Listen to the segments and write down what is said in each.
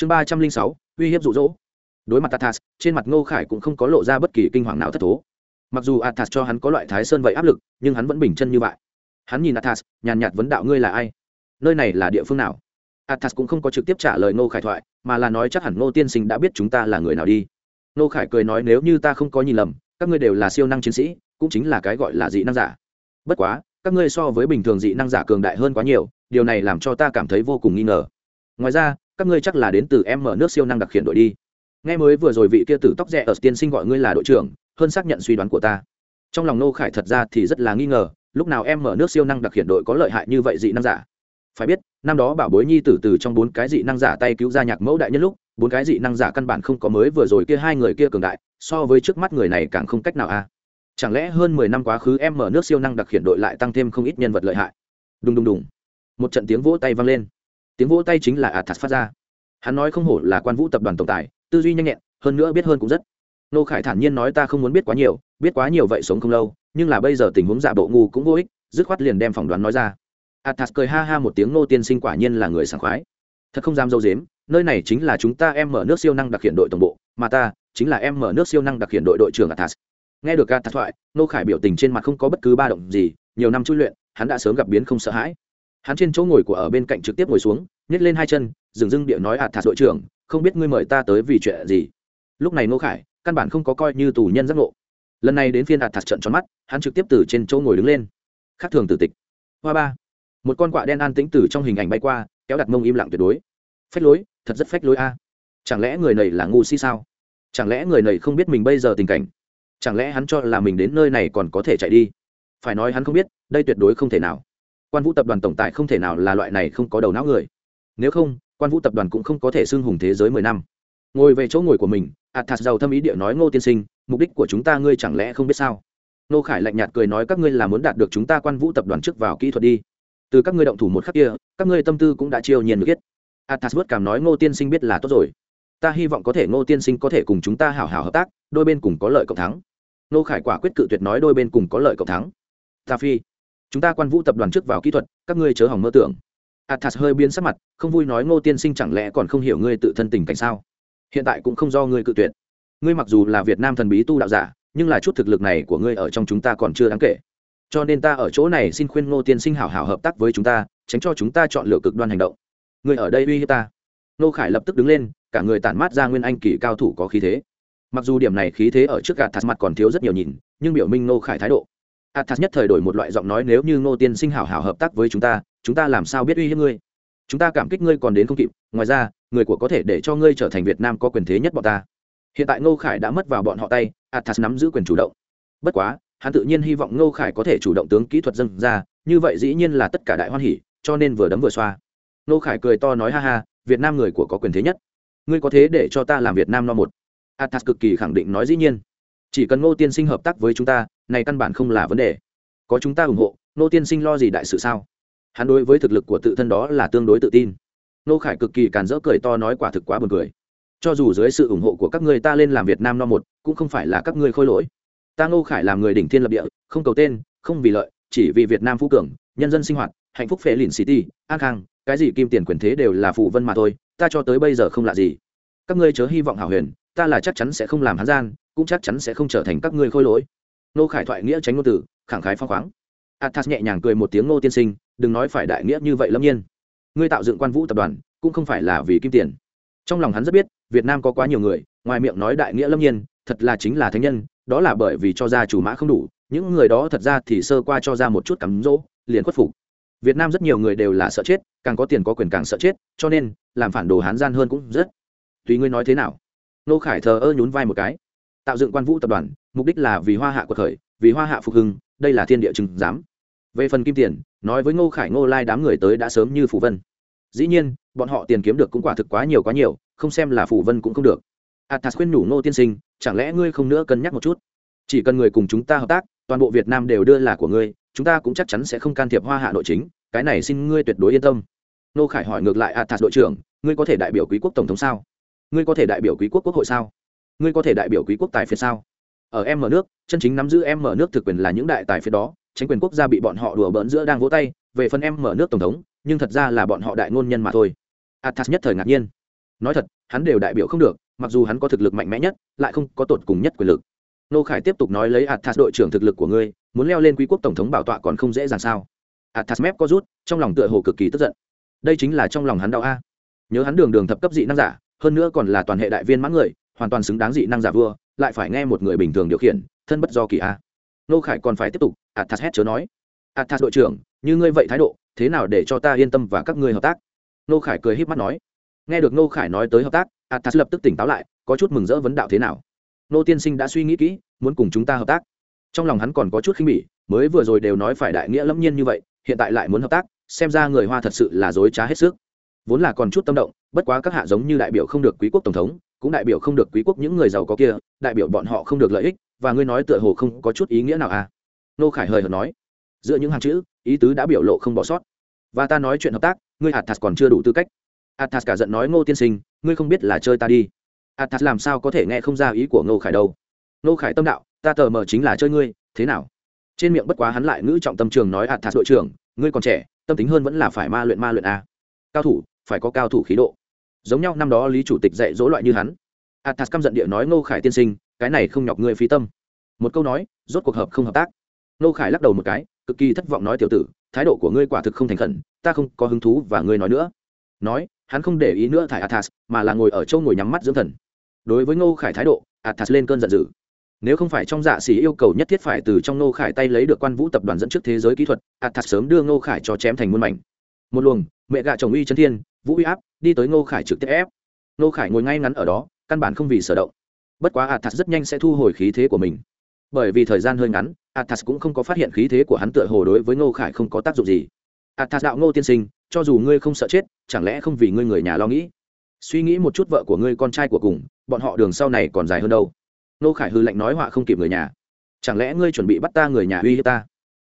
chương ba trăm linh sáu, uy hiếp rụ rỗ đối mặt athas, trên mặt ngô khải cũng không có lộ ra bất kỳ kinh hoàng nào thất thố. Mặc dù athas cho hắn có loại thái sơn vậy áp lực, nhưng hắn vẫn bình chân như vậy. Hắn nhìn athas, nhàn nhạt vấn đạo ngươi là ai? Nơi này là địa phương nào? Athas cũng không có trực tiếp trả lời ngô khải thoại, mà là nói chắc hẳn ngô tiên sinh đã biết chúng ta là người nào đi. Ngô khải cười nói nếu như ta không có nhìn lầm, các ngươi đều là siêu năng chiến sĩ, cũng chính là cái gọi là dị năng giả. Bất quá, các ngươi so với bình thường dị năng giả cường đại hơn quá nhiều, điều này làm cho ta cảm thấy vô cùng nghi ngờ. Ngoài ra các ngươi chắc là đến từ em mở nước siêu năng đặc khiển đội đi. Nghe mới vừa rồi vị kia tử tóc rẽ ở tiên sinh gọi ngươi là đội trưởng, hơn xác nhận suy đoán của ta. Trong lòng nô khải thật ra thì rất là nghi ngờ, lúc nào em mở nước siêu năng đặc hiện đội có lợi hại như vậy dị năng giả? Phải biết, năm đó bảo bối nhi tử từ trong bốn cái dị năng giả tay cứu ra nhạc mẫu đại nhân lúc, bốn cái dị năng giả căn bản không có mới vừa rồi kia hai người kia cường đại, so với trước mắt người này càng không cách nào a. Chẳng lẽ hơn mười năm quá khứ em mở nước siêu năng đặc hiện đội lại tăng thêm không ít nhân vật lợi hại? Đùng đùng đùng. Một trận tiếng vỗ tay vang lên tiếng vỗ tay chính là athas phát ra. Hắn nói không hổ là quan vũ tập đoàn tổng tài, tư duy nhanh nhẹn, hơn nữa biết hơn cũng rất. Nô khải thản nhiên nói ta không muốn biết quá nhiều, biết quá nhiều vậy sống không lâu, nhưng là bây giờ tình huống giả bộ ngu cũng vô ích, dứt khoát liền đem phỏng đoán nói ra. Athas cười ha ha một tiếng, nô tiên sinh quả nhiên là người sảng khoái. Thật không dám dâu dếm, nơi này chính là chúng ta em mở nước siêu năng đặc hiện đội tổng bộ, mà ta chính là em mở nước siêu năng đặc hiện đội đội trưởng athas nghe được athas thoại, nô khải biểu tình trên mặt không có bất cứ ba động gì, nhiều năm chui luyện, hắn đã sớm gặp biến không sợ hãi hắn trên chỗ ngồi của ở bên cạnh trực tiếp ngồi xuống nhét lên hai chân, dừng dưng địa nói à, athas đội trưởng, không biết ngươi mời ta tới vì chuyện gì? Lúc này nô khải, căn bản không có coi như tù nhân giác ngộ. Lần này đến phiên athas trận tròn mắt, hắn trực tiếp từ trên chỗ ngồi đứng lên. Khác thường tử tịch. Hoa ba. Một con quạ đen an tĩnh từ trong hình ảnh bay qua, kéo đặt mông im lặng tuyệt đối. Phách lối, thật rất phách lối a. Chẳng lẽ người này là ngu si sao? Chẳng lẽ người này không biết mình bây giờ tình cảnh? Chẳng lẽ hắn cho là mình đến nơi này còn có thể chạy đi? Phải nói hắn không biết, đây tuyệt đối không thể nào quan vũ tập đoàn tổng tài không thể nào là loại này không có đầu não người. Nếu không, quan vũ tập đoàn cũng không có thể xưng hùng thế giới mười năm. Ngồi về chỗ ngồi của mình, athas giàu thâm ý địa nói, ngô tiên sinh, mục đích của chúng ta ngươi chẳng lẽ không biết sao? Nô khải lạnh nhạt cười nói, các ngươi là muốn đạt được chúng ta quan vũ tập đoàn trước vào kỹ thuật đi. Từ các ngươi động thủ một khắc kia, các ngươi tâm tư cũng đã chiêu nhiên được biết athas vớt cảm nói, ngô tiên sinh biết là tốt rồi. Ta hy vọng có thể ngô tiên sinh có thể cùng chúng ta hảo hảo hợp tác, đôi bên cùng có lợi cộng thắng. Nô khải quả quyết cự tuyệt nói, đôi bên cùng có lợi cộng thắng. Ta phi chúng ta quan vũ tập đoàn trước vào kỹ thuật, các ngươi chớ hỏng mơ tưởng. Athas hơi biến sắc mặt, không vui nói ngô tiên sinh chẳng lẽ còn không hiểu ngươi tự thân tình cảnh sao? Hiện tại cũng không do ngươi cự tuyệt. Ngươi mặc dù là việt nam thần bí tu đạo giả, nhưng là chút thực lực này của ngươi ở trong chúng ta còn chưa đáng kể. Cho nên ta ở chỗ này xin khuyên ngô tiên sinh hảo hảo hợp tác với chúng ta, tránh cho chúng ta chọn lựa cực đoan hành động. Ngươi ở đây uy hiếp ta. Nô khải lập tức đứng lên, cả người tản mát ra nguyên anh kỳ cao thủ có khí thế. Mặc dù điểm này khí thế ở trước gạt thạt mặt còn thiếu rất nhiều nhìn, nhưng biểu minh nô khải thái độ athas nhất thời đổi một loại giọng nói, nếu như ngô tiên sinh hảo hảo hợp tác với chúng ta chúng ta làm sao biết uy hiếp ngươi? Chúng ta cảm kích ngươi còn đến không kịp, ngoài ra, người của có thể để cho ngươi trở thành việt nam có quyền thế nhất bọn ta. Hiện tại ngô khải đã mất vào bọn họ tay, athas nắm giữ quyền chủ động. Bất quá, hắn tự nhiên hy vọng ngô khải có thể chủ động tướng kỹ thuật dâng ra, như vậy dĩ nhiên là tất cả đại hoan hỉ, cho nên vừa đấm vừa xoa. Ngô khải cười to nói ha ha, việt nam người của có quyền thế nhất. Ngươi có thế để cho ta làm việt nam no một? Athas cực kỳ khẳng định nói dĩ nhiên. Chỉ cần ngô tiên sinh hợp tác với chúng ta này căn bản không là vấn đề. Có chúng ta ủng hộ nô tiên sinh lo gì đại sự sao? Hắn đối với thực lực của tự thân đó là tương đối tự tin. Nô khải cực kỳ càn rỡ cười to nói quả thực quá buồn cười. Cho dù dưới sự ủng hộ của các ngươi ta lên làm việt nam no một, cũng không phải là các ngươi khôi lỗi. Ta ngô khải làm người đỉnh thiên lập địa, không cầu tên, không vì lợi, chỉ vì việt nam phú cường, nhân dân sinh hoạt, hạnh phúc phệ lìn city an khang, cái gì kim tiền quyền thế đều là phụ vân mà thôi, ta cho tới bây giờ không lạ gì. Các ngươi chớ hy vọng hảo huyền, ta là chắc chắn sẽ không làm hắn gian, cũng chắc chắn sẽ không trở thành các ngươi khôi lỗi nô khải thoại nghĩa tránh ngôn từ, khẳng khái phong khoáng. Athas nhẹ nhàng cười một tiếng ngô tiên sinh, đừng nói phải đại nghĩa như vậy lâm nhiên. Ngươi tạo dựng quan vũ tập đoàn, cũng không phải là vì kim tiền. Trong lòng hắn rất biết, việt nam có quá nhiều người, ngoài miệng nói đại nghĩa lâm nhiên, thật là chính là thánh nhân, đó là bởi vì cho ra chủ mã không đủ, những người đó thật ra thì sơ qua cho ra một chút cắm rỗ, liền khuất phục. Việt nam rất nhiều người đều là sợ chết, càng có tiền có quyền càng sợ chết, cho nên, làm phản đồ hán gian hơn cũng rất. Tùy ngươi nói thế nào? Nô khải thờ ơ nhún vai một cái tạo dựng quan vũ tập đoàn, mục đích là vì hoa hạ cuộc khởi, vì hoa hạ phục hưng, đây là thiên địa chứng giám. Về phần kim tiền, nói với ngô khải ngô lai đám người tới đã sớm như phủ vân. Dĩ nhiên, bọn họ tiền kiếm được cũng quả thực quá nhiều quá nhiều, không xem là phủ vân cũng không được. Athas khuyên nhủ ngô tiên sinh, chẳng lẽ ngươi không nữa cân nhắc một chút? Chỉ cần người cùng chúng ta hợp tác, toàn bộ việt nam đều đưa là của ngươi, chúng ta cũng chắc chắn sẽ không can thiệp hoa hạ nội chính, cái này xin ngươi tuyệt đối yên tâm. Nô khải hỏi ngược lại athas đội trưởng, ngươi có thể đại biểu quý quốc tổng thống sao? Ngươi có thể đại biểu quý quốc quốc hội sao? Ngươi có thể đại biểu quý quốc tài phiệt sao? Ở em mở nước, chân chính nắm giữ em mở nước thực quyền là những đại tài phiệt đó, chính quyền quốc gia bị bọn họ đùa bỡn giữa đang vỗ tay, về phần em mở nước tổng thống, nhưng thật ra là bọn họ đại ngôn nhân mà thôi. Athas nhất thời ngạc nhiên. Nói thật, hắn đều đại biểu không được, mặc dù hắn có thực lực mạnh mẽ nhất, lại không có tột cùng nhất quyền lực. Nô khải tiếp tục nói lấy athas đội trưởng thực lực của ngươi, muốn leo lên quý quốc tổng thống bảo tọa còn không dễ dàng sao? Athas mép có rút, trong lòng tựa hồ cực kỳ tức giận. Đây chính là trong lòng hắn đau a. Nhớ hắn đường đường thập cấp dị năng giả, hơn nữa còn là toàn hệ đại viên mãn người hoàn toàn xứng đáng dị năng giả vua, lại phải nghe một người bình thường điều khiển, thân bất do kỳ a. Nô khải còn phải tiếp tục, athas hét chớ nói. Athas đội trưởng, như ngươi vậy thái độ, thế nào để cho ta yên tâm và các ngươi hợp tác? Nô khải cười híp mắt nói. Nghe được nô khải nói tới hợp tác, athas lập tức tỉnh táo lại, có chút mừng rỡ vấn đạo thế nào? Nô tiên sinh đã suy nghĩ kỹ, muốn cùng chúng ta hợp tác. Trong lòng hắn còn có chút khinh bỉ, mới vừa rồi đều nói phải đại nghĩa lẫm nhiên như vậy, hiện tại lại muốn hợp tác, xem ra người hoa thật sự là dối trá hết sức. Vốn là còn chút tâm động, bất quá các hạ giống như đại biểu không được quý quốc tổng thống cũng đại biểu không được quý quốc những người giàu có kia, đại biểu bọn họ không được lợi ích, và ngươi nói tựa hồ không có chút ý nghĩa nào à? Nô khải hời hợt nói. Giữa những hàng chữ, ý tứ đã biểu lộ không bỏ sót. Và ta nói chuyện hợp tác, ngươi athas còn chưa đủ tư cách. Athas cả giận nói, ngô tiên sinh, ngươi không biết là chơi ta đi. Athas làm sao có thể nghe không ra ý của ngô khải đâu. Ngô khải tâm đạo, ta tờ mờ chính là chơi ngươi, thế nào? Trên miệng bất quá hắn lại ngữ trọng tâm trường nói athas đội trưởng, ngươi còn trẻ, tâm tính hơn vẫn là phải ma luyện ma luyện a cao thủ, phải có cao thủ khí độ giống nhau năm đó lý chủ tịch dạy dỗ loại như hắn. Athas căm giận địa nói, ngô khải tiên sinh, cái này không nhọc ngươi phí tâm. Một câu nói, rốt cuộc hợp không hợp tác. Ngô khải lắc đầu một cái, cực kỳ thất vọng nói, tiểu tử, thái độ của ngươi quả thực không thành khẩn, ta không có hứng thú và ngươi nói nữa. Nói, hắn không để ý nữa thải athas, mà là ngồi ở châu ngồi nhắm mắt dưỡng thần. Đối với ngô khải thái độ, athas lên cơn giận dữ. Nếu không phải trong dạ xỉ yêu cầu nhất thiết phải từ trong ngô khải tay lấy được quan vũ tập đoàn dẫn trước thế giới kỹ thuật, athas sớm đưa ngô khải cho chém thành muôn mảnh một luồng, mẹ gạ chồng uy chân thiên, vũ uy áp, đi tới ngô khải trực tiếp ép. Ngô khải ngồi ngay ngắn ở đó, căn bản không vì sở động. Bất quá athas rất nhanh sẽ thu hồi khí thế của mình. Bởi vì thời gian hơi ngắn, athas cũng không có phát hiện khí thế của hắn tựa hồ đối với ngô khải không có tác dụng gì. Athas đạo ngô tiên sinh, cho dù ngươi không sợ chết, chẳng lẽ không vì ngươi người nhà lo nghĩ? Suy nghĩ một chút vợ của ngươi con trai của cùng, bọn họ đường sau này còn dài hơn đâu? Ngô khải hư lệnh nói họa không kịp người nhà. Chẳng lẽ ngươi chuẩn bị bắt ta người nhà uy hiếp ta?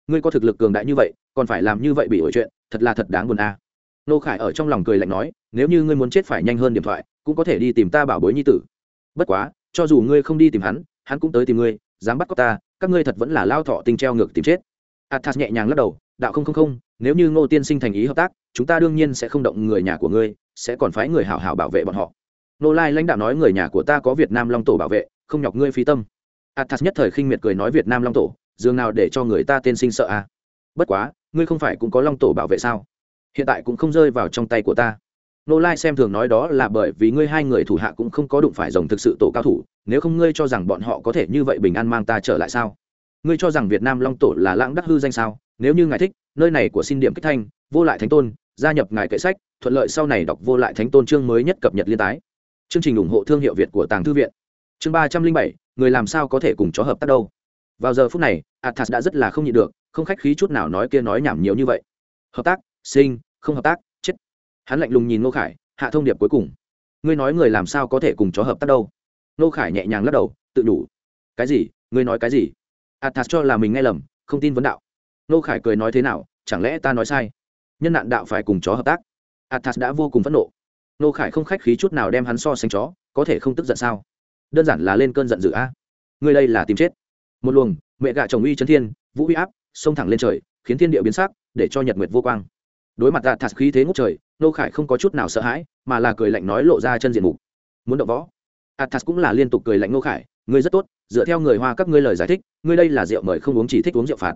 Ngươi có thực lực cường đại như vậy, còn phải làm như vậy bị ổi chuyện thật là thật đáng buồn a. À. nô khải ở trong lòng cười lạnh nói, nếu như ngươi muốn chết phải nhanh hơn điện thoại, cũng có thể đi tìm ta bảo bối nhi tử. Bất quá, cho dù ngươi không đi tìm hắn hắn cũng tới tìm ngươi, dám bắt có ta, các ngươi thật vẫn là lao thọ tinh treo ngược tìm chết. Athas nhẹ nhàng lắc đầu, đạo không không không, nếu như ngô tiên sinh thành ý hợp tác, chúng ta đương nhiên sẽ không động người nhà của ngươi, sẽ còn phái người hảo hảo bảo vệ bọn họ. Nô lai lãnh đạo nói, người nhà của ta có việt nam long tổ bảo vệ, không nhọc ngươi phí tâm. Athas nhất thời khinh miệt cười nói, việt nam long tổ, dường nào để cho người ta tên sinh sợ à bất quá, ngươi không phải cũng có long tổ bảo vệ sao? Hiện tại cũng không rơi vào trong tay của ta. Nô lai xem thường nói đó là bởi vì ngươi hai người thủ hạ cũng không có đụng phải rồng thực sự tổ cao thủ, nếu không ngươi cho rằng bọn họ có thể như vậy bình an mang ta trở lại sao? Ngươi cho rằng việt nam long tổ là lãng đắc hư danh sao? Nếu như ngài thích, nơi này của xin điểm kích thanh, vô lại thánh tôn, gia nhập ngài kệ sách, thuận lợi sau này đọc vô lại thánh tôn chương mới nhất cập nhật liên tái. Chương trình ủng hộ thương hiệu việt của tàng thư viện. Chương ba trăm linh bảy, người làm sao có thể cùng chó hợp tác đâu? Vào giờ phút này, athas đã rất là không nhịn được không khách khí chút nào nói kia nói nhảm nhiều như vậy. Hợp tác, sinh, không hợp tác, chết. Hắn lạnh lùng nhìn ngô khải, hạ thông điệp cuối cùng. Ngươi nói người làm sao có thể cùng chó hợp tác đâu? Ngô khải nhẹ nhàng lắc đầu, tự đủ. Cái gì? Ngươi nói cái gì? Athas cho là mình nghe lầm, không tin vấn đạo. Ngô khải cười nói thế nào, chẳng lẽ ta nói sai? Nhân nạn đạo phải cùng chó hợp tác. Athas đã vô cùng phẫn nộ. Ngô khải không khách khí chút nào đem hắn so sánh chó, có thể không tức giận sao? Đơn giản là lên cơn giận dữ a. Ngươi đây là tìm chết. Một luồng, mẹ gạ chồng uy chấn thiên, vũ uy áp xông thẳng lên trời, khiến thiên địa biến sắc, để cho nhật nguyệt vô quang. Đối mặt đạt thạt khí thế ngút trời, nô khải không có chút nào sợ hãi, mà là cười lạnh nói lộ ra chân diện mục. Muốn động võ. Athas cũng là liên tục cười lạnh nô khải, ngươi rất tốt, dựa theo người hoa các ngươi lời giải thích, ngươi đây là rượu mời không uống chỉ thích uống rượu phạt.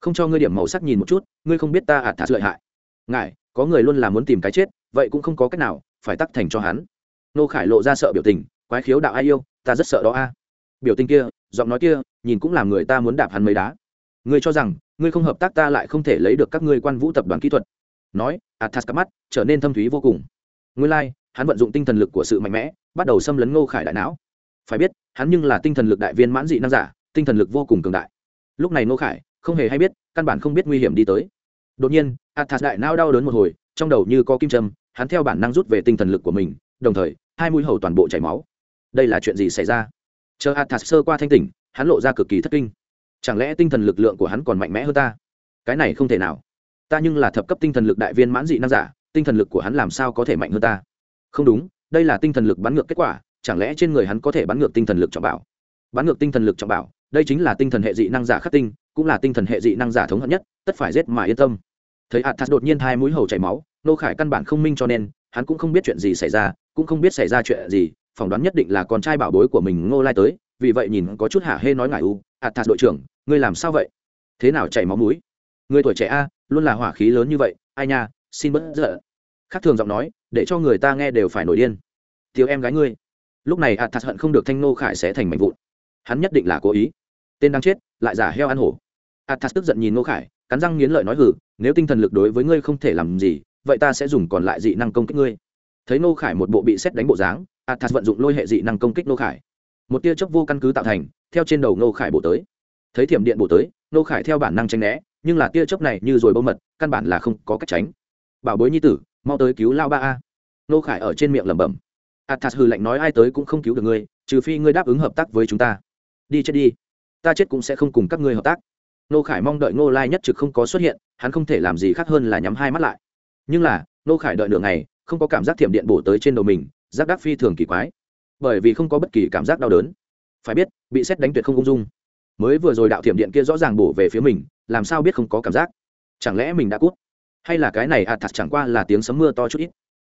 Không cho ngươi điểm màu sắc nhìn một chút, ngươi không biết ta athas lợi hại. Ngài, có người luôn là muốn tìm cái chết, vậy cũng không có cách nào, phải tắc thành cho hắn. Nô khải lộ ra sợ biểu tình, quái khiếu đạo ai yêu, ta rất sợ đó a. Biểu tình kia, giọng nói kia, nhìn cũng làm người ta muốn đạp hắn mấy đá ngươi cho rằng ngươi không hợp tác ta lại không thể lấy được các ngươi quan vũ tập đoàn kỹ thuật. Nói athas cắp mắt trở nên thâm thúy vô cùng. Nguyên lai、like, hắn vận dụng tinh thần lực của sự mạnh mẽ bắt đầu xâm lấn ngô khải đại não. Phải biết hắn nhưng là tinh thần lực đại viên mãn dị năng giả tinh thần lực vô cùng cường đại. Lúc này ngô khải không hề hay biết căn bản không biết nguy hiểm đi tới. Đột nhiên athas đại não đau đớn một hồi trong đầu như có kim châm hắn theo bản năng rút về tinh thần lực của mình đồng thời hai mũi hầu toàn bộ chảy máu. Đây là chuyện gì xảy ra? Chờ athas sơ qua thanh tỉnh hắn lộ ra cực kỳ thất kinh chẳng lẽ tinh thần lực lượng của hắn còn mạnh mẽ hơn ta? Cái này không thể nào. Ta nhưng là thập cấp tinh thần lực đại viên mãn dị năng giả, tinh thần lực của hắn làm sao có thể mạnh hơn ta? Không đúng, đây là tinh thần lực bắn ngược kết quả, chẳng lẽ trên người hắn có thể bắn ngược tinh thần lực trọng bảo? Bắn ngược tinh thần lực trọng bảo, đây chính là tinh thần hệ dị năng giả khắc tinh, cũng là tinh thần hệ dị năng giả thống hận nhất, tất phải giết mà yên tâm. Thấy athas đột nhiên hai mũi hầu chảy máu, nô khải căn bản không minh cho nên, hắn cũng không biết chuyện gì xảy ra, cũng không biết xảy ra chuyện gì, phỏng đoán nhất định là con trai bảo bối của mình ngô lai tới, vì vậy nhìn có chút hả hê nói ngại u athas đội trưởng ngươi làm sao vậy? Thế nào chảy máu mũi? Người tuổi trẻ a, luôn là hỏa khí lớn như vậy, ai nha, xin bớt giận. Khác thường giọng nói, để cho người ta nghe đều phải nổi điên. Thiếu em gái ngươi. Lúc này athas hận không được thanh nô khải sẽ thành mảnh vụn. Hắn nhất định là cố ý. Tên đang chết, lại giả heo ăn hổ. Athas tức giận nhìn nô khải, cắn răng nghiến lợi nói hử nếu tinh thần lực đối với ngươi không thể làm gì, vậy ta sẽ dùng còn lại dị năng công kích ngươi. Thấy nô khải một bộ bị xét đánh bộ dáng athas vận dụng lôi hệ dị năng công kích nô khải. Một tia chớp vô căn cứ tạo thành, theo trên đầu nô khải bổ tới thấy thiểm điện bổ tới nô khải theo bản năng tranh né, nhưng là tia chớp này như rồi bâu mật, căn bản là không có cách tránh. Bảo bối nhi tử, mau tới cứu lao ba a. Nô khải ở trên miệng lẩm bẩm. Athas hư lạnh nói ai tới cũng không cứu được ngươi, trừ phi ngươi đáp ứng hợp tác với chúng ta. Đi chết đi. Ta chết cũng sẽ không cùng các ngươi hợp tác. Nô khải mong đợi nô lai nhất trực không có xuất hiện, hắn không thể làm gì khác hơn là nhắm hai mắt lại. Nhưng là nô khải đợi nửa ngày, không có cảm giác thiểm điện bổ tới trên đầu mình, giác đắc phi thường kỳ quái. Bởi vì không có bất kỳ cảm giác đau đớn. Phải biết, bị xét đánh tuyệt không ung dung mới vừa rồi đạo thiểm điện kia rõ ràng bổ về phía mình làm sao biết không có cảm giác? Chẳng lẽ mình đã cút? Hay là cái này athas chẳng qua là tiếng sấm mưa to chút ít?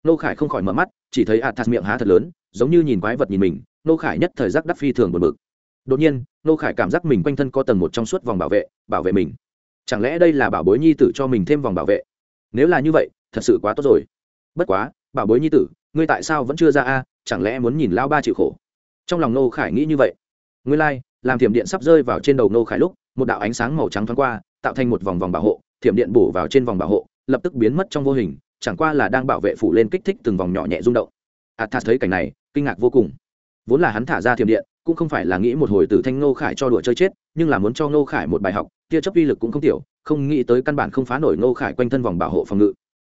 Nô khải không khỏi mở mắt chỉ thấy athas miệng há thật lớn giống như nhìn quái vật nhìn mình nô khải nhất thời giác đắc phi thường buồn bực. Đột nhiên nô khải cảm giác mình quanh thân có tầng một trong suốt vòng bảo vệ bảo vệ mình. Chẳng lẽ đây là bảo bối nhi tử cho mình thêm vòng bảo vệ? Nếu là như vậy thật sự quá tốt rồi. Bất quá bảo bối nhi tử ngươi tại sao vẫn chưa ra a? Chẳng lẽ muốn nhìn lao ba chịu khổ? Trong lòng nô khải nghĩ như vậy. Ngươi lai、like, làm thiểm điện sắp rơi vào trên đầu nô khải lúc, một đạo ánh sáng màu trắng thoáng qua, tạo thành một vòng vòng bảo hộ, thiểm điện bổ vào trên vòng bảo hộ, lập tức biến mất trong vô hình, chẳng qua là đang bảo vệ phủ lên kích thích từng vòng nhỏ nhẹ rung động. À, Athas thấy cảnh này, kinh ngạc vô cùng. Vốn là hắn thả ra thiểm điện, cũng không phải là nghĩ một hồi từ thanh nô khải cho đùa chơi chết, nhưng là muốn cho nô khải một bài học, tia chấp uy lực cũng không tiểu, không nghĩ tới căn bản không phá nổi nô khải quanh thân vòng bảo hộ phòng ngự.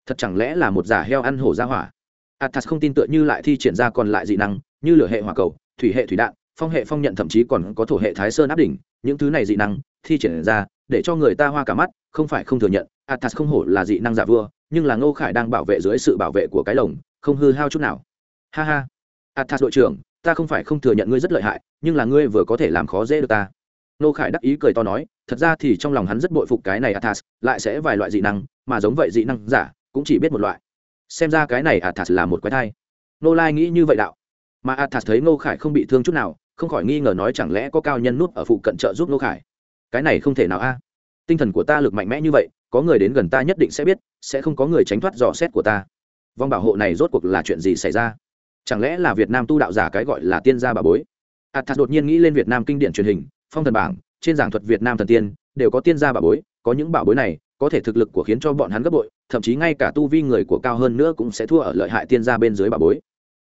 Thật chẳng lẽ là một giả heo ăn hổ ra hỏa? À, Athas không tin tựa như lại thi triển ra còn lại dị năng, như lửa hệ hỏa cầu, thủy hệ thủy đạn phong hệ phong nhận thậm chí còn có thổ hệ thái sơn áp đỉnh, những thứ này dị năng, thi triển ra, để cho người ta hoa cả mắt, không phải không thừa nhận, athas không hổ là dị năng giả vua, nhưng là ngô khải đang bảo vệ dưới sự bảo vệ của cái lồng, không hư hao chút nào. Ha ha. Athas đội trưởng, ta không phải không thừa nhận ngươi rất lợi hại, nhưng là ngươi vừa có thể làm khó dễ được ta. Ngô khải đắc ý cười to nói, thật ra thì trong lòng hắn rất bội phục cái này athas, lại sẽ vài loại dị năng, mà giống vậy dị năng giả, cũng chỉ biết một loại. Xem ra cái này athas là một quái thai. Nô lai nghĩ như vậy đạo. Mà athas thấy ngô khải không bị thương chút nào không khỏi nghi ngờ nói chẳng lẽ có cao nhân nút ở phụ cận trợ giúp ngô khải? Cái này không thể nào a. À? Tinh thần của ta lực mạnh mẽ như vậy, có người đến gần ta nhất định sẽ biết, sẽ không có người tránh thoát dò xét của ta. Vong bảo hộ này rốt cuộc là chuyện gì xảy ra? Chẳng lẽ là việt nam tu đạo giả cái gọi là tiên gia bà bối? Athas đột nhiên nghĩ lên việt nam kinh điển truyền hình, phong thần bảng, trên giảng thuật việt nam thần tiên, đều có tiên gia bà bối, có những bảo bối này, có thể thực lực của khiến cho bọn hắn gấp bội, thậm chí ngay cả tu vi người của cao hơn nữa cũng sẽ thua ở lợi hại tiên gia bên dưới bà bối.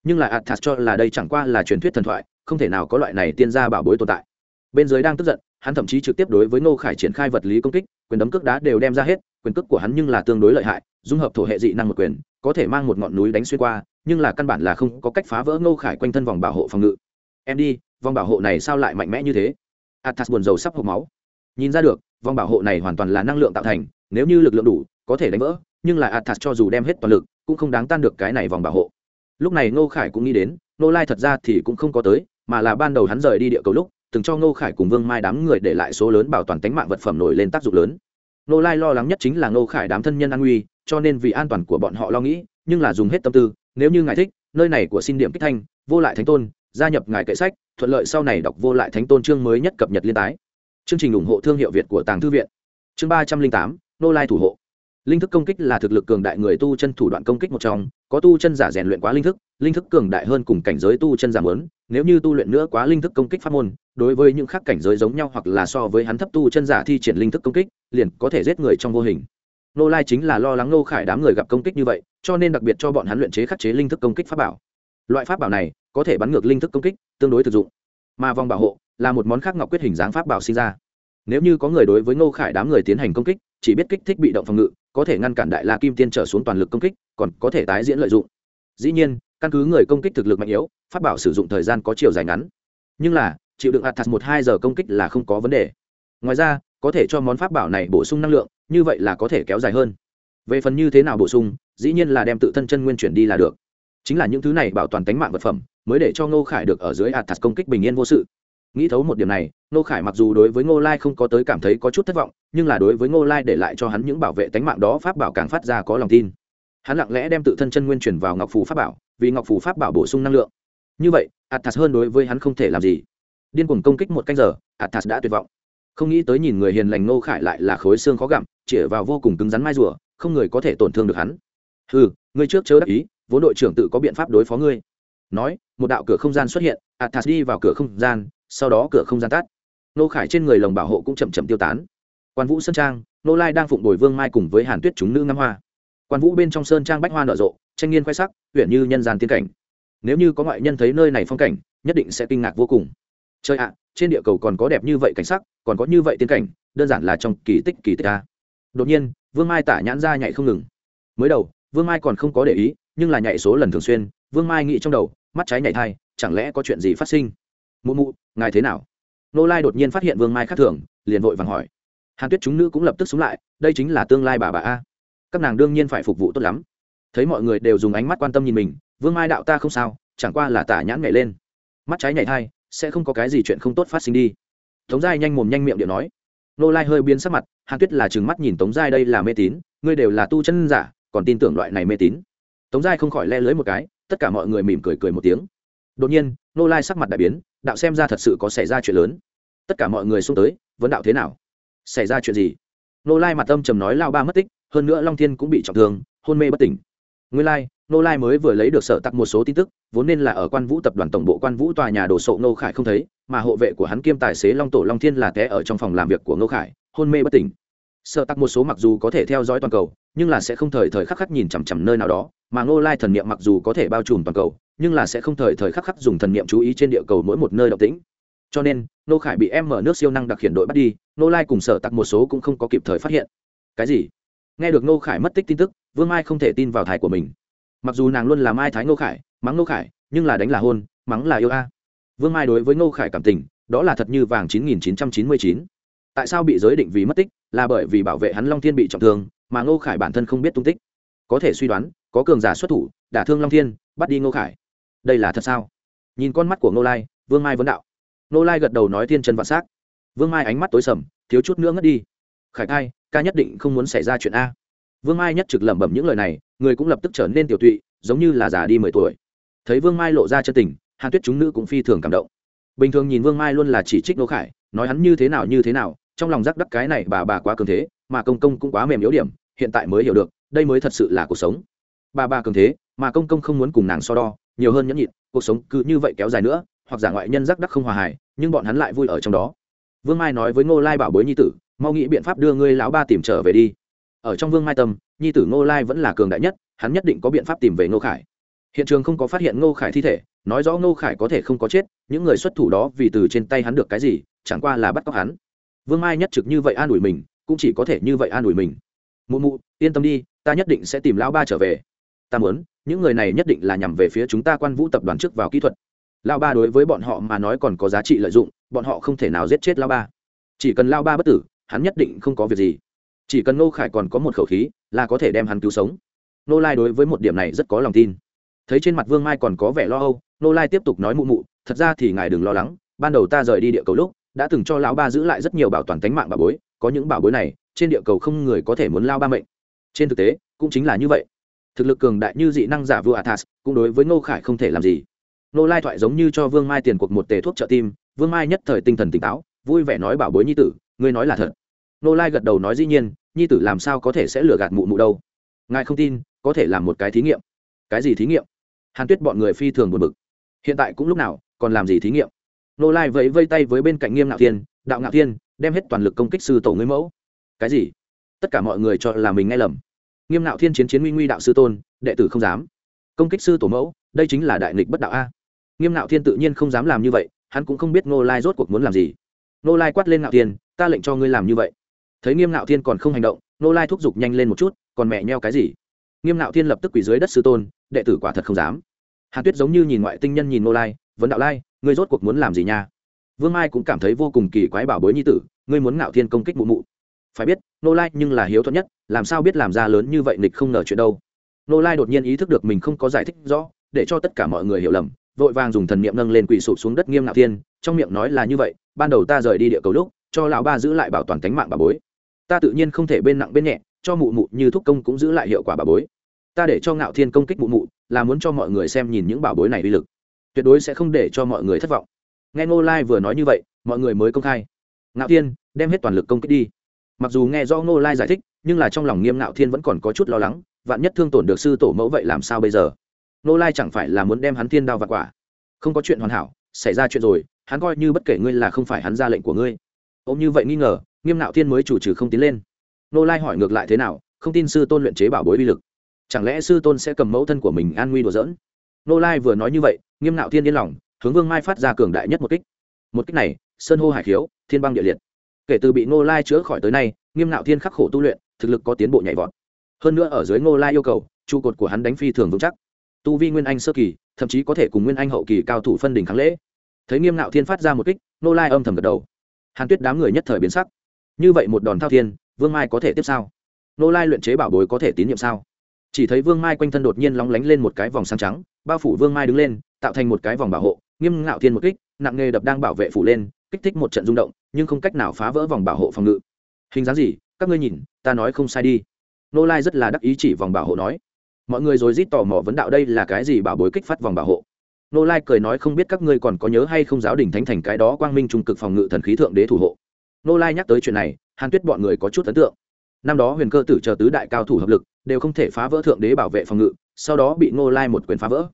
Nhưng là athas cho là đây chẳng qua là truyền thuyết thần thoại không thể nào có loại này tiên gia bảo bối tồn tại. Bên dưới đang tức giận, hắn thậm chí trực tiếp đối với ngô khải triển khai vật lý công kích, quyền đấm cước đá đều đem ra hết, quyền cước của hắn nhưng là tương đối lợi hại, dung hợp thổ hệ dị năng một quyền, có thể mang một ngọn núi đánh xuyên qua, nhưng là căn bản là không có cách phá vỡ ngô khải quanh thân vòng bảo hộ phòng ngự. Em đi, vòng bảo hộ này sao lại mạnh mẽ như thế? Athas buồn rầu sắp hộp máu. Nhìn ra được, vòng bảo hộ này hoàn toàn là năng lượng tạo thành, nếu như lực lượng đủ, có thể đánh vỡ, nhưng là athas cho dù đem hết toàn lực, cũng không đáng tan được cái này vòng bảo hộ. Lúc này ngô khải cũng nghĩ đến nô lai thật ra thì cũng không có tới mà là ban đầu hắn rời đi địa cầu lúc, từng cho ngô khải cùng vương mai đám người để lại số lớn bảo toàn tính mạng vật phẩm nổi lên tác dụng lớn. Nô lai lo lắng nhất chính là ngô khải đám thân nhân an nguy, cho nên vì an toàn của bọn họ lo nghĩ, nhưng là dùng hết tâm tư, nếu như ngài thích, nơi này của xin điểm kích thanh, vô lại thánh tôn, gia nhập ngài kệ sách, thuận lợi sau này đọc vô lại thánh tôn chương mới nhất cập nhật liên tái. Chương trình ủng hộ thương hiệu việt của tàng thư viện. Chương ba trăm linh tám nô lai thủ hộ linh thức công kích là thực lực cường đại người tu chân thủ đoạn công kích một trong, có tu chân giả rèn luyện quá linh thức linh thức cường đại hơn cùng cảnh giới tu chân giả mớn nếu như tu luyện nữa quá linh thức công kích pháp môn, đối với những khác cảnh giới giống nhau hoặc là so với hắn thấp tu chân giả thi triển linh thức công kích, liền có thể giết người trong vô hình. Nô lai chính là lo lắng nô khải đám người gặp công kích như vậy, cho nên đặc biệt cho bọn hắn luyện chế khắc chế linh thức công kích pháp bảo. Loại pháp bảo này, có thể bắn ngược linh thức công kích, tương đối thực dụng. Mà vòng bảo hộ, là một món khác ngọc quyết hình dáng pháp bảo sinh ra. Nếu như có người đối với ngô khải đám người tiến hành công kích chỉ biết kích thích bị động phòng ngự, có thể ngăn cản đại la kim tiên trở xuống toàn lực công kích, còn có thể tái diễn lợi dụng. Dĩ nhiên, căn cứ người công kích thực lực mạnh yếu, pháp bảo sử dụng thời gian có chiều dài ngắn. Nhưng là, chịu đựng athas một hai giờ công kích là không có vấn đề. Ngoài ra, có thể cho món pháp bảo này bổ sung năng lượng, như vậy là có thể kéo dài hơn. Về phần như thế nào bổ sung, dĩ nhiên là đem tự thân chân nguyên chuyển đi là được. Chính là những thứ này bảo toàn tính mạng vật phẩm, mới để cho ngô khải được ở dưới athas công kích bình yên vô sự nghĩ thấu một điểm này, ngô khải mặc dù đối với ngô lai không có tới cảm thấy có chút thất vọng, nhưng là đối với ngô lai để lại cho hắn những bảo vệ tánh mạng đó pháp bảo càng phát ra có lòng tin. Hắn lặng lẽ đem tự thân chân nguyên chuyển vào ngọc phù pháp bảo, vì ngọc phù pháp bảo bổ sung năng lượng. Như vậy, athas hơn đối với hắn không thể làm gì. Điên cuồng công kích một canh giờ, athas đã tuyệt vọng. Không nghĩ tới nhìn người hiền lành nô khải lại là khối xương khó gặm, chĩa vào vô cùng cứng rắn mai rùa, không người có thể tổn thương được hắn. Ừ ngươi trước chớ đắc ý, vốn đội trưởng tự có biện pháp đối phó ngươi. Nói, một đạo cửa không gian xuất hiện, athas đi vào cửa không gian sau đó cửa không gian tắt. Nô khải trên người lồng bảo hộ cũng chậm chậm tiêu tán. Quan vũ sơn trang, nô lai đang phụng bồi vương mai cùng với hàn tuyết chúng nữ ngắm hoa. Quan vũ bên trong sơn trang bách hoa nở rộ, tranh nghiên khoe sắc huyện như nhân gian tiên cảnh. Nếu như có ngoại nhân thấy nơi này phong cảnh, nhất định sẽ kinh ngạc vô cùng. Trời ạ, trên địa cầu còn có đẹp như vậy cảnh sắc, còn có như vậy tiên cảnh, đơn giản là trong kỳ tích kỳ tích ta đột nhiên, vương mai tả nhãn ra nhảy không ngừng. Mới đầu, vương mai còn không có để ý, nhưng là nhảy số lần thường xuyên, vương mai nghĩ trong đầu, mắt trái nhảy thai, chẳng lẽ có chuyện gì phát sinh? Mụ mụ, ngài thế nào? Nô lai đột nhiên phát hiện vương mai khác thường, liền vội vàng hỏi. Hàn tuyết chúng nữ cũng lập tức xuống lại, đây chính là tương lai bà bà a. Các nàng đương nhiên phải phục vụ tốt lắm. Thấy mọi người đều dùng ánh mắt quan tâm nhìn mình, vương mai đạo ta không sao, chẳng qua là tả nhãn nhảy lên. Mắt trái nhảy thai, sẽ không có cái gì chuyện không tốt phát sinh đi. Tống giai nhanh mồm nhanh miệng điện nói. Nô lai hơi biến sắc mặt, hàn tuyết là trừng mắt nhìn tống giai đây là mê tín, ngươi đều là tu chân giả, còn tin tưởng loại này mê tín. Tống giai không khỏi le lưới một cái, tất cả mọi người mỉm cười cười một tiếng. Đột nhiên nô lai sắc mặt đại biến, đạo xem ra thật sự có xảy ra chuyện lớn. Tất cả mọi người xung tới, vấn đạo thế nào? Xảy ra chuyện gì? Nô lai mặt âm trầm nói lao ba mất tích, hơn nữa long thiên cũng bị trọng thương, hôn mê bất tỉnh. Nguyên lai nô lai mới vừa lấy được sở tặc một số tin tức, vốn nên là ở quan vũ tập đoàn tổng bộ quan vũ tòa nhà đồ sộ nô khải không thấy, mà hộ vệ của hắn kiêm tài xế long tổ long thiên là té ở trong phòng làm việc của nô khải, hôn mê bất tỉnh. Sở tặc một số mặc dù có thể theo dõi toàn cầu, nhưng là sẽ không thời thời khắc khắc nhìn chằm chằm nơi nào đó, mà Nô lai thần niệm mặc dù có thể bao trùm toàn cầu nhưng là sẽ không thời thời khắc khắc dùng thần niệm chú ý trên địa cầu mỗi một nơi động tĩnh. Cho nên, nô khải bị em mở nước siêu năng đặc hiện đội bắt đi, nô lai cùng sở tặc một số cũng không có kịp thời phát hiện. Cái gì? Nghe được nô khải mất tích tin tức, vương mai không thể tin vào thải của mình. Mặc dù nàng luôn là mai thái nô khải, mắng nô khải, nhưng là đánh là hôn, mắng là yêu a. Vương mai đối với nô khải cảm tình, đó là thật như vàng chín nghìn chín trăm chín mươi chín. Tại sao bị giới định vì mất tích? Là bởi vì bảo vệ hắn long thiên bị trọng thương, mà nô khải bản thân không biết tung tích. Có thể suy đoán, có cường giả xuất thủ, đả thương long thiên, bắt đi nô khải đây là thật sao? Nhìn con mắt của ngô lai, vương mai vấn đạo. Ngô lai gật đầu nói thiên chân vạn s á c vương mai ánh mắt tối sầm, thiếu chút nữa ngất đi. Khải cai ca nhất định không muốn xảy ra chuyện a. Vương mai nhất trực lẩm bẩm những lời này, người cũng lập tức trở nên tiểu tụy, giống như là già đi mười tuổi. Thấy vương mai lộ ra chân tình, hàn tuyết chúng nữ cũng phi thường cảm động. Bình thường nhìn vương mai luôn là chỉ trích ngô khải, nói hắn như thế nào như thế nào, trong lòng rắc đắc cái này bà bà quá cường thế, mà công công cũng quá mềm yếu điểm, hiện tại mới hiểu được, đây mới thật sự là cuộc sống. Bà bà cường thế, mà công công không muốn cùng nàng so đo nhiều hơn nhẫn nhịn, cuộc sống cứ như vậy kéo dài nữa, hoặc giả ngoại nhân rắc đắc không hòa hài, nhưng bọn hắn lại vui ở trong đó. Vương mai nói với ngô lai bảo bối nhi tử, mau nghĩ biện pháp đưa ngươi lão ba tìm trở về đi. Ở trong vương mai tâm, nhi tử ngô lai vẫn là cường đại nhất, hắn nhất định có biện pháp tìm về ngô khải. Hiện trường không có phát hiện ngô khải thi thể, nói rõ ngô khải có thể không có chết, những người xuất thủ đó vì từ trên tay hắn được cái gì, chẳng qua là bắt cóc hắn. Vương mai nhất trực như vậy an ủi mình, cũng chỉ có thể như vậy an ủi mình. Mụ mụ, yên tâm đi, ta nhất định sẽ tìm lão ba trở về ta muốn, những người này nhất định là nhằm về phía chúng ta quan vũ tập đoàn trước vào kỹ thuật. Lão ba đối với bọn họ mà nói còn có giá trị lợi dụng, bọn họ không thể nào giết chết lão ba. Chỉ cần lão ba bất tử, hắn nhất định không có việc gì. Chỉ cần nô khải còn có một khẩu khí, là có thể đem hắn cứu sống. Nô lai đối với một điểm này rất có lòng tin. Thấy trên mặt vương mai còn có vẻ lo âu nô lai tiếp tục nói mụ mụ, thật ra thì ngài đừng lo lắng, ban đầu ta rời đi địa cầu lúc, đã từng cho lão ba giữ lại rất nhiều bảo toàn tính mạng bảo bối, có những bảo bối này, trên địa cầu không người có thể muốn lao ba mệnh. Trên thực tế, cũng chính là như vậy thực lực cường đại như dị năng giả vua athas, cũng đối với ngô khải không thể làm gì. Nô lai thoại giống như cho vương mai tiền cuộc một tề thuốc trợ tim, vương mai nhất thời tinh thần tỉnh táo, vui vẻ nói bảo bối nhi tử, ngươi nói là thật. Nô lai gật đầu nói dĩ nhiên, nhi tử làm sao có thể sẽ lừa gạt mụ mụ đâu? Ngài không tin, có thể làm một cái thí nghiệm. Cái gì thí nghiệm? Hàn tuyết bọn người phi thường buồn bực. Hiện tại cũng lúc nào, còn làm gì thí nghiệm? Nô lai vẫy vây tay với bên cạnh nghiêm ngạo thiên, đạo ngạo thiên, đem hết toàn lực công kích sư tổ ngươi mẫu. Cái gì? Tất cả mọi người cho là mình nghe lầm nghiêm ngạo thiên chiến chiến nguy nguy đạo sư tôn, đệ tử không dám. Công kích sư tổ mẫu, đây chính là đại nghịch bất đạo a. Nghiêm ngạo thiên tự nhiên không dám làm như vậy, hắn cũng không biết nô lai rốt cuộc muốn làm gì. Nô lai quát lên ngạo thiên, ta lệnh cho ngươi làm như vậy. Thấy nghiêm ngạo thiên còn không hành động nô lai thúc giục nhanh lên một chút, còn mẹ nheo cái gì? Nghiêm ngạo thiên lập tức quỳ dưới đất sư tôn, đệ tử quả thật không dám. Hàn tuyết giống như nhìn ngoại tinh nhân nhìn nô lai, vấn đạo lai, ngươi rốt cuộc muốn làm gì nha? Vương mai cũng cảm thấy vô cùng kỳ quái bảo bối nhi tử, ngươi muốn ngạo thiên công kích mụ mụ phải biết nô lai nhưng là hiếu thuận nhất, làm sao biết làm ra lớn như vậy nịch không ngờ chuyện đâu. Nô lai đột nhiên ý thức được mình không có giải thích rõ, để cho tất cả mọi người hiểu lầm, vội vàng dùng thần niệm nâng lên quỳ sụp xuống đất nghiêm ngạo thiên, trong miệng nói là như vậy, ban đầu ta rời đi địa cầu lúc, cho lão ba giữ lại bảo toàn tính mạng bà bối. Ta tự nhiên không thể bên nặng bên nhẹ, cho mụ mụ như thúc công cũng giữ lại hiệu quả bà bối. Ta để cho ngạo thiên công kích mụ mụ, là muốn cho mọi người xem nhìn những bảo bối này uy lực. Tuyệt đối sẽ không để cho mọi người thất vọng. Nghe ngô lai vừa nói như vậy, mọi người mới công khai. Ngạo thiên, đem hết toàn lực công kích đi mặc dù nghe do ngô lai giải thích, nhưng là trong lòng nghiêm ngạo thiên vẫn còn có chút lo lắng, vạn nhất thương tổn được sư tổ mẫu vậy làm sao bây giờ? Ngô lai chẳng phải là muốn đem hắn thiên đao và quả? Không có chuyện hoàn hảo, xảy ra chuyện rồi, hắn coi như bất kể ngươi là không phải hắn ra lệnh của ngươi. Ông như vậy nghi ngờ, nghiêm ngạo thiên mới chủ trừ không tiến lên. Ngô lai hỏi ngược lại thế nào, không tin sư tôn luyện chế bảo bối uy lực. Chẳng lẽ sư tôn sẽ cầm mẫu thân của mình an nguy đùa dỡn nô lai vừa nói như vậy, nghiêm nạo thiên yên lòng, hướng vương mai phát ra cường đại nhất một kích. Một kích này, sơn hô hải khiếu, thiên băng địa liệt kể từ bị nô lai chữa khỏi tới nay, nghiêm nạo thiên khắc khổ tu luyện, thực lực có tiến bộ nhảy vọt. Hơn nữa ở dưới nô lai yêu cầu, trụ cột của hắn đánh phi thường vững chắc. Tu vi nguyên anh sơ kỳ, thậm chí có thể cùng nguyên anh hậu kỳ cao thủ phân đỉnh kháng lễ. Thấy nghiêm nạo thiên phát ra một kích nô lai âm thầm gật đầu. Hàn tuyết đám người nhất thời biến sắc. Như vậy một đòn thao thiên, vương mai có thể tiếp sao? Nô lai luyện chế bảo bối có thể tín nhiệm sao? Chỉ thấy vương mai quanh thân đột nhiên lóng lánh lên một cái vòng sáng trắng, bao phủ vương mai đứng lên, tạo thành một cái vòng bảo hộ. Nghiêm ngạo thiên một kích, nặng nghề đập đang bảo vệ phủ lên kích thích một trận rung động, nhưng không cách nào phá vỡ vòng bảo hộ phòng ngự. Hình dáng gì? Các ngươi nhìn, ta nói không sai đi. Nô lai rất là đắc ý chỉ vòng bảo hộ nói. Mọi người rồi rít tò mò vấn đạo đây là cái gì bảo bối kích phát vòng bảo hộ? Nô lai cười nói không biết các ngươi còn có nhớ hay không giáo đình thánh thành cái đó quang minh trung cực phòng ngự thần khí thượng đế thủ hộ. Nô lai nhắc tới chuyện này, hàn tuyết bọn người có chút ấn tượng. Năm đó huyền cơ tử chờ tứ đại cao thủ hợp lực, đều không thể phá vỡ thượng đế bảo vệ phòng ngự, sau đó bị Nô lai một quyền phá vỡ.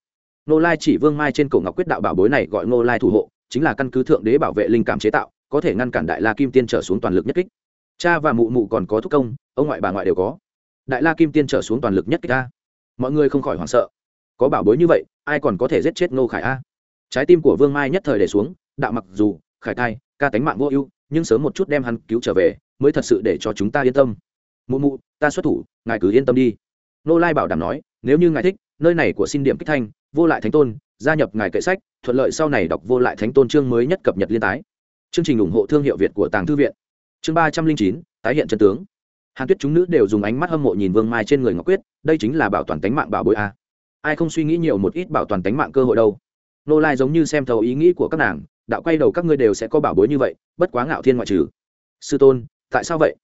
Nô lai chỉ vương mai trên cổ ngọc quyết đạo bảo bối này gọi Nô lai thủ hộ chính là căn cứ thượng đế bảo vệ linh cảm chế tạo, có thể ngăn cản đại la kim tiên trở xuống toàn lực nhất kích. Cha và mụ mụ còn có thúc công, ông ngoại bà ngoại đều có. Đại la kim tiên trở xuống toàn lực nhất kích a. Mọi người không khỏi hoảng sợ. Có bảo bối như vậy, ai còn có thể giết chết ngô khải a? Trái tim của vương mai nhất thời để xuống, đạo mặc dù, khải thai, ca tánh mạng vô ưu, nhưng sớm một chút đem hắn cứu trở về, mới thật sự để cho chúng ta yên tâm. Mụ mụ, ta xuất thủ, ngài cứ yên tâm đi. Nô lai bảo đảm nói nếu như ngài thích, nơi này của xin điểm kích thanh, vô lại thánh tôn, gia nhập ngài kệ sách, thuận lợi sau này đọc vô lại thánh tôn chương mới nhất cập nhật liên tái. Chương trình ủng hộ thương hiệu việt của tàng thư viện. Chương ba trăm linh chín, tái hiện chân tướng. Hàn tuyết chúng nữ đều dùng ánh mắt hâm mộ nhìn vương mai trên người ngọc quyết, đây chính là bảo toàn tánh mạng bảo bối a. Ai không suy nghĩ nhiều một ít bảo toàn tánh mạng cơ hội đâu. Nô lai giống như xem thấu ý nghĩ của các nàng, đạo quay đầu các ngươi đều sẽ có bảo bối như vậy, bất quá ngạo thiên ngoại trừ. Sư tôn, tại sao vậy?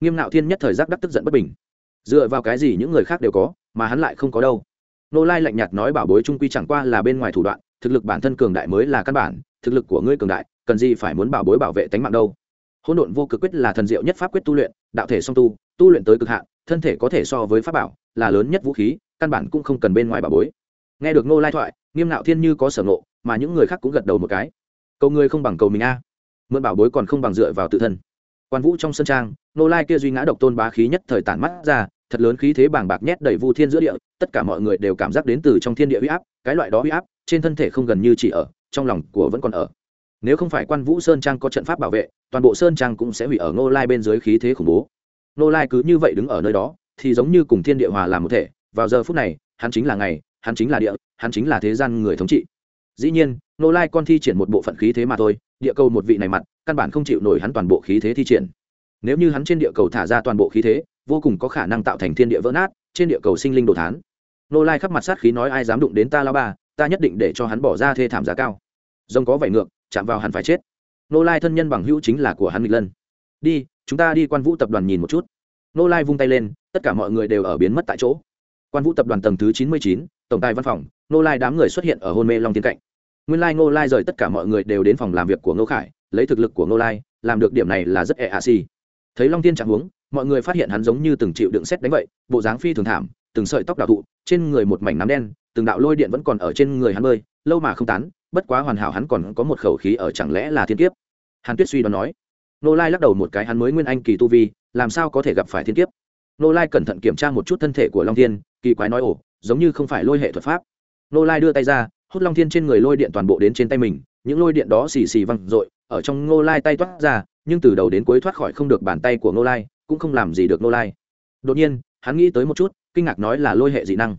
Nghiêm ngạo thiên nhất thời giác đắc tức giận bất bình. Dựa vào cái gì những người khác đều có mà hắn lại không có đâu. Nô lai lạnh nhạt nói bảo bối trung quy chẳng qua là bên ngoài thủ đoạn, thực lực bản thân cường đại mới là căn bản, thực lực của ngươi cường đại, cần gì phải muốn bảo bối bảo vệ tánh mạng đâu. Hỗn độn vô cực quyết là thần diệu nhất pháp quyết tu luyện, đạo thể song tu tu luyện tới cực hạn, thân thể có thể so với pháp bảo, là lớn nhất vũ khí, căn bản cũng không cần bên ngoài bảo bối. Nghe được nô lai thoại, nghiêm Nạo thiên như có sở ngộ, mà những người khác cũng gật đầu một cái. Cầu ngươi không bằng cầu mình a. Mượn bảo bối còn không bằng dựa vào tự thân. Quan vũ trong sân trang, nô lai kia duy ngã độc tôn bá khí nhất thời tản mắt ra thật lớn khí thế bàng bạc nhét đầy vu thiên giữa địa, tất cả mọi người đều cảm giác đến từ trong thiên địa huy áp, cái loại đó huy áp, trên thân thể không gần như chỉ ở, trong lòng của vẫn còn ở. Nếu không phải quan vũ sơn trang có trận pháp bảo vệ, toàn bộ sơn trang cũng sẽ hủy ở nô lai bên dưới khí thế khủng bố. Nô lai cứ như vậy đứng ở nơi đó, thì giống như cùng thiên địa hòa làm một thể, vào giờ phút này, hắn chính là ngày, hắn chính là địa, hắn chính là thế gian người thống trị. Dĩ nhiên nô lai con thi triển một bộ phận khí thế mà thôi, địa cầu một vị này mặt, căn bản không chịu nổi hắn toàn bộ khí thế thi triển. Nếu như hắn trên địa cầu thả ra toàn bộ khí thế vô cùng có khả năng tạo thành thiên địa vỡ nát, trên địa cầu sinh linh đồ thán. Nô lai khắp mặt sát khí nói ai dám đụng đến ta lao ba, ta nhất định để cho hắn bỏ ra thê thảm giá cao. Rồng có vảy ngược, chạm vào hắn phải chết. Nô lai thân nhân bằng hữu chính là của hắn nghịch lân. Đi, chúng ta đi quan vũ tập đoàn nhìn một chút. Nô lai vung tay lên, tất cả mọi người đều ở biến mất tại chỗ. Quan vũ tập đoàn tầng thứ chín mươi chín, tổng tài văn phòng, nô lai đám người xuất hiện ở hôn mê long tiến cạnh. Nguyên lai ngô lai rời tất cả mọi người đều đến phòng làm việc của ngô khải, lấy thực lực của ngô lai, làm được điểm này là rất e ạ xì thấy long tiên chạm huống mọi người phát hiện hắn giống như từng chịu đựng xét đánh vậy, bộ dáng phi thường thảm, từng sợi tóc đào thụ, trên người một mảnh nắm đen, từng đạo lôi điện vẫn còn ở trên người hắn bơi, lâu mà không tán, bất quá hoàn hảo hắn còn có một khẩu khí ở chẳng lẽ là thiên kiếp? Hàn tuyết suy đoán nói. Nô lai lắc đầu một cái, hắn mới nguyên anh kỳ tu vi, làm sao có thể gặp phải thiên kiếp? Nô lai cẩn thận kiểm tra một chút thân thể của long thiên, kỳ quái nói, ồ, giống như không phải lôi hệ thuật pháp. Nô lai đưa tay ra, hút long thiên trên người lôi điện toàn bộ đến trên tay mình, những lôi điện đó xì xì văng r ộ i ở trong ngô lai tay toát ra, nhưng từ đầu đến cuối thoát khỏi không được bàn tay của ngô lai cũng không làm gì được Nô lai. Đột nhiên, hắn nghĩ tới một chút, kinh ngạc nói là lôi hệ dị năng.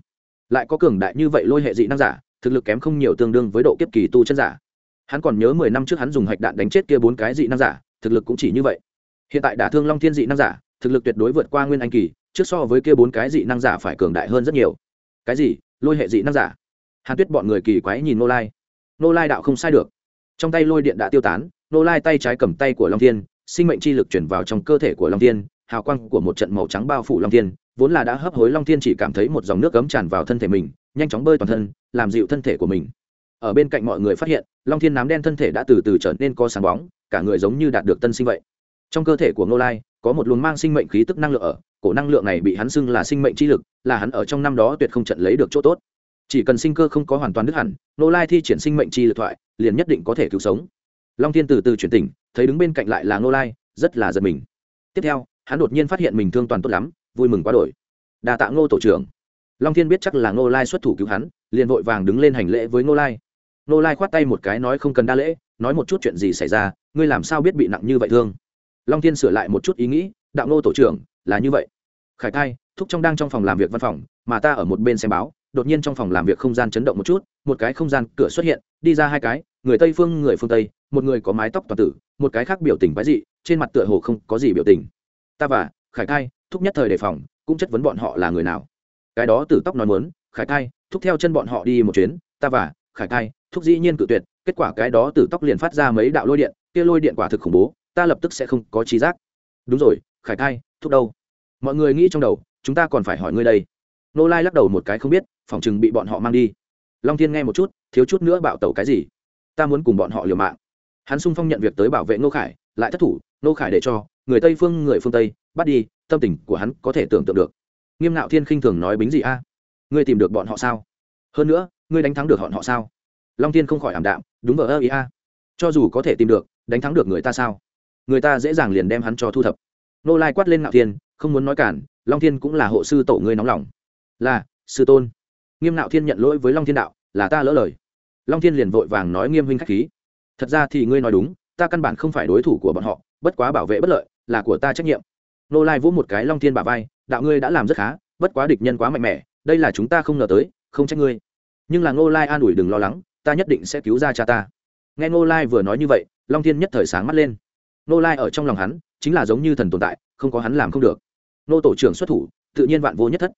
Lại có cường đại như vậy lôi hệ dị năng giả, thực lực kém không nhiều tương đương với độ kiếp kỳ tu chân giả. Hắn còn nhớ mười năm trước hắn dùng hạch đạn đánh chết kia bốn cái dị năng giả, thực lực cũng chỉ như vậy. Hiện tại đả thương long thiên dị năng giả, thực lực tuyệt đối vượt qua nguyên anh kỳ, trước so với kia bốn cái dị năng giả phải cường đại hơn rất nhiều. Cái gì? Lôi hệ dị năng giả? Hàn tuyết bọn người kỳ quái nhìn nô lai. Nô lai đạo không sai được. Trong tay lôi điện đã tiêu tán nô lai tay trái cầm tay của long thiên, sinh mệnh chi lực chuyển vào trong cơ thể của long thiên hào quang của một trận màu trắng bao phủ long thiên, vốn là đã hấp hối long thiên chỉ cảm thấy một dòng nước cấm tràn vào thân thể mình, nhanh chóng bơi toàn thân, làm dịu thân thể của mình. Ở bên cạnh mọi người phát hiện, long thiên nám đen thân thể đã từ từ trở nên có sáng bóng, cả người giống như đạt được tân sinh vậy. Trong cơ thể của ngô lai, có một luồng mang sinh mệnh khí tức năng lượng ở, cổ năng lượng này bị hắn xưng là sinh mệnh chi lực, là hắn ở trong năm đó tuyệt không trận lấy được chỗ tốt. Chỉ cần sinh cơ không có hoàn toàn đứt hẳn, ngô lai thi triển sinh mệnh chi lực thoại, liền nhất định có thể cứu sống. Long thiên từ từ chuyển tỉnh, thấy đứng bên cạnh lại là ngô lai, rất là giật mình. Tiếp theo hắn đột nhiên phát hiện mình thương toàn tốt lắm, vui mừng quá đổi. Đà tạ ngô tổ trưởng. Long thiên biết chắc là ngô lai xuất thủ cứu hắn, liền vội vàng đứng lên hành lễ với ngô lai. Ngô lai khoát tay một cái nói không cần đa lễ, nói một chút chuyện gì xảy ra, ngươi làm sao biết bị nặng như vậy thương? Long thiên sửa lại một chút ý nghĩ, đạo ngô tổ trưởng, là như vậy. Khải thai, thúc trong đang trong phòng làm việc văn phòng, mà ta ở một bên xem báo, đột nhiên trong phòng làm việc không gian chấn động một chút, một cái không gian cửa xuất hiện, đi ra hai cái, người tây phương, người phương tây, một người có mái tóc toàn tử, một cái khác biểu tình quái dị, trên mặt tựa hồ không có gì biểu tình ta và khải thai thúc nhất thời đề phòng, cũng chất vấn bọn họ là người nào. Cái đó tử tóc nói muốn, khải thai thúc theo chân bọn họ đi một chuyến, ta và khải thai thúc dĩ nhiên cự tuyệt, kết quả cái đó tử tóc liền phát ra mấy đạo lôi điện, kia lôi điện quả thực khủng bố, ta lập tức sẽ không có trí giác. Đúng rồi, khải thai thúc đâu? Mọi người nghĩ trong đầu, chúng ta còn phải hỏi ngươi đây. Nô lai lắc đầu một cái không biết, phòng chừng bị bọn họ mang đi. Long thiên nghe một chút, thiếu chút nữa bạo tẩu cái gì? Ta muốn cùng bọn họ liều mạng. Hắn sung phong nhận việc tới bảo vệ nô khải, lại thất thủ, nô khải để cho người tây phương người phương tây, bắt đi, tâm tình của hắn có thể tưởng tượng được. Nghiêm ngạo thiên khinh thường nói bính gì a. Ngươi tìm được bọn họ sao? Hơn nữa, ngươi đánh thắng được bọn họ sao? Long thiên không khỏi ảm đạm, đúng vờ ơ ý a. Cho dù có thể tìm được, đánh thắng được người ta sao? Người ta dễ dàng liền đem hắn cho thu thập. Nô lai quát lên ngạo thiên, không muốn nói cản, long thiên cũng là hộ sư tổ ngươi nóng lòng. Là, sư tôn. Nghiêm ngạo thiên nhận lỗi với long thiên đạo, là ta lỡ lời. Long thiên liền vội vàng nói nghiêm huynh k h á c h khí. Thật ra thì ngươi nói đúng, ta căn bản không phải đối thủ của bọn họ, bất quá bảo vệ bất lợi là của ta trách nhiệm. Nô lai vỗ một cái long thiên bà vai, đạo ngươi đã làm rất khá, bất quá địch nhân quá mạnh mẽ, đây là chúng ta không ngờ tới, không trách ngươi. Nhưng là ngô lai an ủi đừng lo lắng, ta nhất định sẽ cứu ra cha ta. Nghe ngô lai vừa nói như vậy, long thiên nhất thời sáng mắt lên. Ngô lai ở trong lòng hắn, chính là giống như thần tồn tại, không có hắn làm không được. Nô tổ trưởng xuất thủ, tự nhiên vạn vô nhất thất.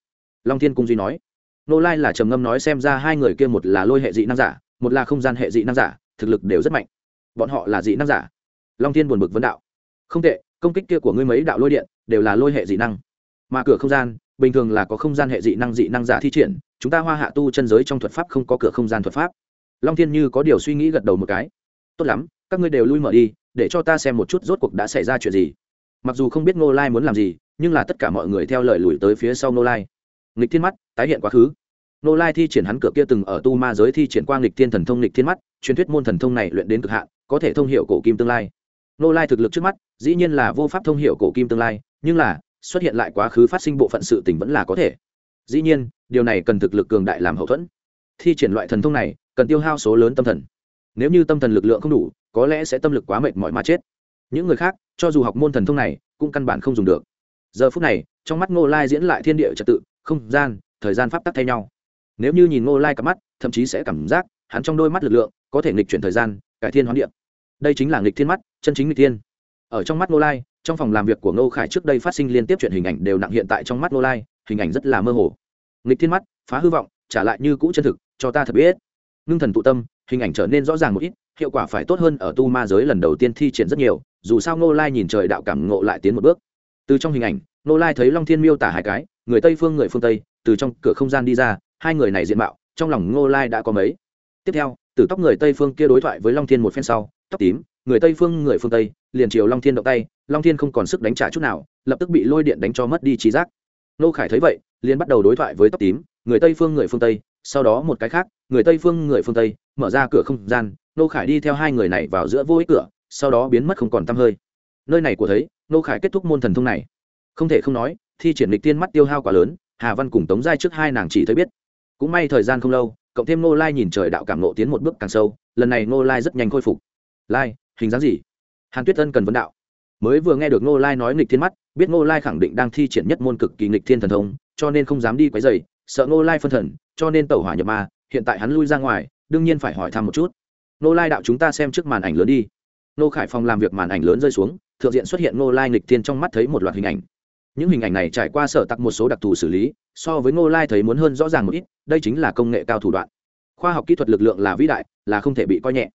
Long thiên cung duy nói. Nô lai là trầm ngâm nói xem ra hai người kia một là lôi hệ dị năng giả, một là không gian hệ dị năng giả, thực lực đều rất mạnh. Bọn họ là dị năng giả. Long thiên buồn bực vấn đạo. Không tệ công kích kia của ngươi mấy đạo lôi điện đều là lôi hệ dị năng. Mà cửa không gian, bình thường là có không gian hệ dị năng dị năng giả thi triển, chúng ta hoa hạ tu chân giới trong thuật pháp không có cửa không gian thuật pháp. Long thiên như có điều suy nghĩ gật đầu một cái. Tốt lắm, các ngươi đều lui mở đi, để cho ta xem một chút rốt cuộc đã xảy ra chuyện gì. Mặc dù không biết ngô lai muốn làm gì, nhưng là tất cả mọi người theo lời lùi tới phía sau ngô lai. Nghịch thiên mắt, tái hiện quá khứ. Ngô lai thi triển hắn cửa kia từng ở tu ma giới thi triển quang nghịch thiên thần thông, nghịch thiên mắt, truyền thuyết môn thần thông này luyện đến cực hạn, có thể thông hiệu cổ kim tương lai. Nô lai thực lực trước mắt, dĩ nhiên là vô pháp thông hiệu cổ kim tương lai, nhưng là, xuất hiện lại quá khứ phát sinh bộ phận sự tình vẫn là có thể. Dĩ nhiên, điều này cần thực lực cường đại làm hậu thuẫn. Thi triển loại thần thông này, cần tiêu hao số lớn tâm thần. Nếu như tâm thần lực lượng không đủ, có lẽ sẽ tâm lực quá mệt mỏi mà chết. Những người khác, cho dù học môn thần thông này, cũng căn bản không dùng được. Giờ phút này, trong mắt ngô lai diễn lại thiên địa trật tự, không gian, thời gian pháp tắc thay nhau. Nếu như nhìn ngô lai cặp mắt, thậm chí sẽ cảm giác, hắn trong đôi mắt lực lượng có thể nghịch chuyển thời gian, cải thiên hoán điệp đây chính là nghịch thiên mắt, chân chính nghịch thiên. Ở trong mắt ngô lai, trong phòng làm việc của ngô khải trước đây phát sinh liên tiếp chuyện hình ảnh đều nặng hiện tại trong mắt ngô lai, hình ảnh rất là mơ hồ. Nghịch thiên mắt, phá hư vọng, trả lại như cũ chân thực, cho ta thật biết. Ngưng thần tụ tâm, hình ảnh trở nên rõ ràng một ít, hiệu quả phải tốt hơn ở tu ma giới lần đầu tiên thi triển rất nhiều, dù sao ngô lai nhìn trời đạo cảm ngộ lại tiến một bước. Từ trong hình ảnh, ngô lai thấy long thiên miêu tả hai cái, người tây phương người phương tây, từ trong cửa không gian đi ra, hai người này diện mạo, trong lòng ngô lai đã có mấy. Tiếp theo, từ tóc người tây phương kia đối thoại với long thiên một phen sau tóc tím, người tây phương người phương tây, liền chiều long thiên động tay, long thiên không còn sức đánh trả chút nào, lập tức bị lôi điện đánh cho mất đi trí giác. Nô khải thấy vậy, liền bắt đầu đối thoại với tóc tím, người tây phương người phương tây, sau đó một cái khác, người tây phương người phương tây, mở ra cửa không gian, nô khải đi theo hai người này vào giữa vô ích cửa, sau đó biến mất không còn t hơi. Nơi này của thấy, nô khải kết thúc môn thần thông này. Không thể không nói, thi triển lịch tiên mắt tiêu hao quá lớn, hà văn cùng tống giai trước hai nàng chỉ thấy biết. Cũng may thời gian không lâu, cộng thêm nô lai nhìn trời đạo cảm nộ tiến một bước càng sâu, lần này nô lai rất nhanh khôi phục lai, hình dáng gì? Hàn tuyết ân cần vấn đạo. Mới vừa nghe được Ngô lai nói nghịch thiên mắt, biết Ngô lai khẳng định đang thi triển nhất môn cực kỳ nghịch thiên thần thông, cho nên không dám đi quấy dày sợ Ngô lai phân thần, cho nên tẩu hỏa nhập ma, hiện tại hắn lui ra ngoài, đương nhiên phải hỏi thăm một chút. Ngô lai đạo chúng ta xem trước màn ảnh lớn đi. Ngô khải phong làm việc màn ảnh lớn rơi xuống, thượng diện xuất hiện Ngô lai nghịch thiên trong mắt thấy một loạt hình ảnh. Những hình ảnh này trải qua sở tặc một số đặc thù xử lý, so với Ngô lai thấy muốn hơn rõ ràng một ít, đây chính là công nghệ cao thủ đoạn. Khoa học kỹ thuật lực lượng là vĩ đại, là không thể bị coi nhẹ.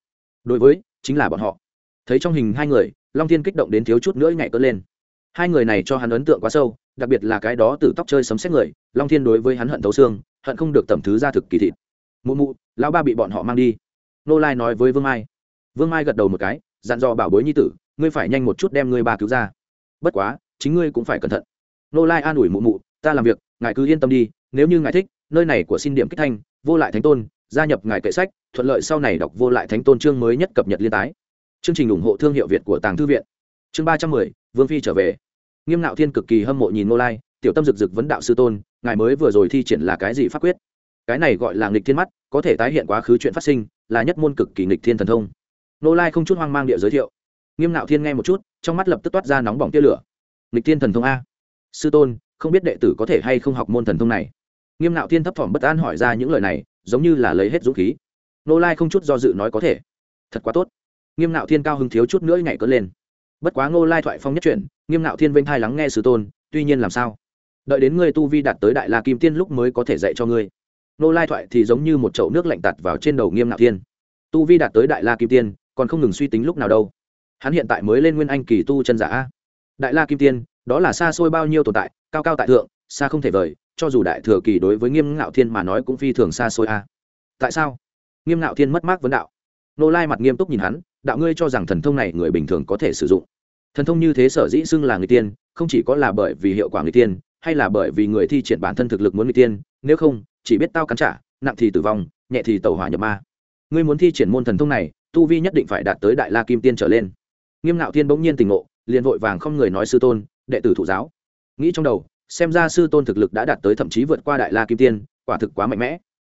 Đối với chính là bọn họ. Thấy trong hình hai người, long thiên kích động đến thiếu chút nữa nhảy cỡ lên. Hai người này cho hắn ấn tượng quá sâu, đặc biệt là cái đó từ tóc chơi sấm xét người, long thiên đối với hắn hận thấu xương, hận không được tẩm thứ ra thực kỳ thịt. Mụ mụ, lão ba bị bọn họ mang đi. Nô lai nói với vương mai. Vương mai gật đầu một cái, dặn dò bảo bối nhi tử, ngươi phải nhanh một chút đem ngươi ba cứu ra. Bất quá, chính ngươi cũng phải cẩn thận. Nô lai an ủi mụ mụ, ta làm việc, ngài cứ yên tâm đi, nếu như ngài thích, nơi này của xin điểm kích thanh, vô lại thánh tôn gia nhập ngài kệ sách, thuận lợi sau này đọc vô lại thánh tôn chương mới nhất cập nhật liên tái. Chương trình ủng hộ thương hiệu việt của tàng thư viện. Chương ba trăm mười, vương phi trở về. Nghiêm ngạo thiên cực kỳ hâm mộ nhìn nô lai, tiểu tâm rực rực vấn đạo sư tôn, ngài mới vừa rồi thi triển là cái gì pháp quyết? Cái này gọi là nghịch thiên mắt, có thể tái hiện quá khứ chuyện phát sinh, là nhất môn cực kỳ nghịch thiên thần thông. Nô lai không chút hoang mang địa giới thiệu. Nghiêm ngạo thiên nghe một chút, trong mắt lập tức toát ra nóng bỏng tia lửa. Nghịch thiên thần thông a. Sư tôn, không biết đệ tử có thể hay không học môn thần thông này? Nghiêm ngạo thiên thấp thỏm bất an hỏi ra những lời này giống như là lấy hết dũng khí. Nô lai không chút do dự nói có thể. Thật quá tốt. Nghiêm ngạo thiên cao hứng thiếu chút nữa nhảy cất lên. Bất quá ngô lai thoại phong nhất chuyển, nghiêm ngạo thiên vênh thai lắng nghe sư tôn, tuy nhiên làm sao? Đợi đến ngươi tu vi đạt tới đại la kim tiên lúc mới có thể dạy cho ngươi. Nô lai thoại thì giống như một chậu nước lạnh tạt vào trên đầu nghiêm ngạo thiên. Tu vi đạt tới đại la kim tiên, còn không ngừng suy tính lúc nào đâu. Hắn hiện tại mới lên nguyên anh kỳ tu chân giả a. Đại la kim tiên, đó là xa xôi bao nhiêu tồn tại, cao cao tại thượng, xa không thể vời cho dù đại thừa kỳ đối với nghiêm ngạo thiên mà nói cũng phi thường xa xôi a. Tại sao? Nghiêm ngạo thiên mất mát vấn đạo. Nô lai mặt nghiêm túc nhìn hắn, đạo ngươi cho rằng thần thông này người bình thường có thể sử dụng. Thần thông như thế sở dĩ xưng là người tiên, không chỉ có là bởi vì hiệu quả người tiên, hay là bởi vì người thi triển bản thân thực lực muốn người tiên, nếu không, chỉ biết tao cắn trả, nặng thì tử vong, nhẹ thì tẩu hỏa nhập ma. Ngươi muốn thi triển môn thần thông này, tu vi nhất định phải đạt tới đại la kim tiên trở lên. Nghiêm ngạo thiên bỗng nhiên tình ngộ, liền vội vàng không người nói sư tôn, đệ tử thụ giáo. Nghĩ trong đầu xem ra sư tôn thực lực đã đạt tới thậm chí vượt qua đại la kim tiên, quả thực quá mạnh mẽ.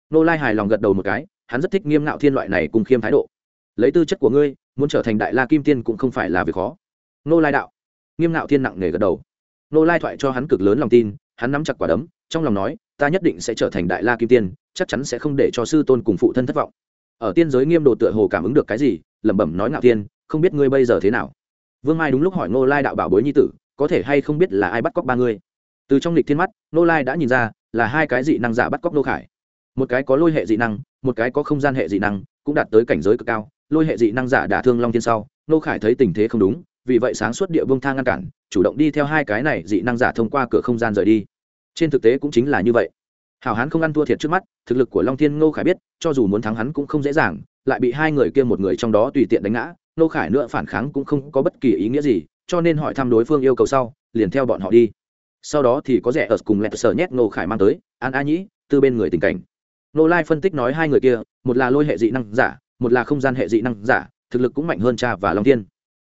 Nô lai hài lòng gật đầu một cái, hắn rất thích nghiêm ngạo thiên loại này cùng khiêm thái độ. Lấy tư chất của ngươi, muốn trở thành đại la kim tiên cũng không phải là việc khó. Nô lai đạo. Nghiêm ngạo thiên nặng nề gật đầu. Nô lai thoại cho hắn cực lớn lòng tin, hắn nắm chặt quả đấm, trong lòng nói, ta nhất định sẽ trở thành đại la kim tiên, chắc chắn sẽ không để cho sư tôn cùng phụ thân thất vọng. Ở tiên giới nghiêm đồ tựa hồ cảm ứng được cái gì, lẩm bẩm nói ngạo tiên không biết ngươi bây giờ thế nào? Vương mai đúng lúc hỏi nô lai đạo bảo bối nhi tử, có thể hay không biết là ai bắt cóc ba ngươi? Từ trong lịch thiên mắt nô lai đã nhìn ra là hai cái dị năng giả bắt cóc nô khải. Một cái có lôi hệ dị năng, một cái có không gian hệ dị năng, cũng đạt tới cảnh giới cực cao. Lôi hệ dị năng giả đả thương long thiên sau nô khải thấy tình thế không đúng, vì vậy sáng suốt địa vương thang ngăn cản, chủ động đi theo hai cái này dị năng giả thông qua cửa không gian rời đi. Trên thực tế cũng chính là như vậy. Hảo hán không ăn thua thiệt trước mắt, thực lực của long thiên ngô khải biết, cho dù muốn thắng hắn cũng không dễ dàng, lại bị hai người kia một người trong đó tùy tiện đánh ngã, ngô khải nữa phản kháng cũng không có bất kỳ ý nghĩa gì, cho nên hỏi thăm đối phương yêu cầu sau, liền theo bọn họ đi sau đó thì có rẻ ở cùng lẹt sở nhét ngô khải mang tới, an a nhĩ, từ bên người tình cảnh. Nô lai phân tích nói hai người kia, một là lôi hệ dị năng giả, một là không gian hệ dị năng giả, thực lực cũng mạnh hơn cha và long thiên.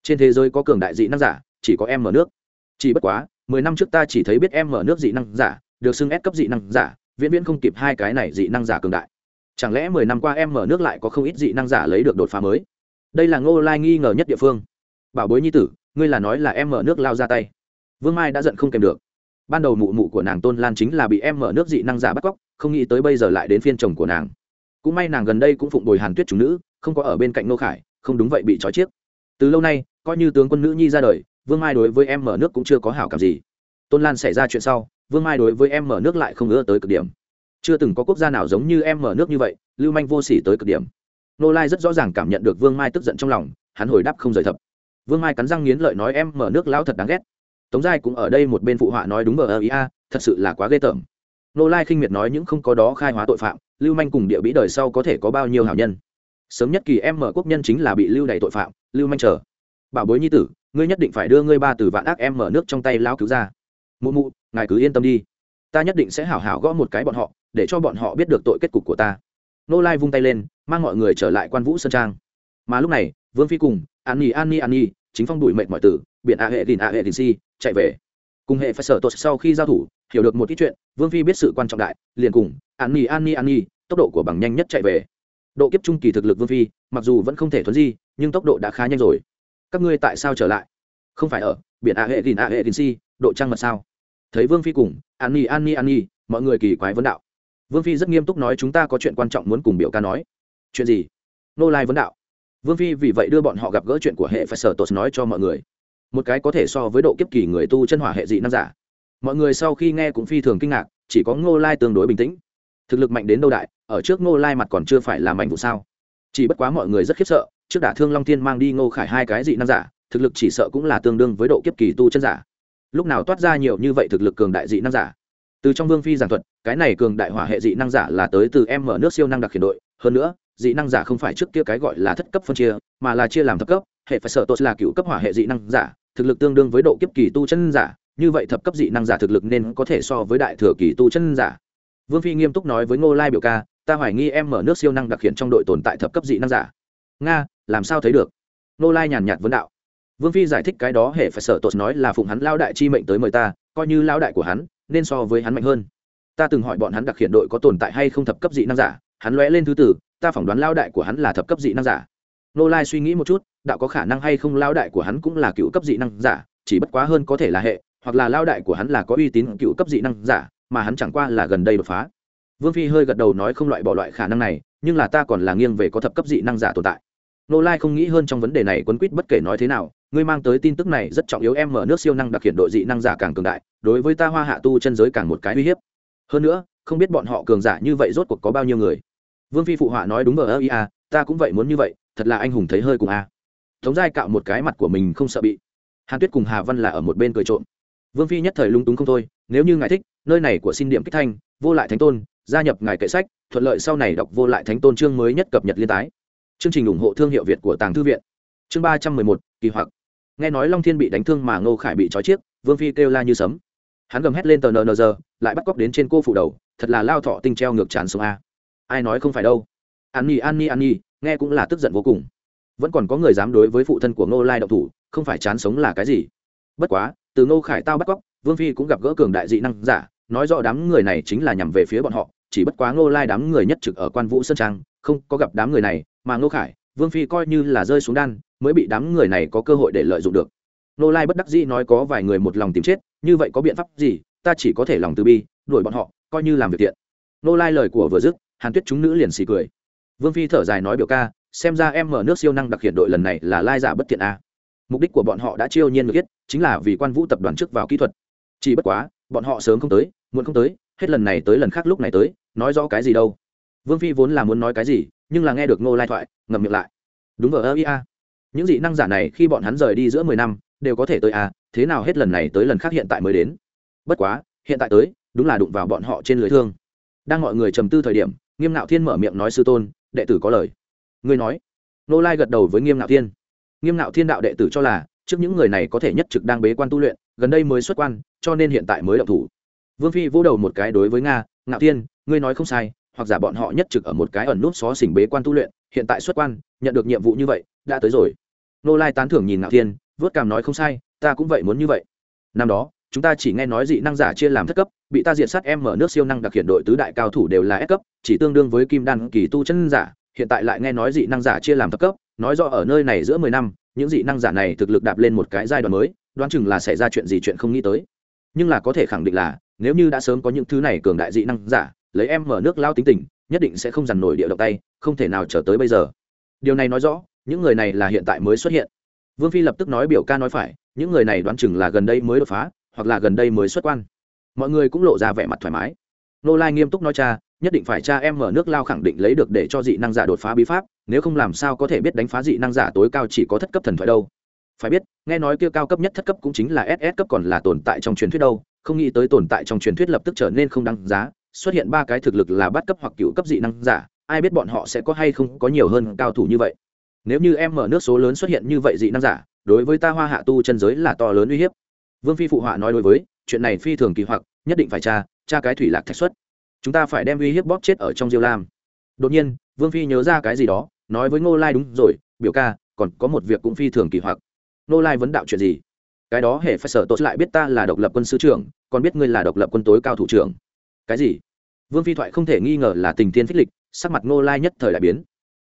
Trên thế giới có cường đại dị năng giả, chỉ có em mở nước. Chỉ bất quá, mười năm trước ta chỉ thấy biết em mở nước dị năng giả, được xưng ép cấp dị năng giả, viễn viễn không kịp hai cái này dị năng giả cường đại. Chẳng lẽ mười năm qua em mở nước lại có không ít dị năng giả lấy được đột phá mới? Đây là ngô lai nghi ngờ nhất địa phương. Bảo bối nhi tử, ngươi là nói là em mở nước lao ra tay. Vương mai đã giận không kèm được ban đầu mụ mụ của nàng tôn lan chính là bị em mở nước dị năng giả bắt cóc, không nghĩ tới bây giờ lại đến phiên chồng của nàng. Cũng may nàng gần đây cũng phụng bồi hàn tuyết chủ nữ, không có ở bên cạnh nô khải, không đúng vậy bị trói chiếc. Từ lâu nay, coi như tướng quân nữ nhi ra đời, vương mai đối với em mở nước cũng chưa có hảo cảm gì. Tôn lan xảy ra chuyện sau, vương mai đối với em mở nước lại không ưa tới cực điểm. Chưa từng có quốc gia nào giống như em mở nước như vậy, lưu manh vô s ỉ tới cực điểm. Nô lai rất rõ ràng cảm nhận được vương mai tức giận trong lòng, hắn hồi đáp không rời thập. Vương mai cắn răng nghiến lợi nói em mở nước lão thật đáng ghét tống giai cũng ở đây một bên phụ họa nói đúng vờ ơ ý a, thật sự là quá ghê tởm. Nô lai khinh miệt nói, những không có đó khai hóa tội phạm, lưu manh cùng địa bĩ đời sau có thể có bao nhiêu hảo nhân? Sớm nhất kỳ em mở quốc nhân chính là bị lưu đày tội phạm, lưu manh chờ. Bảo bối nhi tử, ngươi nhất định phải đưa ngươi ba từ vạn ác em mở nước trong tay lao cứu ra. Mụ mụ, ngài cứ yên tâm đi. Ta nhất định sẽ hảo hảo gõ một cái bọn họ, để cho bọn họ biết được tội kết cục của ta. Nô lai vung tay lên, mang mọi người trở lại quan vũ sơn trang. Mà lúc này, vương phi cùng, an nhi an nhi an nhi, chính phong đuổi mệt mọi tử biển a hệ đình a hệ đình si, chạy về. Cùng hệ phải sở tốt sau khi giao thủ, hiểu được một ít chuyện, vương phi biết sự quan trọng đại, liền cùng, an ni an ni an ni, tốc độ của bằng nhanh nhất chạy về. Độ kiếp trung kỳ thực lực vương phi, mặc dù vẫn không thể thuấn di, nhưng tốc độ đã khá nhanh rồi. Các ngươi tại sao trở lại? Không phải ở, biển a hệ đình a hệ đình si, độ trăng mật sao? Thấy vương phi cùng, an ni an ni an ni, mọi người kỳ quái vấn đạo. Vương phi rất nghiêm túc nói, chúng ta có chuyện quan trọng muốn cùng biểu ca nói. Chuyện gì? Nô lai vấn đạo. Vương phi vì vậy đưa bọn họ gặp gỡ chuyện của hệ phải sở tốt nói cho mọi người một cái có thể so với độ kiếp kỳ người tu chân hỏa hệ dị nam giả. Mọi người sau khi nghe cũng phi thường kinh ngạc, chỉ có ngô lai tương đối bình tĩnh. Thực lực mạnh đến đâu đại, ở trước ngô lai mặt còn chưa phải là mạnh vụ sao? Chỉ bất quá mọi người rất khiếp sợ, trước đả thương long thiên mang đi ngô khải hai cái dị nam giả, thực lực chỉ sợ cũng là tương đương với độ kiếp kỳ tu chân giả. Lúc nào toát ra nhiều như vậy thực lực cường đại dị năng giả? Từ trong vương phi giảng thuật, cái này cường đại hỏa hệ dị năng giả là tới từ em mở nước siêu năng đặc khiển đội. Hơn nữa, dị năng giả không phải trước kia cái gọi là thất cấp phân chia, mà là chia làm thập cấp, hệ phải sợ tốt là cựu cấp hỏa hệ dị năng giả thực lực tương đương với độ kiếp kỳ tu chân giả, như vậy thập cấp dị năng giả thực lực nên có thể so với đại thừa kỳ tu chân giả. Vương phi nghiêm túc nói với ngô lai biểu ca, ta hoài nghi em mở nước siêu năng đặc hiện trong đội tồn tại thập cấp dị năng giả. Nga, làm sao thấy được? Ngô lai nhàn nhạt vấn đạo. Vương phi giải thích cái đó hệ phải sợ tột nói là phụng hắn lao đại chi mệnh tới mời ta, coi như lao đại của hắn, nên so với hắn mạnh hơn. Ta từng hỏi bọn hắn đặc hiện đội có tồn tại hay không thập cấp dị năng giả, hắn lóe lên thứ tử ta phỏng đoán lao đại của hắn là thập cấp dị năng giả nô lai suy nghĩ một chút, đạo có khả năng hay không lao đại của hắn cũng là cựu cấp dị năng giả, chỉ bất quá hơn có thể là hệ, hoặc là lao đại của hắn là có uy tín cựu cấp dị năng giả, mà hắn chẳng qua là gần đây đột phá. Vương phi hơi gật đầu nói không loại bỏ loại khả năng này, nhưng là ta còn là nghiêng về có thập cấp dị năng giả tồn tại. Nô lai không nghĩ hơn trong vấn đề này quấn quýt bất kể nói thế nào, ngươi mang tới tin tức này rất trọng yếu em mở nước siêu năng đặc hiện đội dị năng giả càng cường đại, đối với ta hoa hạ tu chân giới càng một cái uy hiếp. Hơn nữa, không biết bọn họ cường giả như vậy rốt cuộc có bao nhiêu người. Vương phi phụ họa nói đúng vờ ơ ia ta cũng vậy muốn như vậy, thật là anh hùng thấy hơi cùng a. Tống giai cạo một cái mặt của mình không sợ bị hàn tuyết cùng hà văn là ở một bên cười trộm. Vương phi nhất thời lung túng không thôi, nếu như ngài thích, nơi này của xin điểm kích thanh, vô lại thánh tôn, gia nhập ngài kệ sách, thuận lợi sau này đọc vô lại thánh tôn chương mới nhất cập nhật liên tái. Chương trình ủng hộ thương hiệu việt của tàng thư viện. Chương ba trăm mười một, kỳ hoặc. Nghe nói long thiên bị đánh thương mà ngô khải bị trói chiếc, vương phi kêu la như sấm. Hắn gầm hét lên tờ nờ giờ, lại bắt cóc đến trên cô phủ đầu, thật là lao thọ tinh treo ngược tràn sông a. Ai nói không phải đâu? An nhi an nhi an nhi, nghe cũng là tức giận vô cùng. Vẫn còn có người dám đối với phụ thân của ngô lai độc thủ, không phải chán sống là cái gì? Bất quá, từ ngô khải tao bắt cóc, vương phi cũng gặp gỡ cường đại dị năng giả, nói rõ đám người này chính là nhằm về phía bọn họ, chỉ bất quá ngô lai đám người nhất trực ở quan vũ sơn trang, không có gặp đám người này, mà ngô khải, vương phi coi như là rơi xuống đan, mới bị đám người này có cơ hội để lợi dụng được. Ngô lai bất đắc dĩ nói có vài người một lòng tìm chết, như vậy có biện pháp gì, ta chỉ có thể lòng từ bi, đuổi bọn họ, coi như làm việc tiện ngô lai lời của vừa dứt, hàn tuyết chúng nữ liền xì cười vương phi thở dài nói biểu ca, xem ra em mở nước siêu năng đặc hiện đội lần này là lai giả bất thiện a. Mục đích của bọn họ đã chiêu nhiên được biết, chính là vì quan vũ tập đoàn trước vào kỹ thuật. Chỉ bất quá, bọn họ sớm không tới, muộn không tới, hết lần này tới lần khác lúc này tới, nói rõ cái gì đâu. Vương phi vốn là muốn nói cái gì, nhưng là nghe được ngô lai thoại, ngậm miệng lại. Đúng vào ơ ia những dị năng giả này khi bọn hắn rời đi giữa mười năm, đều có thể tới a thế nào hết lần này tới lần khác hiện tại mới đến. Bất quá, hiện tại tới, đúng là đụng vào bọn họ trên lưới thương. Đang mọi người trầm tư thời điểm, nghiêm nạo thiên mở miệng nói sư tôn đệ tử có lời. Ngươi nói. Nô lai gật đầu với nghiêm nạo thiên. Nghiêm nạo thiên đạo đệ tử cho là, trước những người này có thể nhất trực đang bế quan tu luyện, gần đây mới xuất quan, cho nên hiện tại mới động thủ. Vương phi vỗ đầu một cái đối với nga ngạo thiên, ngươi nói không sai, hoặc giả bọn họ nhất trực ở một cái ẩn nút xó xỉnh bế quan tu luyện, hiện tại xuất quan, nhận được nhiệm vụ như vậy, đã tới rồi. Nô lai tán thưởng nhìn ngạo thiên, vớt cảm nói không sai, ta cũng vậy muốn như vậy. Năm đó, chúng ta chỉ nghe nói dị năng giả chia làm thất cấp bị ta diện sát em mở nước siêu năng đặc hiện đội tứ đại cao thủ đều là S cấp, chỉ tương đương với kim đan kỳ tu chân giả, hiện tại lại nghe nói dị năng giả chia làm thấp cấp, nói rõ ở nơi này giữa mười năm, những dị năng giả này thực lực đạp lên một cái giai đoạn mới, đoán chừng là xảy ra chuyện gì chuyện không nghĩ tới. Nhưng là có thể khẳng định là, nếu như đã sớm có những thứ này cường đại dị năng giả, lấy em mở nước lao tính tình, nhất định sẽ không dằn nổi địa động tay, không thể nào trở tới bây giờ. Điều này nói rõ, những người này là hiện tại mới xuất hiện. Vương phi lập tức nói biểu ca nói phải, những người này đoán chừng là gần đây mới đột phá, hoặc là gần đây mới xuất quan mọi người cũng lộ ra vẻ mặt thoải mái. Nô lai nghiêm túc nói, cha, nhất định phải cha em mở nước lao khẳng định lấy được để cho dị năng giả đột phá bí pháp, nếu không làm sao có thể biết đánh phá dị năng giả tối cao chỉ có thất cấp thần thoại đâu. Phải biết, nghe nói kia cao cấp nhất thất cấp cũng chính là ss cấp còn là tồn tại trong truyền thuyết đâu, không nghĩ tới tồn tại trong truyền thuyết lập tức trở nên không đăng giá, xuất hiện ba cái thực lực là bắt cấp hoặc cựu cấp dị năng giả, ai biết bọn họ sẽ có hay không có nhiều hơn cao thủ như vậy. Nếu như em mở nước số lớn xuất hiện như vậy dị năng giả, đối với ta hoa hạ tu chân giới là to lớn uy hiếp. Vương phi phụ họa nói đối với chuyện này phi thường kỳ hoặc, nhất định phải tra tra cái thủy lạc thạch xuất. Chúng ta phải đem uy hiếp bóp chết ở trong diêu lam. Đột nhiên, vương phi nhớ ra cái gì đó, nói với ngô lai đúng rồi, biểu ca, còn có một việc cũng phi thường kỳ hoặc. Ngô lai vấn đạo chuyện gì? Cái đó hệ phải sở tốt lại biết ta là độc lập quân sư trưởng, còn biết ngươi là độc lập quân tối cao thủ trưởng. Cái gì? Vương phi thoại không thể nghi ngờ là tình tiên phích lịch, sắc mặt ngô lai nhất thời đại biến.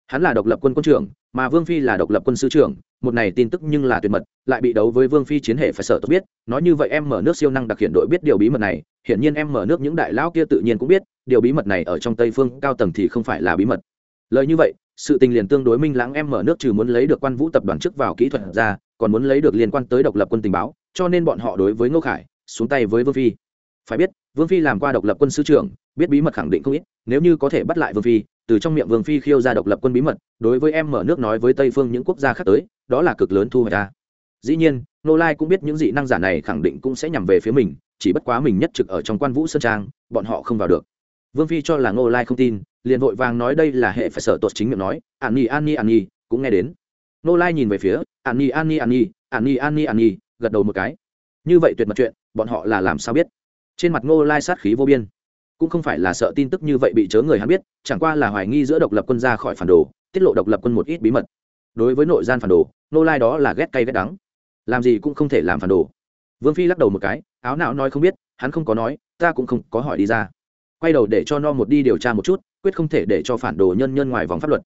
Hắn là độc lập quân quân trưởng mà vương phi là độc lập quân sư trưởng, một này tin tức nhưng là tuyệt mật, lại bị đấu với vương phi chiến hệ phải sợ tốt biết, nói như vậy em mở nước siêu năng đặc hiện đội biết điều bí mật này, hiển nhiên em mở nước những đại lão kia tự nhiên cũng biết, điều bí mật này ở trong tây phương cao tầng thì không phải là bí mật. Lời như vậy, sự tình liền tương đối minh lãng, em mở nước trừ muốn lấy được quan vũ tập đoàn trước vào kỹ thuật ra, còn muốn lấy được liên quan tới độc lập quân tình báo, cho nên bọn họ đối với ngô khải, xuống tay với vương phi. Phải biết, vương phi làm qua độc lập quân sư trưởng, biết bí mật khẳng định không ít, nếu như có thể bắt lại vương phi từ trong miệng vương phi khiêu ra độc lập quân bí mật, đối với em mở nước nói với tây phương những quốc gia khác tới, đó là cực lớn thu hoạch ta dĩ nhiên nô lai cũng biết những dị năng giả này khẳng định cũng sẽ nhằm về phía mình, chỉ bất quá mình nhất trực ở trong quan vũ sơn trang, bọn họ không vào được. Vương phi cho là nô lai không tin, liền vội vàng nói đây là hệ phải sở tột chính miệng nói, an nhi an nhi an nhi, cũng nghe đến. Nô lai nhìn về phía, an nhi an nhi an nhi an nhi an nhi an nhi, gật đầu một cái. Như vậy tuyệt mật chuyện, bọn họ là làm sao biết? Trên mặt nô lai sát khí vô biên cũng không phải là sợ tin tức như vậy bị chớ người hắn biết, chẳng qua là hoài nghi giữa độc lập quân ra khỏi phản đồ, tiết lộ độc lập quân một ít bí mật. Đối với nội gian phản đồ, nô lai đó là ghét cay ghét đắng. Làm gì cũng không thể làm phản đồ. Vương phi lắc đầu một cái, áo não nói không biết, hắn không có nói, ta cũng không có hỏi đi ra. Quay đầu để cho no một đi điều tra một chút, quyết không thể để cho phản đồ nhân nhân ngoài vòng pháp luật.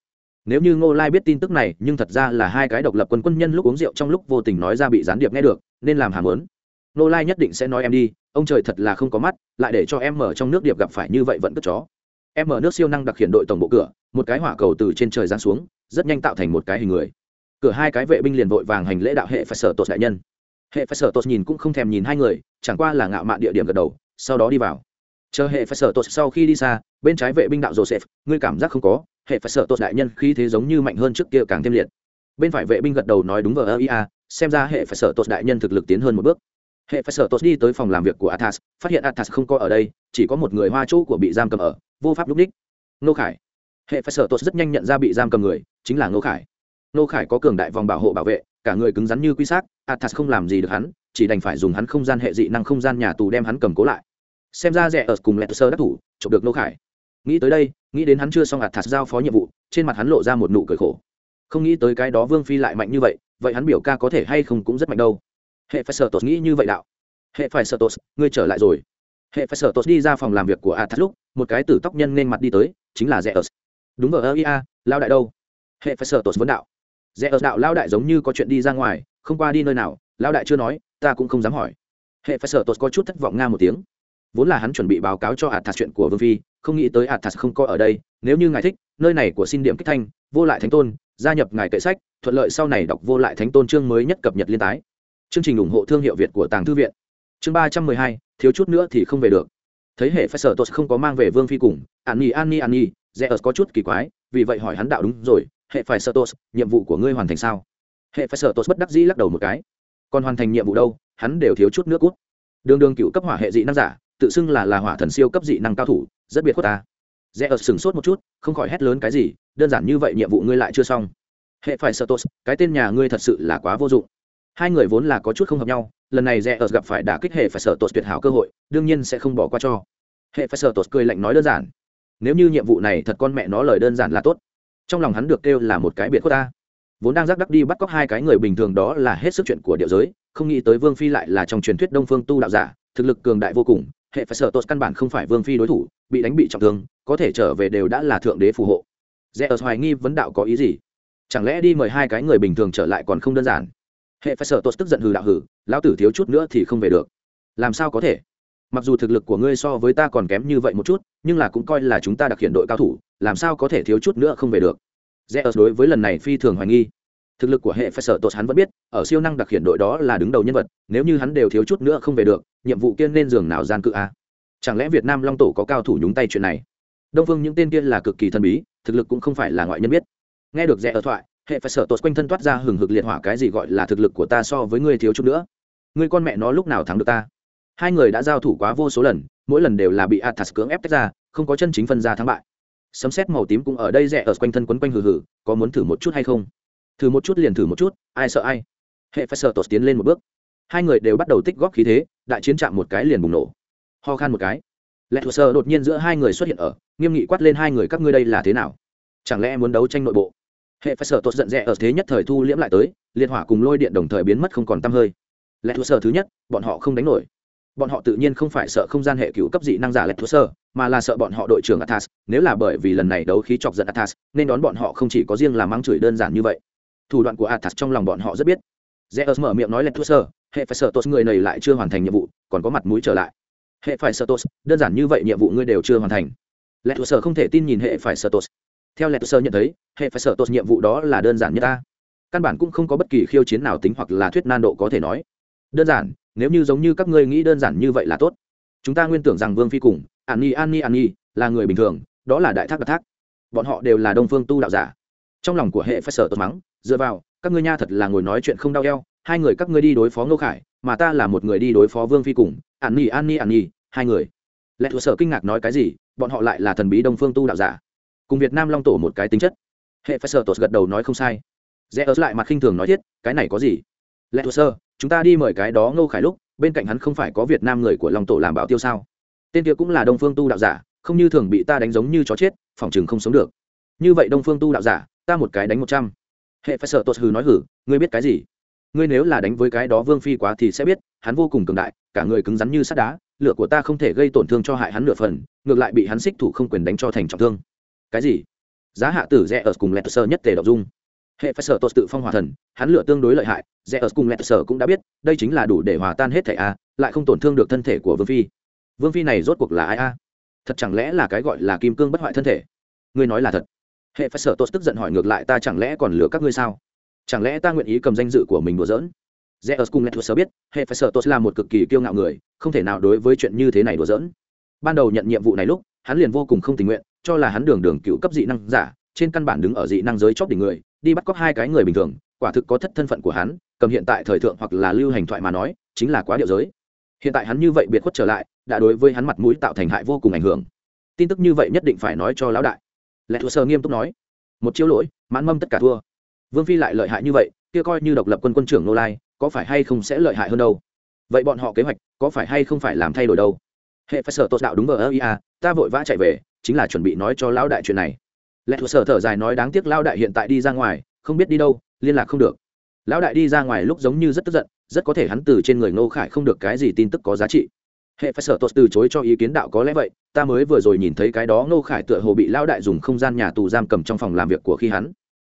Nếu như ngô lai biết tin tức này, nhưng thật ra là hai cái độc lập quân quân nhân lúc uống rượu trong lúc vô tình nói ra bị gián điệp nghe được, nên làm hàm lớn ngô lai nhất định sẽ nói em đi ông trời thật là không có mắt, lại để cho em mở trong nước điệp gặp phải như vậy vẫn cất chó. Em mở nước siêu năng đặc hiện đội tổng bộ cửa, một cái hỏa cầu từ trên trời giáng xuống, rất nhanh tạo thành một cái hình người. Cửa hai cái vệ binh liền vội vàng hành lễ đạo hệ phải sở tột đại nhân. Hệ phải sở tột nhìn cũng không thèm nhìn hai người, chẳng qua là ngạo mạn địa điểm gật đầu, sau đó đi vào. Chờ hệ phải sở tột sau khi đi xa, bên trái vệ binh đạo joseph, ngươi cảm giác không có, hệ phải sở tột đại nhân khí thế giống như mạnh hơn trước kia càng thêm liệt. Bên phải vệ binh gật đầu nói đúng vờ ơ ia xem ra hệ phải sở tột đại nhân thực lực tiến hơn một bước hệ phải sở tốt đi tới phòng làm việc của athas, phát hiện athas không có ở đây, chỉ có một người hoa chỗ của bị giam cầm ở, vô pháp lúc đích nô khải. Hệ phải sở tốt rất nhanh nhận ra bị giam cầm người, chính là nô khải. Nô khải có cường đại vòng bảo hộ bảo vệ, cả người cứng rắn như quy xác, athas không làm gì được hắn, chỉ đành phải dùng hắn không gian hệ dị năng không gian nhà tù đem hắn cầm cố lại. Xem ra rẻ ở cùng lẹt sơ đắc thủ, chụp được nô khải. Nghĩ tới đây, nghĩ đến hắn chưa xong athas giao phó nhiệm vụ, trên mặt hắn lộ ra một nụ cười khổ. Không nghĩ tới cái đó vương phi lại mạnh như vậy vậy hắn biểu ca có thể hay không cũng rất mạnh đâu hệ phải sợ tốt nghĩ như vậy đạo. Hệ phải sợ tốt ngươi trở lại rồi. Hệ phải sợ tốt đi ra phòng làm việc của A thạt lúc, một cái tử tóc nhân nên mặt đi tới, chính là rẽ ớt đúng vào ơ ia lao đại đâu? Hệ phải sợ tốt vấn đạo. Rẽ ớt đạo lao đại giống như có chuyện đi ra ngoài, không qua đi nơi nào lao đại chưa nói, ta cũng không dám hỏi. Hệ phải sợ tốt có chút thất vọng nga một tiếng. Vốn là hắn chuẩn bị báo cáo cho athas chuyện của vương phi, không nghĩ tới athas không có ở đây, nếu như ngài thích, nơi này của xin điểm kích thanh, vô lại thánh tôn, gia nhập ngài kệ sách, thuận lợi sau này đọc vô lại thánh tôn chương mới nhất cập nhật liên tái chương trình ủng hộ thương hiệu việt của tàng thư viện. Chương ba trăm mười hai, thiếu chút nữa thì không về được. Thấy hệ phải sợ tốt không có mang về vương phi cùng, an nhi an nhi an nhi rẽ có chút kỳ quái, vì vậy hỏi hắn đạo đúng rồi, hệ phải sợ tốt nhiệm vụ của ngươi hoàn thành sao? Hệ phải sợ tốt bất đắc dĩ lắc đầu một cái. Còn hoàn thành nhiệm vụ đâu, hắn đều thiếu chút nước cút. Đường đường cựu cấp hỏa hệ dị năng giả, tự xưng là là hỏa thần siêu cấp dị năng cao thủ, rất biệt khuất ta. Rẽ ớt sừng sốt một chút, không khỏi hét lớn cái gì, đơn giản như vậy nhiệm vụ ngươi lại chưa xong. Hệ phải sợ tốt cái tên nhà ngươi thật sự là quá vô dụng hai người vốn là có chút không hợp nhau, lần này rẽ ở gặp phải đả kích hệ phải sợ tột tuyệt hảo cơ hội, đương nhiên sẽ không bỏ qua cho. Hệ phải sợ tột cười lạnh nói đơn giản, nếu như nhiệm vụ này thật con mẹ nó lời đơn giản là tốt. Trong lòng hắn được kêu là một cái biệt khuất ta. Vốn đang rắc đắc đi bắt cóc hai cái người bình thường đó là hết sức chuyện của địa giới, không nghĩ tới vương phi lại là trong truyền thuyết đông phương tu đạo giả, thực lực cường đại vô cùng, hệ phải sợ tột căn bản không phải vương phi đối thủ, bị đánh bị trọng thương, có thể trở về đều đã là thượng đế phù hộ. Rẽ ở hoài nghi vấn đạo có ý gì? Chẳng lẽ đi mời hai cái người bình thường trở lại còn không đơn giản? Hệ phải sợ tốt tức giận hừ đạo hừ, lão tử thiếu chút nữa thì không về được. Làm sao có thể? Mặc dù thực lực của ngươi so với ta còn kém như vậy một chút, nhưng là cũng coi là chúng ta đặc hiện đội cao thủ, làm sao có thể thiếu chút nữa không về được? Rẽ đối với lần này phi thường hoài nghi. Thực lực của hệ phải sợ tốt hắn vẫn biết, ở siêu năng đặc hiện đội đó là đứng đầu nhân vật, nếu như hắn đều thiếu chút nữa không về được, nhiệm vụ kiên nên giường nào gian cự a? Chẳng lẽ việt nam long tổ có cao thủ nhúng tay chuyện này? Đông phương những tên kia là cực kỳ thần bí, thực lực cũng không phải là ngoại nhân biết. Nghe được rẽ ở thoại hệ phải sợ tột quanh thân toát ra hừng hực liệt hỏa cái gì gọi là thực lực của ta so với ngươi thiếu chút nữa. Ngươi con mẹ nó lúc nào thắng được ta? Hai người đã giao thủ quá vô số lần, mỗi lần đều là bị athas cưỡng ép tách ra, không có chân chính phân ra thắng bại. Sấm xét màu tím cũng ở đây rẽ ở quanh thân quấn quanh hừ hừ, có muốn thử một chút hay không? Thử một chút liền thử một chút, ai sợ ai? Hệ phải sợ tột tiến lên một bước. Hai người đều bắt đầu tích góp khí thế, đại chiến chạm một cái liền bùng nổ. Ho khan một cái. Lệ thuộc sơ đột nhiên giữa hai người xuất hiện ở, nghiêm nghị quát lên hai người, các ngươi đây là thế nào? Chẳng lẽ muốn đấu tranh nội bộ? Hệ phải sợ tốt giận rẽ ở thế nhất thời thu liễm lại tới, liên hỏa cùng lôi điện đồng thời biến mất không còn t hơi. Lệ thuộc sơ thứ nhất, bọn họ không đánh nổi. Bọn họ tự nhiên không phải sợ không gian hệ cựu cấp dị năng giả lệ thuộc sơ, mà là sợ bọn họ đội trưởng athas nếu là bởi vì lần này đấu khí chọc giận athas nên đón bọn họ không chỉ có riêng là mang chửi đơn giản như vậy. Thủ đoạn của athas trong lòng bọn họ rất biết. Zeus mở miệng nói lệ thuộc sơ, hệ phải sợ tốt người này lại chưa hoàn thành nhiệm vụ, còn có mặt mũi trở lại. Hệ phải sợ tốt, đơn giản như vậy nhiệm vụ ngươi đều chưa hoàn thành. Lệ thuộc sơ không thể tin nhìn hệ phải sợ tốt theo lệ sơ nhận thấy, hệ phải sợ tốt nhiệm vụ đó là đơn giản như ta. Căn bản cũng không có bất kỳ khiêu chiến nào tính hoặc là thuyết nan độ có thể nói. Đơn giản, nếu như giống như các ngươi nghĩ đơn giản như vậy là tốt. Chúng ta nguyên tưởng rằng vương phi cùng an nhi an nhi an nhi là người bình thường, đó là đại thác đặc thác. Bọn họ đều là đông phương tu đạo giả. Trong lòng của hệ phải sợ tốt mắng, dựa vào, các ngươi nha thật là ngồi nói chuyện không đau eo, hai người các ngươi đi đối phó ngô khải, mà ta là một người đi đối phó vương phi cùng an nhi an nhi an nhi hai người. Lệ thuộc sở kinh ngạc nói cái gì, bọn họ lại là thần bí đông phương tu đạo giả cùng việt nam long tổ một cái tính chất. Hệ phải sở tột gật đầu nói không sai. Rẽ ớt lại mặt khinh thường nói thiết, cái này có gì? Lệ thuộc sơ, chúng ta đi mời cái đó ngô khải lúc, bên cạnh hắn không phải có việt nam người của long tổ làm bảo tiêu sao? Tên kia cũng là đông phương tu đạo giả, không như thường bị ta đánh giống như chó chết, phòng chừng không sống được. Như vậy đông phương tu đạo giả, ta một cái đánh một trăm. Hệ phải sợ tột hừ nói hử ngươi biết cái gì? Ngươi nếu là đánh với cái đó vương phi quá thì sẽ biết, hắn vô cùng cường đại, cả người cứng rắn như sắt đá, lửa của ta không thể gây tổn thương cho hại hắn nửa phần, ngược lại bị hắn xích thủ không quyền đánh cho thành trọng thương cái gì? Giá hạ tử rẽ ở cùng lẹt sơ nhất tề đọc dung. Hệ phải sở tốt tự phong hòa thần, hắn lửa tương đối lợi hại rẽ ở cùng lẹt sở cũng đã biết, đây chính là đủ để hòa tan hết thể a, lại không tổn thương được thân thể của vương phi. Vương phi này rốt cuộc là ai a? Thật chẳng lẽ là cái gọi là kim cương bất hoại thân thể? Ngươi nói là thật. Hệ phải sở tốt tức giận hỏi ngược lại, ta chẳng lẽ còn lừa các ngươi sao? Chẳng lẽ ta nguyện ý cầm danh dự của mình đùa giỡn? Rẽ ở cùng lẹt network biết, hệ phải sở tốt là một cực kỳ kiêu ngạo người, không thể nào đối với chuyện như thế này đùa giỡn. Ban đầu nhận nhiệm vụ này lúc hắn liền vô cùng không tình nguyện, cho là hắn đường đường cựu cấp dị năng giả, trên căn bản đứng ở dị năng giới chóp đỉnh người, đi bắt cóc hai cái người bình thường, quả thực có thất thân phận của hắn, cầm hiện tại thời thượng hoặc là lưu hành thoại mà nói, chính là quá điệu giới. Hiện tại hắn như vậy biệt khuất trở lại, đã đối với hắn mặt mũi tạo thành hại vô cùng ảnh hưởng. Tin tức như vậy nhất định phải nói cho lão đại. Lệ thua sơ nghiêm túc nói, một chiêu lỗi, mãn mâm tất cả thua. Vương phi lại lợi hại như vậy, kia coi như độc lập quân quân trưởng nô lai, có phải hay không sẽ lợi hại hơn đâu? Vậy bọn họ kế hoạch có phải hay không phải làm thay đổi đâu? Hệ phải sở tốt đạo đúng vờ ơ ia ta vội vã chạy về, chính là chuẩn bị nói cho lão đại chuyện này. Lẽ thuộc sở thở dài nói đáng tiếc lão đại hiện tại đi ra ngoài, không biết đi đâu, liên lạc không được. Lão đại đi ra ngoài lúc giống như rất tức giận, rất có thể hắn từ trên người ngô khải không được cái gì tin tức có giá trị. Hệ phải Sở tốt từ chối cho ý kiến đạo có lẽ vậy, ta mới vừa rồi nhìn thấy cái đó ngô khải tựa hồ bị Lão đại dùng không gian nhà tù giam cầm trong phòng làm việc của khi hắn.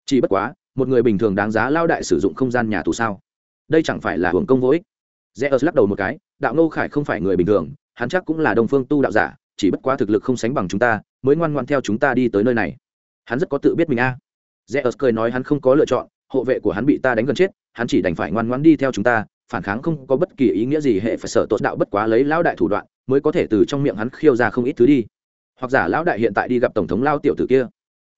Chỉ bất quá, một người bình thường đáng giá lao đại sử dụng không gian nhà tù sao? Đây chẳng phải là hưởng công vô ích. Rẽ ớt lắc đầu một cái, đạo ngô khải không phải người bình thường hắn chắc cũng là đồng phương tu đạo giả, chỉ bất quá thực lực không sánh bằng chúng ta, mới ngoan ngoan theo chúng ta đi tới nơi này. Hắn rất có tự biết mình a. À. rẽ ớt cười nói hắn không có lựa chọn, hộ vệ của hắn bị ta đánh gần chết, hắn chỉ đành phải ngoan ngoan đi theo chúng ta, phản kháng không có bất kỳ ý nghĩa gì, hệ phải sợ tốt đạo bất quá lấy lão đại thủ đoạn, mới có thể từ trong miệng hắn khiêu ra không ít thứ đi. Hoặc giả lão đại hiện tại đi gặp tổng thống lao tiểu tử kia.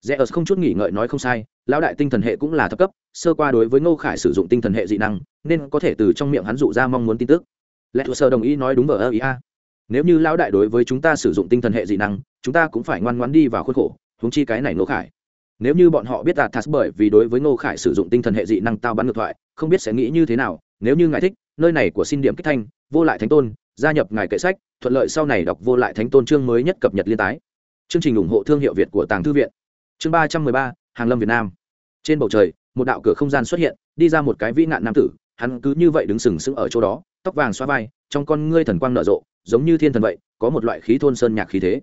Rẽ ớt không chút nghỉ ngợi nói không sai, lão đại tinh thần hệ cũng là thấp cấp, sơ qua đối với ngô khải sử dụng tinh thần hệ dị năng, nên có thể từ trong miệng hắn dụ ra mong muốn tin tức. Lẽ thuộc sơ đồng ý nói đúng vờ ơ ý a nếu như lão đại đối với chúng ta sử dụng tinh thần hệ dị năng, chúng ta cũng phải ngoan ngoãn đi vào khuôn khổ húng chi cái này ngô khải. Nếu như bọn họ biết đạt thas bởi vì đối với ngô khải sử dụng tinh thần hệ dị năng tao bắn ngược thoại, không biết sẽ nghĩ như thế nào, nếu như ngài thích, nơi này của xin điểm kích thanh, vô lại thánh tôn, gia nhập ngài kệ sách, thuận lợi sau này đọc vô lại thánh tôn chương mới nhất cập nhật liên tái. Chương trình ủng hộ thương hiệu việt của tàng thư viện. Chương ba trăm mười ba, hàng lâm việt nam. Trên bầu trời, một đạo cửa không gian xuất hiện, đi ra một cái vĩ nạn nam tử, hắn cứ như vậy đứng sừng sững ở chỗ đó, tóc vàng xoa vai, trong con ngươi thần quang nở rộ giống như thiên thần vậy, có một loại khí thôn sơn nhạc khí thế.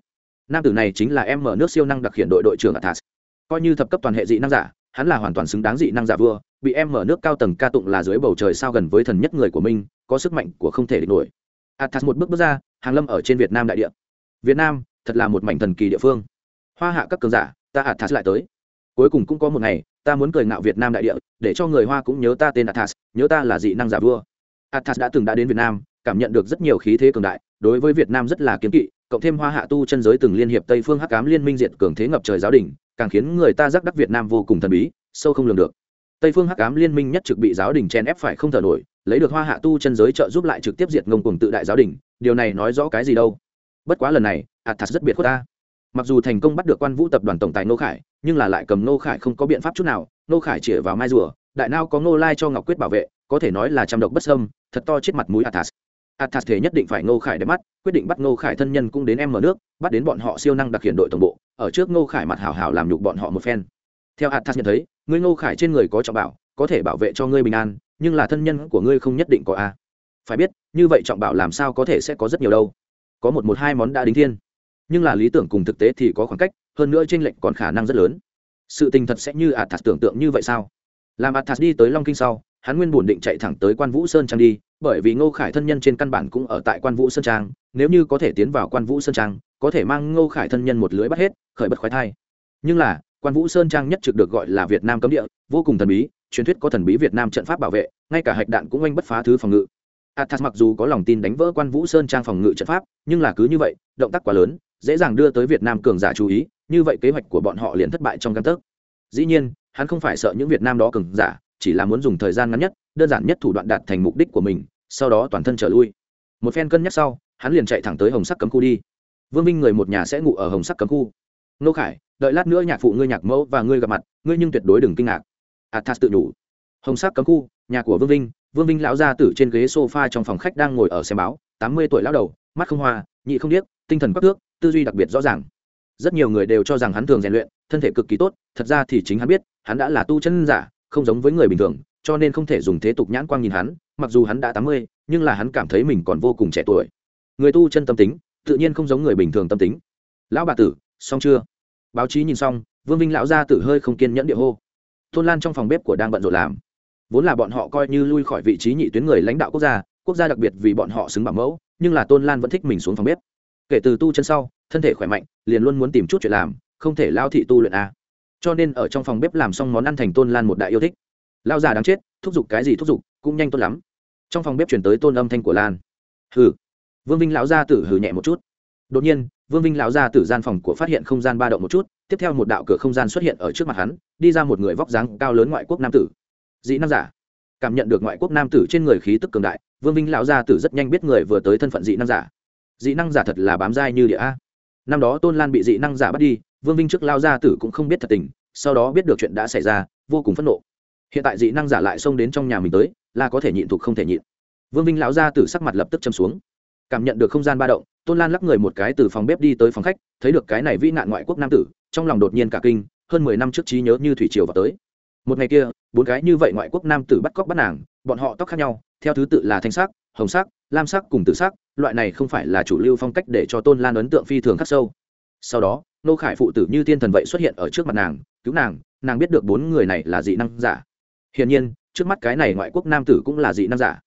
Nam tử này chính là em mở nước siêu năng đặc hiện đội đội trưởng athas. Coi như thập cấp toàn hệ dị năng giả, hắn là hoàn toàn xứng đáng dị năng giả vua, bị em mở nước cao tầng ca tụng là dưới bầu trời sao gần với thần nhất người của mình, có sức mạnh của không thể địch nổi. Athas một bước bước ra, hàng lâm ở trên việt nam đại địa. Việt nam, thật là một mảnh thần kỳ địa phương. Hoa hạ các cường giả, ta athas lại tới. Cuối cùng cũng có một ngày, ta muốn cười ngạo việt nam đại địa, để cho người hoa cũng nhớ ta tên athas, nhớ ta là dị năng giả vua. Athas đã từng đã đến việt nam, cảm nhận được rất nhiều khí thế cường đại đối với việt nam rất là kiếm kỵ cộng thêm hoa hạ tu chân giới từng liên hiệp tây phương hắc ám liên minh diệt cường thế ngập trời giáo đình càng khiến người ta giác đắc việt nam vô cùng thần bí sâu không lường được. Tây phương hắc ám liên minh nhất trực bị giáo đình chen ép phải không thở nổi lấy được hoa hạ tu chân giới trợ giúp lại trực tiếp diệt ngông cuồng tự đại giáo đình điều này nói rõ cái gì đâu? Bất quá lần này athas rất biệt khuất ta. Mặc dù thành công bắt được quan vũ tập đoàn tổng tài nô khải nhưng là lại cầm nô khải không có biện pháp chút nào nô khải chỉ vào mai rùa đại nao có nô lai cho ngọc quyết bảo vệ có thể nói là trăm độc bất xâm, thật to chết mặt mũi athas athas thể nhất định phải Ngô khải để mắt, quyết định bắt Ngô khải thân nhân cũng đến em mở nước, bắt đến bọn họ siêu năng đặc hiện đội tổng bộ, ở trước Ngô khải mặt hào hào làm nhục bọn họ một phen. Theo athas nhận thấy, ngươi Ngô khải trên người có trọng bảo, có thể bảo vệ cho ngươi bình an, nhưng là thân nhân của ngươi không nhất định có a. Phải biết, như vậy trọng bảo làm sao có thể sẽ có rất nhiều đâu. Có một một hai món đã đính thiên. Nhưng là lý tưởng cùng thực tế thì có khoảng cách, hơn nữa trên lệnh còn khả năng rất lớn. Sự tình thật sẽ như athas tưởng tượng như vậy sao? Làm athas đi tới long kinh sau, hắn nguyên bổn định chạy thẳng tới quan vũ sơn trang đi bởi vì ngô khải thân nhân trên căn bản cũng ở tại quan vũ sơn trang, nếu như có thể tiến vào quan vũ sơn trang, có thể mang ngô khải thân nhân một lưới bắt hết, khởi bật khoái thai. Nhưng là, quan vũ sơn trang nhất trực được gọi là việt nam cấm địa, vô cùng thần bí, truyền thuyết có thần bí việt nam trận pháp bảo vệ, ngay cả hạch đạn cũng oanh bất phá thứ phòng ngự. Athas mặc dù có lòng tin đánh vỡ quan vũ sơn trang phòng ngự trận pháp, nhưng là cứ như vậy, động tác quá lớn, dễ dàng đưa tới việt nam cường giả chú ý, như vậy kế hoạch của bọn họ liền thất bại trong căn tấc. Dĩ nhiên, hắn không phải sợ những việt nam đó cường giả, chỉ là muốn dùng thời gian ngắn nhất, đơn giản nhất thủ đoạn đạt thành mục đích của mình sau đó toàn thân trở lui. Một phen cân nhắc sau, hắn liền chạy thẳng tới hồng sắc cấm khu đi. Vương vinh người một nhà sẽ ngủ ở hồng sắc cấm khu. Nô khải, đợi lát nữa nhạc phụ ngươi nhạc mẫu và ngươi gặp mặt, ngươi nhưng tuyệt đối đừng kinh ngạc. Athas tự nhủ. Hồng sắc cấm khu, nhà của vương vinh vương vinh lão gia tử trên ghế sofa trong phòng khách đang ngồi ở xem báo, tám mươi tuổi lão đầu, mắt không hoa, nhị không điếc, tinh thần bắc tước tư duy đặc biệt rõ ràng. Rất nhiều người đều cho rằng hắn thường rèn luyện, thân thể cực kỳ tốt, thật ra thì chính hắn biết, hắn đã là tu chân giả, không giống với người bình thường, cho nên không thể dùng thế tục nhãn quang nhìn hắn mặc dù hắn đã tám mươi, nhưng là hắn cảm thấy mình còn vô cùng trẻ tuổi. Người tu chân tâm tính, tự nhiên không giống người bình thường tâm tính. Lão bà tử, xong chưa? Báo chí nhìn xong, vương vinh lão gia tử hơi không kiên nhẫn địa hô. Tôn lan trong phòng bếp của đang bận rộn làm. Vốn là bọn họ coi như lui khỏi vị trí nhị tuyến người lãnh đạo quốc gia quốc gia đặc biệt vì bọn họ xứng bảo mẫu, nhưng là tôn lan vẫn thích mình xuống phòng bếp. Kể từ tu chân sau, thân thể khỏe mạnh, liền luôn muốn tìm chút chuyện làm, không thể lao thị tu luyện a cho nên ở trong phòng bếp làm xong món ăn thành tôn lan một đại yêu thích. Lao già đáng chết, thúc giục cái gì thúc giục, cũng nhanh tốt lắm trong phòng bếp chuyển tới tôn âm thanh của lan. Hừ. Vương vinh lão gia tử hừ nhẹ một chút. Đột nhiên, vương vinh lão gia tử gian phòng của phát hiện không gian ba động một chút, tiếp theo một đạo cửa không gian xuất hiện ở trước mặt hắn, đi ra một người vóc dáng cao lớn ngoại quốc nam tử. Dị nam giả. Cảm nhận được ngoại quốc nam tử trên người khí tức cường đại, vương vinh lão gia tử rất nhanh biết người vừa tới thân phận dị năng giả. Dị năng giả thật là bám dai như địa a. Năm đó tôn lan bị dị năng giả bắt đi, vương vinh trước lao gia tử cũng không biết thật tình, sau đó biết được chuyện đã xảy ra, vô cùng phẫn nộ. Hiện tại dị năng giả lại xông đến trong nhà mình tới là có thể nhịn thuộc không thể nhịn. Vương vinh lão Ra tử sắc mặt lập tức châm xuống. Cảm nhận được không gian ba động, tôn lan lắc người một cái từ phòng bếp đi tới phòng khách, thấy được cái này vĩ nạn ngoại quốc nam tử, trong lòng đột nhiên cả kinh, hơn mười năm trước trí nhớ như thủy triều vào tới. Một ngày kia, bốn cái như vậy ngoại quốc nam tử bắt cóc bắt nàng, bọn họ tóc khác nhau, theo thứ tự là thanh sắc, hồng sắc, lam sắc cùng tử sắc, loại này không phải là chủ lưu phong cách để cho tôn lan ấn tượng phi thường khắc sâu. Sau đó, nô khải phụ tử như thiên thần vậy xuất hiện ở trước mặt nàng, cứu nàng nàng biết được bốn người này là dị năng giả. Hiển nhiên trước mắt cái này ngoại quốc nam tử cũng là dị nam giả.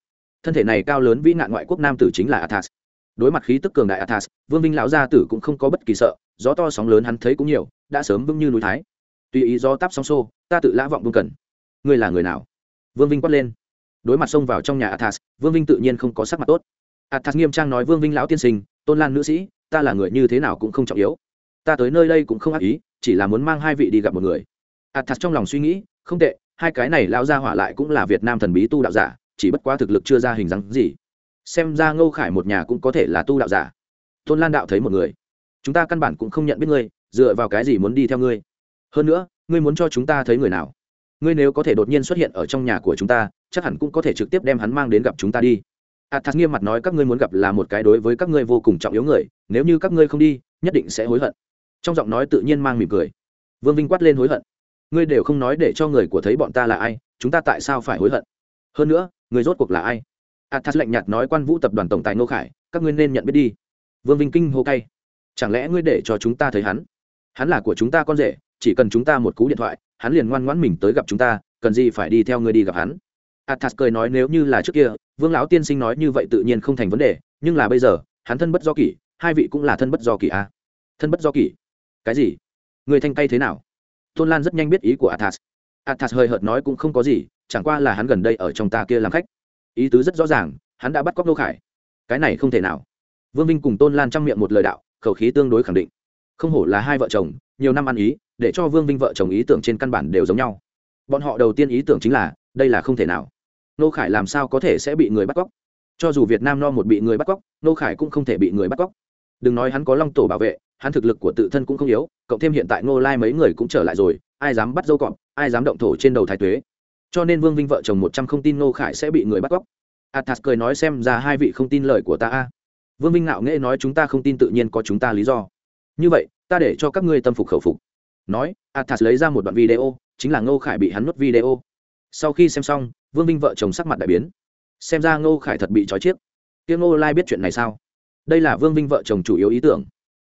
Thân thể này cao lớn vĩ nạn ngoại quốc nam tử chính là athas. Đối mặt khí tức cường đại athas, vương vinh lão gia tử cũng không có bất kỳ sợ, gió to sóng lớn hắn thấy cũng nhiều, đã sớm vững như núi thái. Tùy ý do tắp sóng xô, ta tự lã vọng vương cần. Ngươi là người nào? Vương vinh quát lên. Đối mặt xông vào trong nhà athas, vương vinh tự nhiên không có sắc mặt tốt. Athas nghiêm trang nói, vương vinh lão tiên sinh, tôn lan nữ sĩ, ta là người như thế nào cũng không trọng yếu. Ta tới nơi đây cũng không ác ý, chỉ là muốn mang hai vị đi gặp một người. Athas trong lòng suy nghĩ, không tệ hai cái này lao ra hỏa lại cũng là việt nam thần bí tu đạo giả, chỉ bất quá thực lực chưa ra hình dáng gì. Xem ra ngô khải một nhà cũng có thể là tu đạo giả. Tôn lan đạo thấy một người. Chúng ta căn bản cũng không nhận biết ngươi, dựa vào cái gì muốn đi theo ngươi? Hơn nữa, ngươi muốn cho chúng ta thấy người nào? Ngươi nếu có thể đột nhiên xuất hiện ở trong nhà của chúng ta, chắc hẳn cũng có thể trực tiếp đem hắn mang đến gặp chúng ta đi. À, Athas nghiêm mặt nói các ngươi muốn gặp là một cái đối với các ngươi vô cùng trọng yếu người, nếu như các ngươi không đi, nhất định sẽ hối hận. Trong giọng nói tự nhiên mang mỉm cười. Vương vinh quát lên hối hận ngươi đều không nói để cho người của thấy bọn ta là ai, chúng ta tại sao phải hối hận? Hơn nữa, người rốt cuộc là ai? Athas lạnh nhạt nói quan vũ tập đoàn tổng tài ngô khải, các ngươi nên nhận biết đi. Vương vinh kinh hô cay. Chẳng lẽ ngươi để cho chúng ta thấy hắn? Hắn là của chúng ta con rể, chỉ cần chúng ta một cú điện thoại, hắn liền ngoan ngoãn mình tới gặp chúng ta, cần gì phải đi theo ngươi đi gặp hắn? Athas cười nói nếu như là trước kia, vương lão tiên sinh nói như vậy tự nhiên không thành vấn đề, nhưng là bây giờ, hắn thân bất do kỷ, hai vị cũng là thân bất do kỷ a à? thân bất do kỷ? Cái gì? Người thanh tay thế nào? Tôn lan rất nhanh biết ý của athas. Athas hơi hợt nói cũng không có gì, chẳng qua là hắn gần đây ở trong ta kia làm khách. Ý tứ rất rõ ràng, hắn đã bắt cóc nô khải. Cái này không thể nào. Vương vinh cùng tôn lan trong miệng một lời đạo, khẩu khí tương đối khẳng định. Không hổ là hai vợ chồng, nhiều năm ăn ý, để cho vương vinh vợ chồng ý tưởng trên căn bản đều giống nhau. Bọn họ đầu tiên ý tưởng chính là, đây là không thể nào. Nô khải làm sao có thể sẽ bị người bắt cóc? Cho dù việt nam no một bị người bắt cóc, nô khải cũng không thể bị người bắt cóc. Đừng nói hắn có long tổ bảo vệ hắn thực lực của tự thân cũng không yếu, cộng thêm hiện tại ngô lai mấy người cũng trở lại rồi, ai dám bắt dâu cọp, ai dám động thổ trên đầu thái tuế. Cho nên vương vinh vợ chồng một trăm không tin ngô khải sẽ bị người bắt cóc. Athas cười nói xem ra hai vị không tin lời của ta a. Vương vinh ngạo nghễ nói chúng ta không tin tự nhiên có chúng ta lý do. Như vậy, ta để cho các ngươi tâm phục khẩu phục. Nói, athas lấy ra một đoạn video, chính là ngô khải bị hắn nuốt video. Sau khi xem xong, vương vinh vợ chồng sắc mặt đại biến. Xem ra ngô khải thật bị trói chiếc. Tiếng ngô lai biết chuyện này sao? Đây là vương vinh vợ chồng chủ yếu ý tưởng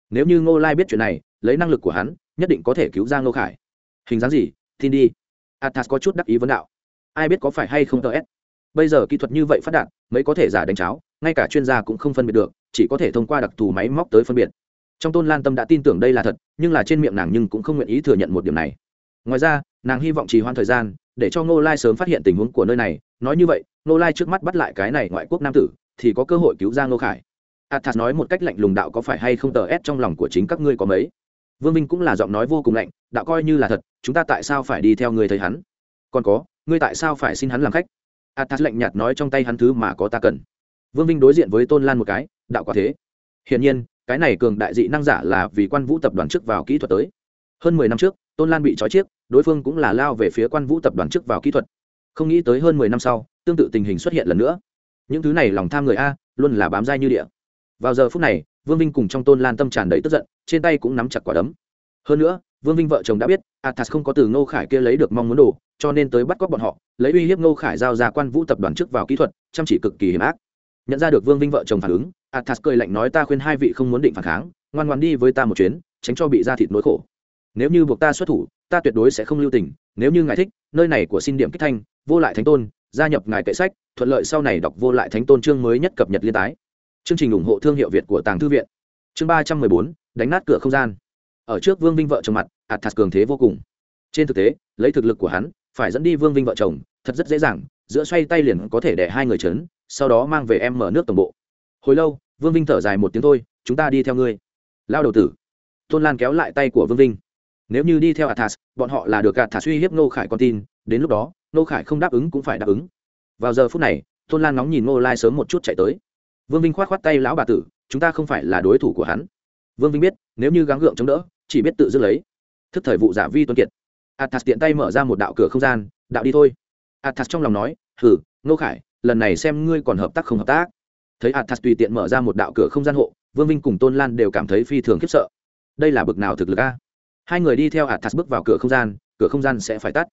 nếu như ngô lai biết chuyện này, lấy năng lực của hắn, nhất định có thể cứu ra ngô khải. Hình dáng gì? Tin đi. Athas có chút đắc ý vấn đạo. Ai biết có phải hay không tờ s? Bây giờ kỹ thuật như vậy phát đạt, mấy có thể giả đánh cháo, ngay cả chuyên gia cũng không phân biệt được, chỉ có thể thông qua đặc thù máy móc tới phân biệt. Trong tôn lan tâm đã tin tưởng đây là thật, nhưng là trên miệng nàng nhưng cũng không nguyện ý thừa nhận một điểm này. Ngoài ra, nàng hy vọng trì hoãn thời gian, để cho ngô lai sớm phát hiện tình huống của nơi này. Nói như vậy, ngô lai trước mắt bắt lại cái này ngoại quốc nam tử, thì có cơ hội cứu ra ngô khải athas nói một cách lạnh lùng đạo có phải hay không tờ ép trong lòng của chính các ngươi có mấy? Vương minh cũng là giọng nói vô cùng lạnh, đạo coi như là thật, chúng ta tại sao phải đi theo người thấy hắn? Còn có, ngươi tại sao phải xin hắn làm khách? Athas lạnh nhạt nói trong tay hắn thứ mà có ta cần. Vương vinh đối diện với tôn lan một cái, đạo quả thế. Hiển nhiên, cái này cường đại dị năng giả là vì quan vũ tập đoàn trước vào kỹ thuật tới. Hơn mười năm trước, tôn lan bị trói chiếc, đối phương cũng là lao về phía quan vũ tập đoàn trước vào kỹ thuật. Không nghĩ tới hơn mười năm sau, tương tự tình hình xuất hiện lần nữa. Những thứ này lòng tham người a, luôn là bám dai như địa vào giờ phút này, vương vinh cùng trong tôn lan tâm tràn đầy tức giận, trên tay cũng nắm chặt quả đấm. Hơn nữa, vương vinh vợ chồng đã biết, athas không có từ ngô khải kia lấy được mong muốn đồ, cho nên tới bắt cóc bọn họ, lấy uy hiếp ngô khải giao ra quan vũ tập đoàn trước vào kỹ thuật, chăm chỉ cực kỳ hiểm ác. Nhận ra được vương vinh vợ chồng phản ứng, athas cười lạnh nói ta khuyên hai vị không muốn định phản kháng, ngoan ngoan đi với ta một chuyến, tránh cho bị ra thịt nỗi khổ. Nếu như buộc ta xuất thủ, ta tuyệt đối sẽ không lưu tình, nếu như ngài thích, nơi này của xin điểm kích thanh, vô lại thánh tôn, gia nhập ngài kệ sách, thuận lợi sau này đọc vô lại thánh tôn chương mới nhất cập nhật liên tái chương trình ủng hộ thương hiệu việt của tàng thư viện. Chương ba trăm mười bốn, đánh nát cửa không gian. Ở trước vương vinh vợ chồng mặt, athas cường thế vô cùng. Trên thực tế, lấy thực lực của hắn, phải dẫn đi vương vinh vợ chồng, thật rất dễ dàng, giữa xoay tay liền có thể để hai người trấn sau đó mang về em mở nước tổng bộ. Hồi lâu, vương vinh thở dài một tiếng thôi, chúng ta đi theo ngươi. Lao đầu tử. Tôn lan kéo lại tay của vương vinh. Nếu như đi theo athas, bọn họ là được athas uy hiếp nô khải con tin, đến lúc đó nô khải không đáp ứng cũng phải đáp ứng. Vào giờ phút này, tôn lan nóng nhìn nô lai sớm một chút chạy tới vương vinh k h o á t k h o á t tay, lão bà tử, chúng ta không phải là đối thủ của hắn. Vương vinh biết, nếu như gắng gượng chống đỡ, chỉ biết tự dứt lấy. Thức thời vụ giả vi tuân kiệt. Athas tiện tay mở ra một đạo cửa không gian, đạo đi thôi. Athas trong lòng nói hử nô khải, lần này xem ngươi còn hợp tác không hợp tác. Thấy athas tùy tiện mở ra một đạo cửa không gian hộ, vương vinh cùng tôn lan đều cảm thấy phi thường khiếp sợ. Đây là bực nào thực lực a? Hai người đi theo athas bước vào cửa không gian, cửa không gian sẽ phải tắt.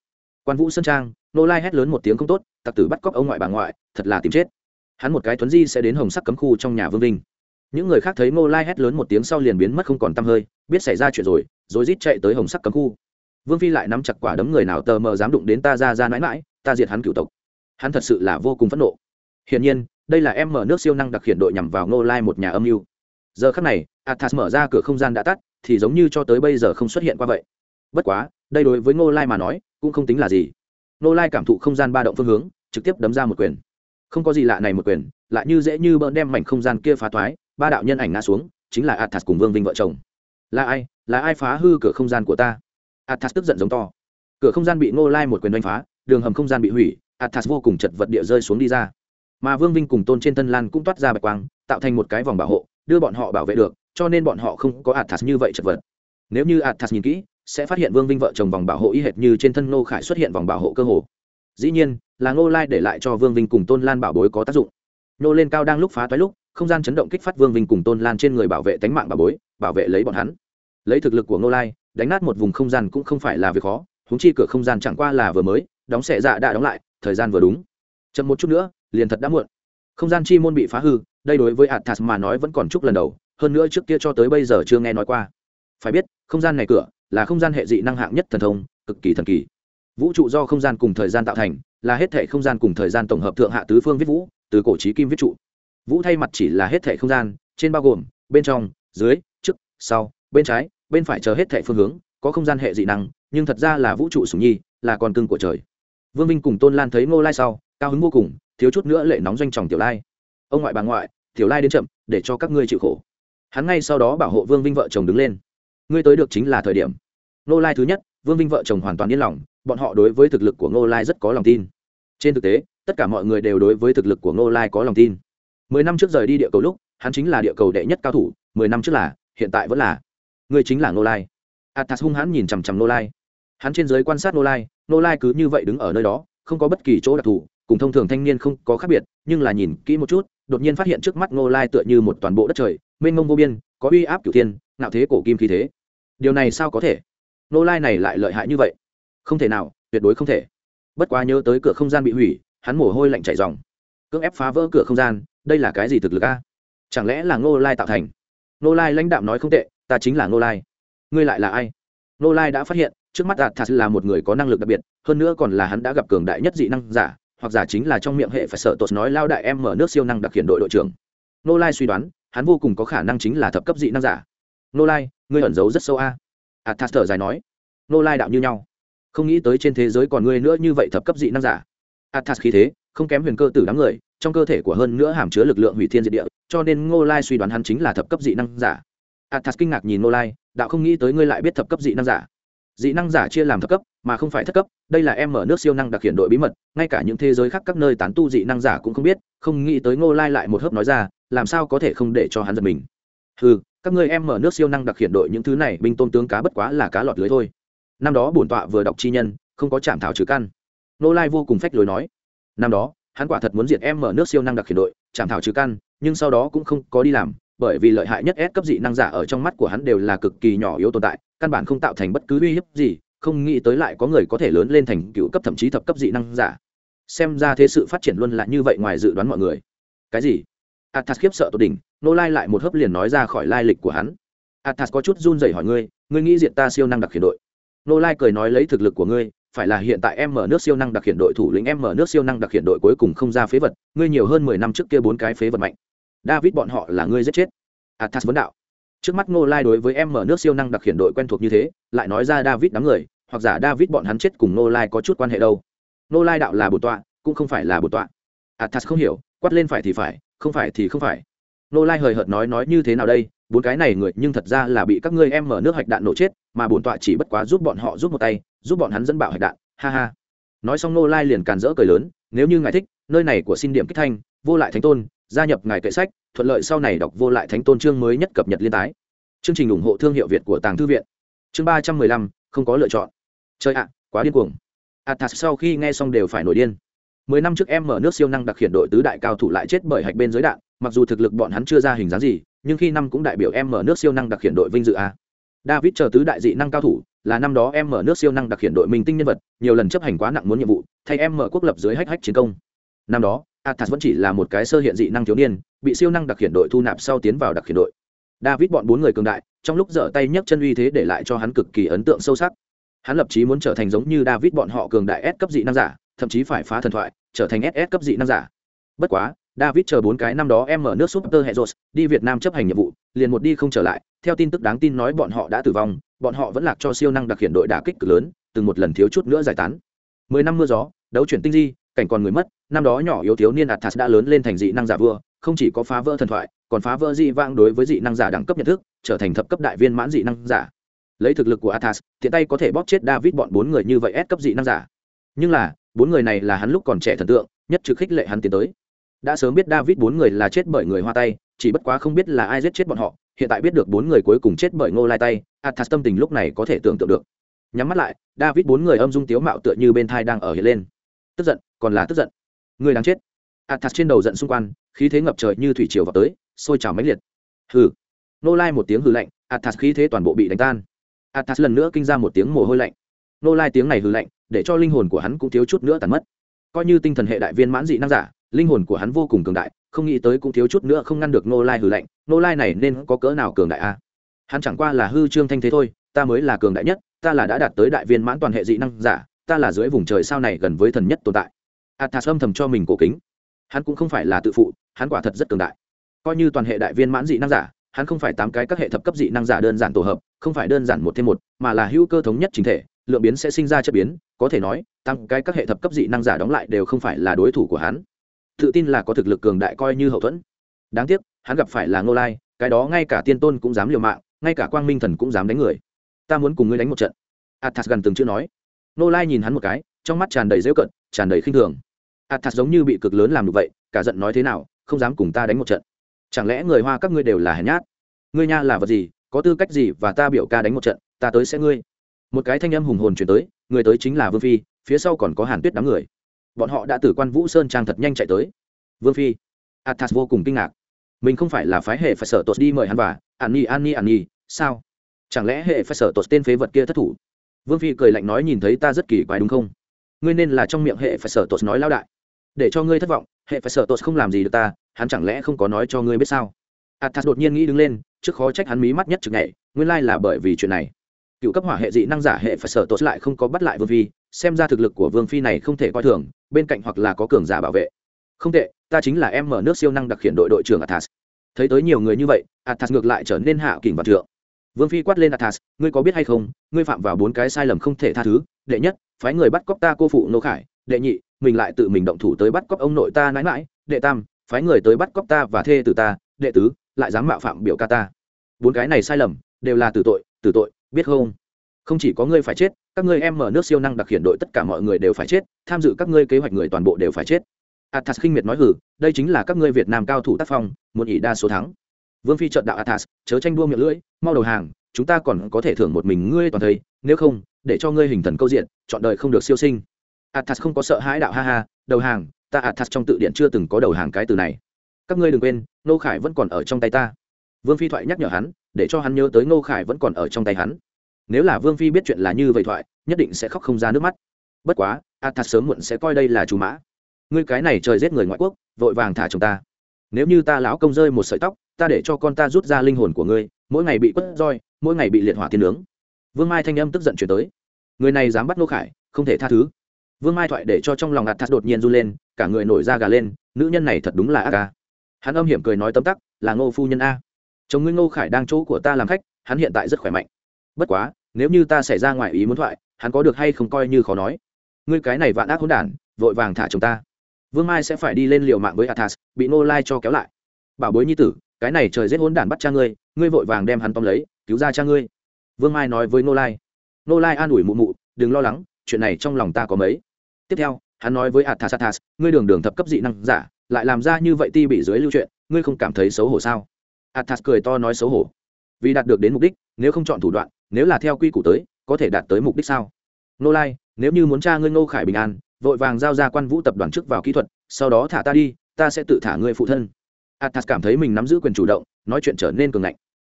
Quan vũ sơn trang, nô lai hét lớn một tiếng không tốt, tặc tử bắt cóc ông ngoại bà ngoại, thật là tìm chết hắn một cái thuấn di sẽ đến hồng sắc cấm khu trong nhà vương vinh. Những người khác thấy nô lai hét lớn một tiếng sau liền biến mất không còn t hơi, biết xảy ra chuyện rồi rồi rít chạy tới hồng sắc cấm khu. Vương phi lại nắm chặt quả đấm người nào tờ mờ dám đụng đến ta ra ra mãi mãi, ta diệt hắn cựu tộc. Hắn thật sự là vô cùng phẫn nộ. Hiển nhiên, đây là em mở nước siêu năng đặc hiện đội nhằm vào nô lai một nhà âm mưu. Giờ khắc này, athas mở ra cửa không gian đã tắt, thì giống như cho tới bây giờ không xuất hiện qua vậy. Bất quá, đây đối với ngô lai mà nói, cũng không tính là gì. Ngô lai cảm thụ không gian ba động phương hướng, trực tiếp đấm ra một quyền không có gì lạ này một quyền, lại như dễ như bỡn đem mảnh không gian kia phá thoái, ba đạo nhân ảnh ngã xuống, chính là athas cùng vương vinh vợ chồng. Là ai? Là ai phá hư cửa không gian của ta? Athas tức giận giống to. Cửa không gian bị ngô lai một quyền đánh phá, đường hầm không gian bị hủy, athas vô cùng chật vật địa rơi xuống đi ra. Mà vương vinh cùng tôn trên thân lan cũng toát ra bạch quang, tạo thành một cái vòng bảo hộ, đưa bọn họ bảo vệ được, cho nên bọn họ không có athas như vậy chật vật. Nếu như athas nhìn kỹ, sẽ phát hiện vương vinh vợ chồng vòng bảo hộ y hệt như trên thân ngô khải xuất hiện vòng bảo hộ cơ hồ dĩ nhiên, là ngô lai để lại cho vương vinh cùng tôn lan bảo bối có tác dụng. Nhô lên cao đang lúc phá toái lúc, không gian chấn động kích phát vương vinh cùng tôn lan trên người bảo vệ tánh mạng bảo bối, bảo vệ lấy bọn hắn. Lấy thực lực của ngô lai, đánh nát một vùng không gian cũng không phải là việc khó húng chi cửa không gian chẳng qua là vừa mới, đóng xẻ dạ đã đóng lại, thời gian vừa đúng. Chậm một chút nữa, liền thật đã muộn. Không gian chi môn bị phá hư, đây đối với athas mà nói vẫn còn chúc lần đầu, hơn nữa trước kia cho tới bây giờ chưa nghe nói qua. Phải biết, không gian này cửa là không gian hệ dị năng hạng nhất thần thông, cực kỳ thần kỳ vũ trụ do không gian cùng thời gian tạo thành, là hết thể không gian cùng thời gian tổng hợp thượng hạ tứ phương viết vũ, từ cổ trí kim viết trụ. Vũ thay mặt chỉ là hết thể không gian, trên bao gồm, bên trong, dưới, trước, sau, bên trái, bên phải chờ hết thể phương hướng, có không gian hệ dị năng, nhưng thật ra là vũ trụ sùng nhi, là con cưng của trời. Vương minh cùng tôn lan thấy ngô lai sau, cao hứng vô cùng, thiếu chút nữa lệ nóng doanh tròng tiểu lai. Ông ngoại bà ngoại, tiểu lai đến chậm, để cho các ngươi chịu khổ. Hắn ngay sau đó bảo hộ vương vinh vợ chồng đứng lên. Ngươi tới được chính là thời điểm. Nô lai thứ nhất, vương vinh vợ chồng hoàn toàn yên lòng bọn họ đối với thực lực của ngô lai rất có lòng tin. Trên thực tế, tất cả mọi người đều đối với thực lực của ngô lai có lòng tin. Mười năm trước rời đi địa cầu lúc, hắn chính là địa cầu đệ nhất cao thủ, mười năm trước là, hiện tại vẫn là. Người chính là ngô lai. Athas hung hãn nhìn chằm chằm ngô lai. Hắn trên giới quan sát ngô lai ngô lai cứ như vậy đứng ở nơi đó, không có bất kỳ chỗ đặc thù, cùng thông thường thanh niên không có khác biệt, nhưng là nhìn kỹ một chút, đột nhiên phát hiện trước mắt ngô lai tựa như một toàn bộ đất trời, mênh mông vô biên, có uy áp cửu thiên nạo thế cổ kim khí thế. Điều này sao có thể? Ngô lai này lại lợi hại như vậy không thể nào, tuyệt đối không thể. Bất quá nhớ tới cửa không gian bị hủy, hắn mồ hôi lạnh chảy dòng cưỡng ép phá vỡ cửa không gian, đây là cái gì thực lực a? Chẳng lẽ là ngô lai tạo thành? Ngô lai lãnh đạm nói không tệ, ta chính là ngô lai. Ngươi lại là ai? Ngô lai đã phát hiện, trước mắt đạt thật là một người có năng lực đặc biệt, hơn nữa còn là hắn đã gặp cường đại nhất dị năng giả, hoặc giả chính là trong miệng hệ phải sợ tột nói lao đại em mở nước siêu năng đặc hiện đội đội trưởng. Ngô lai suy đoán, hắn vô cùng có khả năng chính là thập cấp dị năng giả. Ngô lai, ngươi ẩn giấu rất sâu a. À. athas thở dài nói. Ngô lai đạo như nhau không nghĩ tới trên thế giới còn ngươi nữa như vậy thập cấp dị năng giả. Athas khí thế, không kém huyền cơ tử đám người, trong cơ thể của hơn nữa hàm chứa lực lượng hủy thiên diệt địa, cho nên ngô lai suy đoán hắn chính là thập cấp dị năng giả. Athas kinh ngạc nhìn ngô lai, đạo không nghĩ tới ngươi lại biết thập cấp dị năng giả. Dị năng giả chia làm thập cấp, mà không phải thất cấp, đây là em mở nước siêu năng đặc hiện đội bí mật, ngay cả những thế giới khác các nơi tán tu dị năng giả cũng không biết, không nghĩ tới ngô lai lại một hớp nói ra, làm sao có thể không để cho hắn giật mình. Ừ các ngươi em mở nước siêu năng đặc hiện đội những thứ này, binh tôn tướng cá bất quá là cá lọt lưới thôi năm đó bổn tọa vừa đọc chi nhân không có chạm thảo trừ căn nô lai vô cùng phách lối nói năm đó hắn quả thật muốn diệt em mở nước siêu năng đặc khiển đội chạm thảo trừ căn nhưng sau đó cũng không có đi làm bởi vì lợi hại nhất S cấp dị năng giả ở trong mắt của hắn đều là cực kỳ nhỏ yếu tồn tại, căn bản không tạo thành bất cứ uy hiếp gì, không nghĩ tới lại có người có thể lớn lên thành cựu cấp thậm chí thập cấp dị năng giả. Xem ra thế sự phát triển luôn là như vậy ngoài dự đoán mọi người. Cái gì? Athas khiếp sợ tột đỉnh, nô lai lại một hớp liền nói ra khỏi lai lịch của hắn. Athas có chút run rẩy hỏi ngươi, ngươi nghĩ diện ta siêu năng đặc khiển đội? Nô lai cười nói lấy thực lực của ngươi, phải là hiện tại em mở nước siêu năng đặc khiển đội thủ lĩnh em mở nước siêu năng đặc khiển đội cuối cùng không ra phế vật, ngươi nhiều hơn mười năm trước kia bốn cái phế vật mạnh. David bọn họ là ngươi giết chết. Athas vấn đạo. Trước mắt Nô-lai đối với em mở nước siêu năng đặc hiện đội quen thuộc như thế lại nói ra david đám người hoặc giả david bọn hắn chết cùng Nô-lai có chút quan hệ đâu. Nô-lai đạo là bổn tọa cũng không phải là bổn tọa. Athas không hiểu quát lên phải thì phải không phải thì không phải. Nô lai hời hợt nói nói như thế nào đây, bốn cái này người nhưng thật ra là bị các ngươi em mở nước hạch đạn nổ chết, mà bổn tọa chỉ bất quá giúp bọn họ giúp một tay, giúp bọn hắn dẫn bạo hạch đạn, ha ha. Nói xong Nô lai liền càn rỡ cười lớn, nếu như ngài thích, nơi này của xin điểm kích thanh, vô lại thánh tôn, gia nhập ngài kệ sách, thuận lợi sau này đọc vô lại thánh tôn chương mới nhất cập nhật liên tái. Chương trình ủng hộ thương hiệu việt của tàng thư viện. Chương ba trăm mười lăm, không có lựa chọn. Chơi ạ, quá điên cuồng. Athas sau khi nghe xong đều phải nổi điên mười năm trước em mở nước siêu năng đặc khiển đội tứ đại cao thủ lại chết bởi hạch bên dưới đạn, mặc dù thực lực bọn hắn chưa ra hình dáng gì, nhưng khi năm cũng đại biểu em mở nước siêu năng đặc khiển đội vinh dự a. David chờ tứ đại dị năng cao thủ, là năm đó em mở nước siêu năng đặc khiển đội minh tinh nhân vật, nhiều lần chấp hành quá nặng muốn nhiệm vụ, thay em mở quốc lập dưới hách hách chiến công. Năm đó, athas vẫn chỉ là một cái sơ hiện dị năng thiếu niên, bị siêu năng đặc khiển đội thu nạp sau tiến vào đặc khiển đội. David bọn bốn người cường đại, trong lúc dở tay nhấc chân uy thế để lại cho hắn cực kỳ ấn tượng sâu sắc. Hắn lập chí muốn trở thành giống như david bọn họ cường đại s cấp dị năng giả thậm chí phải phá thần thoại, trở thành ss cấp dị năng giả. Bất quá, david chờ bốn cái năm đó em ở nước super hệ đi việt nam chấp hành nhiệm vụ, liền một đi không trở lại. Theo tin tức đáng tin nói bọn họ đã tử vong, bọn họ vẫn lạc cho siêu năng đặc hiện đội đả kích cực lớn, từng một lần thiếu chút nữa giải tán. Mười năm mưa gió, đấu chuyển tinh di, cảnh còn người mất, năm đó nhỏ yếu thiếu niên athas đã lớn lên thành dị năng giả vua, không chỉ có phá vỡ thần thoại, còn phá vỡ dị vang đối với dị năng giả đẳng cấp nhận thức, trở thành thập cấp đại viên mãn dị năng giả. Lấy thực lực của athas thiện tay có thể bóp chết david bọn bốn người như vậy ép cấp dị năng giả. Nhưng là bốn người này là hắn lúc còn trẻ thần tượng, nhất trực khích lệ hắn tiến tới. Đã sớm biết david bốn người là chết bởi người hoa tay, chỉ bất quá không biết là ai giết chết bọn họ, hiện tại biết được bốn người cuối cùng chết bởi ngô lai tay, athas tâm tình lúc này có thể tưởng tượng được. Nhắm mắt lại, david bốn người âm dung tiếu mạo tựa như bên thai đang ở hiện lên. Tức giận, còn là tức giận. Người đáng chết. Athas trên đầu giận xung quanh, khí thế ngập trời như thủy triều vào tới, sôi trào mãnh liệt. Hừ. Nô lai một tiếng hừ lạnh, athas khí thế toàn bộ bị đánh tan. Athas lần nữa kinh ra một tiếng mồ hôi lạnh. Nô lai tiếng này hừ lạnh để cho linh hồn của hắn cũng thiếu chút nữa tàn mất. Coi như tinh thần hệ đại viên mãn dị năng giả, linh hồn của hắn vô cùng cường đại, không nghĩ tới cũng thiếu chút nữa không ngăn được nô lai hư lạnh nô lai này nên có cỡ nào cường đại a? Hắn chẳng qua là hư trương thanh thế thôi, ta mới là cường đại nhất, ta là đã đạt tới đại viên mãn toàn hệ dị năng giả, ta là dưới vùng trời sao này gần với thần nhất tồn tại. Athas âm thầm cho mình cổ kính. Hắn cũng không phải là tự phụ, hắn quả thật rất cường đại. Coi như toàn hệ đại viên mãn dị năng giả, hắn không phải tám cái các hệ thập cấp dị năng giả đơn giản tổ hợp, không phải đơn giản một thêm một, mà là hữu cơ thống nhất chính thể lượng biến sẽ sinh ra chất biến, có thể nói, tăng cái các hệ thập cấp dị năng giả đóng lại đều không phải là đối thủ của hắn. Tự tin là có thực lực cường đại coi như hậu thuẫn. Đáng tiếc, hắn gặp phải là ngô lai, cái đó ngay cả tiên tôn cũng dám liều mạng, ngay cả quang minh thần cũng dám đánh người. Ta muốn cùng ngươi đánh một trận. Athas gần từng chữ nói. Ngô lai nhìn hắn một cái, trong mắt tràn đầy rêu cận tràn đầy khinh thường. Athas giống như bị cực lớn làm được vậy, cả giận nói thế nào, không dám cùng ta đánh một trận. Chẳng lẽ người hoa các ngươi đều là hèn nhát? Ngươi nha là vật gì, có tư cách gì và ta biểu ca đánh một trận, ta tới sẽ ngươi một cái thanh âm hùng hồn chuyển tới, người tới chính là vương phi, phía sau còn có hàn tuyết đám người. Bọn họ đã từ quan vũ sơn trang thật nhanh chạy tới. Vương phi, athas vô cùng kinh ngạc. Mình không phải là phái hệ phải sở tột đi mời hắn và, an nhi an nhi an nhi, sao? Chẳng lẽ hệ phải sở tột tên phế vật kia thất thủ? Vương phi cười lạnh nói nhìn thấy ta rất kỳ quái đúng không? Ngươi nên là trong miệng hệ phải sở tột nói lao đại. Để cho ngươi thất vọng, hệ phải sở tột không làm gì được ta, hắn chẳng lẽ không có nói cho ngươi biết sao? Athas đột nhiên nghĩ đứng lên, trước khó trách hắn mí mắt nhất chừng này nguyên lai là bởi vì chuyện này cựu cấp hỏa hệ dị năng giả hệ phải sợ tốt lại không có bắt lại vương phi, xem ra thực lực của vương phi này không thể coi thường, bên cạnh hoặc là có cường giả bảo vệ. Không tệ, ta chính là em mở nước siêu năng đặc hiện đội đội trưởng athas. Thấy tới nhiều người như vậy, athas ngược lại trở nên hạ kỉnh và trượng. Vương phi quát lên athas, ngươi có biết hay không, ngươi phạm vào bốn cái sai lầm không thể tha thứ, đệ nhất, phái người bắt cóc ta cô phụ nô khải, đệ nhị, mình lại tự mình động thủ tới bắt cóc ông nội ta nãi mãi đệ tam, phái người tới bắt cóc ta và thê từ ta, đệ tứ, lại dám mạo phạm biểu ca ta. Bốn cái này sai lầm, đều là tử tội tử tội biết không? Không chỉ có ngươi phải chết, các ngươi em mở nước siêu năng đặc hiện đội tất cả mọi người đều phải chết, tham dự các ngươi kế hoạch người toàn bộ đều phải chết. Athas khinh miệt nói hử đây chính là các ngươi việt nam cao thủ tác phong một ỷ đa số thắng. Vương phi trợn đạo athas, chớ tranh đua miệng lưỡi, mau đầu hàng, chúng ta còn có thể thưởng một mình ngươi toàn thây, nếu không, để cho ngươi hình thần câu diện, chọn đời không được siêu sinh. Athas không có sợ hãi đạo ha ha, đầu hàng, ta athas trong tự điện chưa từng có đầu hàng cái từ này. Các ngươi đừng quên, nô khải vẫn còn ở trong tay ta. Vương phi thoại nhắc nhở hắn để cho hắn nhớ tới Ngô khải vẫn còn ở trong tay hắn. Nếu là vương phi biết chuyện là như vậy thoại, nhất định sẽ khóc không ra nước mắt. Bất quá athas sớm muộn sẽ coi đây là chú mã. Ngươi cái này trời giết người ngoại quốc, vội vàng thả chồng ta. Nếu như ta lão công rơi một sợi tóc, ta để cho con ta rút ra linh hồn của ngươi, mỗi ngày bị quất roi, mỗi ngày bị liệt hỏa tiên nướng. Vương mai thanh âm tức giận chuyển tới. Người này dám bắt nô khải, không thể tha thứ. Vương mai thoại để cho trong lòng ạt thắt đột nhiên run lên, cả người nổi da gà lên, nữ nhân này thật đúng là ác ca. Hắn âm hiểm cười nói tấm tắc, là ngô phu nhân a chồng ngươi ngô khải đang chỗ của ta làm khách, hắn hiện tại rất khỏe mạnh. Bất quá, nếu như ta xảy ra ngoài ý muốn thoại, hắn có được hay không coi như khó nói. Ngươi cái này vạn ác hỗn đản, vội vàng thả chồng ta. Vương mai sẽ phải đi lên liều mạng với athas, bị nô lai cho kéo lại. Bảo bối nhi tử, cái này trời rét hỗn đản bắt cha ngươi ngươi vội vàng đem hắn tóm lấy, cứu ra cha ngươi. Vương mai nói với nô lai. Nô lai an ủi mụ mụ, đừng lo lắng, chuyện này trong lòng ta có mấy. Tiếp theo, hắn nói với athas athas, ngươi đường đường thập cấp dị năng giả, lại làm ra như vậy ti bị dưới lưu chuyện, ngươi không cảm thấy xấu hổ sao? Athas cười to nói xấu hổ. Vì đạt được đến mục đích, nếu không chọn thủ đoạn, nếu là theo quy củ tới, có thể đạt tới mục đích sao? Nô lai, nếu như muốn cha ngươi ngô khải bình an, vội vàng giao ra quan vũ tập đoàn trước vào kỹ thuật, sau đó thả ta đi, ta sẽ tự thả ngươi phụ thân. Athas cảm thấy mình nắm giữ quyền chủ động, nói chuyện trở nên cường ngạnh.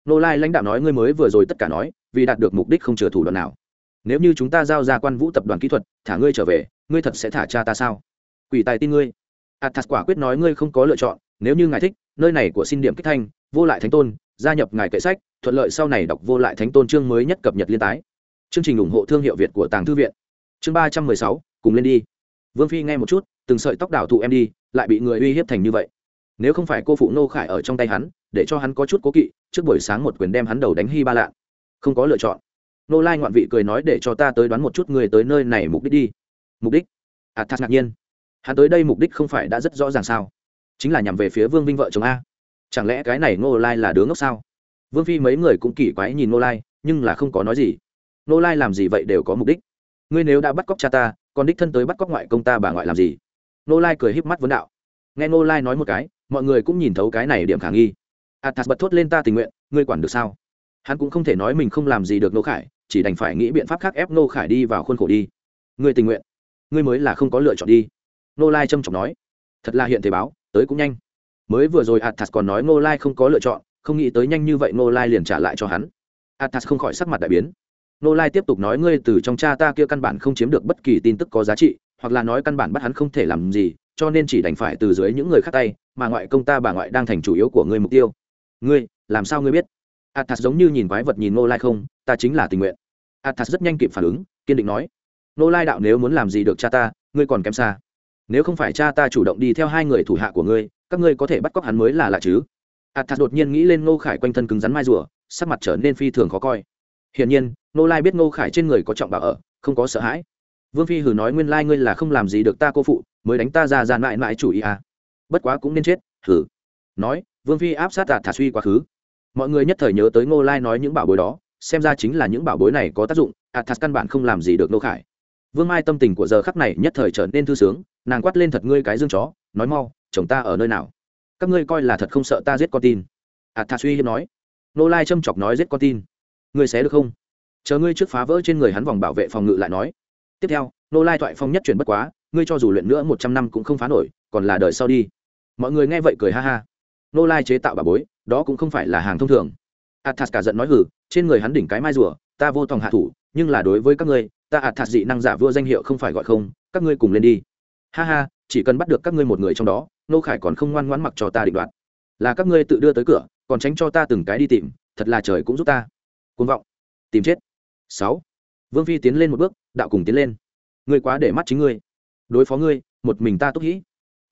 Nô lai lãnh đạo nói ngươi mới vừa rồi tất cả nói, vì đạt được mục đích không chờ thủ đoạn nào. Nếu như chúng ta giao ra quan vũ tập đoàn kỹ thuật, thả ngươi trở về, ngươi thật sẽ thả cha ta sao? Quỷ tài tin ngươi. Athas quả quyết nói ngươi không có lựa chọn, nếu như ngài thích, nơi này của xin điểm kích thanh vô lại thánh tôn, gia nhập ngài kệ sách, thuận lợi sau này đọc vô lại thánh tôn chương mới nhất cập nhật liên tái. Chương trình ủng hộ thương hiệu việt của tàng thư viện. Chương ba trăm mười sáu, cùng lên đi. Vương phi nghe một chút, từng sợi tóc đảo thụ em đi, lại bị người uy hiếp thành như vậy. Nếu không phải cô phụ nô khải ở trong tay hắn, để cho hắn có chút cố kỵ, trước buổi sáng một quyền đem hắn đầu đánh hy ba lạ. Không có lựa chọn. Nô lai ngoạn vị cười nói để cho ta tới đoán một chút người tới nơi này mục đích đi. Mục đích? À ngạc nhiên. Hắn tới đây mục đích không phải đã rất rõ ràng sao? Chính là nhằm về phía vương vinh vợ chồng a chẳng lẽ cái này Ngô lai là đứa ngốc sao? Vương phi mấy người cũng kỳ quái nhìn Ngô lai, nhưng là không có nói gì. Ngô lai làm gì vậy đều có mục đích. Ngươi nếu đã bắt cóc cha ta, còn đích thân tới bắt cóc ngoại công ta bà ngoại làm gì? Ngô lai cười híp mắt vấn đạo. Nghe Ngô lai nói một cái, mọi người cũng nhìn thấu cái này điểm khả nghi. Athas bật thốt lên ta tình nguyện, ngươi quản được sao? Hắn cũng không thể nói mình không làm gì được nô khải, chỉ đành phải nghĩ biện pháp khác ép nô khải đi vào khuôn khổ đi. Ngươi tình nguyện, ngươi mới là không có lựa chọn đi. Nô lai trâm trọng nói. Thật là hiện thế báo, tới cũng nhanh mới vừa rồi athas còn nói ngô lai không có lựa chọn, không nghĩ tới nhanh như vậy ngô lai liền trả lại cho hắn. Athas không khỏi sắc mặt đại biến. Ngô lai tiếp tục nói ngươi từ trong cha ta kia căn bản không chiếm được bất kỳ tin tức có giá trị, hoặc là nói căn bản bắt hắn không thể làm gì, cho nên chỉ đành phải từ dưới những người khác tay, mà ngoại công ta bà ngoại đang thành chủ yếu của ngươi mục tiêu. Ngươi, làm sao ngươi biết? Athas giống như nhìn quái vật nhìn ngô lai không, ta chính là tình nguyện. Athas rất nhanh kịp phản ứng, kiên định nói. Ngô lai đạo nếu muốn làm gì được cha ta, ngươi còn kém xa. Nếu không phải cha ta chủ động đi theo hai người thủ hạ của ngươi các ngươi có thể bắt cóc hắn mới là lạ chứ? Athas đột nhiên nghĩ lên ngô khải quanh thân cứng rắn mai rùa, sắc mặt trở nên phi thường khó coi. Hiển nhiên nô lai biết ngô khải trên người có trọng bảo ở, không có sợ hãi. Vương phi hử nói nguyên lai ngươi là không làm gì được ta cô phụ, mới đánh ta ra ra mãi mãi chủ ý à. bất quá cũng nên chết, hử? Nói, vương phi áp sát tạt thả suy quá khứ. Mọi người nhất thời nhớ tới ngô lai nói những bảo bối đó, xem ra chính là những bảo bối này có tác dụng, athas căn bản không làm gì được nô khải. Vương mai tâm tình của giờ khắc này nhất thời trở nên thư sướng, nàng quát lên thật ngươi cái dương chó, nói mau chồng ta ở nơi nào? Các ngươi coi là thật không sợ ta giết con tin. Athas suy hiếm nói. Nô lai châm chọc nói giết con tin. Ngươi xé được không? Chờ ngươi trước phá vỡ trên người hắn vòng bảo vệ phòng ngự lại nói. Tiếp theo, nô lai thoại phong nhất chuyển bất quá, ngươi cho dù luyện nữa một trăm năm cũng không phá nổi, còn là đời sau đi. Mọi người nghe vậy cười ha ha. Nô lai chế tạo bà bối, đó cũng không phải là hàng thông thường. Athas cả giận nói hử trên người hắn đỉnh cái mai rùa, ta vô tòng hạ thủ, nhưng là đối với các ngươi, ta athas dị năng giả vua danh hiệu không phải gọi không, các ngươi cùng lên đi. Ha ha, chỉ cần bắt được các ngươi một người trong đó nô khải còn không ngoan ngoãn mặc cho ta định đoạt. Là các ngươi tự đưa tới cửa, còn tránh cho ta từng cái đi tìm, thật là trời cũng giúp ta. Côn vọng. Tìm chết. Sáu. Vương phi tiến lên một bước, đạo cùng tiến lên. Ngươi quá để mắt chính ngươi. Đối phó ngươi, một mình ta túc hĩ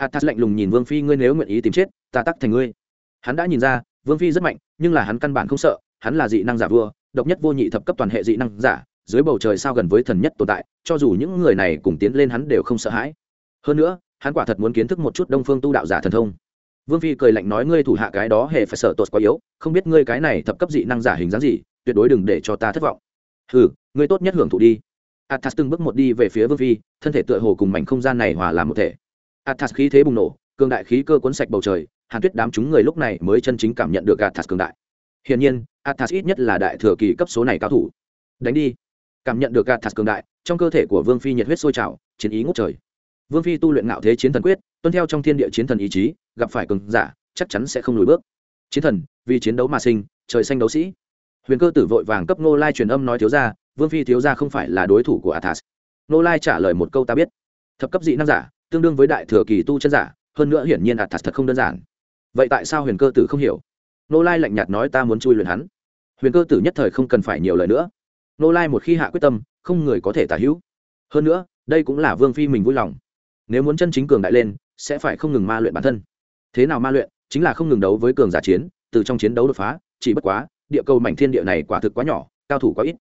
athas lạnh lùng nhìn vương phi, ngươi nếu nguyện ý tìm chết, ta tắc thành ngươi. Hắn đã nhìn ra, vương phi rất mạnh, nhưng là hắn căn bản không sợ, hắn là dị năng giả vua, độc nhất vô nhị thập cấp toàn hệ dị năng giả, dưới bầu trời sao gần với thần nhất tồn tại, cho dù những người này cùng tiến lên hắn đều không sợ hãi. Hơn nữa hắn quả thật muốn kiến thức một chút đông phương tu đạo giả thần thông. Vương phi cười lạnh nói, ngươi thủ hạ cái đó hề phải sợ tột quá yếu, không biết ngươi cái này thập cấp dị năng giả hình dáng gì, tuyệt đối đừng để cho ta thất vọng. Ừ ngươi tốt nhất hưởng thụ đi. Athas từng bước một đi về phía vương phi, thân thể tựa hồ cùng mảnh không gian này hòa làm một thể. Athas khí thế bùng nổ, cường đại khí cơ cuốn sạch bầu trời, hàn tuyết đám chúng người lúc này mới chân chính cảm nhận được athas cường đại. Hiển nhiên, athas ít nhất là đại thừa kỳ cấp số này cao thủ. Đánh đi. Cảm nhận được athas cường đại, trong cơ thể của vương phi nhiệt huyết sôi trào, chiến ý ngút trời vương phi tu luyện ngạo thế chiến thần quyết, tuân theo trong thiên địa chiến thần ý chí, gặp phải cường giả, chắc chắn sẽ không lùi bước. Chiến thần, vì chiến đấu mà sinh, trời xanh đấu sĩ. Huyền cơ tử vội vàng cấp nô lai truyền âm nói thiếu ra vương phi thiếu ra không phải là đối thủ của athas. Nô lai trả lời một câu ta biết. Thập cấp dị năng giả, tương đương với đại thừa kỳ tu chân giả, hơn nữa hiển nhiên athas thật không đơn giản. Vậy tại sao huyền cơ tử không hiểu? Nô lai lạnh nhạt nói ta muốn chui luyện hắn. Huyền cơ tử nhất thời không cần phải nhiều lời nữa. Nô lai một khi hạ quyết tâm, không người có thể tả hữu. Hơn nữa, đây cũng là vương phi mình vui lòng nếu muốn chân chính cường đại lên, sẽ phải không ngừng ma luyện bản thân. Thế nào ma luyện? Chính là không ngừng đấu với cường giả chiến, từ trong chiến đấu đột phá, chỉ bất quá, địa cầu mảnh thiên địa này quả thực quá nhỏ, cao thủ quá ít.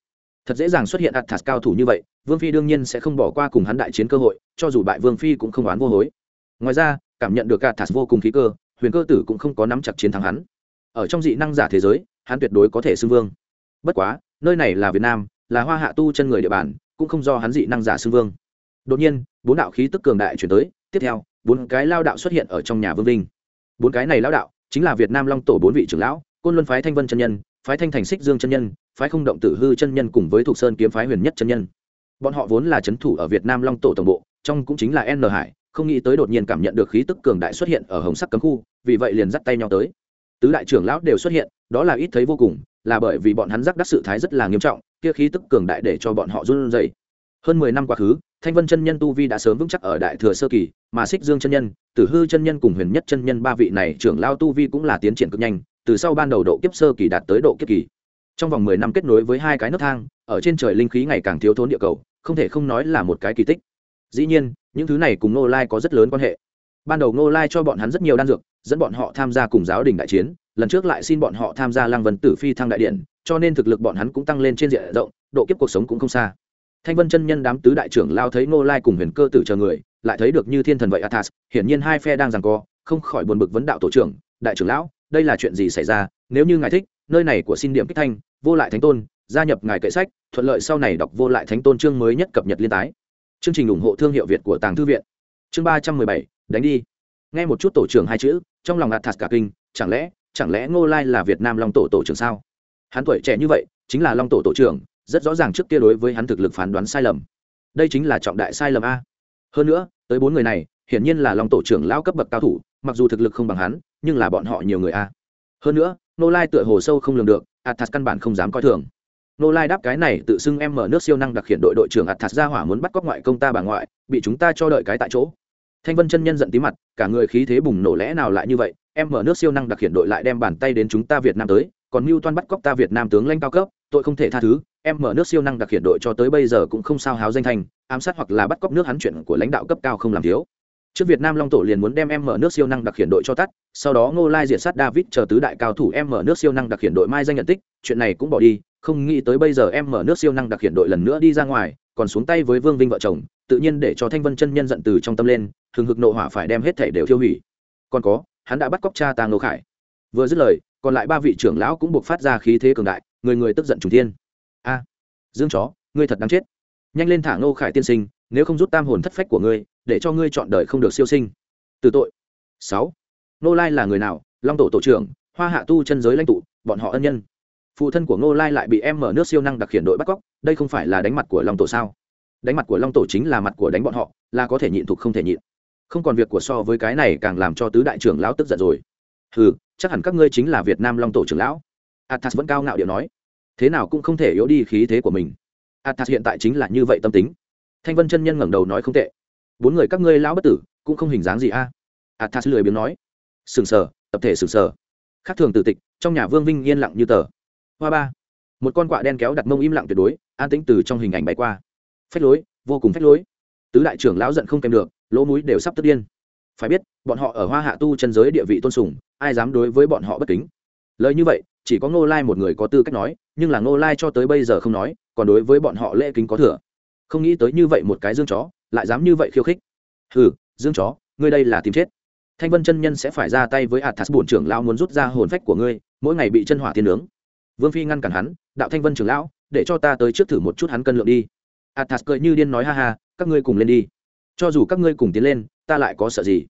Thật dễ dàng xuất hiện ạt thạt cao thủ như vậy, vương phi đương nhiên sẽ không bỏ qua cùng hắn đại chiến cơ hội, cho dù bại vương phi cũng không oán vô hối. Ngoài ra, cảm nhận được ạt thạt vô cùng khí cơ, huyền cơ tử cũng không có nắm chặt chiến thắng hắn. Ở trong dị năng giả thế giới, hắn tuyệt đối có thể xưng vương. Bất quá, nơi này là việt nam, là hoa hạ tu chân người địa bàn, cũng không do hắn dị năng giả xưng vương đột nhiên, bốn đạo khí tức cường đại chuyển tới, tiếp theo, bốn cái lao đạo xuất hiện ở trong nhà vương vinh. Bốn cái này lao đạo chính là việt nam long tổ bốn vị trưởng lão, côn luân phái thanh vân chân nhân, phái thanh thành xích dương chân nhân, phái không động tử hư chân nhân cùng với thục sơn kiếm phái huyền nhất chân nhân. Bọn họ vốn là c h ấ n thủ ở việt nam long tổ tổng bộ, trong cũng chính là n hải, không nghĩ tới đột nhiên cảm nhận được khí tức cường đại xuất hiện ở hồng sắc cấm khu, vì vậy liền dắt tay nhau tới. Tứ đại trưởng lão đều xuất hiện, đó là ít thấy vô cùng, là bởi vì bọn hắn giác đắc sự thái rất là nghiêm trọng, kia khí tức cường đại để cho bọn họ run rẩy. Hơn mười năm quá khứ thanh vân chân nhân tu vi đã sớm vững chắc ở đại thừa sơ kỳ, mà xích dương chân nhân, tử hư chân nhân cùng huyền nhất chân nhân ba vị này trưởng lao tu vi cũng là tiến triển cực nhanh, từ sau ban đầu độ kiếp sơ kỳ đạt tới độ kiếp kỳ. Trong vòng mười năm kết nối với hai cái nấc thang, ở trên trời linh khí ngày càng thiếu thốn địa cầu, không thể không nói là một cái kỳ tích. Dĩ nhiên, những thứ này cùng nô lai có rất lớn quan hệ. Ban đầu nô lai cho bọn hắn rất nhiều đan dược, dẫn bọn họ tham gia cùng giáo đình đại chiến, lần trước lại xin bọn họ tham gia lăng vân tử phi thăng đại điện, cho nên thực lực bọn hắn cũng tăng lên trên diện rộng, độ kiếp cuộc sống cũng không xa thanh vân chân nhân đám tứ đại trưởng lao thấy Ngô lai cùng huyền cơ tử chờ người, lại thấy được như thiên thần vậy athas, hiển nhiên hai phe đang giằng co, không khỏi buồn bực vấn đạo tổ trưởng, đại trưởng lão, đây là chuyện gì xảy ra? Nếu như ngài thích, nơi này của xin điểm kích thanh, vô lại thánh tôn, gia nhập ngài kệ sách, thuận lợi sau này đọc vô lại thánh tôn chương mới nhất cập nhật liên tái. Chương trình ủng hộ thương hiệu việt của tàng thư viện. Chương ba trăm mười bảy, đánh đi. Nghe một chút tổ trưởng hai chữ, trong lòng athas cả kinh, chẳng lẽ chẳng lẽ ngô lai là việt nam long tổ tổ trưởng sao? Hắn tuổi trẻ như vậy, chính là long tổ tổ trưởng rất rõ ràng trước kia đối với hắn thực lực phán đoán sai lầm. Đây chính là trọng đại sai lầm a. Hơn nữa, tới bốn người này, hiển nhiên là long tổ trưởng lao cấp bậc cao thủ, mặc dù thực lực không bằng hắn, nhưng là bọn họ nhiều người a. Hơn nữa nô lai tựa hồ sâu không lường được, athas căn bản không dám coi thường. Nô lai đáp cái này tự xưng em mở nước siêu năng đặc hiện đội đội trưởng athas ra hỏa muốn bắt cóc ngoại công ta bà ngoại, bị chúng ta cho đợi cái tại chỗ. Thanh vân chân nhân giận tí mặt, cả người khí thế bùng nổ lẽ nào lại như vậy, em mở nước siêu năng đặc hiện đội lại đem bàn tay đến chúng ta việt nam tới, còn mưu toan bắt cóc ta việt nam tướng lãnh cao cấp, tội không thể tha thứ em mở nước siêu năng đặc hiện đội cho tới bây giờ cũng không sao háo danh thành ám sát hoặc là bắt cóc nước hắn chuyện của lãnh đạo cấp cao không làm thiếu. Trước việt nam long tổ liền muốn đem em mở nước siêu năng đặc hiện đội cho tắt, sau đó ngô lai diệt sát david chờ tứ đại cao thủ em mở nước siêu năng đặc hiện đội mai danh nhận tích, chuyện này cũng bỏ đi, không nghĩ tới bây giờ em mở nước siêu năng đặc hiện đội lần nữa đi ra ngoài, còn xuống tay với vương vinh vợ chồng, tự nhiên để cho thanh vân chân nhân giận từ trong tâm lên thường hực nộ hỏa phải đem hết thể đều tiêu hủy. Còn có, hắn đã bắt cóc cha ta ngô khải. Vừa dứt lời, còn lại ba vị trưởng lão cũng buộc phát ra khí thế cường đại, người người tức giận trùng thiên a, dương chó, ngươi thật đáng chết. Nhanh lên thả ngô khải tiên sinh, nếu không rút tam hồn thất phách của ngươi, để cho ngươi chọn đời không được siêu sinh. Từ tội. Sáu, ngô lai là người nào? Long tổ tổ trưởng, hoa hạ tu chân giới lãnh tụ, bọn họ ân nhân. Phụ thân của ngô lai lại bị em mở nước siêu năng đặc khiển đội bắt cóc, đây không phải là đánh mặt của long tổ sao? Đánh mặt của long tổ chính là mặt của đánh bọn họ, là có thể nhịn thục không thể nhịn. Không còn việc của so với cái này càng làm cho tứ đại trưởng lão tức giận rồi. Ừ chắc hẳn các ngươi chính là việt nam long tổ trưởng lão. Athas vẫn cao ngạo điệu nói thế nào cũng không thể yếu đi khí thế của mình. Athas hiện tại chính là như vậy tâm tính. Thanh vân chân nhân ngẩng đầu nói không tệ. Bốn người các ngươi lão bất tử, cũng không hình dáng gì a? À? athas lười biếng nói. Sừng sờ, tập thể sừng sờ. Khác thường tử tịch, trong nhà vương vinh yên lặng như tờ. Hoa ba. Một con quạ đen kéo đặt mông im lặng tuyệt đối, an tĩnh từ trong hình ảnh bay qua. Phách lối, vô cùng phách lối. Tứ đại trưởng lão giận không kèm được, lỗ mũi đều sắp tức điên. Phải biết, bọn họ ở hoa hạ tu chân giới địa vị tôn sùng, ai dám đối với bọn họ bất kính? Lời như vậy chỉ có ngô lai một người có tư cách nói, nhưng là ngô lai cho tới bây giờ không nói, còn đối với bọn họ lễ kính có thừa. Không nghĩ tới như vậy một cái dương chó, lại dám như vậy khiêu khích. Hừ, dương chó, ngươi đây là tìm chết. Thanh vân chân nhân sẽ phải ra tay với athas bổn trưởng lão muốn rút ra hồn phách của ngươi, mỗi ngày bị chân hỏa tiên nướng. Vương phi ngăn cản hắn, đạo thanh vân trưởng lão, để cho ta tới trước thử một chút hắn cân lượng đi. Athas cười như điên nói, ha ha, các ngươi cùng lên đi. Cho dù các ngươi cùng tiến lên, ta lại có sợ gì?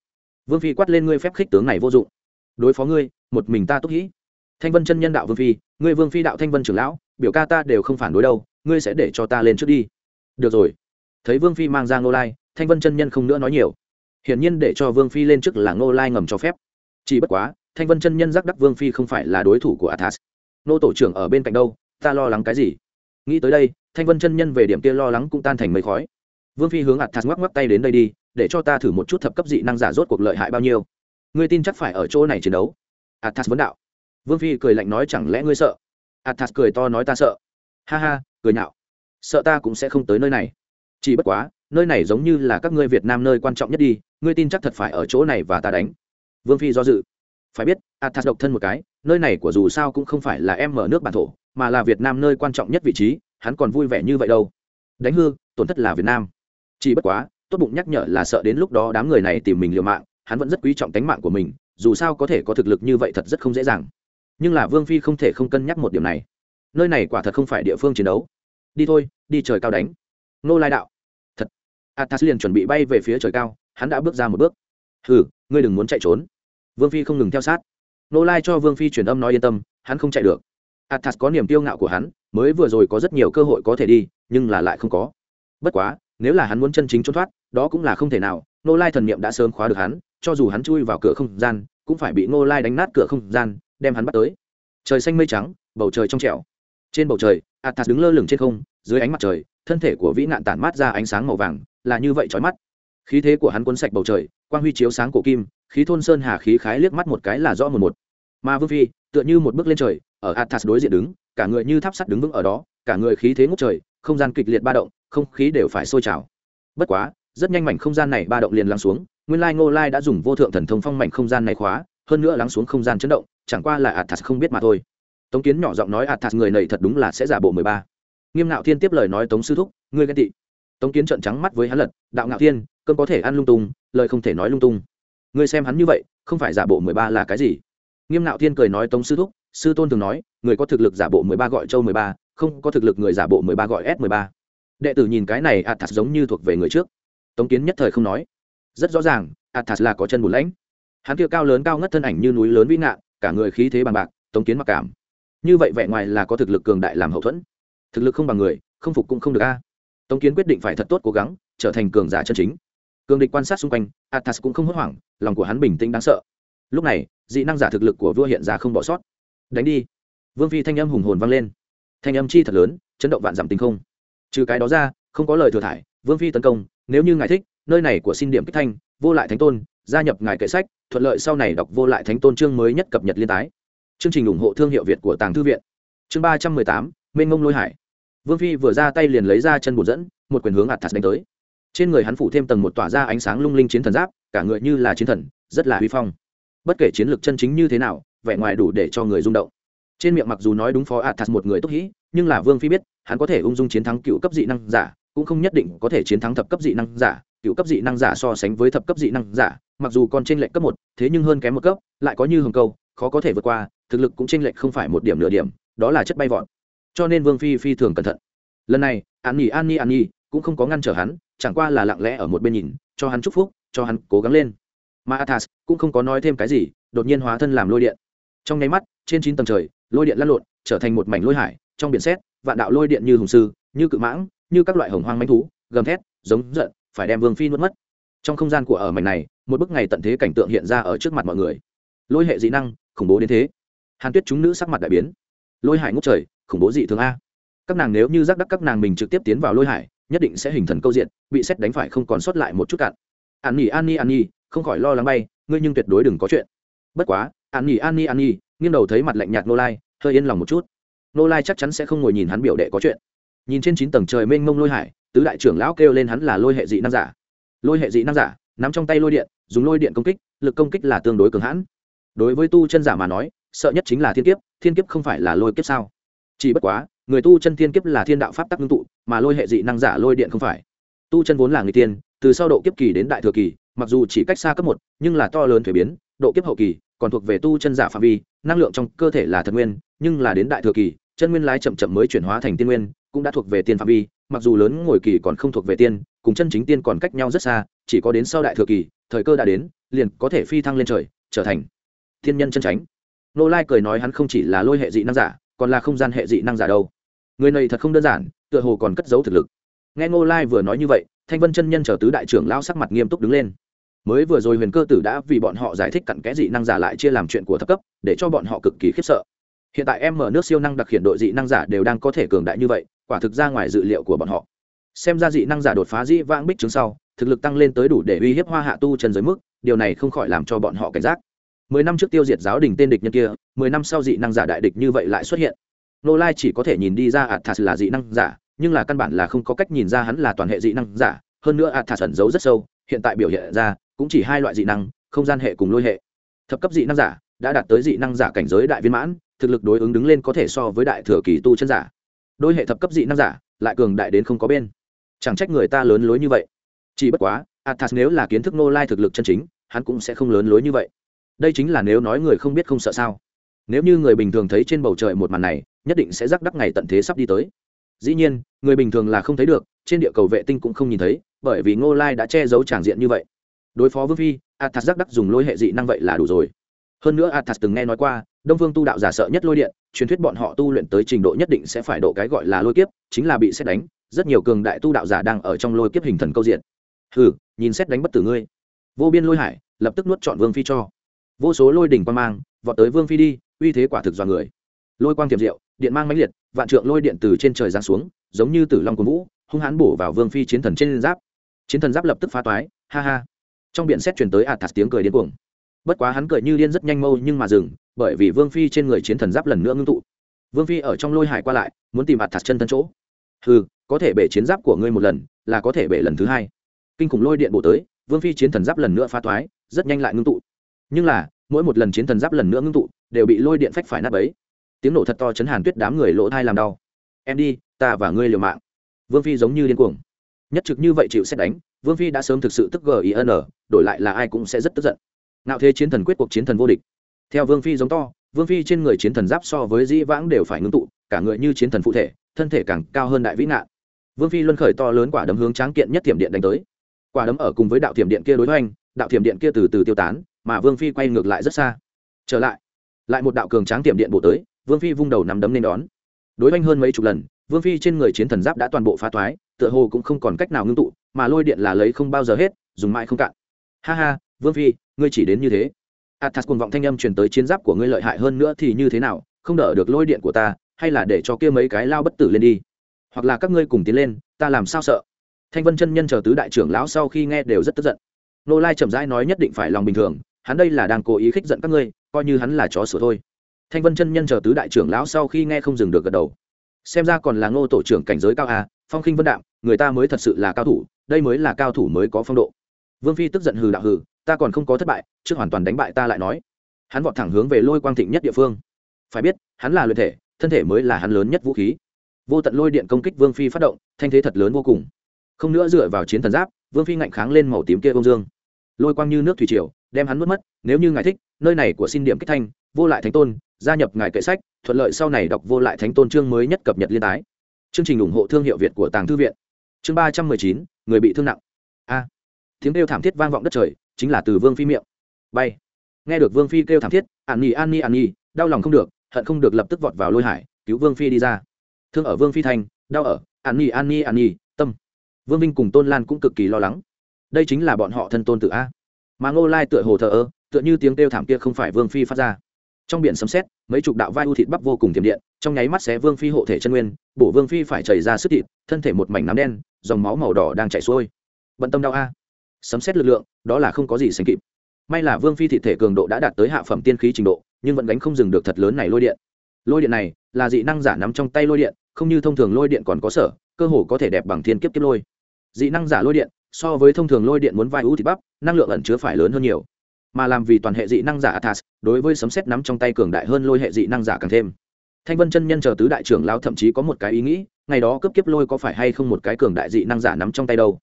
Vương phi quát lên, ngươi phép khích tướng này vô dụng. Đối phó ngươi, một mình ta túc hĩ thanh vân chân nhân đạo vương phi, ngươi vương phi đạo thanh vân trưởng lão, biểu ca ta đều không phản đối đâu, ngươi sẽ để cho ta lên trước đi. Được rồi. Thấy vương phi mang ra ngô lai, thanh vân chân nhân không nữa nói nhiều. Hiển nhiên để cho vương phi lên trước là ngô lai ngầm cho phép. Chỉ bất quá, thanh vân chân nhân giác đắc vương phi không phải là đối thủ của athas nô tổ trưởng ở bên cạnh đâu, ta lo lắng cái gì? Nghĩ tới đây, thanh vân chân nhân về điểm kia lo lắng cũng tan thành mây khói. Vương phi hướng athas ngoắc ngoắc tay đến đây đi, để cho ta thử một chút thập cấp dị năng giả rốt cuộc lợi hại bao nhiêu. Ngươi tin chắc phải ở chỗ này chiến đấu. Athas vấn đạo vương phi cười lạnh nói, chẳng lẽ ngươi sợ? Athas cười to nói, ta sợ. Ha ha, cười nhạo. Sợ ta cũng sẽ không tới nơi này. Chỉ bất quá, nơi này giống như là các ngươi việt nam nơi quan trọng nhất đi, ngươi tin chắc thật phải ở chỗ này và ta đánh. Vương phi do dự. Phải biết, athas độc thân một cái, nơi này của dù sao cũng không phải là em mở nước bản thổ, mà là việt nam nơi quan trọng nhất vị trí, hắn còn vui vẻ như vậy đâu. Đánh hư, tổn thất là việt nam. Chỉ bất quá, tốt bụng nhắc nhở là sợ đến lúc đó đám người này tìm mình liều mạng, hắn vẫn rất quý trọng tánh mạng của mình, dù sao có thể có thực lực như vậy thật rất không dễ dàng nhưng là vương phi không thể không cân nhắc một điểm này. Nơi này quả thật không phải địa phương chiến đấu. Đi thôi, đi trời cao đánh. Nô lai đạo. Thật. Athas liền chuẩn bị bay về phía trời cao, hắn đã bước ra một bước. Hừ, ngươi đừng muốn chạy trốn. Vương phi không ngừng theo sát. Nô lai cho vương phi truyền âm nói yên tâm, hắn không chạy được. Athas có niềm tiêu ngạo của hắn, mới vừa rồi có rất nhiều cơ hội có thể đi, nhưng là lại không có. Bất quá, nếu là hắn muốn chân chính trốn thoát, đó cũng là không thể nào. Nô lai thần niệm đã sớm khóa được hắn, cho dù hắn chui vào cửa không gian, cũng phải bị nô lai đánh nát cửa không gian đem hắn bắt tới. Trời xanh mây trắng, bầu trời trong trẻo. Trên bầu trời, athas đứng lơ lửng trên không, dưới ánh mặt trời, thân thể của vĩ nạn tản mát ra ánh sáng màu vàng, là như vậy trói mắt. Khí thế của hắn cuốn sạch bầu trời, quang huy chiếu sáng cổ kim, khí thôn sơn hà khí khái liếc mắt một cái là rõ một một. Mà vương phi, tựa như một bước lên trời, ở athas đối diện đứng, cả người như tháp sắt đứng vững ở đó, cả người khí thế ngút trời, không gian kịch liệt ba động, không khí đều phải sôi trào. Bất quá, rất nhanh mảnh không gian này ba động liền lắng xuống, nguyên lai ngô lai đã dùng vô thượng thần thông phong mảnh không gian này khóa hơn nữa lắng xuống không gian chấn động, chẳng qua là athas không biết mà thôi. Tống kiến nhỏ giọng nói athas người này thật đúng là sẽ giả bộ mười ba. Nghiêm ngạo thiên tiếp lời nói tống sư thúc, ngươi ghen tị. Tống kiến trợn trắng mắt với hắn lật, đạo ngạo thiên cơn có thể ăn lung tung, lời không thể nói lung tung. Ngươi xem hắn như vậy, không phải giả bộ mười ba là cái gì? Nghiêm ngạo thiên cười nói tống sư thúc, sư tôn thường nói, người có thực lực giả bộ mười ba gọi châu mười ba, không có thực lực người giả bộ mười ba gọi s mười ba. Đệ tử nhìn cái này athas giống như thuộc về người trước. Tống kiến nhất thời không nói. Rất rõ ràng, athas là có chân bùn lãnh hắn kia cao lớn cao ngất thân ảnh như núi lớn vĩ ngạn, cả người khí thế bằng bạc, tống kiến mặc cảm. Như vậy vẻ ngoài là có thực lực cường đại làm hậu thuẫn. Thực lực không bằng người, không phục cũng không được a. Tống kiến quyết định phải thật tốt cố gắng, trở thành cường giả chân chính. Cường địch quan sát xung quanh, athas cũng không hốt hoảng, lòng của hắn bình tĩnh đáng sợ. Lúc này, dị năng giả thực lực của vua hiện ra không bỏ sót. Đánh đi. Vương phi thanh âm hùng hồn vang lên. Thanh âm chi thật lớn, chấn động vạn giảm tình không. Trừ cái đó ra, không có lời thừa thải, vương phi tấn công, nếu như ngài thích, nơi này của xin điểm kích thanh, vô lại thánh tôn gia nhập ngài kệ sách, thuận lợi sau này đọc vô lại thánh tôn chương mới nhất cập nhật liên tái. Chương trình ủng hộ thương hiệu việt của tàng thư viện. Chương ba trăm mười tám, mênh ngông lôi hải. Vương phi vừa ra tay liền lấy ra chân bột dẫn, một quyền hướng ạt thạt đánh tới. Trên người hắn phủ thêm tầng một tỏa ra ánh sáng lung linh chiến thần giáp, cả người như là chiến thần, rất là huy phong. Bất kể chiến lược chân chính như thế nào, vẻ ngoài đủ để cho người rung động. Trên miệng mặc dù nói đúng phó thạt một người tốt hĩ nhưng là vương phi biết, hắn có thể ung dung chiến thắng cựu cấp dị năng giả, cũng không nhất định có thể chiến thắng thập cấp dị năng giả, cựu cấp dị năng giả so sánh với thập cấp dị năng giả mặc dù còn trên lệch cấp một thế nhưng hơn kém một cấp lại có như hồng câu khó có thể vượt qua thực lực cũng trên lệch không phải một điểm nửa điểm đó là chất bay vọt. Cho nên vương phi phi thường cẩn thận. Lần này an nhi an nhi an nhi cũng không có ngăn trở hắn chẳng qua là lặng lẽ ở một bên nhìn cho hắn chúc phúc cho hắn cố gắng lên. Mà athas cũng không có nói thêm cái gì đột nhiên hóa thân làm lôi điện. Trong nháy mắt trên chín tầng trời lôi điện lăn lộn trở thành một mảnh lôi hải trong biển sét, vạn đạo lôi điện như hùng sư như cự mãng như các loại hồng hoang mãnh thú gầm thét giống giận phải đem vương phi nuốt mất trong không gian của ở mảnh này, một bức ngày tận thế cảnh tượng hiện ra ở trước mặt mọi người. Lôi hệ dị năng, khủng bố đến thế. Hàn tuyết chúng nữ sắc mặt đại biến. Lôi hải ngốc trời, khủng bố dị thường a. Các nàng nếu như giác đắc các nàng mình trực tiếp tiến vào lôi hải, nhất định sẽ hình thần câu diện, bị xét đánh phải không còn sót lại một chút cạn. An nỉ an nhi an nhi, không khỏi lo lắng bay, ngươi nhưng tuyệt đối đừng có chuyện. Bất quá, an nhi an nhi an nhi, nghiêng đầu thấy mặt lạnh nhạt nô lai, hơi yên lòng một chút. Nô lai chắc chắn sẽ không ngồi nhìn hắn biểu đệ có chuyện. Nhìn trên chín tầng trời mênh mông lôi hải, tứ đại trưởng lão kêu lên hắn là lôi hệ dị năng giả lôi hệ dị năng giả, nắm trong tay lôi điện, dùng lôi điện công kích, lực công kích là tương đối cường hãn. Đối với tu chân giả mà nói, sợ nhất chính là thiên kiếp thiên kiếp không phải là lôi kiếp sao? Chỉ bất quá, người tu chân thiên kiếp là thiên đạo pháp tắc ngưng tụ, mà lôi hệ dị năng giả lôi điện không phải. Tu chân vốn là người tiên, từ sau độ kiếp kỳ đến đại thừa kỳ, mặc dù chỉ cách xa cấp một, nhưng là to lớn thuế biến, độ kiếp hậu kỳ, còn thuộc về tu chân giả phạm vi, năng lượng trong cơ thể là thần nguyên, nhưng là đến đại thừa kỳ, chân nguyên lái chậm chậm mới chuyển hóa thành tiên nguyên, cũng đã thuộc về tiên phạm vi, mặc dù lớn ngồi kỳ còn không thuộc về tiên cùng chân chính tiên còn cách nhau rất xa, chỉ có đến sau đại thừa kỳ, thời cơ đã đến, liền có thể phi thăng lên trời, trở thành thiên nhân chân tránh nô lai cười nói hắn không chỉ là lôi hệ dị năng giả, còn là không gian hệ dị năng giả đâu. Người này thật không đơn giản, tựa hồ còn cất giấu thực lực. Nghe ngô lai vừa nói như vậy, thanh vân chân nhân chờ tứ đại trưởng lao sắc mặt nghiêm túc đứng lên. Mới vừa rồi huyền cơ tử đã vì bọn họ giải thích cặn kẽ dị năng giả lại chia làm chuyện của thấp cấp, để cho bọn họ cực kỳ khiếp sợ. Hiện tại em mở nước siêu năng đặc hiện đội dị năng giả đều đang có thể cường đại như vậy, quả thực ra ngoài dự liệu của bọn họ xem ra dị năng giả đột phá dĩ vãng bích chứng sau, thực lực tăng lên tới đủ để uy hiếp hoa hạ tu chân giới mức, điều này không khỏi làm cho bọn họ cảnh giác. Mười năm trước tiêu diệt giáo đình tên địch nhân kia, mười năm sau dị năng giả đại địch như vậy lại xuất hiện. Nô lai chỉ có thể nhìn đi ra athas là dị năng giả, nhưng là căn bản là không có cách nhìn ra hắn là toàn hệ dị năng giả, hơn nữa athas ẩn giấu rất sâu, hiện tại biểu hiện ra cũng chỉ hai loại dị năng, không gian hệ cùng lôi hệ. Thập cấp dị năng giả đã đạt tới dị năng giả cảnh giới đại viên mãn, thực lực đối ứng đứng lên có thể so với đại thừa kỳ tu chân giả. Đôi hệ thập cấp dị năng giả, lại cường đại đến không có bên chẳng trách người ta lớn lối như vậy. Chỉ bất quá, athas nếu là kiến thức nô lai thực lực chân chính, hắn cũng sẽ không lớn lối như vậy. Đây chính là nếu nói người không biết không sợ sao. Nếu như người bình thường thấy trên bầu trời một màn này, nhất định sẽ rắc đắc ngày tận thế sắp đi tới. Dĩ nhiên, người bình thường là không thấy được, trên địa cầu vệ tinh cũng không nhìn thấy, bởi vì ngô lai đã che giấu tràng diện như vậy. Đối phó vương phi, athas rắc đắc dùng lôi hệ dị năng vậy là đủ rồi. Hơn nữa athas từng nghe nói qua, đông phương tu đạo giả sợ nhất lôi điện, truyền thuyết bọn họ tu luyện tới trình độ nhất định sẽ phải độ cái gọi là lôi kiếp, chính là bị xét đánh rất nhiều cường đại tu đạo giả đang ở trong lôi kiếp hình thần câu diện. Hừ, nhìn xét đánh bất tử ngươi. Vô biên lôi hải, lập tức nuốt chọn vương phi cho. Vô số lôi đỉnh quan mang, vọt tới vương phi đi, uy thế quả thực dọa người. Lôi quang tiềm diệu, điện mang mãnh liệt, vạn trượng lôi điện từ trên trời giáng xuống, giống như tử long của vũ, hung hãn bổ vào vương phi chiến thần trên giáp. Chiến thần giáp lập tức phá toái, ha ha. Trong biển xét truyền tới ạt thạt tiếng cười điên cuồng. Bất quá hắn cười như điên rất nhanh mâu nhưng mà dừng, bởi vì vương phi trên người chiến thần giáp lần nữa ngưng tụ. Vương phi ở trong lôi hải qua lại, muốn tìm ạt thạt chân thân chỗ. Hừ có thể bể chiến giáp của ngươi một lần, là có thể bể lần thứ hai. Kinh khủng lôi điện bổ tới, vương phi chiến thần giáp lần nữa phá toái rất nhanh lại ngưng tụ. Nhưng là, mỗi một lần chiến thần giáp lần nữa ngưng tụ, đều bị lôi điện phách phải nát bấy. Tiếng nổ thật to chấn hàn tuyết đám người lỗ thai làm đau. Em đi, ta và ngươi liều mạng. Vương phi giống như điên cuồng. Nhất trực như vậy chịu xét đánh, vương phi đã sớm thực sự tức gin đổi lại là ai cũng sẽ rất tức giận. Nạo thế chiến thần quyết cuộc chiến thần vô địch. Theo vương phi giống to, vương phi trên người chiến thần giáp so với dĩ vãng đều phải ngưng tụ, cả người như chiến thần phụ thể, thân thể càng cao hơn đại vĩ nạn vương phi luân khởi to lớn quả đấm hướng tráng kiện nhất thiểm điện đánh tới. Quả đấm ở cùng với đạo thiểm điện kia đối với anh, đạo thiểm điện kia từ từ tiêu tán mà vương phi quay ngược lại rất xa. Trở lại lại một đạo cường tráng thiểm điện bổ tới vương phi vung đầu nắm đấm nên đón. Đối oanh hơn mấy chục lần vương phi trên người chiến thần giáp đã toàn bộ phá thoái, tựa hồ cũng không còn cách nào ngưng tụ mà lôi điện là lấy không bao giờ hết dùng mãi không cạn. Ha ha vương phi ngươi chỉ đến như thế. Athas cuồng vọng thanh âm truyền tới chiến giáp của ngươi lợi hại hơn nữa thì như thế nào không đỡ được lôi điện của ta hay là để cho kia mấy cái lao bất tử lên đi hoặc là các ngươi cùng tiến lên, ta làm sao sợ? Thanh vân chân nhân chờ tứ đại trưởng lão sau khi nghe đều rất tức giận. Nô lai chậm rãi nói nhất định phải lòng bình thường, hắn đây là đang cố ý khích giận các ngươi, coi như hắn là chó sửa thôi. Thanh vân chân nhân chờ tứ đại trưởng lão sau khi nghe không dừng được gật đầu. Xem ra còn là ngô tổ trưởng cảnh giới cao à phong khinh vân đạm, người ta mới thật sự là cao thủ, đây mới là cao thủ mới có phong độ. Vương phi tức giận hừ đạo hừ, ta còn không có thất bại, trước hoàn toàn đánh bại ta lại nói. Hắn vọt thẳng hướng về lôi quang thịnh nhất địa phương. Phải biết, hắn là luyện thể, thân thể mới là hắn lớn nhất vũ khí vô tận lôi điện công kích vương phi phát động, thanh thế thật lớn vô cùng. Không nữa dựa vào chiến thần giáp, vương phi ngạnh kháng lên màu tím kia công dương. Lôi quang như nước thủy triều, đem hắn mất mất, nếu như ngài thích, nơi này của xin điểm kích thanh, vô lại thánh tôn, gia nhập ngài kệ sách, thuận lợi sau này đọc vô lại thánh tôn chương mới nhất cập nhật liên tái. Chương trình ủng hộ thương hiệu việt của tàng thư viện. Chương ba trăm mười chín, người bị thương nặng. A. Tiếng kêu thảm thiết vang vọng đất trời, chính là từ vương phi miệng. Bay. Nghe được vương phi kêu thảm thiết, an nhi an nhi an nhi, đau lòng không được, hận không được lập tức vọt vào lôi hải, cứu vương phi đi ra thương ở vương phi thanh, đau ở an nhi an nhi an nhi, tâm. Vương vinh cùng tôn lan cũng cực kỳ lo lắng. Đây chính là bọn họ thân tôn tự a. Mà ngô lai tựa hồ thờ ơ, tựa như tiếng kêu thảm kia không phải vương phi phát ra. Trong biển sấm xét mấy chục đạo vai u thịt bắp vô cùng tiềm điện, trong nháy mắt xé vương phi hộ thể chân nguyên, bổ vương phi phải chảy ra sức thịt, thân thể một mảnh nám đen, dòng máu màu đỏ đang chảy xuôi. Bận tâm đau a. Sấm xét lực lượng, đó là không có gì sánh kịp. May là vương phi thị thể cường độ đã đạt tới hạ phẩm tiên khí trình độ, nhưng vẫn gánh không dừng được thật lớn này lôi điện. Lôi điện này là dị năng giả nắm trong tay lôi điện không như thông thường lôi điện còn có sở, cơ hồ có thể đẹp bằng thiên kiếp kiếp lôi. Dị năng giả lôi điện, so với thông thường lôi điện muốn vai ưu thì bắp, năng lượng ẩn chứa phải lớn hơn nhiều. Mà làm vì toàn hệ dị năng giả athas đối với sấm xét nắm trong tay cường đại hơn lôi hệ dị năng giả càng thêm. Thanh vân chân nhân chờ tứ đại trưởng lao thậm chí có một cái ý nghĩ, ngày đó cấp kiếp lôi có phải hay không một cái cường đại dị năng giả nắm trong tay đâu?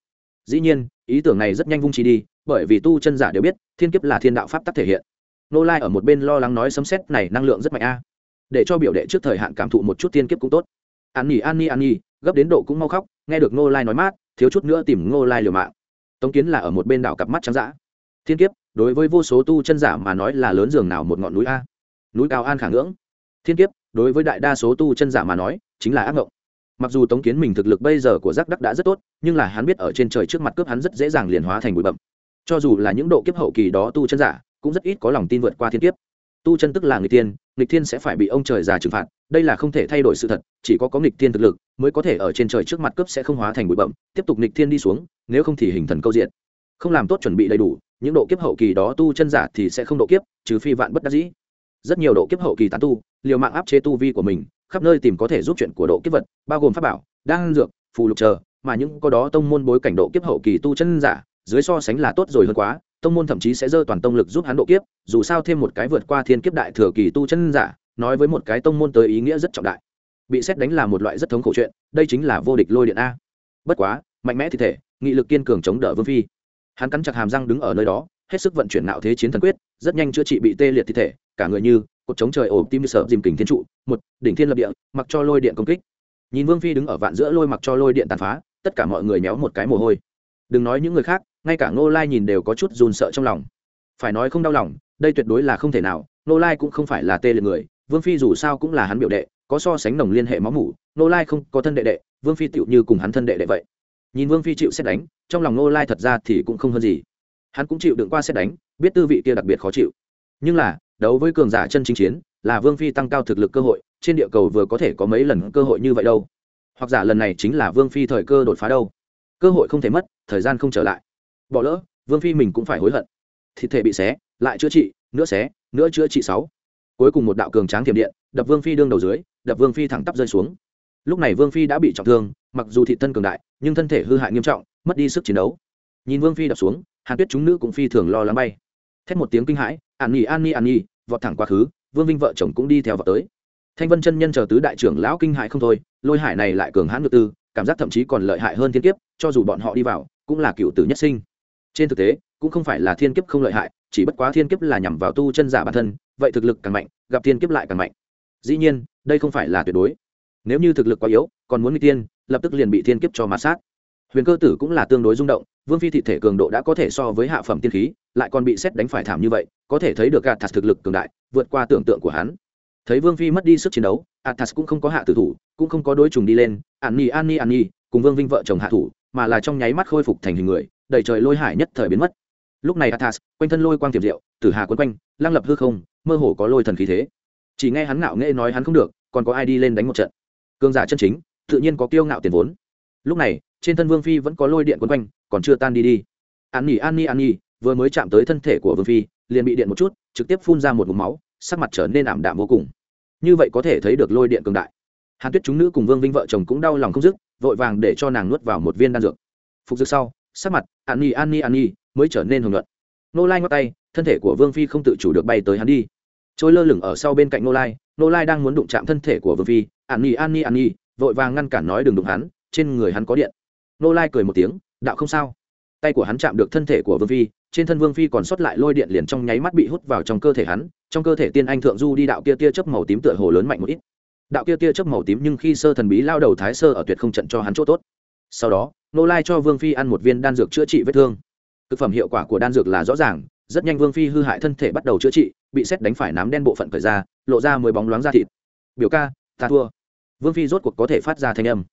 Dĩ nhiên, ý tưởng này rất nhanh vung chi đi, bởi vì tu chân giả đều biết, thiên kiếp là thiên đạo pháp tắc thể hiện. Nô lai ở một bên lo lắng nói sấm xét này năng lượng rất mạnh a. Để cho biểu đệ trước thời hạn cảm thụ một chút thiên kiếp cũng tốt an nhi an nhi an nhi, gấp đến độ cũng mau khóc, nghe được ngô lai nói mát, thiếu chút nữa tìm ngô lai liều mạng. Tống kiến là ở một bên đảo cặp mắt trắng d thiên kiếp, đối với vô số tu chân giả mà nói là lớn giường nào một ngọn núi a. Núi cao an khả ngưỡng. Thiên kiếp, đối với đại đa số tu chân giả mà nói, chính là ác ngộng. Mặc dù tống kiến mình thực lực bây giờ của giác đắc đã rất tốt, nhưng là hắn biết ở trên trời trước mặt cướp hắn rất dễ dàng liền hóa thành bụi bậm cho dù là những độ kiếp hậu kỳ đó tu chân giả, cũng rất ít có lòng tin vượt qua thiên kiếp. Tu chân tức là người tiên nghịch thiên sẽ phải bị ông trời già trừng phạt, đây là không thể thay đổi sự thật, chỉ có có nghịch thiên thực lực mới có thể ở trên trời trước mặt cướp sẽ không hóa thành bụi bậm tiếp tục nghịch thiên đi xuống, nếu không thì hình thần câu diện. Không làm tốt chuẩn bị đầy đủ, những độ kiếp hậu kỳ đó tu chân giả thì sẽ không độ kiếp, trừ phi vạn bất đắc dĩ. Rất nhiều độ kiếp hậu kỳ tán tu, liều mạng áp chế tu vi của mình, khắp nơi tìm có thể giúp chuyện của độ kiếp vật, bao gồm pháp bảo, đan dược, phù lục chờ, mà những có đó tông môn bối cảnh độ kiếp hậu kỳ tu chân giả, dưới so sánh là tốt rồi hơn quá tông môn thậm chí sẽ dơ toàn tông lực giúp hắn độ kiếp, dù sao thêm một cái vượt qua thiên kiếp đại thừa kỳ tu chân giả, nói với một cái tông môn tới ý nghĩa rất trọng đại. Bị xét đánh là một loại rất thống khổ chuyện, đây chính là vô địch lôi điện a. Bất quá, mạnh mẽ thi thể, nghị lực kiên cường chống đỡ vương phi. Hắn cắn chặt hàm răng đứng ở nơi đó, hết sức vận chuyển nạo thế chiến thần quyết, rất nhanh chữa trị bị tê liệt thi thể, cả người như cột chống trời ổ tim như sợ dìm kình thiên trụ, một, đỉnh thiên lập địa, mặc cho lôi điện công kích. Nhìn vương phi đứng ở vạn giữa lôi mặc cho lôi điện tàn phá, tất cả mọi người méo một cái mồ hôi. Đừng nói những người khác ngay cả ngô lai nhìn đều có chút run sợ trong lòng. Phải nói không đau lòng, đây tuyệt đối là không thể nào, ngô lai cũng không phải là tê liệt người, vương phi dù sao cũng là hắn biểu đệ, có so sánh nồng liên hệ máu mủ, ngô lai không có thân đệ đệ, vương phi tựu như cùng hắn thân đệ đệ vậy. Nhìn vương phi chịu xét đánh, trong lòng ngô lai thật ra thì cũng không hơn gì. Hắn cũng chịu đựng qua xét đánh, biết tư vị kia đặc biệt khó chịu. Nhưng là, đấu với cường giả chân chính chiến, là vương phi tăng cao thực lực cơ hội, trên địa cầu vừa có thể có mấy lần cơ hội như vậy đâu. Hoặc giả lần này chính là vương phi thời cơ đột phá đâu. Cơ hội không thể mất, thời gian không trở lại bỏ lỡ, vương phi mình cũng phải hối hận. Thịt thể bị xé, lại chữa trị, nữa xé, nữa chữa trị sáu. Cuối cùng một đạo cường tráng thiểm điện, đập vương phi đương đầu dưới, đập vương phi thẳng tắp rơi xuống. Lúc này vương phi đã bị trọng thương, mặc dù thị thân cường đại, nhưng thân thể hư hại nghiêm trọng, mất đi sức chiến đấu. Nhìn vương phi đập xuống, hàn tuyết chúng nữ cũng phi thường lo lắng bay. Thét một tiếng kinh hãi, an nhi an nhi an nhi, vọt thẳng quá khứ, vương vinh vợ chồng cũng đi theo vào tới. Thanh vân chân nhân chờ tứ đại trưởng lão kinh hãi không thôi, lôi hải này lại cường hãn ngự tư, cảm giác thậm chí còn lợi hại hơn thiên kiếp, cho dù bọn họ đi vào, cũng là cựu tử nhất sinh trên thực tế, cũng không phải là thiên kiếp không lợi hại, chỉ bất quá thiên kiếp là nhằm vào tu chân giả bản thân, vậy thực lực càng mạnh, gặp thiên kiếp lại càng mạnh. Dĩ nhiên, đây không phải là tuyệt đối. Nếu như thực lực quá yếu, còn muốn n tiên lập tức liền bị thiên kiếp cho mà sát. Huyền cơ tử cũng là tương đối rung động, vương phi thị thể cường độ đã có thể so với hạ phẩm tiên khí, lại còn bị xét đánh phải thảm như vậy, có thể thấy được gạt thật thực lực cường đại, vượt qua tưởng tượng của hắn. Thấy vương phi mất đi sức chiến đấu, athas cũng không có hạ tử thủ, cũng không có đối trùng đi lên an ni an ni an ni cùng vương vinh vợ chồng hạ thủ, mà là trong nháy mắt khôi phục thành hình người đầy trời lôi hải nhất thời biến mất. Lúc này athas, quanh thân lôi quang tiềm diệu tử hà quấn quanh, lăng lập hư không, mơ hồ có lôi thần khí thế. Chỉ nghe hắn ngạo nghễ nói hắn không được, còn có ai đi lên đánh một trận? Cương giả chân chính, tự nhiên có kiêu ngạo tiền vốn. Lúc này, trên thân vương phi vẫn có lôi điện quấn quanh, còn chưa tan đi đi. An nhi an nhi an nhi, vừa mới chạm tới thân thể của vương phi, liền bị điện một chút, trực tiếp phun ra một ngụm máu, sắc mặt trở nên ảm đạm vô cùng. Như vậy có thể thấy được lôi điện cường đại. Hàn tuyết chúng nữ cùng vương vinh vợ chồng cũng đau lòng không dứt, vội vàng để cho nàng nuốt vào một viên đan dược. Phục dược sau sắc mặt, an ni an ni an ni, mới trở nên hồng luận nô lai ngót tay, thân thể của vương phi không tự chủ được bay tới hắn đi. Trôi lơ lửng ở sau bên cạnh nô lai nô lai đang muốn đụng chạm thân thể của vương phi. An ni an ni an ni, vội vàng ngăn cản nói đừng đụng hắn, trên người hắn có điện. Nô lai cười một tiếng, đạo không sao. Tay của hắn chạm được thân thể của vương phi, trên thân vương phi còn sót lại lôi điện liền trong nháy mắt bị hút vào trong cơ thể hắn. Trong cơ thể tiên anh thượng du đi đạo kia tia chớp màu tím tựa hồ lớn mạnh một ít. Đạo kia tia chớp màu tím nhưng khi sơ thần bí lao đầu thái sơ ở tuyệt không trận cho hắn chỗ tốt sau đó nô lai cho vương phi ăn một viên đan dược chữa trị vết thương. Thực phẩm hiệu quả của đan dược là rõ ràng, rất nhanh vương phi hư hại thân thể bắt đầu chữa trị, bị xét đánh phải nám đen bộ phận cởi ra, lộ ra mười bóng loáng da thịt. Biểu ca, ta thua. Vương phi rốt cuộc có thể phát ra thanh âm.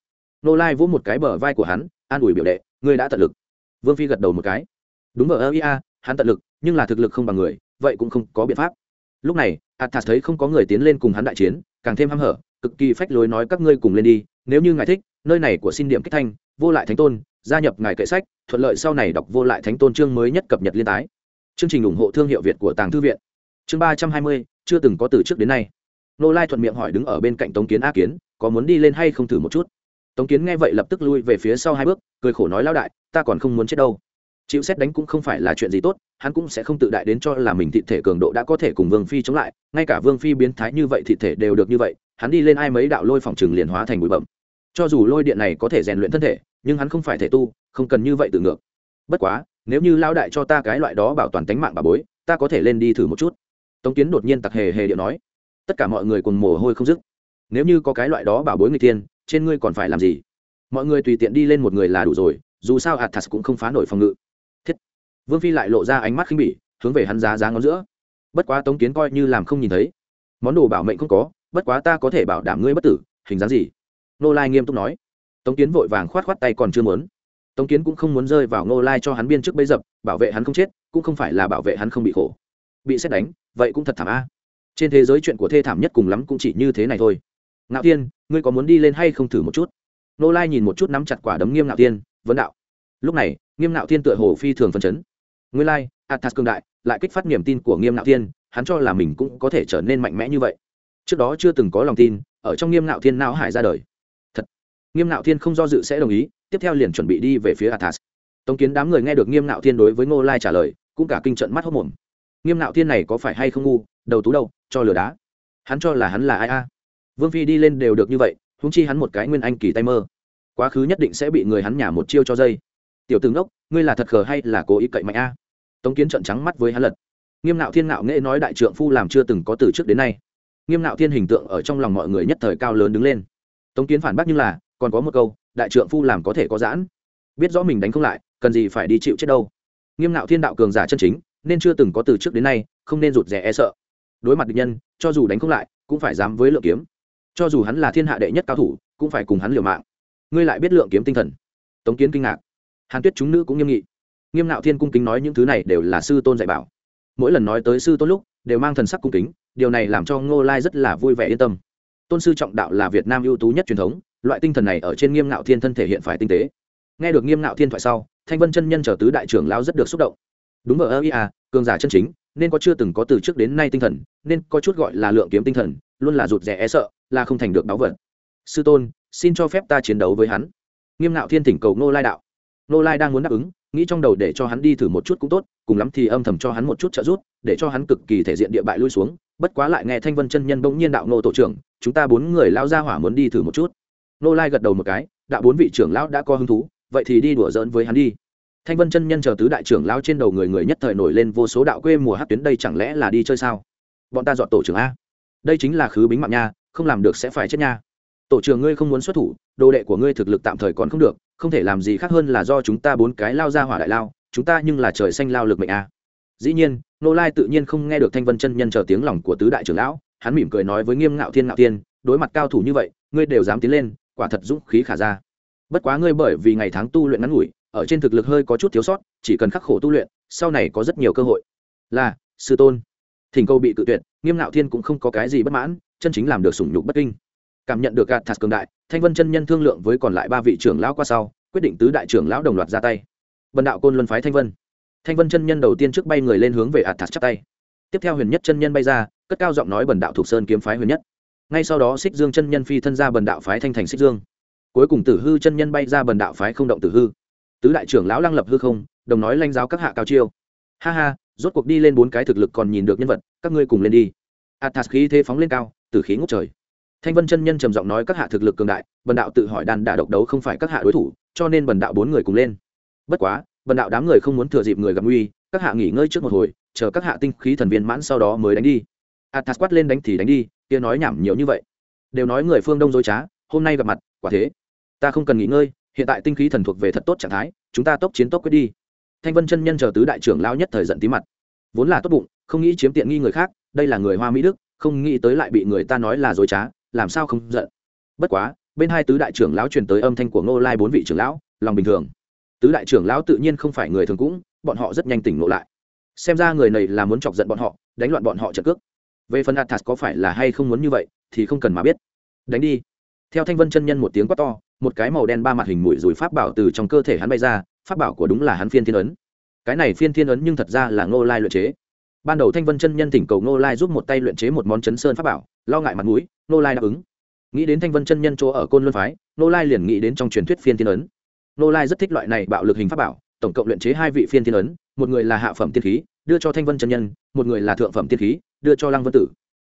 Nô lai vỗ một cái bờ vai của hắn, an ủi biểu đệ, ngươi đã tận lực. Vương phi gật đầu một cái. Đúng vờ ơ ia, hắn tận lực, nhưng là thực lực không bằng người, vậy cũng không có biện pháp. Lúc này, athas thấy không có người tiến lên cùng hắn đại chiến, càng thêm hăm hở, cực kỳ phách lối nói các ngươi cùng lên đi, nếu như ngài thích nơi này của xin điểm kích thanh, vô lại thánh tôn, gia nhập ngài kệ sách, thuận lợi sau này đọc vô lại thánh tôn chương mới nhất cập nhật liên tái. Chương trình ủng hộ thương hiệu việt của tàng thư viện. Chương ba trăm hai mươi, chưa từng có từ trước đến nay. Nô lai thuận miệng hỏi đứng ở bên cạnh tống kiến a kiến, có muốn đi lên hay không thử một chút. Tống kiến nghe vậy lập tức lui về phía sau hai bước, cười khổ nói lão đại, ta còn không muốn chết đâu. Chịu xét đánh cũng không phải là chuyện gì tốt, hắn cũng sẽ không tự đại đến cho là mình thị thể cường độ đã có thể cùng vương phi chống lại, ngay cả vương phi biến thái như vậy thị thể đều được như vậy, hắn đi lên ai mấy đạo lôi phòng trừng liền hóa thành bụi bẩm cho dù lôi điện này có thể rèn luyện thân thể, nhưng hắn không phải thể tu, không cần như vậy tự ngược. Bất quá, nếu như lao đại cho ta cái loại đó bảo toàn tánh mạng bà bối, ta có thể lên đi thử một chút. Tống kiến đột nhiên tặc hề hề điệu nói. Tất cả mọi người cùng mồ hôi không dứt. Nếu như có cái loại đó bảo bối người tiên trên ngươi còn phải làm gì? Mọi người tùy tiện đi lên một người là đủ rồi, dù sao hạt thật cũng không phá nổi phòng ngự. Thiết. Vương phi lại lộ ra ánh mắt khinh bỉ, hướng về hắn giá giá ngón giữa. Bất quá tống kiến coi như làm không nhìn thấy. Món đồ bảo mệnh không có, bất quá ta có thể bảo đảm ngươi bất tử, hình dáng gì? Nô lai nghiêm túc nói. Tống kiến vội vàng khoát khoát tay còn chưa muốn. Tống kiến cũng không muốn rơi vào nô lai cho hắn biên trước bấy dập, bảo vệ hắn không chết, cũng không phải là bảo vệ hắn không bị khổ. Bị xét đánh, vậy cũng thật thảm a. Trên thế giới chuyện của thê thảm nhất cùng lắm cũng chỉ như thế này thôi. Ngạo tiên ngươi có muốn đi lên hay không thử một chút? Nô lai nhìn một chút nắm chặt quả đấm nghiêm ngạo tiên vấn đạo. Lúc này, nghiêm ngạo tiên tựa hồ phi thường phân chấn. Nguyên lai, athas cương đại lại kích phát niềm tin của nghiêm ngạo tiên hắn cho là mình cũng có thể trở nên mạnh mẽ như vậy. Trước đó chưa từng có lòng tin ở trong nghiêm ngạo thiên não hải ra đời nghiêm Nạo thiên không do dự sẽ đồng ý, tiếp theo liền chuẩn bị đi về phía athas. Tống kiến đám người nghe được nghiêm Nạo thiên đối với ngô lai trả lời, cũng cả kinh trận mắt hốc mồm. Nghiêm Nạo thiên này có phải hay không ngu, đầu tú đâu, cho lừa đá. Hắn cho là hắn là ai a? Vương phi đi lên đều được như vậy húng chi hắn một cái nguyên anh kỳ tay mơ. Quá khứ nhất định sẽ bị người hắn nhả một chiêu cho dây. Tiểu tướng ốc ngươi là thật khờ hay là cố ý cậy mạnh a? Tống kiến trận trắng mắt với hắn lật. Nghiêm nạo thiên nạo nghễ nói đại trượng phu làm chưa từng có từ trước đến nay. Nghiêm nạo thiên hình tượng ở trong lòng mọi người nhất thời cao lớn đứng lên. Tống kiến phản bác nhưng là còn có một câu, đại trượng phu làm có thể có giãn. Biết rõ mình đánh không lại, cần gì phải đi chịu chết đâu. Nghiêm nạo thiên đạo cường giả chân chính, nên chưa từng có từ trước đến nay, không nên rụt rè e sợ. Đối mặt địch nhân, cho dù đánh không lại, cũng phải dám với lượng kiếm. Cho dù hắn là thiên hạ đệ nhất cao thủ, cũng phải cùng hắn liều mạng. Ngươi lại biết lượng kiếm tinh thần. Tống kiến kinh ngạc. Hàn tuyết chúng nữ cũng nghiêm nghị. Nghiêm nạo thiên cung kính nói những thứ này đều là sư tôn dạy bảo. Mỗi lần nói tới sư tôn lúc, đều mang thần sắc cung kính, điều này làm cho ngô lai rất là vui vẻ yên tâm. Tôn sư trọng đạo là việt nam ưu tú nhất truyền thống loại tinh thần này ở trên nghiêm ngạo thiên thân thể hiện phải tinh tế. Nghe được nghiêm ngạo thiên thoại sau, thanh vân chân nhân chờ tứ đại trưởng lao rất được xúc động. Đúng ở ơ ia à, cường giả chân chính, nên có chưa từng có từ trước đến nay tinh thần, nên có chút gọi là lượng kiếm tinh thần, luôn là rụt rè e sợ, là không thành được báu vật. Sư tôn, xin cho phép ta chiến đấu với hắn. Nghiêm ngạo thiên thỉnh cầu nô lai đạo. Nô lai đang muốn đáp ứng, nghĩ trong đầu để cho hắn đi thử một chút cũng tốt, cùng lắm thì âm thầm cho hắn một chút trợ giúp, để cho hắn cực kỳ thể diện địa bại lui xuống. Bất quá lại nghe thanh vân chân nhân bỗng nhiên đạo nô tổ trưởng, chúng ta bốn người lao ra hỏa muốn đi thử một chút nô lai gật đầu một cái, đạo bốn vị trưởng lão đã có hứng thú, vậy thì đi đùa giỡn với hắn đi. Thanh vân chân nhân chờ tứ đại trưởng lão trên đầu người người nhất thời nổi lên vô số đạo quê mùa hát tuyến, đây chẳng lẽ là đi chơi sao? Bọn ta dọn tổ trưởng a. Đây chính là khứ bính mạng nha, không làm được sẽ phải chết nha. Tổ trưởng ngươi không muốn xuất thủ, đồ đệ của ngươi thực lực tạm thời còn không được, không thể làm gì khác hơn là do chúng ta bốn cái lao ra hỏa đại lao, chúng ta nhưng là trời xanh lao lực mệnh a. Dĩ nhiên nô lai tự nhiên không nghe được thanh vân chân nhân chờ tiếng lòng của tứ đại trưởng lão, hắn mỉm cười nói với nghiêm ngạo thiên ngạo thiên, đối mặt cao thủ như vậy, ngươi đều dám tiến lên quả thật dũng khí khả ra. Bất quá ngươi bởi vì ngày tháng tu luyện ngắn ngủi, ở trên thực lực hơi có chút thiếu sót, chỉ cần khắc khổ tu luyện, sau này có rất nhiều cơ hội. Là, sư tôn. Thỉnh câu bị cự tuyệt, nghiêm ngạo thiên cũng không có cái gì bất mãn, chân chính làm được sủng nhục bất kinh. Cảm nhận được gạt thạt cường đại, thanh vân chân nhân thương lượng với còn lại ba vị trưởng lão qua sau, quyết định tứ đại trưởng lão đồng loạt ra tay. Bần đạo côn luân phái thanh vân. Thanh vân chân nhân đầu tiên trước bay người lên hướng về ạt thạt chắp tay. Tiếp theo huyền nhất chân nhân bay ra, cất cao giọng nói bần đạo thuộc sơn kiếm phái huyền nhất ngay sau đó xích dương chân nhân phi thân ra bần đạo phái thanh thành xích dương. Cuối cùng tử hư chân nhân bay ra bần đạo phái không động tử hư. Tứ đại trưởng lão lăng lập hư không, đồng nói lanh giáo các hạ cao chiêu. Ha ha, rốt cuộc đi lên bốn cái thực lực còn nhìn được nhân vật, các ngươi cùng lên đi. Athas khí thế phóng lên cao, tử khí ngốc trời. Thanh vân chân nhân trầm giọng nói các hạ thực lực cường đại, bần đạo tự hỏi đàn đả độc đấu không phải các hạ đối thủ, cho nên bần đạo bốn người cùng lên. Bất quá, bần đạo đám người không muốn thừa dịp người gặp nguy, các hạ nghỉ ngơi trước một hồi, chờ các hạ tinh khí thần viên mãn sau đó mới đánh đi. Athas quát lên đánh thì đánh đi kia nói nhảm nhiều như vậy. Đều nói người phương đông dối trá, hôm nay gặp mặt, quả thế. Ta không cần nghỉ ngơi, hiện tại tinh khí thần thuộc về thật tốt trạng thái, chúng ta tốc chiến tốc quyết đi. Thanh vân chân nhân chờ tứ đại trưởng lao nhất thời giận tí mặt. Vốn là tốt bụng, không nghĩ chiếm tiện nghi người khác, đây là người hoa mỹ đức, không nghĩ tới lại bị người ta nói là dối trá, làm sao không giận. Bất quá, bên hai tứ đại trưởng lão truyền tới âm thanh của ngô lai bốn vị trưởng lão, lòng bình thường. Tứ đại trưởng lão tự nhiên không phải người thường cũng, bọn họ rất nhanh tỉnh ngộ lại. Xem ra người này là muốn chọc giận bọn họ, đánh loạn bọn họ trận cước về phần athas có phải là hay không muốn như vậy, thì không cần mà biết. Đánh đi. Theo thanh vân chân nhân một tiếng quát to, một cái màu đen ba mặt hình mũi rùi pháp bảo từ trong cơ thể hắn bay ra, pháp bảo của đúng là hắn phiên thiên ấn. Cái này phiên thiên ấn nhưng thật ra là ngô lai luyện chế. Ban đầu thanh vân chân nhân thỉnh cầu ngô lai giúp một tay luyện chế một món chấn sơn pháp bảo, lo ngại mặt mũi, ngô lai đáp ứng. Nghĩ đến thanh vân chân nhân chỗ ở côn luân phái, ngô lai liền nghĩ đến trong truyền thuyết phiên thiên ấn. Ngô lai rất thích loại này bạo lực hình pháp bảo, tổng cộng luyện chế hai vị phiên thiên ấn, một người là hạ phẩm tiên khí đưa cho thanh vân chân nhân, một người là thượng phẩm tiên khí, đưa cho lăng vân tử.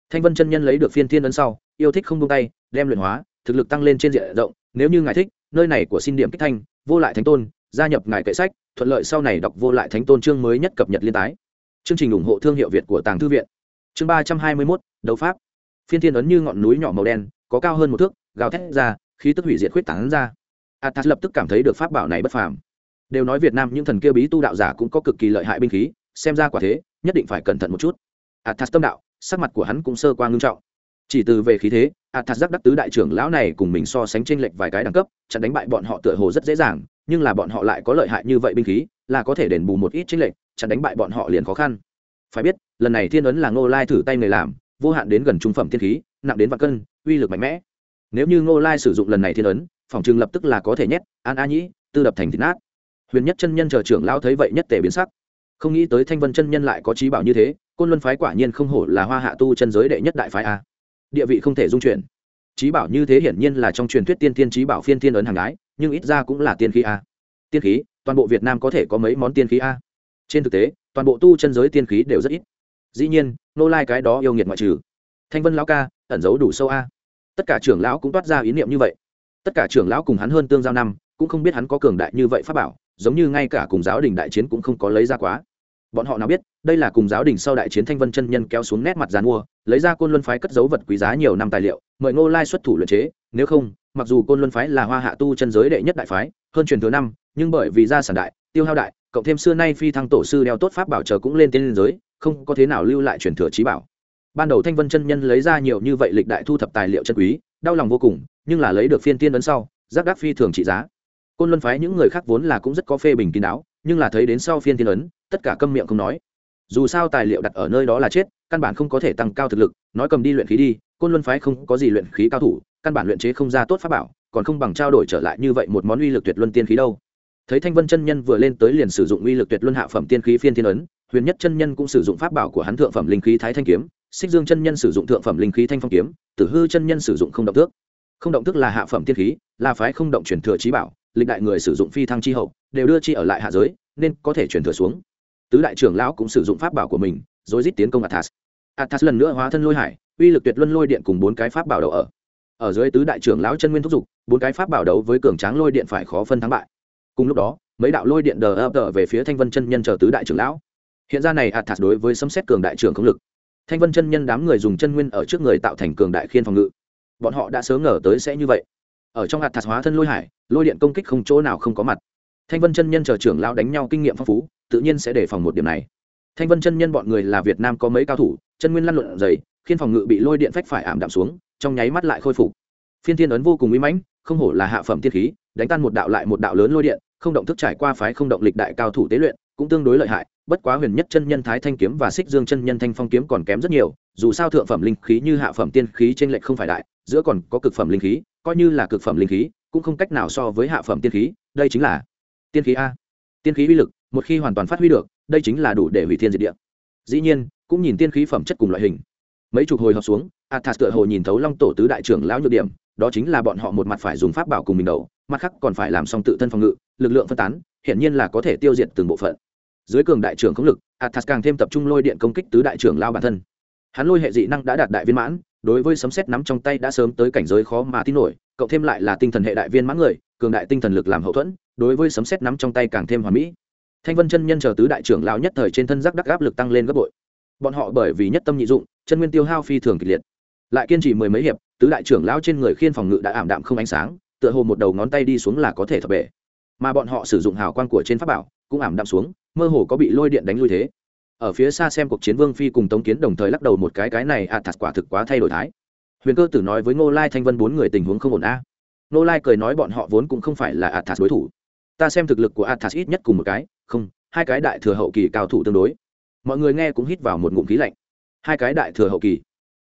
Thanh vân chân nhân lấy được phiên thiên ấn sau, yêu thích không tung tay, đem luyện hóa, thực lực tăng lên trên diện rộng, nếu như ngài thích, nơi này của xin điểm kích thanh, vô lại thánh tôn, gia nhập ngài kệ sách, thuận lợi sau này đọc vô lại thánh tôn chương mới nhất cập nhật liên tái. Chương trình ủng hộ thương hiệu việt của tàng thư viện. Chương ba trăm hai mươi mốt, đấu pháp. Phiên thiên ấn như ngọn núi nhỏ màu đen, có cao hơn một thước, gào thét ra, khí tức hủy diệt khuyết tảng ra. Athas lập tức cảm thấy được pháp bảo này bất phàm. Đều nói việt nam những thần kia bí tu đạo giả cũng có cực kỳ lợi hại binh khí xem ra quả thế, nhất định phải cẩn thận một chút. Athas tâm đạo, sắc mặt của hắn cũng sơ qua ngưng trọng. Chỉ từ về khí thế, athas giác đắc tứ đại trưởng lão này cùng mình so sánh tranh lệch vài cái đẳng cấp, chặn đánh bại bọn họ tựa hồ rất dễ dàng, nhưng là bọn họ lại có lợi hại như vậy binh khí, là có thể đền bù một ít tranh lệch, chặn đánh bại bọn họ liền khó khăn. Phải biết, lần này thiên ấn là ngô lai thử tay người làm, vô hạn đến gần trung phẩm thiên khí, nặng đến vạn cân, uy lực mạnh mẽ. Nếu như ngô lai sử dụng lần này thiên ấn, phòng trường lập tức là có thể nhét, an a nhĩ, tư đập thành thịt nát. Huyền nhất chân nhân chờ trưởng lão thấy vậy nhất tề biến sắc không nghĩ tới thanh vân chân nhân lại có trí bảo như thế, côn luân phái quả nhiên không hổ là hoa hạ tu chân giới đệ nhất đại phái a. Địa vị không thể dung chuyển. Trí bảo như thế hiển nhiên là trong truyền thuyết tiên tiên trí bảo phiên tiên ấn hàng gái nhưng ít ra cũng là tiên khí a. Tiên khí, toàn bộ việt nam có thể có mấy món tiên khí a. Trên thực tế, toàn bộ tu chân giới tiên khí đều rất ít. Dĩ nhiên nô lai cái đó yêu nghiệt ngoại trừ. Thanh vân lão ca, ẩn giấu đủ sâu a. Tất cả trưởng lão cũng toát ra ý niệm như vậy. Tất cả trưởng lão cùng hắn hơn tương giao năm, cũng không biết hắn có cường đại như vậy pháp bảo, giống như ngay cả cùng giáo đình đại chiến cũng không có lấy ra quá bọn họ nào biết, đây là cùng giáo đình sau đại chiến thanh vân chân nhân kéo xuống nét mặt giàn mua, lấy ra côn luân phái cất dấu vật quý giá nhiều năm tài liệu, mời ngô lai xuất thủ luyện chế, nếu không, mặc dù côn luân phái là hoa hạ tu chân giới đệ nhất đại phái, hơn truyền thừa năm, nhưng bởi vì gia sản đại, tiêu hao đại, cộng thêm xưa nay phi thăng tổ sư đeo tốt pháp bảo chờ cũng lên tiên liên giới, không có thế nào lưu lại truyền thừa trí bảo. Ban đầu thanh vân chân nhân lấy ra nhiều như vậy lịch đại thu thập tài liệu chân quý, đau lòng vô cùng, nhưng là lấy được phiên tiên ấn sau, giác đắc phi thường trị giá. Côn luân phái những người khác vốn là cũng rất có phê bình kín đáo nhưng là thấy đến sau phiên tiên ấn, tất cả câm miệng không nói. Dù sao tài liệu đặt ở nơi đó là chết, căn bản không có thể tăng cao thực lực, nói cầm đi luyện khí đi, côn luân phái không có gì luyện khí cao thủ, căn bản luyện chế không ra tốt pháp bảo, còn không bằng trao đổi trở lại như vậy một món uy lực tuyệt luân tiên khí đâu. Thấy thanh vân chân nhân vừa lên tới liền sử dụng uy lực tuyệt luân hạ phẩm tiên khí phiên thiên ấn, huyền nhất chân nhân cũng sử dụng pháp bảo của hắn thượng phẩm linh khí thái thanh kiếm, xích dương chân nhân sử dụng thượng phẩm linh khí thanh phong kiếm, tử hư chân nhân sử dụng không động thước không động tước là hạ phẩm tiên khí, là phái không động truyền thừa trí bảo lịch đại người sử dụng phi thăng chi hậu, đều đưa chi ở lại hạ giới, nên có thể chuyển thừa xuống. Tứ đại trưởng lão cũng sử dụng pháp bảo của mình, rồi giết tiến công athas athas lần nữa hóa thân lôi hải, uy lực tuyệt luân lôi điện cùng bốn cái pháp bảo đầu ở. Ở dưới tứ đại trưởng lão chân nguyên thúc giục, bốn cái pháp bảo đấu với cường tráng lôi điện phải khó phân thắng bại. Cùng lúc đó, mấy đạo lôi điện đờ ập đờ về phía thanh vân chân nhân chờ tứ đại trưởng lão. Hiện ra này athas đối với sấm xét cường đại trưởng không lực. Thanh vân chân nhân đám người dùng chân nguyên ở trước người tạo thành cường đại khiên phòng ngự. Bọn họ đã sớm ngờ tới sẽ như vậy ở trong athas hóa thân lôi hải, lôi điện công kích không chỗ nào không có mặt. Thanh vân chân nhân chờ trưởng lão đánh nhau kinh nghiệm phong phú, tự nhiên sẽ đề phòng một điểm này. Thanh vân chân nhân bọn người là việt nam có mấy cao thủ, chân nguyên lăn lộn dày, khiến phòng ngự bị lôi điện phách phải ảm đạm xuống, trong nháy mắt lại khôi phục. Phiên thiên ấn vô cùng uy mãnh, không hổ là hạ phẩm tiên khí, đánh tan một đạo lại một đạo lớn lôi điện không động thức trải qua phái không động lịch đại cao thủ tế luyện, cũng tương đối lợi hại, bất quá huyền nhất chân nhân thái thanh kiếm và xích dương chân nhân thanh phong kiếm còn kém rất nhiều, dù sao thượng phẩm linh khí như hạ phẩm tiên khí trên lệch không phải đại, giữa còn có cực phẩm linh khí, coi như là cực phẩm linh khí, cũng không cách nào so với hạ phẩm tiên khí, đây chính là tiên khí a. Tiên khí uy lực, một khi hoàn toàn phát huy được, đây chính là đủ để hủy thiên diệt địa. Dĩ nhiên, cũng nhìn tiên khí phẩm chất cùng loại hình. Mấy chục hồi họp xuống, athas tựa hồ nhìn thấu long tổ tứ đại trưởng lão nhược điểm, đó chính là bọn họ một mặt phải dùng pháp bảo cùng mình đầu, mặt khác còn phải làm xong tự thân phòng ngự lực lượng phân tán, hiển nhiên là có thể tiêu diệt từng bộ phận. Dưới cường đại trưởng không lực, athas càng thêm tập trung lôi điện công kích tứ đại trưởng lao bản thân. Hắn lôi hệ dị năng đã đạt đại viên mãn, đối với sấm xét nắm trong tay đã sớm tới cảnh giới khó mà tin nổi cậu thêm lại là tinh thần hệ đại viên mãn người, cường đại tinh thần lực làm hậu thuẫn, đối với sấm xét nắm trong tay càng thêm hoàn mỹ. Thanh vân chân nhân chờ tứ đại trưởng lao nhất thời trên thân giác đắc áp lực tăng lên gấp bội. Bọn họ bởi vì nhất tâm nhị dụng, chân nguyên tiêu hao phi thường kịch liệt. Lại kiên trì mười mấy hiệp, tứ đại trưởng lao trên người khiên phòng ngự đã ảm đạm không ánh sáng, tựa hồ một đầu ngón tay đi xuống là có thể thập bể mà bọn họ sử dụng hào quang của trên pháp bảo cũng ảm đạm xuống, mơ hồ có bị lôi điện đánh lui thế. Ở phía xa xem cuộc chiến vương phi cùng tống kiến đồng thời lắc đầu một cái cái này ạt thật quả thực quá thay đổi thái. Huyền cơ tử nói với ngô lai thanh vân bốn người tình huống không ổn a. Ngô lai cười nói bọn họ vốn cũng không phải là a thật đối thủ. Ta xem thực lực của a thật ít nhất cùng một cái, không, hai cái đại thừa hậu kỳ cao thủ tương đối. Mọi người nghe cũng hít vào một ngụm khí lạnh. Hai cái đại thừa hậu kỳ.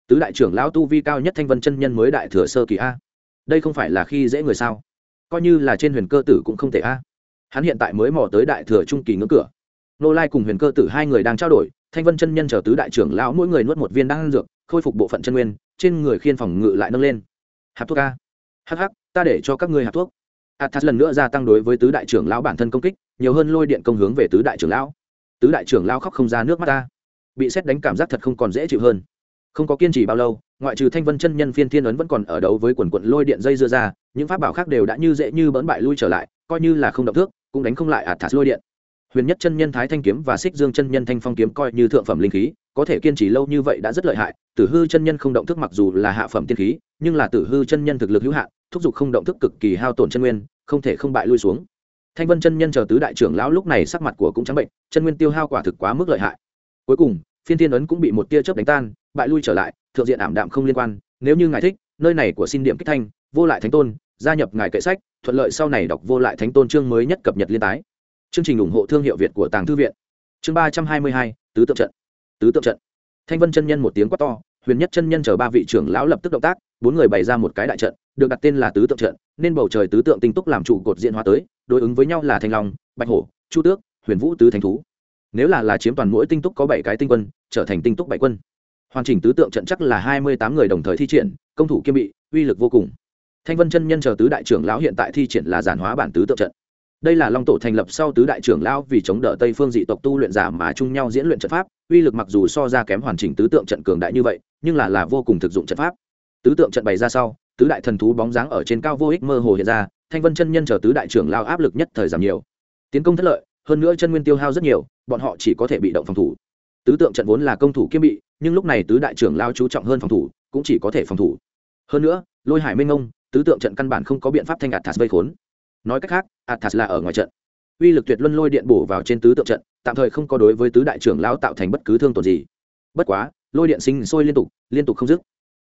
Tứ đại trưởng lão tu vi cao nhất thanh vân chân nhân mới đại thừa sơ kỳ a. Đây không phải là khi dễ người sao? Coi như là trên huyền cơ tử cũng không thể a. Hắn hiện tại mới mò tới đại thừa trung kỳ ngưỡng cửa. Nô lai cùng huyền cơ tử hai người đang trao đổi, thanh vân chân nhân chờ tứ đại trưởng lão mỗi người nuốt một viên đan dược, khôi phục bộ phận chân nguyên, trên người khiên phòng ngự lại nâng lên. Hạt thuốc a. Hh ta để cho các ngươi hạt thuốc. Athas lần nữa gia tăng đối với tứ đại trưởng lão bản thân công kích, nhiều hơn lôi điện công hướng về tứ đại trưởng lão. Tứ đại trưởng lão khóc không ra nước mắt ta. Bị xét đánh cảm giác thật không còn dễ chịu hơn không có kiên trì bao lâu, ngoại trừ thanh vân chân nhân phiên thiên ấn vẫn còn ở đấu với quần quận lôi điện dây dưa ra, những pháp bảo khác đều đã như dễ như bỡn bại lui trở lại, coi như là không động thước, cũng đánh không lại ạt thả lôi điện. Huyền nhất chân nhân thái thanh kiếm và xích dương chân nhân thanh phong kiếm coi như thượng phẩm linh khí, có thể kiên trì lâu như vậy đã rất lợi hại, tử hư chân nhân không động thức mặc dù là hạ phẩm tiên khí, nhưng là tử hư chân nhân thực lực hữu hạn, thúc giục không động thức cực kỳ hao tổn chân nguyên, không thể không bại lui xuống. Thanh vân chân nhân chờ tứ đại trưởng lão lúc này sắc mặt của cũng trắng bệnh, chân nguyên tiêu hao quả thực quá mức lợi hại. Cuối cùng phiên thiên ấn cũng bị một tia chớp đánh tan, bại lui trở lại, thượng diện ảm đạm không liên quan. Nếu như ngài thích, nơi này của xin điểm kích thanh, vô lại thánh tôn, gia nhập ngài kệ sách, thuận lợi sau này đọc vô lại thánh tôn chương mới nhất cập nhật liên tái. Chương trình ủng hộ thương hiệu việt của tàng thư viện. Chương ba trăm hai mươi hai, tứ tượng trận. Tứ tượng trận. Thanh vân chân nhân một tiếng quát to, huyền nhất chân nhân chờ ba vị trưởng lão lập tức động tác, bốn người bày ra một cái đại trận, được đặt tên là tứ tượng trận, nên bầu trời tứ tượng tinh túc làm trụ cột diện hóa tới, đối ứng với nhau là thanh long, bạch hổ, chu tước, huyền vũ tứ thánh thú nếu là là chiếm toàn mỗi tinh túc có bảy cái tinh quân, trở thành tinh túc bảy quân. Hoàn chỉnh tứ tượng trận chắc là hai mươi tám người đồng thời thi triển, công thủ kiêm bị, uy lực vô cùng. Thanh vân chân nhân chờ tứ đại trưởng lão hiện tại thi triển là giản hóa bản tứ tượng trận. Đây là long tổ thành lập sau tứ đại trưởng lão vì chống đỡ tây phương dị tộc tu luyện giả mà chung nhau diễn luyện trận pháp, uy lực mặc dù so ra kém hoàn chỉnh tứ tượng trận cường đại như vậy, nhưng là là vô cùng thực dụng trận pháp. Tứ tượng trận bày ra sau, tứ đại thần thú bóng dáng ở trên cao vô ích mơ hồ hiện ra, thanh vân chân nhân chờ tứ đại trưởng lao áp lực nhất thời giảm nhiều. Tiến công thất lợi hơn nữa chân nguyên tiêu hao rất nhiều, bọn họ chỉ có thể bị động phòng thủ. Tứ tượng trận vốn là công thủ kiếm bị, nhưng lúc này tứ đại trưởng lao chú trọng hơn phòng thủ, cũng chỉ có thể phòng thủ. Hơn nữa, lôi hải minh ông tứ tượng trận căn bản không có biện pháp thanh athas vây khốn. Nói cách khác athas là ở ngoài trận. Uy lực tuyệt luân lôi điện bổ vào trên tứ tượng trận, tạm thời không có đối với tứ đại trưởng lao tạo thành bất cứ thương tổn gì. Bất quá, lôi điện sinh sôi liên tục liên tục không dứt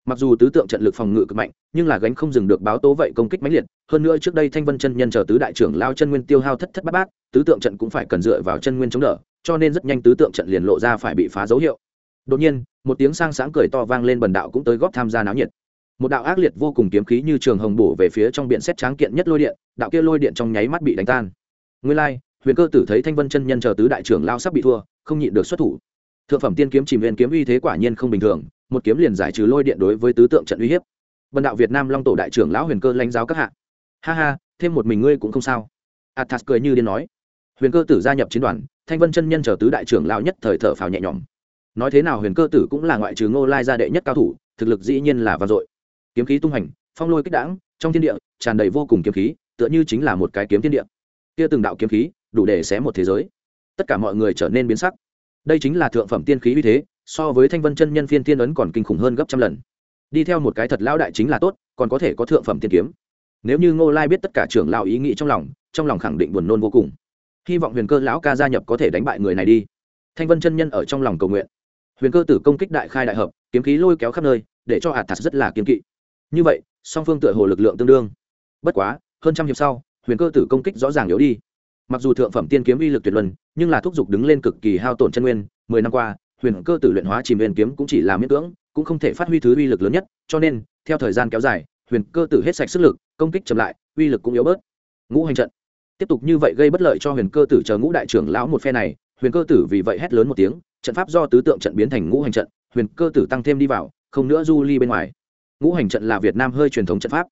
mặc dù tứ tượng trận lực phòng ngự cực mạnh, nhưng là gánh không dừng được báo tố vậy công kích mãnh liệt. Hơn nữa trước đây thanh vân chân nhân chờ tứ đại trưởng lao chân nguyên tiêu hao thất thất bát bát, tứ tượng trận cũng phải cần dựa vào chân nguyên chống đỡ, cho nên rất nhanh tứ tượng trận liền lộ ra phải bị phá dấu hiệu. Đột nhiên, một tiếng sang sáng cười to vang lên bần đạo cũng tới góp tham gia náo nhiệt. Một đạo ác liệt vô cùng kiếm khí như trường hồng bổ về phía trong biển xét tráng kiện nhất lôi điện, đạo kia lôi điện trong nháy mắt bị đánh tan. Nguyên lai, huyền cơ tử thấy thanh vân chân nhân chờ tứ đại trưởng lao sắp bị thua, không nhịn được xuất thủ thượng phẩm tiên kiếm chìm viên kiếm uy thế quả nhiên không bình thường, một kiếm liền giải trừ lôi điện đối với tứ tượng trận uy hiếp. Bần đạo việt nam long tổ đại trưởng lão huyền cơ lãnh giáo các hạ. Ha ha, thêm một mình ngươi cũng không sao. Athas cười như điên nói. Huyền cơ tử gia nhập chiến đoàn, thanh vân chân nhân chờ tứ đại trưởng lão nhất thời thở phào nhẹ nhõm. Nói thế nào huyền cơ tử cũng là ngoại trừ ngô lai gia đệ nhất cao thủ, thực lực dĩ nhiên là vang dội. Kiếm khí tung hành, phong lôi kích đãng, trong thiên địa tràn đầy vô cùng kiếm khí, tựa như chính là một cái kiếm thiên địa. Kia từng đạo kiếm khí, đủ để xé một thế giới. Tất cả mọi người trở nên biến sắc đây chính là thượng phẩm tiên khí uy thế, so với thanh vân chân nhân phiên tiên ấn còn kinh khủng hơn gấp trăm lần. Đi theo một cái thật lão đại chính là tốt, còn có thể có thượng phẩm tiên kiếm. Nếu như ngô lai biết tất cả trưởng lão ý nghĩ trong lòng trong lòng khẳng định buồn nôn vô cùng. Hy vọng huyền cơ lão ca gia nhập có thể đánh bại người này đi. Thanh vân chân nhân ở trong lòng cầu nguyện. Huyền cơ tử công kích đại khai đại hợp, kiếm khí lôi kéo khắp nơi, để cho hạt thạt rất là kiếm kỵ. Như vậy, song phương tựa hồ lực lượng tương đương. Bất quá, hơn trăm hiệp sau, huyền cơ tử công kích rõ ràng yếu đi mặc dù thượng phẩm tiên kiếm uy lực tuyệt luân, nhưng là thúc giục đứng lên cực kỳ hao tổn chân nguyên, mười năm qua, huyền cơ tử luyện hóa chìm huyền kiếm cũng chỉ là miễn cưỡng, cũng không thể phát huy thứ uy lực lớn nhất, cho nên, theo thời gian kéo dài, huyền cơ tử hết sạch sức lực, công kích chậm lại, uy lực cũng yếu bớt. Ngũ hành trận. Tiếp tục như vậy gây bất lợi cho huyền cơ tử chờ ngũ đại trưởng lão một phe này, huyền cơ tử vì vậy hét lớn một tiếng, trận pháp do tứ tượng trận biến thành ngũ hành trận, huyền cơ tử tăng thêm đi vào, không nữa du ly bên ngoài. Ngũ hành trận là việt nam hơi truyền thống trận pháp.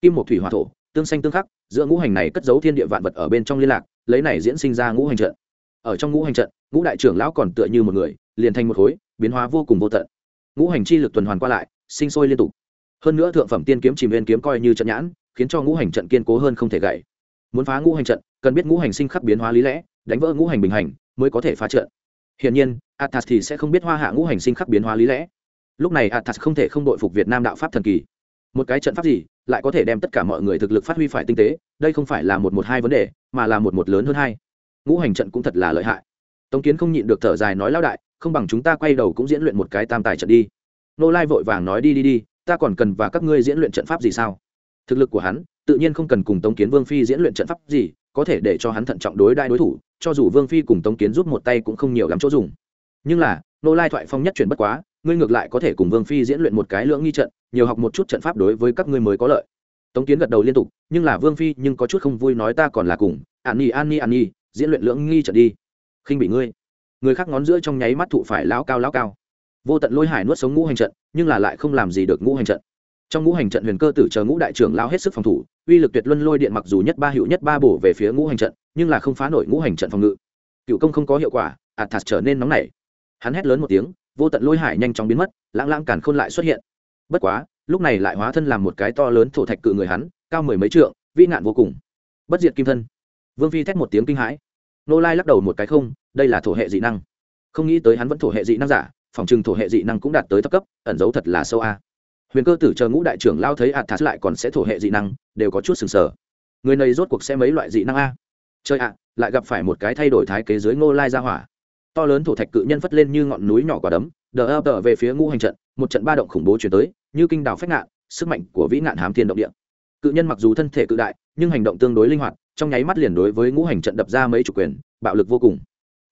Kim một thủy hòa thổ, tương xanh tương khắc, giữa ngũ hành này cất giấu thiên địa vạn vật ở bên trong liên lạc lấy này diễn sinh ra ngũ hành trận. Ở trong ngũ hành trận, ngũ đại trưởng lão còn tựa như một người, liền thành một khối, biến hóa vô cùng vô tận. Ngũ hành chi lực tuần hoàn qua lại, sinh sôi liên tục. Hơn nữa thượng phẩm tiên kiếm chìm viên kiếm coi như trận nhãn, khiến cho ngũ hành trận kiên cố hơn không thể gãy. Muốn phá ngũ hành trận, cần biết ngũ hành sinh khắc biến hóa lý lẽ, đánh vỡ ngũ hành bình hành, mới có thể phá trận. Hiển nhiên athas thì sẽ không biết hoa hạ ngũ hành sinh khắc biến hóa lý lẽ. Lúc này athas không thể không đội phục việt nam đạo pháp thần kỳ. Một cái trận pháp gì, lại có thể đem tất cả mọi người thực lực phát huy phải tinh tế, đây không phải là một một hai vấn đề mà là một một lớn hơn hai. Ngũ hành trận cũng thật là lợi hại. Tống kiến không nhịn được thở dài nói lao đại, không bằng chúng ta quay đầu cũng diễn luyện một cái tam tài trận đi. Nô lai vội vàng nói, đi đi đi, ta còn cần và các ngươi diễn luyện trận pháp gì sao? Thực lực của hắn, tự nhiên không cần cùng tống kiến vương phi diễn luyện trận pháp gì, có thể để cho hắn thận trọng đối đại đối thủ, cho dù vương phi cùng tống kiến giúp một tay cũng không nhiều lắm chỗ dùng. Nhưng là, nô lai thoại phong nhất chuyển bất quá, ngươi ngược lại có thể cùng vương phi diễn luyện một cái lưỡng nghi trận, nhiều học một chút trận pháp đối với các ngươi mới có lợi tống kiến gật đầu liên tục, nhưng là vương phi, nhưng có chút không vui nói ta còn là cùng. An nhi an nhi an nhi, diễn luyện lưỡng nghi trở đi. Khinh bị ngươi. Người khác ngón giữa trong nháy mắt thụ phải lão cao lão cao. Vô tận lôi hải nuốt sống ngũ hành trận, nhưng là lại không làm gì được ngũ hành trận. Trong ngũ hành trận huyền cơ tử chờ ngũ đại trưởng lao hết sức phòng thủ, uy lực tuyệt luân lôi điện mặc dù nhất ba hiệu nhất ba bổ về phía ngũ hành trận, nhưng là không phá nổi ngũ hành trận phòng ngự. Cựu công không có hiệu quả, athas trở nên nóng nảy. Hắn hét lớn một tiếng, vô tận lôi hải nhanh chóng biến mất, lãng lãng càn khôn lại xuất hiện. Bất quá lúc này lại hóa thân làm một cái to lớn thổ thạch cự người hắn, cao mười mấy trượng, vĩ nạn vô cùng. Bất diệt kim thân. Vương phi thét một tiếng kinh hãi. Nô lai lắc đầu một cái không, đây là thổ hệ dị năng. Không nghĩ tới hắn vẫn thổ hệ dị năng giả, phòng trừng thổ hệ dị năng cũng đạt tới thấp cấp, ẩn dấu thật là sâu a. Huyền cơ tử chờ ngũ đại trưởng lao thấy athas lại còn sẽ thổ hệ dị năng, đều có chút sừng sờ. Người này rốt cuộc sẽ mấy loại dị năng a? Chơi ạ, lại gặp phải một cái thay đổi thái kế dưới ngô lai ra hỏa. To lớn thổ thạch cự nhân phất lên như ngọn núi nhỏ quả đấm, đờ ơ tờ về phía ngũ hành trận một trận ba động khủng bố chuyển tới, như kinh đào phách ngạn, sức mạnh của vĩ nạn hám thiên động địa. Cự nhân mặc dù thân thể cự đại, nhưng hành động tương đối linh hoạt, trong nháy mắt liền đối với ngũ hành trận đập ra mấy chủ quyền, bạo lực vô cùng.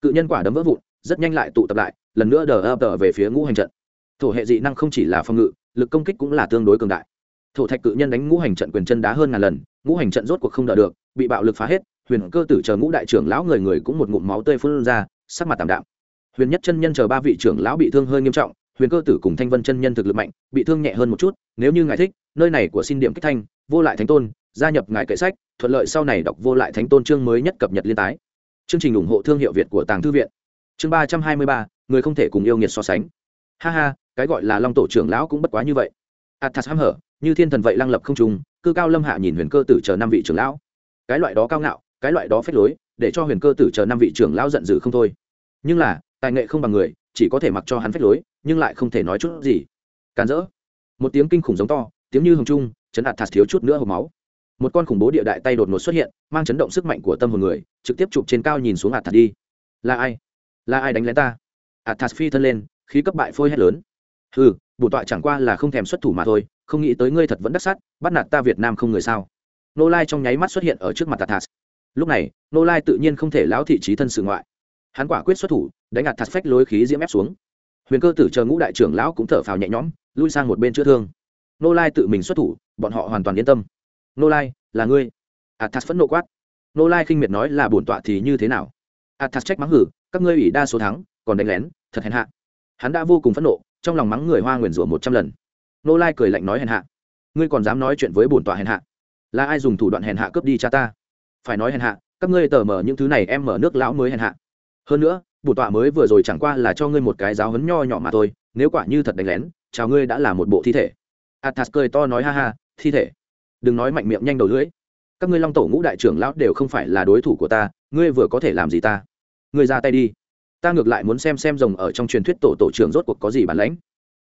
Cự nhân quả đấm vỡ vụn, rất nhanh lại tụ tập lại, lần nữa đờ ập đờ về phía ngũ hành trận. Thổ hệ dị năng không chỉ là phòng ngự, lực công kích cũng là tương đối cường đại. Thổ thạch cự nhân đánh ngũ hành trận quyền chân đá hơn ngàn lần, ngũ hành trận rốt cuộc không đỡ được, bị bạo lực phá hết, huyền cơ tử chờ ngũ đại trưởng lão người người cũng một ngụm máu tươi phun ra, sắc mặt tạm đạm. Huyền nhất chân nhân chờ ba vị trưởng lão bị thương hơi nghiêm trọng huyền cơ tử cùng thanh vân chân nhân thực lực mạnh, bị thương nhẹ hơn một chút, nếu như ngài thích, nơi này của xin điểm kích thanh, vô lại thánh tôn, gia nhập ngài kệ sách, thuận lợi sau này đọc vô lại thánh tôn chương mới nhất cập nhật liên tái. Chương trình ủng hộ thương hiệu việt của tàng thư viện. Chương ba trăm hai mươi ba, người không thể cùng yêu nghiệt so sánh. Ha ha, cái gọi là long tổ trưởng lão cũng bất quá như vậy. Athas hăm hở, như thiên thần vậy lăng lập không trùng cư cao lâm hạ nhìn huyền cơ tử chờ năm vị trưởng lão. Cái loại đó cao ngạo, cái loại đó phép lối, để cho huyền cơ tử chờ năm vị trưởng lão giận dữ không thôi. Nhưng là, tài nghệ không bằng người chỉ có thể mặc cho hắn phép lối, nhưng lại không thể nói chút gì. Càn rỡ. Một tiếng kinh khủng giống to, tiếng như hồng trung, chấn ạt thạt thiếu chút nữa hộp máu. Một con khủng bố địa đại tay đột ngột xuất hiện, mang chấn động sức mạnh của tâm hồn người, trực tiếp chụp trên cao nhìn xuống ạt thạt đi. Là ai? Là ai đánh lén ta? Ạt thạt phi thân lên, khí cấp bại phôi hét lớn. Ừ bổn tọa chẳng qua là không thèm xuất thủ mà thôi, không nghĩ tới ngươi thật vẫn đắc sắt bắt nạt ta việt nam không người sao? Nô lai trong nháy mắt xuất hiện ở trước mặt tatas lúc này, nô lai tự nhiên không thể lão thị trí thân sự ngoại. Hắn quả quyết xuất thủ đánh ngạt thạt phách lối khí diễm ép xuống. Huyền cơ tử chờ ngũ đại trưởng lão cũng thở phào nhẹ nhõm, lui sang một bên chữa thương. Nô lai tự mình xuất thủ, bọn họ hoàn toàn yên tâm. Nô lai, là ngươi. Athas phẫn nộ quát. Nô lai khinh miệt nói là bổn tọa thì như thế nào? Athas trách mắng hử, các ngươi ủy đa số thắng, còn đánh lén, thật hèn hạ. Hắn đã vô cùng phẫn nộ, trong lòng mắng người hoa nguyền rủa một trăm lần. Nô lai cười lạnh nói hèn hạ. Ngươi còn dám nói chuyện với bổn tọa hèn hạ? Là ai dùng thủ đoạn hèn hạ cướp đi cha ta? Phải nói hèn hạ, các ngươi tờ mở những thứ này em mở nước lão mới hèn hạ. Hơn nữa bổ tọa mới vừa rồi chẳng qua là cho ngươi một cái giáo hấn nho nhỏ mà thôi, nếu quả như thật đánh lén, chào ngươi đã là một bộ thi thể. Athas cười to nói, ha ha, thi thể. Đừng nói mạnh miệng nhanh đầu lưỡi. Các ngươi long tổ ngũ đại trưởng lão đều không phải là đối thủ của ta, ngươi vừa có thể làm gì ta? Ngươi ra tay đi. Ta ngược lại muốn xem xem rồng ở trong truyền thuyết tổ tổ trưởng rốt cuộc có gì bản lãnh.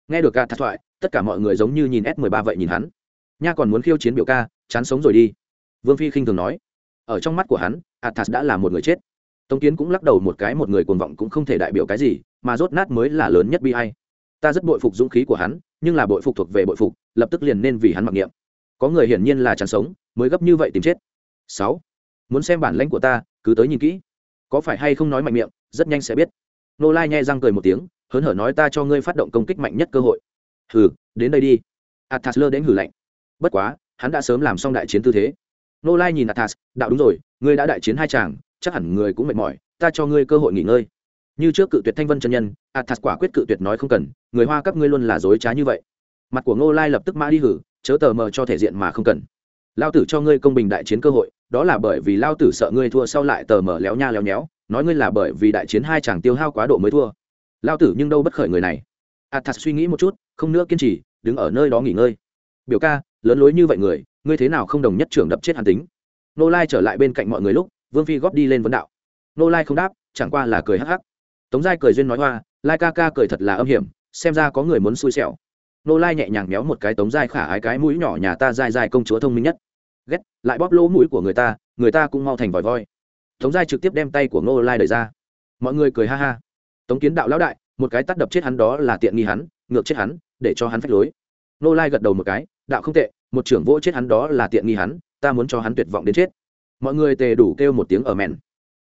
Nghe được ca thoại, tất cả mọi người giống như nhìn s 13 vậy nhìn hắn. Nha còn muốn khiêu chiến biểu ca, chán sống rồi đi. Vương phi khinh thường nói. Ở trong mắt của hắn, athas đã là một người chết tống kiến cũng lắc đầu một cái, một người cuồng vọng cũng không thể đại biểu cái gì, mà rốt nát mới là lớn nhất bi hay ta rất bội phục dũng khí của hắn, nhưng là bội phục thuộc về bội phục, lập tức liền nên vì hắn mặc niệm. Có người hiển nhiên là chán sống, mới gấp như vậy tìm chết. Sáu. Muốn xem bản lãnh của ta, cứ tới nhìn kỹ. Có phải hay không nói mạnh miệng, rất nhanh sẽ biết. Nô lai nhẹ răng cười một tiếng, hớn hở nói ta cho ngươi phát động công kích mạnh nhất cơ hội. Hừ, đến đây đi. Athas lơ đến hử lạnh. Bất quá, hắn đã sớm làm xong đại chiến tư thế. Nô lai nhìn athas, đạo đúng rồi, ngươi đã đại chiến hai chàng chắc hẳn người cũng mệt mỏi, ta cho ngươi cơ hội nghỉ ngơi. Như trước cự tuyệt thanh vân chân nhân à, athas quả quyết cự tuyệt nói không cần, người hoa các ngươi luôn là dối trá như vậy. Mặt của ngô lai lập tức mã đi hử, chớ tờ mờ cho thể diện mà không cần. Lao tử cho ngươi công bình đại chiến cơ hội, đó là bởi vì lao tử sợ ngươi thua sau lại tờ mờ léo nha léo nhéo, nói ngươi là bởi vì đại chiến hai chàng tiêu hao quá độ mới thua. Lao tử nhưng đâu bất khởi người này. À, athas suy nghĩ một chút, không nữa kiên trì, đứng ở nơi đó nghỉ ngơi. Biểu ca, lớn lối như vậy người, ngươi thế nào không đồng nhất trưởng đập chết hàn tính? Nô lai trở lại bên cạnh mọi người lúc vương phi góp đi lên vấn đạo. Nô lai không đáp, chẳng qua là cười hắc hắc. Tống giai cười duyên nói hoa, lai ca ca cười thật là âm hiểm, xem ra có người muốn xui xẻo. Nô lai nhẹ nhàng méo một cái tống giai khả ái cái mũi nhỏ nhà ta dai dai công chúa thông minh nhất. Ghét, lại bóp lỗ mũi của người ta người ta cũng mau thành vòi voi. Tống giai trực tiếp đem tay của nô lai đẩy ra. Mọi người cười ha ha. Tống kiến đạo lão đại, một cái tắt đập chết hắn đó là tiện nghi hắn, ngược chết hắn, để cho hắn phách lối. Nô lai gật đầu một cái, đạo không tệ, một trưởng vỗ chết hắn đó là tiện nghi hắn, ta muốn cho hắn tuyệt vọng đến chết mọi người tề đủ kêu một tiếng ở mẹn.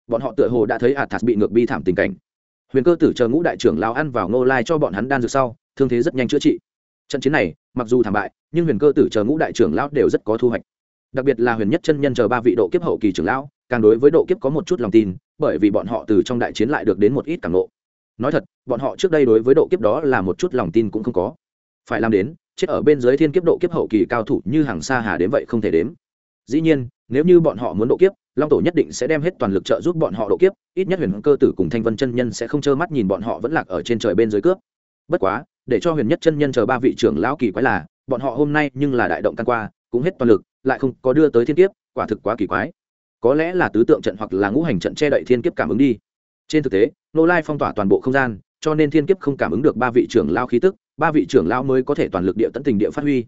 Bọn họ tựa hồ đã thấy athas bị ngược bi thảm tình cảnh. Huyền cơ tử chờ ngũ đại trưởng lao ăn vào ngô lai cho bọn hắn đan dược sau, thương thế rất nhanh chữa trị. Trận chiến này, mặc dù thảm bại, nhưng huyền cơ tử chờ ngũ đại trưởng lão đều rất có thu hoạch. Đặc biệt là huyền nhất chân nhân chờ ba vị độ kiếp hậu kỳ trưởng lão, càng đối với độ kiếp có một chút lòng tin, bởi vì bọn họ từ trong đại chiến lại được đến một ít càng lộ nói thật, bọn họ trước đây đối với độ kiếp đó là một chút lòng tin cũng không có. Phải làm đến, chết ở bên dưới thiên kiếp độ kiếp hậu kỳ cao thủ như hàng xa hà đến vậy không thể đếm dĩ nhiên, nếu như bọn họ muốn độ kiếp, long tổ nhất định sẽ đem hết toàn lực trợ giúp bọn họ độ kiếp, ít nhất huyền cơ tử cùng thanh vân chân nhân sẽ không trơ mắt nhìn bọn họ vẫn lạc ở trên trời bên dưới cướp. Bất quá, để cho huyền nhất chân nhân chờ ba vị trưởng lão kỳ quái là, bọn họ hôm nay nhưng là đại động căn qua, cũng hết toàn lực, lại không có đưa tới thiên kiếp, quả thực quá kỳ quái. Có lẽ là tứ tượng trận hoặc là ngũ hành trận che đậy thiên kiếp cảm ứng đi. Trên thực tế, nô lai phong tỏa toàn bộ không gian, cho nên thiên kiếp không cảm ứng được ba vị trưởng lao khí tức, ba vị trưởng lao mới có thể toàn lực địa tận tình địa phát huy.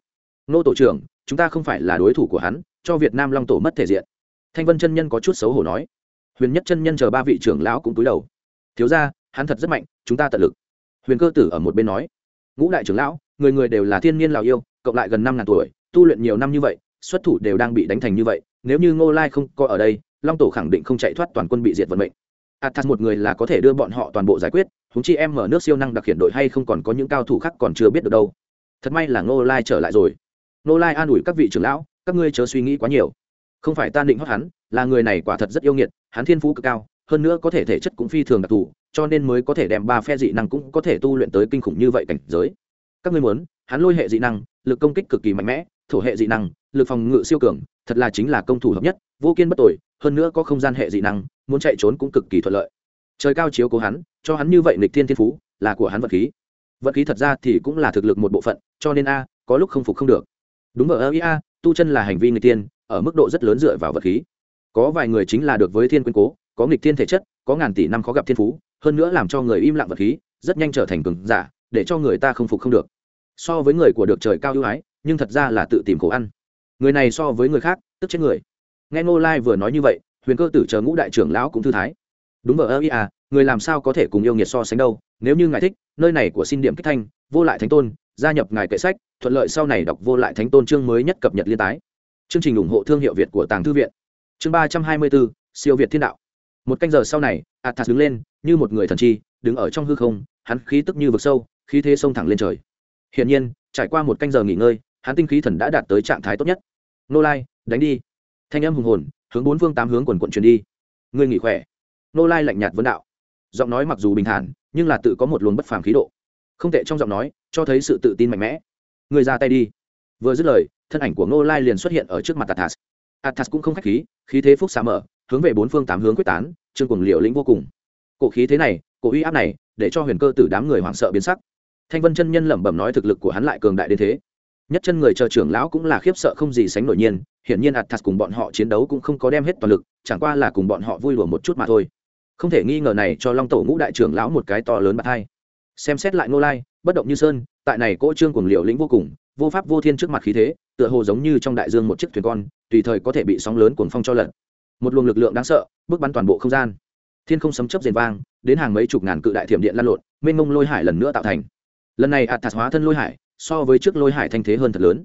Nô tổ trưởng chúng ta không phải là đối thủ của hắn, cho việt nam long tổ mất thể diện. Thanh vân chân nhân có chút xấu hổ nói. Huyền nhất chân nhân chờ ba vị trưởng lão cũng cúi đầu. Thiếu ra hắn thật rất mạnh, chúng ta tận lực. Huyền cơ tử ở một bên nói. Ngũ đại trưởng lão, người người đều là thiên niên lào yêu, cộng lại gần năm ngàn tuổi, tu luyện nhiều năm như vậy, xuất thủ đều đang bị đánh thành như vậy, nếu như ngô lai không có ở đây, long tổ khẳng định không chạy thoát toàn quân bị diệt vận mệnh. Athas một người là có thể đưa bọn họ toàn bộ giải quyết húng chi em mở nước siêu năng đặc hiện đội hay không còn có những cao thủ khác còn chưa biết được đâu. Thật may là ngô lai trở lại rồi. Nô-lai an ủi các vị trưởng lão, các ngươi chớ suy nghĩ quá nhiều. Không phải ta định hót hắn, là người này quả thật rất yêu nghiệt, hắn thiên phú cực cao, hơn nữa có thể thể chất cũng phi thường đặc thù, cho nên mới có thể đem ba phe dị năng cũng có thể tu luyện tới kinh khủng như vậy cảnh giới. Các ngươi muốn, hắn lôi hệ dị năng, lực công kích cực kỳ mạnh mẽ, thổ hệ dị năng, lực phòng ngự siêu cường, thật là chính là công thủ hợp nhất, vô kiên bất tội hơn nữa có không gian hệ dị năng, muốn chạy trốn cũng cực kỳ thuận lợi. Trời cao chiếu cố hắn, cho hắn như vậy nịch thiên thiên phú, là của hắn vật khí. Vật khí thật ra thì cũng là thực lực một bộ phận, cho nên a, có lúc không phục không được đúng ở ia tu chân là hành vi người tiên ở mức độ rất lớn dựa vào vật khí. Có vài người chính là được với thiên quyên cố, có nghịch thiên thể chất, có ngàn tỷ năm khó gặp thiên phú, hơn nữa làm cho người im lặng vật khí, rất nhanh trở thành cường giả, để cho người ta không phục không được. So với người của được trời cao ưu ái, nhưng thật ra là tự tìm khổ ăn. Người này so với người khác, tức chết người. Nghe ngô lai vừa nói như vậy, huyền cơ tử chờ ngũ đại trưởng lão cũng thư thái. Đúng vờ ơ người làm sao có thể cùng yêu nghiệt so sánh đâu, nếu như ngài thích, nơi này của xin điểm kích thanh, vô lại thánh tôn gia nhập ngài kệ sách, thuận lợi sau này đọc vô lại thánh tôn chương mới nhất cập nhật liên tái. Chương trình ủng hộ thương hiệu việt của tàng thư viện. Chương ba trăm hai mươi bốn, siêu việt thiên đạo. Một canh giờ sau này, athas đứng lên, như một người thần chi, đứng ở trong hư không, hắn khí tức như vực sâu, khí thế sông thẳng lên trời. Hiển nhiên, trải qua một canh giờ nghỉ ngơi, hắn tinh khí thần đã đạt tới trạng thái tốt nhất. Nô lai, đánh đi. Thanh âm hùng hồn, hướng bốn phương tám hướng quần quận truyền đi. Ngươi nghỉ khỏe. Nô lai lạnh nhạt vấn đạo. Giọng nói mặc dù bình thản, nhưng là tự có một luồng bất phàm khí độ không tệ trong giọng nói, cho thấy sự tự tin mạnh mẽ. Người ra tay đi. Vừa dứt lời, thân ảnh của ngô lai liền xuất hiện ở trước mặt athas. Athas cũng không k h á c h khí khí thế phúc xả mở, hướng về bốn phương tám hướng quyết tán chương cùng liệu lĩnh vô cùng. Cổ khí thế này, cổ uy áp này, để cho huyền cơ tử đám người hoảng sợ biến sắc. Thanh vân chân nhân lẩm bẩm nói thực lực của hắn lại cường đại đến thế. Nhất chân người chờ trưởng lão cũng là khiếp sợ không gì sánh nổi nhiên, hiển nhiên athas cùng bọn họ chiến đấu cũng không có đem hết toàn lực, chẳng qua là cùng bọn họ vui lùa một chút mà thôi. Không thể nghi ngờ này cho long tổ ngũ đại trưởng lão một cái to lớn bạc hai xem xét lại ngô lai, bất động như sơn, tại này cỗ trương cùng liều lĩnh vô cùng, vô pháp vô thiên trước mặt khí thế, tựa hồ giống như trong đại dương một chiếc thuyền con, tùy thời có thể bị sóng lớn cuồng phong cho lật. Một luồng lực lượng đáng sợ bước bắn toàn bộ không gian. Thiên không sấm chấp rền vang, đến hàng mấy chục ngàn cự đại thiểm điện lan lộn, mênh mông lôi hải lần nữa tạo thành. Lần này ạt hóa thân lôi hải, so với trước lôi hải thanh thế hơn thật lớn.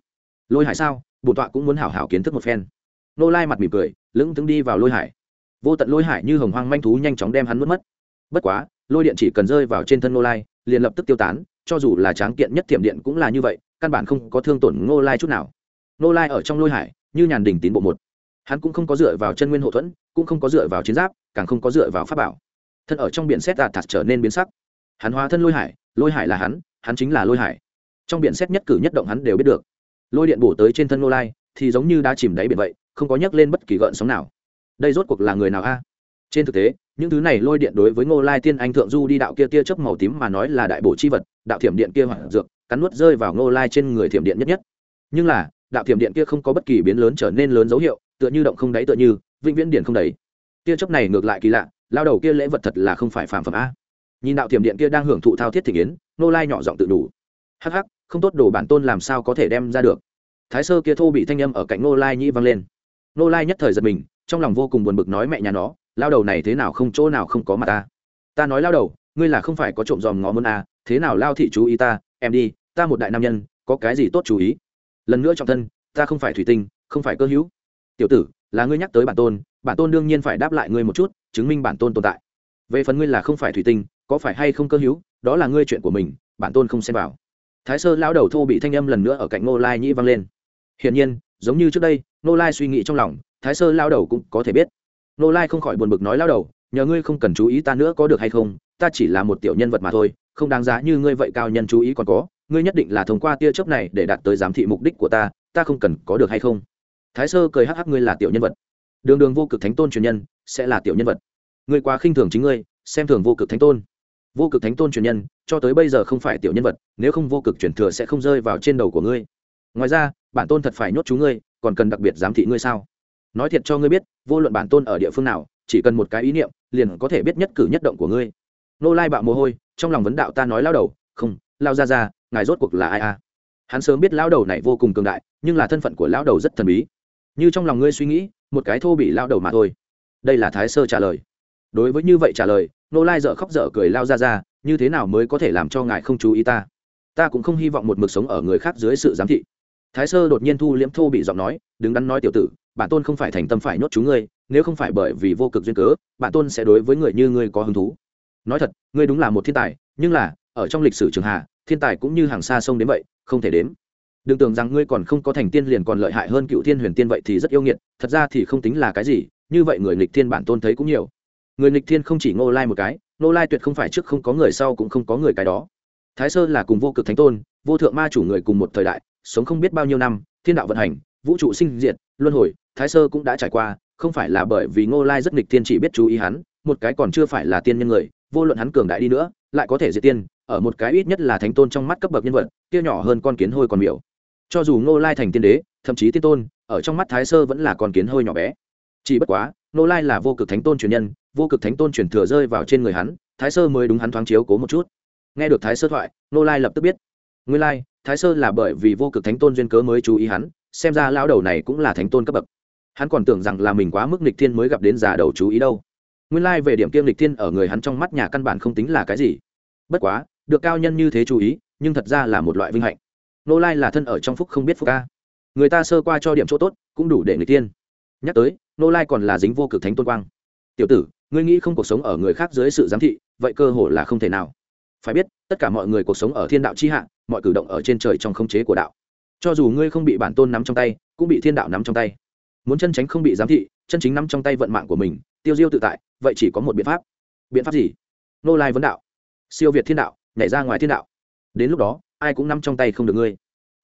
Lôi hải sao? Bổn tọa cũng muốn hảo hảo kiến thức một phen. Nô lai mặt mỉm cười, lững thững đi vào lôi hải. Vô tận lôi hải như hồng hoang manh thú nhanh chóng đem hắn mất mất. Bất quá lôi điện chỉ cần rơi vào trên thân nô lai, liền lập tức tiêu tán, cho dù là tráng kiện nhất thiểm điện cũng là như vậy, căn bản không có thương tổn ngô lai chút nào. Ngô lai ở trong lôi hải, như nhàn đình tín bộ một. Hắn cũng không có dựa vào chân nguyên hậu thuẫn, cũng không có dựa vào chiến giáp, càng không có dựa vào pháp bảo. Thân ở trong biển xét đạt thạt trở nên biến sắc. Hắn hóa thân lôi hải lôi hải là hắn hắn chính là lôi hải. Trong biển xét nhất cử nhất động hắn đều biết được. Lôi điện bổ tới trên thân ngô lai, thì giống như đã chìm đáy biển vậy, không có nhấc lên bất kỳ gợn sóng nào. Đây rốt cuộc là người nào a? Trên thực tế những thứ này lôi điện đối với ngô lai tiên, anh thượng du đi đạo kia tia chớp màu tím mà nói là đại bổ chi vật, đạo thiểm điện kia hoặc dược, cắn nuốt rơi vào ngô lai trên người thiểm điện nhất nhất. Nhưng là, đạo thiểm điện kia không có bất kỳ biến lớn trở nên lớn dấu hiệu, tựa như động không đáy tựa như, vĩnh viễn điện không đấy tia chớp này ngược lại kỳ lạ, lao đầu kia lễ vật thật là không phải phàm phẩm a. Nhìn đạo thiểm điện kia đang hưởng thụ thao thiết thị kiến ngô lai nhỏ giọng tự đủ. Hắc hắc, không tốt đồ bản tôn làm sao có thể đem ra được. Thái sơ kia thô bị thanh âm ở cạnh ngô lai nhĩ vang lên. Ngô lai nhất thời giật mình trong lòng vô cùng buồn bực nói mẹ nhà nó lao đầu này thế nào không chỗ nào không có mặt ta. Ta nói lao đầu ngươi là không phải có trộm dòm ngó môn à, thế nào lao thị chú ý ta em đi ta một đại nam nhân có cái gì tốt chú ý? Lần nữa trọng thân ta không phải thủy tinh không phải cơ hữu. Tiểu tử là ngươi nhắc tới bản tôn bản tôn đương nhiên phải đáp lại ngươi một chút chứng minh bản tôn tồn tại. Về phần ngươi là không phải thủy tinh có phải hay không cơ hữu đó là ngươi chuyện của mình bản tôn không xem vào. Thái sơ lao đầu thô bị thanh âm lần nữa ở cạnh ngô lai nhĩ vang lên. Hiển nhiên giống như trước đây ngô lai suy nghĩ trong lòng thái sơ lao đầu cũng có thể biết. Nô lai không khỏi buồn bực nói lao đầu, nhờ ngươi không cần chú ý ta nữa có được hay không, ta chỉ là một tiểu nhân vật mà thôi, không đáng giá như ngươi vậy cao nhân chú ý còn có, ngươi nhất định là thông qua tia chớp này để đạt tới giám thị mục đích của ta ta không cần có được hay không? Thái sơ cười hắc hắc, ngươi là tiểu nhân vật. Đường đường vô cực thánh tôn truyền nhân, sẽ là tiểu nhân vật. Ngươi quá khinh thường chính ngươi, xem thường vô cực thánh tôn. Vô cực thánh tôn truyền nhân, cho tới bây giờ không phải tiểu nhân vật, nếu không vô cực truyền thừa sẽ không rơi vào trên đầu của ngươi. Ngoài ra, bản tôn thật phải nhốt chú ngươi, còn cần đặc biệt giám thị ngươi sao? Nói thiệt cho ngươi biết, vô luận bản tôn ở địa phương nào, chỉ cần một cái ý niệm, liền có thể biết nhất cử nhất động của ngươi. Nô lai bạo mồ hôi, trong lòng vấn đạo ta nói lao đầu, không, lao ra ra ngài rốt cuộc là ai a? Hắn sớm biết lao đầu này vô cùng cường đại, nhưng là thân phận của lao đầu rất thần bí. Như trong lòng ngươi suy nghĩ, một cái thô bị lao đầu mà thôi. Đây là thái sơ trả lời. Đối với như vậy trả lời, nô lai dở khóc dở cười lao ra ra như thế nào mới có thể làm cho ngài không chú ý ta? Ta cũng không hy vọng một mực sống ở người khác dưới sự giám thị. Thái sơ đột nhiên thu liễm thô bị giọng nói, đứng đắn nói tiểu tử bản tôn không phải thành tâm phải nhốt chú ngươi, nếu không phải bởi vì vô cực duyên cớ, bản tôn sẽ đối với người như ngươi có hứng thú. Nói thật, ngươi đúng là một thiên tài, nhưng là, ở trong lịch sử trường hạ, thiên tài cũng như hàng xa sông đến vậy, không thể đến đừng tưởng rằng ngươi còn không có thành tiên liền còn lợi hại hơn cựu thiên huyền tiên vậy thì rất yêu nghiệt, thật ra thì không tính là cái gì, như vậy người nghịch thiên bản tôn thấy cũng nhiều. Người nghịch thiên không chỉ ngô lai một cái, ngô lai tuyệt không phải trước không có người sau cũng không có người cái đó. Thái sơ là cùng vô cực thánh tôn, vô thượng ma chủ người cùng một thời đại, sống không biết bao nhiêu năm, thiên đạo vận hành vũ trụ sinh diệt, luân hồi, thái sơ cũng đã trải qua, không phải là bởi vì ngô lai rất nghịch thiên chỉ biết chú ý hắn, một cái còn chưa phải là tiên nhân người, vô luận hắn cường đại đi nữa, lại có thể diệt tiên, ở một cái ít nhất là thánh tôn trong mắt cấp bậc nhân vật, kia nhỏ hơn con kiến hôi còn miểu. Cho dù ngô lai thành tiên đế, thậm chí tiên tôn, ở trong mắt thái sơ vẫn là con kiến hơi nhỏ bé. Chỉ bất quá, ngô lai là vô cực thánh tôn truyền nhân, vô cực thánh tôn truyền thừa rơi vào trên người hắn, thái sơ mới đúng hắn thoáng chiếu cố một chút. Nghe được thái sơ thoại, ngô lai lập tức biết. Nguyên lai, thái sơ là bởi vì vô cực thánh tôn duyên cớ mới chú ý hắn xem ra lão đầu này cũng là thánh tôn cấp bậc. Hắn còn tưởng rằng là mình quá mức nghịch thiên mới gặp đến già đầu chú ý đâu. Nguyên lai về điểm kiêm lịch thiên ở người hắn trong mắt nhà căn bản không tính là cái gì. Bất quá, được cao nhân như thế chú ý, nhưng thật ra là một loại vinh hạnh. Nô lai là thân ở trong phúc không biết phúc ca. Người ta sơ qua cho điểm chỗ tốt, cũng đủ để người tiên nhắc tới, nô lai còn là dính vô cực thánh tôn quang. Tiểu tử, ngươi nghĩ không cuộc sống ở người khác dưới sự giám thị, vậy cơ hội là không thể nào. Phải biết, tất cả mọi người cuộc sống ở thiên đạo chi hạ, mọi cử động ở trên trời trong khống chế của đạo cho dù ngươi không bị bản tôn nắm trong tay, cũng bị thiên đạo nắm trong tay. Muốn chân tránh không bị giám thị, chân chính nắm trong tay vận mạng của mình, tiêu diêu tự tại, vậy chỉ có một biện pháp. Biện pháp gì? Nô lai vấn đạo. Siêu việt thiên đạo, nhảy ra ngoài thiên đạo. Đến lúc đó, ai cũng nắm trong tay không được ngươi.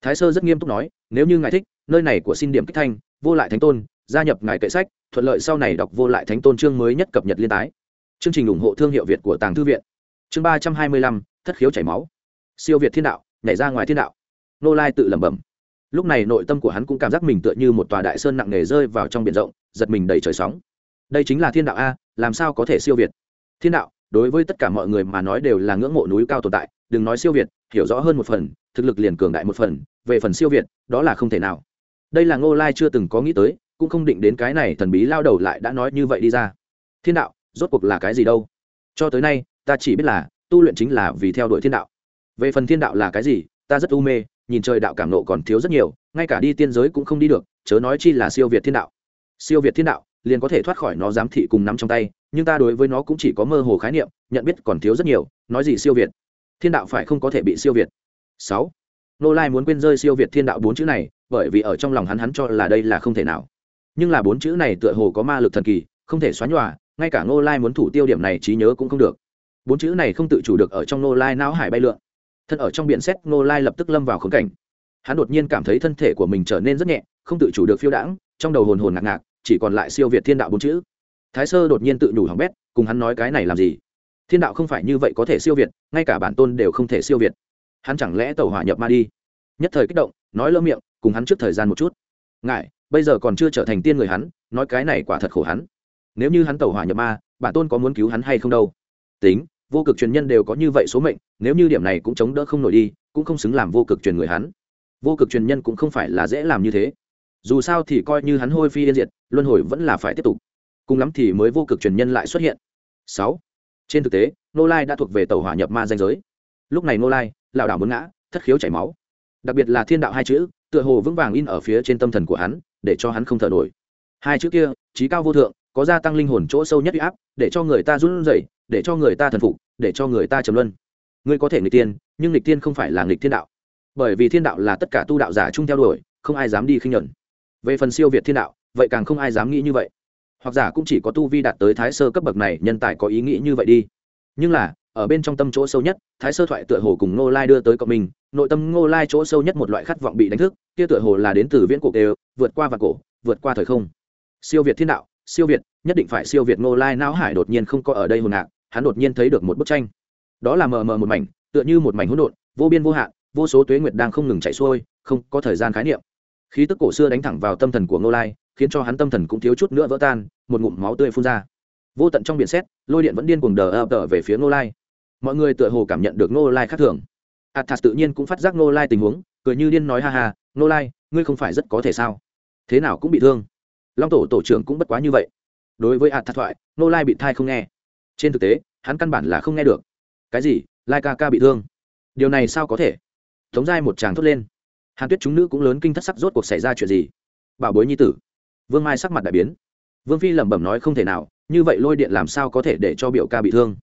Thái sơ rất nghiêm túc nói, nếu như ngài thích, nơi này của xin điểm kích thanh, vô lại thánh tôn, gia nhập ngài kệ sách, thuận lợi sau này đọc vô lại thánh tôn chương mới nhất cập nhật liên tái. Chương trình ủng hộ thương hiệu việt của tàng thư viện. Chương ba trăm hai mươi lăm, thất khiếu chảy máu. Siêu việt thiên đạo, nhảy ra ngoài thiên đạo. Nô lai tự lẩm bẩm lúc này nội tâm của hắn cũng cảm giác mình tựa như một tòa đại sơn nặng nề rơi vào trong biển rộng, giật mình đầy trời sóng. Đây chính là thiên đạo a, làm sao có thể siêu việt? Thiên đạo, đối với tất cả mọi người mà nói đều là ngưỡng mộ núi cao tồn tại, đừng nói siêu việt, hiểu rõ hơn một phần, thực lực liền cường đại một phần, về phần siêu việt, đó là không thể nào. Đây là ngô lai chưa từng có nghĩ tới, cũng không định đến cái này thần bí lao đầu lại đã nói như vậy đi ra. Thiên đạo, rốt cuộc là cái gì đâu? Cho tới nay, ta chỉ biết là tu luyện chính là vì theo đuổi thiên đạo. Về phần thiên đạo là cái gì, ta rất u mê nhìn trời đạo cảm nộ còn thiếu rất nhiều, ngay cả đi tiên giới cũng không đi được, chớ nói chi là siêu việt thiên đạo. Siêu việt thiên đạo, liền có thể thoát khỏi nó giám thị cùng nắm trong tay, nhưng ta đối với nó cũng chỉ có mơ hồ khái niệm, nhận biết còn thiếu rất nhiều, nói gì siêu việt? Thiên đạo phải không có thể bị siêu việt? Sáu. Nô lai muốn quên rơi siêu việt thiên đạo bốn chữ này, bởi vì ở trong lòng hắn hắn cho là đây là không thể nào. Nhưng là bốn chữ này tựa hồ có ma lực thần kỳ, không thể xóa nhòa, ngay cả nô lai muốn thủ tiêu điểm này trí nhớ cũng không được. Bốn chữ này không tự chủ được ở trong nô lai não hải bay lượn thân ở trong biển xét nô lai lập tức lâm vào khống cảnh. Hắn đột nhiên cảm thấy thân thể của mình trở nên rất nhẹ, không tự chủ được phiêu đãng, trong đầu hồn hồn ngạc ngạc, chỉ còn lại siêu việt thiên đạo bốn chữ. Thái sơ đột nhiên tự nhủ hỏng bét, cùng hắn nói cái này làm gì? Thiên đạo không phải như vậy có thể siêu việt, ngay cả bản tôn đều không thể siêu việt. Hắn chẳng lẽ tàu hỏa nhập ma đi? Nhất thời kích động, nói lỡ miệng, cùng hắn trước thời gian một chút. Ngại, bây giờ còn chưa trở thành tiên người hắn, nói cái này quả thật khổ hắn. Nếu như hắn tàu hỏa nhập ma, bản tôn có muốn cứu hắn hay không đâu? Tính vô cực truyền nhân đều có như vậy số mệnh, nếu như điểm này cũng chống đỡ không nổi đi, cũng không xứng làm vô cực truyền người hắn. Vô cực truyền nhân cũng không phải là dễ làm như thế. Dù sao thì coi như hắn hôi phi yên diệt, luân hồi vẫn là phải tiếp tục. Cùng lắm thì mới vô cực truyền nhân lại xuất hiện. Sáu. Trên thực tế nô lai đã thuộc về tàu hỏa nhập ma danh giới. Lúc này nô lai, lảo đảo muốn ngã, thất khiếu chảy máu. Đặc biệt là thiên đạo hai chữ, tựa hồ vững vàng in ở phía trên tâm thần của hắn, để cho hắn không thở nổi. Hai chữ kia, trí cao vô thượng có gia tăng linh hồn chỗ sâu nhất uy áp, để cho người ta run rẩy, để cho người ta thần phục, để cho người ta trầm luân. Ngươi có thể nghịch tiên nhưng nghịch tiên không phải là nghịch thiên đạo. Bởi vì thiên đạo là tất cả tu đạo giả chung theo đuổi, không ai dám đi khinh nhuận. Về phần siêu việt thiên đạo, vậy càng không ai dám nghĩ như vậy. Hoặc giả cũng chỉ có tu vi đạt tới thái sơ cấp bậc này, nhân tài có ý nghĩ như vậy đi. Nhưng là, ở bên trong tâm chỗ sâu nhất, thái sơ thoại tựa hồ cùng ngô lai đưa tới cộng mình nội tâm ngô lai chỗ sâu nhất một loại khát vọng bị đánh thức, kia tựa hồ là đến từ viễn cổ đều, vượt qua và cổ, vượt qua thời không. Siêu việt thiên đạo siêu việt, nhất định phải siêu việt ngô lai, não hải đột nhiên không có ở đây hồn ngạc, hắn đột nhiên thấy được một bức tranh. Đó là mờ mờ một mảnh, tựa như một mảnh hỗn độn, vô biên vô hạn, vô số tuế nguyệt đang không ngừng chạy xuôi, không có thời gian khái niệm. Khí tức cổ xưa đánh thẳng vào tâm thần của ngô lai, khiến cho hắn tâm thần cũng thiếu chút nữa vỡ tan, một ngụm máu tươi phun ra. Vô tận trong biển xét, lôi điện vẫn điên cuồng đờ ập đờ về phía ngô lai. Mọi người tựa hồ cảm nhận được ngô lai khác thường. Athas tự nhiên cũng phát giác ngô lai tình huống, cười như điên nói ha ha, ngô lai, ngươi không phải rất có thể sao? Thế nào cũng bị thương long tổ tổ trưởng cũng bất quá như vậy. Đối với ạt thạc thoại nô lai bị thai không nghe. Trên thực tế, hắn căn bản là không nghe được. Cái gì? Lai ca ca bị thương. Điều này sao có thể? Tống giai một chàng thốt lên. Hàn tuyết chúng nữ cũng lớn kinh thất sắc rốt cuộc xảy ra chuyện gì? Bảo bối nhi tử. Vương mai sắc mặt đại biến. Vương phi lẩm bẩm nói không thể nào, như vậy lôi điện làm sao có thể để cho biểu ca bị thương?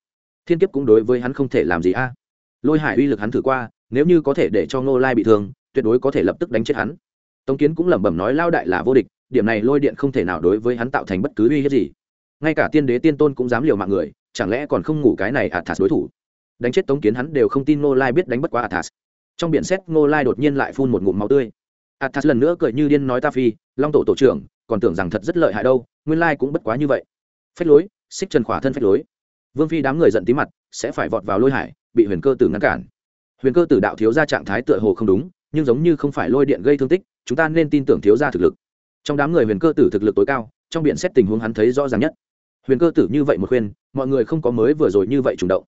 Thiên kiếp cũng đối với hắn không thể làm gì a. Lôi hải uy lực hắn thử qua, nếu như có thể để cho ngô lai bị thương, tuyệt đối có thể lập tức đánh chết hắn tống kiến cũng lẩm bẩm nói lao đại là vô địch, điểm này lôi điện không thể nào đối với hắn tạo thành bất cứ uy hiếp gì. Ngay cả tiên đế tiên tôn cũng dám liều mạng người, chẳng lẽ còn không ngủ cái này athas đối thủ? Đánh chết tống kiến hắn đều không tin ngô lai biết đánh bất quá athas. Trong biển xét, ngô lai đột nhiên lại phun một ngụm máu tươi. Athas lần nữa cười như điên nói ta phi, long tổ tổ trưởng, còn tưởng rằng thật rất lợi hại đâu, nguyên lai cũng bất quá như vậy. Phách lối, xích trần khỏa thân phách lối. Vương phi đám người giận tí mặt, sẽ phải vọt vào lôi hải, bị huyền cơ tử ngăn cản. Huyền cơ tử đạo thiếu ra trạng thái tựa hồ không đúng, nhưng giống như không phải lôi điện gây thương tích chúng ta nên tin tưởng thiếu gia thực lực. Trong đám người huyền cơ tử thực lực tối cao, trong biển xét tình huống hắn thấy rõ ràng nhất. Huyền cơ tử như vậy một khuyên, mọi người không có mới vừa rồi như vậy chủ động.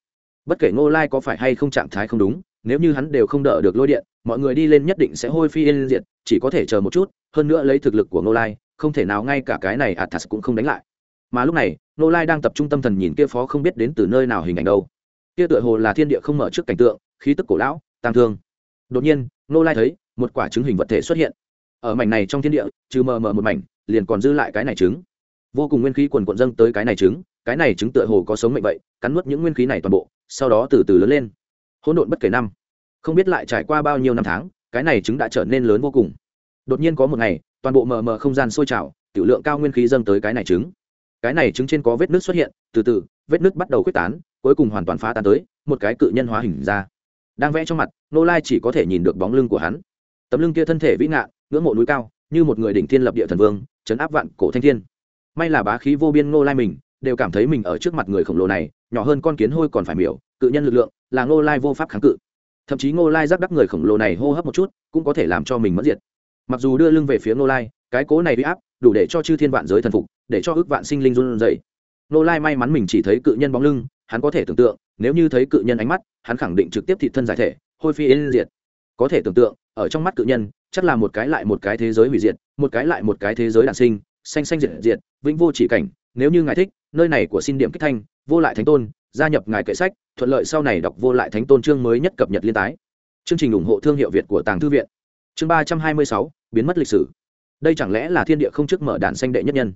Bất kể ngô lai có phải hay không trạng thái không đúng, nếu như hắn đều không đỡ được lôi điện, mọi người đi lên nhất định sẽ hôi phi yên diệt, chỉ có thể chờ một chút, hơn nữa lấy thực lực của ngô lai, không thể nào ngay cả cái này athas cũng không đánh lại. Mà lúc này, ngô lai đang tập trung tâm thần nhìn kia phó không biết đến từ nơi nào hình ảnh đâu. Kia tựa hồ là thiên địa không mở trước cảnh tượng, khí tức cổ lão tăng thương. Đột nhiên, ngô lai thấy, một quả trứng hình vật thể xuất hiện ở mảnh này trong thiên địa, trừ mờ mờ một mảnh, liền còn dư lại cái này trứng. Vô cùng nguyên khí quần quận dâng tới cái này trứng, cái này trứng tựa hồ có sống mệnh vậy, cắn nuốt những nguyên khí này toàn bộ, sau đó từ từ lớn lên. Hỗn độn bất kể năm. Không biết lại trải qua bao nhiêu năm tháng, cái này trứng đã trở nên lớn vô cùng. Đột nhiên có một ngày, toàn bộ mờ mờ không gian sôi trào, tiểu lượng cao nguyên khí dâng tới cái này trứng. Cái này trứng trên có vết nước xuất hiện, từ từ, vết nước bắt đầu quyết tán, cuối cùng hoàn toàn phá tan tới, một cái cự nhân hóa hình ra. Đang vẽ trong mặt, nô lai chỉ có thể nhìn được bóng lưng của hắn tấm lưng kia thân thể vĩ ngạn ngưỡng mộ núi cao, như một người đỉnh thiên lập địa thần vương chấn áp vạn cổ thanh thiên. May là bá khí vô biên ngô lai mình, đều cảm thấy mình ở trước mặt người khổng lồ này, nhỏ hơn con kiến hôi còn phải miểu, cự nhân lực lượng, là ngô lai vô pháp kháng cự. Thậm chí ngô lai giáp đắc người khổng lồ này hô hấp một chút, cũng có thể làm cho mình mất diệt. Mặc dù đưa lưng về phía ngô lai, cái cố này bị áp, đủ để cho chư thiên vạn giới thần phục, để cho ước vạn sinh linh run dậy ngô lai may mắn mình chỉ thấy cự nhân bóng lưng, hắn có thể tưởng tượng, nếu như thấy cự nhân ánh mắt, hắn khẳng định trực tiếp thị thân giải thể, hôi phi yên diệt có thể tưởng tượng, ở trong mắt cự nhân, chắc là một cái lại một cái thế giới hủy diệt, một cái lại một cái thế giới đản sinh, xanh xanh diệt diệt, vĩnh vô chỉ cảnh. Nếu như ngài thích, nơi này của xin điểm kích thanh, vô lại thánh tôn, gia nhập ngài kệ sách, thuận lợi sau này đọc vô lại thánh tôn chương mới nhất cập nhật liên tái. Chương trình ủng hộ thương hiệu việt của tàng thư viện. Chương ba trăm hai mươi sáu, biến mất lịch sử. Đây chẳng lẽ là thiên địa không trước mở đàn xanh đệ nhất nhân?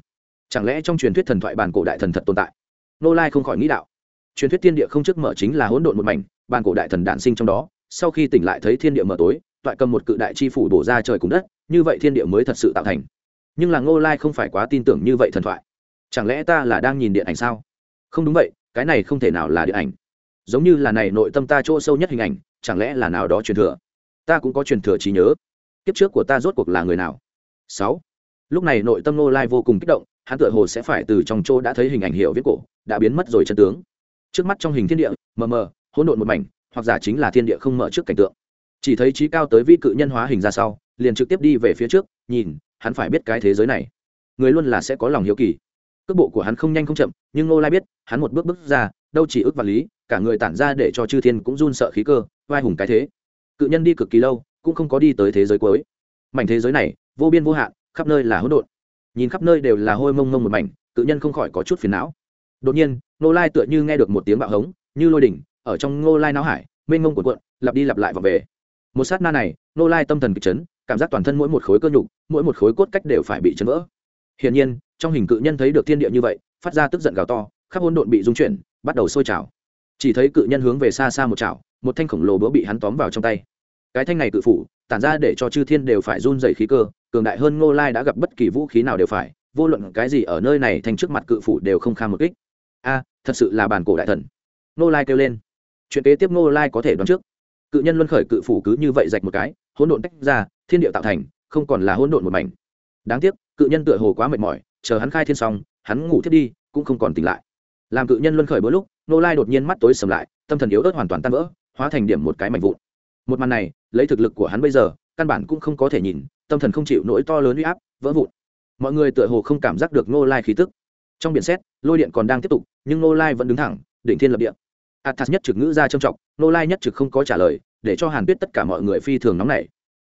Chẳng lẽ trong truyền thuyết thần thoại bản cổ đại thần thật tồn tại? Nô lai không khỏi nghĩ đạo. Truyền thuyết thiên địa không trước mở chính là hỗn độn một mảnh, bản cổ đại thần đản sinh trong đó sau khi tỉnh lại thấy thiên địa mở tối, toại cầm một cự đại chi phủ bổ ra trời cùng đất, như vậy thiên địa mới thật sự tạo thành. Nhưng là ngô lai không phải quá tin tưởng như vậy thần thoại. Chẳng lẽ ta là đang nhìn điện ảnh sao? Không đúng vậy, cái này không thể nào là điện ảnh. Giống như là này nội tâm ta chỗ sâu nhất hình ảnh, chẳng lẽ là nào đó truyền thừa? Ta cũng có truyền thừa trí nhớ. Kiếp trước của ta rốt cuộc là người nào? Sáu. Lúc này nội tâm ngô lai vô cùng kích động, hắn tựa hồ sẽ phải từ trong chỗ đã thấy hình ảnh hiệu viết cổ, đã biến mất rồi chân tướng. Trước mắt trong hình thiên địa, mờ mờ, hỗn độn một mảnh hoặc giả chính là thiên địa không mở trước cảnh tượng. Chỉ thấy trí cao tới vi cự nhân hóa hình ra sau, liền trực tiếp đi về phía trước, nhìn, hắn phải biết cái thế giới này. Người luôn là sẽ có lòng hiếu kỳ. Cước bộ của hắn không nhanh không chậm, nhưng ngô lai biết, hắn một bước bước ra, đâu chỉ ước vật lý, cả người tản ra để cho chư thiên cũng run sợ khí cơ, vai hùng cái thế. Cự nhân đi cực kỳ lâu, cũng không có đi tới thế giới cuối. Mảnh thế giới này, vô biên vô hạn, khắp nơi là hỗn độn. Nhìn khắp nơi đều là hôi mông mông một mảnh, cự nhân không khỏi có chút phiền não. Đột nhiên, ngô lai tựa như nghe được một tiếng bạo hống, như lôi đỉnh ở trong ngô lai não hải, mênh mông của cuộn, lặp đi lặp lại và về. Một sát na này, ngô lai tâm thần kịch chấn, cảm giác toàn thân mỗi một khối cơ nhục, mỗi một khối cốt cách đều phải bị chấn vỡ. Hiển nhiên, trong hình cự nhân thấy được thiên địa như vậy, phát ra tức giận gào to, khắp hỗn độn bị rung chuyển, bắt đầu sôi trào. Chỉ thấy cự nhân hướng về xa xa một chảo, một thanh khổng lồ bữa bị hắn tóm vào trong tay. Cái thanh này cự phủ, tản ra để cho chư thiên đều phải run dày khí cơ, cường đại hơn ngô lai đã gặp bất kỳ vũ khí nào đều phải, vô luận cái gì ở nơi này thành trước mặt cự phủ đều không kham một kích. A, thật sự là bản cổ đại thần. Ngô lai kêu lên chuyện kế tiếp ngô lai có thể đoán trước. Cự nhân luân khởi cự phủ cứ như vậy rạch một cái, hỗn độn tách ra, thiên địa tạo thành, không còn là hỗn độn một mảnh. Đáng tiếc, cự nhân tựa hồ quá mệt mỏi, chờ hắn khai thiên xong, hắn ngủ thiết đi, cũng không còn tỉnh lại. Làm cự nhân luân khởi bữa lúc nô lai đột nhiên mắt tối sầm lại, tâm thần yếu ớt hoàn toàn tan vỡ, hóa thành điểm một cái mạnh vụn. Một màn này, lấy thực lực của hắn bây giờ, căn bản cũng không có thể nhìn, tâm thần không chịu nỗi to lớn uy áp, vỡ vụn. Mọi người tựa hồ không cảm giác được nô lai khí tức. Trong biển xét, lôi điện còn đang tiếp tục, nhưng nô lai vẫn đứng thẳng, đỉnh thiên lập địa athas nhất trực ngữ ra trầm trọng, nô lai nhất trực không có trả lời, để cho hàn Tuyết tất cả mọi người phi thường nóng nảy.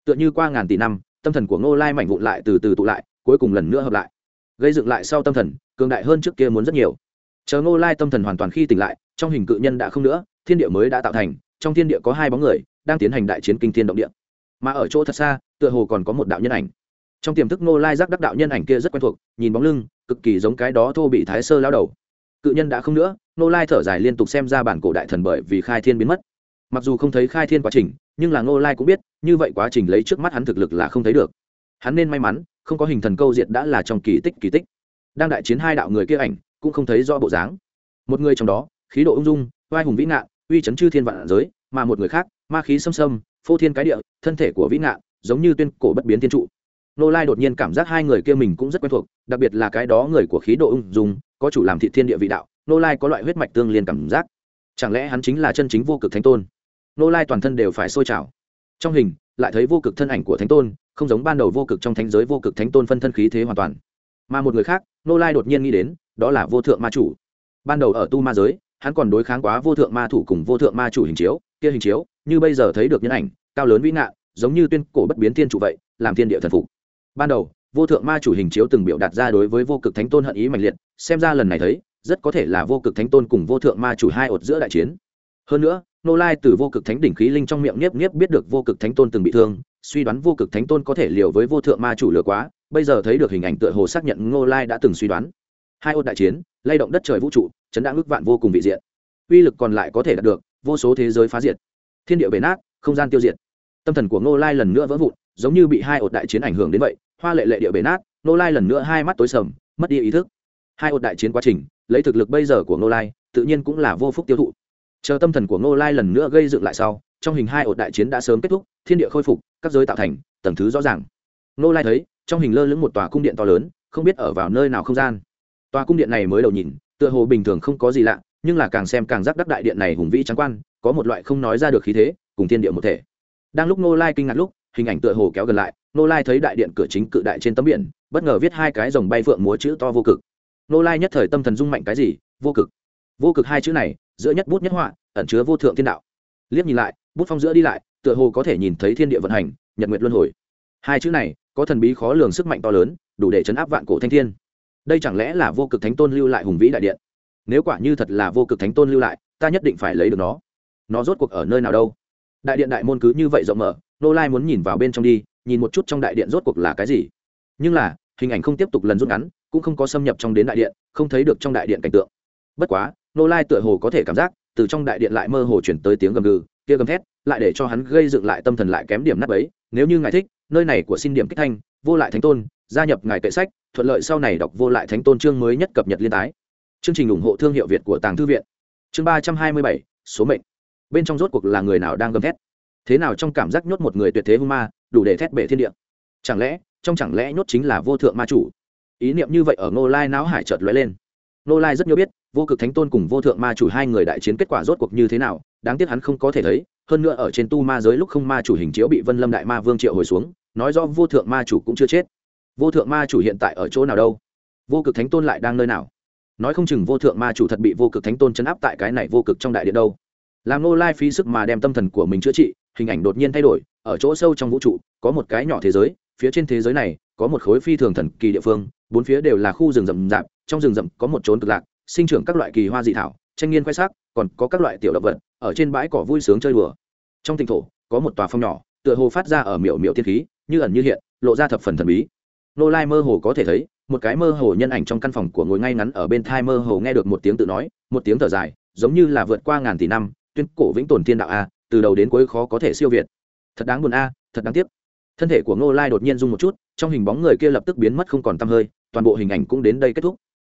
Tựa như qua ngàn tỷ năm, tâm thần của ngô lai mảnh vụn lại từ từ tụ lại, cuối cùng lần nữa hợp lại. Gây dựng lại sau tâm thần, cường đại hơn trước kia muốn rất nhiều. Chờ ngô lai tâm thần hoàn toàn khi tỉnh lại, trong hình cự nhân đã không nữa, thiên địa mới đã tạo thành, trong thiên địa có hai bóng người, đang tiến hành đại chiến kinh thiên động địa. Mà ở chỗ thật xa, tựa hồ còn có một đạo nhân ảnh. Trong tiềm thức ngô lai giác đắc đạo nhân ảnh kia rất quen thuộc, nhìn bóng lưng, cực kỳ giống cái đó thô bị thái sơ lao đầu. Cự nhân đã không nữa ngô lai thở dài liên tục xem ra bản cổ đại thần bởi vì khai thiên biến mất. Mặc dù không thấy khai thiên quá trình, nhưng là ngô lai cũng biết, như vậy quá trình lấy trước mắt hắn thực lực là không thấy được. Hắn nên may mắn, không có hình thần câu diệt đã là trong kỳ tích kỳ tích. Đang đại chiến hai đạo người kia ảnh, cũng không thấy rõ bộ dáng. Một người trong đó, khí độ ung dung vai hùng vĩ ngạn uy chấn chư thiên vạn giới, mà một người khác, ma khí xâm xâm, phô thiên cái địa, thân thể của vĩ ngạn giống như tuyên cổ bất biến thiên trụ nô lai đột nhiên cảm giác hai người kia mình cũng rất quen thuộc, đặc biệt là cái đó người của khí độ ung dung, có chủ làm thị thiên địa vị đạo nô lai có loại huyết mạch tương liên cảm giác. Chẳng lẽ hắn chính là chân chính vô cực thánh tôn? Nô lai toàn thân đều phải sôi trào. Trong hình, lại thấy vô cực thân ảnh của thánh tôn, không giống ban đầu vô cực trong thánh giới vô cực thánh tôn phân thân khí thế hoàn toàn. Mà một người khác nô lai đột nhiên nghĩ đến, đó là vô thượng ma chủ. Ban đầu ở tu ma giới, hắn còn đối kháng quá vô thượng ma thủ cùng vô thượng ma chủ hình chiếu, kia hình chiếu, như bây giờ thấy được nhân ảnh, cao lớn vĩ nạn giống như tuyên cổ bất biến thiên trụ vậy, làm thiên địa thần phục ban đầu, vô thượng ma chủ hình chiếu từng biểu đạt ra đối với vô cực thánh tôn hận ý mạnh liệt, xem ra lần này thấy, rất có thể là vô cực thánh tôn cùng vô thượng ma chủ hai ột giữa đại chiến. Hơn nữa, nô lai từ vô cực thánh đỉnh khí linh trong miệng nhiếp nhiếp biết được vô cực thánh tôn từng bị thương, suy đoán vô cực thánh tôn có thể liều với vô thượng ma chủ lừa quá, bây giờ thấy được hình ảnh tựa hồ xác nhận ngô lai đã từng suy đoán. Hai ột đại chiến, lay động đất trời vũ trụ, chấn đã ước vạn vô cùng vị diện. Uy lực còn lại có thể đạt được, vô số thế giới phá diệt. Thiên địa bể nát, không gian tiêu diệt. Tâm thần của ngô lai lần nữa vỡ vụn, giống như bị hai ột đại chiến ảnh hưởng đến vậy hoa lệ lệ địa bể nát Nô lai lần nữa hai mắt tối sầm, mất đi ý thức. Hai ột đại chiến quá trình, lấy thực lực bây giờ của Nô lai, tự nhiên cũng là vô phúc tiêu thụ. Chờ tâm thần của Nô lai lần nữa gây dựng lại sau, trong hình hai ột đại chiến đã sớm kết thúc, thiên địa khôi phục, các giới tạo thành, tầng thứ rõ ràng. Nô lai thấy, trong hình lơ lửng một tòa cung điện to lớn, không biết ở vào nơi nào không gian. Tòa cung điện này mới đầu nhìn, tựa hồ bình thường không có gì lạ, nhưng là càng xem càng giác đắc đại điện này hùng vĩ trắng quan, có một loại không nói ra được khí thế, cùng thiên địa một thể. Đang lúc nô lai kinh ngạc lúc, hình ảnh tựa hồ kéo gần lại nô lai thấy đại điện cửa chính cự đại trên tấm biển, bất ngờ viết hai cái dòng bay phượng múa chữ to vô cực. Nô lai nhất thời tâm thần dung mạnh cái gì? Vô cực. Vô cực hai chữ này, giữa nhất bút nhất họa, ẩn chứa vô thượng thiên đạo. Liếc nhìn lại, bút phong giữa đi lại, tựa hồ có thể nhìn thấy thiên địa vận hành, nhật nguyệt luân hồi. Hai chữ này, có thần bí khó lường sức mạnh to lớn, đủ để chấn áp vạn cổ thanh thiên. Đây chẳng lẽ là vô cực thánh tôn lưu lại hùng vĩ đại điện? Nếu quả như thật là vô cực thánh tôn lưu lại, ta nhất định phải lấy được nó. Nó rốt cuộc ở nơi nào đâu? Đại điện đại môn cứ như vậy rộng mở, nô lai muốn nhìn vào bên trong đi nhìn một chút trong đại điện rốt cuộc là cái gì. Nhưng là, hình ảnh không tiếp tục lần rút ngắn, cũng không có xâm nhập trong đến đại điện, không thấy được trong đại điện cảnh tượng. Bất quá, nô lai tựa hồ có thể cảm giác, từ trong đại điện lại mơ hồ chuyển tới tiếng gầm gừ, kia gầm thét, lại để cho hắn gây dựng lại tâm thần lại kém điểm nắp ấy nếu như ngài thích, nơi này của xin điểm kích thanh, vô lại thánh tôn, gia nhập ngài kệ sách, thuận lợi sau này đọc vô lại thánh tôn chương mới nhất cập nhật liên tái. Chương trình ủng hộ thương hiệu việt của tàng thư viện. Chương ba trăm hai mươi bảy, số mệnh. Bên trong rốt cuộc là người nào đang gầm thét? Thế nào trong cảm giác nhốt một người tuyệt thế hung ma đủ để thét bể thiên địa. Chẳng lẽ, trong chẳng lẽ nhốt chính là vô thượng ma chủ? Ý niệm như vậy ở ngô lai não hải chợt lóe lên. Ngô lai rất nhớ biết, vô cực thánh tôn cùng vô thượng ma chủ hai người đại chiến kết quả rốt cuộc như thế nào, đáng tiếc hắn không có thể thấy. Hơn nữa ở trên tu ma giới lúc không ma chủ hình chiếu bị vân lâm đại ma vương triệu hồi xuống, nói do vô thượng ma chủ cũng chưa chết. Vô thượng ma chủ hiện tại ở chỗ nào đâu? Vô cực thánh tôn lại đang nơi nào? Nói không chừng vô thượng ma chủ thật bị vô cực thánh tôn chấn áp tại cái này vô cực trong đại điện đâu. Làm nô lai phí sức mà đem tâm thần của mình chữa trị hình ảnh đột nhiên thay đổi, ở chỗ sâu trong vũ trụ, có một cái nhỏ thế giới, phía trên thế giới này, có một khối phi thường thần kỳ địa phương, bốn phía đều là khu rừng rậm rạp, trong rừng rậm có một trốn cực lạc, sinh trưởng các loại kỳ hoa dị thảo, tranh nghiên khoai sắc, còn có các loại tiểu động vật, ở trên bãi cỏ vui sướng chơi đùa. Trong tỉnh thổ, có một tòa phong nhỏ, tựa hồ phát ra ở miểu miểu tiên khí, như ẩn như hiện, lộ ra thập phần thần bí. Nô lai mơ hồ có thể thấy, một cái mơ hồ nhân ảnh trong căn phòng của ngồi ngay ngắn ở bên thai mơ hồ nghe được một tiếng tự nói, một tiếng thở dài, giống như là vượt qua ngàn tỷ năm, tuyên cổ vĩnh tồn thiên đạo a từ đầu đến cuối khó có thể siêu việt. Thật đáng buồn a, thật đáng tiếc. Thân thể của ngô lai đột nhiên rung một chút, trong hình bóng người kia lập tức biến mất không còn t hơi, toàn bộ hình ảnh cũng đến đây kết thúc.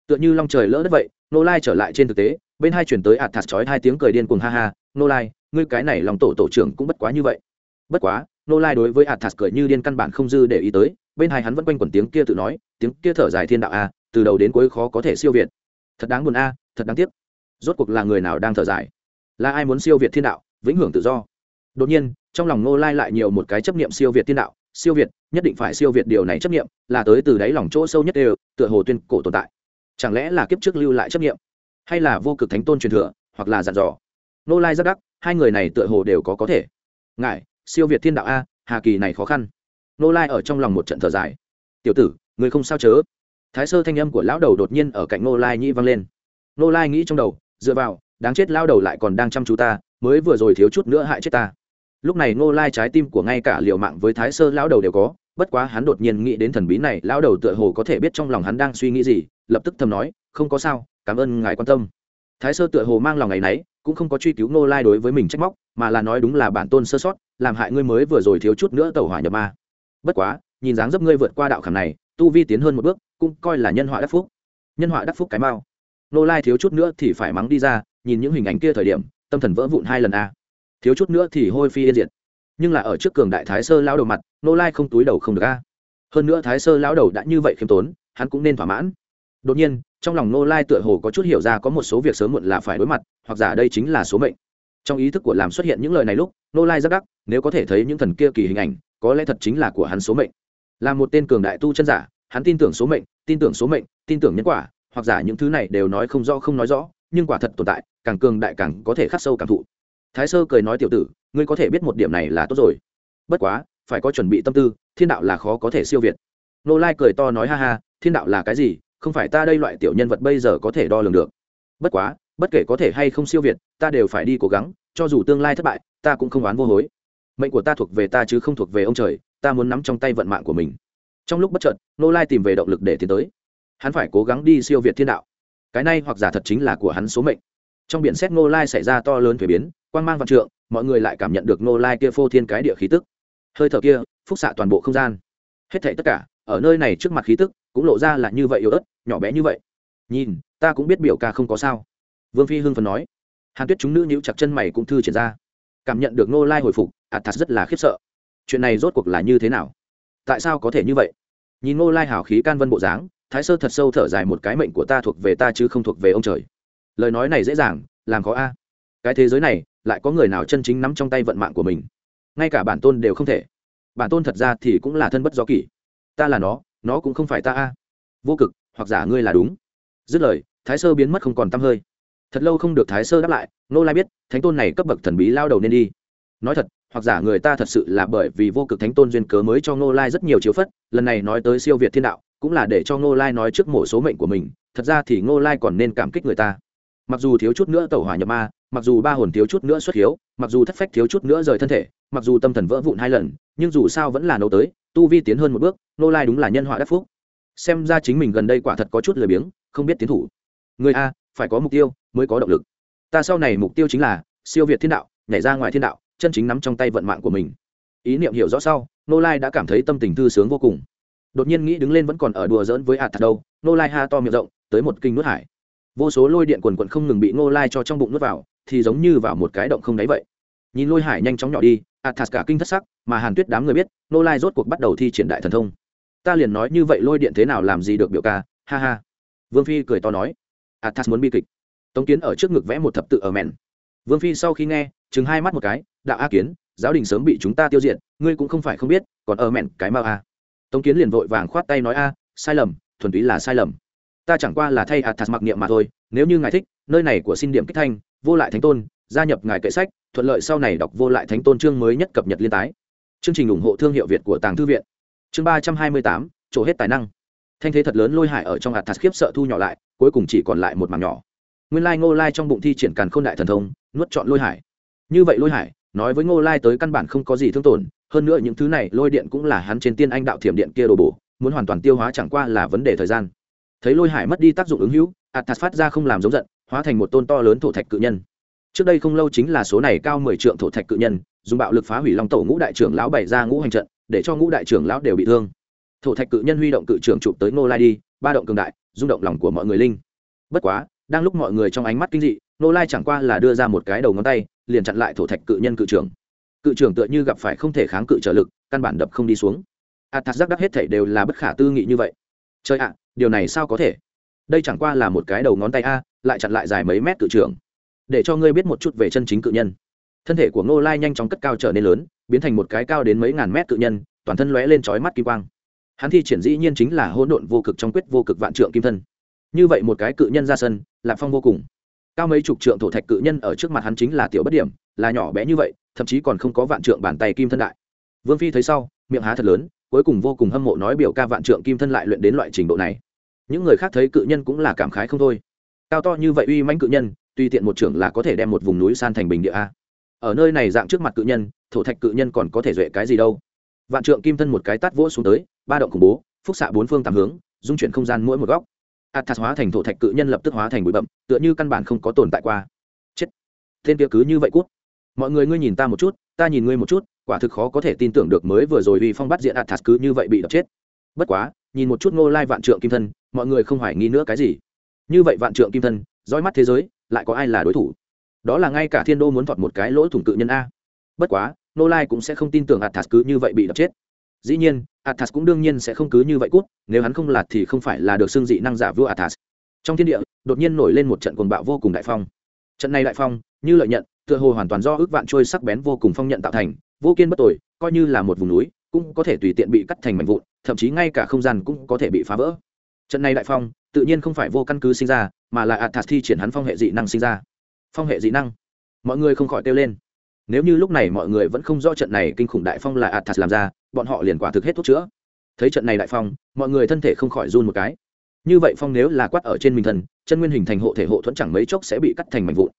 Tựa như long trời lỡ đất vậy, ngô lai trở lại trên thực tế, bên hai chuyển tới ạt thạt chói hai tiếng cười điên cuồng ha ha, ngô lai, ngươi cái này lòng tổ tổ trưởng cũng bất quá như vậy. Bất quá, ngô lai đối với ạt thạt cười như điên căn bản không dư để ý tới, bên hai hắn vẫn quanh quẩn tiếng kia tự nói, tiếng kia thở dài thiên đạo a, từ đầu đến cuối khó có thể siêu việt. Thật đáng buồn a, thật đáng tiếc. Rốt cuộc là người nào đang thở dài? Là ai muốn siêu việt thiên đạo? Vĩnh hưởng tự do. Đột nhiên, trong lòng ngô lai lại nhiều một cái chấp niệm siêu việt thiên đạo, siêu việt, nhất định phải siêu việt điều này chấp niệm, là tới từ đáy lòng chỗ sâu nhất đều, tựa hồ tuyên cổ tồn tại. Chẳng lẽ là kiếp trước lưu lại chấp niệm? Hay là vô cực thánh tôn truyền thừa, hoặc là dặn dò? Ngô lai rất đắc, hai người này tựa hồ đều có có thể. Ngại siêu việt thiên đạo a, hà kỳ này khó khăn. Ngô lai ở trong lòng một trận thở dài. Tiểu tử, người không sao chớ. Thái sơ thanh âm của lão đầu đột nhiên ở cạnh Ngô lai nhĩ vang lên. Ngô lai nghĩ trong đầu, dựa vào, đáng chết lao đầu lại còn đang chăm chú ta mới vừa rồi thiếu chút nữa hại chết ta. Lúc này nô lai trái tim của ngay cả liệu mạng với thái sơ lão đầu đều có, bất quá hắn đột nhiên nghĩ đến thần bí này, lão đầu tựa hồ có thể biết trong lòng hắn đang suy nghĩ gì, lập tức thầm nói, không có sao, cảm ơn ngài quan tâm. Thái sơ tựa hồ mang lòng ngày nấy, cũng không có truy cứu nô lai đối với mình trách móc, mà là nói đúng là bản tôn sơ sót, làm hại ngươi mới vừa rồi thiếu chút nữa tàu hỏa nhập ma. Bất quá, nhìn dáng dấp ngươi vượt qua đạo khảm này, tu vi tiến hơn một bước, cũng coi là nhân họa đắc phúc. Nhân họa đắc phúc cái mau. Nô lai thiếu chút nữa thì phải mắng đi ra, nhìn những hình ảnh kia thời điểm tâm thần vỡ vụn hai lần a. Thiếu chút nữa thì hôi phi yên diệt. Nhưng là ở trước cường đại thái sơ lão đầu mặt, nô lai không túi đầu không được a. Hơn nữa thái sơ lão đầu đã như vậy khiêm tốn, hắn cũng nên thỏa mãn. Đột nhiên, trong lòng nô lai tựa hồ có chút hiểu ra có một số việc sớm muộn là phải đối mặt, hoặc giả đây chính là số mệnh. Trong ý thức của làm xuất hiện những lời này lúc, nô lai rất đắc, nếu có thể thấy những thần kia kỳ hình ảnh, có lẽ thật chính là của hắn số mệnh. Là một tên cường đại tu chân giả, hắn tin tưởng số mệnh, tin tưởng số mệnh, tin tưởng nhân quả, hoặc giả những thứ này đều nói không rõ không nói rõ nhưng quả thật tồn tại, càng cường đại càng có thể khắc sâu cảm thụ. Thái sơ cười nói, tiểu tử, ngươi có thể biết một điểm này là tốt rồi. Bất quá, phải có chuẩn bị tâm tư, thiên đạo là khó có thể siêu việt. Nô lai cười to nói, ha ha, thiên đạo là cái gì? Không phải ta đây loại tiểu nhân vật bây giờ có thể đo lường được. Bất quá, bất kể có thể hay không siêu việt, ta đều phải đi cố gắng, cho dù tương lai thất bại, ta cũng không oán vô hối. Mệnh của ta thuộc về ta chứ không thuộc về ông trời, ta muốn nắm trong tay vận mạng của mình. Trong lúc bất chợt nô lai tìm về động lực để tiến tới. Hắn phải cố gắng đi siêu việt thiên đạo cái này hoặc giả thật chính là của hắn số mệnh. Trong biển xét nô lai xảy ra to lớn thuế biến quan g mang vạn trượng, mọi người lại cảm nhận được nô lai kia phô thiên cái địa khí tức. Hơi thở kia, phúc xạ toàn bộ không gian. Hết thảy tất cả, ở nơi này trước mặt khí tức, cũng lộ ra là như vậy yếu ớt, nhỏ bé như vậy. Nhìn, ta cũng biết biểu ca không có sao. Vương phi hưng phần nói. Hàn tuyết chúng nữ nhíu chặt chân mày cũng thư triển ra. Cảm nhận được nô lai hồi phục, athas rất là khiếp sợ. Chuyện này rốt cuộc là như thế nào? Tại sao có thể như vậy? Nhìn nô lai hảo khí can vân bộ dáng thái sơ thật sâu thở dài một cái mệnh của ta thuộc về ta chứ không thuộc về ông trời. Lời nói này dễ dàng, làm khó a. Cái thế giới này, lại có người nào chân chính nắm trong tay vận mạng của mình? Ngay cả bản tôn đều không thể. Bản tôn thật ra thì cũng là thân bất do kỷ. Ta là nó nó cũng không phải ta a. Vô cực, hoặc giả ngươi là đúng. Dứt lời, thái sơ biến mất không còn t hơi. Thật lâu không được thái sơ đáp lại nô lai biết, thánh tôn này cấp bậc thần bí lao đầu nên đi. Nói thật, hoặc giả người ta thật sự là bởi vì vô cực thánh tôn duyên cớ mới cho nô lai rất nhiều chiếu phất, lần này nói tới siêu việt thiên đạo cũng là để cho Ngô lai nói trước mổ số mệnh của mình, thật ra thì Ngô lai còn nên cảm kích người ta. Mặc dù thiếu chút nữa tẩu hỏa nhập ma, mặc dù ba hồn thiếu chút nữa xuất hiếu, mặc dù thất phách thiếu chút nữa rời thân thể, mặc dù tâm thần vỡ vụn hai lần, nhưng dù sao vẫn là nấu tới, tu vi tiến hơn một bước, Ngô lai đúng là nhân họa đắc phúc. Xem ra chính mình gần đây quả thật có chút lười biếng, không biết tiến thủ. Người a, phải có mục tiêu mới có động lực. Ta sau này mục tiêu chính là siêu việt thiên đạo, nhảy ra ngoài thiên đạo, chân chính nắm trong tay vận mạng của mình. Ý niệm hiểu rõ sau nô lai đã cảm thấy tâm tình thư sướng vô cùng đột nhiên nghĩ đứng lên vẫn còn ở đùa giỡn với ạt thật đâu nô lai ha to miệng rộng, tới một kinh nuốt hải. Vô số lôi điện quần quần không ngừng bị nô lai cho trong bụng nuốt vào, thì giống như vào một cái động không đáy vậy. Nhìn lôi hải nhanh chóng nhỏ đi athas cả kinh thất sắc, mà hàn tuyết đám người biết nô lai rốt cuộc bắt đầu thi triển đại thần thông. Ta liền nói như vậy lôi điện thế nào làm gì được biểu ca, ha ha. Vương phi cười to nói. Athas muốn bi kịch. Tống kiến ở trước ngực vẽ một thập tự ở mẹn. Vương phi sau khi nghe, chừng hai mắt một cái, đạo a kiến, giáo đình sớm bị chúng ta tiêu diệt, ngươi cũng không phải không biết, còn ở mẹn cái mau a tống kiến liền vội vàng khoát tay nói, a, sai lầm, thuần túy là sai lầm. Ta chẳng qua là thay athas mặc niệm mà thôi, nếu như ngài thích, nơi này của xin điểm kích thanh, vô lại thánh tôn, gia nhập ngài kệ sách, thuận lợi sau này đọc vô lại thánh tôn chương mới nhất cập nhật liên tái. Chương trình ủng hộ thương hiệu việt của tàng thư viện. Chương ba trăm hai mươi tám chỗ hết tài năng. Thanh thế thật lớn lôi hải ở trong athas khiếp sợ thu nhỏ lại, cuối cùng chỉ còn lại một mảng nhỏ. Nguyên lai ngô lai trong bụng thi triển càn k h ô n đại thần thông, nuốt chọn lôi hải. Như vậy lôi hải, nói với ngô lai tới căn bản không có gì thương tổn hơn nữa những thứ này, lôi điện cũng là hắn trên tiên anh đạo thiểm điện kia đổ bổ, muốn hoàn toàn tiêu hóa chẳng qua là vấn đề thời gian. Thấy lôi hải mất đi tác dụng ứng hữu, athas phát ra không làm giống giận, hóa thành một tôn to lớn thổ thạch cự nhân. Trước đây không lâu chính là số này cao mười trượng thổ thạch cự nhân, dùng bạo lực phá hủy long tổ ngũ đại trưởng lão bày ra ngũ hành trận, để cho ngũ đại trưởng lão đều bị thương. Thổ thạch cự nhân huy động cự trưởng chụp tới ngô lai đi, ba động cường đại, rung động lòng của mọi người linh. Bất quá, đang lúc mọi người trong ánh mắt kinh dị, ngô lai chẳng qua là đưa ra một cái đầu ngón tay, liền chặn lại thổ thạch cự nhân cự trưởng cự trưởng tựa như gặp phải không thể kháng cự trở lực, căn bản đập không đi xuống. Athas giác đắc hết thảy đều là bất khả tư nghị như vậy. Chơi ạ, điều này sao có thể? Đây chẳng qua là một cái đầu ngón tay a, lại chặn lại dài mấy mét cự trưởng. Để cho ngươi biết một chút về chân chính cự nhân. Thân thể của ngô lai nhanh chóng cất cao trở nên lớn, biến thành một cái cao đến mấy ngàn mét cự nhân, toàn thân lóe lên trói mắt kim quang. Hắn thi triển dĩ nhiên chính là hỗn độn vô cực trong quyết vô cực vạn trượng kim thân. Như vậy một cái cự nhân ra sân lạc phong vô cùng. Cao mấy chục trượng thổ thạch cự nhân ở trước mặt hắn chính là tiểu bất điểm, là nhỏ bé như vậy thậm chí còn không có vạn trượng bàn tay kim thân đại. Vương phi thấy sau, miệng há thật lớn, cuối cùng vô cùng hâm mộ nói biểu ca vạn trượng kim thân lại luyện đến loại trình độ này. Những người khác thấy cự nhân cũng là cảm khái không thôi. Cao to như vậy uy mãnh cự nhân, tuy tiện một trưởng là có thể đem một vùng núi san thành bình địa a. Ở nơi này dạng trước mặt cự nhân, thổ thạch cự nhân còn có thể duệ cái gì đâu. Vạn trượng kim thân một cái tát vỗ xuống tới, ba động khủng bố, phúc xạ bốn phương tám hướng, dung chuyển không gian mỗi một góc. Athas hóa thành thổ thạch cự nhân lập tức hóa thành bụi bậm tựa như căn bản không có tồn tại qua. Chết. Tên kia cứ như vậy cút mọi người ngươi nhìn ta một chút, ta nhìn ngươi một chút, quả thực khó có thể tin tưởng được mới vừa rồi vì phong bắt diện athas cứ như vậy bị đập chết. Bất quá, nhìn một chút ngô lai vạn trượng kim thân, mọi người không hoài nghi nữa cái gì. Như vậy vạn trượng kim thân, dõi mắt thế giới, lại có ai là đối thủ? Đó là ngay cả thiên đô muốn thọt một cái lỗ thủng cự nhân a. Bất quá, ngô lai cũng sẽ không tin tưởng athas cứ như vậy bị đập chết. Dĩ nhiên athas cũng đương nhiên sẽ không cứ như vậy cút, nếu hắn không lạt thì không phải là được xưng dị năng giả vua athas trong thiên địa, đột nhiên nổi lên một trận cuồng bạo vô cùng đại phong. Trận này đại phong, như lợi nhận tựa hồ hoàn toàn do ước vạn trôi sắc bén vô cùng phong nhận tạo thành, vô kiên bất tội coi như là một vùng núi, cũng có thể tùy tiện bị cắt thành mảnh vụn, thậm chí ngay cả không gian cũng có thể bị phá vỡ. Trận này đại phong, tự nhiên không phải vô căn cứ sinh ra, mà là athas thi triển hắn phong hệ dị năng sinh ra. Phong hệ dị năng. Mọi người không khỏi kêu lên. Nếu như lúc này mọi người vẫn không rõ trận này kinh khủng đại phong là athas làm ra, bọn họ liền quả thực hết thuốc chữa. Thấy trận này đại phong, mọi người thân thể không khỏi run một cái. Như vậy phong nếu là quát ở trên mình thần, chân nguyên hình thành hộ thể hộ thuẫn chẳng mấy chốc sẽ bị cắt thành mảnh vụn.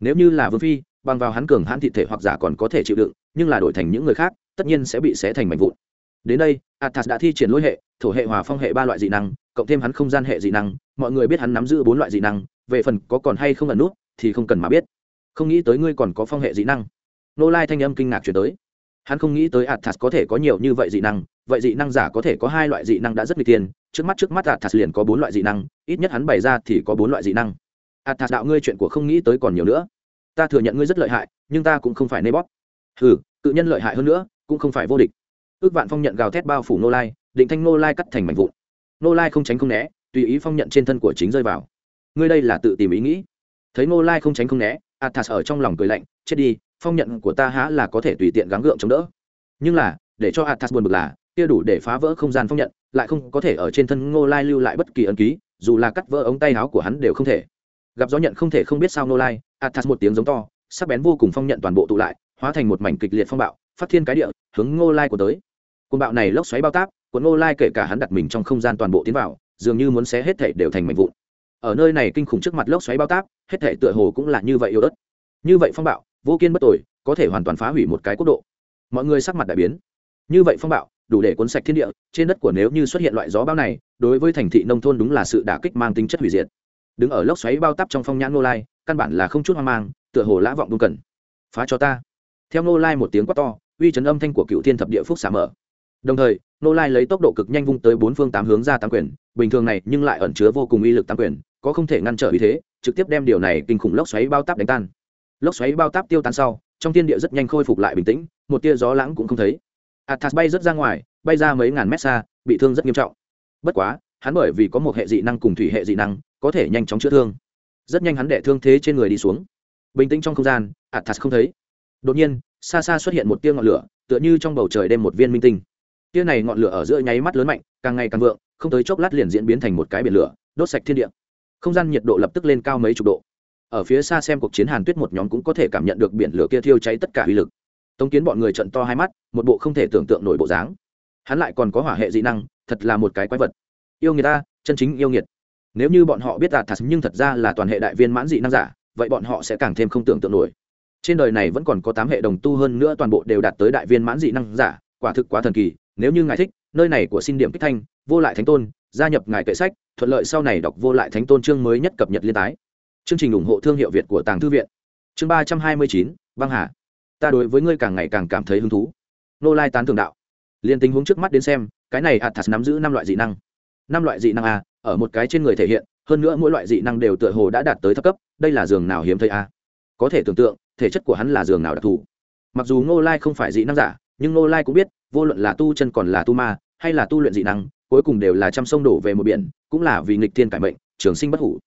Nếu như là vương phi bằng vào hắn cường hãn thị thể hoặc giả còn có thể chịu đựng, nhưng là đổi thành những người khác, tất nhiên sẽ bị xé thành mảnh vụn. Đến đây, athas đã thi triển lối hệ, thổ hệ hòa phong hệ ba loại dị năng, cộng thêm hắn không gian hệ dị năng, mọi người biết hắn nắm giữ bốn loại dị năng, về phần có còn hay không ẩn nút thì không cần mà biết. Không nghĩ tới ngươi còn có phong hệ dị năng. Nô lai thanh âm kinh ngạc chuyển tới. Hắn không nghĩ tới athas có thể có nhiều như vậy dị năng, vậy dị năng giả có thể có hai loại dị năng đã rất n g tiền trước mắt trước mắt athas liền có bốn loại dị năng, ít nhất hắn bày ra thì có bốn loại dị năng. Athas đạo ngươi chuyện của không nghĩ tới còn nhiều nữa ta thừa nhận ngươi rất lợi hại, nhưng ta cũng không phải nê bót ừ tự nhân lợi hại hơn nữa, cũng không phải vô địch. Ước vạn phong nhận gào thét bao phủ nô lai, định thanh nô lai cắt thành mảnh vụn. Nô lai không tránh không né, tùy ý phong nhận trên thân của chính rơi vào. Ngươi đây là tự tìm ý nghĩ. Thấy nô lai không tránh không né, athas ở trong lòng cười lạnh, chết đi, phong nhận của ta há là có thể tùy tiện gắng gượng chống đỡ. Nhưng là, để cho athas buồn bực là, kia đủ để phá vỡ không gian phong nhận, lại không có thể ở trên thân ngô lai lưu lại bất kỳ ấn ký, dù là cắt vỡ ống tay áo của hắn đều không thể. Gặp gió nhận không thể không biết sao nô lai athas một tiếng giống to sắc bén vô cùng phong nhận toàn bộ tụ lại hóa thành một mảnh kịch liệt phong bạo phát thiên cái địa hướng ngô lai của tới. Côn bạo này lốc xoáy bao táp cuốn ngô lai kể cả hắn đặt mình trong không gian toàn bộ tiến vào dường như muốn xé hết thể đều thành mảnh vụn. Ở nơi này kinh khủng trước mặt lốc xoáy bao táp hết thể tựa hồ cũng là như vậy yếu ớt. Như vậy phong bạo vô kiên bất tồi, có thể hoàn toàn phá hủy một cái quốc độ. Mọi người sắc mặt đại biến. Như vậy phong bạo đủ để cuốn sạch thiên địa trên đất của nếu như xuất hiện loại gió bão này đối với thành thị nông thôn đúng là sự đả kích mang tính chất hủy diệt. Đứng ở lốc xoáy bao tắp trong phong nhãn nô lai căn bản là không chút hoang mang, tựa hồ lã vọng đúng cần. Phá cho ta. Theo nô lai một tiếng quát to, uy chấn âm thanh của cựu thiên thập địa phúc xả mở. Đồng thời nô lai lấy tốc độ cực nhanh vung tới bốn phương tám hướng ra tám quyền, bình thường này nhưng lại ẩn chứa vô cùng uy lực tám quyền, có không thể ngăn trở uy thế, trực tiếp đem điều này kinh khủng lốc xoáy bao táp đánh tan. Lốc xoáy bao táp tiêu tan sau, trong thiên địa rất nhanh khôi phục lại bình tĩnh, một tia gió lãng cũng không thấy. Athas bay rất ra ngoài, bay ra mấy ngàn mét xa, bị thương rất nghiêm trọng. Bất quá, hắn bởi vì có một hệ dị năng cùng thủy hệ dị năng, có thể nhanh chóng chữa thương rất nhanh hắn đẻ thương thế trên người đi xuống. Bình tĩnh trong không gian athas không thấy. Đột nhiên, xa xa xuất hiện một tia ngọn lửa, tựa như trong bầu trời đêm một viên minh tinh. Tia này ngọn lửa ở giữa nháy mắt lớn mạnh, càng ngày càng vượng, không tới chốc lát liền diễn biến thành một cái biển lửa, đốt sạch thiên địa. Không gian nhiệt độ lập tức lên cao mấy chục độ. Ở phía xa xem cuộc chiến hàn tuyết một nhóm cũng có thể cảm nhận được biển lửa kia thiêu cháy tất cả uy lực. Tống kiến bọn người trận to hai mắt, một bộ không thể tưởng tượng nổi bộ dáng. Hắn lại còn có hỏa hệ dị năng, thật là một cái quái vật. Yêu người ta, chân chính yêu nghiệt nếu như bọn họ biết đạt thật nhưng thật ra là toàn hệ đại viên mãn dị năng giả, vậy bọn họ sẽ càng thêm không tưởng tượng nổi. Trên đời này vẫn còn có tám hệ đồng tu hơn nữa toàn bộ đều đạt tới đại viên mãn dị năng giả, quả thực quá thần kỳ, nếu như ngài thích, nơi này của xin điểm kích thanh, vô lại thánh tôn, gia nhập ngài kệ sách, thuận lợi sau này đọc vô lại thánh tôn chương mới nhất cập nhật liên tái. Chương trình ủng hộ thương hiệu việt của tàng thư viện. Chương ba trăm hai mươi chín băng hà. Ta đối với ngươi càng ngày càng cảm thấy hứng thú. Nô lai tán thường đạo. Liền tình huống trước mắt đến xem, cái này athas nắm giữ năm loại dị năng. Năm loại dị năng a ở một cái trên người thể hiện, hơn nữa mỗi loại dị năng đều tựa hồ đã đạt tới thấp cấp, đây là giường nào hiếm thấy a? Có thể tưởng tượng, thể chất của hắn là giường nào đặc thù. Mặc dù ngô lai không phải dị năng giả, nhưng ngô lai cũng biết, vô luận là tu chân còn là tu ma, hay là tu luyện dị năng, cuối cùng đều là trăm sông đổ về một biển, cũng là vì nghịch thiên cải mệnh, trường sinh bất hủ.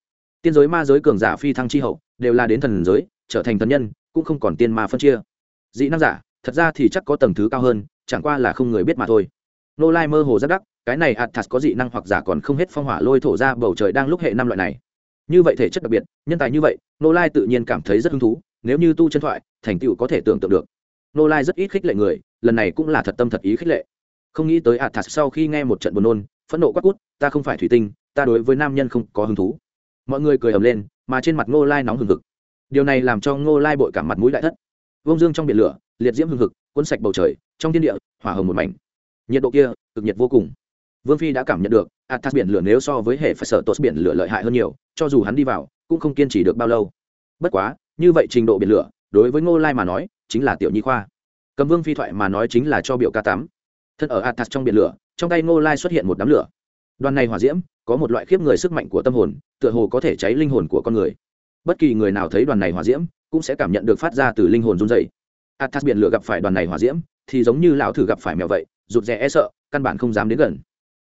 Tiên giới ma giới cường giả phi thăng chi hậu, đều là đến thần giới, trở thành thần nhân, cũng không còn tiên ma phân chia. Dị năng giả, thật ra thì chắc có tầng thứ cao hơn, chẳng qua là không người biết mà thôi nô lai mơ hồ rất đắc, cái này athas có dị năng hoặc giả còn không hết phong hỏa lôi thổ ra bầu trời đang lúc hệ năm loại này. Như vậy thể chất đặc biệt, nhân tài như vậy, nô lai tự nhiên cảm thấy rất hứng thú, nếu như tu chân thoại, thành tựu có thể tưởng tượng được. Nô lai rất ít khích lệ người, lần này cũng là thật tâm thật ý khích lệ. Không nghĩ tới athas sau khi nghe một trận buồn nôn, phẫn nộ quát cút, ta không phải thủy tinh, ta đối với nam nhân không có hứng thú. Mọi người cười ầm lên, mà trên mặt Nô lai nóng hừng hực. Điều này làm cho Nô lai bội cảm mặt mũi đại thất. Vông dương trong biển lửa, liệt diễm hừng hực, cuốn sạch bầu trời, trong thiên địa, hỏa hồng một mảnh nhiệt độ kia cực nhiệt vô cùng. Vương phi đã cảm nhận được athas biển lửa nếu so với hệ phải sợ tốt biển lửa lợi hại hơn nhiều, cho dù hắn đi vào, cũng không kiên trì được bao lâu. Bất quá, như vậy trình độ biển lửa, đối với ngô lai mà nói, chính là tiểu nhi khoa. Cầm vương phi thoại mà nói chính là cho biểu ca tắm. Thân ở athas trong biển lửa, trong tay ngô lai xuất hiện một đám lửa. Đoàn này hỏa diễm, có một loại khiếp người sức mạnh của tâm hồn, tựa hồ có thể cháy linh hồn của con người. Bất kỳ người nào thấy đoàn này hỏa diễm, cũng sẽ cảm nhận được phát ra từ linh hồn run dày athas biển lửa gặp phải đoàn này hỏa diễm, thì giống như lão thử gặp phải mèo vậy rụt rè e sợ, căn bản không dám đến gần.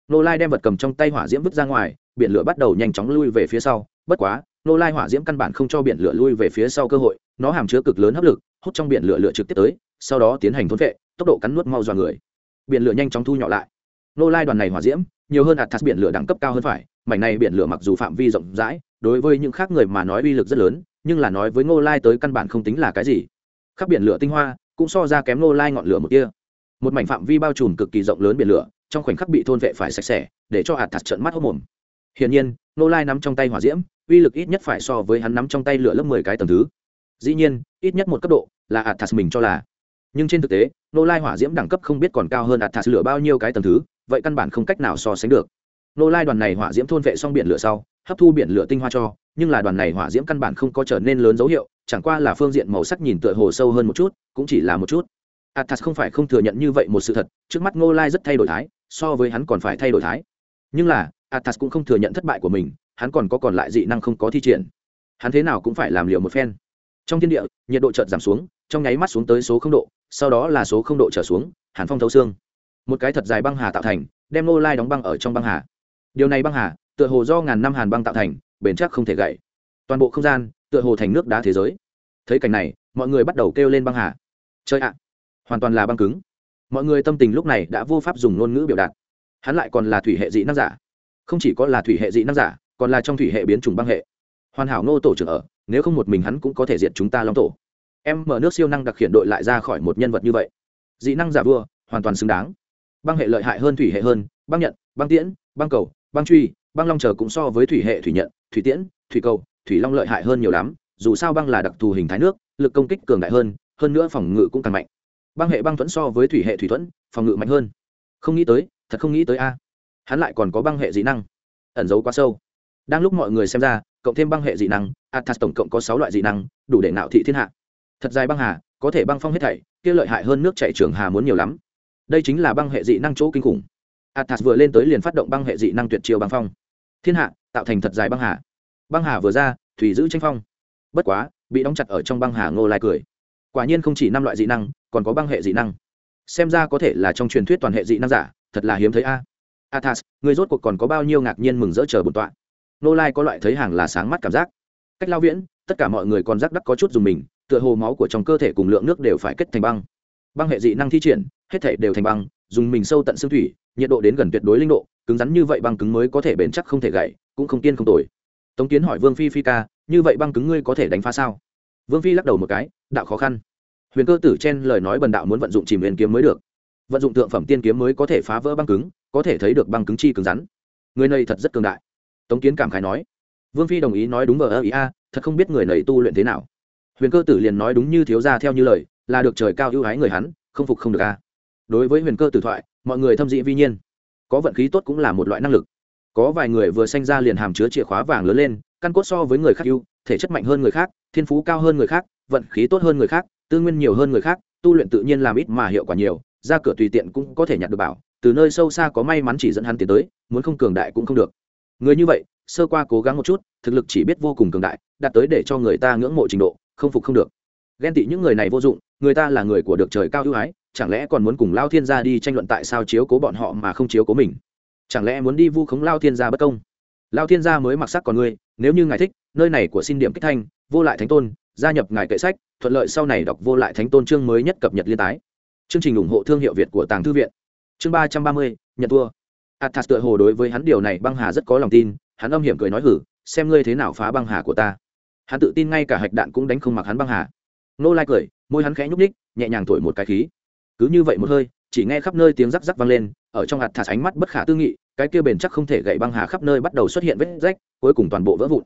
Nô lai đem vật cầm trong tay hỏa diễm vứt ra ngoài, biển lửa bắt đầu nhanh chóng lui về phía sau. Bất quá, nô lai hỏa diễm căn bản không cho biển lửa lui về phía sau cơ hội, nó hàm chứa cực lớn hấp lực, hút trong biển lửa lửa trực tiếp tới, sau đó tiến hành thôn vệ, tốc độ cắn nuốt mau dọa người. Biển lửa nhanh chóng thu nhỏ lại. Nô lai đoàn này hỏa diễm, nhiều hơn athas biển lửa đẳng cấp cao hơn phải, mảnh này biển lửa mặc dù phạm vi rộng rãi, đối với những khác người mà nói uy lực rất lớn, nhưng là nói với ngô lai tới căn bản không tính là cái gì. Khắp biển lửa tinh hoa, cũng so ra kém ngô lai ngọn lửa một kia một mảnh phạm vi bao trùm cực kỳ rộng lớn biển lửa, trong khoảnh khắc bị thôn vệ phải sạch sẽ, để cho hạt thạt trận mắt hốc mồm. Hiển nhiên nô lai nắm trong tay hỏa diễm, uy lực ít nhất phải so với hắn nắm trong tay lửa lớp mười cái tầng thứ. Dĩ nhiên, ít nhất một cấp độ là hạt thạt mình cho là. Nhưng trên thực tế nô lai hỏa diễm đẳng cấp không biết còn cao hơn hạt thạt lửa bao nhiêu cái tầng thứ, vậy căn bản không cách nào so sánh được. Nô lai đoàn này hỏa diễm thôn vệ xong biển lửa sau, hấp thu biển lửa tinh hoa cho, nhưng là đoàn này hỏa diễm căn bản không có trở nên lớn dấu hiệu, chẳng qua là phương diện màu sắc nhìn tựa hồ sâu hơn một chút, cũng chỉ là một chút athas không phải không thừa nhận như vậy một sự thật, trước mắt ngô lai rất thay đổi thái, so với hắn còn phải thay đổi thái. Nhưng là, athas cũng không thừa nhận thất bại của mình, hắn còn có còn lại dị năng không có thi triển. Hắn thế nào cũng phải làm liều một phen. Trong thiên địa, nhiệt độ chợt giảm xuống, trong nháy mắt xuống tới số không độ, sau đó là số không độ trở xuống, hàn phong thấu xương. Một cái thật dài băng hà tạo thành, đem Ngô lai đóng băng ở trong băng hà. Điều này băng hà, tựa hồ do ngàn năm hàn băng tạo thành, bền chắc không thể gãy. Toàn bộ không gian, tựa hồ thành nước đá thế giới. Thấy cảnh này, mọi người bắt đầu kêu lên băng hà. Chơi ạ! Hoàn toàn là băng cứng. Mọi người tâm tình lúc này đã vô pháp dùng ngôn ngữ biểu đạt. Hắn lại còn là thủy hệ dị năng giả. Không chỉ có là thủy hệ dị năng giả, còn là trong thủy hệ biến chủng băng hệ. Hoàn hảo ngô tổ trưởng ở, nếu không một mình hắn cũng có thể diệt chúng ta long tổ. Em mở nước siêu năng đặc hiện đội lại ra khỏi một nhân vật như vậy. Dị năng giả vua, hoàn toàn xứng đáng. Băng hệ lợi hại hơn thủy hệ hơn, băng nhận, băng tiễn, băng cầu, băng truy, băng long chờ cũng so với thủy hệ thủy nhận, thủy tiễn, thủy cầu, thủy long lợi hại hơn nhiều lắm, dù sao băng là đặc thù hình thái nước, lực công kích cường đại hơn hơn nữa phòng ngự cũng càng mạnh băng hệ băng thuẫn so với thủy hệ thủy thuẫn, phòng ngự mạnh hơn. Không nghĩ tới, thật không nghĩ tới a. Hắn lại còn có băng hệ dị năng. Ẩn giấu quá sâu. Đang lúc mọi người xem ra, cộng thêm băng hệ dị năng athas tổng cộng có sáu loại dị năng, đủ để nạo thị thiên hạ. Thật dài băng hà, có thể băng phong hết thảy, kia lợi hại hơn nước chạy trường hà muốn nhiều lắm. Đây chính là băng hệ dị năng chỗ kinh khủng. Athas vừa lên tới liền phát động băng hệ dị năng tuyệt chiêu băng phong. Thiên hạ, tạo thành thật dài băng hà. Băng hà vừa ra, thủy giữ tranh phong. Bất quá, bị đóng chặt ở trong băng hà ngô lai cười quả nhiên không chỉ năm loại dị năng, còn có băng hệ dị năng. Xem ra có thể là trong truyền thuyết toàn hệ dị năng giả, thật là hiếm thấy a. Athas, người rốt cuộc còn có bao nhiêu ngạc nhiên mừng rỡ chờ bổn tọa? Nô lai có loại thấy hàng là sáng mắt cảm giác. Cách lao viễn, tất cả mọi người còn rắc đắc có chút dùng mình, tựa hồ máu của trong cơ thể cùng lượng nước đều phải kết thành băng. Băng hệ dị năng thi triển, hết thể đều thành băng, dùng mình sâu tận xương thủy, nhiệt độ đến gần tuyệt đối linh độ, cứng rắn như vậy băng cứng mới có thể bền chắc không thể gãy, cũng không tiên không tồi. Tống kiến hỏi vương phi phi ca, như vậy băng cứng ngươi có thể đánh phá sao? Vương phi lắc đầu một cái, đạo khó khăn. Huyền cơ tử chen lời nói bần đạo muốn vận dụng chìm huyền kiếm mới được. Vận dụng thượng phẩm tiên kiếm mới có thể phá vỡ băng cứng, có thể thấy được băng cứng chi cứng rắn. Người này thật rất cường đại. Tống kiến cảm khái nói. Vương phi đồng ý nói đúng vờ ơ ý a, thật không biết người này tu luyện thế nào. Huyền cơ tử liền nói đúng như thiếu gia theo như lời, là được trời cao ưu ái người hắn, không phục không được a. Đối với huyền cơ tử thoại, mọi người thâm dị vi nhiên. Có vận khí tốt cũng là một loại năng lực. Có vài người vừa sanh ra liền hàm chứa chìa khóa vàng lớn lên, căn cốt so với người khác ưu thể chất mạnh hơn người khác, thiên phú cao hơn người khác, vận khí tốt hơn người khác, tư nguyên nhiều hơn người khác, tu luyện tự nhiên làm ít mà hiệu quả nhiều, ra cửa tùy tiện cũng có thể nhặt được bảo, từ nơi sâu xa có may mắn chỉ dẫn hắn tiến tới, muốn không cường đại cũng không được. Người như vậy, sơ qua cố gắng một chút, thực lực chỉ biết vô cùng cường đại, đạt tới để cho người ta ngưỡng mộ trình độ, không phục không được. Ghen tị những người này vô dụng, người ta là người của được trời cao ưu ái, chẳng lẽ còn muốn cùng lao thiên gia đi tranh luận tại sao chiếu cố bọn họ mà không chiếu cố mình? Chẳng lẽ muốn đi vu khống lao thiên gia bất công? Lao thiên gia mới mặc sắc còn ngươi, nếu như ngài thích nơi này của xin điểm kích thanh, vô lại thánh tôn, gia nhập ngài kệ sách, thuận lợi sau này đọc vô lại thánh tôn chương mới nhất cập nhật liên tái. Chương trình ủng hộ thương hiệu việt của tàng thư viện. Chương ba trăm ba mươi, nhận thua. Athas tựa hồ đối với hắn điều này băng hà rất có lòng tin, hắn âm hiểm cười nói hử, xem ngươi thế nào phá băng hà của ta. Hắn tự tin ngay cả hạch đạn cũng đánh không mặc hắn băng hà. Nô lai cười, môi hắn khẽ nhúc ních nhẹ nhàng thổi một cái khí. Cứ như vậy một hơi, chỉ nghe khắp nơi tiếng rắc rắc vang lên, ở trong hạt thạt ánh mắt bất khả tư nghị, cái kia bền chắc không thể gậy băng hà khắp nơi bắt đầu xuất hiện vết rách, cuối cùng toàn bộ vỡ vụn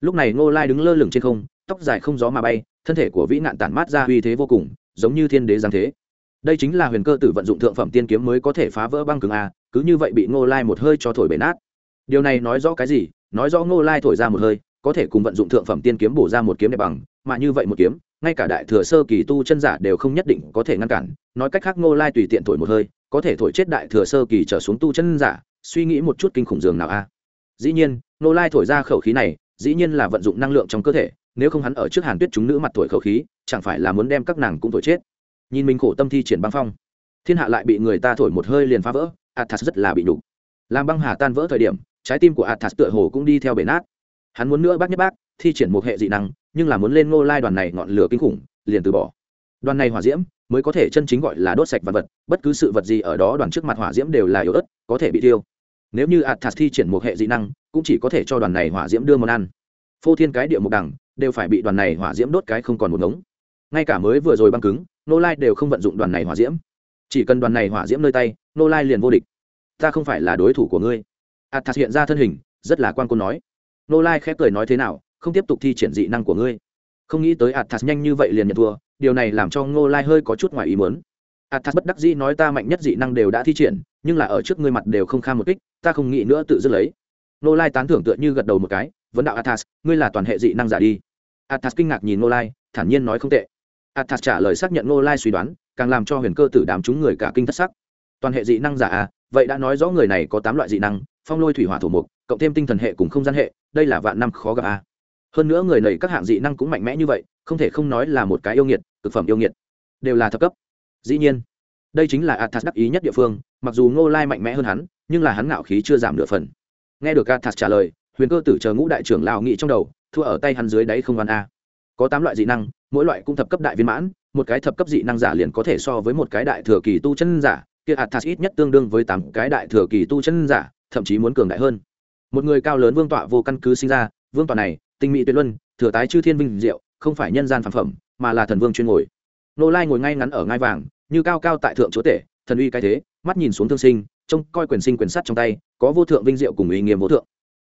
lúc này ngô lai đứng lơ lửng trên không, tóc dài không gió mà bay, thân thể của vĩ nạn tản mát ra uy thế vô cùng, giống như thiên đế giáng thế. Đây chính là huyền cơ tử vận dụng thượng phẩm tiên kiếm mới có thể phá vỡ băng cường a, cứ như vậy bị ngô lai một hơi cho thổi bể nát. Điều này nói rõ cái gì? Nói rõ ngô lai thổi ra một hơi, có thể cùng vận dụng thượng phẩm tiên kiếm bổ ra một kiếm đẹp bằng, mà như vậy một kiếm, ngay cả đại thừa sơ kỳ tu chân giả đều không nhất định có thể ngăn cản. Nói cách khác ngô lai tùy tiện thổi một hơi, có thể thổi chết đại thừa sơ kỳ trở xuống tu chân giả, suy nghĩ một chút kinh khủng dường nào a. Dĩ nhiên, ngô lai thổi ra khẩu khí này dĩ nhiên là vận dụng năng lượng trong cơ thể, nếu không hắn ở trước hàn tuyết chúng nữ mặt tuổi khẩu khí, chẳng phải là muốn đem các nàng cũng thổi chết. Nhìn mình khổ tâm thi triển băng phong, thiên hạ lại bị người ta thổi một hơi liền phá vỡ, athas rất là bị nhục. Làm băng hà tan vỡ thời điểm, trái tim của athas tựa hồ cũng đi theo bể nát. Hắn muốn nữa bác nhất bác, thi triển một hệ dị năng, nhưng là muốn lên ngô lai đoàn này ngọn lửa kinh khủng, liền từ bỏ. Đoàn này hỏa diễm mới có thể chân chính gọi là đốt sạch vật vật, bất cứ sự vật gì ở đó đoàn trước mặt hỏa diễm đều là yếu ớt, có thể bị tiêu nếu như athas thi triển một hệ dị năng, cũng chỉ có thể cho đoàn này hỏa diễm đưa món ăn. Phô thiên cái địa một đẳng đều phải bị đoàn này hỏa diễm đốt cái không còn một ngống. Ngay cả mới vừa rồi băng cứng, nô lai đều không vận dụng đoàn này hỏa diễm. Chỉ cần đoàn này hỏa diễm nơi tay, nô lai liền vô địch. Ta không phải là đối thủ của ngươi. Athas hiện ra thân hình, rất là quan côn nói. Nô lai khép cười nói thế nào, không tiếp tục thi triển dị năng của ngươi. Không nghĩ tới athas nhanh như vậy liền nhận thua, điều này làm cho nô lai hơi có chút ngoài ý muốn. À, athas bất đắc dĩ nói ta mạnh nhất dị năng đều đã thi triển, nhưng là ở trước ngươi mặt đều không kham một kích, ta không nghĩ nữa tự dứt lấy. Nô lai tán thưởng tựa như gật đầu một cái, vấn đạo athas, ngươi là toàn hệ dị năng giả đi. Athas kinh ngạc nhìn nô lai, thản nhiên nói không tệ. Athas trả lời xác nhận nô lai suy đoán, càng làm cho huyền cơ tử đám chúng người cả kinh thất sắc. Toàn hệ dị năng giả à vậy đã nói rõ người này có tám loại dị năng, phong lôi thủy hỏa thổ mục, cộng thêm tinh thần hệ cùng không gian hệ, đây là vạn năm khó gặp à. hơn nữa người này các hạng dị năng cũng mạnh mẽ như vậy, không thể không nói là một cái yêu nghiệt thực phẩm yêu nghiệt. Đều là thấp cấp dĩ nhiên, đây chính là athas đắc ý nhất địa phương, mặc dù ngô lai mạnh mẽ hơn hắn, nhưng là hắn ngạo khí chưa giảm nửa phần. Nghe được athas trả lời, huyền cơ tử chờ ngũ đại trưởng lao nghĩ trong đầu, thua ở tay hắn dưới đáy không văn a. Có tám loại dị năng, mỗi loại cũng thập cấp đại viên mãn, một cái thập cấp dị năng giả liền có thể so với một cái đại thừa kỳ tu chân giả, kia athas ít nhất tương đương với tám cái đại thừa kỳ tu chân giả, thậm chí muốn cường đại hơn. Một người cao lớn vương tọa vô căn cứ sinh ra, vương tọa này, tinh mỹ tuyệt luân, thừa tái chư thiên vinh diệu, không phải nhân gian phản phẩm, mà là thần vương chuyên ngồi. Nô lai ngồi ngay ngắn ở ngai vàng như cao cao tại thượng chúa tể, thần uy cái thế, mắt nhìn xuống thương sinh, trông coi quyền sinh quyền sắt trong tay, có vô thượng vinh diệu cùng uy nghiêm vô thượng.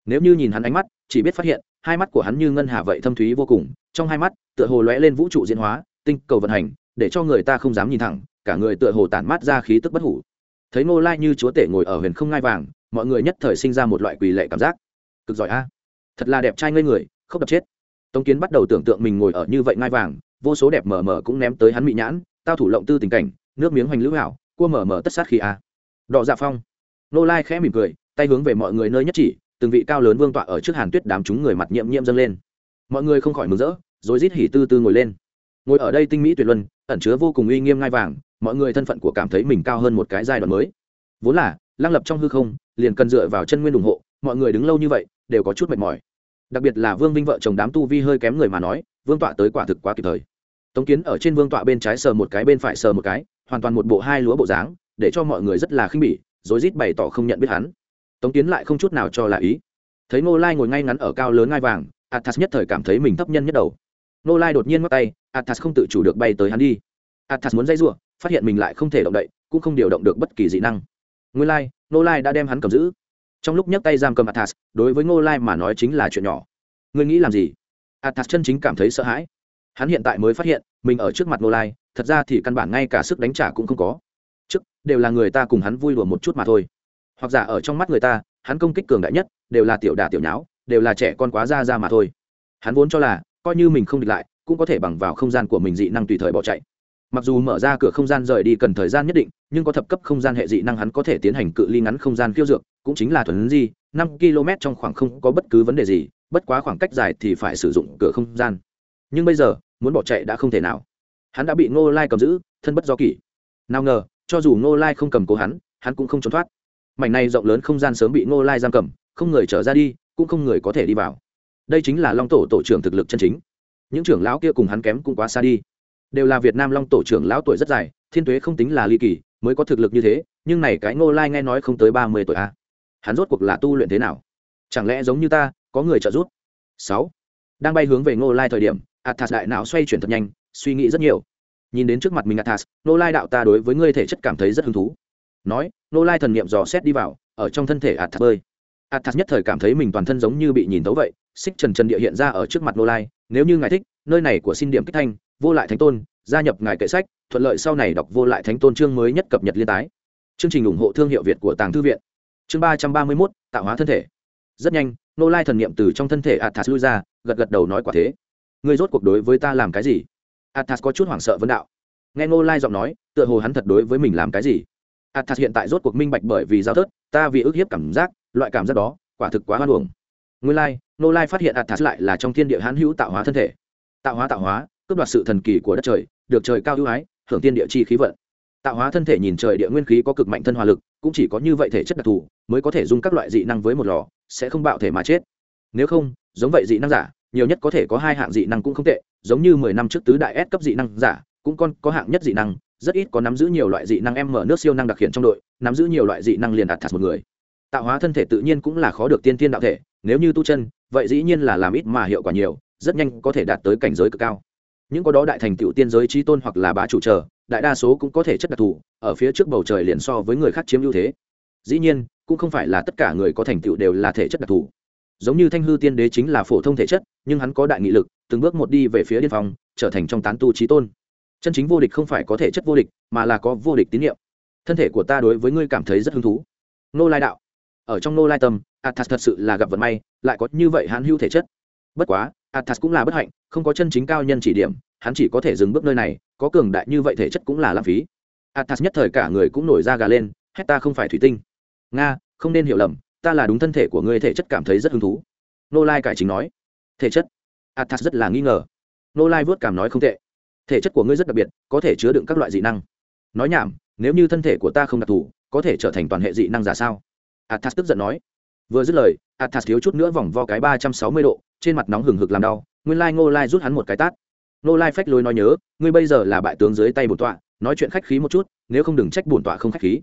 Nếu như nhìn hắn ánh mắt, chỉ biết phát hiện, hai mắt của hắn như ngân hà vậy thâm thúy vô cùng, trong hai mắt, tựa hồ lóe lên vũ trụ diễn hóa, tinh cầu vận hành, để cho người ta không dám nhìn thẳng, cả người tựa hồ tản mát ra khí tức bất hủ. Thấy ngô lai như chúa tể ngồi ở huyền không ngai vàng, mọi người nhất thời sinh ra một loại quỳ lệ cảm giác. Cực giỏi a. Thật là đẹp trai ngây người không đập chết. Tống kiến bắt đầu tưởng tượng mình ngồi ở như vậy ngai vàng, vô số đẹp mờ mờ cũng ném tới hắn mị nhãn tao thủ lộng tư tình cảnh, nước miếng hoành lữ hảo, cua mở mở tất sát khi a. Đọ dạ phong. Nô lai khẽ mỉm cười, tay hướng về mọi người nơi nhất chỉ, từng vị cao lớn vương tọa ở trước hàn tuyết đám chúng người mặt nhiệm nhiệm dâng lên. Mọi người không khỏi mừng rỡ, rồi rít hỉ tư tư ngồi lên. Ngồi ở đây tinh mỹ tuyệt luân, ẩn chứa vô cùng uy nghiêm ngai vàng, mọi người thân phận của cảm thấy mình cao hơn một cái giai đoạn mới. Vốn là, lăng lập trong hư không, liền cần dựa vào chân nguyên ủng hộ, mọi người đứng lâu như vậy, đều có chút mệt mỏi. Đặc biệt là vương vinh vợ chồng đám tu vi hơi kém người mà nói, vương tọa tới quả thực quá kịp thời tống kiến ở trên vương tọa bên trái sờ một cái, bên phải sờ một cái, hoàn toàn một bộ hai lúa bộ dáng, để cho mọi người rất là khinh bỉ, rối rít bày tỏ không nhận biết hắn. Tống kiến lại không chút nào cho là ý. Thấy ngô lai ngồi ngay ngắn ở cao lớn ngai vàng, athas nhất thời cảm thấy mình thấp nhân nhất đầu. Ngô lai đột nhiên mắc tay, athas không tự chủ được bay tới hắn đi. Athas muốn dây r phát hiện mình lại không thể động đậy, cũng không điều động được bất kỳ dị năng. Nguyên lai, ngô lai đã đem hắn cầm giữ. Trong lúc nhấc tay giam cầm athas, đối với ngô lai mà nói chính là chuyện nhỏ. Ngươi nghĩ làm gì? Athas chân chính cảm thấy sợ hãi hắn hiện tại mới phát hiện, mình ở trước mặt nô lai, thật ra thì căn bản ngay cả sức đánh trả cũng không có. Trước, đều là người ta cùng hắn vui đùa một chút mà thôi. Hoặc giả ở trong mắt người ta, hắn công kích cường đại nhất, đều là tiểu đà tiểu nháo, đều là trẻ con quá ra ra mà thôi. Hắn vốn cho là, coi như mình không địch lại, cũng có thể bằng vào không gian của mình dị năng tùy thời bỏ chạy. Mặc dù mở ra cửa không gian rời đi cần thời gian nhất định, nhưng có thập cấp không gian hệ dị năng hắn có thể tiến hành cự ly ngắn không gian khiêu dược, cũng chính là thuần di, năm km trong khoảng không có bất cứ vấn đề gì, bất quá khoảng cách dài thì phải sử dụng cửa không gian nhưng bây giờ, muốn bỏ chạy đã không thể nào. Hắn đã bị ngô lai cầm giữ, thân bất do kỷ. Nào ngờ, cho dù ngô lai không cầm cố hắn hắn cũng không trốn thoát. Mảnh này rộng lớn không gian sớm bị ngô lai giam cầm, không người trở ra đi, cũng không người có thể đi vào. Đây chính là long tổ tổ trưởng thực lực chân chính. Những trưởng lão kia cùng hắn kém cũng quá xa đi. Đều là việt nam long tổ trưởng lão tuổi rất dài, thiên tuế không tính là ly kỳ, mới có thực lực như thế, nhưng này cái ngô lai nghe nói không tới ba mươi tuổi a à. hắn rốt cuộc là tu luyện thế nào? Chẳng lẽ giống như ta, có người trợ giúp? Sáu. Đang bay hướng về ngô lai thời điểm athas đại não xoay chuyển thật nhanh, suy nghĩ rất nhiều. Nhìn đến trước mặt mình athas, nô lai đạo ta đối với ngươi thể chất cảm thấy rất hứng thú. Nói, nô lai thần niệm dò xét đi vào, ở trong thân thể athas bơi. Athas nhất thời cảm thấy mình toàn thân giống như bị nhìn tấu vậy, xích trần trần địa hiện ra ở trước mặt nô lai. Nếu như ngài thích, nơi này của xin điểm kích thanh, vô lại thánh tôn, gia nhập ngài kệ sách, thuận lợi sau này đọc vô lại thánh tôn chương mới nhất cập nhật liên tái. Chương trình ủng hộ thương hiệu việt của tàng thư viện. Chương ba trăm ba mươi mốt, tạo hóa thân thể. Rất nhanh, nô lai thần niệm từ trong thân thể athas lui ra, gật gật đầu nói quả thế ngươi rốt cuộc đối với ta làm cái gì? Athas có chút hoảng sợ vấn đạo. Nghe ngô lai giọng nói, tựa hồ hắn thật đối với mình làm cái gì? Athas hiện tại rốt cuộc minh bạch bởi vì giao thớt, ta vì ức hiếp cảm giác, loại cảm giác đó, quả thực quá hoan hồng Ngươi lai, ngô lai phát hiện athas lại là trong thiên địa hãn hữu tạo hóa thân thể. Tạo hóa tạo hóa, cướp đoạt sự thần kỳ của đất trời, được trời cao ưu ái hưởng tiên địa chi khí vận. Tạo hóa thân thể nhìn trời địa nguyên khí có cực mạnh thân hòa lực, cũng chỉ có như vậy thể chất đặc thù, mới có thể dung các loại dị năng với một lò, sẽ không bạo thể mà chết. Nếu không, giống vậy dị năng giả nhiều nhất có thể có hai hạng dị năng cũng không tệ, giống như mười năm trước tứ đại S cấp dị năng giả, cũng còn có hạng nhất dị năng, rất ít có nắm giữ nhiều loại dị năng em mở nước siêu năng đặc hiện trong đội, nắm giữ nhiều loại dị năng liền đạt thạt một người. Tạo hóa thân thể tự nhiên cũng là khó được tiên tiên đạo thể, nếu như tu chân, vậy dĩ nhiên là làm ít mà hiệu quả nhiều, rất nhanh có thể đạt tới cảnh giới cực cao. Những có đó đại thành tựu tiên giới trí tôn hoặc là bá chủ chờ, đại đa số cũng có thể chất đặc thù, ở phía trước bầu trời liền so với người khác chiếm ưu thế. Dĩ nhiên, cũng không phải là tất cả người có thành tựu đều là thể chất đặc thù giống như thanh hư tiên đế chính là phổ thông thể chất, nhưng hắn có đại nghị lực, từng bước một đi về phía điên phòng trở thành trong tán tu trí tôn. Chân chính vô địch không phải có thể chất vô địch, mà là có vô địch tín nhiệm thân thể của ta đối với ngươi cảm thấy rất hứng thú. Nô lai đạo. Ở trong nô lai tâm, athas thật sự là gặp vận may, lại có như vậy hắn hữu thể chất. Bất quá, athas cũng là bất hạnh, không có chân chính cao nhân chỉ điểm, hắn chỉ có thể dừng bước nơi này, có cường đại như vậy thể chất cũng là lãng phí. Athas nhất thời cả người cũng nổi ra gà lên, hét ta không phải thủy tinh. Nga, không nên hiểu lầm ta là đúng thân thể của ngươi thể chất cảm thấy rất hứng thú. Nô lai cải chính nói. Thể chất? Athas rất là nghi ngờ. Nô lai vớt cảm nói không tệ. Thể chất của ngươi rất đặc biệt, có thể chứa đựng các loại dị năng. Nói nhảm, nếu như thân thể của ta không đặc thù, có thể trở thành toàn hệ dị năng giả sao? Athas tức giận nói. Vừa dứt lời, athas thiếu chút nữa vòng vo cái ba trăm sáu mươi độ, trên mặt nóng hừng hực làm đau, nguyên lai ngô lai rút hắn một cái tát. Ngô lai phách lối nói nhớ, ngươi bây giờ là bại tướng dưới tay bổn tọa, nói chuyện khách khí một chút, nếu không đừng trách bổn tọa không khách khí.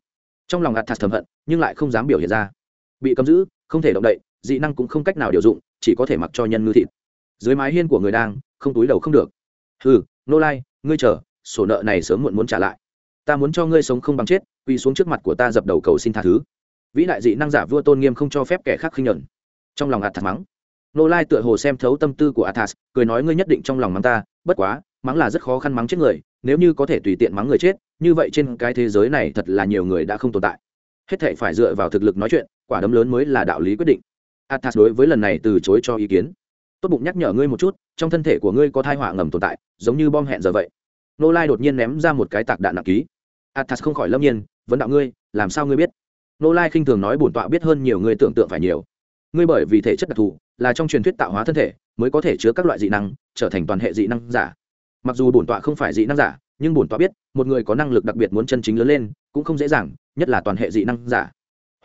Trong lòng athas thầm hận, nhưng lại không dám biểu hiện ra bị cấm giữ, không thể động đậy, dị năng cũng không cách nào điều dụng, chỉ có thể mặc cho nhân ngư thịt. Dưới mái hiên của người đang, không túi đầu không được. Ừ nô lai, ngươi chờ, sổ nợ này sớm muộn muốn trả lại. Ta muốn cho ngươi sống không bằng chết, quỳ xuống trước mặt của ta dập đầu cầu xin tha thứ. Vĩ đại dị năng giả vua tôn nghiêm không cho phép kẻ khác khinh nhẫn trong lòng athas mắng. Nô lai tựa hồ xem thấu tâm tư của athas, cười nói ngươi nhất định trong lòng mắng ta, bất quá, mắng là rất khó khăn mắng chết người, nếu như có thể tùy tiện mắng người chết, như vậy trên cái thế giới này thật là nhiều người đã không tồn tại hết thệ phải dựa vào thực lực nói chuyện, quả đấm lớn mới là đạo lý quyết định. Athas đối với lần này từ chối cho ý kiến. Tốt bụng nhắc nhở ngươi một chút, trong thân thể của ngươi có thai họa ngầm tồn tại, giống như bom hẹn giờ vậy. Nô lai đột nhiên ném ra một cái tạc đạn nặng ký. Athas không khỏi lâm nhiên, vấn đạo ngươi, làm sao ngươi biết? Nô lai khinh thường nói, bổn tọa biết hơn nhiều người tưởng tượng phải nhiều. Ngươi bởi vì thể chất đặc thù, là trong truyền thuyết tạo hóa thân thể, mới có thể chứa các loại dị năng, trở thành toàn hệ dị năng giả. Mặc dù bổn tọa không phải dị năng giả, nhưng bổn tọa biết, một người có năng lực đặc biệt muốn chân chính lớn lên, cũng không dễ dàng nhất là toàn hệ dị năng giả.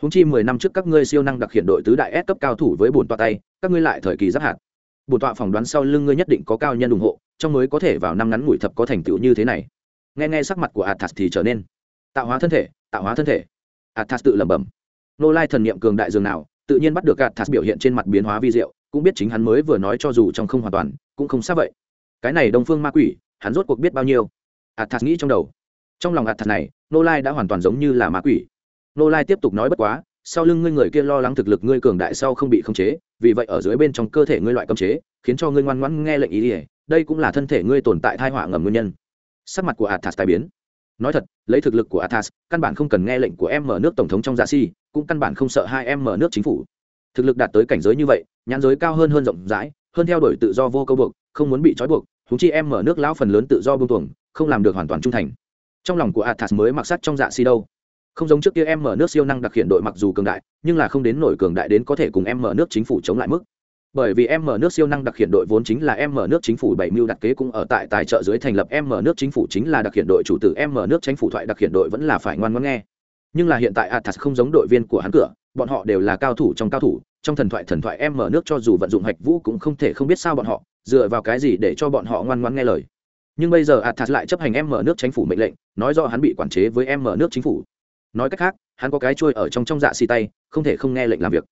Húng chi mười năm trước các ngươi siêu năng đặc hiện đội tứ đại S cấp cao thủ với bổn tọa tay, các ngươi lại thời kỳ giáp hạt. Bổn tọa phỏng đoán sau lưng ngươi nhất định có cao nhân ủng hộ, trong mới có thể vào năm ngắn ngủi thập có thành tựu như thế này. Nghe nghe sắc mặt của athas thì trở nên tạo hóa thân thể, tạo hóa thân thể. Athas tự lẩm bẩm. Nô lai thần niệm cường đại dường nào, tự nhiên bắt được athas biểu hiện trên mặt biến hóa vi diệu, cũng biết chính hắn mới vừa nói cho dù trong không hoàn toàn, cũng không xác vậy. Cái này đông phương ma quỷ, hắn rốt cuộc biết bao nhiêu? Athas nghĩ trong đầu trong lòng athas này, nô lai đã hoàn toàn giống như là ma quỷ. Nô lai tiếp tục nói bất quá, sau lưng ngươi người kia lo lắng thực lực ngươi cường đại sau không bị khống chế, vì vậy ở dưới bên trong cơ thể ngươi loại cấm chế, khiến cho ngươi ngoan ngoãn nghe lệnh ý ỉa đây cũng là thân thể ngươi tồn tại thai họa ngầm nguyên nhân. Sắc mặt của athas tai biến. Nói thật, lấy thực lực của athas căn bản không cần nghe lệnh của em mở nước tổng thống trong giả si, cũng căn bản không sợ hai em mở nước chính phủ. Thực lực đạt tới cảnh giới như vậy, nhãn giới cao hơn hơn rộng rãi, hơn theo đuổi tự do vô câu buộc, không muốn bị trói buộc thúng chi em mở nước lão phần lớn tự do buông tuồng, không làm được hoàn toàn trung thành trong lòng của athas mới mặc sắc trong dạ si đâu. Không giống trước kia em mở nước siêu năng đặc hiện đội mặc dù cường đại, nhưng là không đến nổi cường đại đến có thể cùng em mở nước chính phủ chống lại mức. Bởi vì em mở nước siêu năng đặc hiện đội vốn chính là em mở nước chính phủ bảy mưu đặc kế cũng ở tại tài trợ dưới thành lập em mở nước chính phủ chính là đặc hiện đội chủ tử, em mở nước chính phủ thoại đặc hiện đội vẫn là phải ngoan ngoãn nghe. Nhưng là hiện tại athas không giống đội viên của hắn cửa, bọn họ đều là cao thủ trong cao thủ, trong thần thoại thần thoại em mở nước cho dù vận dụng hạch vũ cũng không thể không biết sao bọn họ, dựa vào cái gì để cho bọn họ ngoan ngoãn nghe lời nhưng bây giờ athas lại chấp hành em mở nước chính phủ mệnh lệnh, nói do hắn bị quản chế với em mở nước chính phủ. Nói cách khác, hắn có cái trôi ở trong trong dạ xì tay, không thể không nghe lệnh làm việc.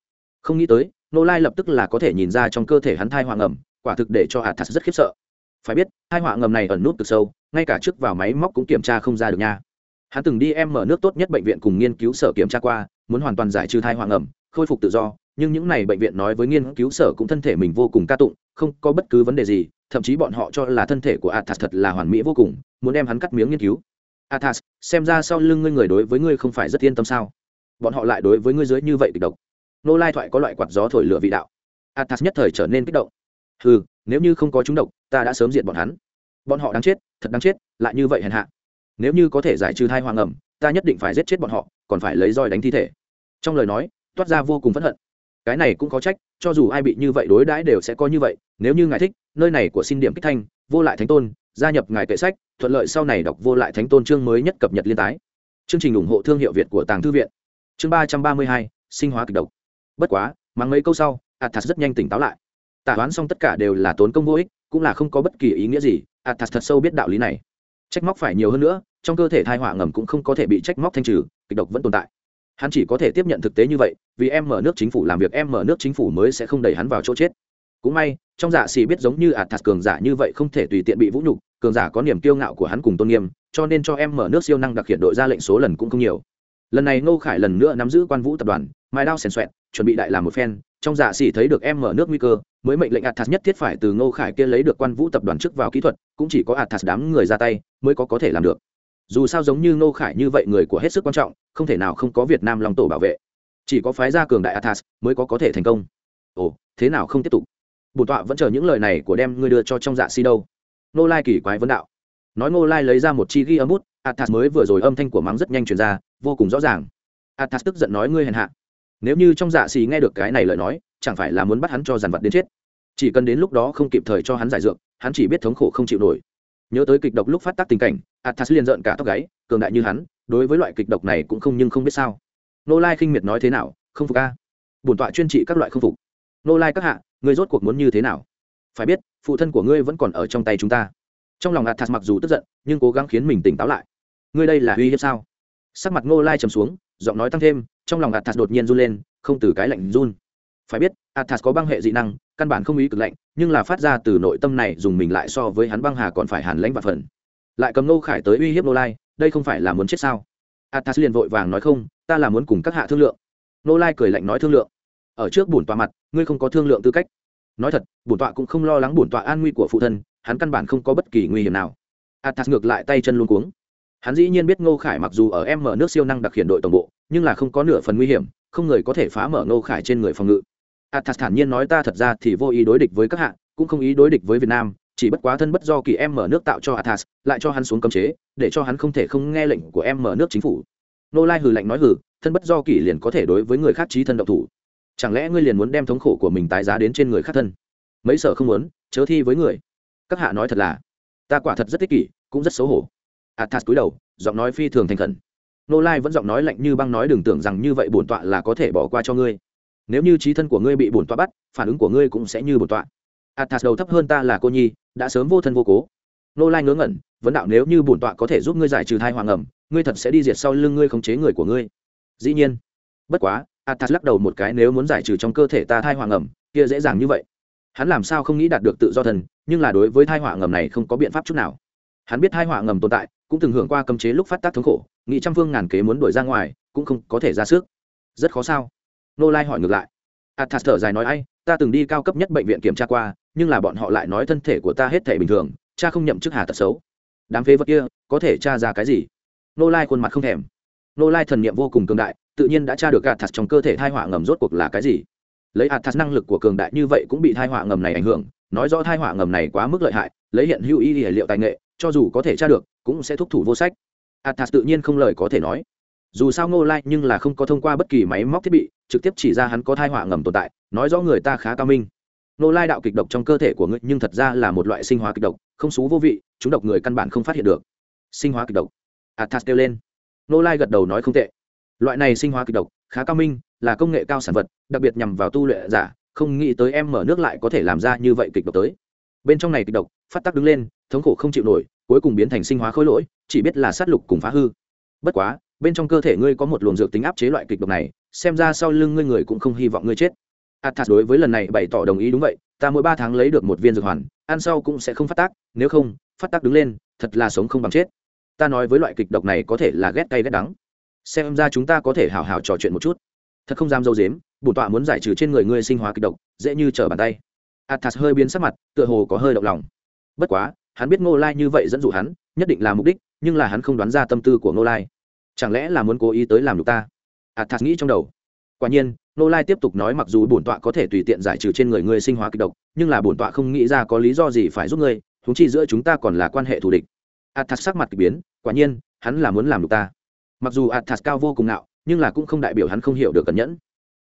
Không nghĩ tới nô lai lập tức là có thể nhìn ra trong cơ thể hắn thai hoàng ngầm, quả thực để cho athas rất khiếp sợ. Phải biết, thai họa ngầm này ẩn nút từ sâu, ngay cả trước vào máy móc cũng kiểm tra không ra được nha. Hắn từng đi em mở nước tốt nhất bệnh viện cùng nghiên cứu sở kiểm tra qua, muốn hoàn toàn giải trừ thai hoàng ẩm khôi phục tự do, nhưng những này bệnh viện nói với nghiên cứu sở cũng thân thể mình vô cùng ca tụng không có bất cứ vấn đề gì, thậm chí bọn họ cho là thân thể của athas thật là hoàn mỹ vô cùng, muốn đem hắn cắt miếng nghiên cứu. Athas, xem ra sau lưng ngươi người đối với ngươi không phải rất yên tâm sao? Bọn họ lại đối với ngươi dưới như vậy kịch độc. Nô lai thoại có loại quạt gió thổi lửa vị đạo. Athas nhất thời trở nên kích động. Ừ nếu như không có chúng độc, ta đã sớm diệt bọn hắn. Bọn họ đáng chết, thật đáng chết, lại như vậy hèn hạ. Nếu như có thể giải trừ thai hoàng ẩm, ta nhất định phải giết chết bọn họ, còn phải lấy roi đánh thi thể. Trong lời nói, toát ra vô cùng phẫn hận. Cái này cũng có trách, cho dù ai bị như vậy đối đãi đều sẽ có như vậy nếu như ngài thích, nơi này của xin điểm kích thanh, vô lại thánh tôn, gia nhập ngài kệ sách, thuận lợi sau này đọc vô lại thánh tôn chương mới nhất cập nhật liên tái. Chương trình ủng hộ thương hiệu việt của tàng thư viện. Chương ba trăm ba mươi hai, sinh hóa kịch độc. Bất quá mang mấy câu sau athas rất nhanh tỉnh táo lại. Tả đoán xong tất cả đều là tốn công vô ích, cũng là không có bất kỳ ý nghĩa gì athas thật sâu biết đạo lý này. Trách móc phải nhiều hơn nữa, trong cơ thể thai họa ngầm cũng không có thể bị trách móc thanh trừ, kịch độc vẫn tồn tại. Hắn chỉ có thể tiếp nhận thực tế như vậy, vì em mở nước chính phủ làm việc, em mở nước chính phủ mới sẽ không đẩy hắn vào chỗ chết. Cũng may trong dạ xì biết giống như ạt thạt cường giả như vậy không thể tùy tiện bị vũ nhục, cường giả có niềm kiêu ngạo của hắn cùng tôn nghiêm, cho nên cho em mở nước siêu năng đặc hiện đội ra lệnh số lần cũng không nhiều. Lần này ngô khải lần nữa nắm giữ quan vũ tập đoàn, mai đao xèn xoẹn chuẩn bị đại làm một phen, trong dạ xì thấy được em mở nước nguy cơ, mới mệnh lệnh athas nhất thiết phải từ ngô khải kia lấy được quan vũ tập đoàn trước vào kỹ thuật, cũng chỉ có athas đám người ra tay mới có có thể làm được. Dù sao giống như ngô khải như vậy người của hết sức quan trọng, không thể nào không có việt nam lòng tổ bảo vệ. Chỉ có phái gia cường đại athas mới có có thể thành công. Ồ, thế nào không tiếp tục? Bổn tọa vẫn chờ những lời này của đem ngươi đưa cho trong dạ si đâu. Nô lai kỳ quái vấn đạo. Nói ngô lai lấy ra một chi ghi âm bút, athas mới vừa rồi âm thanh của mắng rất nhanh truyền ra, vô cùng rõ ràng. Athas tức giận nói ngươi hèn hạ. Nếu như trong dạ xì nghe được cái này lời nói, chẳng phải là muốn bắt hắn cho dàn vật đến chết. Chỉ cần đến lúc đó không kịp thời cho hắn giải dược, hắn chỉ biết thống khổ không chịu nổi. Nhớ tới kịch độc lúc phát tác tình cảnh, athas liền giận cả tóc gáy, cường đại như hắn, đối với loại kịch độc này cũng không nhưng không biết sao. Nô lai khinh miệt nói thế nào, không phục a. Bổn tọa chuyên trị các loại không phục nô lai các hạ ngươi rốt cuộc muốn như thế nào? Phải biết phụ thân của ngươi vẫn còn ở trong tay chúng ta. Trong lòng athas mặc dù tức giận nhưng cố gắng khiến mình tỉnh táo lại. Ngươi đây là uy hiếp sao? Sắc mặt Nô-lai trầm xuống giọng nói tăng thêm trong lòng athas đột nhiên run lên không từ cái lạnh run. Phải biết athas có băng hệ dị năng căn bản không ý cực lạnh nhưng là phát ra từ nội tâm này dùng mình lại so với hắn băng hà còn phải hàn lãnh và phần. Lại cầm nô khải tới uy hiếp Nô-lai, đây không phải là muốn chết sao? Athas liền vội vàng nói không ta là muốn cùng các hạ thương lượng. Nô-lai cười lạnh nói thương lượng. Ở trước bùn tòa mặt ngươi không có thương lượng tư cách. Nói thật, bổn tọa cũng không lo lắng bổn tọa an nguy của phụ thân, hắn căn bản không có bất kỳ nguy hiểm nào. Athas ngược lại tay chân luôn cuống. Hắn dĩ nhiên biết ngô khải mặc dù ở em mở nước siêu năng đặc hiện đội tổng bộ, nhưng là không có nửa phần nguy hiểm, không người có thể phá mở ngô khải trên người phòng ngự. Athas thản nhiên nói ta thật ra thì vô ý đối địch với các hạ, cũng không ý đối địch với việt nam, chỉ bất quá thân bất do kỳ em mở nước tạo cho athas, lại cho hắn xuống cấm chế, để cho hắn không thể không nghe lệnh của em mở nước chính phủ. Nô lai hừ lạnh nói hừ, thân bất do kỳ liền có thể đối với người khác trí thân độc thủ chẳng lẽ ngươi liền muốn đem thống khổ của mình tái giá đến trên người khác thân? Mấy sở không muốn, chớ thi với người. Các hạ nói thật là, ta quả thật rất ích kỷ, cũng rất xấu hổ. Athas cúi đầu, giọng nói phi thường thành khẩn. Nô lai vẫn giọng nói lạnh như băng nói đừng tưởng rằng như vậy bổn tọa là có thể bỏ qua cho ngươi. Nếu như trí thân của ngươi bị bổn tọa bắt, phản ứng của ngươi cũng sẽ như bổn tọa. Athas đầu thấp hơn ta là cô nhi, đã sớm vô thân vô cố. Nô lai ngớ ngẩn, vấn đạo nếu như bổn tọa có thể giúp ngươi giải trừ thai hoàng ẩm, ngươi thật sẽ đi diệt sau lưng ngươi khống chế người của ngươi. Dĩ nhiên. Bất quá athas lắc đầu một cái, nếu muốn giải trừ trong cơ thể ta thai hoàng ẩm kia dễ dàng như vậy. Hắn làm sao không nghĩ đạt được tự do thần, nhưng là đối với thai hỏa ngầm này không có biện pháp chút nào. Hắn biết thai hỏa ngầm tồn tại, cũng từng hưởng qua cấm chế lúc phát tác thống khổ, nghĩ trăm phương ngàn kế muốn đuổi ra ngoài, cũng không có thể ra sức. Rất khó sao? Nô lai hỏi ngược lại. Athas thở dài nói, ai, ta từng đi cao cấp nhất bệnh viện kiểm tra qua, nhưng là bọn họ lại nói thân thể của ta hết thể bình thường, cha không nhậm chức hà tật xấu. Đám phế vật kia, có thể tra ra cái gì? Nô lai khuôn mặt không thèm. Nô lai thần niệm vô cùng cường đại tự nhiên đã tra được athas trong cơ thể thai họa ngầm rốt cuộc là cái gì. Lấy athas năng lực của cường đại như vậy cũng bị thai họa ngầm này ảnh hưởng, nói rõ thai họa ngầm này quá mức lợi hại, lấy hiện hữu y liệu tài nghệ, cho dù có thể tra được, cũng sẽ thúc thủ vô sách. Athas tự nhiên không lời có thể nói. Dù sao ngô lai nhưng là không có thông qua bất kỳ máy móc thiết bị, trực tiếp chỉ ra hắn có thai họa ngầm tồn tại, nói rõ người ta khá cao minh. Ngô lai đạo kịch độc trong cơ thể của ngươi nhưng thật ra là một loại sinh hóa kịch độc, không xú vô vị, chúng độc người căn bản không phát hiện được. Sinh hóa kịch độc. Athas kêu lên. Ngô lai gật đầu nói không tệ loại này sinh hóa kịch độc, khá cao minh, là công nghệ cao sản vật, đặc biệt nhằm vào tu luyện giả, không nghĩ tới em mở nước lại có thể làm ra như vậy kịch độc tới. Bên trong này kịch độc, phát tác đứng lên, thống khổ không chịu nổi, cuối cùng biến thành sinh hóa khối lỗi, chỉ biết là sát lục cùng phá hư. Bất quá, bên trong cơ thể ngươi có một luồng dược tính áp chế loại kịch độc này, xem ra sau lưng ngươi người cũng không hy vọng ngươi chết. Athas đối với lần này bày tỏ đồng ý đúng vậy, ta mỗi ba tháng lấy được một viên dược hoàn, ăn sau cũng sẽ không phát tác, nếu không, phát tác đứng lên, thật là sống không bằng chết. Ta nói với loại kịch độc này có thể là ghét cay ghét đắng xem ra chúng ta có thể hào hào trò chuyện một chút. Thật không dám dâu dếm, bổn tọa muốn giải trừ trên người ngươi sinh hóa kịch độc, dễ như trở bàn tay. Athas hơi biến sắc mặt, tựa hồ có hơi động lòng. Bất quá, hắn biết ngô lai như vậy dẫn dụ hắn, nhất định là mục đích, nhưng là hắn không đoán ra tâm tư của ngô lai. Chẳng lẽ là muốn cố ý tới làm được ta? Athas nghĩ trong đầu. Quả nhiên, ngô lai tiếp tục nói mặc dù bổn tọa có thể tùy tiện giải trừ trên người ngươi sinh hóa kịch độc, nhưng là bổn tọa không nghĩ ra có lý do gì phải giúp ngươi thúng chi giữa chúng ta còn là quan hệ thù địch. Athas sắc mặt k ỳ biến, quả nhiên, hắn là muốn làm được ta mặc dù athas cao vô cùng nạo nhưng là cũng không đại biểu hắn không hiểu được cẩn nhẫn.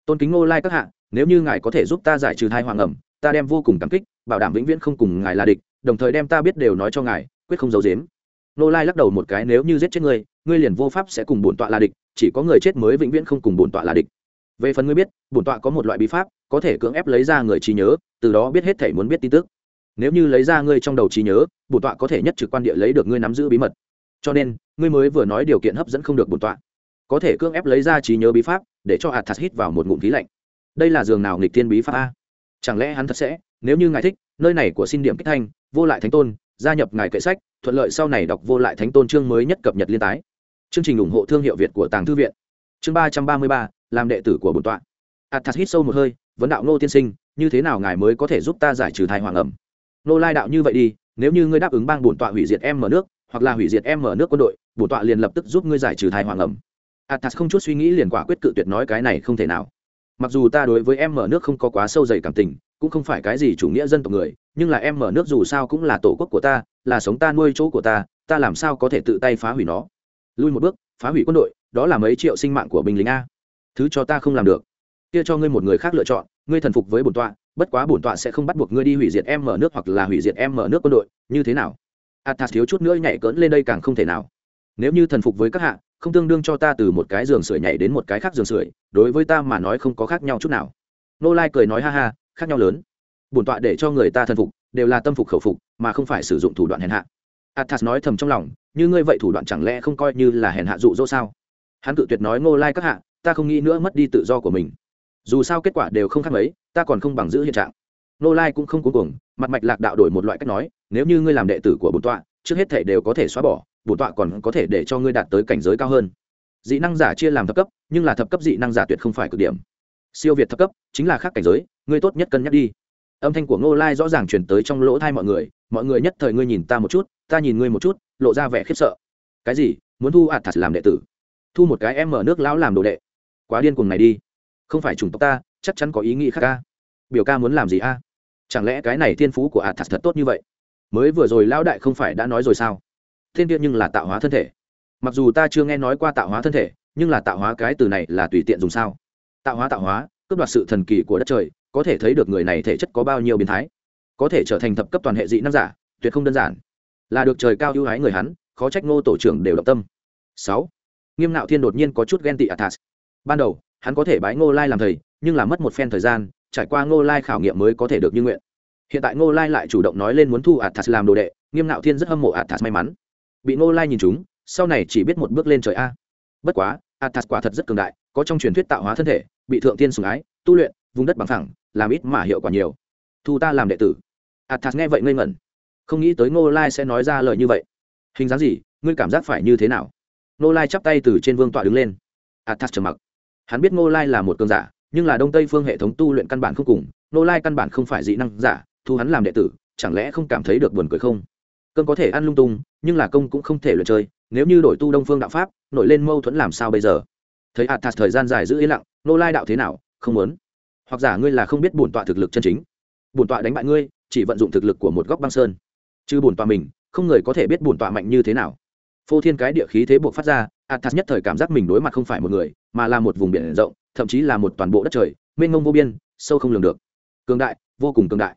Tôn kính ngô lai các hạ, nếu như ngài có thể giúp ta giải trừ thai hoàng ẩm, ta đem vô cùng cảm kích, bảo đảm vĩnh viễn không cùng ngài là địch, đồng thời đem ta biết đều nói cho ngài, quyết không giấu dếm ngô lai lắc đầu một cái, nếu như giết chết ngươi ngươi liền vô pháp sẽ cùng bổn tọa là địch, chỉ có người chết mới vĩnh viễn không cùng bổn tọa là địch. Về phần ngươi biết, bổn tọa có một loại bí pháp, có thể cưỡng ép lấy ra người trí nhớ, từ đó biết hết thể muốn biết tin tức. Nếu như lấy ra ngươi trong đầu trí nhớ, bổn tọa có thể nhất trực quan địa lấy được ngươi nắm giữ bí mật cho nên, ngươi mới vừa nói điều kiện hấp dẫn không được bổn tọa. Có thể cưỡng ép lấy ra trí nhớ bí pháp, để cho hạt thạt hít vào một ngụm khí lạnh. Đây là giường nào nghịch thiên bí pháp a? Chẳng lẽ hắn thật sẽ, nếu như ngài thích, nơi này của xin điểm kích thanh, vô lại thánh tôn, gia nhập ngài kệ sách, thuận lợi sau này đọc vô lại thánh tôn chương mới nhất cập nhật liên tái. Chương trình ủng hộ thương hiệu việt của tàng thư viện. Chương ba trăm ba mươi ba, làm đệ tử của bổn tọa. Athas hít sâu một hơi, vấn đạo nô tiên sinh, như thế nào ngài mới có thể giúp ta giải trừ thai hoàng ẩm? Nô lai đạo như vậy đi, nếu như ngươi đáp ứng bang bổn tọa hủy diệt em mở nước hoặc là hủy diệt em mở nước quân đội bổn tọa liền lập tức giúp ngươi giải trừ thai hoàng ẩm. Athas không chút suy nghĩ liền quả quyết cự tuyệt nói cái này không thể nào. Mặc dù ta đối với em mở nước không có quá sâu dày cảm tình, cũng không phải cái gì chủ nghĩa dân tộc người, nhưng là em mở nước dù sao cũng là tổ quốc của ta, là sống ta nuôi chỗ của ta ta làm sao có thể tự tay phá hủy nó? Lui một bước, phá hủy quân đội, đó là mấy triệu sinh mạng của binh lính a. Thứ cho ta không làm được. Kia cho ngươi một người khác lựa chọn, ngươi thần phục với bổn tọa, bất quá bổn tọa sẽ không bắt buộc ngươi đi hủy diệt em mở nước hoặc là hủy diệt em mở nước quân đội, như thế nào? Athas thiếu chút nữa nhảy cỡn lên đây càng không thể nào. Nếu như thần phục với các hạ, không tương đương cho ta từ một cái giường sưởi nhảy đến một cái khác giường sưởi, đối với ta mà nói không có khác nhau chút nào. Nô lai cười nói ha ha, khác nhau lớn. Bổn tọa để cho người ta thần phục, đều là tâm phục khẩu phục, mà không phải sử dụng thủ đoạn hèn hạ. Athas nói thầm trong lòng, như ngươi vậy thủ đoạn chẳng lẽ không coi như là hèn hạ dụ dỗ sao? Hắn cự tuyệt nói ngô lai các hạ, ta không nghĩ nữa mất đi tự do của mình. Dù sao kết quả đều không khác mấy, ta còn không bằng giữ hiện trạng. Nô lai cũng không cuống cuồng, mặt mạch lạc đạo đổi một loại cách nói nếu như ngươi làm đệ tử của bổn tọa, trước hết thể đều có thể xóa bỏ, bổn tọa còn có thể để cho ngươi đạt tới cảnh giới cao hơn. Dị năng giả chia làm thập cấp, nhưng là thập cấp dị năng giả tuyệt không phải cực điểm. Siêu việt thập cấp, chính là khác cảnh giới, ngươi tốt nhất cân nhắc đi. Âm thanh của ngô lai rõ ràng chuyển tới trong lỗ thai mọi người mọi người nhất thời ngươi nhìn ta một chút, ta nhìn ngươi một chút, lộ ra vẻ khiếp sợ. Cái gì? Muốn thu ạt Thật làm đệ tử? Thu một cái em mở nước lão làm đồ đệ. Quá điên cuồng này đi. Không phải chủng tộc ta, chắc chắn có ý nghĩ khác ca. Biểu ca muốn làm gì a? Chẳng lẽ cái này thiên phú của ạt Thật thật tốt như vậy? Mới vừa rồi lão đại không phải đã nói rồi sao? Thiên tiên nhưng là tạo hóa thân thể. Mặc dù ta chưa nghe nói qua tạo hóa thân thể, nhưng là tạo hóa cái từ này là tùy tiện dùng sao? Tạo hóa tạo hóa, cướp đoạt sự thần kỳ của đất trời, có thể thấy được người này thể chất có bao nhiêu biến thái. Có thể trở thành thập cấp toàn hệ dị năng giả, tuyệt không đơn giản. Là được trời cao ưu ái người hắn, khó trách ngô tổ trưởng đều động tâm. Sáu. Nghiêm nạo thiên đột nhiên có chút ghen tị athas. Ban đầu, hắn có thể bái ngô lai làm thầy, nhưng là mất một phen thời gian, trải qua ngô lai khảo nghiệm mới có thể được như nguyện hiện tại ngô lai lại chủ động nói lên muốn thu athas làm đồ đệ, nghiêm ngạo thiên rất hâm mộ athas may mắn. Bị ngô lai nhìn chúng sau này chỉ biết một bước lên trời a. Bất quá, athas quả thật rất cường đại, có trong truyền thuyết tạo hóa thân thể, bị thượng tiên sùng ái, tu luyện, vùng đất bằng thẳng làm ít mà hiệu quả nhiều. Thu ta làm đệ tử. Athas nghe vậy ngây ngẩn. Không nghĩ tới ngô lai sẽ nói ra lời như vậy. Hình dáng gì, ngươi cảm giác phải như thế nào? Ngô lai chắp tay từ trên vương tọa đứng lên. Athas trầm mặc. Hắn biết ngô lai là một cường giả, nhưng là đông tây phương hệ thống tu luyện căn bản không cùng, ngô lai căn bản không phải dị năng giả thu hắn làm đệ tử, chẳng lẽ không cảm thấy được buồn cười không? Cơn có thể ăn lung tung, nhưng là công cũng không thể lượt chơi, nếu như đổi tu đông phương đạo pháp, nổi lên mâu thuẫn làm sao bây giờ? Thấy athas thời gian dài giữ yên lặng, nô lai đạo thế nào? Không muốn. Hoặc giả ngươi là không biết bổn tọa thực lực chân chính. Bổn tọa đánh bại ngươi, chỉ vận dụng thực lực của một góc băng sơn. Chứ bổn tọa mình, không người có thể biết bổn tọa mạnh như thế nào. Phô thiên cái địa khí thế buộc phát ra athas nhất thời cảm giác mình đối mặt không phải một người, mà là một vùng biển rộng, thậm chí là một toàn bộ đất trời, mênh mông vô biên, sâu không lường được. Cường đại, vô cùng cường đại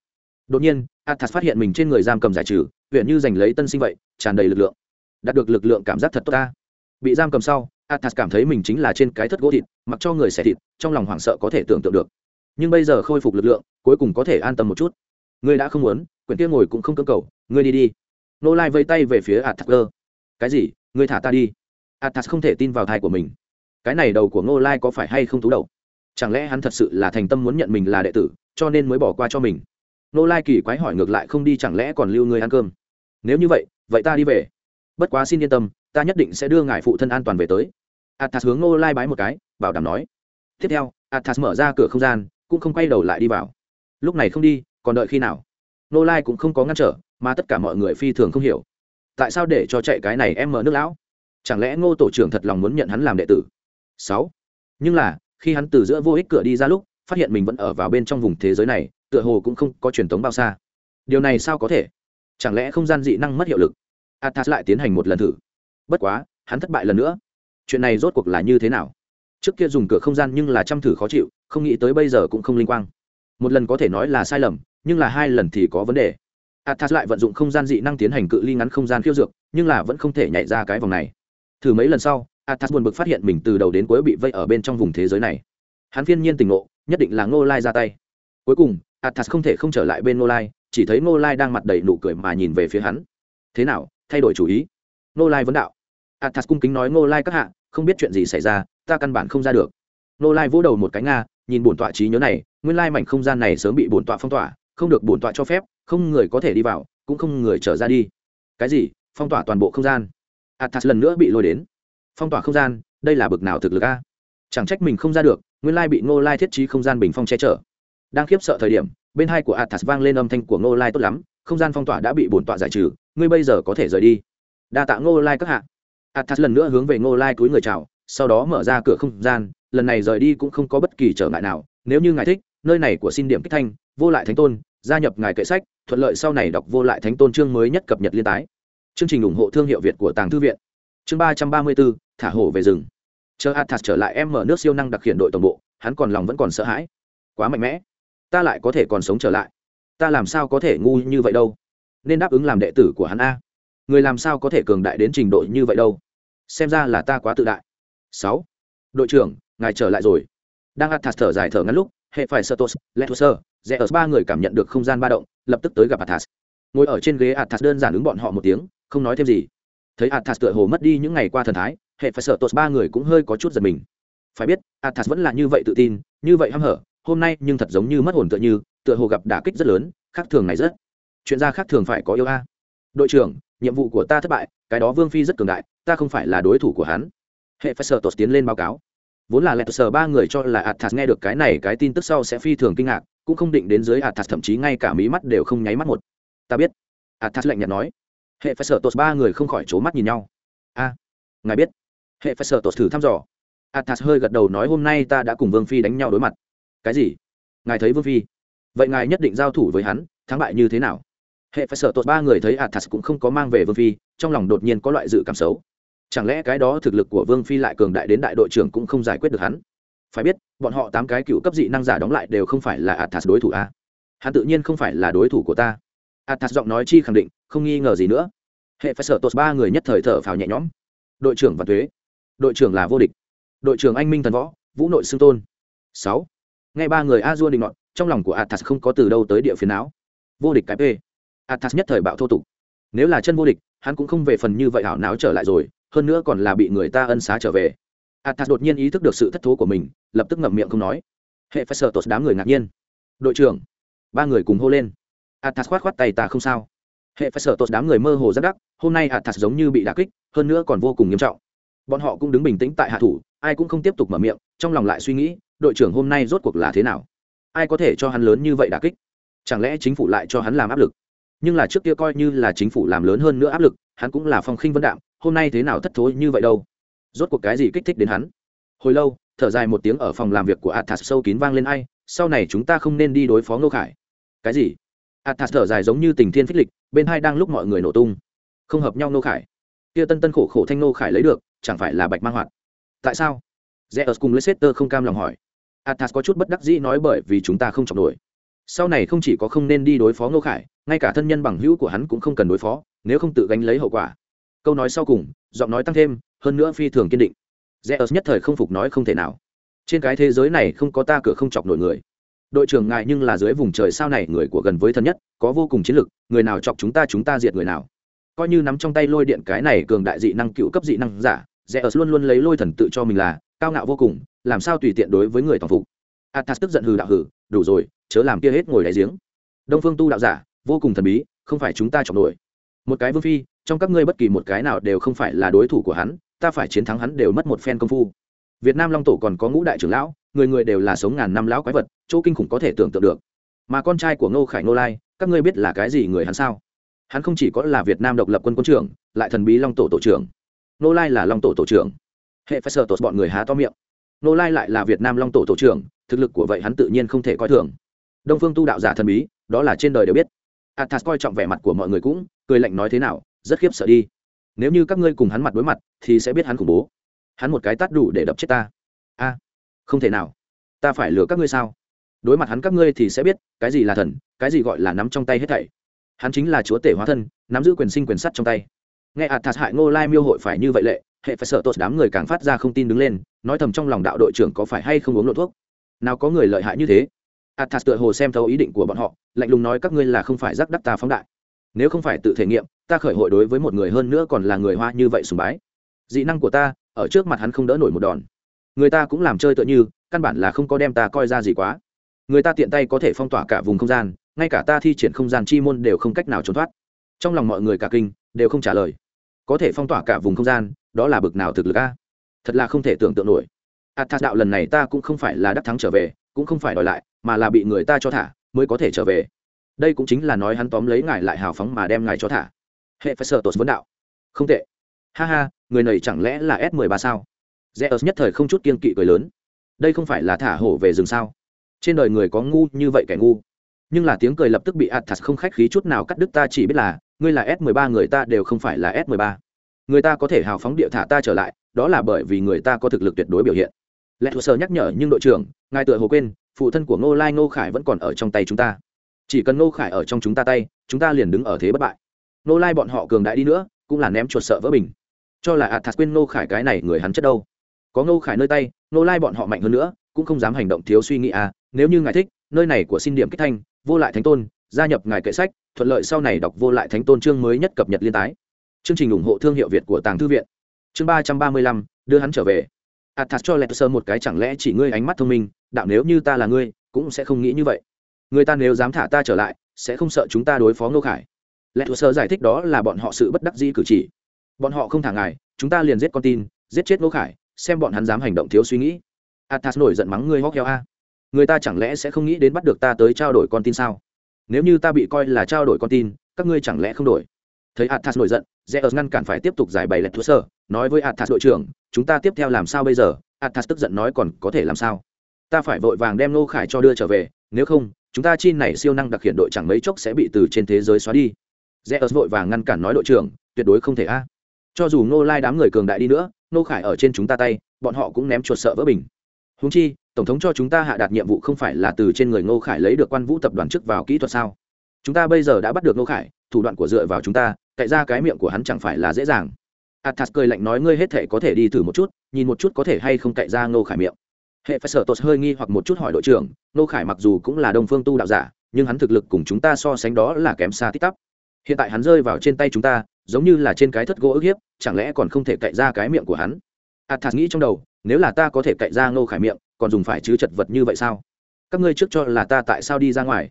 đột nhiên, athas phát hiện mình trên người giam cầm giải trừ, huyện như giành lấy tân sinh vậy, tràn đầy lực lượng. Đạt được lực lượng cảm giác thật tốt ta. Bị giam cầm sau, athas cảm thấy mình chính là trên cái thất gỗ thịt, mặc cho người xẻ thịt, trong lòng hoảng sợ có thể tưởng tượng được. Nhưng bây giờ khôi phục lực lượng, cuối cùng có thể an tâm một chút. Ngươi đã không muốn, quyển kia ngồi cũng không cơ cầu, ngươi đi đi. Nô lai vây tay về phía athas cái gì? Ngươi thả ta đi. Athas không thể tin vào thai của mình. Cái này đầu của ngô lai có phải hay không thú đầu? Chẳng lẽ hắn thật sự là thành tâm muốn nhận mình là đệ tử, cho nên mới bỏ qua cho mình? Nô lai kỳ quái hỏi ngược lại không đi chẳng lẽ còn lưu người ăn cơm? Nếu như vậy vậy ta đi về. Bất quá xin yên tâm, ta nhất định sẽ đưa ngài phụ thân an toàn về tới. Athas hướng Nô lai bái một cái, bảo đảm nói. Tiếp theo, athas mở ra cửa không gian, cũng không quay đầu lại đi vào. Lúc này không đi, còn đợi khi nào? Nô lai cũng không có ngăn trở, mà tất cả mọi người phi thường không hiểu. Tại sao để cho chạy cái này em mở nước lão? Chẳng lẽ ngô tổ trưởng thật lòng muốn nhận hắn làm đệ tử? Sáu. Nhưng là, khi hắn từ giữa vô ích cửa đi ra lúc, phát hiện mình vẫn ở vào bên trong vùng thế giới này tựa hồ cũng không có truyền thống bao xa. Điều này sao có thể? Chẳng lẽ không gian dị năng mất hiệu lực? Athas lại tiến hành một lần thử. Bất quá, hắn thất bại lần nữa. Chuyện này rốt cuộc là như thế nào? Trước kia dùng cửa không gian nhưng là chăm thử khó chịu, không nghĩ tới bây giờ cũng không linh quang. Một lần có thể nói là sai lầm, nhưng là hai lần thì có vấn đề. Athas lại vận dụng không gian dị năng tiến hành cự ly ngắn không gian khiêu dược, nhưng là vẫn không thể nhảy ra cái vòng này. Thử mấy lần sau, athas buồn bực phát hiện mình từ đầu đến cuối bị vây ở bên trong vùng thế giới này. Hắn phiên nhiên tỉnh ngộ, nhất định là ngô lai ra tay. Cuối cùng athas không thể không trở lại bên nô lai, chỉ thấy nô lai đang mặt đầy nụ cười mà nhìn về phía hắn. Thế nào, thay đổi chủ ý? Nô lai vấn đạo. Athas cung kính nói nô lai các hạ, không biết chuyện gì xảy ra, ta căn bản không ra được. Nô lai vỗ đầu một cái nga, nhìn bổn tọa trí nhớ này, nguyên lai mảnh không gian này sớm bị bổn tọa phong tỏa, không được bổn tọa cho phép, không người có thể đi vào, cũng không người trở ra đi. Cái gì? Phong tỏa toàn bộ không gian? Athas lần nữa bị lôi đến. Phong tỏa không gian? Đây là bực nào thực lực a? Chẳng trách mình không ra được, nguyên lai bị ngô lai thiết trí không gian bình phong che chở đang khiếp sợ thời điểm, bên hai của athas vang lên âm thanh của ngô lai tốt lắm, không gian phong tỏa đã bị bổn tọa giải trừ, ngươi bây giờ có thể rời đi. Đa tạ ngô lai các hạ. Athas lần nữa hướng về ngô lai túi người chào, sau đó mở ra cửa không gian, lần này rời đi cũng không có bất kỳ trở ngại nào, nếu như ngài thích, nơi này của xin điểm kích thanh, vô lại thánh tôn, gia nhập ngài kệ sách, thuận lợi sau này đọc vô lại thánh tôn chương mới nhất cập nhật liên tái. Chương trình ủng hộ thương hiệu việt của tàng thư viện. Chương ba trăm ba mươi bốn thả hổ về rừng. Chờ athas trở lại em mở nước siêu năng đặc hiện đội tổng bộ, hắn còn lòng vẫn còn sợ hãi. Quá mạnh mẽ ta lại có thể còn sống trở lại. Ta làm sao có thể ngu như vậy đâu? Nên đáp ứng làm đệ tử của hắn a. Người làm sao có thể cường đại đến trình độ như vậy đâu? Xem ra là ta quá tự đại. Sáu. Đội trưởng ngài trở lại rồi. Đang athas thở dài thở ngắn lúc hệ phải Satos, rẽ ở ba người cảm nhận được không gian ba động, lập tức tới gặp Athas. Ngồi ở trên ghế Athas đơn giản ứng bọn họ một tiếng, không nói thêm gì. Thấy Athas tựa hồ mất đi những ngày qua thần thái, hệ phải Satos ba người cũng hơi có chút giật mình. Phải biết, Athas vẫn là như vậy tự tin, như vậy hăm hở, hôm nay nhưng thật giống như mất hồn tựa như, tựa hồ gặp đả kích rất lớn, khác thường này rất. Chuyện ra khác thường phải có yêu a. Đội trưởng, nhiệm vụ của ta thất bại, cái đó Vương Phi rất cường đại, ta không phải là đối thủ của hắn. Hệ phải Satos tiến lên báo cáo. Vốn là lẹt sờ ba người cho là athas nghe được cái này cái tin tức sau sẽ phi thường kinh ngạc cũng không định đến dưới athas thậm chí ngay cả mí mắt đều không nháy mắt một. Ta biết. Athas lạnh nhạt nói. Hệ phải sợ tột ba người không khỏi c mắt nhìn nhau. A ngài biết. Hệ phải sợ tột thử thăm dò. Athas hơi gật đầu nói hôm nay ta đã cùng vương phi đánh nhau đối mặt cái gì? Ngài thấy vương phi? Vậy ngài nhất định giao thủ với hắn, thắng bại như thế nào? Hệ phải sợ tột ba người thấy athas cũng không có mang về vương phi, trong lòng đột nhiên có loại dự cảm xấu. Chẳng lẽ cái đó thực lực của vương phi lại cường đại đến đại đội trưởng cũng không giải quyết được hắn? Phải biết, bọn họ tám cái cựu cấp dị năng giả đóng lại đều không phải là athas đối thủ a. Hắn tự nhiên không phải là đối thủ của ta. Athas giọng nói chi khẳng định, không nghi ngờ gì nữa. Hệ phải sợ tốt ba người nhất thời thở phào nhẹ nhõm. Đội trưởng và thuế. Đội trưởng là vô địch. Đội trưởng anh minh thần võ, vũ nội xưng tôn. Sáu ngay ba người a dua định nọt, trong lòng của athas không có từ đâu tới địa phiến não. Vô địch cái p. Athas nhất thời bạo thô tục. Nếu là chân vô địch, hắn cũng không về phần như vậy hảo não trở lại rồi, hơn nữa còn là bị người ta ân xá trở về. Athas đột nhiên ý thức được sự thất thố của mình, lập tức ngậm miệng không nói. Hệ phải sợ tột đám người ngạc nhiên. Đội trưởng, ba người cùng hô lên. Athas khoát khoát tay, ta không sao. Hệ phải sợ tột đám người mơ hồ rất đắc, hôm nay athas giống như bị đả kích, hơn nữa còn vô cùng nghiêm trọng. Bọn họ cũng đứng bình tĩnh tại hạ thủ, ai cũng không tiếp tục mở miệng, trong lòng lại suy nghĩ đội trưởng hôm nay rốt cuộc là thế nào? Ai có thể cho hắn lớn như vậy đả kích? Chẳng lẽ chính phủ lại cho hắn làm áp lực? Nhưng là trước kia coi như là chính phủ làm lớn hơn nữa áp lực, hắn cũng là phong khinh vân đạm, hôm nay thế nào thất thối như vậy đâu? Rốt cuộc cái gì kích thích đến hắn? Hồi lâu, thở dài một tiếng ở phòng làm việc của athas sâu kín vang lên ai, sau này chúng ta không nên đi đối phó ngô khải. Cái gì? Athas thở dài giống như tình thiên phích lịch, bên hai đang lúc mọi người nổ tung. Không hợp nhau ngô khải. Kia tân tân khổ khổ thanh ngô khải lấy được, chẳng phải là bạch mang hoạt. Tại sao? Zeus cùng leicester không cam lòng hỏi athas có chút bất đắc dĩ nói bởi vì chúng ta không chọc nổi. Sau này không chỉ có không nên đi đối phó ngô khải, ngay cả thân nhân bằng hữu của hắn cũng không cần đối phó, nếu không tự gánh lấy hậu quả. Câu nói sau cùng, giọng nói tăng thêm, hơn nữa phi thường kiên định. Zeus nhất thời không phục nói không thể nào. Trên cái thế giới này không có ta cửa không chọc nổi người. Đội trưởng ngại nhưng là dưới vùng trời sao này, người của gần với thân nhất, có vô cùng chiến lực, người nào chọc chúng ta chúng ta diệt người nào. Coi như nắm trong tay lôi điện cái này cường đại dị năng, cựu cấp dị năng giả, zeus luôn luôn lấy lôi thần tự cho mình là cao ngạo vô cùng, làm sao tùy tiện đối với người toàn phục? Athas tức giận hừ đạo hừ, đủ rồi, chớ làm kia hết ngồi đáy giếng. Đông phương tu đạo giả, vô cùng thần bí, không phải chúng ta chọn nổi. Một cái vương phi, trong các ngươi bất kỳ một cái nào đều không phải là đối thủ của hắn, ta phải chiến thắng hắn đều mất một phen công phu. Việt nam long tổ còn có ngũ đại trưởng lão, người người đều là sống ngàn năm lão quái vật, chỗ kinh khủng có thể tưởng tượng được. Mà con trai của ngô khải ngô lai, các ngươi biết là cái gì người hắn sao? Hắn không chỉ có là việt nam độc lập quân quân trưởng, lại thần bí long tổ tổ trưởng. Ngô lai là long tổ tổ trưởng hệ phải sợ tột bọn người há to miệng. Ngô lai lại là việt nam long tổ tổ trưởng, thực lực của vậy hắn tự nhiên không thể coi thường. Đông phương tu đạo giả thần bí, đó là trên đời đều biết. Athas coi trọng vẻ mặt của mọi người cũng, cười lạnh nói thế nào, rất khiếp sợ đi. Nếu như các ngươi cùng hắn mặt đối mặt, thì sẽ biết hắn khủng bố. Hắn một cái tát đủ để đập chết ta. A, không thể nào. Ta phải lừa các ngươi sao? Đối mặt hắn các ngươi thì sẽ biết, cái gì là thần, cái gì gọi là nắm trong tay hết thảy. Hắn chính là chúa tể hóa thân, nắm giữ quyền sinh quyền sắt trong tay. Nghe athas hại ngô lai miêu hội phải như vậy lệ hệ phải sợ tốt đám người càng phát ra không tin đứng lên, nói thầm trong lòng đạo đội trưởng có phải hay không uống lộ thuốc? Nào có người lợi hại như thế? Ạt tựa hồ xem thấu ý định của bọn họ, lạnh lùng nói các ngươi là không phải rắc đắc ta phóng đại. Nếu không phải tự thể nghiệm, ta khởi hội đối với một người hơn nữa còn là người hoa như vậy sùng bái. Dị năng của ta, ở trước mặt hắn không đỡ nổi một đòn. Người ta cũng làm chơi tựa như, căn bản là không có đem ta coi ra gì quá. Người ta tiện tay có thể phong tỏa cả vùng không gian, ngay cả ta thi triển không gian chi môn đều không cách nào trốn thoát. Trong lòng mọi người cả kinh, đều không trả lời có thể phong tỏa cả vùng không gian, đó là bực nào thực lực a? Thật là không thể tưởng tượng nổi. À, a đạo lần này ta cũng không phải là đắc thắng trở về, cũng không phải đòi lại, mà là bị người ta cho thả, mới có thể trở về. Đây cũng chính là nói hắn tóm lấy ngài lại hào phóng mà đem ngài cho thả. Hệ phải sợ tột vấn đạo. Không tệ. Ha ha, người này chẳng lẽ là s 13 sao? Zeus nhất thời không chút kiên kỵ cười lớn. Đây không phải là thả hổ về rừng sao? Trên đời người có ngu như vậy kẻ ngu. Nhưng là tiếng cười lập tức bị athas không khách khí chút nào cắt đứt, ta chỉ biết là ngươi là s 13 người ta đều không phải là s 13 người ta có thể hào phóng địa thả ta trở lại, đó là bởi vì người ta có thực lực tuyệt đối biểu hiện. Lẽ thua sơ nhắc nhở nhưng đội trưởng, ngài tựa hồ quên, phụ thân của ngô lai ngô khải vẫn còn ở trong tay chúng ta. Chỉ cần ngô khải ở trong chúng ta tay, chúng ta liền đứng ở thế bất bại. Ngô lai bọn họ cường đại đi nữa, cũng là ném chuột sợ vỡ bình. Cho là athas quên ngô khải cái này người hắn chất đâu. Có ngô khải nơi tay, ngô lai bọn họ mạnh hơn nữa, cũng không dám hành động thiếu suy nghĩ à nếu như ngài thích, nơi này của xin điểm kích thanh, vô lại thánh tôn, gia nhập ngài kệ sách thuận lợi sau này đọc vô lại thánh tôn chương mới nhất cập nhật liên tái. Chương trình ủng hộ thương hiệu việt của tàng thư viện. Chương ba trăm ba mươi lăm, đưa hắn trở về. Athas cho lẹt sơ một cái chẳng lẽ chỉ ngươi ánh mắt thông minh, đạo nếu như ta là ngươi, cũng sẽ không nghĩ như vậy. Người ta nếu dám thả ta trở lại, sẽ không sợ chúng ta đối phó ngô khải. Lẹt sơ giải thích đó là bọn họ sự bất đắc dĩ cử chỉ. Bọn họ không thả ngài, chúng ta liền giết con tin, giết chết ngô khải, xem bọn hắn dám hành động thiếu suy nghĩ. Athas nổi giận mắng ngươi hóc heo a. Người ta chẳng lẽ sẽ không nghĩ đến bắt được ta tới trao đổi con tin sao? Nếu như ta bị coi là trao đổi con tin, các ngươi chẳng lẽ không đổi? Thấy athas nổi giận, zeus ngăn cản phải tiếp tục giải bày lệch thua sơ, nói với athas đội trưởng, chúng ta tiếp theo làm sao bây giờ? Athas tức giận nói, còn có thể làm sao? Ta phải vội vàng đem nô khải cho đưa trở về, nếu không, chúng ta chi này siêu năng đặc hiện đội chẳng mấy chốc sẽ bị từ trên thế giới xóa đi. Zeus vội vàng ngăn cản nói, đội trưởng, tuyệt đối không thể a. Cho dù nô lai đám người cường đại đi nữa nô khải ở trên chúng ta tay, bọn họ cũng ném chuột sợ vỡ bình húng chi, tổng thống cho chúng ta hạ đạt nhiệm vụ không phải là từ trên người ngô khải lấy được quan vũ tập đoàn chức vào kỹ thuật sao? Chúng ta bây giờ đã bắt được ngô khải, thủ đoạn của dựa vào chúng ta, cậy ra cái miệng của hắn chẳng phải là dễ dàng. Athas cười lạnh nói ngươi hết thể có thể đi thử một chút, nhìn một chút có thể hay không cậy ra ngô khải miệng. Hệ phải sở tột hơi nghi hoặc một chút hỏi đội trưởng, ngô khải mặc dù cũng là đông phương tu đạo giả, nhưng hắn thực lực cùng chúng ta so sánh đó là kém xa tích tắp. Hiện tại hắn rơi vào trên tay chúng ta, giống như là trên cái thất gỗ ức hiếp, chẳng lẽ còn không thể cậy ra cái miệng của hắn? Athas nghĩ trong đầu, nếu là ta có thể cậy ra ngô khải miệng, còn dùng phải chứ chật vật như vậy sao? Các ngươi trước cho là ta tại sao đi ra ngoài?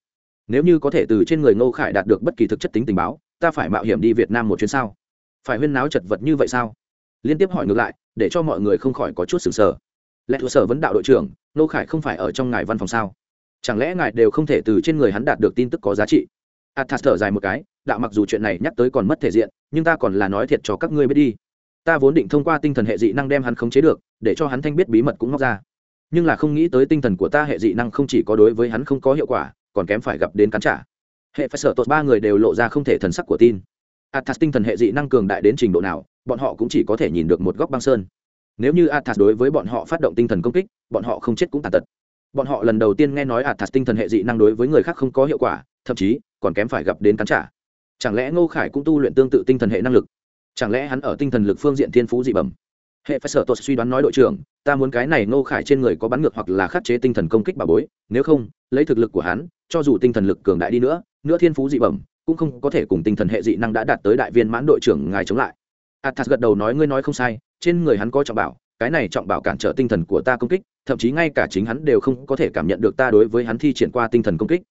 Nếu như có thể từ trên người ngô khải đạt được bất kỳ thực chất tính tình báo, ta phải mạo hiểm đi việt nam một chuyến sao? Phải huyên náo chật vật như vậy sao? Liên tiếp hỏi ngược lại, để cho mọi người không khỏi có chút sừng sờ. Lẽ thua sở vấn đạo đội trưởng, ngô khải không phải ở trong ngài văn phòng sao? Chẳng lẽ ngài đều không thể từ trên người hắn đạt được tin tức có giá trị? Athas thở dài một cái, đạo mặc dù chuyện này nhắc tới còn mất thể diện, nhưng ta còn là nói thiệt cho các ngươi biết đi ta vốn định thông qua tinh thần hệ dị năng đem hắn khống chế được, để cho hắn thanh biết bí mật cũng móc ra. Nhưng là không nghĩ tới tinh thần của ta hệ dị năng không chỉ có đối với hắn không có hiệu quả, còn kém phải gặp đến cắn trả. Hệ phải sợ tột ba người đều lộ ra không thể thần sắc của tin. Athas tinh thần hệ dị năng cường đại đến trình độ nào, bọn họ cũng chỉ có thể nhìn được một góc băng sơn. Nếu như athas đối với bọn họ phát động tinh thần công kích, bọn họ không chết cũng tàn tật. Bọn họ lần đầu tiên nghe nói athas tinh thần hệ dị năng đối với người khác không có hiệu quả, thậm chí còn kém phải gặp đến cắn trả. Chẳng lẽ ngô khải cũng tu luyện tương tự tinh thần hệ năng lực? Chẳng lẽ hắn ở tinh thần lực phương diện thiên phú dị bẩm? Hệ phải sở tôi suy đoán nói đội trưởng, ta muốn cái này ngô khải trên người có bắn ngược hoặc là khắc chế tinh thần công kích bà bối, nếu không, lấy thực lực của hắn, cho dù tinh thần lực cường đại đi nữa nữa thiên phú dị bẩm, cũng không có thể cùng tinh thần hệ dị năng đã đạt tới đại viên mãn đội trưởng ngài chống lại. Athas gật đầu nói, ngươi nói không sai, trên người hắn có trọng bảo, cái này trọng bảo cản trở tinh thần của ta công kích, thậm chí ngay cả chính hắn đều không có thể cảm nhận được ta đối với hắn thi triển qua tinh thần công kích.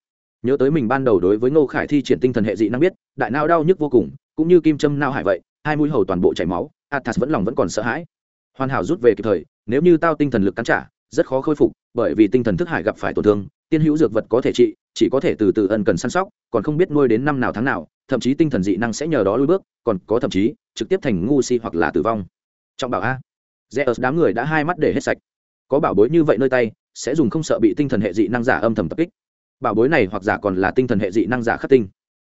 Nhớ tới mình ban đầu đối với ngô khải thi triển tinh thần hệ dị năng biết, đại nao đau nhức vô cùng, cũng như kim châm nao hải vậy hai mũi hầu toàn bộ chảy máu, athas vẫn lòng vẫn còn sợ hãi. Hoàn hảo rút về kịp thời, nếu như tao tinh thần lực cắn trả, rất khó khôi phục, bởi vì tinh thần thức hải gặp phải tổn thương, tiên hữu dược vật có thể trị, chỉ có thể từ từ ân cần săn sóc, còn không biết nuôi đến năm nào tháng nào, thậm chí tinh thần dị năng sẽ nhờ đó lui bước, còn có thậm chí, trực tiếp thành ngu si hoặc là tử vong. Trọng bảo a. Zeus đám người đã hai mắt để hết sạch. Có bảo bối như vậy nơi tay, sẽ dùng không sợ bị tinh thần hệ dị năng giả âm thầm tập kích. Bảo bối này hoặc giả còn là tinh thần hệ dị năng giả khắc tinh.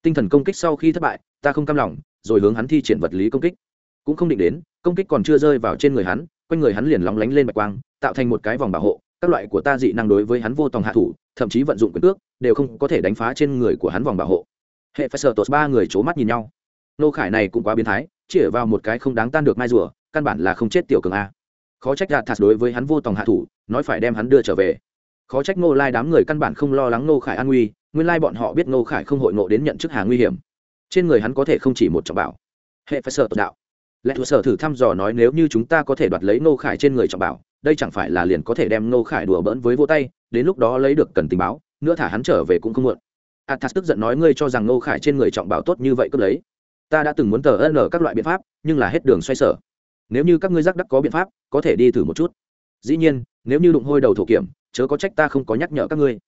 Tinh thần công kích sau khi thất bại, ta không cam lòng rồi hướng hắn thi triển vật lý công kích. Cũng không định đến, công kích còn chưa rơi vào trên người hắn, quanh người hắn liền lóng lánh lên bạch quang, tạo thành một cái vòng bảo hộ, các loại của ta dị năng đối với hắn vô tòng hạ thủ, thậm chí vận dụng quyền cước, đều không có thể đánh phá trên người của hắn vòng bảo hộ. Hệ phải sợ tột ba người c h ố mắt nhìn nhau. Nô khải này cũng quá biến thái, chỉ ở vào một cái không đáng tan được mai rùa, căn bản là không chết tiểu cường a. Khó trách gạt thạt đối với hắn vô tòng hạ thủ, nói phải đem hắn đưa trở về. Khó trách ngô lai đám người căn bản không lo lắng ngô khải an nguy, nguyên lai bọn họ biết ngô khải không hội ngộ đến nhận chức hà nguy hiểm trên người hắn có thể không chỉ một trọng bảo. Hệ phải sợ tột đạo. Lẽ thuộc sở thử thăm dò nói nếu như chúng ta có thể đoạt lấy nô khải trên người trọng bảo, đây chẳng phải là liền có thể đem nô khải đùa bỡn với vô tay, đến lúc đó lấy được cần tình báo, nữa thả hắn trở về cũng không muộn. Athas tức giận nói ngươi cho rằng nô khải trên người trọng bảo tốt như vậy cướp lấy. Ta đã từng muốn tờ ân các loại biện pháp, nhưng là hết đường xoay sở. Nếu như các ngươi giác đắc có biện pháp, có thể đi thử một chút. Dĩ nhiên, nếu như đụng hôi đầu thổ kiểm, chớ có trách ta không có nhắc nhở các ngươi.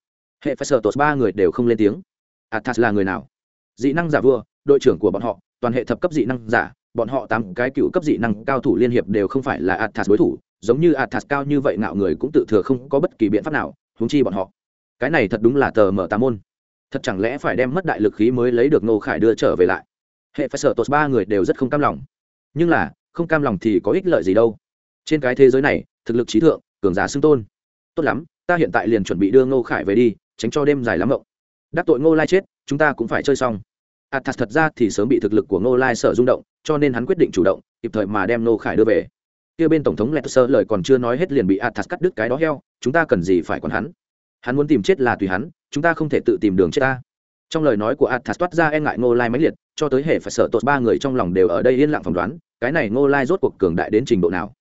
Hệ phải sợ tột ba người đều không lên tiếng. Athas là người nào? Dị năng giả vua đội trưởng của bọn họ, toàn hệ thập cấp dị năng giả, bọn họ tám cái cựu cấp dị năng cao thủ liên hiệp đều không phải là athas đối thủ, giống như athas cao như vậy ngạo người cũng tự thừa không có bất kỳ biện pháp nào, huống chi bọn họ. Cái này thật đúng là tờ mở tám môn. Thật chẳng lẽ phải đem mất đại lực khí mới lấy được ngô khải đưa trở về lại? Hệ phải sợ tột ba người đều rất không cam lòng. Nhưng là, không cam lòng thì có ích lợi gì đâu. Trên cái thế giới này, thực lực trí thượng, cường giả xưng tôn. Tốt lắm, ta hiện tại liền chuẩn bị đưa ngô khải về đi, tránh cho đêm dài lắm mộng. Đắc tội ngô lai chết, chúng ta cũng phải chơi xong athas thật ra thì sớm bị thực lực của ngô lai sở rung động, cho nên hắn quyết định chủ động, kịp thời mà đem ngô khải đưa về. Kia bên tổng thống lẹt sơ lời còn chưa nói hết liền bị athas cắt đứt cái đó heo, chúng ta cần gì phải còn hắn? Hắn muốn tìm chết là tùy hắn, chúng ta không thể tự tìm đường chết ta. Trong lời nói của athas toát ra e ngại ngô lai mãnh liệt, cho tới hệ phải sợ tột ba người trong lòng đều ở đây yên lặng phỏng đoán, cái này ngô lai rốt cuộc cường đại đến trình độ nào?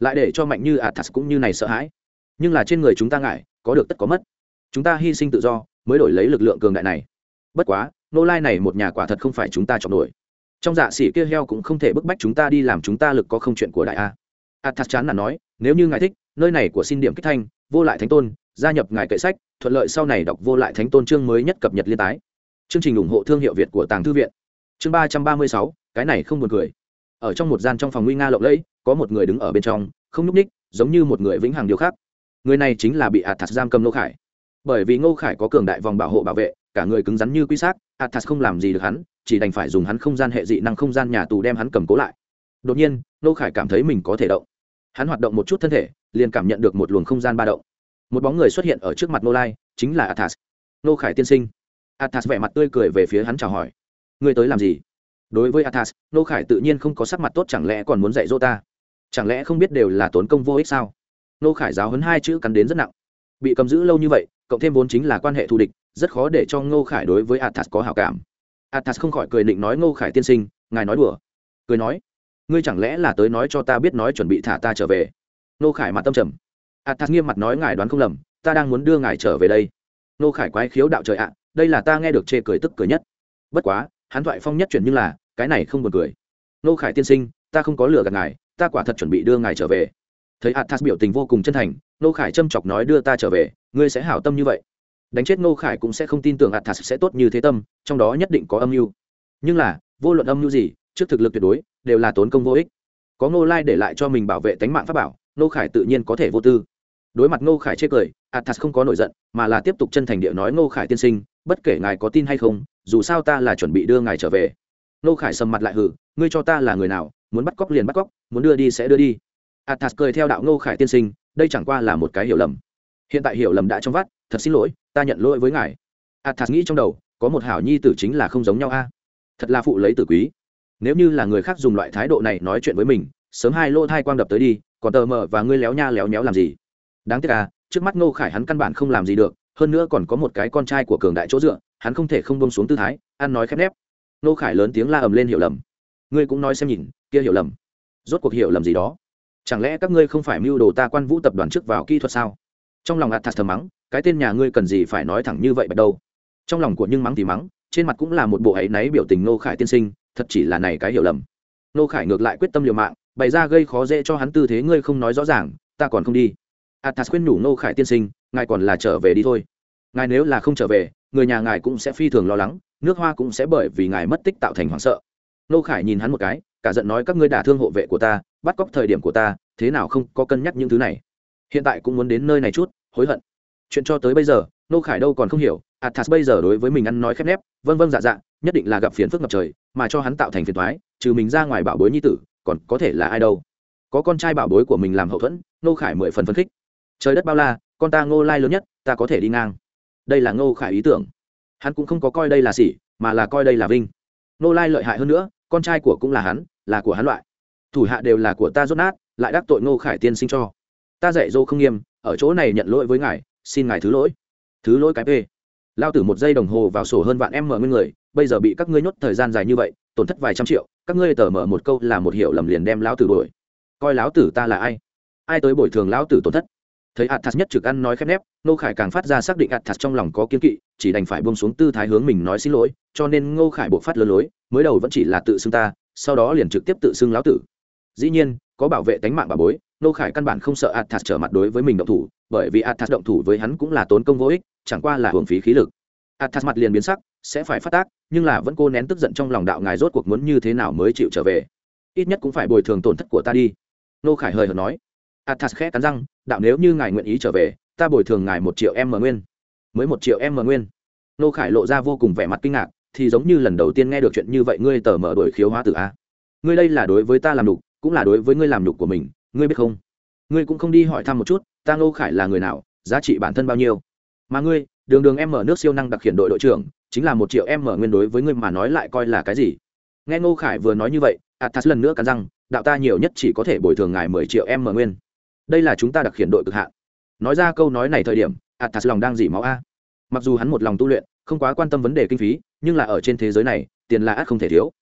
Lại để cho mạnh như athas cũng như này sợ hãi. Nhưng là trên người chúng ta ngại, có được tất có mất. Chúng ta hy sinh tự do, mới đổi lấy lực lượng cường đại này. Bất quá nô lai này một nhà quả thật không phải chúng ta chọn nổi. Trong dạ xỉ kia heo cũng không thể bức bách chúng ta đi làm chúng ta lực có không chuyện của đại a. Athas chán là nói, nếu như ngài thích, nơi này của xin điểm kích thanh, vô lại thánh tôn, gia nhập ngài kệ sách, thuận lợi sau này đọc vô lại thánh tôn chương mới nhất cập nhật liên tái. Chương trình ủng hộ thương hiệu việt của tàng thư viện. Chương ba trăm ba mươi sáu, cái này không buồn cười. Ở trong một gian trong phòng nguy nga lộng lẫy, có một người đứng ở bên trong, không nhúc ních giống như một người vĩnh hằng điều khác. Người này chính là bị athas giam cầm nô khải. Bởi vì ngô khải có cường đại vòng bảo hộ bảo vệ, cả người cứng rắn như quy xác athas không làm gì được hắn, chỉ đành phải dùng hắn không gian hệ dị năng không gian nhà tù đem hắn cầm cố lại. Đột nhiên, Nô khải cảm thấy mình có thể động. Hắn hoạt động một chút thân thể, liền cảm nhận được một luồng không gian ba động. Một bóng người xuất hiện ở trước mặt nô lai, chính là athas. Nô khải tiên sinh. Athas vẻ mặt tươi cười về phía hắn chào hỏi. Ngươi tới làm gì? Đối với athas, nô khải tự nhiên không có sắc mặt tốt, chẳng lẽ còn muốn dạy dỗ ta? Chẳng lẽ không biết đều là tốn công vô ích sao? Nô khải giáo hấn hai chữ cắn đến rất nặng. Bị cầm giữ lâu như vậy, cộng thêm vốn chính là quan hệ thù địch rất khó để cho ngô khải đối với athas có hào cảm. Athas không khỏi cười định nói, ngô khải tiên sinh, ngài nói đùa. Cười nói, ngươi chẳng lẽ là tới nói cho ta biết nói chuẩn bị thả ta trở về? Ngô khải mặt tâm trầm. Athas nghiêm mặt nói, ngài đoán không lầm, ta đang muốn đưa ngài trở về đây. Ngô khải quái khiếu đạo trời ạ, đây là ta nghe được chê cười tức cười nhất. Bất quá, hắn thoại phong nhất chuyển như là, cái này không buồn cười. Ngô khải tiên sinh, ta không có lừa gạt ngài, ta quả thật chuẩn bị đưa ngài trở về. Thấy athas biểu tình vô cùng chân thành, ngô khải châm chọc nói, đưa ta trở về, ngươi sẽ hảo tâm như vậy đánh chết ngô khải cũng sẽ không tin tưởng athas sẽ tốt như thế tâm, trong đó nhất định có âm mưu. Nhưng là, vô luận âm mưu gì, trước thực lực tuyệt đối, đều là tốn công vô ích. Có ngô lai để lại cho mình bảo vệ tánh mạng pháp bảo, ngô khải tự nhiên có thể vô tư. Đối mặt ngô khải chê cười athas không có nổi giận, mà là tiếp tục chân thành địa nói, ngô khải tiên sinh, bất kể ngài có tin hay không, dù sao ta là chuẩn bị đưa ngài trở về. Ngô khải sầm mặt lại hử ngươi cho ta là người nào, muốn bắt cóc liền bắt cóc, muốn đưa đi sẽ đưa đi. Athas cười theo đạo ngô khải tiên sinh, đây chẳng qua là một cái hiểu lầm hiện tại hiểu lầm đã trong vắt, thật xin lỗi, ta nhận lỗi với ngài. Athas nghĩ trong đầu, có một hảo nhi tử chính là không giống nhau a. Thật là phụ lấy tử quý. Nếu như là người khác dùng loại thái độ này nói chuyện với mình, sớm hai lô thai quang đập tới đi, còn tờ mờ và ngươi léo nha léo nhéo làm gì? Đáng tiếc à trước mắt ngô khải hắn căn bản không làm gì được, hơn nữa còn có một cái con trai của cường đại chỗ dựa, hắn không thể không bông xuống tư thái, ăn nói khép nép. Ngô khải lớn tiếng la ầm lên hiểu lầm. Ngươi cũng nói xem nhìn, kia hiểu lầm. Rốt cuộc hiểu lầm gì đó? Chẳng lẽ các ngươi không phải mưu đồ ta quan vũ tập đoàn trước vào kỹ thuật sao? Trong lòng athas thầm mắng, cái tên nhà ngươi cần gì phải nói thẳng như vậy bật đâu. Trong lòng của nhưng mắng thì mắng, trên mặt cũng là một bộ ấy náy biểu tình nô khải tiên sinh, thật chỉ là này cái hiểu lầm. Nô khải ngược lại quyết tâm liều mạng, bày ra gây khó dễ cho hắn tư thế ngươi không nói rõ ràng, ta còn không đi. Athas khuyên nhủ nô khải tiên sinh, ngài còn là trở về đi thôi. Ngài nếu là không trở về, người nhà ngài cũng sẽ phi thường lo lắng, nước hoa cũng sẽ bởi vì ngài mất tích tạo thành hoảng sợ. Nô khải nhìn hắn một cái, cả giận nói các ngươi đả thương hộ vệ của ta, bắt cóc thời điểm của ta, thế nào không có cân nhắc những thứ này hiện tại cũng muốn đến nơi này chút hối hận. Chuyện cho tới bây giờ nô khải đâu còn không hiểu athas bây giờ đối với mình ăn nói khép nép vân vân dạ dạ nhất định là gặp phiền phức ngập trời mà cho hắn tạo thành phiền thoái trừ mình ra ngoài bảo bối nhi tử còn có thể là ai đâu. Có con trai bảo bối của mình làm hậu thuẫn nô khải mười phần phấn khích. Trời đất bao la con ta ngô lai lớn nhất ta có thể đi ngang. Đây là ngô khải ý tưởng. Hắn cũng không có coi đây là sỉ, mà là coi đây là vinh. Nô lai lợi hại hơn nữa con trai của cũng là hắn là của hắn loại. Thủ hạ đều là của ta rốt nát lại đắc tội ngô khải tiên sinh cho ta dạy dỗ không nghiêm, ở chỗ này nhận lỗi với ngài, xin ngài thứ lỗi. Thứ lỗi cái p. Lao tử một giây đồng hồ vào sổ hơn vạn em mở nguyên người, bây giờ bị các ngươi nhốt thời gian dài như vậy, tổn thất vài trăm triệu, các ngươi tờ mở một câu là một hiểu lầm liền đem lão tử đuổi. Coi lão tử ta là ai? Ai tới bồi thường lão tử tổn thất? Thấy athas nhất trực ăn nói khép nép nô khải càng phát ra xác định athas trong lòng có kiên kỵ, chỉ đành phải buông xuống tư thái hướng mình nói xin lỗi, cho nên ngô khải buộc phát lơ lối, mới đầu vẫn chỉ là tự xưng ta, sau đó liền trực tiếp tự xưng lão tử. Dĩ nhiên, có bảo vệ tánh mạng bà bối nô khải căn bản không sợ athas trở mặt đối với mình động thủ, bởi vì athas động thủ với hắn cũng là tốn công vô ích, chẳng qua là hưởng phí khí lực. Athas mặt liền biến sắc, sẽ phải phát tác, nhưng là vẫn cô nén tức giận trong lòng đạo ngài rốt cuộc muốn như thế nào mới chịu trở về. Ít nhất cũng phải bồi thường tổn thất của ta đi. Nô khải hời hợt nói. Athas khẽ cắn răng, đạo nếu như ngài nguyện ý trở về, ta bồi thường ngài một triệu em mờ nguyên. Mới một triệu em mờ nguyên. Nô khải lộ ra vô cùng vẻ mặt kinh ngạc, thì giống như lần đầu tiên nghe được chuyện như vậy, ngươi tờ mở đổi khiếu hóa tử a. Ngươi đây là đối với ta làm đục cũng là đối với ngươi làm đục của mình ngươi biết không? Ngươi cũng không đi hỏi thăm một chút, ta ngô khải là người nào, giá trị bản thân bao nhiêu? Mà ngươi, đường đường em mở nước siêu năng đặc hiện đội đội trưởng, chính là một triệu em mở nguyên đối với ngươi mà nói lại coi là cái gì? Nghe ngô khải vừa nói như vậy, athas lần nữa cắn răng, đạo ta nhiều nhất chỉ có thể bồi thường ngài mười triệu em mở nguyên. Đây là chúng ta đặc hiện đội cực hạn. Nói ra câu nói này thời điểm, athas lòng đang dỉ máu a. Mặc dù hắn một lòng tu luyện, không quá quan tâm vấn đề kinh phí, nhưng là ở trên thế giới này, tiền là át không thể thiếu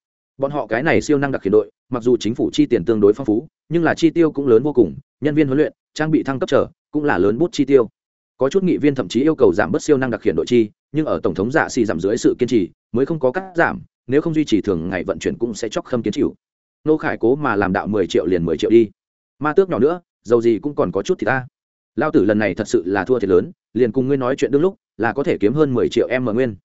bọn họ cái này siêu năng đặc khiển đội, mặc dù chính phủ chi tiền tương đối phong phú, nhưng là chi tiêu cũng lớn vô cùng, nhân viên huấn luyện, trang bị thăng cấp trở, cũng là lớn bút chi tiêu. Có chút nghị viên thậm chí yêu cầu giảm bớt siêu năng đặc khiển đội chi, nhưng ở tổng thống giả xì giảm dưới sự kiên trì, mới không có cắt giảm, nếu không duy trì thường ngày vận chuyển cũng sẽ chóc khâm kiến chịu. Nô khải cố mà làm đạo mười triệu liền mười triệu đi. Ma tước nhỏ nữa, dầu gì cũng còn có chút thì ta. Lao tử lần này thật sự là thua thiệt lớn, liền cùng ngươi nói chuyện đương lúc, là có thể kiếm hơn mười triệu em mở nguyên.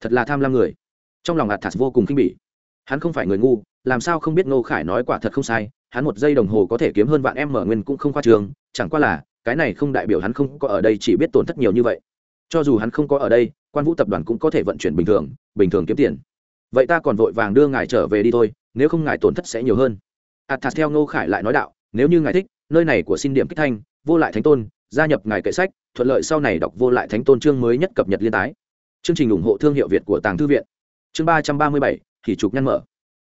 Thật là tham lam người. Trong lòng ạt thạt vô cùng khinh bỉ hắn không phải người ngu, làm sao không biết ngô khải nói quả thật không sai, hắn một giây đồng hồ có thể kiếm hơn vạn em mở nguyên cũng không khoa trường, chẳng qua là, cái này không đại biểu hắn không có ở đây chỉ biết tổn thất nhiều như vậy. Cho dù hắn không có ở đây, quan vũ tập đoàn cũng có thể vận chuyển bình thường bình thường kiếm tiền. Vậy ta còn vội vàng đưa ngài trở về đi thôi, nếu không ngài tổn thất sẽ nhiều hơn. Athas theo ngô khải lại nói đạo, nếu như ngài thích, nơi này của xin điểm kích thanh, vô lại thánh tôn, gia nhập ngài kệ sách, thuận lợi sau này đọc vô lại thánh tôn chương mới nhất cập nhật liên tái. Chương trình ủng hộ thương hiệu việt của tàng thư viện. Chương ba trăm ba mươi bảy thì chụp nhăn mở.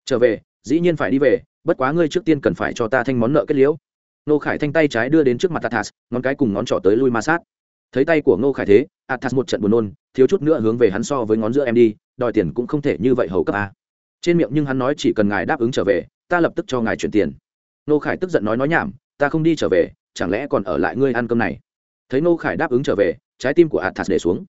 Trở về, dĩ nhiên phải đi về, bất quá ngươi trước tiên cần phải cho ta thanh món nợ kết liễu. Nô khải thanh tay trái đưa đến trước mặt athas, ngón cái cùng ngón trỏ tới lui ma sát. Thấy tay của ngô khải thế, athas một trận buồn nôn, thiếu chút nữa hướng về hắn so với ngón giữa em đi, đòi tiền cũng không thể như vậy hầu cấp a. Trên miệng nhưng hắn nói chỉ cần ngài đáp ứng trở về, ta lập tức cho ngài chuyển tiền. Nô khải tức giận nói nói nhảm, ta không đi trở về, chẳng lẽ còn ở lại ngươi ăn cơm này? Thấy nô khải đáp ứng trở về, trái tim của athas để xuống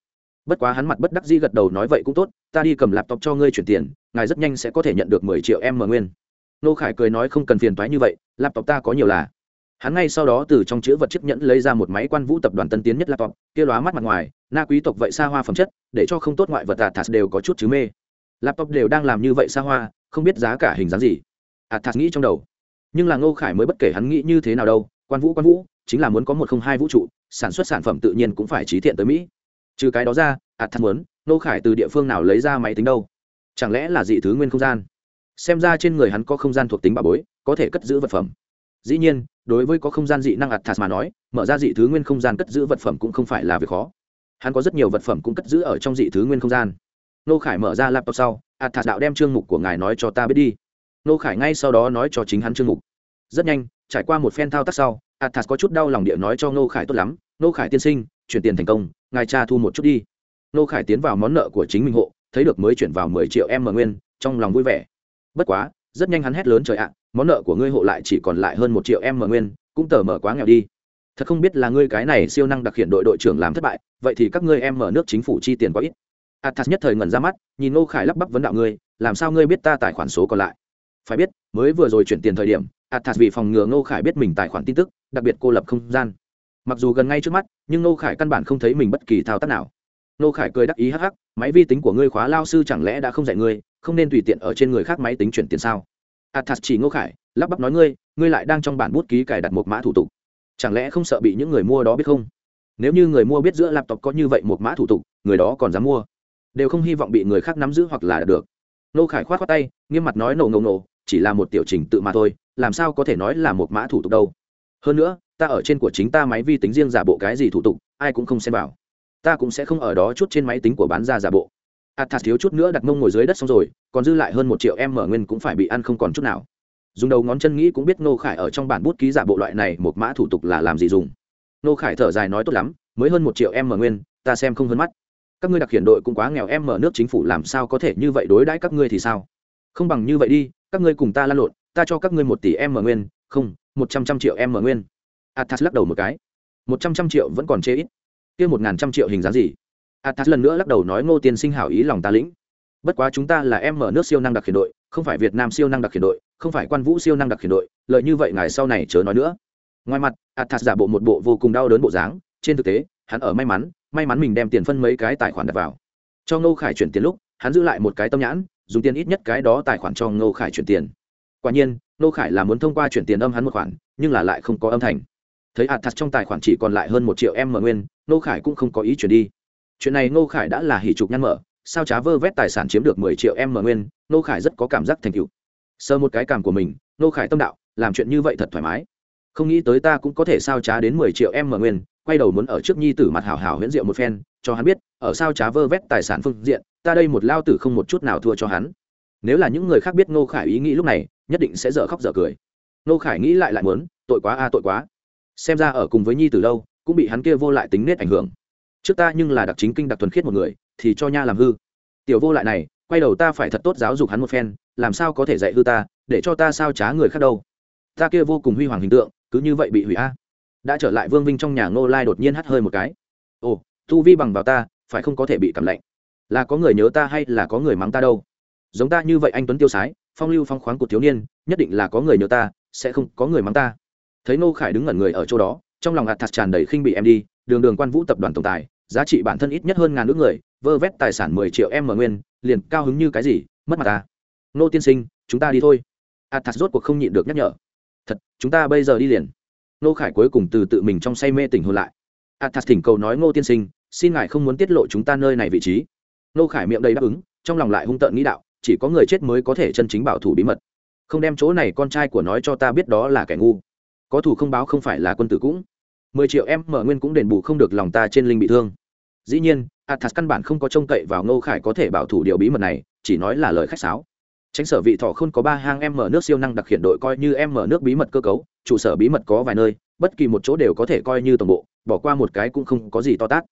bất quá hắn mặt bất đắc dĩ gật đầu nói vậy cũng tốt, ta đi cầm laptop cho ngươi chuyển tiền, ngài rất nhanh sẽ có thể nhận được mười triệu em mở nguyên. Nô khải cười nói không cần phiền toái như vậy, laptop ta có nhiều là. Hắn ngay sau đó từ trong chữ vật chiếc nhẫn lấy ra một máy quan vũ tập đoàn tân tiến nhất laptop, kia lóa mắt mặt ngoài, na quý tộc vậy xa hoa phẩm chất, để cho không tốt ngoại vật athas đều có chút chứ mê. Laptop đều đang làm như vậy xa hoa, không biết giá cả hình dáng gì. Athas nghĩ trong đầu. Nhưng là ngô khải mới bất kể hắn nghĩ như thế nào đâu, quan vũ quan vũ, chính là muốn có một không hai vũ trụ, sản xuất sản phẩm tự nhiên cũng phải trí thiện tới mỹ trừ cái đó ra athas muốn, nô khải từ địa phương nào lấy ra máy tính đâu? Chẳng lẽ là dị thứ nguyên không gian? Xem ra trên người hắn có không gian thuộc tính bà bối, có thể cất giữ vật phẩm. Dĩ nhiên, đối với có không gian dị năng athas mà nói, mở ra dị thứ nguyên không gian cất giữ vật phẩm cũng không phải là việc khó. Hắn có rất nhiều vật phẩm cũng cất giữ ở trong dị thứ nguyên không gian. Nô khải mở ra laptop sau athas đạo đem chương mục của ngài nói cho ta biết đi. Nô khải ngay sau đó nói cho chính hắn chương mục. Rất nhanh, trải qua một phen thao tác sau athas có chút đau lòng địa nói cho nô khải tốt lắm, nô khải tiên sinh chuyển tiền thành công, ngài cha thu một chút đi. Nô khải tiến vào món nợ của chính mình hộ, thấy được mới chuyển vào mười triệu em mở nguyên, trong lòng vui vẻ. Bất quá, rất nhanh hắn hét lớn trời ạ, món nợ của ngươi hộ lại chỉ còn lại hơn một triệu em mở nguyên, cũng tờ mở quá nghèo đi. Thật không biết là ngươi cái này siêu năng đặc hiện đội đội trưởng làm thất bại, vậy thì các ngươi em mở nước chính phủ chi tiền quá ít. Athas nhất thời ngẩn ra mắt, nhìn ngô khải lắp bắp vấn đạo ngươi, làm sao ngươi biết ta tài khoản số còn lại? Phải biết, mới vừa rồi chuyển tiền thời điểm, athas vì phòng ngừa ngô khải biết mình tài khoản tin tức, đặc biệt cô lập không gian mặc dù gần ngay trước mắt, nhưng Nô khải căn bản không thấy mình bất kỳ thao tác nào. Nô khải cười đắc ý hắc hắc, máy vi tính của ngươi khóa lao sư chẳng lẽ đã không dạy ngươi, không nên tùy tiện ở trên người khác máy tính chuyển tiền sao? Athas chỉ ngô khải, lắp bắp nói ngươi ngươi lại đang trong bản bút ký cài đặt một mã thủ tục. Chẳng lẽ không sợ bị những người mua đó biết không? Nếu như người mua biết giữa laptop có như vậy một mã thủ tục, người đó còn dám mua. Đều không hy vọng bị người khác nắm giữ hoặc là được. Nô khải khoát khoát tay, nghiêm mặt nói, nổ nổ nổ, chỉ là một tiểu trình tự mà thôi, làm sao có thể nói là một mã thủ tục đâu? Hơn nữa ta ở trên của chính ta máy vi tính riêng giả bộ cái gì thủ tục, ai cũng không xem vào. Ta cũng sẽ không ở đó chút trên máy tính của bán ra giả bộ. À, Athas thiếu chút nữa đặt mông ngồi dưới đất xong rồi, còn dư lại hơn một triệu em mở nguyên cũng phải bị ăn không còn chút nào. Dùng đầu ngón chân nghĩ cũng biết nô khải ở trong bản bút ký giả bộ loại này một mã thủ tục là làm gì dùng. Nô khải thở dài nói tốt lắm, mới hơn một triệu em mở nguyên, ta xem không hơn mắt. Các ngươi đặc hiện đội cũng quá nghèo em mở nước chính phủ làm sao có thể như vậy đối đãi các ngươi thì sao? Không bằng như vậy đi, các ngươi cùng ta lan lộn, ta cho các ngươi một tỷ em mở nguyên, không, một trăm trăm triệu em mở nguyên athas lắc đầu một cái. Một trăm trăm triệu vẫn còn chê ít. Kia một ngàn trăm triệu hình dáng gì? Athas lần nữa lắc đầu nói, ngô tiên sinh hảo ý lòng ta lĩnh. Bất quá chúng ta là em mở nước siêu năng đặc khiển đội, không phải việt nam siêu năng đặc khiển đội, không phải quan vũ siêu năng đặc khiển đội, lợi như vậy ngài sau này chớ nói nữa. Ngoài mặt athas giả bộ một bộ vô cùng đau đớn bộ dáng. Trên thực tế, hắn ở may mắn may mắn mình đem tiền phân mấy cái tài khoản đặt vào. Cho ngô khải chuyển tiền lúc, hắn giữ lại một cái tâm nhãn, dùng tiền ít nhất cái đó tài khoản cho ngô khải chuyển tiền. Quả nhiên, ngô khải là muốn thông qua chuyển tiền âm hắn một khoản, nhưng là lại không có âm thành thấy ạt thật trong tài khoản chỉ còn lại hơn một triệu em mở nguyên, ngô khải cũng không có ý chuyển đi. Chuyện này ngô khải đã là hỉ trục nhăn mở, sao trá vơ vét tài sản chiếm được mười triệu em mở nguyên, ngô khải rất có cảm giác thành tựu. Sơ một cái cảm của mình, ngô khải tâm đạo, làm chuyện như vậy thật thoải mái. Không nghĩ tới ta cũng có thể sao trá đến mười triệu em mở nguyên, quay đầu muốn ở trước nhi tử mặt hảo hảo huyễn diệu một phen, cho hắn biết, ở sao trá vơ vét tài sản phương diện, ta đây một lao tử không một chút nào thua cho hắn. Nếu là những người khác biết ngô khải ý nghĩ lúc này, nhất định sẽ dở khóc dở cười. Ngô khải nghĩ lại lại muốn, tội quá a, tội quá xem ra ở cùng với nhi từ lâu, cũng bị hắn kia vô lại tính nết ảnh hưởng. Trước ta nhưng là đặc chính kinh đặc thuần khiết một người, thì cho nha làm hư. Tiểu vô lại này, quay đầu ta phải thật tốt giáo dục hắn một phen, làm sao có thể dạy hư ta, để cho ta sao trá người khác đâu. Ta kia vô cùng huy hoàng hình tượng, cứ như vậy bị hủy a. Đã trở lại vương vinh trong nhà ngô lai đột nhiên hắt hơi một cái. Ồ, tu vi bằng vào ta, phải không có thể bị cảm lạnh? Là có người nhớ ta hay là có người mắng ta đâu? Giống ta như vậy anh tuấn tiêu sái, phong lưu phong khoáng của thiếu niên, nhất định là có người nhớ ta, sẽ không có người mắng ta thấy Nô khải đứng ngẩn người ở chỗ đó, trong lòng hạt tràn đầy khinh bị em đi, đường đường quan vũ tập đoàn tổng tài, giá trị bản thân ít nhất hơn ngàn nước người, vơ vét tài sản mười triệu em mở nguyên, liền cao hứng như cái gì, mất mặt ta. Nô tiên sinh, chúng ta đi thôi. Hạt rốt cuộc không nhịn được nhắc nhở. Thật, chúng ta bây giờ đi liền. Nô khải cuối cùng từ tự mình trong say mê tỉnh hôn lại. Athas thỉnh cầu nói, ngô tiên sinh, xin ngài không muốn tiết lộ chúng ta nơi này vị trí. Nô khải miệng đầy đáp ứng, trong lòng lại hung tợn nghĩ đạo, chỉ có người chết mới có thể chân chính bảo thủ bí mật. Không đem chỗ này con trai của nói cho ta biết đó là kẻ ngu có thủ không báo không phải là quân tử cũng. Mười triệu em mở nguyên cũng đền bù không được lòng ta trên linh bị thương. Dĩ nhiên, athas căn bản không có trông cậy vào ngô khải có thể bảo thủ điều bí mật này, chỉ nói là lời khách sáo. Tránh sở vị thọ không có ba hang em mở nước siêu năng đặc hiện đội coi như em mở nước bí mật cơ cấu, trụ sở bí mật có vài nơi, bất kỳ một chỗ đều có thể coi như tổng bộ, bỏ qua một cái cũng không có gì to tát.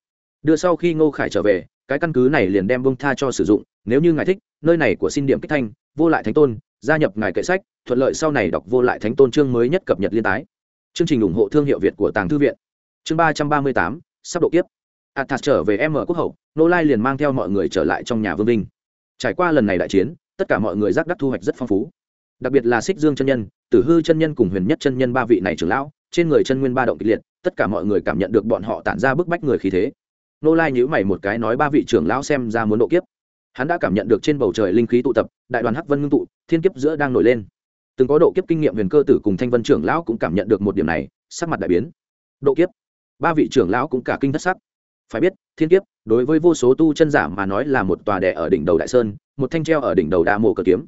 Đưa sau khi ngô khải trở về, cái căn cứ này liền đem bông tha cho sử dụng, nếu như ngài thích, nơi này của xin điểm kích thanh, vô lại thánh tôn gia nhập ngài kệ sách, thuận lợi sau này đọc vô lại thánh tôn chương mới nhất cập nhật liên tái. Chương trình ủng hộ thương hiệu việt của tàng thư viện. Chương ba trăm ba mươi tám, sắp độ kiếp. Athas trở về em ở quốc hậu, nô lai liền mang theo mọi người trở lại trong nhà vương vinh trải qua lần này đại chiến, tất cả mọi người giác đắc thu hoạch rất phong phú. Đặc biệt là xích dương chân nhân, tử hư chân nhân cùng huyền nhất chân nhân ba vị này trưởng lão, trên người chân nguyên ba động kịch liệt, tất cả mọi người cảm nhận được bọn họ tản ra bức bách người khí thế. Nô lai nhữ mày một cái nói ba vị trưởng lão xem ra muốn độ kiếp hắn đã cảm nhận được trên bầu trời linh khí tụ tập, đại đoàn hắc vân ngưng tụ, thiên kiếp giữa đang nổi lên. Từng có độ kiếp kinh nghiệm huyền cơ tử cùng thanh vân trưởng lão cũng cảm nhận được một điểm này, sắc mặt đại biến. Độ kiếp. Ba vị trưởng lão cũng cả kinh thất sắc. Phải biết, thiên kiếp, đối với vô số tu chân giả mà nói là một tòa đẻ ở đỉnh đầu đại sơn, một thanh treo ở đỉnh đầu đa mộ cờ kiếm.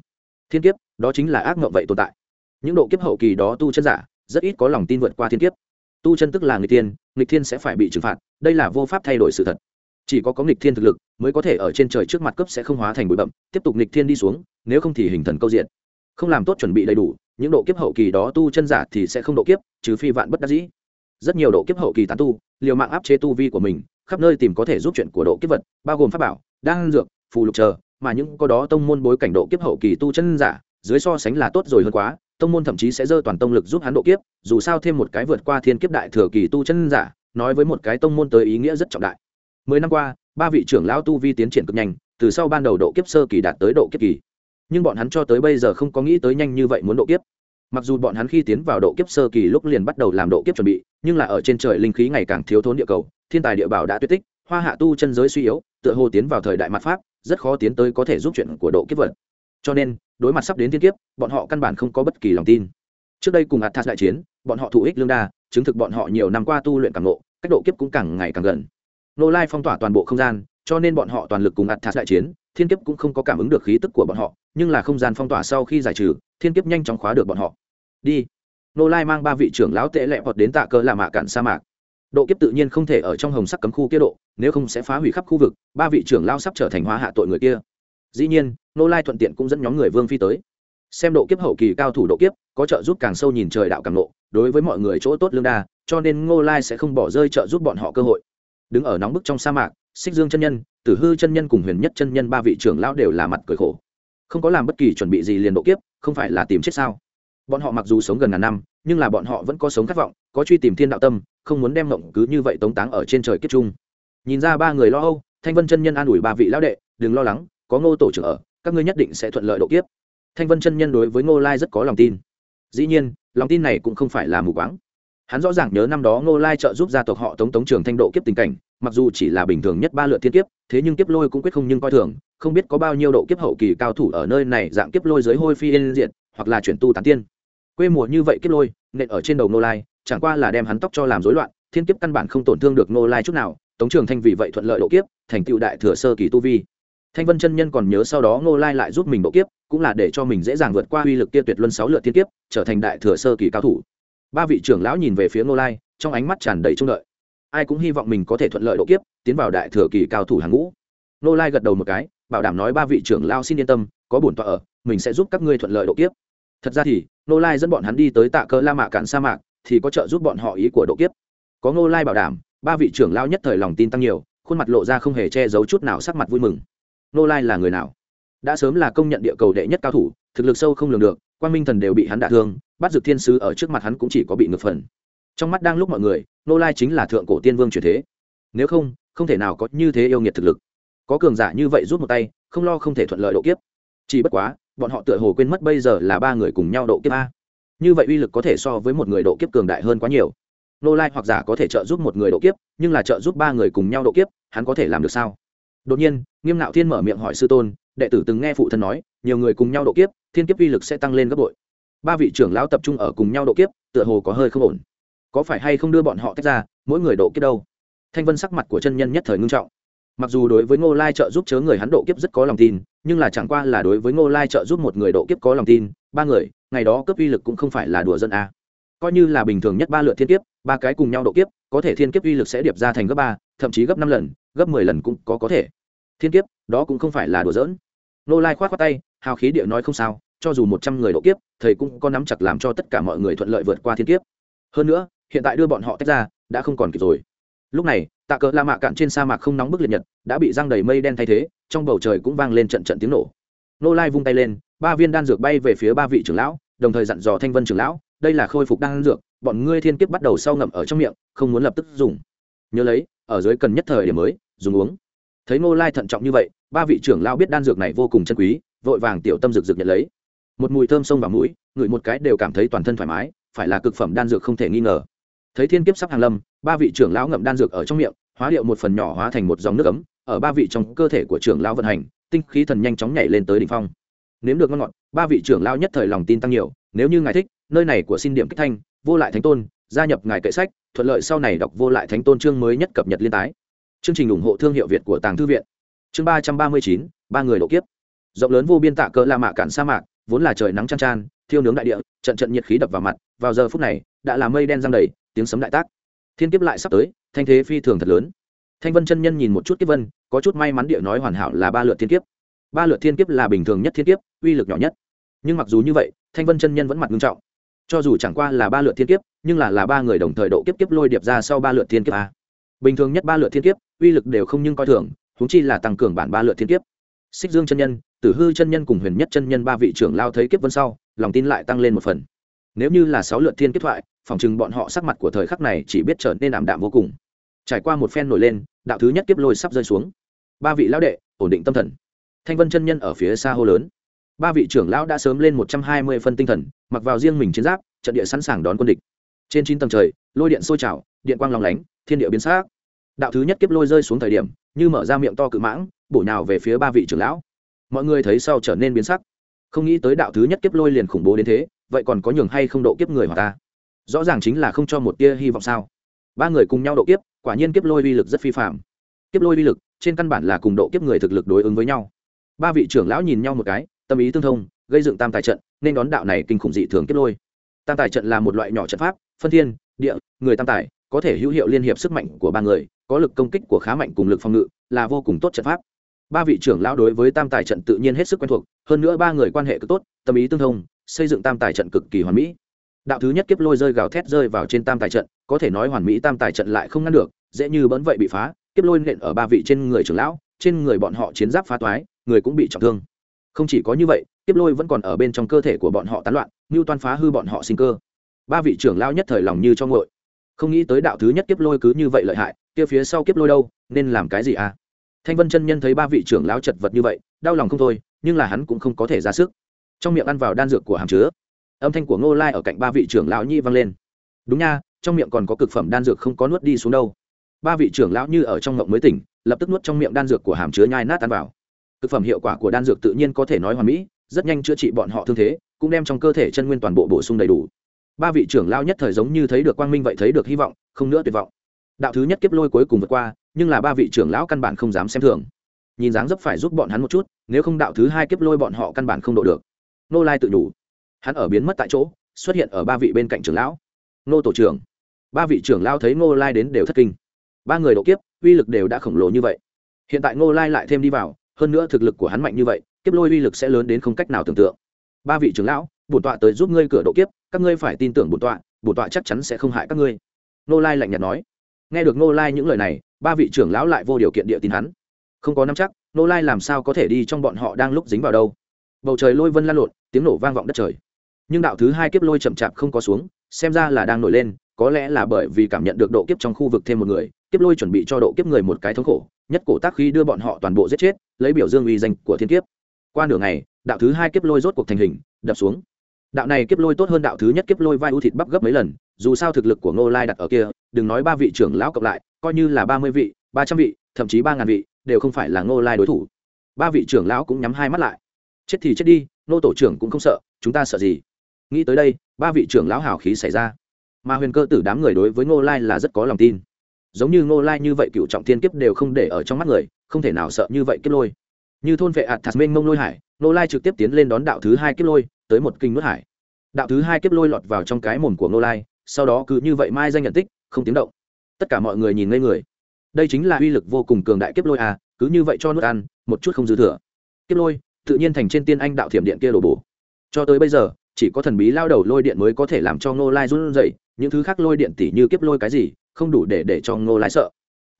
Thiên kiếp, đó chính là ác mộng vậy tồn tại. Những độ kiếp hậu kỳ đó tu chân giả, rất ít có lòng tin vượt qua thiên kiếp. Tu chân tức là người tiên nghịch thiên sẽ phải bị trừng phạt, đây là vô pháp thay đổi sự thật chỉ có có nghịch thiên thực lực, mới có thể ở trên trời trước mặt cấp sẽ không hóa thành bụi bậm tiếp tục nghịch thiên đi xuống, nếu không thì hình thần câu diện. Không làm tốt chuẩn bị đầy đủ, những độ kiếp hậu kỳ đó tu chân giả thì sẽ không độ kiếp, trừ phi vạn bất đắc dĩ. Rất nhiều độ kiếp hậu kỳ tán tu, liều mạng áp chế tu vi của mình, khắp nơi tìm có thể giúp chuyện của độ kiếp vật, bao gồm pháp bảo, đan dược, phù lục chờ, mà những có đó tông môn bối cảnh độ kiếp hậu kỳ tu chân giả, dưới so sánh là tốt rồi hơn quá, tông môn thậm chí sẽ dơ toàn tông lực giúp hắn độ kiếp, dù sao thêm một cái vượt qua thiên kiếp đại thừa kỳ tu chân giả, nói với một cái tông môn tới ý nghĩa rất trọng đại mười năm qua, ba vị trưởng lão tu vi tiến triển cực nhanh, từ sau ban đầu độ kiếp sơ kỳ đạt tới độ kiếp kỳ. Nhưng bọn hắn cho tới bây giờ không có nghĩ tới nhanh như vậy muốn độ kiếp. Mặc dù bọn hắn khi tiến vào độ kiếp sơ kỳ lúc liền bắt đầu làm độ kiếp chuẩn bị, nhưng là ở trên trời linh khí ngày càng thiếu thốn địa cầu, thiên tài địa bảo đã tuyệt tích, hoa hạ tu chân giới suy yếu, tựa hồ tiến vào thời đại mặt pháp, rất khó tiến tới có thể giúp chuyện của độ kiếp vật. Cho nên, đối mặt sắp đến thiên kiếp, bọn họ căn bản không có bất kỳ lòng tin. Trước đây cùng athas đại chiến, bọn họ thụ ích lương đa, chứng thực bọn họ nhiều năm qua tu luyện càng ngộ, cách độ kiếp cũng càng ngày càng gần nô lai phong tỏa toàn bộ không gian, cho nên bọn họ toàn lực cùng athas đại chiến, thiên kiếp cũng không có cảm ứng được khí tức của bọn họ, nhưng là không gian phong tỏa sau khi giải trừ, thiên kiếp nhanh chóng khóa được bọn họ. Đi. Nô lai mang ba vị trưởng lão tệ lẹ vọt đến tạ cơ là mạ cản sa mạc. Độ kiếp tự nhiên không thể ở trong hồng sắc cấm khu kia độ, nếu không sẽ phá hủy khắp khu vực, ba vị trưởng lao sắp trở thành hóa hạ tội người kia. Dĩ nhiên, nô lai thuận tiện cũng dẫn nhóm người vương phi tới. Xem độ kiếp hậu kỳ cao thủ độ kiếp, có trợ giúp càng sâu nhìn trời đạo càng lộ, đối với mọi người chỗ tốt lương đa, cho nên ngô lai sẽ không bỏ rơi trợ giúp bọn họ cơ hội đứng ở nóng bức trong sa mạc, xích dương chân nhân, tử hư chân nhân cùng huyền nhất chân nhân ba vị trưởng lão đều là mặt cười khổ. Không có làm bất kỳ chuẩn bị gì liền độ kiếp, không phải là tìm chết sao? Bọn họ mặc dù sống gần ngàn năm, nhưng là bọn họ vẫn có sống khát vọng, có truy tìm thiên đạo tâm, không muốn đem mộng cứ như vậy tống táng ở trên trời kiếp trung nhìn ra ba người lo âu, thanh vân chân nhân an ủi ba vị lão đệ, đừng lo lắng, có ngô tổ trưởng ở, các ngươi nhất định sẽ thuận lợi độ kiếp. Thanh vân chân nhân đối với ngô lai rất có lòng tin. Dĩ nhiên, lòng tin này cũng không phải là mù quáng hắn rõ ràng nhớ năm đó ngô lai trợ giúp gia tộc họ tống tống trường thanh độ kiếp tình cảnh, mặc dù chỉ là bình thường nhất ba lượt thiên kiếp, thế nhưng kiếp lôi cũng quyết không nhưng coi thường, không biết có bao nhiêu độ kiếp hậu kỳ cao thủ ở nơi này dạng kiếp lôi dưới hôi phi yên diện hoặc là chuyển tu tán tiên. Quê mùa như vậy kiếp lôi, nện ở trên đầu ngô lai, chẳng qua là đem hắn tóc cho làm rối loạn, thiên kiếp căn bản không tổn thương được ngô lai chút nào, tống trường thanh vì vậy thuận lợi độ kiếp, thành tựu đại thừa sơ kỳ tu vi. Thanh vân chân nhân còn nhớ sau đó ngô lai lại giúp mình độ kiếp, cũng là để cho mình dễ dàng vượt qua uy lực kia tuyệt luân sáu lượt thiên kiếp, trở thành đại thừa sơ kỳ cao thủ ba vị trưởng lão nhìn về phía ngô lai, trong ánh mắt tràn đầy trông đợi. Ai cũng hy vọng mình có thể thuận lợi độ kiếp, tiến vào đại thừa kỳ cao thủ hàng ngũ. Ngô lai gật đầu một cái, bảo đảm nói ba vị trưởng lao xin yên tâm, có bổn tọa ở, mình sẽ giúp các ngươi thuận lợi độ kiếp. Thật ra thì, ngô lai dẫn bọn hắn đi tới tạ cơ la mạ cạn sa mạc, thì có trợ giúp bọn họ ý của độ kiếp. Có ngô lai bảo đảm, ba vị trưởng lao nhất thời lòng tin tăng nhiều, khuôn mặt lộ ra không hề che giấu chút nào sắc mặt vui mừng. Ngô lai là người nào? Đã sớm là công nhận địa cầu đệ nhất cao thủ, thực lực sâu không lường được quan minh thần đều bị hắn đả thương bắt dược thiên sứ ở trước mặt hắn cũng chỉ có bị ngược phần. Trong mắt đang lúc mọi người, nô lai chính là thượng cổ tiên vương truyền thế. Nếu không không thể nào có như thế yêu nghiệt thực lực. Có cường giả như vậy rút một tay, không lo không thể thuận lợi độ kiếp. Chỉ bất quá, bọn họ tựa hồ quên mất bây giờ là ba người cùng nhau độ kiếp a. Như vậy uy lực có thể so với một người độ kiếp cường đại hơn quá nhiều. Nô lai hoặc giả có thể trợ giúp một người độ kiếp, nhưng là trợ giúp ba người cùng nhau độ kiếp, hắn có thể làm được sao? Đột nhiên, nghiêm nạo thiên mở miệng hỏi sư tôn, đệ tử từng nghe phụ thân nói, nhiều người cùng nhau độ kiếp, thiên kiếp uy lực sẽ tăng lên gấp bội ba vị trưởng lão tập trung ở cùng nhau độ kiếp, tựa hồ có hơi không ổn. Có phải hay không đưa bọn họ tách ra, mỗi người độ kiếp đâu? Thanh vân sắc mặt của chân nhân nhất thời ngưng trọng. Mặc dù đối với ngô lai trợ giúp chớ người hắn độ kiếp rất có lòng tin, nhưng là chẳng qua là đối với ngô lai trợ giúp một người độ kiếp có lòng tin, ba người, ngày đó cấp uy lực cũng không phải là đùa dân a. Coi như là bình thường nhất ba lượt thiên kiếp, ba cái cùng nhau độ kiếp, có thể thiên kiếp uy lực sẽ điệp ra thành gấp ba, thậm chí gấp năm lần, gấp mười lần cũng có có thể. Thiên kiếp, đó cũng không phải là đùa dỡn nô lai k h o á t khoác tay, hào khí địa nói không sao cho dù một trăm người độ kiếp, thầy cũng có nắm chặt làm cho tất cả mọi người thuận lợi vượt qua thiên kiếp. Hơn nữa, hiện tại đưa bọn họ tách ra, đã không còn kịp rồi. Lúc này, tạ cỡ la mạ cạn trên sa mạc không nóng bức liệt nhật, đã bị răng đầy mây đen thay thế, trong bầu trời cũng vang lên trận trận tiếng nổ. Nô lai vung tay lên, ba viên đan dược bay về phía ba vị trưởng lão, đồng thời dặn dò thanh vân trưởng lão, đây là khôi phục đan dược, bọn ngươi thiên kiếp bắt đầu sau ngậm ở trong miệng, không muốn lập tức dùng. Nhớ lấy, ở dưới cần nhất thời điểm mới, dùng uống. Thấy Nô lai thận trọng như vậy, ba vị trưởng lão biết đan dược này vô cùng chân quý, vội vàng tiểu tâm dược dược nhận lấy một mùi thơm sông vào mũi ngửi một cái đều cảm thấy toàn thân thoải mái, phải là cực phẩm đan dược không thể nghi ngờ. Thấy thiên kiếp sắp hàng lâm, ba vị trưởng lão ngậm đan dược ở trong miệng, hóa điệu một phần nhỏ hóa thành một dòng nước ấm, ở ba vị trong cơ thể của trưởng lão vận hành, tinh khí thần nhanh chóng nhảy lên tới đỉnh phong. Nếm được ngon ngọt, ba vị trưởng lão nhất thời lòng tin tăng nhiều, nếu như ngài thích, nơi này của xin điểm kích thanh, vô lại thánh tôn, gia nhập ngài kệ sách, thuận lợi sau này đọc vô lại thánh tôn chương mới nhất cập nhật liên tái. Chương trình ủng hộ thương hiệu việt của tàng thư viện. Chương ba trăm ba mươi chín, ba người độ kiếp. Rộng lớn vô biên tạ cỡ la mạ cản sa mạc vốn là trời nắng chăn chan, thiêu nướng đại địa, trận trận nhiệt khí đập vào mặt, vào giờ phút này, đã là mây đen giang đầy, tiếng sấm đại tác. Thiên kiếp lại sắp tới, thanh thế phi thường thật lớn. Thanh vân chân nhân nhìn một chút kiếp vân, có chút may mắn địa nói hoàn hảo là ba lượt thiên kiếp. Ba lượt thiên kiếp là bình thường nhất thiên kiếp, uy lực nhỏ nhất. Nhưng mặc dù như vậy, thanh vân chân nhân vẫn mặt nghiêm trọng. Cho dù chẳng qua là ba lượt thiên kiếp, nhưng là là ba người đồng thời độ kiếp kiếp lôi điệp ra sau ba lượt thiên kiếp a. Bình thường nhất ba lượt thiên kiếp, uy lực đều không nhưng coi thường húng chi là tăng cường bản ba lượt thiên kiếp xích dương chân nhân, tử hư chân nhân cùng huyền nhất chân nhân ba vị trưởng lao thấy kiếp vân sau, lòng tin lại tăng lên một phần. Nếu như là sáu lượt thiên kiếp thoại, phòng chừng bọn họ sắc mặt của thời khắc này chỉ biết trở nên ảm đạm vô cùng. Trải qua một phen nổi lên, đạo thứ nhất kiếp lôi sắp rơi xuống. Ba vị lão đệ, ổn định tâm thần. Thanh vân chân nhân ở phía xa hô lớn. Ba vị trưởng lão đã sớm lên một trăm hai mươi phân tinh thần, mặc vào riêng mình chiến giáp, trận địa sẵn sàng đón quân địch. Trên chín tầng trời, lôi điện sôi trào, điện quang lòng lánh, thiên địa biến xác đạo thứ nhất kiếp lôi rơi xuống thời điểm, như mở ra miệng to cự mãng bổ nhào về phía ba vị trưởng lão. Mọi người thấy sau trở nên biến sắc. Không nghĩ tới đạo thứ nhất kiếp lôi liền khủng bố đến thế, vậy còn có nhường hay không độ kiếp người hoặc ta? Rõ ràng chính là không cho một tia hy vọng sao? Ba người cùng nhau độ kiếp, quả nhiên kiếp lôi uy lực rất phi phạm kiếp lôi uy lực, trên căn bản là cùng độ kiếp người thực lực đối ứng với nhau. Ba vị trưởng lão nhìn nhau một cái, tâm ý tương thông, gây dựng tam tài trận, nên đón đạo này kinh khủng dị thường kiếp lôi. Tam tài trận là một loại nhỏ trận pháp, phân thiên, địa, người tam tài, có thể hữu hiệu liên hiệp sức mạnh của ba người, có lực công kích của khá mạnh cùng lực phòng ngự, là vô cùng tốt trận pháp ba vị trưởng lão đối với tam tài trận tự nhiên hết sức quen thuộc, hơn nữa ba người quan hệ cực tốt, tâm ý tương thông, xây dựng tam tài trận cực kỳ hoàn mỹ. Đạo thứ nhất kiếp lôi rơi gào thét rơi vào trên tam tài trận, có thể nói hoàn mỹ tam tài trận lại không ngăn được, dễ như bẫn vậy bị phá, kiếp lôi nện ở ba vị trên người trưởng lão, trên người bọn họ chiến giáp phá toái, người cũng bị trọng thương. Không chỉ có như vậy, kiếp lôi vẫn còn ở bên trong cơ thể của bọn họ tán loạn, như toan phá hư bọn họ sinh cơ. Ba vị trưởng lão nhất thời lòng như cho ngội không nghĩ tới đạo thứ nhất kiếp lôi cứ như vậy lợi hại, kia phía sau kiếp lôi đâu, nên làm cái gì à? Thanh vân chân nhân thấy ba vị trưởng lão chật vật như vậy, đau lòng không thôi, nhưng là hắn cũng không có thể ra sức. Trong miệng ăn vào đan dược của hàm chứa, âm thanh của ngô lai ở cạnh ba vị trưởng lão nhi vang lên. Đúng nha, trong miệng còn có cực phẩm đan dược không có nuốt đi xuống đâu. Ba vị trưởng lão như ở trong ngộng mới tỉnh, lập tức nuốt trong miệng đan dược của hàm chứa nhai nát ăn vào. Cực phẩm hiệu quả của đan dược tự nhiên có thể nói hoàn mỹ, rất nhanh chữa trị bọn họ thương thế, cũng đem trong cơ thể chân nguyên toàn bộ bổ sung đầy đủ. Ba vị trưởng lão nhất thời giống như thấy được quang minh vậy thấy được hy vọng, không nữa tuyệt vọng đạo thứ nhất kiếp lôi cuối cùng vượt qua, nhưng là ba vị trưởng lão căn bản không dám xem thường. Nhìn dáng dấp phải giúp bọn hắn một chút, nếu không đạo thứ hai kiếp lôi bọn họ căn bản không độ được. Nô lai tự đủ hắn ở biến mất tại chỗ, xuất hiện ở ba vị bên cạnh trưởng lão. Nô tổ trưởng. Ba vị trưởng lão thấy ngô lai đến đều thất kinh. Ba người độ kiếp, uy lực đều đã khổng lồ như vậy. Hiện tại ngô lai lại thêm đi vào, hơn nữa thực lực của hắn mạnh như vậy, kiếp lôi uy lực sẽ lớn đến không cách nào tưởng tượng. Ba vị trưởng lão, bổn tọa tới giúp ngươi cửa độ kiếp, các ngươi phải tin tưởng bổn tọa bổn tọa chắc chắn sẽ không hại các ngươi. Nô lai lạnh nhạt nói nghe được nô lai những lời này, ba vị trưởng lão lại vô điều kiện địa tin hắn. Không có nắm chắc nô lai làm sao có thể đi trong bọn họ đang lúc dính vào đâu. Bầu trời lôi vân lan lộn, tiếng nổ vang vọng đất trời. Nhưng đạo thứ hai kiếp lôi chậm chạp không có xuống, xem ra là đang nổi lên, có lẽ là bởi vì cảm nhận được độ kiếp trong khu vực thêm một người, kiếp lôi chuẩn bị cho độ kiếp người một cái thống khổ, nhất cổ tác khi đưa bọn họ toàn bộ giết chết, lấy biểu dương uy danh của thiên kiếp. Qua nửa ngày, đạo thứ hai kiếp lôi rốt cuộc thành hình, đập xuống. Đạo này kiếp lôi tốt hơn đạo thứ nhất kiếp lôi vai ưu thịt bắp gấp mấy lần, dù sao thực lực của ngô lai đặt ở kia đừng nói ba vị trưởng lão cộng lại, coi như là ba mươi vị, ba trăm vị, thậm chí ba ngàn vị, đều không phải là ngô lai đối thủ. Ba vị trưởng lão cũng nhắm hai mắt lại. Chết thì chết đi, nô tổ trưởng cũng không sợ, chúng ta sợ gì? Nghĩ tới đây, ba vị trưởng lão hào khí xảy ra. Mà huyền cơ tử đám người đối với ngô lai là rất có lòng tin. Giống như ngô lai như vậy cựu trọng thiên kiếp đều không để ở trong mắt người, không thể nào sợ như vậy kiếp lôi. Như thôn vệ ạt thạt mênh mông lôi hải, ngô lai trực tiếp tiến lên đón đạo thứ hai kiếp lôi, tới một kinh nuốt hải. Đạo thứ hai kiếp lôi lọt vào trong cái mồm của ngô lai, sau đó cứ như vậy mai danh nhận tích không tiếng động. Tất cả mọi người nhìn ngây người. Đây chính là uy lực vô cùng cường đại kiếp lôi à cứ như vậy cho nuốt ăn, một chút không dư thừa. Kiếp lôi, tự nhiên thành trên tiên anh đạo thiểm điện kia đổ bổ. Cho tới bây giờ, chỉ có thần bí lao đầu lôi điện mới có thể làm cho ngô lai run rẩy, những thứ khác lôi điện tỉ như kiếp lôi cái gì, không đủ để để cho ngô lai sợ.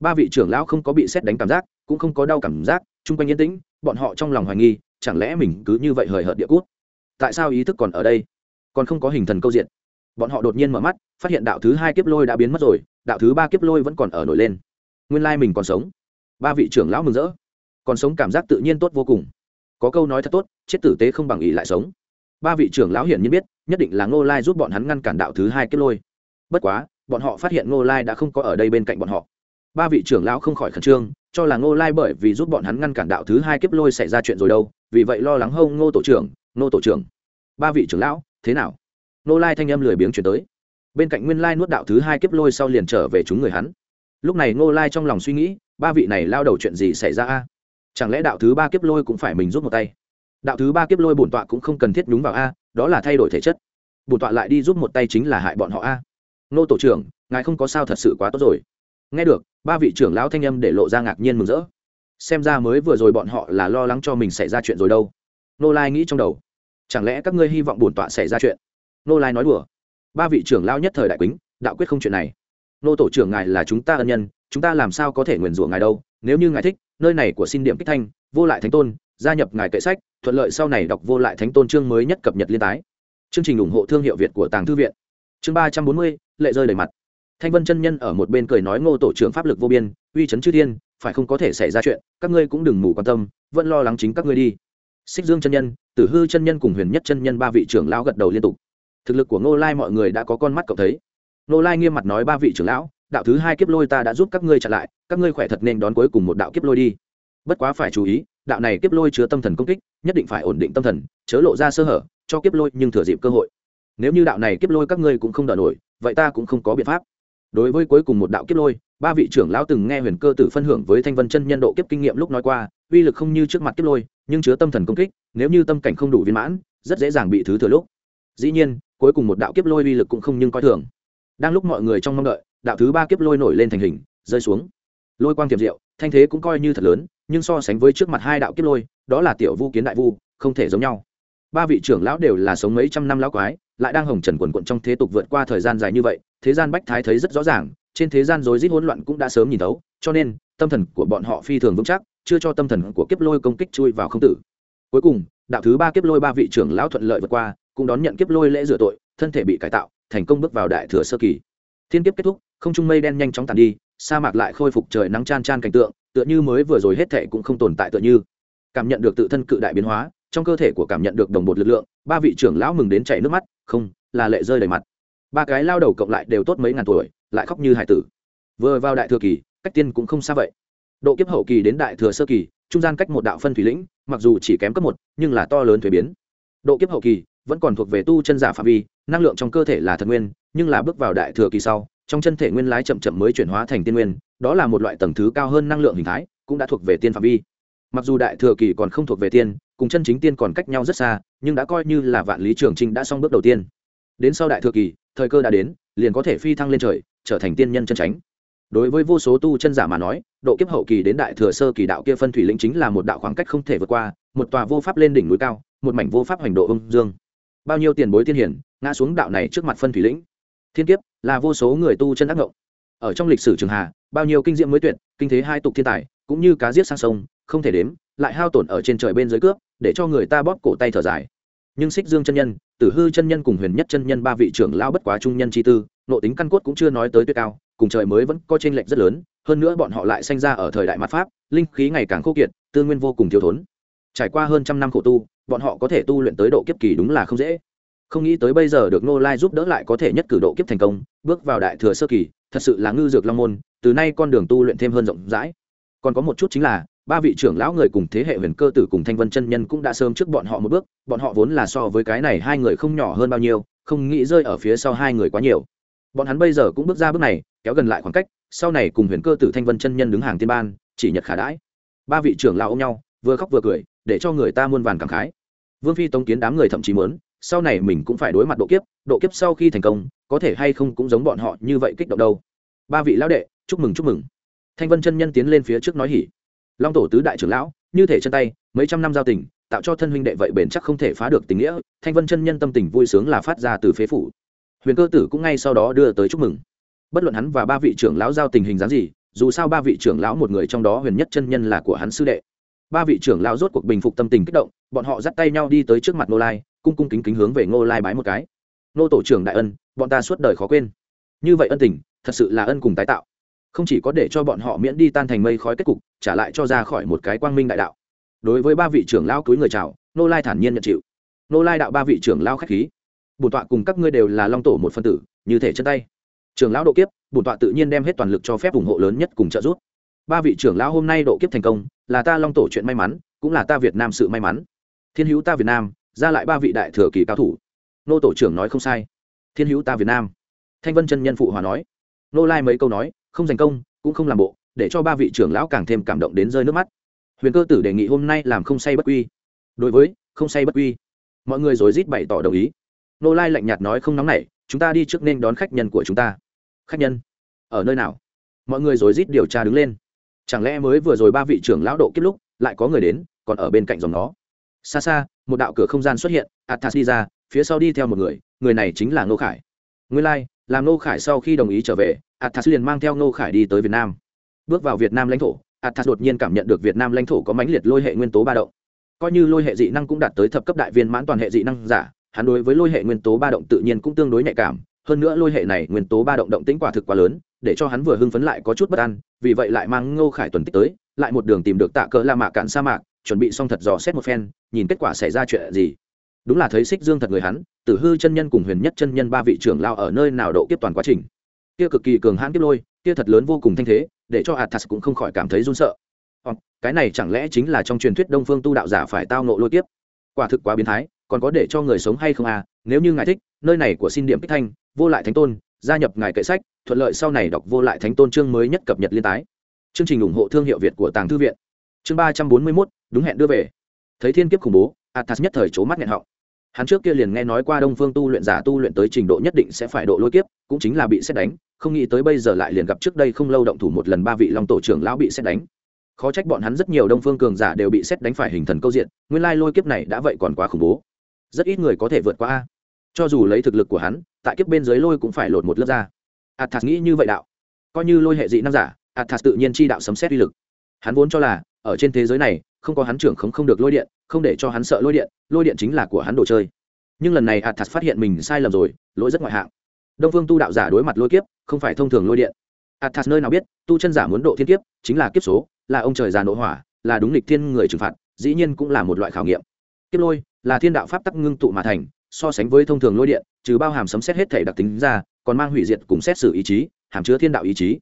Ba vị trưởng lão không có bị xét đánh cảm giác, cũng không có đau cảm giác, chung quanh yên tĩnh, bọn họ trong lòng hoài nghi, chẳng lẽ mình cứ như vậy hời hợt địa cút? Tại sao ý thức còn ở đây? Còn không có hình thần câu diện bọn họ đột nhiên mở mắt, phát hiện đạo thứ hai kiếp lôi đã biến mất rồi, đạo thứ ba kiếp lôi vẫn còn ở nổi lên. Nguyên lai mình còn sống. Ba vị trưởng lão mừng rỡ. Còn sống cảm giác tự nhiên tốt vô cùng. Có câu nói thật tốt, chết tử tế không bằng ý lại sống. Ba vị trưởng lão hiển nhiên biết, nhất định là ngô lai giúp bọn hắn ngăn cản đạo thứ hai kiếp lôi. Bất quá, bọn họ phát hiện ngô lai đã không có ở đây bên cạnh bọn họ. Ba vị trưởng lão không khỏi khẩn trương, cho là ngô lai bởi vì giúp bọn hắn ngăn cản đạo thứ hai kiếp lôi xảy ra chuyện rồi đâu, vì vậy lo lắng hông ngô tổ trưởng, ngô tổ trưởng, ba vị trưởng lão, thế nào? Nô lai thanh âm lười biếng chuyển tới. Bên cạnh nguyên lai nuốt đạo thứ hai kiếp lôi sau liền trở về chúng người hắn. Lúc này Nô lai trong lòng suy nghĩ, ba vị này lao đầu chuyện gì xảy ra a? Chẳng lẽ đạo thứ ba kiếp lôi cũng phải mình giúp một tay? Đạo thứ ba kiếp lôi bổn tọa cũng không cần thiết nhúng vào a, đó là thay đổi thể chất. Bổn tọa lại đi giúp một tay chính là hại bọn họ a. Nô tổ trưởng, ngài không có sao thật sự quá tốt rồi. Nghe được, ba vị trưởng lão thanh âm để lộ ra ngạc nhiên mừng rỡ. Xem ra mới vừa rồi bọn họ là lo lắng cho mình xảy ra chuyện rồi đâu. Nô lai nghĩ trong đầu, chẳng lẽ các ngươi hy vọng bổn tọa xảy ra chuyện? Nô lai nói đùa. Ba vị trưởng lao nhất thời đại quýnh đạo quyết không chuyện này. Nô tổ trưởng ngài là chúng ta ân nhân, chúng ta làm sao có thể nguyền rủa ngài đâu? Nếu như ngài thích, nơi này của xin điểm kích thanh, vô lại thánh tôn, gia nhập ngài kệ sách, thuận lợi sau này đọc vô lại thánh tôn chương mới nhất cập nhật liên tái. Chương trình ủng hộ thương hiệu việt của tàng thư viện. Chương ba trăm bốn mươi, lệ rơi đầy mặt. Thanh vân chân nhân ở một bên cười nói ngô tổ trưởng pháp lực vô biên, uy chấn chư thiên, phải không có thể xảy ra chuyện, các ngươi cũng đừng mù quan tâm, vẫn lo lắng chính các ngươi đi. Xích dương chân nhân, tử hư chân nhân cùng huyền nhất chân nhân ba vị trưởng lao gật đầu liên tục thực lực của ngô lai mọi người đã có con mắt cậu thấy. Ngô lai nghiêm mặt nói, ba vị trưởng lão, đạo thứ hai kiếp lôi ta đã giúp các ngươi chặn lại, các ngươi khỏe thật nên đón cuối cùng một đạo kiếp lôi đi. Bất quá phải chú ý, đạo này kiếp lôi chứa tâm thần công kích, nhất định phải ổn định tâm thần, chớ lộ ra sơ hở, cho kiếp lôi nhưng thừa dịp cơ hội. Nếu như đạo này kiếp lôi các ngươi cũng không đỡ nổi, vậy ta cũng không có biện pháp. Đối với cuối cùng một đạo kiếp lôi, ba vị trưởng lão từng nghe huyền cơ tử phân hưởng với thanh vân chân nhân độ kiếp kinh nghiệm lúc nói qua, uy lực không như trước mặt kiếp lôi, nhưng chứa tâm thần công kích, nếu như tâm cảnh không đủ viên mãn, rất dễ dàng bị thứ thừa lúc. Dĩ nhiên cuối cùng một đạo kiếp lôi uy lực cũng không nhưng coi thường. Đang lúc mọi người trong mong đợi, đạo thứ ba kiếp lôi nổi lên thành hình, rơi xuống. Lôi quang tiềm diệu, thanh thế cũng coi như thật lớn, nhưng so sánh với trước mặt hai đạo kiếp lôi, đó là tiểu vu kiến đại vu, không thể giống nhau. Ba vị trưởng lão đều là sống mấy trăm năm lão quái, lại đang hồng trần quần quận trong thế tục vượt qua thời gian dài như vậy, thế gian bách thái thấy rất rõ ràng, trên thế gian rối rít hỗn loạn cũng đã sớm nhìn thấu, cho nên, tâm thần của bọn họ phi thường vững chắc, chưa cho tâm thần của kiếp lôi công kích chui vào không tử. Cuối cùng, đạo thứ ba kiếp lôi ba vị trưởng lão thuận lợi vượt qua cũng đón nhận kiếp lôi lễ rửa tội, thân thể bị cải tạo, thành công bước vào đại thừa sơ kỳ. Thiên kiếp kết thúc, không trung mây đen nhanh chóng tàn đi, sa mạc lại khôi phục trời nắng chan chan cảnh tượng, tựa như mới vừa rồi hết thể cũng không tồn tại tựa như. Cảm nhận được tự thân cự đại biến hóa, trong cơ thể của cảm nhận được đồng bột lực lượng, ba vị trưởng lão mừng đến chảy nước mắt, không, là lệ rơi đầy mặt. Ba cái lao đầu cộng lại đều tốt mấy ngàn tuổi, lại khóc như hải tử. Vừa vào đại thừa kỳ, cách tiên cũng không xa vậy. Độ kiếp hậu kỳ đến đại thừa sơ kỳ, trung gian cách một đạo phân thủy lĩnh, mặc dù chỉ kém cấp một, nhưng là to lớn thuế biến. Độ kiếp hậu kỳ vẫn còn thuộc về tu chân giả phạm vi, năng lượng trong cơ thể là thật nguyên, nhưng là bước vào đại thừa kỳ sau, trong chân thể nguyên lái chậm chậm mới chuyển hóa thành tiên nguyên, đó là một loại tầng thứ cao hơn năng lượng hình thái, cũng đã thuộc về tiên phạm vi. Mặc dù đại thừa kỳ còn không thuộc về tiên, cùng chân chính tiên còn cách nhau rất xa, nhưng đã coi như là vạn lý trường trinh đã xong bước đầu tiên. Đến sau đại thừa kỳ, thời cơ đã đến, liền có thể phi thăng lên trời, trở thành tiên nhân chân tránh đối với vô số tu chân giả mà nói, độ kiếp hậu kỳ đến đại thừa sơ kỳ đạo kia phân thủy lĩnh chính là một đạo khoảng cách không thể vượt qua, một tòa vô pháp lên đỉnh núi cao, một mảnh vô pháp hành độ ông dương bao nhiêu tiền bối tiên hiển, ngã xuống đạo này trước mặt phân thủy lĩnh. Thiên kiếp, là vô số người tu chân ác ngộng. Ở trong lịch sử trường hà, bao nhiêu kinh diệm mới tuyệt, kinh thế hai tục thiên tài, cũng như cá giết sang sông, không thể đếm, lại hao tổn ở trên trời bên dưới cướp, để cho người ta bóp cổ tay thở dài. Nhưng xích dương chân nhân, tử hư chân nhân cùng huyền nhất chân nhân ba vị trưởng lao bất quá trung nhân chi tư, nội tính căn cốt cũng chưa nói tới tuyệt cao, cùng trời mới vẫn có t r ê n lệch rất lớn, hơn nữa bọn họ lại sanh ra ở thời đại mặt pháp, linh khí ngày càng khô kiệt, tư nguyên vô cùng thiếu thốn. Trải qua hơn trăm năm khổ tu bọn họ có thể tu luyện tới độ kiếp kỳ đúng là không dễ. Không nghĩ tới bây giờ được nô lai giúp đỡ lại có thể nhất cử độ kiếp thành công, bước vào đại thừa sơ kỳ, thật sự là ngư dược long môn, từ nay con đường tu luyện thêm hơn rộng rãi. Còn có một chút chính là, ba vị trưởng lão người cùng thế hệ huyền cơ tử cùng thanh vân chân nhân cũng đã sớm trước bọn họ một bước, bọn họ vốn là so với cái này hai người không nhỏ hơn bao nhiêu, không nghĩ rơi ở phía sau hai người quá nhiều. Bọn hắn bây giờ cũng bước ra bước này, kéo gần lại khoảng cách, sau này cùng huyền cơ tử thanh vân chân nhân đứng hàng tiên ban, chỉ nhật khả đãi. Ba vị trưởng lão ôm nhau, vừa khóc vừa cười để cho người ta muôn vàn cảm khái. Vương phi tống kiến đám người thậm chí mớn sau này mình cũng phải đối mặt độ kiếp độ kiếp sau khi thành công, có thể hay không cũng giống bọn họ như vậy kích động đâu. Ba vị lão đệ, chúc mừng chúc mừng. Thanh vân chân nhân tiến lên phía trước nói hỉ. Long tổ tứ đại trưởng lão, như thể chân tay, mấy trăm năm giao tình, tạo cho thân huynh đệ vậy bền chắc không thể phá được tình nghĩa, thanh vân chân nhân tâm tình vui sướng là phát ra từ phế phủ. Huyền cơ tử cũng ngay sau đó đưa tới chúc mừng. Bất luận hắn và ba vị trưởng lão giao tình hình dáng gì, dù sao ba vị trưởng lão một người trong đó huyền nhất chân nhân là của hắn sư đệ ba vị trưởng lao rốt cuộc bình phục tâm tình kích động, bọn họ dắt tay nhau đi tới trước mặt ngô lai, cung cung kính kính hướng về ngô lai bái một cái. Ngô tổ trưởng đại ân, bọn ta suốt đời khó quên. Như vậy ân tình, thật sự là ân cùng tái tạo. Không chỉ có để cho bọn họ miễn đi tan thành mây khói kết cục, trả lại cho ra khỏi một cái quang minh đại đạo. Đối với ba vị trưởng lao túi người chào, Ngô lai thản nhiên nhận chịu. Ngô lai đạo ba vị trưởng lao khách khí. Bổn tọa cùng các ngươi đều là long tổ một phân tử, như thể chân tay. Trưởng lão độ kiếp, bổn tọa tự nhiên đem hết toàn lực cho phép ủng hộ lớn nhất cùng trợ giúp. Ba vị trưởng lão hôm nay độ kiếp thành công là ta long tổ chuyện may mắn, cũng là ta việt nam sự may mắn. Thiên hữu ta việt nam, ra lại ba vị đại thừa kỳ cao thủ. Nô tổ trưởng nói không sai. Thiên hữu ta việt nam. Thanh vân chân nhân phụ hòa nói. Nô lai mấy câu nói, không giành công, cũng không làm bộ, để cho ba vị trưởng lão càng thêm cảm động đến rơi nước mắt. Huyền cơ tử đề nghị hôm nay làm không say bất quy. Đối với, không say bất quy. Mọi người rồi rít bày tỏ đồng ý. Nô lai lạnh nhạt nói không nóng nảy, chúng ta đi trước nên đón khách nhân của chúng ta. Khách nhân, ở nơi nào? Mọi người rồi rít điều tra đứng lên chẳng lẽ mới vừa rồi ba vị trưởng lão độ kết lúc lại có người đến còn ở bên cạnh dòng nó? Xa xa một đạo cửa không gian xuất hiện athas đi ra phía sau đi theo một người người này chính là ngô khải. Nguyên lai、like, làm ngô khải sau khi đồng ý trở về athas liền mang theo ngô khải đi tới việt nam. Bước vào việt nam lãnh thổ athas đột nhiên cảm nhận được việt nam lãnh thổ có mãnh liệt lôi hệ nguyên tố ba động. Coi như lôi hệ dị năng cũng đạt tới thập cấp đại viên mãn toàn hệ dị năng giả hắn đối với lôi hệ nguyên tố ba động tự nhiên cũng tương đối nhạy cảm hơn nữa lôi hệ này nguyên tố ba động động tính quả thực quá lớn, để cho hắn vừa hưng phấn lại có chút bất an, vì vậy lại mang ngô khải tuần tích tới, lại một đường tìm được tạ cỡ la mạ cạn sa mạc, chuẩn bị xong thật dò xét một phen, nhìn kết quả xảy ra chuyện gì. Đúng là thấy xích dương thật người hắn, tử hư chân nhân cùng huyền nhất chân nhân ba vị trưởng lao ở nơi nào độ kiếp toàn quá trình. Kia cực kỳ cường hãn kiếp lôi, kia thật lớn vô cùng thanh thế, để cho athas cũng không khỏi cảm thấy run sợ. Hoặc cái này chẳng lẽ chính là trong truyền thuyết đông phương tu đạo giả phải tao nộ lôi kiếp? Quả thực quá biến thái, còn có để cho người sống hay không à nếu như ngài thích, nơi này của xin điểm kích thanh, vô lại thánh tôn, gia nhập ngài kệ sách, thuận lợi sau này đọc vô lại thánh tôn chương mới nhất cập nhật liên tái. Chương trình ủng hộ thương hiệu việt của tàng thư viện. Chương ba trăm bốn mươi mốt, đúng hẹn đưa về. Thấy thiên kiếp khủng bố athas nhất thời c mắt nghẹn họng. Hắn trước kia liền nghe nói qua đông phương tu luyện giả tu luyện tới trình độ nhất định sẽ phải độ lôi kiếp, cũng chính là bị xét đánh, không nghĩ tới bây giờ lại liền gặp trước đây không lâu động thủ một lần ba vị long tổ trưởng lão bị xét đánh. Khó trách bọn hắn rất nhiều đông phương cường giả đều bị xét đánh phải hình thần câu diện, nguyên lai lôi kiếp này đã vậy còn quá khủng bố. Rất ít người có thể vượt qua a cho dù lấy thực lực của hắn, tại kiếp bên dưới lôi cũng phải lột một lớp ra. Athas nghĩ như vậy đạo. Coi như lôi hệ dị nam giả, athas tự nhiên chi đạo sấm xét uy lực. Hắn vốn cho là, ở trên thế giới này, không có hắn trưởng không không được lôi điện, không để cho hắn sợ lôi điện lôi điện chính là của hắn đồ chơi. Nhưng lần này athas phát hiện mình sai lầm rồi, lỗi rất ngoại hạng. Đông phương tu đạo giả đối mặt lôi kiếp, không phải thông thường lôi điện. Athas nơi nào biết, tu chân giả muốn độ thiên kiếp, chính là kiếp số, là ông trời già nội hỏa, là đúng lịch thiên người trừng phạt, dĩ nhiên cũng là một loại khảo nghiệm. Kiếp lôi, là thiên đạo pháp tắc ngưng tụ mà thành so sánh với thông thường lôi điện, trừ bao hàm sấm xét hết thể đặc tính ra, còn mang hủy diệt cùng xét xử ý chí, hàm chứa thiên đạo ý chí.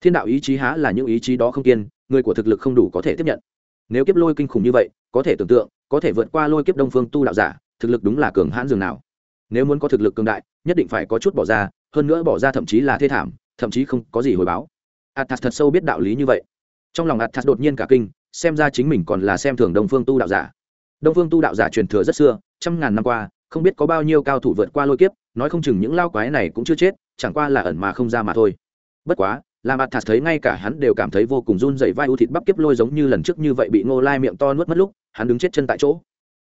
Thiên đạo ý chí há là những ý chí đó không kiên, người của thực lực không đủ có thể tiếp nhận. Nếu kiếp lôi kinh khủng như vậy, có thể tưởng tượng, có thể vượt qua lôi kiếp đông phương tu đạo giả, thực lực đúng là cường hãn dường nào. Nếu muốn có thực lực cường đại, nhất định phải có chút bỏ ra, hơn nữa bỏ ra thậm chí là thê thảm, thậm chí không có gì hồi báo. Athas thật sâu biết đạo lý như vậy. Trong lòng athas đột nhiên cả kinh, xem ra chính mình còn là xem thường đông phương tu đạo giả. Đông phương tu đạo giả truyền thừa rất xưa, trăm ngàn năm qua không biết có bao nhiêu cao thủ vượt qua lôi kiếp, nói không chừng những lao quái này cũng chưa chết, chẳng qua là ẩn mà không ra mà thôi. Bất quá làm athas thấy ngay cả hắn đều cảm thấy vô cùng run dày vai u thịt bắp kiếp lôi giống như lần trước như vậy bị ngô lai miệng to nuốt mất lúc, hắn đứng chết chân tại chỗ.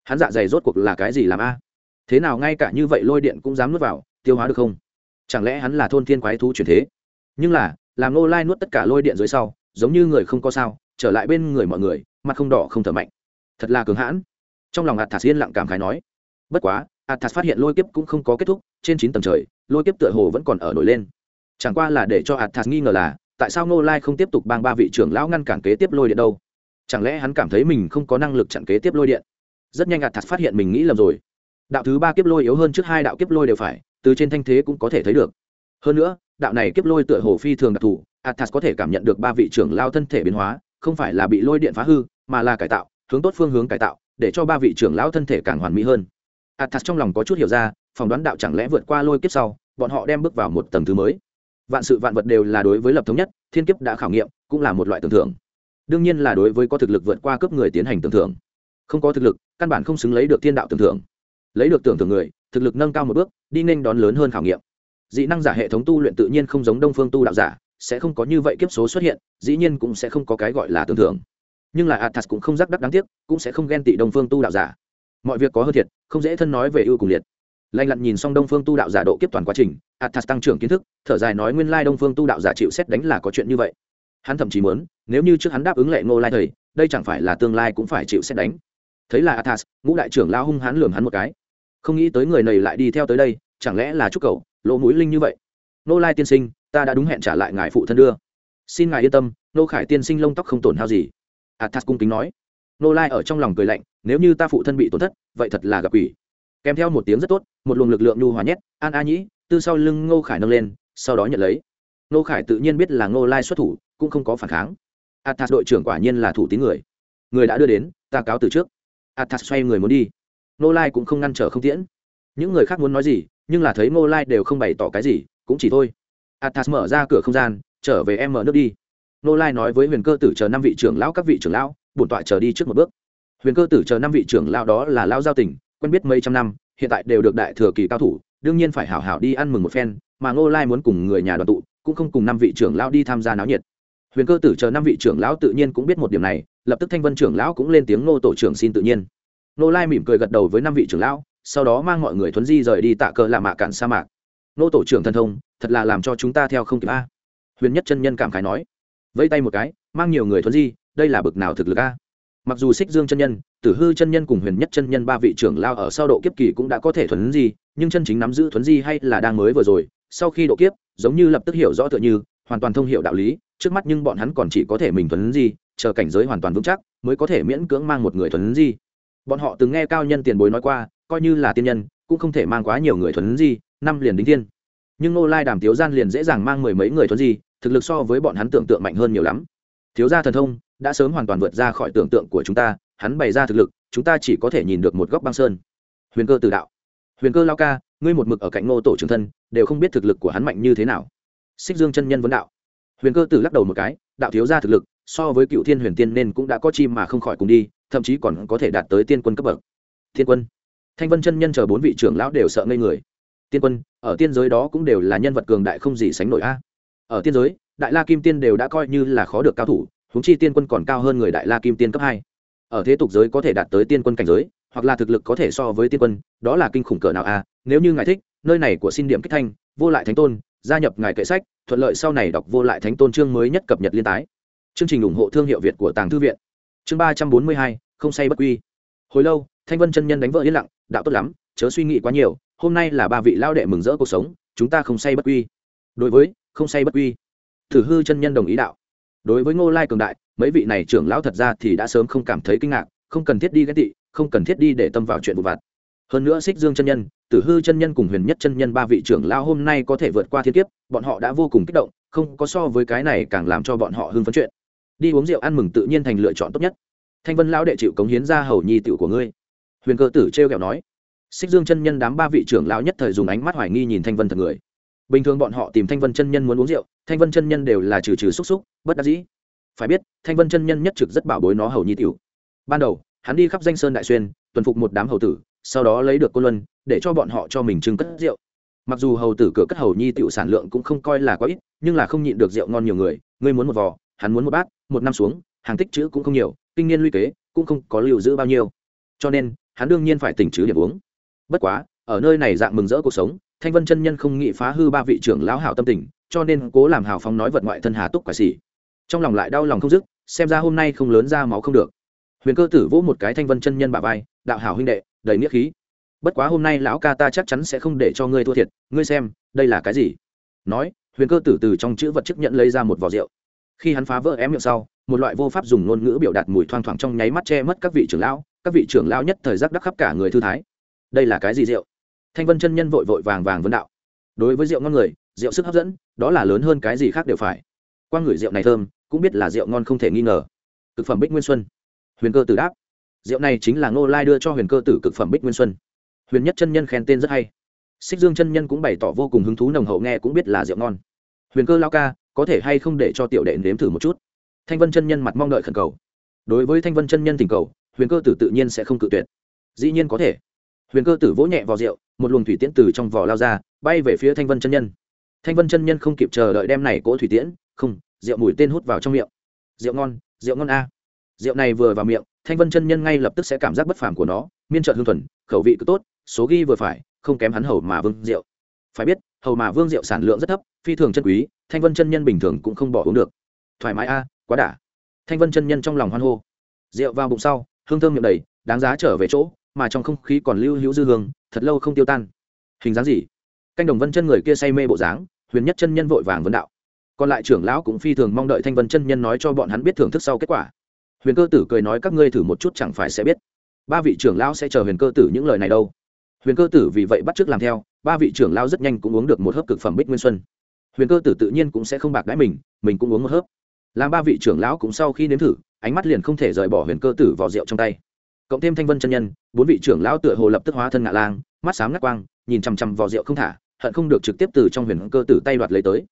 Hắn dạ dày rốt cuộc là cái gì làm a? Thế nào ngay cả như vậy lôi điện cũng dám nuốt vào, tiêu hóa được không? Chẳng lẽ hắn là thôn thiên quái thú truyền thế? Nhưng là, làm ngô lai nuốt tất cả lôi điện dưới sau, giống như người không có sao, trở lại bên người mọi người, mặt không đỏ không thở mạnh. Thật là cường hãn. Trong lòng athas yên lặng cảm khái nói, bất quá athas phát hiện lôi kiếp cũng không có kết thúc, trên chín tầng trời, lôi kiếp tựa hồ vẫn còn ở nổi lên. Chẳng qua là để cho athas nghi ngờ là, tại sao ngô lai không tiếp tục bang ba vị trưởng lão ngăn cản kế tiếp lôi điện đâu? Chẳng lẽ hắn cảm thấy mình không có năng lực chặn kế tiếp lôi điện? Rất nhanh athas phát hiện mình nghĩ lầm rồi. Đạo thứ ba kiếp lôi yếu hơn trước hai đạo kiếp lôi đều phải, từ trên thanh thế cũng có thể thấy được. Hơn nữa, đạo này kiếp lôi tựa hồ phi thường đặc thù, athas có thể cảm nhận được ba vị trưởng lao thân thể biến hóa, không phải là bị lôi điện phá hư, mà là cải tạo, hướng tốt phương hướng cải tạo, để cho ba vị trưởng lão thân thể càng hoàn mỹ hơn athas trong lòng có chút hiểu ra, phỏng đoán đạo chẳng lẽ vượt qua lôi kiếp sau, bọn họ đem bước vào một tầng thứ mới. Vạn sự vạn vật đều là đối với lập thống nhất, thiên kiếp đã khảo nghiệm, cũng là một loại tưởng thưởng. Đương nhiên là đối với có thực lực vượt qua cấp người tiến hành tưởng thưởng. Không có thực lực, căn bản không xứng lấy được thiên đạo tưởng thưởng. Lấy được tưởng thưởng người, thực lực nâng cao một bước, đi nên đón lớn hơn khảo nghiệm. Dị năng giả hệ thống tu luyện tự nhiên không giống đông phương tu đạo giả, sẽ không có như vậy kiếp số xuất hiện, dĩ nhiên cũng sẽ không có cái gọi là tưởng thưởng. Nhưng là athas cũng không rắc đắc đáng tiếc, cũng sẽ không ghen tị đông phương tu đạo giả mọi việc có hơn thiệt, không dễ thân nói về ưu cùng liệt. Lanh lặn nhìn xong đông phương tu đạo giả độ kiếp toàn quá trình, athas tăng trưởng kiến thức, thở dài nói nguyên lai đông phương tu đạo giả chịu xét đánh là có chuyện như vậy. Hắn thậm chí muốn, nếu như trước hắn đáp ứng lệ ngô lai thầy, đây chẳng phải là tương lai cũng phải chịu xét đánh. Thấy là athas, ngũ đại trưởng lao hung hắn lường hắn một cái. Không nghĩ tới người này lại đi theo tới đây, chẳng lẽ là chúc cầu, lỗ mũi linh như vậy? Nô lai tiên sinh, ta đã đúng hẹn trả lại ngài phụ thân đưa. Xin ngài yên tâm nô khải tiên sinh lông tóc không tổn hao gì. Athas cung kính nói. Nô lai ở trong lòng cười lạnh nếu như ta phụ thân bị tổn thất, vậy thật là gặp quỷ. Kèm theo một tiếng rất tốt, một luồng lực lượng nhu hòa nhét an a nhĩ, từ sau lưng ngô khải nâng lên, sau đó nhận lấy. Ngô khải tự nhiên biết là ngô lai xuất thủ, cũng không có phản kháng. Athas đội trưởng quả nhiên là thủ tín người. Người đã đưa đến, ta cáo từ trước. Athas xoay người muốn đi. Ngô lai cũng không ngăn trở không tiễn. Những người khác muốn nói gì, nhưng là thấy ngô lai đều không bày tỏ cái gì, cũng chỉ thôi. Athas mở ra cửa không gian, trở về em mở nước đi. Ngô lai nói với huyền cơ tử chờ năm vị trưởng lão, các vị trưởng lão, bổn tọa chờ đi trước một bước huyền cơ tử chờ năm vị trưởng lão đó là lão giao tỉnh quen biết mấy trăm năm, hiện tại đều được đại thừa kỳ cao thủ, đương nhiên phải hảo hảo đi ăn mừng một phen, mà ngô lai muốn cùng người nhà đoàn tụ, cũng không cùng năm vị trưởng lão đi tham gia náo nhiệt. Huyền cơ tử chờ năm vị trưởng lão tự nhiên cũng biết một điểm này, lập tức thanh vân trưởng lão cũng lên tiếng ngô tổ trưởng xin tự nhiên. Ngô lai mỉm cười gật đầu với năm vị trưởng lão, sau đó mang mọi người thuấn di rời đi tạ cờ lạ mạ cạn sa mạc. Ngô tổ trưởng thần thông, thật là làm cho chúng ta theo không kịp a. Huyền nhất chân nhân cảm khái nói, vẫy tay một cái, mang nhiều người thuấn di, đây là bực nào thực lực a? Mặc dù xích dương chân nhân, tử hư chân nhân cùng huyền nhất chân nhân ba vị trưởng lao ở sau độ kiếp kỳ cũng đã có thể thuấn di, nhưng chân chính nắm giữ thuấn di hay là đang mới vừa rồi, sau khi độ kiếp, giống như lập tức hiểu rõ tựa như, hoàn toàn thông hiểu đạo lý, trước mắt nhưng bọn hắn còn chỉ có thể mình thuấn di, chờ cảnh giới hoàn toàn vững chắc, mới có thể miễn cưỡng mang một người thuấn di. Bọn họ từng nghe cao nhân tiền bối nói qua, coi như là tiên nhân, cũng không thể mang quá nhiều người thuấn di, năm liền đính thiên. Nhưng nô lai đàm tiếu gian liền dễ dàng mang mười mấy người thuấn di, thực lực so với bọn hắn tưởng tượng mạnh hơn nhiều lắm. Thiếu gia thần thông đã sớm hoàn toàn vượt ra khỏi tưởng tượng của chúng ta, hắn bày ra thực lực, chúng ta chỉ có thể nhìn được một góc băng sơn. Huyền cơ từ đạo. Huyền cơ lao ca, ngươi một mực ở cạnh ngô tổ trưởng thân, đều không biết thực lực của hắn mạnh như thế nào. Xích dương chân nhân vấn đạo. Huyền cơ tử lắc đầu một cái, đạo thiếu gia thực lực, so với cựu thiên huyền tiên nên cũng đã có chi mà không khỏi cùng đi, thậm chí còn có thể đạt tới tiên quân cấp bậc. Thiên quân. Thanh vân chân nhân chờ bốn vị trưởng lão đều sợ ngây người. Tiên quân, ở tiên giới đó cũng đều là nhân vật cường đại không gì sánh nổi a. Ở tiên giới, đại la kim tiên đều đã coi như là khó được cao thủ huống chi tiên quân còn cao hơn người đại la kim tiên cấp hai. Ở thế tục giới có thể đạt tới tiên quân cảnh giới, hoặc là thực lực có thể so với tiên quân, đó là kinh khủng cỡ nào a nếu như ngài thích, nơi này của xin điểm kích thanh, vô lại thánh tôn, gia nhập ngài kệ sách, thuận lợi sau này đọc vô lại thánh tôn chương mới nhất cập nhật liên tái. Chương trình ủng hộ thương hiệu việt của tàng thư viện. Chương ba trăm bốn mươi hai, không say bất quy. Hồi lâu, thanh vân chân nhân đánh vợ yên lặng, đạo tốt lắm, chớ suy nghĩ quá nhiều, hôm nay là ba vị lao đệ mừng rỡ cuộc sống, chúng ta không say bất quy. Đối với không say bất quy thử hư chân nhân đồng ý đạo đối với ngô lai cường đại, mấy vị này trưởng lão thật ra thì đã sớm không cảm thấy kinh ngạc, không cần thiết đi ghét tị, không cần thiết đi để tâm vào chuyện vụ vặt. Hơn nữa xích dương chân nhân, tử hư chân nhân cùng huyền nhất chân nhân ba vị trưởng lao hôm nay có thể vượt qua thiên kiếp, bọn họ đã vô cùng kích động, không có so với cái này càng làm cho bọn họ hưng phấn chuyện. Đi uống rượu ăn mừng tự nhiên thành lựa chọn tốt nhất. Thanh vân lão đệ chịu cống hiến ra hầu nhi tiểu của ngươi. Huyền cơ tử t r kẹo nói. Xích dương chân nhân đám ba vị trưởng lão nhất thời dùng ánh mắt hoài nghi nhìn thanh vân thật người bình thường bọn họ tìm thanh vân chân nhân muốn uống rượu, thanh vân chân nhân đều là trừ trừ xúc xúc, bất đắc dĩ. Phải biết, thanh vân chân nhân nhất trực rất bảo bối nó hầu nhi tiểu. Ban đầu, hắn đi khắp danh sơn đại xuyên, tuần phục một đám hầu tử, sau đó lấy được cô luân, để cho bọn họ cho mình trưng cất rượu. Mặc dù hầu tử cửa cất hầu nhi tiểu sản lượng cũng không coi là quá ít, nhưng là không nhịn được rượu ngon nhiều người, ngươi muốn một vò, hắn muốn một bát, một năm xuống, hàng tích chữ cũng không nhiều, kinh niên luy kế, cũng không có lưu giữ bao nhiêu. Cho nên, hắn đương nhiên phải tỉnh chứ điểm uống. Bất quá, ở nơi này dạng mừng rỡ cuộc sống thanh vân chân nhân không nghĩ phá hư ba vị trưởng lão hảo tâm tình, cho nên cố làm hào phóng nói vật ngoại thân hà túc quả xỉ trong lòng lại đau lòng không dứt, xem ra hôm nay không lớn ra máu không được. Huyền cơ tử vỗ một cái thanh vân chân nhân bà vai, đạo hảo huynh đệ, đầy nghĩa khí. Bất quá hôm nay lão ca ta chắc chắn sẽ không để cho ngươi thua thiệt, ngươi xem, đây là cái gì? Nói, huyền cơ tử từ trong chữ vật chức nhận lấy ra một vò rượu. Khi hắn phá vỡ ém miệng sau, một loại vô pháp dùng ngôn ngữ biểu đạt mùi thoang thoảng trong nháy mắt che mất các vị trưởng lão, các vị trưởng lão nhất thời giác đắc khắp cả người thư thái. Đây là cái gì rượu? Thanh vân chân nhân vội vội vàng vàng vấn đạo. Đối với rượu ngon người, rượu sức hấp dẫn, đó là lớn hơn cái gì khác đều phải. Qua người rượu này thơm, cũng biết là rượu ngon không thể nghi ngờ. Cực phẩm bích nguyên xuân. Huyền cơ tử đáp. Rượu này chính là ngô lai đưa cho huyền cơ tử cực phẩm bích nguyên xuân. Huyền nhất chân nhân khen tên rất hay. Xích dương chân nhân cũng bày tỏ vô cùng hứng thú nồng hậu nghe cũng biết là rượu ngon. Huyền cơ lao ca, có thể hay không để cho tiểu đệ nếm thử một chút? Thanh vân chân nhân mặt mong đợi khẩn cầu. Đối với thanh vân chân nhân tình cầu, huyền cơ tử tự nhiên sẽ không cự tuyệt. Dĩ nhiên có thể. Huyền cơ tử vỗ nhẹ vào rượu một luồng thủy tiễn từ trong vỏ lao ra, bay về phía thanh vân chân nhân. Thanh vân chân nhân không kịp chờ đợi đem này cỗ thủy tiễn, không, rượu mùi tên hút vào trong miệng. Rượu ngon rượu ngon a. Rượu này vừa vào miệng, thanh vân chân nhân ngay lập tức sẽ cảm giác bất phàm của nó, miên trợ hương thuần, khẩu vị cứ tốt, số ghi vừa phải, không kém hắn hầu mà vương rượu. Phải biết, hầu mà vương rượu sản lượng rất thấp, phi thường chân quý, thanh vân chân nhân bình thường cũng không bỏ uống được. Thoải mái a, quá đả thanh vân chân nhân trong lòng hoan hô. Rượu vào bụng sau, hương thơm miệng đầy, đáng giá trở về chỗ mà trong không khí còn lưu hữu dư hương, thật lâu không tiêu tan. Hình dáng gì? Canh đồng vân chân người kia say mê bộ dáng, huyền nhất chân nhân vội vàng vấn đạo. Còn lại trưởng lão cũng phi thường mong đợi thanh vân chân nhân nói cho bọn hắn biết thưởng thức sau kết quả. Huyền cơ tử cười nói các ngươi thử một chút chẳng phải sẽ biết. Ba vị trưởng lão sẽ chờ huyền cơ tử những lời này đâu. Huyền cơ tử vì vậy bắt t làm theo, ba vị trưởng lão rất nhanh cũng uống được một hớp cực phẩm bích nguyên xuân. Huyền cơ tử tự nhiên cũng sẽ không bạc đãi mình mình cũng uống một hớp. Làm ba vị trưởng lão cũng sau khi nếm thử, ánh mắt liền không thể rời bỏ huyền cơ tử vào rượu trong tay cộng thêm thanh vân chân nhân, bốn vị trưởng lão tựa hồ lập tức hóa thân ngạ lang, mắt sáng ngắt quang, nhìn chằm chằm vào rượu không thả, hận không được trực tiếp từ trong huyền cơ tử tay đoạt lấy tới.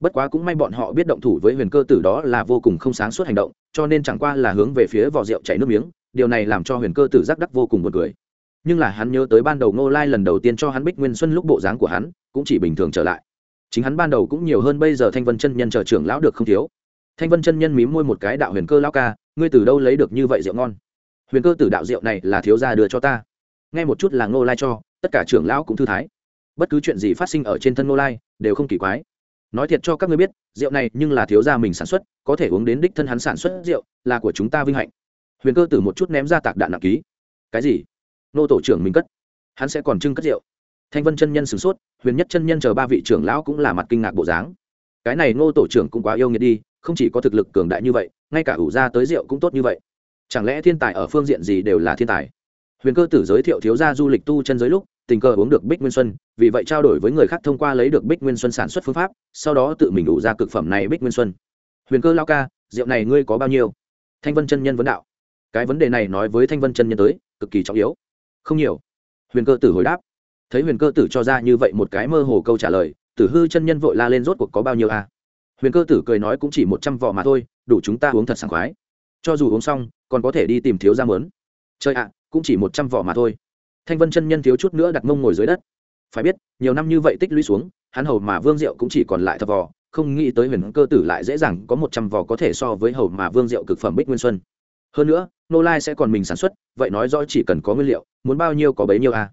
Bất quá cũng may bọn họ biết động thủ với huyền cơ tử đó là vô cùng không sáng suốt hành động, cho nên chẳng qua là hướng về phía vỏ rượu chảy nước miếng, điều này làm cho huyền cơ tử giác đắc vô cùng buồn cười. Nhưng là hắn nhớ tới ban đầu ngô lai lần đầu tiên cho hắn bích nguyên xuân lúc bộ dáng của hắn, cũng chỉ bình thường trở lại. Chính hắn ban đầu cũng nhiều hơn bây giờ thanh vân chân nhân chờ trưởng lão được không thiếu. Thanh vân chân nhân mím môi một cái đạo huyền cơ lão ca, ngươi từ đâu lấy được như vậy rượu ngon? Huyền cơ tử đạo rượu này là thiếu gia đưa cho ta. Nghe một chút là ngô lai cho, tất cả trưởng lão cũng thư thái. Bất cứ chuyện gì phát sinh ở trên thân ngô lai, đều không kỳ quái. Nói thiệt cho các ngươi biết, rượu này nhưng là thiếu gia mình sản xuất, có thể uống đến đích thân hắn sản xuất rượu, là của chúng ta vinh hạnh. Huyền cơ tử một chút ném ra tạc đạn nặng ký. Cái gì? Nô tổ trưởng mình cất. Hắn sẽ còn trưng cất rượu. Thanh vân chân nhân sửng sốt, huyền nhất chân nhân chờ ba vị trưởng lão cũng là mặt kinh ngạc bộ dáng. Cái này ngô tổ trưởng cũng quá yêu nghiệt đi, không chỉ có thực lực cường đại như vậy, ngay cả ủ ra tới rượu cũng tốt như vậy chẳng lẽ thiên tài ở phương diện gì đều là thiên tài? Huyền cơ tử giới thiệu thiếu gia du lịch tu chân giới lúc, tình cờ uống được bích nguyên xuân, vì vậy trao đổi với người khác thông qua lấy được bích nguyên xuân sản xuất phương pháp, sau đó tự mình đủ ra cực phẩm này bích nguyên xuân. Huyền cơ lao ca, rượu này ngươi có bao nhiêu? Thanh vân chân nhân vấn đạo. Cái vấn đề này nói với thanh vân chân nhân tới, cực kỳ trọng yếu. Không nhiều. Huyền cơ tử hồi đáp. Thấy huyền cơ tử cho ra như vậy một cái mơ hồ câu trả lời, tử hư chân nhân vội la lên rốt cuộc có bao nhiêu à? huyền cơ tử cười nói cũng chỉ một trăm vỏ mà thôi, đủ chúng ta uống thật sảng khoái cho dù uống xong, còn có thể đi tìm thiếu ra mớn chơi ạ, cũng chỉ một trăm vỏ mà thôi. Thanh vân chân nhân thiếu chút nữa đặt mông ngồi dưới đất. Phải biết, nhiều năm như vậy tích lũy xuống, hắn hầu mà vương diệu cũng chỉ còn lại thập vỏ, không nghĩ tới huyền cơ tử lại dễ dàng có một trăm vỏ có thể so với hầu mà vương diệu cực phẩm bích nguyên xuân. Hơn nữa, nô lai sẽ còn mình sản xuất, vậy nói rõ chỉ cần có nguyên liệu, muốn bao nhiêu có bấy nhiêu à.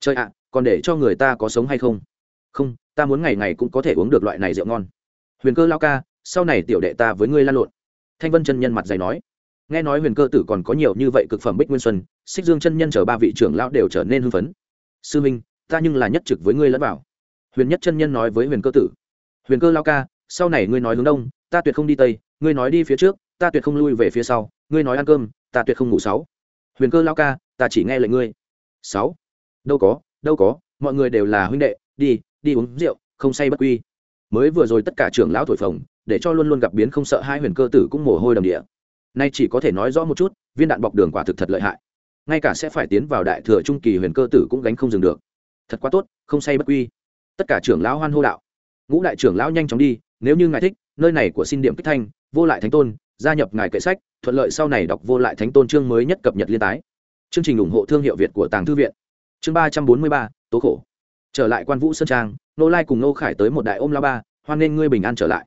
Chơi ạ, còn để cho người ta có sống hay không? Không, ta muốn ngày ngày cũng có thể uống được loại này rượu ngon. Huyền cơ lao ca, sau này tiểu đệ ta với ngươi lan lộn thanh vân chân nhân mặt dày nói, nghe nói huyền cơ tử còn có nhiều như vậy cực phẩm bích nguyên xuân, xích dương chân nhân chở ba vị trưởng lão đều trở nên hưng phấn. Sư minh, ta nhưng là nhất trực với ngươi lẫn vào. Huyền nhất chân nhân nói với huyền cơ tử, huyền cơ lao ca, sau này ngươi nói hướng đông, ta tuyệt không đi tây, ngươi nói đi phía trước, ta tuyệt không lui về phía sau, ngươi nói ăn cơm, ta tuyệt không ngủ sáu. Huyền cơ lao ca, ta chỉ nghe lời ngươi. Sáu. Đâu có đâu có, mọi người đều là huynh đệ, đi đi uống rượu, không say bất quy. Mới vừa rồi tất cả trưởng lão thổi phồng để cho luôn luôn gặp biến không sợ hai huyền cơ tử cũng mồ hôi đầm địa. Nay chỉ có thể nói rõ một chút, viên đạn bọc đường quả thực thật lợi hại. Ngay cả sẽ phải tiến vào đại thừa trung kỳ huyền cơ tử cũng gánh không dừng được. Thật quá tốt, không say bất quy. Tất cả trưởng lão hoan hô đạo. Ngũ đại trưởng lão nhanh chóng đi, nếu như ngài thích, nơi này của xin điểm kích thanh, vô lại thánh tôn, gia nhập ngài kệ sách, thuận lợi sau này đọc vô lại thánh tôn chương mới nhất cập nhật liên tái. Chương trình ủng hộ thương hiệu việt của tàng thư viện. Chương ba trăm bốn mươi ba, tố khổ. Trở lại quan vũ sơn trang, nô lai cùng nô khải tới một đại ôm la ba, hoan nên ngươi bình an trở lại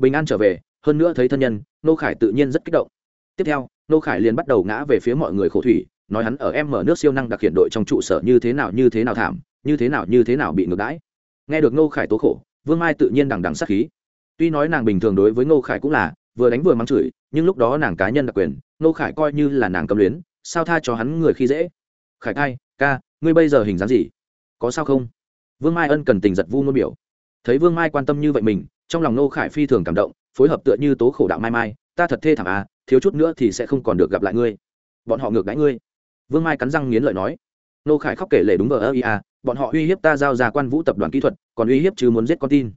bình an trở về hơn nữa thấy thân nhân nô khải tự nhiên rất kích động. Tiếp theo nô khải liền bắt đầu ngã về phía mọi người khổ thủy nói hắn ở em mở nước siêu năng đặc hiện đội trong trụ sở như thế nào như thế nào thảm như thế nào như thế nào bị ngược đãi. Nghe được nô khải tố khổ vương mai tự nhiên đằng đằng sát khí. Tuy nói nàng bình thường đối với nô khải cũng là vừa đánh vừa mắng chửi nhưng lúc đó nàng cá nhân đặc quyền nô khải coi như là nàng cầm luyến sao tha cho hắn người khi dễ? Khải Thai, ca ngươi bây giờ hình dáng gì? Có sao không? Vương mai ân cần tình giật vu nôn biểu. Thấy vương mai quan tâm như vậy mình trong lòng nô khải phi thường cảm động, phối hợp tựa như tố khổ đạo mai mai, ta thật thê thảm à thiếu chút nữa thì sẽ không còn được gặp lại ngươi. Bọn họ ngược đãi ngươi. Vương mai cắn răng nghiến lợi nói. Nô khải khóc kể lể đúng vờ ơ ia à, bọn họ uy hiếp ta giao ra quan vũ tập đoàn kỹ thuật, còn uy hiếp chứ muốn giết con tin.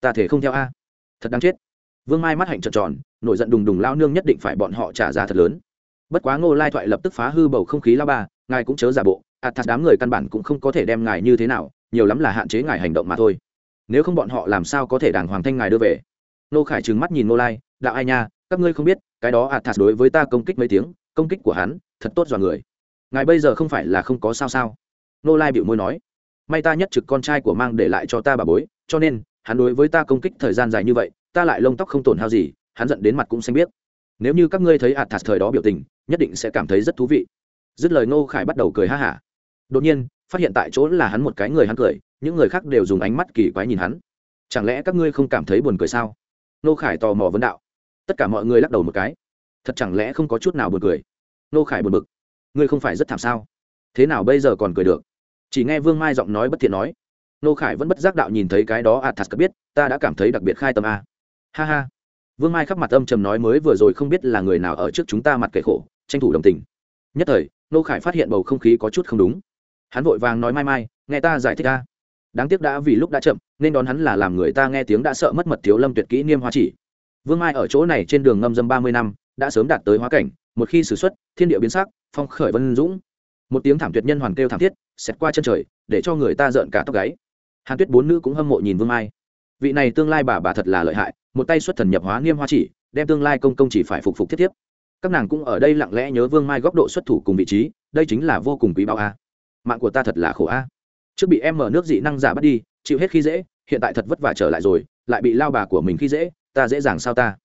Ta thể không theo a. Thật đáng chết. Vương mai mắt hạnh trợn tròn, nổi giận đùng đùng lao nương nhất định phải bọn họ trả giá thật lớn. Bất quá ngô lai thoại lập tức phá hư bầu không khí lao ba, ngài cũng chớ giả bộ ạt thật đám người căn bản cũng không có thể đem ngài như thế nào, nhiều lắm là hạn chế ngài hành động mà thôi nếu không bọn họ làm sao có thể đàng hoàng thanh ngài đưa về? Nô khải trừng mắt nhìn nô lai, đạo ai nha, các ngươi không biết, cái đó athas đối với ta công kích mấy tiếng, công kích của hắn, thật tốt dọa người. Ngài bây giờ không phải là không có sao sao? Nô lai bịu môi nói, may ta nhất trực con trai của mang để lại cho ta bà bối, cho nên, hắn đối với ta công kích thời gian dài như vậy, ta lại lông tóc không tổn hao gì, hắn giận đến mặt cũng xanh biết nếu như các ngươi thấy athas thời đó biểu tình, nhất định sẽ cảm thấy rất thú vị. Dứt lời Nô khải bắt đầu cười ha hả. Đột nhiên, phát hiện tại chỗ là hắn một cái người hắn cười những người khác đều dùng ánh mắt kỳ quái nhìn hắn. Chẳng lẽ các ngươi không cảm thấy buồn cười sao? Nô khải tò mò vấn đạo. Tất cả mọi người lắc đầu một cái. Thật chẳng lẽ không có chút nào buồn cười? Nô khải buồn bực. Ngươi không phải rất thảm sao? Thế nào bây giờ còn cười được? Chỉ nghe vương mai giọng nói bất thiện nói. Nô khải vẫn bất giác đạo nhìn thấy cái đó a thật biết, ta đã cảm thấy đặc biệt khai tâm a ha ha. Vương mai khắp mặt âm trầm nói mới vừa rồi không biết là người nào ở trước chúng ta mặt kệ khổ, tranh thủ đồng tình. Nhất thời, nô khải phát hiện bầu không khí có chút không đúng. Hắn vội vàng nói mai mai, nghe ta giải thích ta đáng tiếc đã vì lúc đã chậm, nên đón hắn là làm người ta nghe tiếng đã sợ mất mật thiếu lâm tuyệt kỹ niêm hoa chỉ. Vương mai ở chỗ này trên đường ngâm dâm ba mươi năm, đã sớm đạt tới hóa cảnh, một khi xử x u ấ t thiên địa biến sắc, phong khởi vân dũng. Một tiếng thảm tuyệt nhân hoàn kêu thảm thiết, xẹt qua chân trời, để cho người ta rợn cả tóc gáy. Hàn tuyết bốn nữ cũng hâm mộ nhìn vương mai. Vị này tương lai bà bà thật là lợi hại, một tay xuất thần nhập hóa niêm hoa chỉ, đem tương lai công công chỉ phải phục phục thiết tiếp các nàng cũng ở đây lặng lẽ nhớ vương mai góc độ xuất thủ cùng vị trí, đây chính là vô cùng quý bao a. Mạng của ta thật là khổ a trước bị em mở nước dị năng giả bắt đi, chịu hết khi dễ, hiện tại thật vất vả trở lại rồi, lại bị lao bà của mình khi dễ, ta dễ dàng sao ta?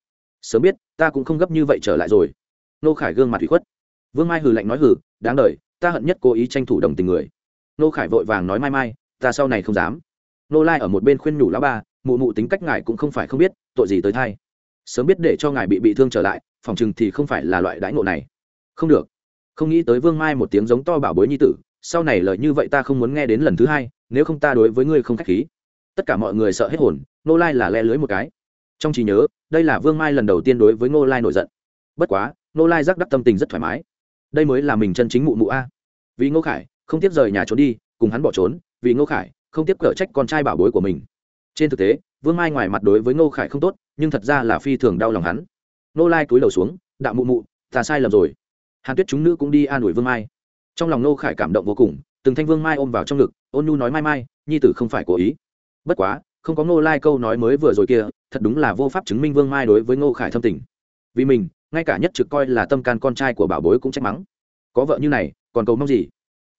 Sớm biết, ta cũng không gấp như vậy trở lại rồi. Nô khải gương mặt thủy khuất. Vương mai hừ lạnh nói hừ, đáng đ ta hận nhất cố ý tranh thủ đồng tình người. Nô khải vội vàng nói mai mai, ta sau này không dám. Nô lai ở một bên khuyên nhủ lão ba mụ mụ tính cách ngài cũng không phải không biết, tội gì tới thay sớm biết để cho ngài bị bị thương trở lại, phòng chừng thì không phải là loại đãi ngộ này. Không được. Không nghĩ tới vương mai một tiếng giống to bảo bối nhi tử sau này lời như vậy ta không muốn nghe đến lần thứ hai, nếu không ta đối với ngươi không k h á c h khí. Tất cả mọi người sợ hết hồn nô lai là le lưới một cái. Trong trí nhớ, đây là vương mai lần đầu tiên đối với ngô lai nổi giận. Bất quá nô lai giác đắc tâm tình rất thoải mái. Đây mới là mình chân chính mụ mụ a. Vì ngô khải, không tiếp rời nhà trốn đi, cùng hắn bỏ trốn, vì ngô khải, không tiếp cở trách con trai bảo bối của mình. Trên thực tế, vương mai ngoài mặt đối với ngô khải không tốt, nhưng thật ra là phi thường đau lòng hắn. Nô lai cúi đầu xuống, đạo mụ mụ, ta sai lầm rồi. Hàn tuyết chúng nữ cũng đi an ủi vương mai trong lòng nô khải cảm động vô cùng, từng thanh vương mai ôm vào trong ngực, ôn nhu nói mai mai, nhi tử không phải cố ý. Bất quá, không có ngô lai câu nói mới vừa rồi kia, thật đúng là vô pháp chứng minh vương mai đối với ngô khải thâm tình. Vì mình, ngay cả nhất trực coi là tâm can con trai của bảo bối cũng trách mắng. Có vợ như này, còn cầu mong gì?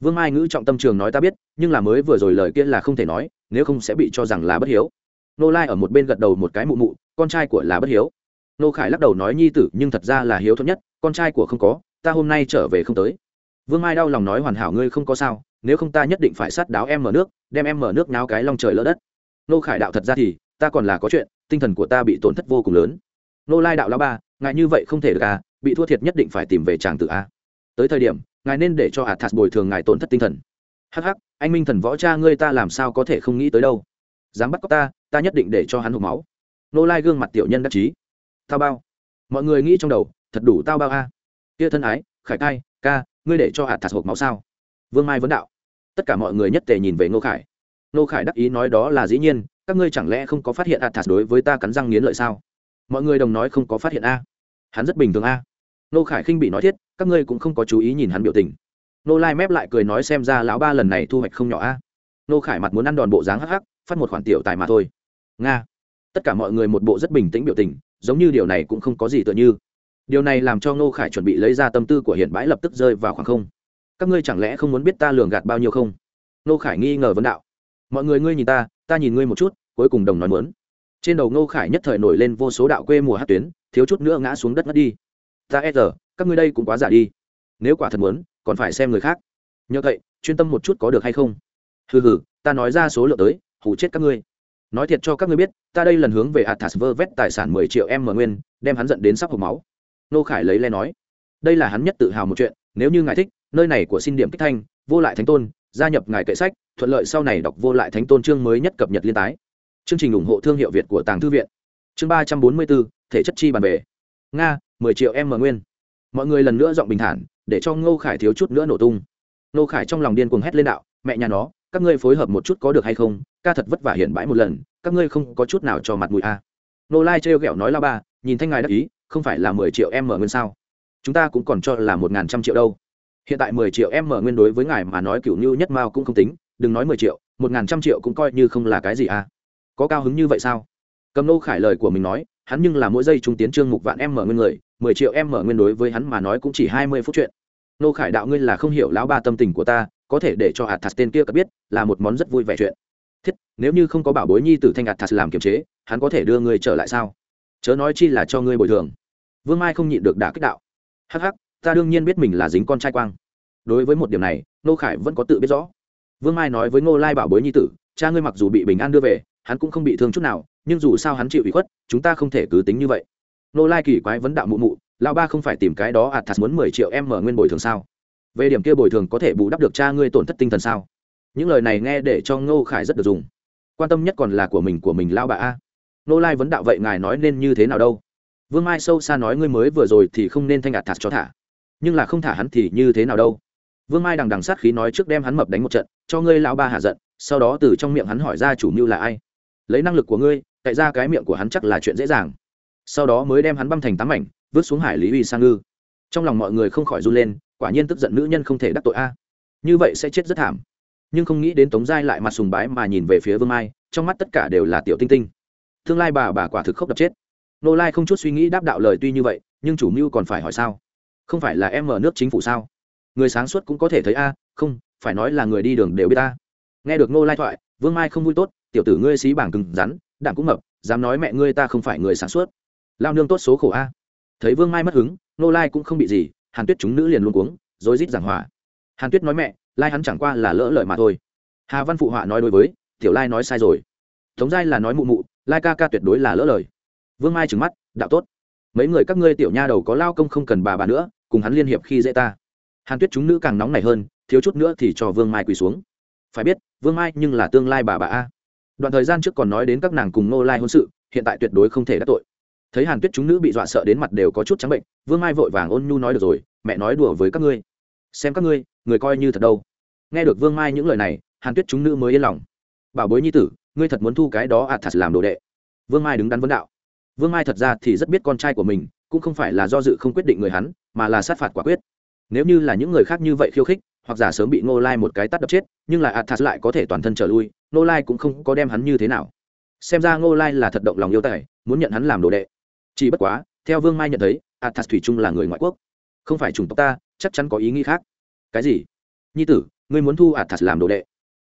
Vương mai ngữ trọng tâm trường nói ta biết, nhưng là mới vừa rồi lời kia là không thể nói, nếu không sẽ bị cho rằng là bất hiếu. Nô lai ở một bên gật đầu một cái mụ mụ, con trai của là bất hiếu. Nô khải lắc đầu nói, nhi tử, nhưng thật ra là hiếu thuận nhất, con trai của không có, ta hôm nay trở về không tới vương mai đau lòng nói hoàn hảo ngươi không có sao nếu không ta nhất định phải sát đáo em mở nước đem em mở nước náo cái long trời lỡ đất. Nô khải đạo thật ra thì ta còn là có chuyện tinh thần của ta bị tổn thất vô cùng lớn. Nô lai đạo lao ba ngài như vậy không thể được à bị thua thiệt nhất định phải tìm về chàng tự a. Tới thời điểm ngài nên để cho athas bồi thường ngài tổn thất tinh thần. Hắc hắc, anh minh thần võ cha ngươi ta làm sao có thể không nghĩ tới đâu. Dám bắt cóc ta ta nhất định để cho hắn hộp máu. Nô lai gương mặt tiểu nhân đắc chí. Tao bao. Mọi người nghĩ trong đầu thật đủ tao bao a. Kia thân ái khải cai ca ngươi để cho hạt thạt hộp máu sao? Vương mai vấn đạo. Tất cả mọi người nhất tề nhìn về ngô khải. Ngô khải đắc ý nói đó là dĩ nhiên, các ngươi chẳng lẽ không có phát hiện hạt thạt đối với ta cắn răng nghiến lợi sao? Mọi người đồng nói không có phát hiện a. Hắn rất bình thường a. Ngô khải khinh bị nói thiết, các ngươi cũng không có chú ý nhìn hắn biểu tình. Nô lai mép lại cười nói xem ra lão ba lần này thu hoạch không nhỏ a. Nô khải mặt muốn ăn đòn bộ dáng hắc hắc, phát một khoản tiểu tài mà thôi. Nga. Tất cả mọi người một bộ rất bình tĩnh biểu tình, giống như điều này cũng không có gì tựa như điều này làm cho Ngô khải chuẩn bị lấy ra tâm tư của hiện bãi lập tức rơi vào khoảng không. Các ngươi chẳng lẽ không muốn biết ta lường gạt bao nhiêu không? Ngô khải nghi ngờ vấn đạo. Mọi người ngươi nhìn ta ta nhìn ngươi một chút, cuối cùng đồng nói muốn. Trên đầu ngô khải nhất thời nổi lên vô số đạo quê mùa hát tuyến, thiếu chút nữa ngã xuống đất mất đi. Ta e rờ các ngươi đây cũng quá giả đi. Nếu quả thật muốn, còn phải xem người khác. Nhờ vậy, chuyên tâm một chút có được hay không? Hừ hừ, ta nói ra số lượng tới hủ chết các ngươi. Nói thiệt cho các ngươi biết, ta đây lần hướng về athas vơ vét tài sản mười triệu em mở nguyên, đem hắn dẫn đến sắp hộp máu nô khải lấy le nói, đây là hắn nhất tự hào một chuyện, nếu như ngài thích, nơi này của xin điểm kích thanh, vô lại thánh tôn, gia nhập ngài kệ sách, thuận lợi sau này đọc vô lại thánh tôn chương mới nhất cập nhật liên tái. Chương trình ủng hộ thương hiệu việt của tàng thư viện. Chương ba trăm bốn mươi bốn, thể chất chi bàn về nga, mười triệu em mờ nguyên. Mọi người lần nữa giọng bình thản, để cho ngô khải thiếu chút nữa nổ tung. Ngô khải trong lòng điên cuồng hét lên đạo, mẹ nhà nó, các ngươi phối hợp một chút có được hay không? Ca thật vất vả hiện bãi một lần, các ngươi không có chút nào cho mặt mũi a. À. nô lai trêu ghẹo nói la ba, nhìn thanh ngài đắc ý không phải là mười triệu em mở nguyên sao? Chúng ta cũng còn cho là một ngàn trăm triệu đâu. Hiện tại mười triệu em mở nguyên đối với ngài mà nói cựu như nhất mao cũng không tính, đừng nói mười triệu, một ngàn trăm triệu cũng coi như không là cái gì à? Có cao hứng như vậy sao? Cầm nô khải lời của mình nói, hắn nhưng là mỗi giây trung tiến trương mục vạn em mở nguyên người, mười triệu em mở nguyên đối với hắn mà nói cũng chỉ hai mươi phút chuyện. Nô khải đạo ngươi là không hiểu lão ba tâm tình của ta, có thể để cho hạt athas tên kia cất biết, là một món rất vui vẻ chuyện. Thiết, nếu như không có bảo bối nhi tử thanh athas làm kiềm chế, hắn có thể đưa ngươi trở lại sao? Chớ nói chi là cho ngươi bồi thường. Vương mai không nhịn được đả kích đạo. Hắc hắc, ta đương nhiên biết mình là dính con trai quang. Đối với một điểm này nô khải vẫn có tự biết rõ. Vương mai nói với ngô lai bảo bối nhi tử, cha ngươi mặc dù bị bình an đưa về, hắn cũng không bị thương chút nào, nhưng dù sao hắn chịu ủy khuất, chúng ta không thể cứ tính như vậy. Nô lai kỳ quái vấn đạo mụ mụ, lão ba không phải tìm cái đó ạt Thật muốn mười triệu em mở nguyên bồi thường sao? Về điểm kia bồi thường có thể bù đắp được cha ngươi tổn thất tinh thần sao? Những lời này nghe để cho ngô khải rất được dùng. Quan tâm nhất còn là của mình của mình lao bà a nô lai vấn đạo vậy ngài nói nên như thế nào đâu? Vương mai sâu xa nói ngươi mới vừa rồi thì không nên thanh ạt thạt cho thả. Nhưng là không thả hắn thì như thế nào đâu? Vương mai đằng đằng sát khí nói trước đem hắn mập đánh một trận, cho ngươi lao ba hạ giận, sau đó từ trong miệng hắn hỏi ra chủ mưu là ai. Lấy năng lực của ngươi tại ra cái miệng của hắn chắc là chuyện dễ dàng. Sau đó mới đem hắn băm thành tám mảnh, vứt xuống hải lý uy sang ngư. Trong lòng mọi người không khỏi run lên, quả nhiên tức giận nữ nhân không thể đắc tội a. Như vậy sẽ chết rất thảm. Nhưng không nghĩ đến tống giai lại mặt sùng bái mà nhìn về phía vương mai, trong mắt tất cả đều là tiểu tinh tinh tương lai bà bà quả thực khốc đập chết. Nô lai không chút suy nghĩ đáp đạo lời tuy như vậy, nhưng chủ mưu còn phải hỏi sao? Không phải là em ở nước chính phủ sao? Người sáng suốt cũng có thể thấy a, không, phải nói là người đi đường đều biết ta. Nghe được nô lai thoại, vương mai không vui tốt, tiểu tử ngươi xí bảng cứng rắn, đảng cũng mập, dám nói mẹ ngươi ta không phải người sáng suốt. Lao nương tốt số khổ a. Thấy vương mai mất hứng, nô lai cũng không bị gì, hàn tuyết chúng nữ liền luôn cuống, rối rít giảng hòa. Hàn tuyết nói mẹ, lai hắn chẳng qua là lỡ lời mà thôi. Hà văn phụ họa nói đối với, tiểu lai nói sai rồi. Tống giai là nói mụ mụ lai ca ca tuyệt đối là lỡ lời. Vương mai trừng mắt, đạo tốt. Mấy người các ngươi tiểu nha đầu có lao công không cần bà bà nữa, cùng hắn liên hiệp khi dễ ta. Hàn tuyết chúng nữ càng nóng này hơn, thiếu chút nữa thì cho vương mai quỳ xuống. Phải biết, vương mai nhưng là tương lai bà bà a. Đoạn thời gian trước còn nói đến các nàng cùng nô lai hôn sự, hiện tại tuyệt đối không thể đắc tội. Thấy hàn tuyết chúng nữ bị dọa sợ đến mặt đều có chút trắng bệnh, vương mai vội vàng ôn nhu nói được rồi, mẹ nói đùa với các ngươi. Xem các ngươi, người coi như thật đâu. Nghe được vương mai những lời này, hàn tuyết chúng nữ mới yên lòng. Bảo bối nhi tử ngươi thật muốn thu cái đó ạt thật làm đồ đệ. Vương mai đứng đắn vấn đạo. Vương mai thật ra thì rất biết con trai của mình, cũng không phải là do dự không quyết định người hắn, mà là sát phạt quả quyết. Nếu như là những người khác như vậy khiêu khích, hoặc giả sớm bị ngô lai một cái tắt đập chết, nhưng lại thật lại có thể toàn thân trở lui, ngô lai cũng không có đem hắn như thế nào. Xem ra ngô lai là thật động lòng yêu tài, muốn nhận hắn làm đồ đệ. Chỉ bất quá, theo vương mai nhận thấy athas thủy trung là người ngoại quốc. Không phải chủng tộc ta, chắc chắn có ý nghĩ khác. Cái gì? Nhi tử, ngươi muốn thu athas làm đồ đệ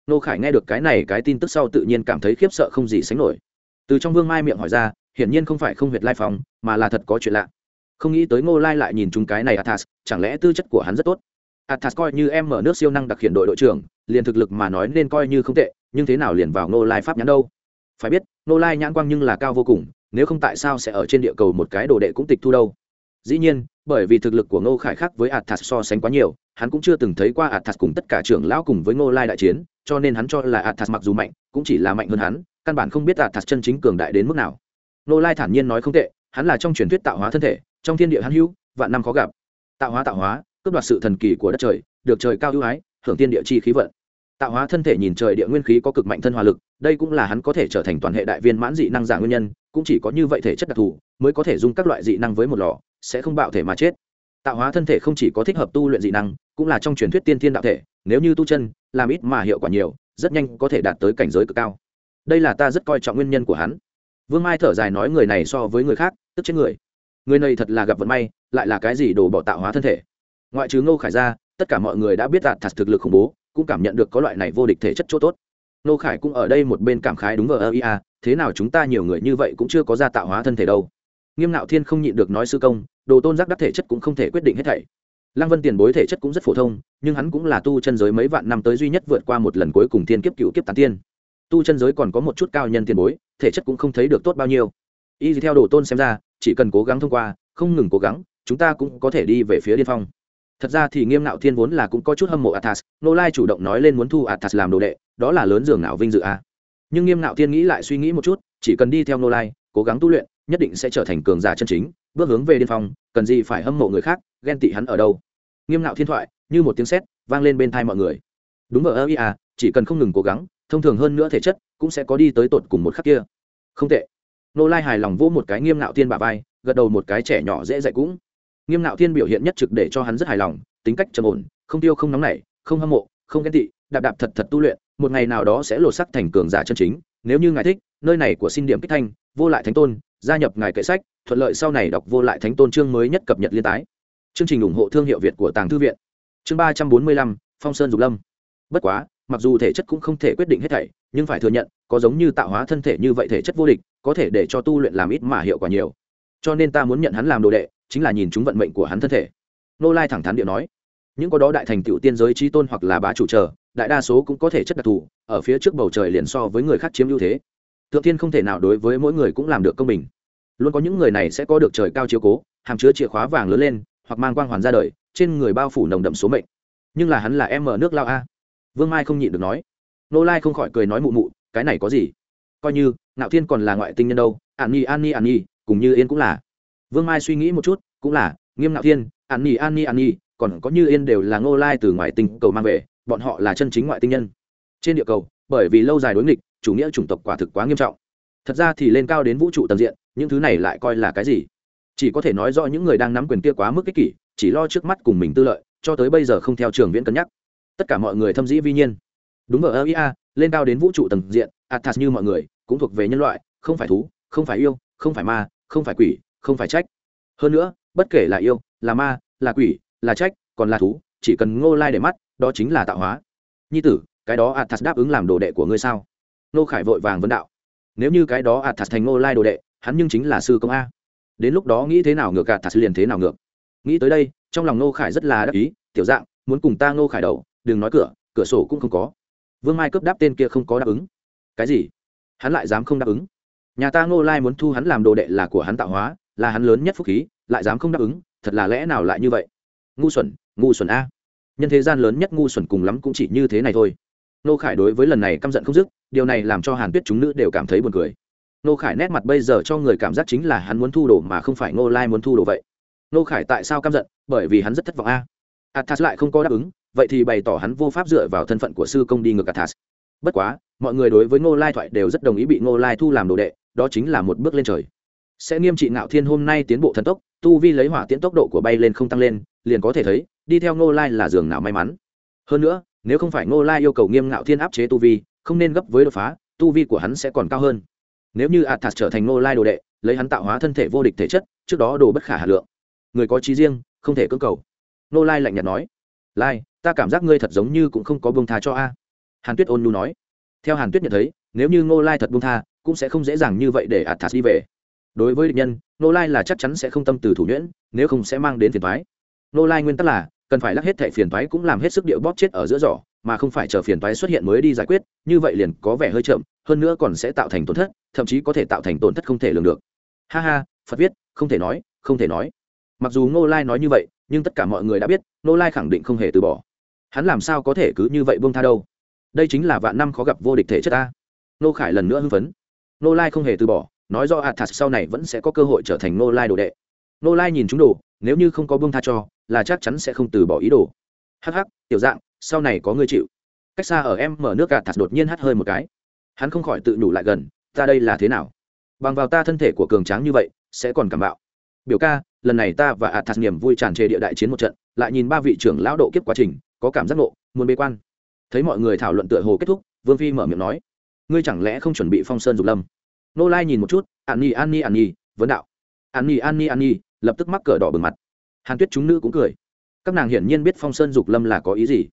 nô khải nghe được cái này cái tin tức sau tự nhiên cảm thấy khiếp sợ không gì sánh nổi. Từ trong vương mai miệng hỏi ra, hiển nhiên không phải không huyệt lai phòng, mà là thật có chuyện lạ. Không nghĩ tới ngô lai lại nhìn chúng cái này athas, chẳng lẽ tư chất của hắn rất tốt? Athas coi như em mở nước siêu năng đặc hiện đội đội trưởng, liền thực lực mà nói nên coi như không tệ, nhưng thế nào liền vào ngô lai pháp nhãn đâu? Phải biết, ngô lai nhãn quang nhưng là cao vô cùng, nếu không tại sao sẽ ở trên địa cầu một cái đồ đệ cũng tịch thu đâu? Dĩ nhiên bởi vì thực lực của ngô khải khác với athas so sánh quá nhiều, hắn cũng chưa từng thấy qua athas cùng tất cả trưởng lão cùng với ngô lai đại chiến, cho nên hắn cho là athas mặc dù mạnh, cũng chỉ là mạnh hơn hắn, căn bản không biết athas chân chính cường đại đến mức nào. Ngô lai thản nhiên nói không tệ, hắn là trong truyền thuyết tạo hóa thân thể, trong thiên địa hắn hữu, vạn năm khó gặp. Tạo hóa tạo hóa, cướp đoạt sự thần kỳ của đất trời, được trời cao ưu ái, hưởng tiên địa chi khí vận. Tạo hóa thân thể nhìn trời địa nguyên khí có cực mạnh thân hòa lực, đây cũng là hắn có thể trở thành toàn hệ đại viên mãn dị năng giả nguyên nhân, cũng chỉ có như vậy thể chất đặc thù, mới có thể dùng các loại dị năng với một lò sẽ không bạo thể mà chết. Tạo hóa thân thể không chỉ có thích hợp tu luyện dị năng, cũng là trong truyền thuyết tiên thiên đạo thể, nếu như tu chân, làm ít mà hiệu quả nhiều, rất nhanh có thể đạt tới cảnh giới cực cao. Đây là ta rất coi trọng nguyên nhân của hắn. Vương mai thở dài nói người này so với người khác, tức chết người. Người này thật là gặp vận may, lại là cái gì đồ bỏ tạo hóa thân thể? Ngoại trừ ngô khải ra, tất cả mọi người đã biết đạt thật thực lực khủng bố, cũng cảm nhận được có loại này vô địch thể chất chỗ tốt. Ngô khải cũng ở đây một bên cảm khái đúng vờ ơ ia à, thế nào chúng ta nhiều người như vậy cũng chưa có ra tạo hóa thân thể đâu? Nghiêm nạo thiên không nhịn được nói sư công, đồ tôn giác đắc thể chất cũng không thể quyết định hết thảy. Lăng vân tiền bối thể chất cũng rất phổ thông, nhưng hắn cũng là tu chân giới mấy vạn năm tới duy nhất vượt qua một lần cuối cùng thiên kiếp cựu kiếp tán tiên. Tu chân giới còn có một chút cao nhân tiền bối, thể chất cũng không thấy được tốt bao nhiêu. Y theo đồ tôn xem ra, chỉ cần cố gắng thông qua, không ngừng cố gắng, chúng ta cũng có thể đi về phía điên phong. Thật ra thì nghiêm nạo thiên vốn là cũng có chút hâm mộ athas, nô lai chủ động nói lên muốn thu athas làm đồ đệ, đó là lớn dường nào vinh dự a à. nhưng nghiêm nạo thiên nghĩ lại suy nghĩ một chút, chỉ cần đi theo nô lai cố gắng tu luyện, nhất định sẽ trở thành cường giả chân chính. Bước hướng về điên phong, cần gì phải hâm mộ người khác, ghen tị hắn ở đâu? Nghiêm nạo thiên thoại, như một tiếng sét, vang lên bên thai mọi người. Đúng vờ ơ ia à, chỉ cần không ngừng cố gắng, thông thường hơn nữa thể chất cũng sẽ có đi tới tột cùng một khắc kia. Không tệ. Nô lai hài lòng vỗ một cái nghiêm nạo thiên bà vai, gật đầu một cái trẻ nhỏ dễ dạy cũng. Nghiêm nạo thiên biểu hiện nhất trực để cho hắn rất hài lòng, tính cách trầm ổn, không tiêu không nóng nảy, không hâm mộ, không ghen tị, đạp đạp thật thật tu luyện, một ngày nào đó sẽ lột sắc thành cường giả chân chính. Nếu như ngài thích, nơi này của xin điểm kích thanh vô lại thánh tôn, gia nhập ngài kệ sách, thuận lợi sau này đọc vô lại thánh tôn chương mới nhất cập nhật liên tái. Chương trình ủng hộ thương hiệu việt của tàng thư viện. Chương ba trăm bốn mươi lăm, phong sơn dục lâm. Bất quá, mặc dù thể chất cũng không thể quyết định hết thảy, nhưng phải thừa nhận, có giống như tạo hóa thân thể như vậy thể chất vô địch, có thể để cho tu luyện làm ít mà hiệu quả nhiều. Cho nên ta muốn nhận hắn làm đồ đệ, chính là nhìn chúng vận mệnh của hắn thân thể. Nô lai thẳng thắn điện nói, những có đó đại thành tựu tiên giới trí tôn hoặc là bá chủ chờ, đại đa số cũng có thể chất đặc thù, ở phía trước bầu trời liền so với người khác chiếm ưu thế thượng Thiên không thể nào đối với mỗi người cũng làm được công bình. Luôn có những người này sẽ có được trời cao chiếu cố, hàm chứa chìa khóa vàng lớn lên, hoặc mang quang hoàn ra đời, trên người bao phủ nồng đậm số mệnh. Nhưng là hắn là em mở nước lao a. Vương mai không nhịn được nói. Nô lai không khỏi cười nói mụ mụ, cái này có gì? Coi như, ngạo thiên còn là ngoại tinh nhân đâu, an nhi an nhi an nhi, cùng như yên cũng là. Vương mai suy nghĩ một chút, cũng là, nghiêm ngạo thiên, an nhi an nhi an nhi, còn có như yên đều là ngô lai từ ngoại tinh cầu mang về, bọn họ là chân chính ngoại tinh nhân. Trên địa cầu, bởi vì lâu dài đối nghịch chủ nghĩa chủng tộc quả thực quá nghiêm trọng. Thật ra thì lên cao đến vũ trụ tầng diện, những thứ này lại coi là cái gì? Chỉ có thể nói do những người đang nắm quyền kia quá mức ích kỷ, chỉ lo trước mắt cùng mình tư lợi, cho tới bây giờ không theo trường viễn cân nhắc. Tất cả mọi người thâm dĩ vi nhiên. Đúng ở ia lên cao đến vũ trụ tầng diện, athas như mọi người, cũng thuộc về nhân loại, không phải thú, không phải yêu, không phải ma, không phải quỷ, không phải trách. Hơn nữa, bất kể là yêu, là ma, là quỷ, là trách, còn là thú, chỉ cần ngô lai để mắt, đó chính là tạo hóa. Nhi tử, cái đó athas đáp ứng làm đồ đệ của ngươi sao? Nô khải vội vàng vấn đạo. Nếu như cái đó athas thành ngô lai đồ đệ, hắn nhưng chính là sư công a. Đến lúc đó nghĩ thế nào ngược athas liền thế nào ngược. Nghĩ tới đây, trong lòng nô khải rất là đắc ý, tiểu dạng, muốn cùng ta nô khải đầu, đừng nói cửa cửa sổ cũng không có. Vương mai cướp đáp tên kia không có đáp ứng. Cái gì? Hắn lại dám không đáp ứng? Nhà ta ngô lai muốn thu hắn làm đồ đệ là của hắn tạo hóa, là hắn lớn nhất phúc khí, lại dám không đáp ứng, thật là lẽ nào lại như vậy? Ngu xuẩn ngu xuẩn a. Nhân thế gian lớn nhất ngu xuẩn cùng lắm cũng chỉ như thế này thôi. Nô khải đối với lần này căm giận không dứt điều này làm cho hàn tuyết chúng nữ đều cảm thấy buồn cười. Nô khải nét mặt bây giờ cho người cảm giác chính là hắn muốn thu đồ mà không phải ngô lai muốn thu đồ vậy. Nô khải tại sao căm giận? Bởi vì hắn rất thất vọng a. Athas lại không có đáp ứng, vậy thì bày tỏ hắn vô pháp dựa vào thân phận của sư công đi ngược athas. Bất quá, mọi người đối với ngô lai thoại đều rất đồng ý bị ngô lai thu làm đồ đệ, đó chính là một bước lên trời. Sẽ nghiêm trị ngạo thiên hôm nay tiến bộ thần tốc, tu vi lấy hỏa tiễn tốc độ của bay lên không tăng lên, liền có thể thấy, đi theo ngô lai là giường nào may mắn. Hơn nữa, nếu không phải ngô lai yêu cầu nghiêm ngạo thiên áp chế tu vi không nên gấp với đột phá, tu vi của hắn sẽ còn cao hơn. Nếu như athas trở thành ngô lai đồ đệ, lấy hắn tạo hóa thân thể vô địch thể chất, trước đó đồ bất khả hà lượng. Người có trí riêng, không thể cưỡng cầu. Ngô lai lạnh nhạt nói, lai, ta cảm giác ngươi thật giống như cũng không có bông tha cho a. Hàn tuyết ôn nhu nói. Theo hàn tuyết nhận thấy, nếu như ngô lai thật bông tha, cũng sẽ không dễ dàng như vậy để athas đi về. Đối với địch nhân, ngô lai là chắc chắn sẽ không tâm từ thủ nhuyễn, nếu không sẽ mang đến phiền thoái ngô lai nguyên tắc là, cần phải lắc hết thẻ phiền thoái cũng làm hết sức điệu bóp chết ở giữa giỏ mà không phải chờ phiền toái xuất hiện mới đi giải quyết, như vậy liền có vẻ hơi chậm, hơn nữa còn sẽ tạo thành tổn thất, thậm chí có thể tạo thành tổn thất không thể lường được. Ha ha, phật viết, không thể nói, không thể nói. Mặc dù ngô lai nói như vậy, nhưng tất cả mọi người đã biết, ngô lai khẳng định không hề từ bỏ. Hắn làm sao có thể cứ như vậy buông tha đâu? Đây chính là vạn năm khó gặp vô địch thể chất ta. Ngô khải lần nữa hưng phấn. Ngô lai không hề từ bỏ, nói do athas à, sau này vẫn sẽ có cơ hội trở thành ngô lai đồ đệ. Ngô lai nhìn chúng đồ, nếu như không có buông tha cho, là chắc chắn sẽ không từ bỏ ý đồ. Hắc hắc, tiểu dạng sau này có ngươi chịu. Cách xa ở em mở nước gạt thạt đột nhiên hắt hơi một cái. Hắn không khỏi tự nhủ lại gần, ta đây là thế nào? Bằng vào ta thân thể của cường tráng như vậy, sẽ còn cảm bạo. Biểu ca, lần này ta và ạt thạt niềm vui tràn trề địa đại chiến một trận, lại nhìn ba vị trưởng lão độ kiếp quá trình, có cảm giác nộ muốn bế quan. Thấy mọi người thảo luận tựa hồ kết thúc, vương phi mở miệng nói, ngươi chẳng lẽ không chuẩn bị phong sơn dục lâm? Nô lai nhìn một chút, an nhi an nhi an nhi, vấn đạo. An nhi an nhi an nhi, lập tức mắc cờ đỏ bừng mặt. Hàn tuyết chúng nữ cũng cười. Các nàng hiển nhiên biết phong sơn dục lâm là có ý gì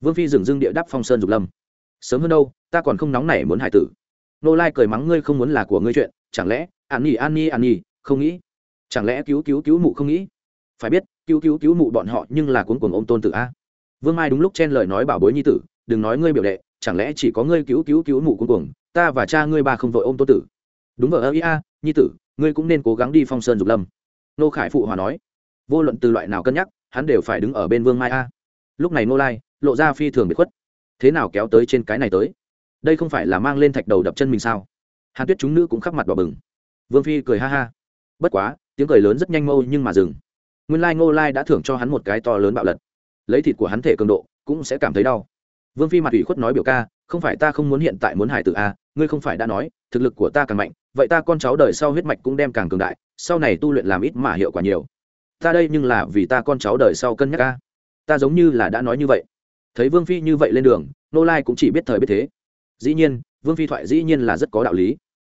vương phi dừng dưng địa đáp phong sơn dục lâm. Sớm hơn đâu, ta còn không nóng nảy muốn hải tử. Nô lai cười mắng ngươi không muốn là của ngươi chuyện, chẳng lẽ, an nhi an nhi an nhi, không nghĩ. Chẳng lẽ cứu cứu cứu mụ không nghĩ. Phải biết, cứu cứu cứu mụ bọn họ nhưng là cuốn cuồng ôm tôn tử a. Vương mai đúng lúc chen lời nói bảo bối nhi tử, đừng nói ngươi biểu đệ, chẳng lẽ chỉ có ngươi cứu cứu cứu mụ cuốn cuồng, ta và cha ngươi ba không vội ôm tôn tử. Đúng vợ ơ ý a, nhi tử, ngươi cũng nên cố gắng đi phong sơn dục lâm. Nô khải phụ hòa nói. Vô luận từ loại nào cân nhắc, hắn đều phải đứng ở bên vương mai a. Lúc này nô lai lộ ra phi thường bị khuất. Thế nào kéo tới trên cái này tới? Đây không phải là mang lên thạch đầu đập chân mình sao? Hàn tuyết chúng nữ cũng khắc mặt đỏ bừng. Vương phi cười ha ha. Bất quá, tiếng cười lớn rất nhanh mâu nhưng mà dừng. Nguyên lai ngô lai đã thưởng cho hắn một cái to lớn bạo lật. Lấy thịt của hắn thể cường độ, cũng sẽ cảm thấy đau. Vương phi mặt ủy khuất nói biểu ca, không phải ta không muốn hiện tại muốn hải tử a ngươi không phải đã nói, thực lực của ta càng mạnh, vậy ta con cháu đời sau huyết mạch cũng đem càng cường đại, sau này tu luyện làm ít mà hiệu quả nhiều. Ta đây nhưng là vì ta con cháu đời sau cân nhắc ca ta giống như là đã nói như vậy thấy vương phi như vậy lên đường, nô lai cũng chỉ biết thời biết thế. Dĩ nhiên, vương phi thoại dĩ nhiên là rất có đạo lý.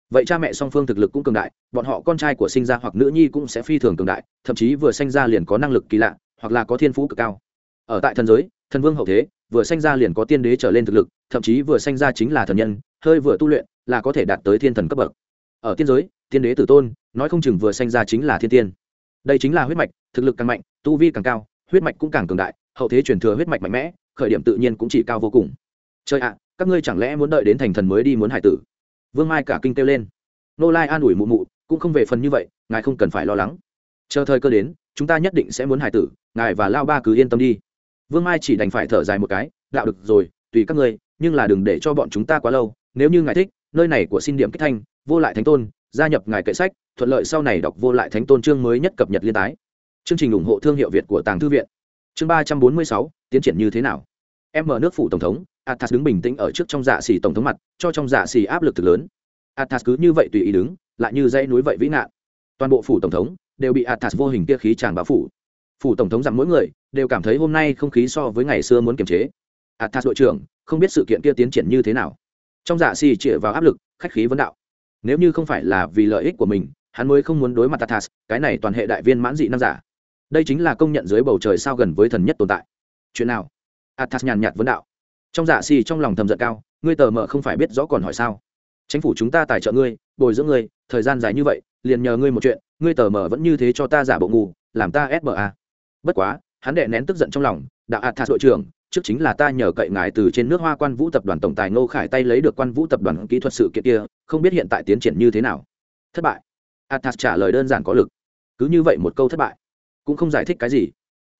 Vậy cha mẹ song phương thực lực cũng cường đại, bọn họ con trai của sinh ra hoặc nữ nhi cũng sẽ phi thường cường đại, thậm chí vừa sinh ra liền có năng lực kỳ lạ, hoặc là có thiên phú cực cao. Ở tại thần giới, thần vương hậu thế, vừa sinh ra liền có tiên đế trở lên thực lực, thậm chí vừa sinh ra chính là thần nhân, hơi vừa tu luyện là có thể đạt tới thiên thần cấp bậc. Ở tiên giới, tiên đế tử tôn, nói không chừng vừa sinh ra chính là thiên tiên. Đây chính là huyết mạch, thực lực càng mạnh, tu vi càng cao, huyết mạch cũng càng cường đại, hậu thế truyền thừa huyết mạch mạnh mẽ khởi điểm tự nhiên cũng chỉ cao vô cùng. Trời ạ, các ngươi chẳng lẽ muốn đợi đến thành thần mới đi muốn hải tử? Vương mai cả kinh kêu lên. Nô lai an ủi mụ mụ, cũng không về phần như vậy, ngài không cần phải lo lắng. Chờ thời cơ đến, chúng ta nhất định sẽ muốn hải tử, ngài và lao ba cứ yên tâm đi. Vương mai chỉ đành phải thở dài một cái, đạo được rồi, tùy các ngươi, nhưng là đừng để cho bọn chúng ta quá lâu, nếu như ngài thích, nơi này của xin điểm kích thanh, vô lại thánh tôn, gia nhập ngài kệ sách, thuận lợi sau này đọc vô lại thánh tôn chương mới nhất cập nhật liên tái. Chương trình ủng hộ thương hiệu việt của tàng thư viện chương ba trăm bốn mươi sáu, tiến triển như thế nào? Em mở nước phủ tổng thống, athas đứng bình tĩnh ở trước trong dạ xỉ tổng thống mặt, cho trong dạ xỉ áp lực thực lớn. Athas cứ như vậy tùy ý đứng, lại như dãy núi vậy vĩ nạn. Toàn bộ phủ tổng thống đều bị athas vô hình kia khí tràn bao phủ. Phủ tổng thống rằng mỗi người đều cảm thấy hôm nay không khí so với ngày xưa muốn kiềm chế. Athas đội trưởng, không biết sự kiện kia tiến triển như thế nào. Trong dạ xỉ chĩa vào áp lực, khách khí vấn đạo. Nếu như không phải là vì lợi ích của mình, hắn mới không muốn đối mặt athas, cái này toàn hệ đại viên mãn dị nam giả đây chính là công nhận dưới bầu trời sao gần với thần nhất tồn tại. Chuyện nào? Athas nhàn nhạt vấn đạo. Trong dạ xì trong lòng thầm giận cao ngươi tờ mờ không phải biết rõ còn hỏi sao? Chính phủ chúng ta tài trợ ngươi bồi dưỡng ngươi thời gian dài như vậy liền nhờ ngươi một chuyện ngươi tờ mờ vẫn như thế cho ta giả bộ ngủ, làm ta sba bất quá hắn đệ nén tức giận trong lòng đạo athas đội trưởng trước chính là ta nhờ cậy ngài từ trên nước hoa quan vũ tập đoàn tổng tài ngô khải tay lấy được quan vũ tập đoàn kỹ thuật sự kiện kia không biết hiện tại tiến triển như thế nào. Thất bại. Athas trả lời đơn giản có lực. Cứ như vậy một câu thất bại cũng không giải thích cái gì.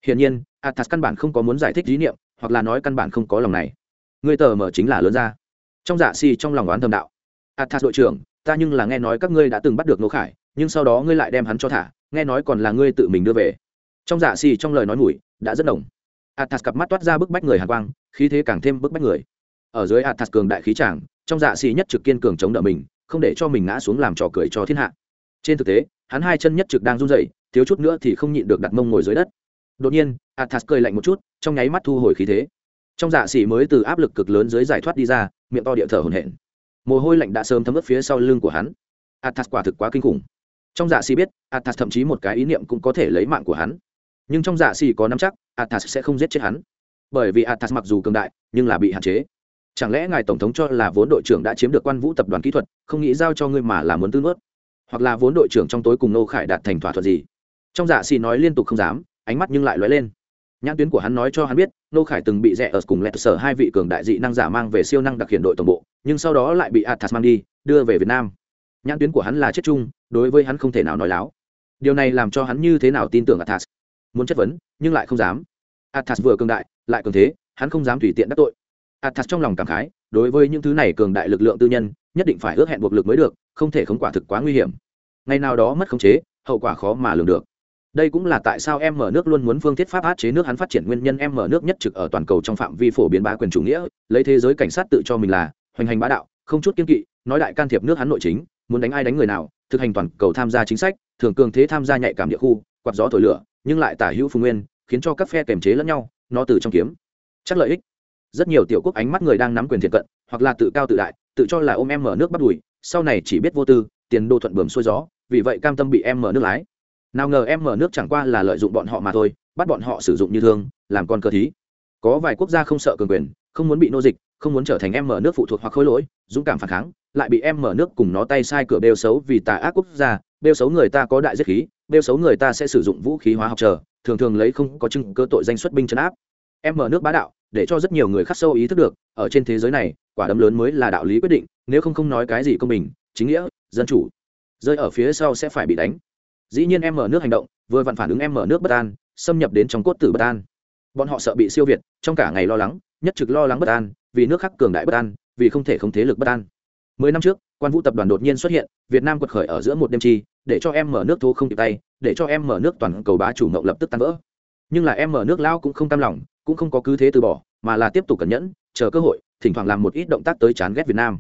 Hiển nhiên, athas căn bản không có muốn giải thích lý niệm, hoặc là nói căn bản không có lòng này. Người tờ mở chính là lớn ra. Trong dạ si trong lòng oán thầm đạo. Athas đội trưởng, ta nhưng là nghe nói các ngươi đã từng bắt được nô khải, nhưng sau đó ngươi lại đem hắn cho thả, nghe nói còn là ngươi tự mình đưa về. Trong dạ si trong lời nói mùi, đã rất đồng. Athas cặp mắt toát ra bức bách người hàn quang, khí thế càng thêm bức bách người. Ở dưới athas cường đại khí tràng, trong dạ xì nhất trực kiên cường chống đỡ mình, không để cho mình ngã xuống làm trò cười cho thiên hạ. Trên thực tế, hắn hai chân nhất trực đang run rẩy thiếu chút nữa thì không nhịn được đặt mông ngồi dưới đất. Đột nhiên, athas cười lạnh một chút, trong nháy mắt thu hồi khí thế. Trong dạ xỉ mới từ áp lực cực lớn dưới giải thoát đi ra, miệng to địa thở hổn hển. Mồ hôi lạnh đã sớm thấm ướt phía sau lưng của hắn. Athas quả thực quá kinh khủng. Trong dạ xỉ biết, athas thậm chí một cái ý niệm cũng có thể lấy mạng của hắn. Nhưng trong dạ xỉ có nắm chắc, athas sẽ không giết chết hắn. Bởi vì athas mặc dù cường đại, nhưng là bị hạn chế. Chẳng lẽ ngài tổng thống cho là vốn đội trưởng đã chiếm được quan vũ tập đoàn kỹ thuật, không nghĩ giao cho ngươi mà là muốn tư nuốt? Hoặc là vốn đội trưởng trong tối cùng nô khải đạt thành thỏa thuận gì? Trong dạ xì nói liên tục không dám, ánh mắt nhưng lại lóe lên. Nhãn tuyến của hắn nói cho hắn biết, nô khải từng bị rẽ ở cùng lẹt sở hai vị cường đại dị năng giả mang về siêu năng đặc hiện đội tổng bộ, nhưng sau đó lại bị athas mang đi, đưa về việt nam. Nhãn tuyến của hắn là chết chung, đối với hắn không thể nào nói láo. Điều này làm cho hắn như thế nào tin tưởng athas muốn chất vấn, nhưng lại không dám. Athas vừa cường đại, lại cường thế, hắn không dám tùy tiện đắc tội. Athas trong lòng cảm khái, đối với những thứ này cường đại lực lượng tư nhân, nhất định phải ước hẹn buộc lực mới được, không thể không quả thực quá nguy hiểm. Ngày nào đó mất khống chế, hậu quả khó mà lường được đây cũng là tại sao em mở nước luôn muốn phương thiết pháp áp chế nước hắn phát triển nguyên nhân em mở nước nhất trực ở toàn cầu trong phạm vi phổ biến bá quyền chủ nghĩa, lấy thế giới cảnh sát tự cho mình là hoành hành bá đạo, không chút kiên kỵ, nói đại can thiệp nước hắn nội chính, muốn đánh ai đánh người nào, thực hành toàn cầu tham gia chính sách, thường cường thế tham gia nhạy cảm địa khu, quạt gió thổi lửa, nhưng lại tả hữu phùng nguyên, khiến cho các phe kềm chế lẫn nhau, nó từ trong kiếm. Chắc lợi ích. Rất nhiều tiểu quốc ánh mắt người đang nắm quyền thiện cận, hoặc là tự cao tự đại, tự cho là ôm em mở nước bắt đùi, sau này chỉ biết vô tư, tiền đô thuận bờm xuôi gió, vì vậy cam tâm bị em mở nước lái nào ngờ em mở nước chẳng qua là lợi dụng bọn họ mà thôi, bắt bọn họ sử dụng như thương, làm con cơ thí. Có vài quốc gia không sợ cường quyền, không muốn bị nô dịch, không muốn trở thành em mở nước phụ thuộc hoặc khối lỗi, dũng cảm phản kháng, lại bị em mở nước cùng nó tay sai cửa bêu xấu vì tà ác quốc gia, bêu xấu người ta có đại giết khí, bêu xấu người ta sẽ sử dụng vũ khí hóa học chờ, thường thường lấy không có chứng cơ tội danh xuất binh chấn áp. Em mở nước bá đạo, để cho rất nhiều người khắc sâu ý thức được, ở trên thế giới này, quả đấm lớn mới là đạo lý quyết định, nếu không không nói cái gì công bình, chính nghĩa, dân chủ, rơi ở phía sau sẽ phải bị đánh dĩ nhiên em mở nước hành động, vừa vặn phản ứng em mở nước bất an, xâm nhập đến trong cốt tử bất an. Bọn họ sợ bị siêu việt, trong cả ngày lo lắng, nhất trực lo lắng bất an, vì nước khác cường đại bất an, vì không thể không thế lực bất an. Mười năm trước, quan vũ tập đoàn đột nhiên xuất hiện, việt nam quật khởi ở giữa một đêm chi, để cho em mở nước thô không kịp tay, để cho em mở nước toàn cầu bá chủ mậu lập tức tan vỡ. Nhưng là em mở nước lao cũng không cam lòng, cũng không có cứ thế từ bỏ, mà là tiếp tục cẩn nhẫn, chờ cơ hội, thỉnh thoảng làm một ít động tác tới chán ghét việt nam.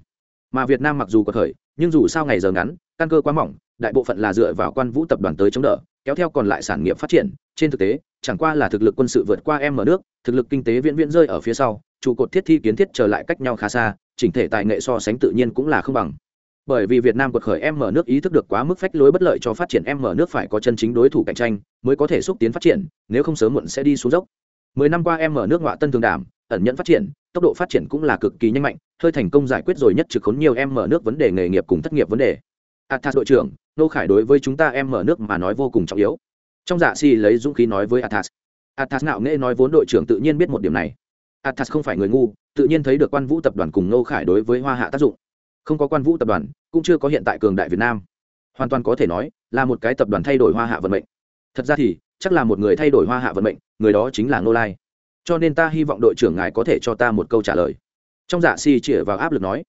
Mà việt nam mặc dù quật khởi, nhưng dù sao ngày giờ ngắn, căn cơ quá mỏng đại bộ phận là dựa vào quan vũ tập đoàn tới chống đỡ, kéo theo còn lại sản nghiệp phát triển. Trên thực tế, chẳng qua là thực lực quân sự vượt qua em ở nước, thực lực kinh tế viễn viễn rơi ở phía sau, trụ cột thiết thi kiến thiết trở lại cách nhau khá xa, chỉnh thể tài nghệ so sánh tự nhiên cũng là không bằng. Bởi vì việt nam quật khởi em mở nước ý thức được quá mức phách lối bất lợi cho phát triển em mở nước phải có chân chính đối thủ cạnh tranh, mới có thể xúc tiến phát triển, nếu không sớm muộn sẽ đi xuống dốc. Mười năm qua em mở nước ngoại tân thường đảm, ẩn nhận phát triển, tốc độ phát triển cũng là cực kỳ nhanh mạnh, hơi thành công giải quyết rồi nhất trực khốn nhiều em mở nước vấn đề nghề nghiệp cùng thất nghiệp vấn đề athas đội trưởng nô khải đối với chúng ta em mở nước mà nói vô cùng trọng yếu. Trong dạ si lấy dũng khí nói với athas. Athas ngạo nghễ nói vốn đội trưởng tự nhiên biết một điểm này. Athas không phải người ngu, tự nhiên thấy được quan vũ tập đoàn cùng nô khải đối với hoa hạ tác dụng. Không có quan vũ tập đoàn, cũng chưa có hiện tại cường đại việt nam. Hoàn toàn có thể nói, là một cái tập đoàn thay đổi hoa hạ vận mệnh. Thật ra thì, chắc là một người thay đổi hoa hạ vận mệnh, người đó chính là nô lai. Cho nên ta hy vọng đội trưởng ngài có thể cho ta một câu trả lời. Trong dạ si chĩa vào áp lực nói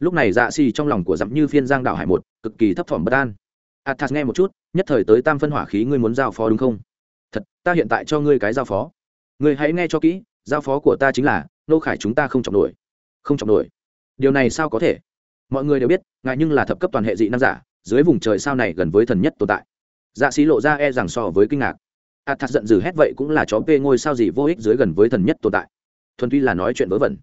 lúc này dạ xì trong lòng của dặm như phiên giang đảo hải một, cực kỳ thấp thỏm bất an. Athas nghe một chút, nhất thời tới tam phân hỏa khí ngươi muốn giao phó đúng không? Thật, ta hiện tại cho ngươi cái giao phó. Ngươi hãy nghe cho kỹ, giao phó của ta chính là, nô khải chúng ta không trọng nổi. Không trọng nổi? Điều này sao có thể? Mọi người đều biết, ngài nhưng là thập cấp toàn hệ dị năng giả, dưới vùng trời sao này gần với thần nhất tồn tại. Dạ xí lộ ra e rằng so với kinh ngạc. Athas giận dữ hét vậy cũng là chó p ngôi sao gì vô ích dưới gần với thần nhất tồn tại. Thuần tuy là nói chuyện vớ vẩn.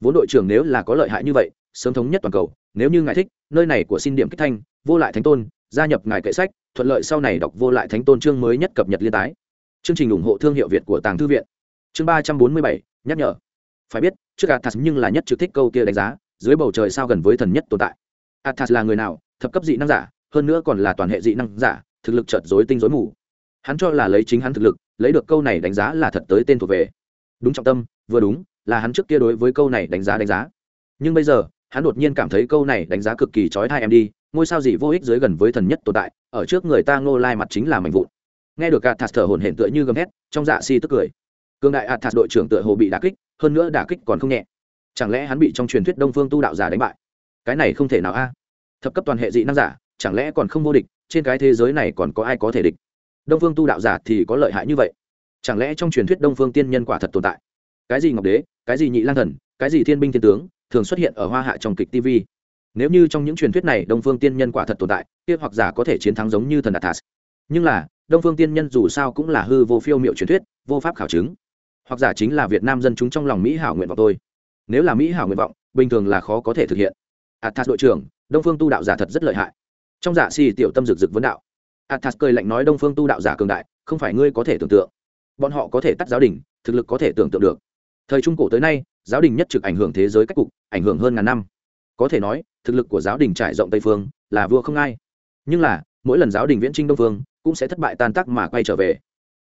Vốn đội trưởng nếu là có lợi hại như vậy sớm thống nhất toàn cầu, nếu như ngài thích, nơi này của xin điểm kích thanh, vô lại thánh tôn, gia nhập ngài kệ sách, thuận lợi sau này đọc vô lại thánh tôn chương mới nhất cập nhật liên tái. Chương trình ủng hộ thương hiệu việt của tàng thư viện. Chương ba trăm bốn mươi bảy, nhắc nhở. Phải biết, trước athas nhưng là nhất trực thích câu kia đánh giá, dưới bầu trời sao gần với thần nhất tồn tại. Athas là người nào, thập cấp dị năng giả, hơn nữa còn là toàn hệ dị năng giả, thực lực chợt dối tinh dối mù. Hắn cho là lấy chính hắn thực lực, lấy được câu này đánh giá là thật tới tên thuộc về. Đúng trọng tâm, vừa đúng, là hắn trước kia đối với câu này đánh giá đánh giá. Nhưng bây giờ hắn đột nhiên cảm thấy câu này đánh giá cực kỳ trói thai em đi, ngôi sao gì vô ích dưới gần với thần nhất tồn tại, ở trước người ta ngô lai mặt chính là mạnh vụn. Nghe được athas thở hổn hển tựa như gầm hét trong dạ si tức cười. Cương đại athas đội trưởng tựa hồ bị đả kích, hơn nữa đả kích còn không nhẹ. Chẳng lẽ hắn bị trong truyền thuyết đông phương tu đạo giả đánh bại? Cái này không thể nào a. Thập cấp toàn hệ dị năng giả, chẳng lẽ còn không vô địch, trên cái thế giới này còn có ai có thể địch? Đông phương tu đạo giả thì có lợi hại như vậy? Chẳng lẽ trong truyền thuyết đông phương tiên nhân quả thật tồn tại? Cái gì ngọc đế, cái gì nhị lang thần, cái gì thiên binh thiên tướng thường xuất hiện ở hoa hạ trong kịch tv nếu như trong những truyền thuyết này đông phương tiên nhân quả thật tồn tại, kia hoặc giả có thể chiến thắng giống như thần athas nhưng là, đông phương tiên nhân dù sao cũng là hư vô phiêu m i ệ u truyền thuyết, vô pháp khảo chứng. Hoặc giả chính là việt nam dân chúng trong lòng mỹ hảo nguyện vọng tôi nếu là mỹ hảo nguyện vọng, bình thường là khó có thể thực hiện. Athas đội trưởng, đông phương tu đạo giả thật rất lợi hại. Trong dạ giả si tiểu tâm rực rực vấn đạo. Athas cười lạnh nói đông phương tu đạo giả cường đại, không phải ngươi có thể tưởng tượng. Bọn họ có thể tắt giáo đình, thực lực có thể tưởng tượng được. Thời trung cổ tới nay giáo đình nhất trực ảnh hưởng thế giới cách cục, ảnh hưởng hơn ngàn năm. Có thể nói, thực lực của giáo đình trải rộng tây phương là vua không ai. Nhưng là, mỗi lần giáo đình viễn trinh đông phương, cũng sẽ thất bại tan tác mà quay trở về.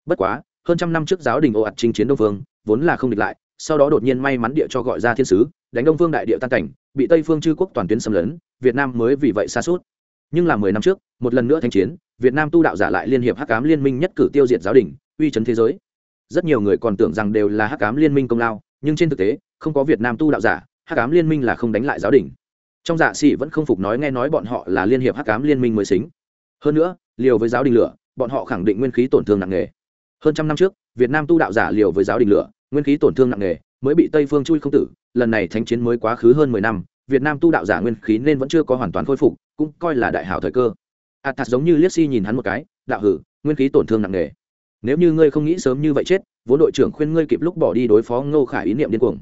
Bất quá, hơn trăm năm trước giáo đình ồ ạt chinh chiến đông phương, vốn là không địch lại, sau đó đột nhiên may mắn địa cho gọi ra thiên sứ, đánh đông phương đại địa tan cảnh, bị tây phương chư quốc toàn tuyến xâm lấn, việt nam mới vì vậy xa suốt nhưng là mười năm trước, một lần nữa thanh chiến, việt nam tu đạo giả lại liên hiệp hắc cám liên minh nhất cử tiêu diệt giáo đình, uy chấn thế giới. Rất nhiều người còn tưởng rằng đều là hắc cám liên minh công lao nhưng trên thực tế, không có việt nam tu đạo giả, hắc cám liên minh là không đánh lại giáo đình. Trong dạ sĩ vẫn không phục nói nghe nói bọn họ là liên hiệp hắc cám liên minh mới xính. Hơn nữa, liều với giáo đình lửa, bọn họ khẳng định nguyên khí tổn thương nặng nề. Hơn trăm năm trước, việt nam tu đạo giả liều với giáo đình lửa, nguyên khí tổn thương nặng nề, mới bị tây phương chui không tử, lần này thánh chiến mới quá khứ hơn mười năm, việt nam tu đạo giả nguyên khí nên vẫn chưa có hoàn toàn khôi phục, cũng coi là đại hảo thời cơ. Athas giống như liếc si nhìn hắn một cái, đạo hử, nguyên khí tổn thương nặng nề. Nếu như ngươi không nghĩ sớm như vậy chết vốn đội trưởng khuyên ngươi kịp lúc bỏ đi đối phó ngô khải ý niệm điên cuồng.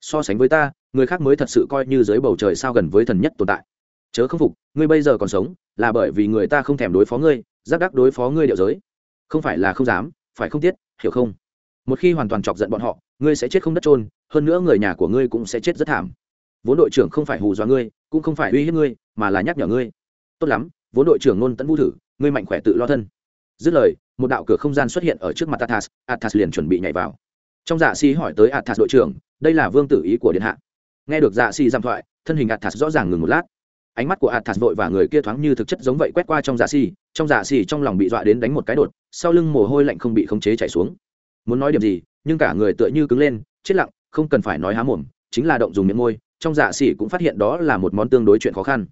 So sánh với ta, người khác mới thật sự coi như dưới bầu trời sao gần với thần nhất tồn tại. Chớ không phục, ngươi bây giờ còn sống, là bởi vì người ta không thèm đối phó ngươi giáp đắc đối phó ngươi điệu giới. Không phải là không dám, phải không tiết, hiểu không? Một khi hoàn toàn chọc giận bọn họ, ngươi sẽ chết không đất trôn hơn nữa người nhà của ngươi cũng sẽ chết rất thảm. Vốn đội trưởng không phải hù dọa ngươi, cũng không phải uy hiếp ngươi, mà là nhắc nhở ngươi. Tốt lắm, vốn đội trưởng nôn tẫn vũ thử, ngươi mạnh khỏe tự lo thân. Dứt lời một đạo cửa không gian xuất hiện ở trước mặt athas. Athas liền chuẩn bị nhảy vào. Trong dạ si hỏi tới athas đội trưởng, đây là vương tử ý của điện hạ. Nghe được dạ si giảm thoại, thân hình athas rõ ràng ngừng một lát. Ánh mắt của athas vội và người kia thoáng như thực chất giống vậy quét qua trong dạ si trong dạ si trong lòng bị dọa đến đánh một cái đột, sau lưng mồ hôi lạnh không bị khống chế chảy xuống. Muốn nói điểm gì, nhưng cả người tựa như cứng lên, chết lặng, không cần phải nói há mồm, chính là động dùng miệng môi, trong dạ xỉ cũng phát hiện đó là một món tương đối chuyện khó khăn.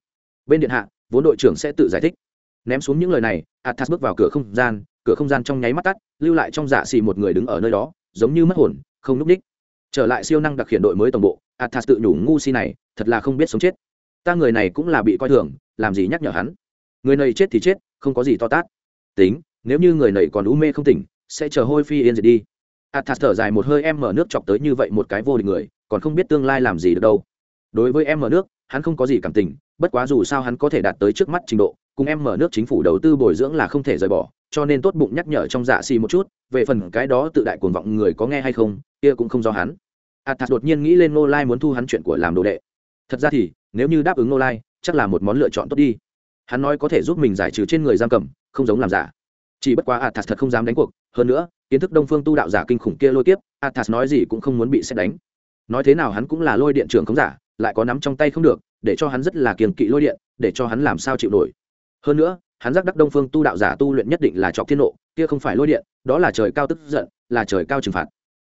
Bên điện hạ, vốn đội trưởng sẽ tự giải thích. Ném xuống những lời này, athas bước vào cửa không gian cửa không gian trong nháy mắt tắt, lưu lại trong dạ xì một người đứng ở nơi đó, giống như mất hồn, không núp ních. Trở lại siêu năng đặc hiện đội mới tổng bộ, athas tự nhủ ngu si này, thật là không biết sống chết. Ta người này cũng là bị coi thường, làm gì nhắc nhở hắn? Người này chết thì chết, không có gì to tát. Tính, nếu như người này còn u mê không tỉnh, sẽ chờ hôi phi yên diệt đi. Athas thở dài một hơi em mở nước chọc tới như vậy một cái vô địch người, còn không biết tương lai làm gì được đâu. Đối với em mở nước, hắn không có gì cảm tình, bất quá dù sao hắn có thể đạt tới trước mắt trình độ, cùng em mở nước chính phủ đầu tư bồi dưỡng là không thể rời bỏ cho nên tốt bụng nhắc nhở trong dạ xì một chút, về phần cái đó tự đại cuồng vọng người có nghe hay không, kia cũng không do hắn. Athas đột nhiên nghĩ lên nô lai muốn thu hắn chuyện của làm đồ đệ. Thật ra thì, nếu như đáp ứng nô lai, chắc là một món lựa chọn tốt đi. Hắn nói có thể giúp mình giải trừ trên người giam cầm, không giống làm giả. Chỉ bất quá athas thật không dám đánh cuộc, hơn nữa, kiến thức đông phương tu đạo giả kinh khủng kia lôi tiếp athas nói gì cũng không muốn bị xét đánh. Nói thế nào hắn cũng là lôi điện trưởng không giả, lại có nắm trong tay không được, để cho hắn rất là kiềng kỵ lôi điện, để cho hắn làm sao chịu nổi. Hơn nữa hắn giác đắc đông phương tu đạo giả tu luyện nhất định là trọc thiên nộ, kia không phải lôi điện, đó là trời cao tức giận, là trời cao trừng phạt.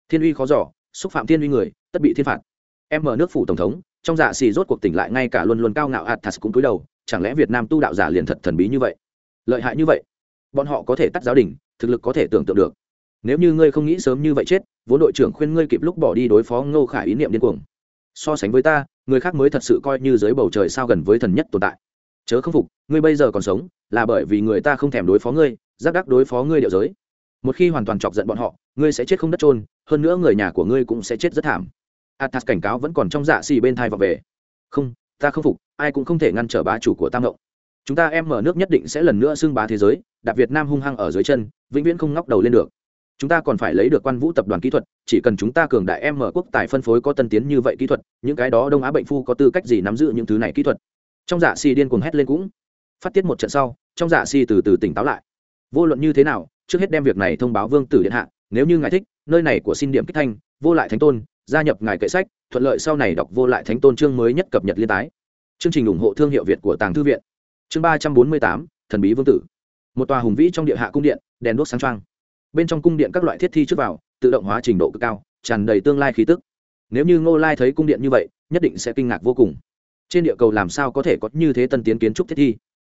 Thiên uy khó giỏ xúc phạm thiên uy người, tất bị thiên phạt. Em mở nước phủ tổng thống, trong dạ xì rốt cuộc tỉnh lại ngay cả luôn luôn cao ngạo athas cũng cúi đầu, chẳng lẽ việt nam tu đạo giả liền thật thần bí như vậy? Lợi hại như vậy, bọn họ có thể tắt giáo đình, thực lực có thể tưởng tượng được. Nếu như ngươi không nghĩ sớm như vậy chết, vốn đội trưởng khuyên ngươi kịp lúc bỏ đi đối phó ngô khải ý niệm điên cuồng. So sánh với ta, người khác mới thật sự coi như dưới bầu trời sao gần với thần nhất tồn tại chớ không phục, ngươi bây giờ còn sống, là bởi vì người ta không thèm đối phó ngươi giáp đắc đối phó ngươi điệu giới. Một khi hoàn toàn chọc giận bọn họ, ngươi sẽ chết không đất trôn hơn nữa người nhà của ngươi cũng sẽ chết rất thảm. Athas cảnh cáo vẫn còn trong dạ xì bên thai vào về. Không, ta không phục, ai cũng không thể ngăn trở bá chủ của tam ngộng. Chúng ta em mở nước nhất định sẽ lần nữa xưng bá thế giới, đặt việt nam hung hăng ở dưới chân, vĩnh viễn không ngóc đầu lên được. Chúng ta còn phải lấy được quan vũ tập đoàn kỹ thuật, chỉ cần chúng ta cường đại em mở quốc tài phân phối có tân tiến như vậy kỹ thuật, những cái đó đông á bệnh phu có tư cách gì nắm giữ những thứ này kỹ thuật? Trong dạ si điên cuồng hét lên cũng. Phát tiết một trận sau, trong dạ si từ từ tỉnh táo lại. Vô luận như thế nào, trước hết đem việc này thông báo vương tử điện hạ, nếu như ngài thích, nơi này của xin điểm kích thanh, vô lại thánh tôn, gia nhập ngài kệ sách, thuận lợi sau này đọc vô lại thánh tôn chương mới nhất cập nhật liên tái. Chương trình ủng hộ thương hiệu việt của tàng thư viện. Chương ba trăm bốn mươi tám, thần bí vương tử. Một tòa hùng vĩ trong địa hạ cung điện, đèn đốt sáng trăng bên trong cung điện các loại thiết thi trước vào, tự động hóa trình độ cực cao, tràn đầy tương lai khí tức. Nếu như ngô lai thấy cung điện như vậy, nhất định sẽ kinh ngạc vô cùng trên địa cầu làm sao có thể có như thế tân tiến kiến trúc thiết thi?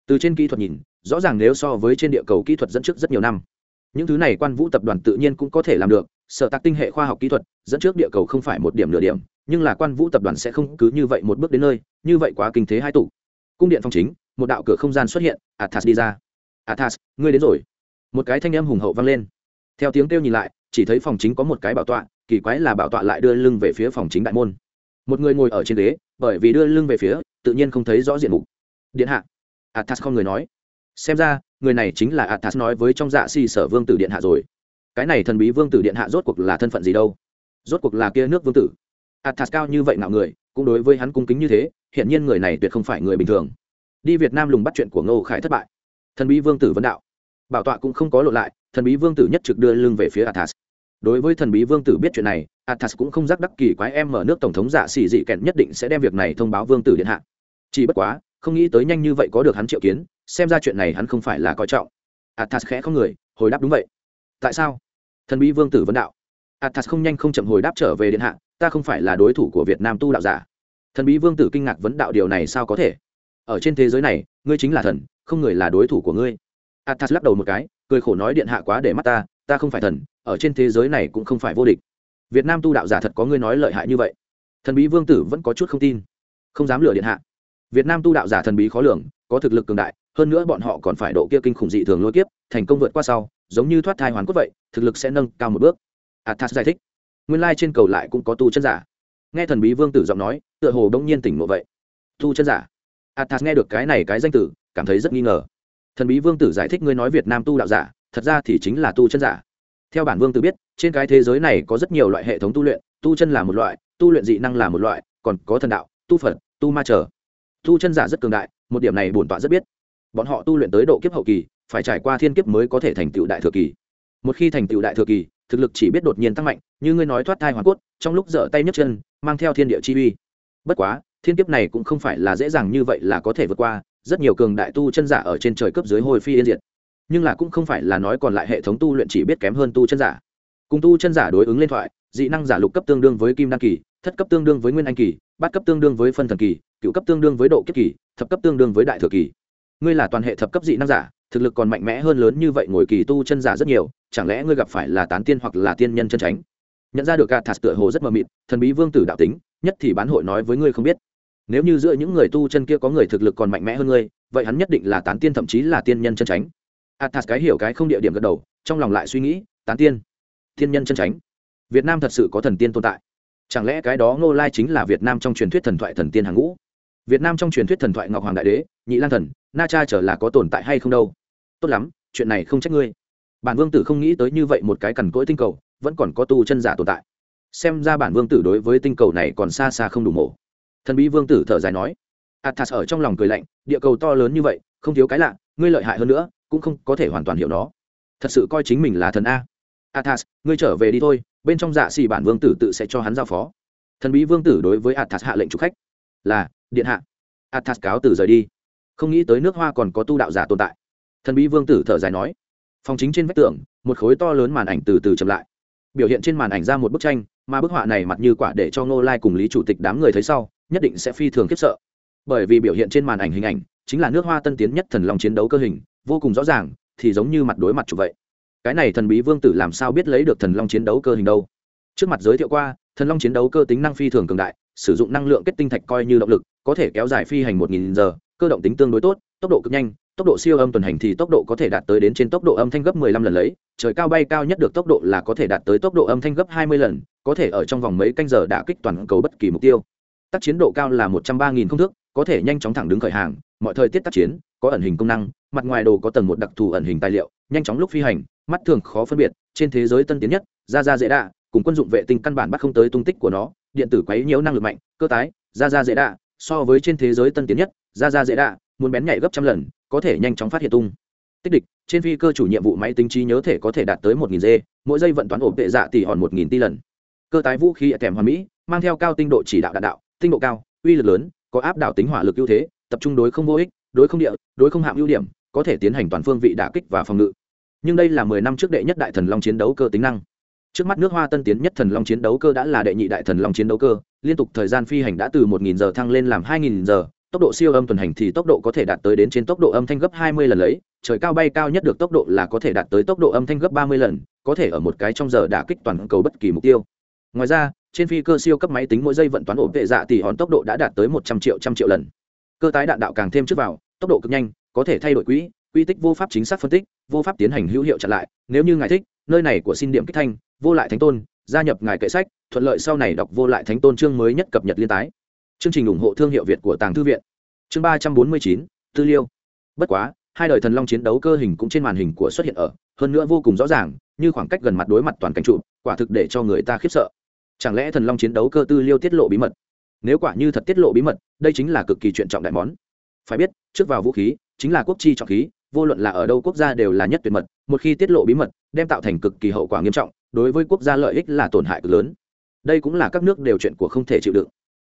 Từ trên kỹ thuật nhìn, rõ ràng nếu so với trên địa cầu kỹ thuật dẫn trước rất nhiều năm. Những thứ này quan vũ tập đoàn tự nhiên cũng có thể làm được, sở tạc tinh hệ khoa học kỹ thuật, dẫn trước địa cầu không phải một điểm nửa điểm, nhưng là quan vũ tập đoàn sẽ không cứ như vậy một bước đến nơi, như vậy quá kinh thế hai tủ cung điện phong chính, một đạo cửa không gian xuất hiện, athas đi ra. Athas, ngươi đến rồi. Một cái thanh âm hùng hậu vang lên. Theo tiếng kêu nhìn lại, chỉ thấy phòng chính có một cái bảo tọa, kỳ quái là bảo tọa lại đưa lưng về phía phòng chính đại môn một người ngồi ở trên ghế, bởi vì đưa lưng về phía, tự nhiên không thấy rõ diện mục. Điện hạ. Athas không người nói. Xem ra, người này chính là athas nói với trong dạ si sở vương tử điện hạ rồi. Cái này thần bí vương tử điện hạ rốt cuộc là thân phận gì đâu? Rốt cuộc là kia nước vương tử. Athas cao như vậy nào người, cũng đối với hắn cung kính như thế hiện nhiên người này tuyệt không phải người bình thường. Đi việt nam lùng bắt chuyện của ngô khải thất bại. Thần bí vương tử vấn đạo. Bảo tọa cũng không có lộ lại, thần bí vương tử nhất trực đưa lưng về phía athas. Đối với thần bí vương tử biết chuyện này athas cũng không rắc đắc kỳ quái em mở nước tổng thống giả xỉ dị kẹn nhất định sẽ đem việc này thông báo vương tử điện hạ. Chỉ bất quá, không nghĩ tới nhanh như vậy có được hắn triệu kiến, xem ra chuyện này hắn không phải là coi trọng. Athas khẽ không người, hồi đáp đúng vậy. Tại sao? Thần bí vương tử vấn đạo. Athas không nhanh không chậm hồi đáp trở về điện hạ, ta không phải là đối thủ của việt nam tu đạo giả. Thần bí vương tử kinh ngạc vấn đạo điều này sao có thể? Ở trên thế giới này, ngươi chính là thần, không người là đối thủ của ngươi. Athas lắc đầu một cái, cười khổ nói điện hạ quá để mắt ta ta không phải thần, ở trên thế giới này cũng không phải vô địch việt nam tu đạo giả thật có ngươi nói lợi hại như vậy. Thần bí vương tử vẫn có chút không tin. Không dám lừa điện hạ. Việt nam tu đạo giả thần bí khó lường, có thực lực cường đại, hơn nữa bọn họ còn phải độ kia kinh khủng dị thường lôi kiếp, thành công vượt qua sau, giống như thoát thai hoàn cốt vậy, thực lực sẽ nâng cao một bước. Athas giải thích. Nguyên lai trên cầu lại cũng có tu chân giả. Nghe thần bí vương tử giọng nói, tựa hồ đông nhiên tỉnh ngộ vậy. Tu chân giả. Athas nghe được cái này cái danh tử, cảm thấy rất nghi ngờ. Thần bí vương tử giải thích ngươi nói việt nam tu đạo giả, thật ra thì chính là tu chân giả theo bản vương tự biết, trên cái thế giới này có rất nhiều loại hệ thống tu luyện, tu chân là một loại, tu luyện dị năng là một loại, còn có thần đạo, tu phật, tu ma trở tu chân giả rất cường đại, một điểm này bổn tọa rất biết. Bọn họ tu luyện tới độ kiếp hậu kỳ, phải trải qua thiên kiếp mới có thể thành tựu đại thừa kỳ. Một khi thành tựu đại thừa kỳ, thực lực chỉ biết đột nhiên tăng mạnh, như ngươi nói thoát thai hoàn cốt, trong lúc dở tay nhấc chân, mang theo thiên địa chi uy. Bất quá, thiên kiếp này cũng không phải là dễ dàng như vậy là có thể vượt qua, rất nhiều cường đại tu chân giả ở trên trời cấp dưới hồi phi yên diệt nhưng là cũng không phải là nói còn lại hệ thống tu luyện chỉ biết kém hơn tu chân giả. Cùng tu chân giả đối ứng lên thoại, dị năng giả lục cấp tương đương với kim đăng kỳ, thất cấp tương đương với nguyên anh kỳ, bát cấp tương đương với phân thần kỳ, cựu cấp tương đương với độ kiếp kỳ, thập cấp tương đương với đại thừa kỳ. Ngươi là toàn hệ thập cấp dị năng giả, thực lực còn mạnh mẽ hơn lớn như vậy ngồi kỳ tu chân giả rất nhiều, chẳng lẽ ngươi gặp phải là tán tiên hoặc là tiên nhân chân tránh nhận ra được gạt thạt tựa hồ rất mờ mịt, thần bí vương tử đạo tính, nhất thì bán hội nói với ngươi không biết. Nếu như giữa những người tu chân kia có người thực lực còn mạnh mẽ hơn ngươi, vậy hắn nhất định là tán tiên thậm chí là tiên nhân chân tránh athas cái hiểu cái không địa điểm gật đầu, trong lòng lại suy nghĩ, tán tiên. Tiên nhân chân tránh việt nam thật sự có thần tiên tồn tại. Chẳng lẽ cái đó ngô lai chính là việt nam trong truyền thuyết thần thoại thần tiên hàng ngũ? Việt nam trong truyền thuyết thần thoại ngọc hoàng đại đế, nhị lang thần, na cha trở là có tồn tại hay không đâu? Tốt lắm, chuyện này không trách ngươi. Bản vương tử không nghĩ tới như vậy một cái cằn cỗi tinh cầu, vẫn còn có tu chân giả tồn tại. Xem ra bản vương tử đối với tinh cầu này còn xa xa không đủ mổ. Thần bí vương tử thở dài nói. Athas ở trong lòng cười lạnh, địa cầu to lớn như vậy, không thiếu cái lạ, ngươi lợi hại hơn nữa cũng không có thể hoàn toàn hiểu nó. Thật sự coi chính mình là thần a. Athas, ngươi trở về đi thôi, bên trong dạ xì bản vương tử tự sẽ cho hắn giao phó. Thần bí vương tử đối với athas hạ lệnh chủ khách là, điện hạ. Athas cáo từ rời đi. Không nghĩ tới nước hoa còn có tu đạo giả tồn tại. Thần bí vương tử thở dài nói, phòng chính trên vách tường, một khối to lớn màn ảnh từ từ chậm lại. Biểu hiện trên màn ảnh ra một bức tranh, mà bức họa này mặt như quả để cho ngô lai cùng lý chủ tịch đám người thấy sau, nhất định sẽ phi thường khiếp sợ. Bởi vì biểu hiện trên màn ảnh hình ảnh chính là nước hoa tân tiến nhất thần long chiến đấu cơ hình vô cùng rõ ràng thì giống như mặt đối mặt chụp vậy cái này thần bí vương tử làm sao biết lấy được thần long chiến đấu cơ hình đâu trước mặt giới thiệu qua thần long chiến đấu cơ tính năng phi thường cường đại sử dụng năng lượng kết tinh thạch coi như động lực có thể kéo dài phi hành một nghìn giờ cơ động tính tương đối tốt tốc độ cực nhanh tốc độ siêu âm tuần hành thì tốc độ có thể đạt tới đến trên tốc độ âm thanh gấp 15 lần lấy, trời cao bay cao nhất được tốc độ là có thể đạt tới tốc độ âm thanh gấp 20 lần, có thể ở trong vòng mấy canh giờ đả kích toàn cầu bất kỳ mục tiêu. Tác chiến độ cao là 130.000 không thước, có thể nhanh chóng thẳng đứng khởi hàng, mọi thời tiết tác chiến, có ẩn hình công năng, mặt ngoài đồ có tầng một đặc thù ẩn hình tài liệu, nhanh chóng lúc phi hành, mắt thường khó phân biệt, trên thế giới tân tiến nhất, ra ra dễ đạ, cùng quân dụng vệ tinh căn bản bắt không tới tung tích của nó, điện tử quấy nhiễu năng lực mạnh, cơ tái, ra ra dễ đạ, so với trên thế giới tân tiến nhất, ra ra dễ đạ, muốn bén nhảy gấp trăm lần có thể nhanh chóng phát hiện tung. Tích địch trên phi cơ chủ nhiệm vụ máy tính trí nhớ thể có thể đạt tới một nghìn g mỗi giây vận toán ổn tệ dạ tỷ hòn một nghìn tỷ lần. Cơ tái vũ khí kèm hoàn mỹ mang theo cao tinh độ chỉ đạo đạn đạo tinh độ cao uy lực lớn có áp đảo tính hỏa lực ưu thế tập trung đối không vô ích đối không địa đối không hạm ưu điểm có thể tiến hành toàn phương vị đả kích và phòng ngự. Nhưng đây là mười năm trước đệ nhất đại thần long chiến đấu cơ tính năng. Trước mắt nước hoa tân tiến nhất thần long chiến đấu cơ đã là đệ nhị đại thần long chiến đấu cơ, liên tục thời gian phi hành đã từ 1.000 giờ thăng lên làm 2.000 giờ, tốc độ siêu âm tuần hành thì tốc độ có thể đạt tới đến trên tốc độ âm thanh gấp 20 lần lấy, trời cao bay cao nhất được tốc độ là có thể đạt tới tốc độ âm thanh gấp 30 lần, có thể ở một cái trong giờ đả kích toàn cầu bất kỳ mục tiêu. Ngoài ra, trên phi cơ siêu cấp máy tính mỗi giây vận toán ổn vệ dạ tỷ hòn tốc độ đã đạt tới 100 triệu trăm triệu lần. Cơ tái đạn đạo càng thêm trước vào, tốc độ cực nhanh có thể thay đổi quỹ, quy tích vô pháp chính xác phân tích, vô pháp tiến hành hữu hiệu chặn lại. Nếu như ngài thích, nơi này của xin điểm kích thanh, vô lại thánh tôn, gia nhập ngài kệ sách, thuận lợi sau này đọc vô lại thánh tôn chương mới nhất cập nhật liên tái. Chương trình ủng hộ thương hiệu việt của tàng thư viện. Chương ba trăm bốn mươi chín, tư liêu. Bất quá, hai đời thần long chiến đấu cơ hình cũng trên màn hình của xuất hiện ở, hơn nữa vô cùng rõ ràng, như khoảng cách gần mặt đối mặt toàn cảnh trụ, quả thực để cho người ta khiếp sợ. Chẳng lẽ thần long chiến đấu cơ tư liêu tiết lộ bí mật? Nếu quả như thật tiết lộ bí mật, đây chính là cực kỳ chuyện trọng đại món. Phải biết, trước vào vũ khí chính là quốc chi trọng khí, vô luận là ở đâu quốc gia đều là nhất tuyệt mật, một khi tiết lộ bí mật, đem tạo thành cực kỳ hậu quả nghiêm trọng, đối với quốc gia lợi ích là tổn hại cực lớn. Đây cũng là các nước đều chuyện của không thể chịu đựng.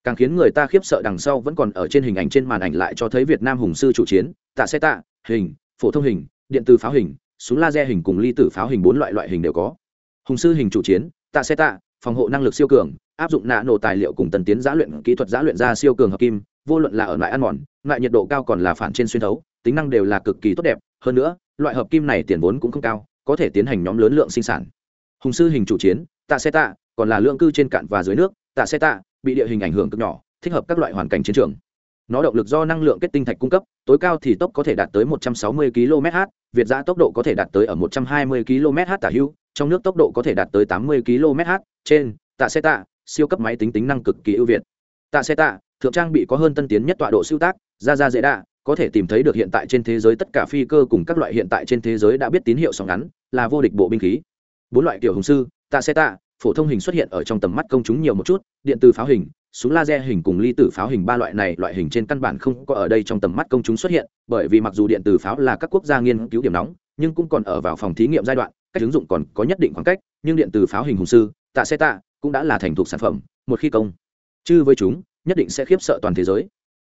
Càng khiến người ta khiếp sợ đằng sau vẫn còn ở trên hình ảnh trên màn ảnh lại cho thấy việt nam hùng sư chủ chiến, tạ xe tạ, hình, phổ thông hình, điện từ pháo hình, súng laser hình cùng ly tử pháo hình bốn loại loại hình đều có. Hùng sư hình chủ chiến, tạ xe tạ, phòng hộ năng lực siêu cường, áp dụng nạ nổ tài liệu cùng tần tiến giã luyện kỹ thuật giã luyện ra siêu cường hợp kim, vô luận là ở loại ăn mòn loại nhiệt độ cao còn là phản trên xuyên thấu tính năng đều là cực kỳ tốt đẹp hơn nữa loại hợp kim này tiền vốn cũng không cao có thể tiến hành nhóm lớn lượng sinh sản. Hùng sư hình chủ chiến tạ xe tạ còn là lượng cư trên cạn và dưới nước tạ xe tạ bị địa hình ảnh hưởng cực nhỏ thích hợp các loại hoàn cảnh chiến trường. Nó động lực do năng lượng kết tinh thạch cung cấp tối cao thì tốc có thể đạt tới 160 km/h việt giã tốc độ có thể đạt tới ở 120 km/h tả hưu, trong nước tốc độ có thể đạt tới 80 km/h trên tạ xe tạ siêu cấp máy tính tính năng cực kỳ ưu việt. Tạ xe tạ thượng trang bị có hơn tân tiến nhất tọa độ siêu tác ra ra dễ đạ có thể tìm thấy được hiện tại trên thế giới tất cả phi cơ cùng các loại hiện tại trên thế giới đã biết tín hiệu sóng ngắn, là vô địch bộ binh khí. Bốn loại kiểu hùng sư tạ xe tạ phổ thông hình xuất hiện ở trong tầm mắt công chúng nhiều một chút, điện từ pháo hình, súng laser hình cùng ly tử pháo hình, ba loại này loại hình trên căn bản không có ở đây trong tầm mắt công chúng xuất hiện, bởi vì mặc dù điện từ pháo là các quốc gia nghiên cứu điểm nóng, nhưng cũng còn ở vào phòng thí nghiệm giai đoạn, cách ứng dụng còn có nhất định khoảng cách, nhưng điện từ pháo hình hùng sư tạ xe tạ cũng đã là thành thục sản phẩm, một khi công chư với chúng, nhất định sẽ khiếp sợ toàn thế giới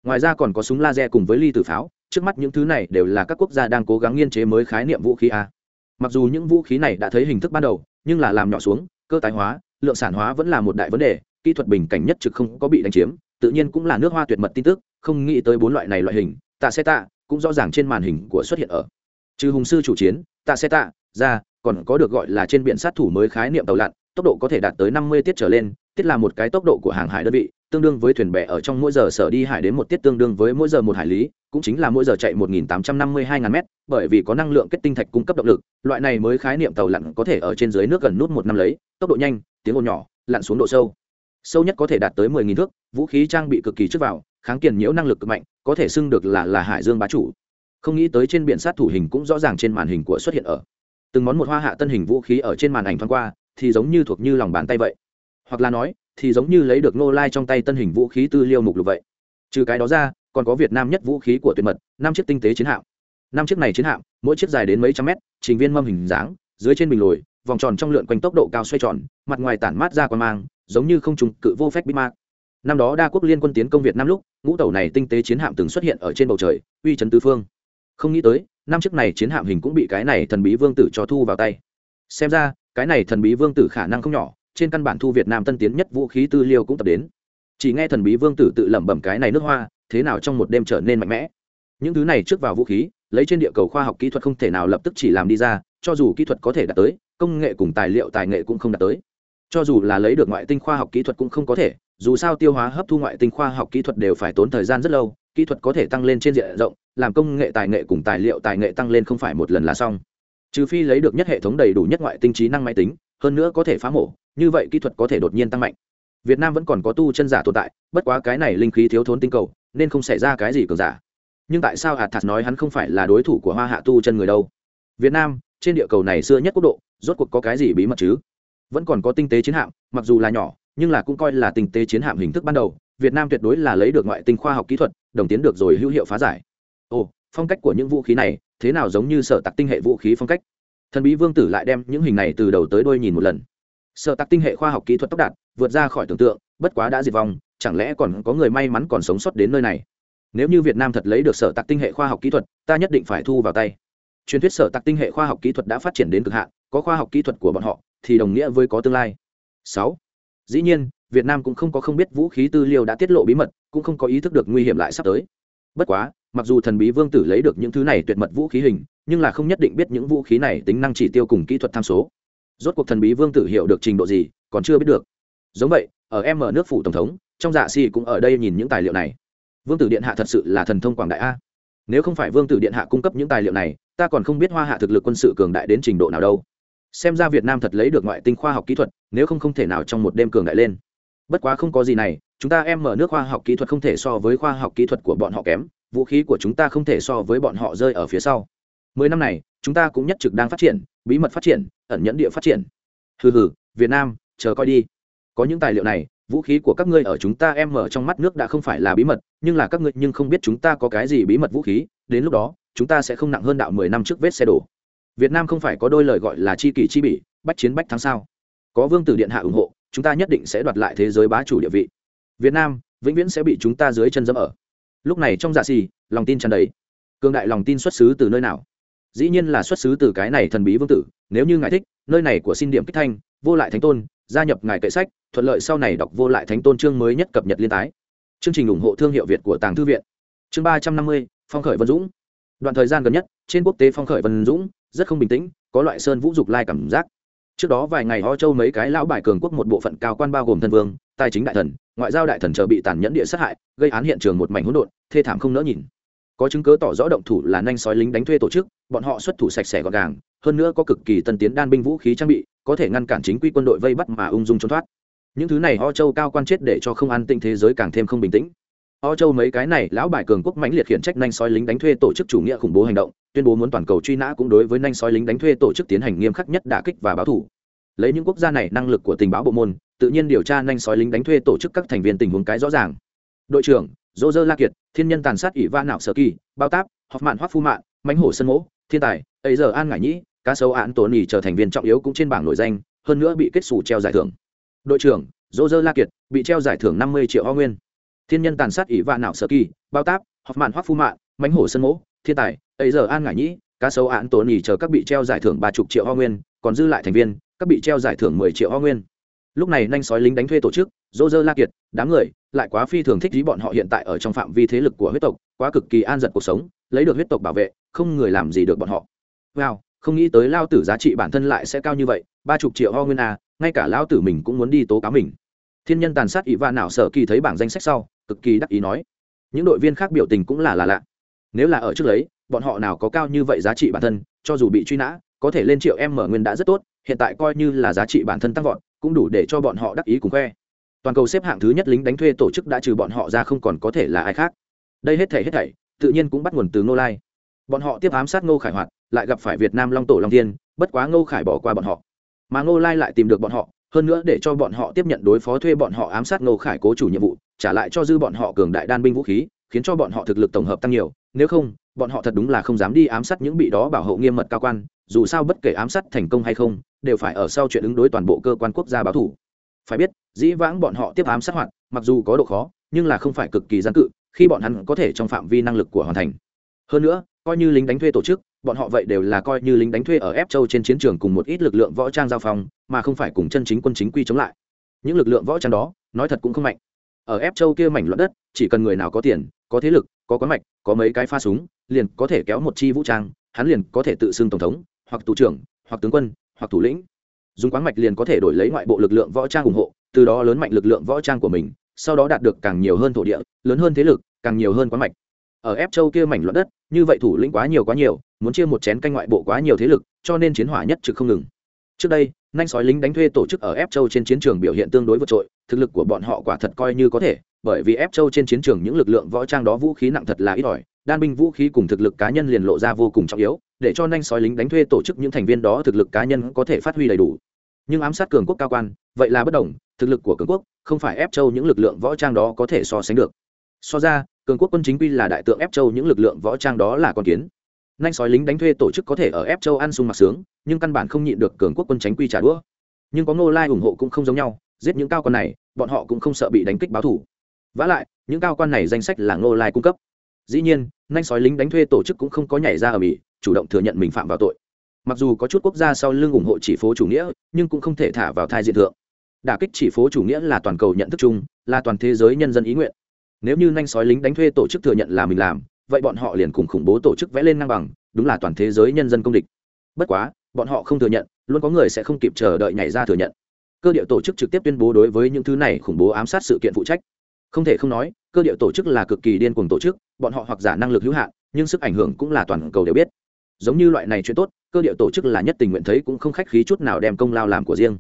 ngoài ra còn có súng laser cùng với ly tử pháo, trước mắt những thứ này đều là các quốc gia đang cố gắng nghiên chế mới khái niệm vũ khí a. Mặc dù những vũ khí này đã thấy hình thức ban đầu, nhưng là làm nhỏ xuống, cơ tái hóa, lượng sản hóa vẫn là một đại vấn đề, kỹ thuật bình cảnh nhất trực không có bị đánh chiếm, tự nhiên cũng là nước hoa tuyệt mật tin tức, không nghĩ tới bốn loại này loại hình, tạ xe tạ cũng rõ ràng trên màn hình của xuất hiện ở. Trừ hùng sư chủ chiến, tạ xe tạ ra, còn có được gọi là trên biển sát thủ mới khái niệm tàu lặn, tốc độ có thể đạt tới năm mươi tiết trở lên, tiết là một cái tốc độ của hàng hải đơn vị tương đương với thuyền bè ở trong mỗi giờ sở đi hải đến một tiết tương đương với mỗi giờ một hải lý, cũng chính là mỗi giờ chạy một nghìn tám trăm năm mươi hai ngàn mét, bởi vì có năng lượng kết tinh thạch cung cấp động lực, loại này mới khái niệm tàu lặn có thể ở trên dưới nước gần nút một năm lấy, tốc độ nhanh, tiếng ồn nhỏ, lặn xuống độ sâu. Sâu nhất có thể đạt tới mười nghìn thước, vũ khí trang bị cực kỳ trước vào, kháng kiền nhiễu năng lực cực mạnh, có thể xưng được là là hải dương bá chủ. Không nghĩ tới trên biển sát thủ hình cũng rõ ràng trên màn hình của xuất hiện ở. Từng món một hoa hạ tân hình vũ khí ở trên màn ảnh thoáng qua, thì giống như thuộc như lòng bàn tay vậy. Hoặc là nói thì giống như lấy được nô lai trong tay tân hình vũ khí tư liêu mục lục vậy. Trừ cái đó ra, còn có việt nam nhất vũ khí của tuyệt mật, năm chiếc tinh tế chiến hạm. Năm chiếc này chiến hạm, mỗi chiếc dài đến mấy trăm mét, trình viên mâm hình dáng, dưới trên bình lồi, vòng tròn trong lượn quanh tốc độ cao xoay tròn, mặt ngoài tản mát ra quan mang, giống như không trùng cự vô phép bitmark năm đó đa quốc liên quân tiến công việt nam lúc, ngũ tàu này tinh tế chiến hạm từng xuất hiện ở trên bầu trời, uy chấn tứ phương. Không nghĩ tới, năm chiếc này chiến hạm hình cũng bị cái này thần bí vương tử cho thu vào tay. Xem ra, cái này thần bí vương tử khả năng không nhỏ trên căn bản thu việt nam tân tiến nhất vũ khí tư liêu cũng tập đến. Chỉ nghe thần bí vương tử tự lẩm bẩm cái này nước hoa, thế nào trong một đêm trở nên mạnh mẽ. Những thứ này trước vào vũ khí, lấy trên địa cầu khoa học kỹ thuật không thể nào lập tức chỉ làm đi ra, cho dù kỹ thuật có thể đạt tới, công nghệ cùng tài liệu tài nghệ cũng không đạt tới. Cho dù là lấy được ngoại tinh khoa học kỹ thuật cũng không có thể, dù sao tiêu hóa hấp thu ngoại tinh khoa học kỹ thuật đều phải tốn thời gian rất lâu, kỹ thuật có thể tăng lên trên diện rộng, làm công nghệ tài nghệ cùng tài liệu tài nghệ tăng lên không phải một lần là xong. Trừ phi lấy được nhất hệ thống đầy đủ nhất ngoại tinh trí năng máy tính, hơn nữa có thể phá mổ như vậy kỹ thuật có thể đột nhiên tăng mạnh. Việt nam vẫn còn có tu chân giả tồn tại, bất quá cái này linh khí thiếu thốn tinh cầu, nên không xảy ra cái gì cường giả. Nhưng tại sao hạt thạt nói hắn không phải là đối thủ của hoa hạ tu chân người đâu? Việt nam, trên địa cầu này xưa nhất quốc độ, rốt cuộc có cái gì bí mật chứ? Vẫn còn có tinh tế chiến hạm, mặc dù là nhỏ, nhưng là cũng coi là tinh tế chiến hạm hình thức ban đầu. Việt nam tuyệt đối là lấy được ngoại tinh khoa học kỹ thuật, đồng tiến được rồi hữu hiệu phá giải. Ồ, phong cách của những vũ khí này, thế nào giống như sở tặc tinh hệ vũ khí phong cách? Thần bí vương tử lại đem những hình này từ đầu tới đôi nhìn một lần sở tạc tinh hệ khoa học kỹ thuật tốc đạt, vượt ra khỏi tưởng tượng, bất quá đã diệt vong, chẳng lẽ còn có người may mắn còn sống sót đến nơi này? Nếu như việt nam thật lấy được sở tạc tinh hệ khoa học kỹ thuật, ta nhất định phải thu vào tay. Truyền thuyết sở tạc tinh hệ khoa học kỹ thuật đã phát triển đến cực hạn, có khoa học kỹ thuật của bọn họ, thì đồng nghĩa với có tương lai. Sáu. Dĩ nhiên, việt nam cũng không có không biết vũ khí tư liệu đã tiết lộ bí mật, cũng không có ý thức được nguy hiểm lại sắp tới. Bất quá, mặc dù thần bí vương tử lấy được những thứ này tuyệt mật vũ khí hình, nhưng là không nhất định biết những vũ khí này tính năng chỉ tiêu cùng kỹ thuật tham số rốt cuộc thần bí vương tử hiểu được trình độ gì, còn chưa biết được. Giống vậy, ở em ở nước phủ tổng thống, trong dạ si cũng ở đây nhìn những tài liệu này. Vương tử điện hạ thật sự là thần thông quảng đại a. Nếu không phải vương tử điện hạ cung cấp những tài liệu này, ta còn không biết hoa hạ thực lực quân sự cường đại đến trình độ nào đâu. Xem ra việt nam thật lấy được ngoại tinh khoa học kỹ thuật, nếu không không thể nào trong một đêm cường đại lên. Bất quá không có gì này, chúng ta em mở nước khoa học kỹ thuật không thể so với khoa học kỹ thuật của bọn họ kém, vũ khí của chúng ta không thể so với bọn họ rơi ở phía sau. Mười năm này, chúng ta cũng nhất trực đang phát triển bí mật phát triển, ẩn nhẫn địa phát triển. Hừ hừ, việt nam, chờ coi đi. Có những tài liệu này, vũ khí của các ngươi ở chúng ta em mở trong mắt nước đã không phải là bí mật, nhưng là các ngươi nhưng không biết chúng ta có cái gì bí mật vũ khí, đến lúc đó, chúng ta sẽ không nặng hơn đạo mười năm trước vết xe đổ. Việt nam không phải có đôi lời gọi là chi kỷ chi bỉ, bách chiến bách thắng sao? Có vương tử điện hạ ủng hộ, chúng ta nhất định sẽ đoạt lại thế giới bá chủ địa vị. Việt nam, vĩnh viễn sẽ bị chúng ta dưới chân dẫm ở. Lúc này trong dạ xì, lòng tin tràn đầy. Cương đại lòng tin xuất xứ từ nơi nào? Dĩ nhiên là xuất xứ từ cái này thần bí vương tử, nếu như ngài thích, nơi này của xin điểm kích thanh, vô lại thánh tôn, gia nhập ngài kệ sách, thuận lợi sau này đọc vô lại thánh tôn chương mới nhất cập nhật liên tái. Chương trình ủng hộ thương hiệu việt của tàng thư viện. Chương ba trăm năm mươi, phong khởi vân dũng. Đoạn thời gian gần nhất, trên quốc tế phong khởi vân dũng, rất không bình tĩnh, có loại sơn vũ dục lai cảm giác. Trước đó vài ngày ho châu mấy cái lão bài cường quốc một bộ phận cao quan bao gồm thân vương, tài chính đại thần, ngoại giao đại thần chờ bị tàn nhẫn địa sát hại, gây án hiện trường một mảnh hỗn độn, thê thảm không nỡ nhìn có chứng cứ tỏ rõ động thủ là nhanh sói lính đánh thuê tổ chức, bọn họ xuất thủ sạch sẽ gọn gàng, hơn nữa có cực kỳ tân tiến đan binh vũ khí trang bị, có thể ngăn cản chính quy quân đội vây bắt mà ung dung trốn thoát. Những thứ này O châu cao quan chết để cho không an tinh thế giới càng thêm không bình tĩnh. O châu mấy cái này lão bài cường quốc mãnh liệt khiển trách nhanh sói lính đánh thuê tổ chức chủ nghĩa khủng bố hành động, tuyên bố muốn toàn cầu truy nã cũng đối với nhanh sói lính đánh thuê tổ chức tiến hành nghiêm khắc nhất đả kích và báo thủ. Lấy những quốc gia này năng lực của tình báo bộ môn, tự nhiên điều tra nhanh sói lính đánh thuê tổ chức các thành viên tình huống cái rõ ràng. Đội trưởng dô dơ la kiệt, thiên nhân tàn sát ỷ va nạo sở kỳ, bao táp họp mạn hoắc phu mạn mánh hổ sân mỗ, thiên tài, ấy giờ an ngải nhĩ, cá sấu án tổn nỉ trở thành viên trọng yếu cũng trên bảng nổi danh, hơn nữa bị kết xù treo giải thưởng. Đội trưởng dô dơ la kiệt, bị treo giải thưởng năm mươi triệu o nguyên. Thiên nhân tàn sát ỷ va nạo sở kỳ, bao táp họp mạn hoắc phu mạn mánh hổ sân mỗ, thiên tài, ấy giờ an ngải nhĩ, cá sấu án tổn nỉ chờ các bị treo giải thưởng ba chục triệu o nguyên, còn dư lại thành viên, các bị treo giải thưởng mười triệu o nguyên lúc này nhanh sói lính đánh thuê tổ chức dô dơ la kiệt đám người, lại quá phi thường thích lý bọn họ hiện tại ở trong phạm vi thế lực của huyết tộc, quá cực kỳ an giật cuộc sống, lấy được huyết tộc bảo vệ, không người làm gì được bọn họ. Wow, không nghĩ tới lao tử giá trị bản thân lại sẽ cao như vậy, ba chục triệu ho nguyên a, ngay cả lao tử mình cũng muốn đi tố cáo mình. Thiên nhân tàn sát ỷ va nào sở kỳ thấy bảng danh sách sau, cực kỳ đắc ý nói. Những đội viên khác biểu tình cũng là là lạ. Nếu là ở trước lấy bọn họ nào có cao như vậy giá trị bản thân, cho dù bị truy nã, có thể lên triệu em mở nguyên đã rất tốt, hiện tại coi như là giá trị bản thân tăng vọt cũng đủ để cho bọn họ đắc ý cùng khoe. Toàn cầu xếp hạng thứ nhất lính đánh thuê tổ chức đã trừ bọn họ ra không còn có thể là ai khác. Đây hết thảy hết thảy, tự nhiên cũng bắt nguồn từ ngô lai. Bọn họ tiếp ám sát ngô khải hoạt, lại gặp phải việt nam long tổ long thiên, bất quá ngô khải bỏ qua bọn họ. Mà ngô lai lại tìm được bọn họ, hơn nữa để cho bọn họ tiếp nhận đối phó thuê bọn họ ám sát ngô khải cố chủ nhiệm vụ, trả lại cho dư bọn họ cường đại đan binh vũ khí, khiến cho bọn họ thực lực tổng hợp tăng nhiều, nếu không, bọn họ thật đúng là không dám đi ám sát những bị đó bảo hộ nghiêm mật cao quan dù sao bất kể ám sát thành công hay không, đều phải ở sau chuyện ứng đối toàn bộ cơ quan quốc gia báo thủ. Phải biết, dĩ vãng bọn họ tiếp ám sát hoạt, mặc dù có độ khó, nhưng là không phải cực kỳ gian cự, khi bọn hắn có thể trong phạm vi năng lực của hoàn thành. Hơn nữa, coi như lính đánh thuê tổ chức, bọn họ vậy đều là coi như lính đánh thuê ở ép châu trên chiến trường cùng một ít lực lượng võ trang giao phong, mà không phải cùng chân chính quân chính quy chống lại. Những lực lượng võ trang đó, nói thật cũng không mạnh. Ở ép châu kia mảnh loạn đất, chỉ cần người nào có tiền, có thế lực, có quán mạch, có mấy cái pha súng, liền có thể kéo một chi vũ trang, hắn liền có thể tự xưng tổng thống hoặc thủ trưởng, hoặc tướng quân, hoặc thủ lĩnh. Dùng quán mạch liền có thể đổi lấy ngoại bộ lực lượng võ trang ủng hộ, từ đó lớn mạnh lực lượng võ trang của mình, sau đó đạt được càng nhiều hơn thổ địa, lớn hơn thế lực, càng nhiều hơn quán mạch. Ở ép châu kia mảnh loạn đất, như vậy thủ lĩnh quá nhiều quá nhiều, muốn chia một chén canh ngoại bộ quá nhiều thế lực, cho nên chiến hỏa nhất trực không ngừng. Trước đây nhanh sói lính đánh thuê tổ chức ở ép châu trên chiến trường biểu hiện tương đối vượt trội, thực lực của bọn họ quả thật coi như có thể, bởi vì ép châu trên chiến trường những lực lượng võ trang đó vũ khí nặng thật là ít ỏi, đan binh vũ khí cùng thực lực cá nhân liền lộ ra vô cùng trọng yếu để cho nhanh sói lính đánh thuê tổ chức những thành viên đó thực lực cá nhân có thể phát huy đầy đủ. Nhưng ám sát cường quốc cao quan, vậy là bất đồng, thực lực của cường quốc không phải ép châu những lực lượng võ trang đó có thể so sánh được. So ra, cường quốc quân chính quy là đại tượng ép châu những lực lượng võ trang đó là con kiến. Nhanh sói lính đánh thuê tổ chức có thể ở ép châu ăn sung mặc sướng, nhưng căn bản không nhịn được cường quốc quân tránh quy trả đũa. Nhưng có ngô lai ủng hộ cũng không giống nhau, giết những cao quan này, bọn họ cũng không sợ bị đánh kích báo thủ. Vả lại, những cao quan này danh sách là ngô lai cung cấp. Dĩ nhiên Nanh sói lính đánh thuê tổ chức cũng không có nhảy ra ở mỹ, chủ động thừa nhận mình phạm vào tội. Mặc dù có chút quốc gia sau lưng ủng hộ chỉ phố chủ nghĩa, nhưng cũng không thể thả vào thai diện thượng. Đả kích chỉ phố chủ nghĩa là toàn cầu nhận thức chung, là toàn thế giới nhân dân ý nguyện. Nếu như nhanh sói lính đánh thuê tổ chức thừa nhận là mình làm, vậy bọn họ liền cùng khủng bố tổ chức vẽ lên năng bằng, đúng là toàn thế giới nhân dân công địch. Bất quá, bọn họ không thừa nhận, luôn có người sẽ không kịp chờ đợi nhảy ra thừa nhận. Cơ địa tổ chức trực tiếp tuyên bố đối với những thứ này khủng bố ám sát sự kiện phụ trách không thể không nói, cơ địa tổ chức là cực kỳ điên cuồng tổ chức, bọn họ hoặc giả năng lực hữu hạn, nhưng sức ảnh hưởng cũng là toàn cầu đều biết. Giống như loại này chuyện tốt, cơ địa tổ chức là nhất tình nguyện thấy cũng không khách khí chút nào đem công lao làm của riêng.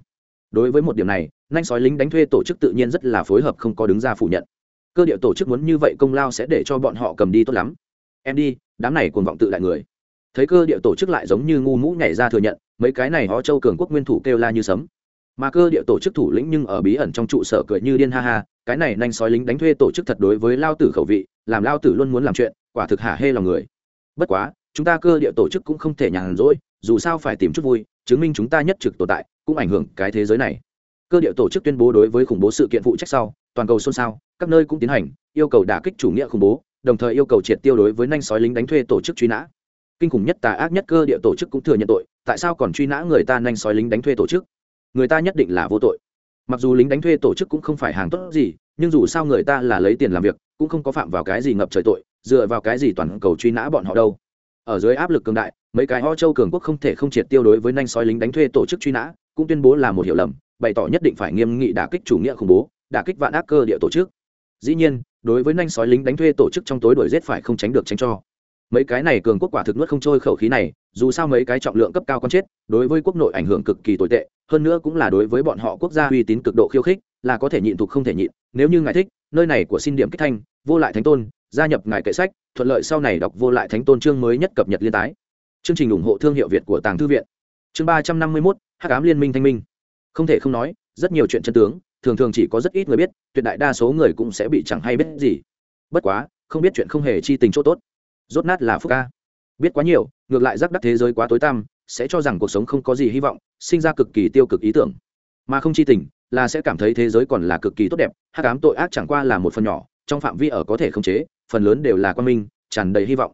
Đối với một điểm này nhanh sói lính đánh thuê tổ chức tự nhiên rất là phối hợp không có đứng ra phủ nhận. Cơ địa tổ chức muốn như vậy công lao sẽ để cho bọn họ cầm đi tốt lắm. Em đi, đám này cuồng vọng tự đại người. Thấy cơ địa tổ chức lại giống như ngu mũ nhảy ra thừa nhận, mấy cái này họ châu cường quốc nguyên thủ kêu la như sấm mà cơ địa tổ chức thủ lĩnh nhưng ở bí ẩn trong trụ sở cười như điên ha ha, cái này nhanh sói lính đánh thuê tổ chức thật đối với lao tử khẩu vị, làm lao tử luôn muốn làm chuyện, quả thực hả hê lòng người. Bất quá, chúng ta cơ địa tổ chức cũng không thể nhàn rỗi, dù sao phải tìm chút vui, chứng minh chúng ta nhất trực tồn tại, cũng ảnh hưởng cái thế giới này. Cơ địa tổ chức tuyên bố đối với khủng bố sự kiện phụ trách sau, toàn cầu xôn xao, các nơi cũng tiến hành, yêu cầu đả kích chủ nghĩa khủng bố, đồng thời yêu cầu triệt tiêu đối với nhanh sói lính đánh thuê tổ chức truy nã. Kinh khủng nhất tà ác nhất cơ địa tổ chức cũng thừa nhận tội, tại sao còn truy nã người ta nhanh sói lính đánh thuê tổ chức? Người ta nhất định là vô tội. Mặc dù lính đánh thuê tổ chức cũng không phải hàng tốt gì, nhưng dù sao người ta là lấy tiền làm việc, cũng không có phạm vào cái gì ngập trời tội, dựa vào cái gì toàn cầu truy nã bọn họ đâu. Ở dưới áp lực cường đại, mấy cái ho châu cường quốc không thể không triệt tiêu đối với nhanh sói lính đánh thuê tổ chức truy nã, cũng tuyên bố là một hiểu lầm, bày tỏ nhất định phải nghiêm nghị đả kích chủ nghĩa khủng bố, đả kích vạn ác cơ địa tổ chức. Dĩ nhiên, đối với nhanh sói lính đánh thuê tổ chức trong tối đuổi giết phải không tránh được tránh cho. Mấy cái này cường quốc quả thực nuốt không trôi khẩu khí này, dù sao mấy cái trọng lượng cấp cao con chết, đối với quốc nội ảnh hưởng cực kỳ tồi tệ hơn nữa cũng là đối với bọn họ quốc gia uy tín cực độ khiêu khích, là có thể nhịn thuộc không thể nhịn. Nếu như ngài thích, nơi này của xin điểm kích thanh, vô lại thánh tôn, gia nhập ngài kệ sách, thuận lợi sau này đọc vô lại thánh tôn chương mới nhất cập nhật liên tái. Chương trình ủng hộ thương hiệu việt của tàng thư viện. Chương ba trăm năm mươi mốt, hắc ám liên minh thanh minh. Không thể không nói, rất nhiều chuyện chân tướng, thường thường chỉ có rất ít người biết, tuyệt đại đa số người cũng sẽ bị chẳng hay biết gì. Bất quá, không biết chuyện không hề chi tình chỗ tốt. Rốt nát là phúc ca. Biết quá nhiều, ngược lại rắc đắc thế giới quá tối tăm sẽ cho rằng cuộc sống không có gì hy vọng, sinh ra cực kỳ tiêu cực ý tưởng. Mà không chi tình, là sẽ cảm thấy thế giới còn là cực kỳ tốt đẹp hát cám tội ác chẳng qua là một phần nhỏ, trong phạm vi ở có thể khống chế, phần lớn đều là quan minh, tràn đầy hy vọng.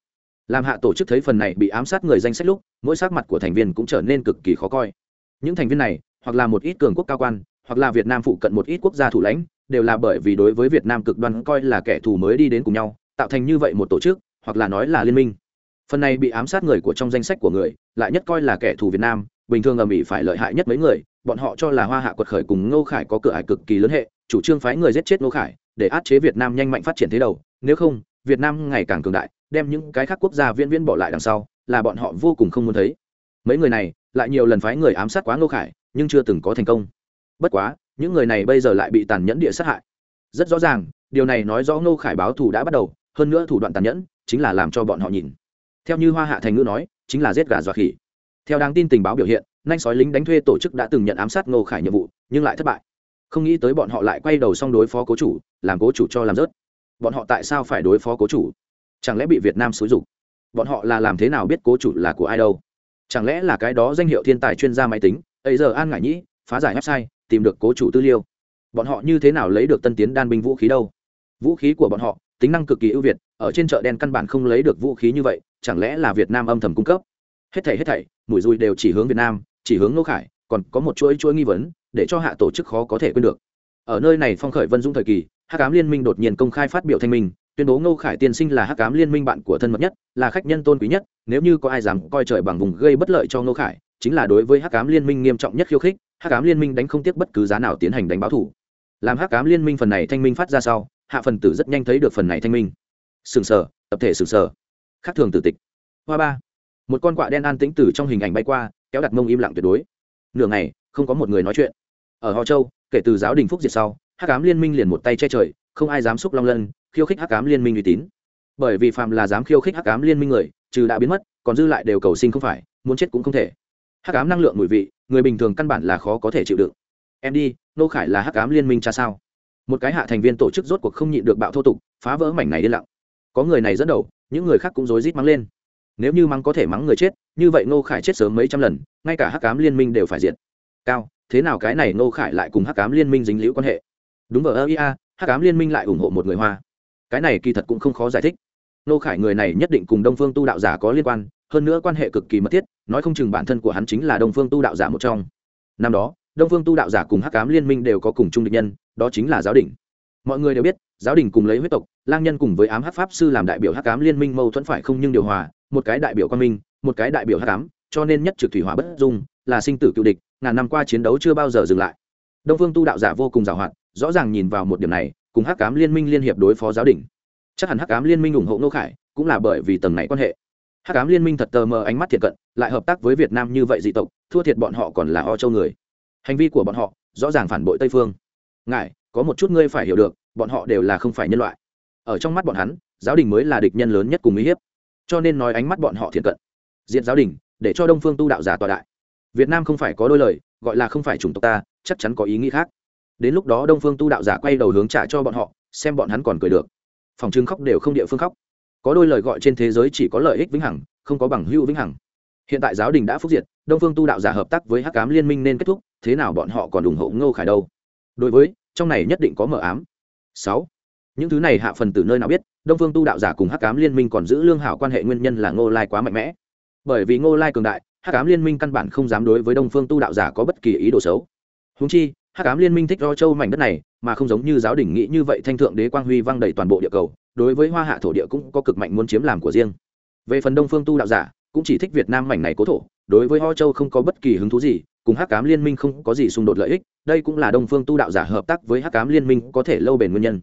Làm hạ tổ chức thấy phần này bị ám sát người danh sách lúc, mỗi sắc mặt của thành viên cũng trở nên cực kỳ khó coi. Những thành viên này, hoặc là một ít cường quốc cao quan, hoặc là việt nam phụ cận một ít quốc gia thủ lãnh, đều là bởi vì đối với việt nam cực đoan coi là kẻ thù mới đi đến cùng nhau, tạo thành như vậy một tổ chức, hoặc là nói là liên minh phần này bị ám sát người của trong danh sách của người, lại nhất coi là kẻ thù việt nam, bình thường ở mỹ phải lợi hại nhất mấy người, bọn họ cho là hoa hạ quật khởi cùng ngô khải có cửa ải cực kỳ lớn hệ, chủ trương phái người giết chết ngô khải, để áp chế việt nam nhanh mạnh phát triển thế đầu, nếu không, việt nam ngày càng cường đại, đem những cái khác quốc gia viễn viễn bỏ lại đằng sau, là bọn họ vô cùng không muốn thấy. Mấy người này, lại nhiều lần phái người ám sát quá ngô khải, nhưng chưa từng có thành công. Bất quá, những người này bây giờ lại bị tàn nhẫn địa sát hại. Rất rõ ràng, điều này nói rõ ngô khải báo thù đã bắt đầu, hơn nữa thủ đoạn tàn nhẫn, chính là làm cho bọn họ nhìn theo như hoa hạ thành ngữ nói, chính là giết gà dọa khỉ. Theo đáng tin tình báo biểu hiện nhanh sói lính đánh thuê tổ chức đã từng nhận ám sát ngô khải nhiệm vụ, nhưng lại thất bại. Không nghĩ tới bọn họ lại quay đầu xong đối phó cố chủ, làm cố chủ cho làm rớt. Bọn họ tại sao phải đối phó cố chủ? Chẳng lẽ bị việt nam xúi dục? Bọn họ là làm thế nào biết cố chủ là của ai đâu? Chẳng lẽ là cái đó danh hiệu thiên tài chuyên gia máy tính, ấy giờ an ngại nhĩ, phá giải website, tìm được cố chủ tư liêu bọn họ như thế nào lấy được tân tiến đan binh vũ khí đâu? Vũ khí của bọn họ, tính năng cực kỳ ưu việt, ở trên chợ đen căn bản không lấy được vũ khí như vậy chẳng lẽ là việt nam âm thầm cung cấp? Hết thảy hết thảy, mùi dùi đều chỉ hướng việt nam, chỉ hướng nô khải, còn có một chuỗi chuỗi nghi vấn, để cho hạ tổ chức khó có thể quên được. Ở nơi này phong khởi vân dũng thời kỳ, hắc cám liên minh đột nhiên công khai phát biểu thanh minh, tuyên bố ngô khải tiên sinh là hắc cám liên minh bạn của thân mật nhất, là khách nhân tôn quý nhất, nếu như có ai dám coi trời bằng vùng gây bất lợi cho ngô khải, chính là đối với hắc cám liên minh nghiêm trọng nhất khiêu khích, hắc cám liên minh đánh không tiếc bất cứ giá nào tiến hành đánh báo thủ. Làm hắc cám liên minh phần này thanh minh phát ra sau, hạ phần tử rất nhanh thấy được phần này thanh minh. Sừng sờ, tập thể sừng sờ khác thường tử tịch. Hoa ba. Một con quạ đen an tĩnh từ trong hình ảnh bay qua, kéo đặt mông im lặng tuyệt đối. Nửa ngày, không có một người nói chuyện. Ở họ châu, kể từ giáo đình phúc diệt sau, hắc cám liên minh liền một tay che trời, không ai dám xúc long lân, khiêu khích hắc cám liên minh uy tín. Bởi vì phạm là dám khiêu khích hắc cám liên minh người, trừ đã biến mất, còn dư lại đều cầu sinh không phải, muốn chết cũng không thể. Hắc cám năng lượng mùi vị, người bình thường căn bản là khó có thể chịu đựng. Em đi, nô khải là hắc cám liên minh cha sao? Một cái hạ thành viên tổ chức rốt cuộc không nhịn được bạo thô tục, phá vỡ mảnh này đi lặng. Có người này dẫn đầu những người khác cũng rối rít mắng lên. Nếu như mắng có thể mắng người chết, như vậy ngô khải chết sớm mấy trăm lần, ngay cả hắc cám liên minh đều phải diệt. Cao, thế nào cái này ngô khải lại cùng hắc cám liên minh dính liễu quan hệ? Đúng vào ơ ia hắc cám liên minh lại ủng hộ một người hoa. Cái này kỳ thật cũng không khó giải thích. Ngô khải người này nhất định cùng đông phương tu đạo giả có liên quan, hơn nữa quan hệ cực kỳ mật thiết, nói không chừng bản thân của hắn chính là đông phương tu đạo giả một trong. Năm đó, đông phương tu đạo giả cùng hắc cám liên minh đều có cùng chung địch nhân, đó chính là giáo đình mọi người đều biết, giáo đình cùng lấy huyết tộc, lang nhân cùng với ám hắc pháp sư làm đại biểu hắc cám liên minh mâu thuẫn phải không nhưng điều hòa, một cái đại biểu quan minh, một cái đại biểu hắc cám cho nên nhất trực thủy hỏa bất dung, là sinh tử cựu địch, ngàn năm qua chiến đấu chưa bao giờ dừng lại. Đông phương tu đạo giả vô cùng giàu hoạt, rõ ràng nhìn vào một điểm này, cùng hắc cám liên minh liên hiệp đối phó giáo đình. Chắc hẳn hắc cám liên minh ủng hộ ngô khải, cũng là bởi vì tầng này quan hệ. Hắc cám liên minh thật tờ mờ ánh mắt thiệt cận, lại hợp tác với việt nam như vậy dị tộc, thua thiệt bọn họ còn là o châu người. Hành vi của bọn họ, rõ ràng phản bội tây phương ngài, có một chút ngươi phải hiểu được, bọn họ đều là không phải nhân loại. Ở trong mắt bọn hắn, giáo đình mới là địch nhân lớn nhất cùng uy hiếp. Cho nên nói ánh mắt bọn họ thiện cận. Diện giáo đình, để cho đông phương tu đạo giả tọa đại. Việt nam không phải có đôi lời, gọi là không phải chủng tộc ta, chắc chắn có ý nghĩ khác. Đến lúc đó đông phương tu đạo giả quay đầu hướng trả cho bọn họ, xem bọn hắn còn cười được. Phòng chứng khóc đều không địa phương khóc. Có đôi lời gọi trên thế giới chỉ có lợi ích vĩnh hằng, không có bằng hữu vĩnh hằng. Hiện tại giáo đình đã phúc diệt, đông phương tu đạo giả hợp tác với hắc cám liên minh nên kết thúc, thế nào bọn họ còn ủng hộ ngô khải đâu? Đối với, trong này nhất định có mở ám. Sáu, những thứ này hạ phần từ nơi nào biết, đông phương tu đạo giả cùng hắc cám liên minh còn giữ lương hảo quan hệ nguyên nhân là ngô lai quá mạnh mẽ. Bởi vì ngô lai cường đại, hắc cám liên minh căn bản không dám đối với đông phương tu đạo giả có bất kỳ ý đồ xấu. Húng chi, hắc ám liên minh thích do châu mảnh đất này, mà không giống như giáo đình nghĩ như vậy thanh thượng đế quang huy văng đầy toàn bộ địa cầu, đối với hoa hạ thổ địa cũng có cực mạnh muốn chiếm làm của riêng. Về phần đông phương tu đạo giả, cũng chỉ thích việt nam mảnh này cố thổ, đối với ho châu không có bất kỳ hứng thú gì cùng hắc cám liên minh không có gì xung đột lợi ích, đây cũng là đông phương tu đạo giả hợp tác với hắc cám liên minh có thể lâu bền nguyên nhân.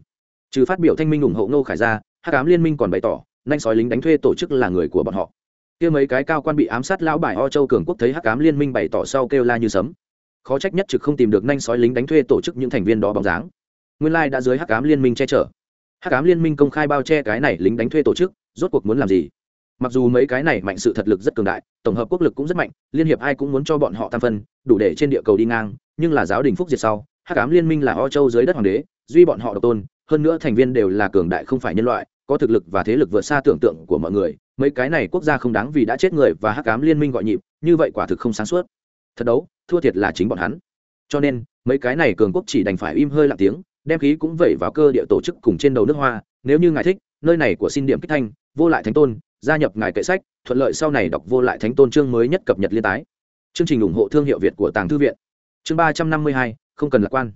Trừ phát biểu thanh minh ủng hộ ngô khải ra, hắc cám liên minh còn bày tỏ nhanh sói lính đánh thuê tổ chức là người của bọn họ. Kia mấy cái cao quan bị ám sát lão bài O châu cường quốc thấy hắc cám liên minh bày tỏ sau kêu la như sấm. Khó trách nhất trực không tìm được nhanh sói lính đánh thuê tổ chức những thành viên đó bóng dáng. Nguyên lai đã dưới hắc cám liên minh che chở. Hắc cám liên minh công khai bao che cái này lính đánh thuê tổ chức, rốt cuộc muốn làm gì? Mặc dù mấy cái này mạnh sự thật lực rất cường đại, tổng hợp quốc lực cũng rất mạnh, liên hiệp ai cũng muốn cho bọn họ tam phân, đủ để trên địa cầu đi ngang, nhưng là giáo đình phúc diệt sau, hắc ám liên minh là o châu dưới đất hoàng đế, duy bọn họ độc tôn, hơn nữa thành viên đều là cường đại không phải nhân loại, có thực lực và thế lực vượt xa tưởng tượng của mọi người, mấy cái này quốc gia không đáng vì đã chết người và hắc ám liên minh gọi nhịp, như vậy quả thực không sáng suốt. Thật đấu, thua thiệt là chính bọn hắn. Cho nên, mấy cái này cường quốc chỉ đành phải im hơi lặng tiếng, đem khí cũng vẩy vào cơ địa tổ chức cùng trên đầu nước hoa, nếu như ngài thích, nơi này của xin điểm kích thanh, vô lại thánh tôn gia nhập ngài kệ sách, thuận lợi sau này đọc vô lại thánh tôn chương mới nhất cập nhật liên tái. Chương trình ủng hộ thương hiệu việt của tàng thư viện. Chương ba trăm năm mươi hai, không cần lạc quan.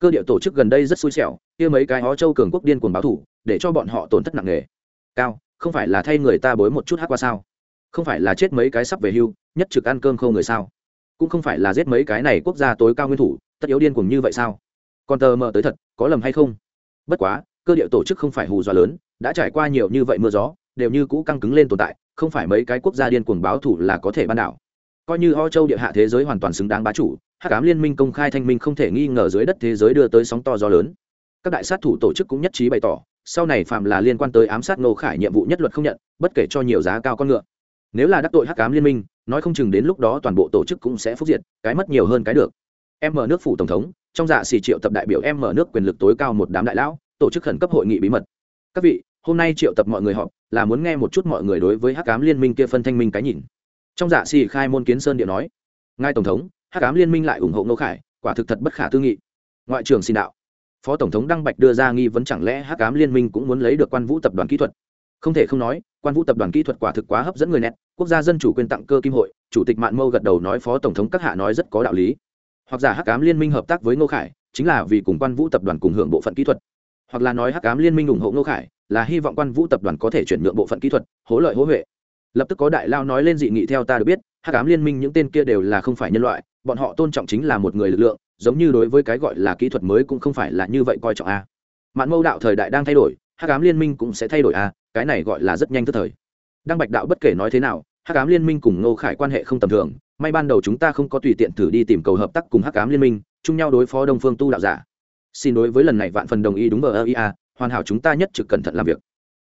Cơ địa tổ chức gần đây rất xui xẻo, kia mấy cái hó châu cường quốc điên cuồng báo thủ, để cho bọn họ tổn thất nặng nề. Cao, không phải là thay người ta bối một chút hát qua sao? Không phải là chết mấy cái sắp về hưu, nhất trực ăn cơm không người sao? Cũng không phải là giết mấy cái này quốc gia tối cao nguyên thủ, tất yếu điên cùng như vậy sao? Còn tờ mờ tới thật, có lầm hay không? Bất quá, cơ địa tổ chức không phải hù dọa lớn, đã trải qua nhiều như vậy mưa gió đều như cũ căng cứng lên tồn tại, không phải mấy cái quốc gia điên cuồng báo thủ là có thể ban đảo. Coi như ho châu địa hạ thế giới hoàn toàn xứng đáng bá chủ, hắc ám liên minh công khai thanh minh không thể nghi ngờ dưới đất thế giới đưa tới sóng to gió lớn. Các đại sát thủ tổ chức cũng nhất trí bày tỏ, sau này phạm là liên quan tới ám sát nô khải nhiệm vụ nhất luật không nhận, bất kể cho nhiều giá cao con ngựa. Nếu là đắc tội hắc ám liên minh, nói không chừng đến lúc đó toàn bộ tổ chức cũng sẽ phúc diệt, cái mất nhiều hơn cái được. Em mở nước phủ tổng thống, trong dạ xì triệu tập đại biểu em mở nước quyền lực tối cao một đám đại lão, tổ chức khẩn cấp hội nghị bí mật. Các vị hôm nay triệu tập mọi người họp, là muốn nghe một chút mọi người đối với hắc cám liên minh kia phân thanh minh cái nhìn. Trong dạ xì khai môn kiến sơn điện nói, ngài tổng thống, hắc cám liên minh lại ủng hộ ngô khải, quả thực thật bất khả tư nghị. Ngoại trưởng xin đạo, phó tổng thống đăng bạch đưa ra nghi vấn chẳng lẽ hắc cám liên minh cũng muốn lấy được quan vũ tập đoàn kỹ thuật? Không thể không nói, quan vũ tập đoàn kỹ thuật quả thực quá hấp dẫn người nét, quốc gia dân chủ quyền tặng cơ kim hội, chủ tịch mạn mâu gật đầu nói phó tổng thống các hạ nói rất có đạo lý. Hoặc giả hắc cám liên minh hợp tác với ngô khải, chính là vì cùng quan vũ tập đoàn cùng hưởng bộ phận kỹ thuật hoặc là nói hắc cám liên minh ủng hộ ngô khải, là hy vọng quan vũ tập đoàn có thể chuyển nhượng bộ phận kỹ thuật hố lợi hố huệ. Lập tức có đại lao nói lên dị nghị theo ta được biết, hắc cám liên minh những tên kia đều là không phải nhân loại, bọn họ tôn trọng chính là một người lực lượng, giống như đối với cái gọi là kỹ thuật mới cũng không phải là như vậy coi trọng a. Mạn mâu đạo thời đại đang thay đổi, hắc ám liên minh cũng sẽ thay đổi a, cái này gọi là rất nhanh tức thời. Đăng bạch đạo bất kể nói thế nào, hắc ám liên minh cùng ngô khải quan hệ không tầm thường, may ban đầu chúng ta không có tùy tiện thử đi tìm cầu hợp tác cùng hắc ám liên minh, chung nhau đối phó đông phương tu đạo giả xin đối với lần này vạn phần đồng ý đúng vờ ia hoàn hảo chúng ta nhất trực cẩn thận làm việc.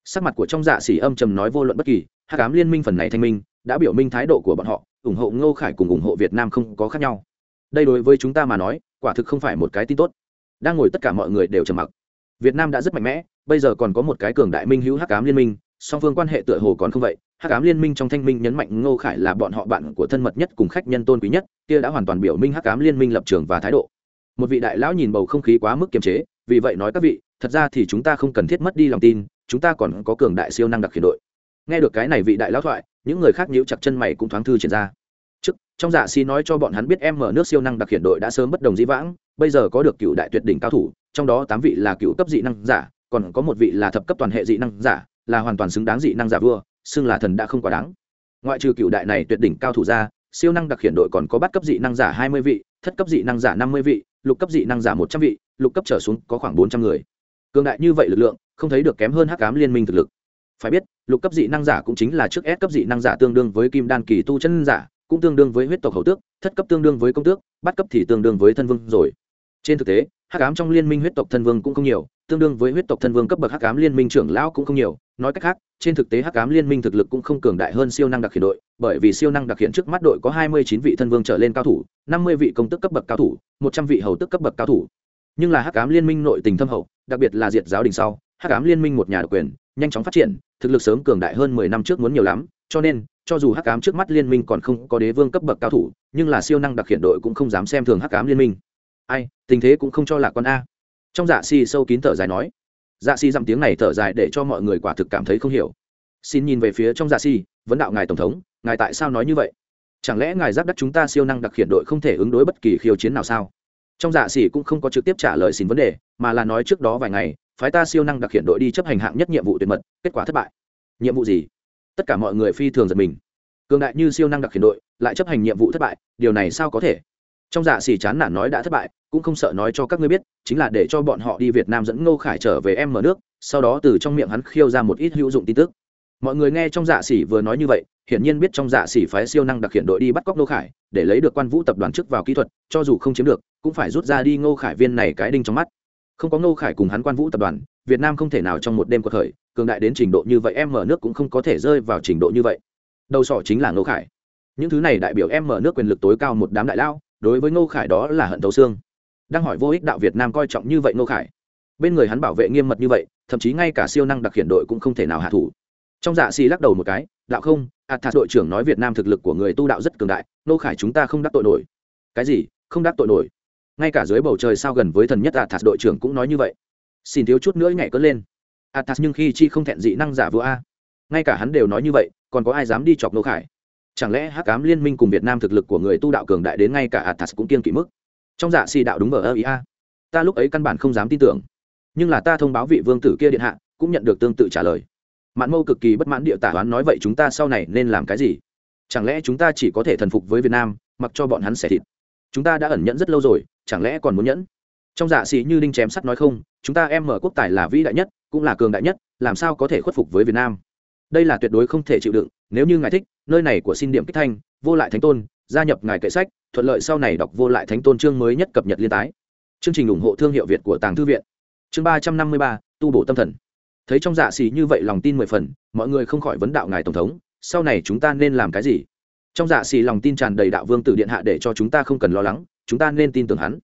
Sắc mặt của trong dạ xỉ âm trầm nói vô luận bất kỳ, hắc ám liên minh phần này thanh minh, đã biểu minh thái độ của bọn họ, ủng hộ ngô khải cùng ủng hộ việt nam không có khác nhau. Đây đối với chúng ta mà nói, quả thực không phải một cái tin tốt. Đang ngồi tất cả mọi người đều trầm mặc. Việt nam đã rất mạnh mẽ, bây giờ còn có một cái cường đại minh hữu hắc ám liên minh, song phương quan hệ tựa hồ còn không vậy. Hắc ám liên minh trong thanh minh nhấn mạnh ngô khải là bọn họ bạn của thân mật nhất cùng khách nhân tôn quý nhất, kia đã hoàn toàn biểu minh hắc ám liên minh lập trường và thái độ một vị đại lão nhìn bầu không khí quá mức kiềm chế, vì vậy nói các vị, thật ra thì chúng ta không cần thiết mất đi lòng tin, chúng ta còn có cường đại siêu năng đặc khiển đội. Nghe được cái này vị đại lão thoại, những người khác nhíu chặt chân mày cũng thoáng thư triển ra. Trước, trong dạ si nói cho bọn hắn biết em mở nước siêu năng đặc hiện đội đã sớm bất đồng dĩ vãng, bây giờ có được cựu đại tuyệt đỉnh cao thủ, trong đó tám vị là cựu cấp dị năng giả, còn có một vị là thập cấp toàn hệ dị năng giả, là hoàn toàn xứng đáng dị năng giả vua, xưng là thần đã không quá đáng. Ngoại trừ cựu đại này tuyệt đỉnh cao thủ ra siêu năng đặc hiện đội còn có bắt cấp dị năng giả hai mươi vị, thất cấp dị năng giả năm mươi vị, lục cấp dị năng giả một trăm vị, lục cấp trở xuống có khoảng bốn trăm người. Cường đại như vậy lực lượng, không thấy được kém hơn hắc ám liên minh thực lực. Phải biết, lục cấp dị năng giả cũng chính là trước S cấp dị năng giả tương đương với kim đan kỳ tu chân giả, cũng tương đương với huyết tộc hậu tước, thất cấp tương đương với công tước, bắt cấp thì tương đương với thân vương rồi. Trên thực tế, hắc ám trong liên minh huyết tộc thân vương cũng không nhiều, tương đương với huyết tộc thân vương cấp bậc hắc ám liên minh trưởng lão cũng không nhiều nói cách khác, trên thực tế hắc cám liên minh thực lực cũng không cường đại hơn siêu năng đặc hiện đội, bởi vì siêu năng đặc hiện trước mắt đội có hai mươi chín vị thân vương trở lên cao thủ, năm mươi vị công tức cấp bậc cao thủ, một trăm vị hầu tức cấp bậc cao thủ. Nhưng là hắc cám liên minh nội tình thâm hậu, đặc biệt là diệt giáo đình sau, hắc cám liên minh một nhà độc quyền, nhanh chóng phát triển, thực lực sớm cường đại hơn mười năm trước muốn nhiều lắm, cho nên, cho dù hắc cám trước mắt liên minh còn không có đế vương cấp bậc cao thủ, nhưng là siêu năng đặc hiện đội cũng không dám xem thường hắc cám liên minh. Ai, tình thế cũng không cho là con a. Trong dạ si sâu kín thở dài nói dạ xì dặm tiếng này thở dài để cho mọi người quả thực cảm thấy không hiểu. Xin nhìn về phía trong dạ xì vấn đạo ngài tổng thống, ngài tại sao nói như vậy? Chẳng lẽ ngài giáp đắc chúng ta siêu năng đặc hiện đội không thể ứng đối bất kỳ khiêu chiến nào sao? Trong dạ xỉ cũng không có trực tiếp trả lời xin vấn đề, mà là nói trước đó vài ngày, phái ta siêu năng đặc hiện đội đi chấp hành hạng nhất nhiệm vụ tuyệt mật, kết quả thất bại. Nhiệm vụ gì? Tất cả mọi người phi thường giật mình. Cường đại như siêu năng đặc hiện đội lại chấp hành nhiệm vụ thất bại, điều này sao có thể? Trong dạ xỉ chán nản nói đã thất bại, cũng không sợ nói cho các ngươi biết, chính là để cho bọn họ đi việt nam dẫn ngô khải trở về em mở nước, sau đó từ trong miệng hắn khiêu ra một ít hữu dụng tin tức. Mọi người nghe trong dạ xỉ vừa nói như vậy, hiển nhiên biết trong dạ xỉ phái siêu năng đặc hiện đội đi bắt cóc ngô khải, để lấy được quan vũ tập đoàn chức vào kỹ thuật, cho dù không chiếm được, cũng phải rút ra đi ngô khải viên này cái đinh trong mắt. Không có ngô khải cùng hắn quan vũ tập đoàn, việt nam không thể nào trong một đêm cuộc khởi, cường đại đến trình độ như vậy em mở nước cũng không có thể rơi vào trình độ như vậy. Đầu sỏ chính là ngô khải. Những thứ này đại biểu em mở nước quyền lực tối cao một đám đại lao đối với ngô khải đó là hận thấu xương. Đang hỏi vô ích đạo việt nam coi trọng như vậy ngô khải. Bên người hắn bảo vệ nghiêm mật như vậy, thậm chí ngay cả siêu năng đặc hiện đội cũng không thể nào hạ thủ. Trong dạ xì lắc đầu một cái, đạo không, athas đội trưởng nói việt nam thực lực của người tu đạo rất cường đại, ngô khải chúng ta không đắc tội nổi. Cái gì? Không đắc tội nổi? Ngay cả dưới bầu trời sao gần với thần nhất athas đội trưởng cũng nói như vậy. Xin thiếu chút nữa nhảy cất lên. Athas nhưng khi chi không thẹn dị năng giả vừa a. Ngay cả hắn đều nói như vậy, còn có ai dám đi chọc ngô khải? Chẳng lẽ hắc cám liên minh cùng việt nam thực lực của người tu đạo cường đại đến ngay cả athas cũng kiên kỵ mức? Trong dạ xì đạo đúng ở ơ ý a. Ta lúc ấy căn bản không dám tin tưởng. Nhưng là ta thông báo vị vương tử kia điện hạ, cũng nhận được tương tự trả lời. Mạn mâu cực kỳ bất mãn địa tả đoán nói vậy chúng ta sau này nên làm cái gì? Chẳng lẽ chúng ta chỉ có thể thần phục với việt nam, mặc cho bọn hắn xẻ thịt? Chúng ta đã ẩn nhẫn rất lâu rồi, chẳng lẽ còn muốn nhẫn? Trong dạ xì như đinh chém sắt nói không, chúng ta em mở quốc tài là vĩ đại nhất, cũng là cường đại nhất, làm sao có thể khuất phục với việt nam? Đây là tuyệt đối không thể chịu đựng, nếu như ngài thích, nơi này của xin điểm kích thanh, vô lại thánh tôn, gia nhập ngài kệ sách, thuận lợi sau này đọc vô lại thánh tôn chương mới nhất cập nhật liên tái. Chương trình ủng hộ thương hiệu việt của tàng thư viện. Chương ba trăm năm mươi ba, tu bổ tâm thần. Thấy trong dạ xì như vậy lòng tin mười phần, mọi người không khỏi vấn đạo ngài tổng thống, sau này chúng ta nên làm cái gì? Trong dạ xì lòng tin tràn đầy đạo vương tử điện hạ để cho chúng ta không cần lo lắng, chúng ta nên tin tưởng hắn.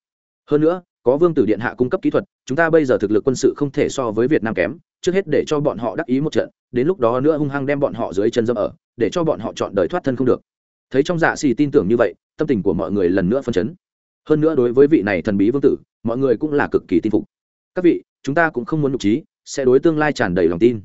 Hơn nữa có vương tử điện hạ cung cấp kỹ thuật, chúng ta bây giờ thực lực quân sự không thể so với việt nam kém, trước hết để cho bọn họ đắc ý một trận, đến lúc đó nữa hung hăng đem bọn họ dưới chân dâm ở, để cho bọn họ chọn đời thoát thân không được. Thấy trong dạ xì tin tưởng như vậy, tâm tình của mọi người lần nữa phân chấn. Hơn nữa đối với vị này thần bí vương tử, mọi người cũng là cực kỳ tin phục. Các vị, chúng ta cũng không muốn nhục trí, sẽ đối tương lai tràn đầy lòng tin.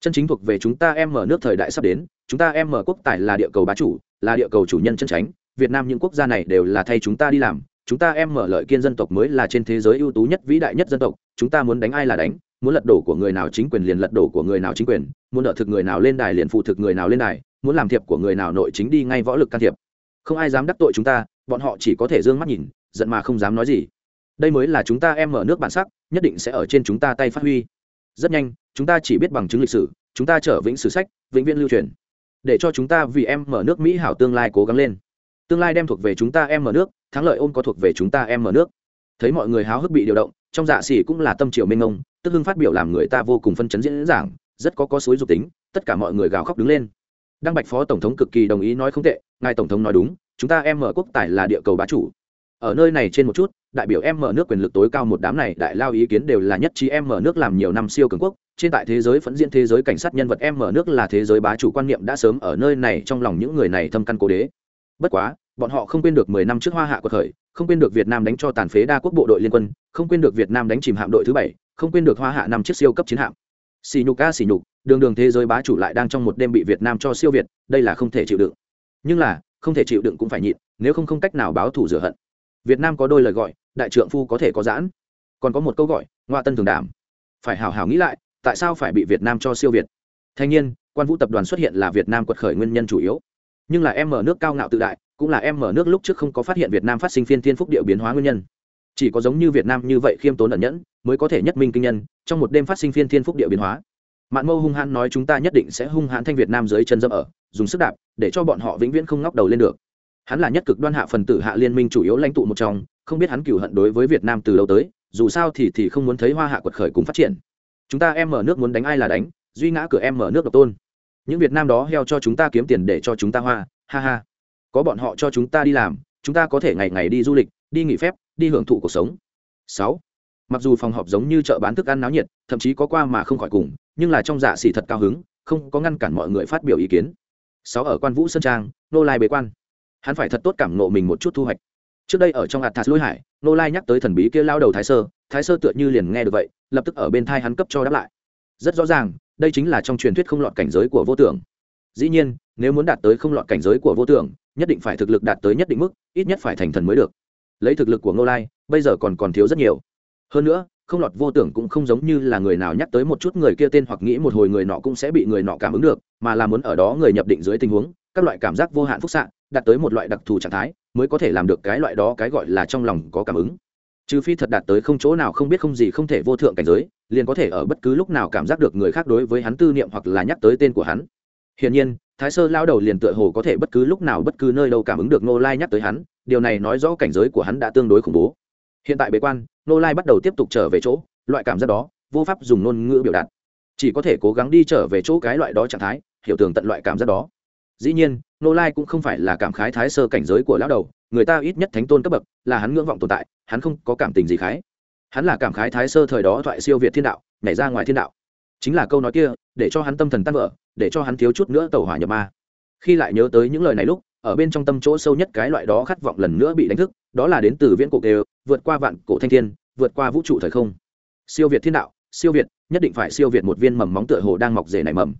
Chân chính thuộc về chúng ta em mở nước thời đại sắp đến, chúng ta em mở quốc tài là địa cầu bá chủ, là địa cầu chủ nhân chân tránh, việt nam những quốc gia này đều là thay chúng ta đi làm chúng ta em mở lợi kiên dân tộc mới là trên thế giới ưu tú nhất vĩ đại nhất dân tộc, chúng ta muốn đánh ai là đánh, muốn lật đổ của người nào chính quyền liền lật đổ của người nào chính quyền, muốn đỡ thực người nào lên đài liền phụ thực người nào lên đài, muốn làm thiệp của người nào nội chính đi ngay võ lực can thiệp. Không ai dám đắc tội chúng ta, bọn họ chỉ có thể d ư ơ n g mắt nhìn, giận mà không dám nói gì. Đây mới là chúng ta em mở nước bản sắc, nhất định sẽ ở trên chúng ta tay phát huy. Rất nhanh, chúng ta chỉ biết bằng chứng lịch sử, chúng ta trở vĩnh sử sách, vĩnh viễn lưu truyền. Để cho chúng ta vì em mở nước mỹ hảo tương lai cố gắng lên. Tương lai đem thuộc về chúng ta em mở nước thắng lợi ôm có thuộc về chúng ta em mở nước. Thấy mọi người háo hức bị điều động, trong dạ xỉ cũng là tâm triều minh ông tức hưng phát biểu làm người ta vô cùng phân chấn diễn giảng, rất có có suối dục tính, tất cả mọi người gào khóc đứng lên. Đăng bạch phó tổng thống cực kỳ đồng ý nói không tệ, ngài tổng thống nói đúng, chúng ta em mở quốc tài là địa cầu bá chủ. Ở nơi này trên một chút, đại biểu em mở nước quyền lực tối cao một đám này, đại lao ý kiến đều là nhất trí em mở nước làm nhiều năm siêu cường quốc, trên tại thế giới phẫn diễn thế giới cảnh sát nhân vật em mở nước là thế giới bá chủ quan niệm đã sớm ở nơi này trong lòng những người này thâm căn cố đế. Bất quá bọn họ không quên được mười năm trước hoa hạ của khởi, không quên được việt nam đánh cho tàn phế đa quốc bộ đội liên quân, không quên được việt nam đánh chìm hạm đội thứ bảy, không quên được hoa hạ năm chiếc siêu cấp chiến hạm. Xì nhục ca xì nhục, đường đường thế giới bá chủ lại đang trong một đêm bị việt nam cho siêu việt, đây là không thể chịu đựng. Nhưng là, không thể chịu đựng cũng phải nhịn, nếu không không cách nào báo thù rửa hận. Việt nam có đôi lời gọi, đại trượng phu có thể có giãn. Còn có một câu gọi, ngoa tân thường đảm. Phải hào hào nghĩ lại, tại sao phải bị việt nam cho siêu việt? Thanh nhiên quan vũ tập đoàn xuất hiện là việt nam quật khởi nguyên nhân chủ yếu. Nhưng là em mở nước cao ngạo tự đại cũng là em mở nước lúc trước không có phát hiện việt nam phát sinh phiên thiên phúc điệu biến hóa nguyên nhân. Chỉ có giống như việt nam như vậy khiêm tốn ẩn nhẫn, mới có thể nhất minh kinh nhân, trong một đêm phát sinh phiên thiên phúc điệu biến hóa. Mạn mâu hung hãn nói chúng ta nhất định sẽ hung hãn thanh việt nam dưới chân dâm ở, dùng sức đạp, để cho bọn họ vĩnh viễn không ngóc đầu lên được. Hắn là nhất cực đoan hạ phần tử hạ liên minh chủ yếu lãnh tụ một trong, không biết hắn cửu hận đối với việt nam từ lâu tới, dù sao thì thì không muốn thấy hoa hạ quật khởi cùng phát triển. Chúng ta em mở nước muốn đánh ai là đánh, duy ngã cửa em mở nước độc tôn. Những việt nam đó heo cho chúng ta kiếm tiền để cho chúng ta hoa, ha ha có bọn họ cho chúng ta đi làm, chúng ta có thể ngày ngày đi du lịch, đi nghỉ phép, đi hưởng thụ cuộc sống. Sáu, mặc dù phòng họp giống như chợ bán thức ăn náo nhiệt, thậm chí có qua mà không khỏi cùng, nhưng là trong dạ xỉ thật cao hứng, không có ngăn cản mọi người phát biểu ý kiến. Sáu ở quan vũ sơn trang, nô lai bế quan. Hắn phải thật tốt cảm nộ mình một chút thu hoạch. Trước đây ở trong hạt thạt lôi hải, nô lai nhắc tới thần bí kia lao đầu thái sơ thái sơ tựa như liền nghe được vậy, lập tức ở bên thai hắn cấp cho đáp lại. Rất rõ ràng, đây chính là trong truyền thuyết không lọt cảnh giới của vô tưởng. Dĩ nhiên, nếu muốn đạt tới không lọt cảnh giới của vô tưởng nhất định phải thực lực đạt tới nhất định mức, ít nhất phải thành thần mới được. Lấy thực lực của ngô lai, bây giờ còn còn thiếu rất nhiều. Hơn nữa, không lọt vô tưởng cũng không giống như là người nào nhắc tới một chút người kia tên hoặc nghĩ một hồi người nọ cũng sẽ bị người nọ cảm ứng được, mà là muốn ở đó người nhập định dưới tình huống, các loại cảm giác vô hạn phúc xạ, đạt tới một loại đặc thù trạng thái, mới có thể làm được cái loại đó cái gọi là trong lòng có cảm ứng. Trừ phi thật đạt tới không chỗ nào không biết không gì không thể vô thượng cảnh giới, liền có thể ở bất cứ lúc nào cảm giác được người khác đối với hắn tư niệm hoặc là nhắc tới tên của hắn hiển nhiên, thái sơ lao đầu liền tựa hồ có thể bất cứ lúc nào bất cứ nơi đâu cảm ứng được nô lai nhắc tới hắn, điều này nói rõ cảnh giới của hắn đã tương đối khủng bố. Hiện tại bế quan nô lai bắt đầu tiếp tục trở về chỗ, loại cảm giác đó, vô pháp dùng ngôn ngữ biểu đạt. Chỉ có thể cố gắng đi trở về chỗ cái loại đó trạng thái, hiểu tường tận loại cảm giác đó. Dĩ nhiên nô lai cũng không phải là cảm khái thái sơ cảnh giới của lão đầu, người ta ít nhất thánh tôn cấp bậc, là hắn ngưỡng vọng tồn tại, hắn không có cảm tình gì khái. Hắn là cảm khái thái sơ thời đó thoại siêu việt thiên đạo, nhảy ra ngoài thiên đạo chính là câu nói kia, để cho hắn tâm thần tan vỡ, để cho hắn thiếu chút nữa tẩu hỏa nhập ma. Khi lại nhớ tới những lời này lúc, ở bên trong tâm chỗ sâu nhất cái loại đó khát vọng lần nữa bị đánh thức, đó là đến từ viễn cổ đều vượt qua vạn cổ thanh thiên, vượt qua vũ trụ thời không. Siêu việt thiên đạo, siêu việt, nhất định phải siêu việt một viên mầm móng tựa hồ đang mọc rể nảy mầm.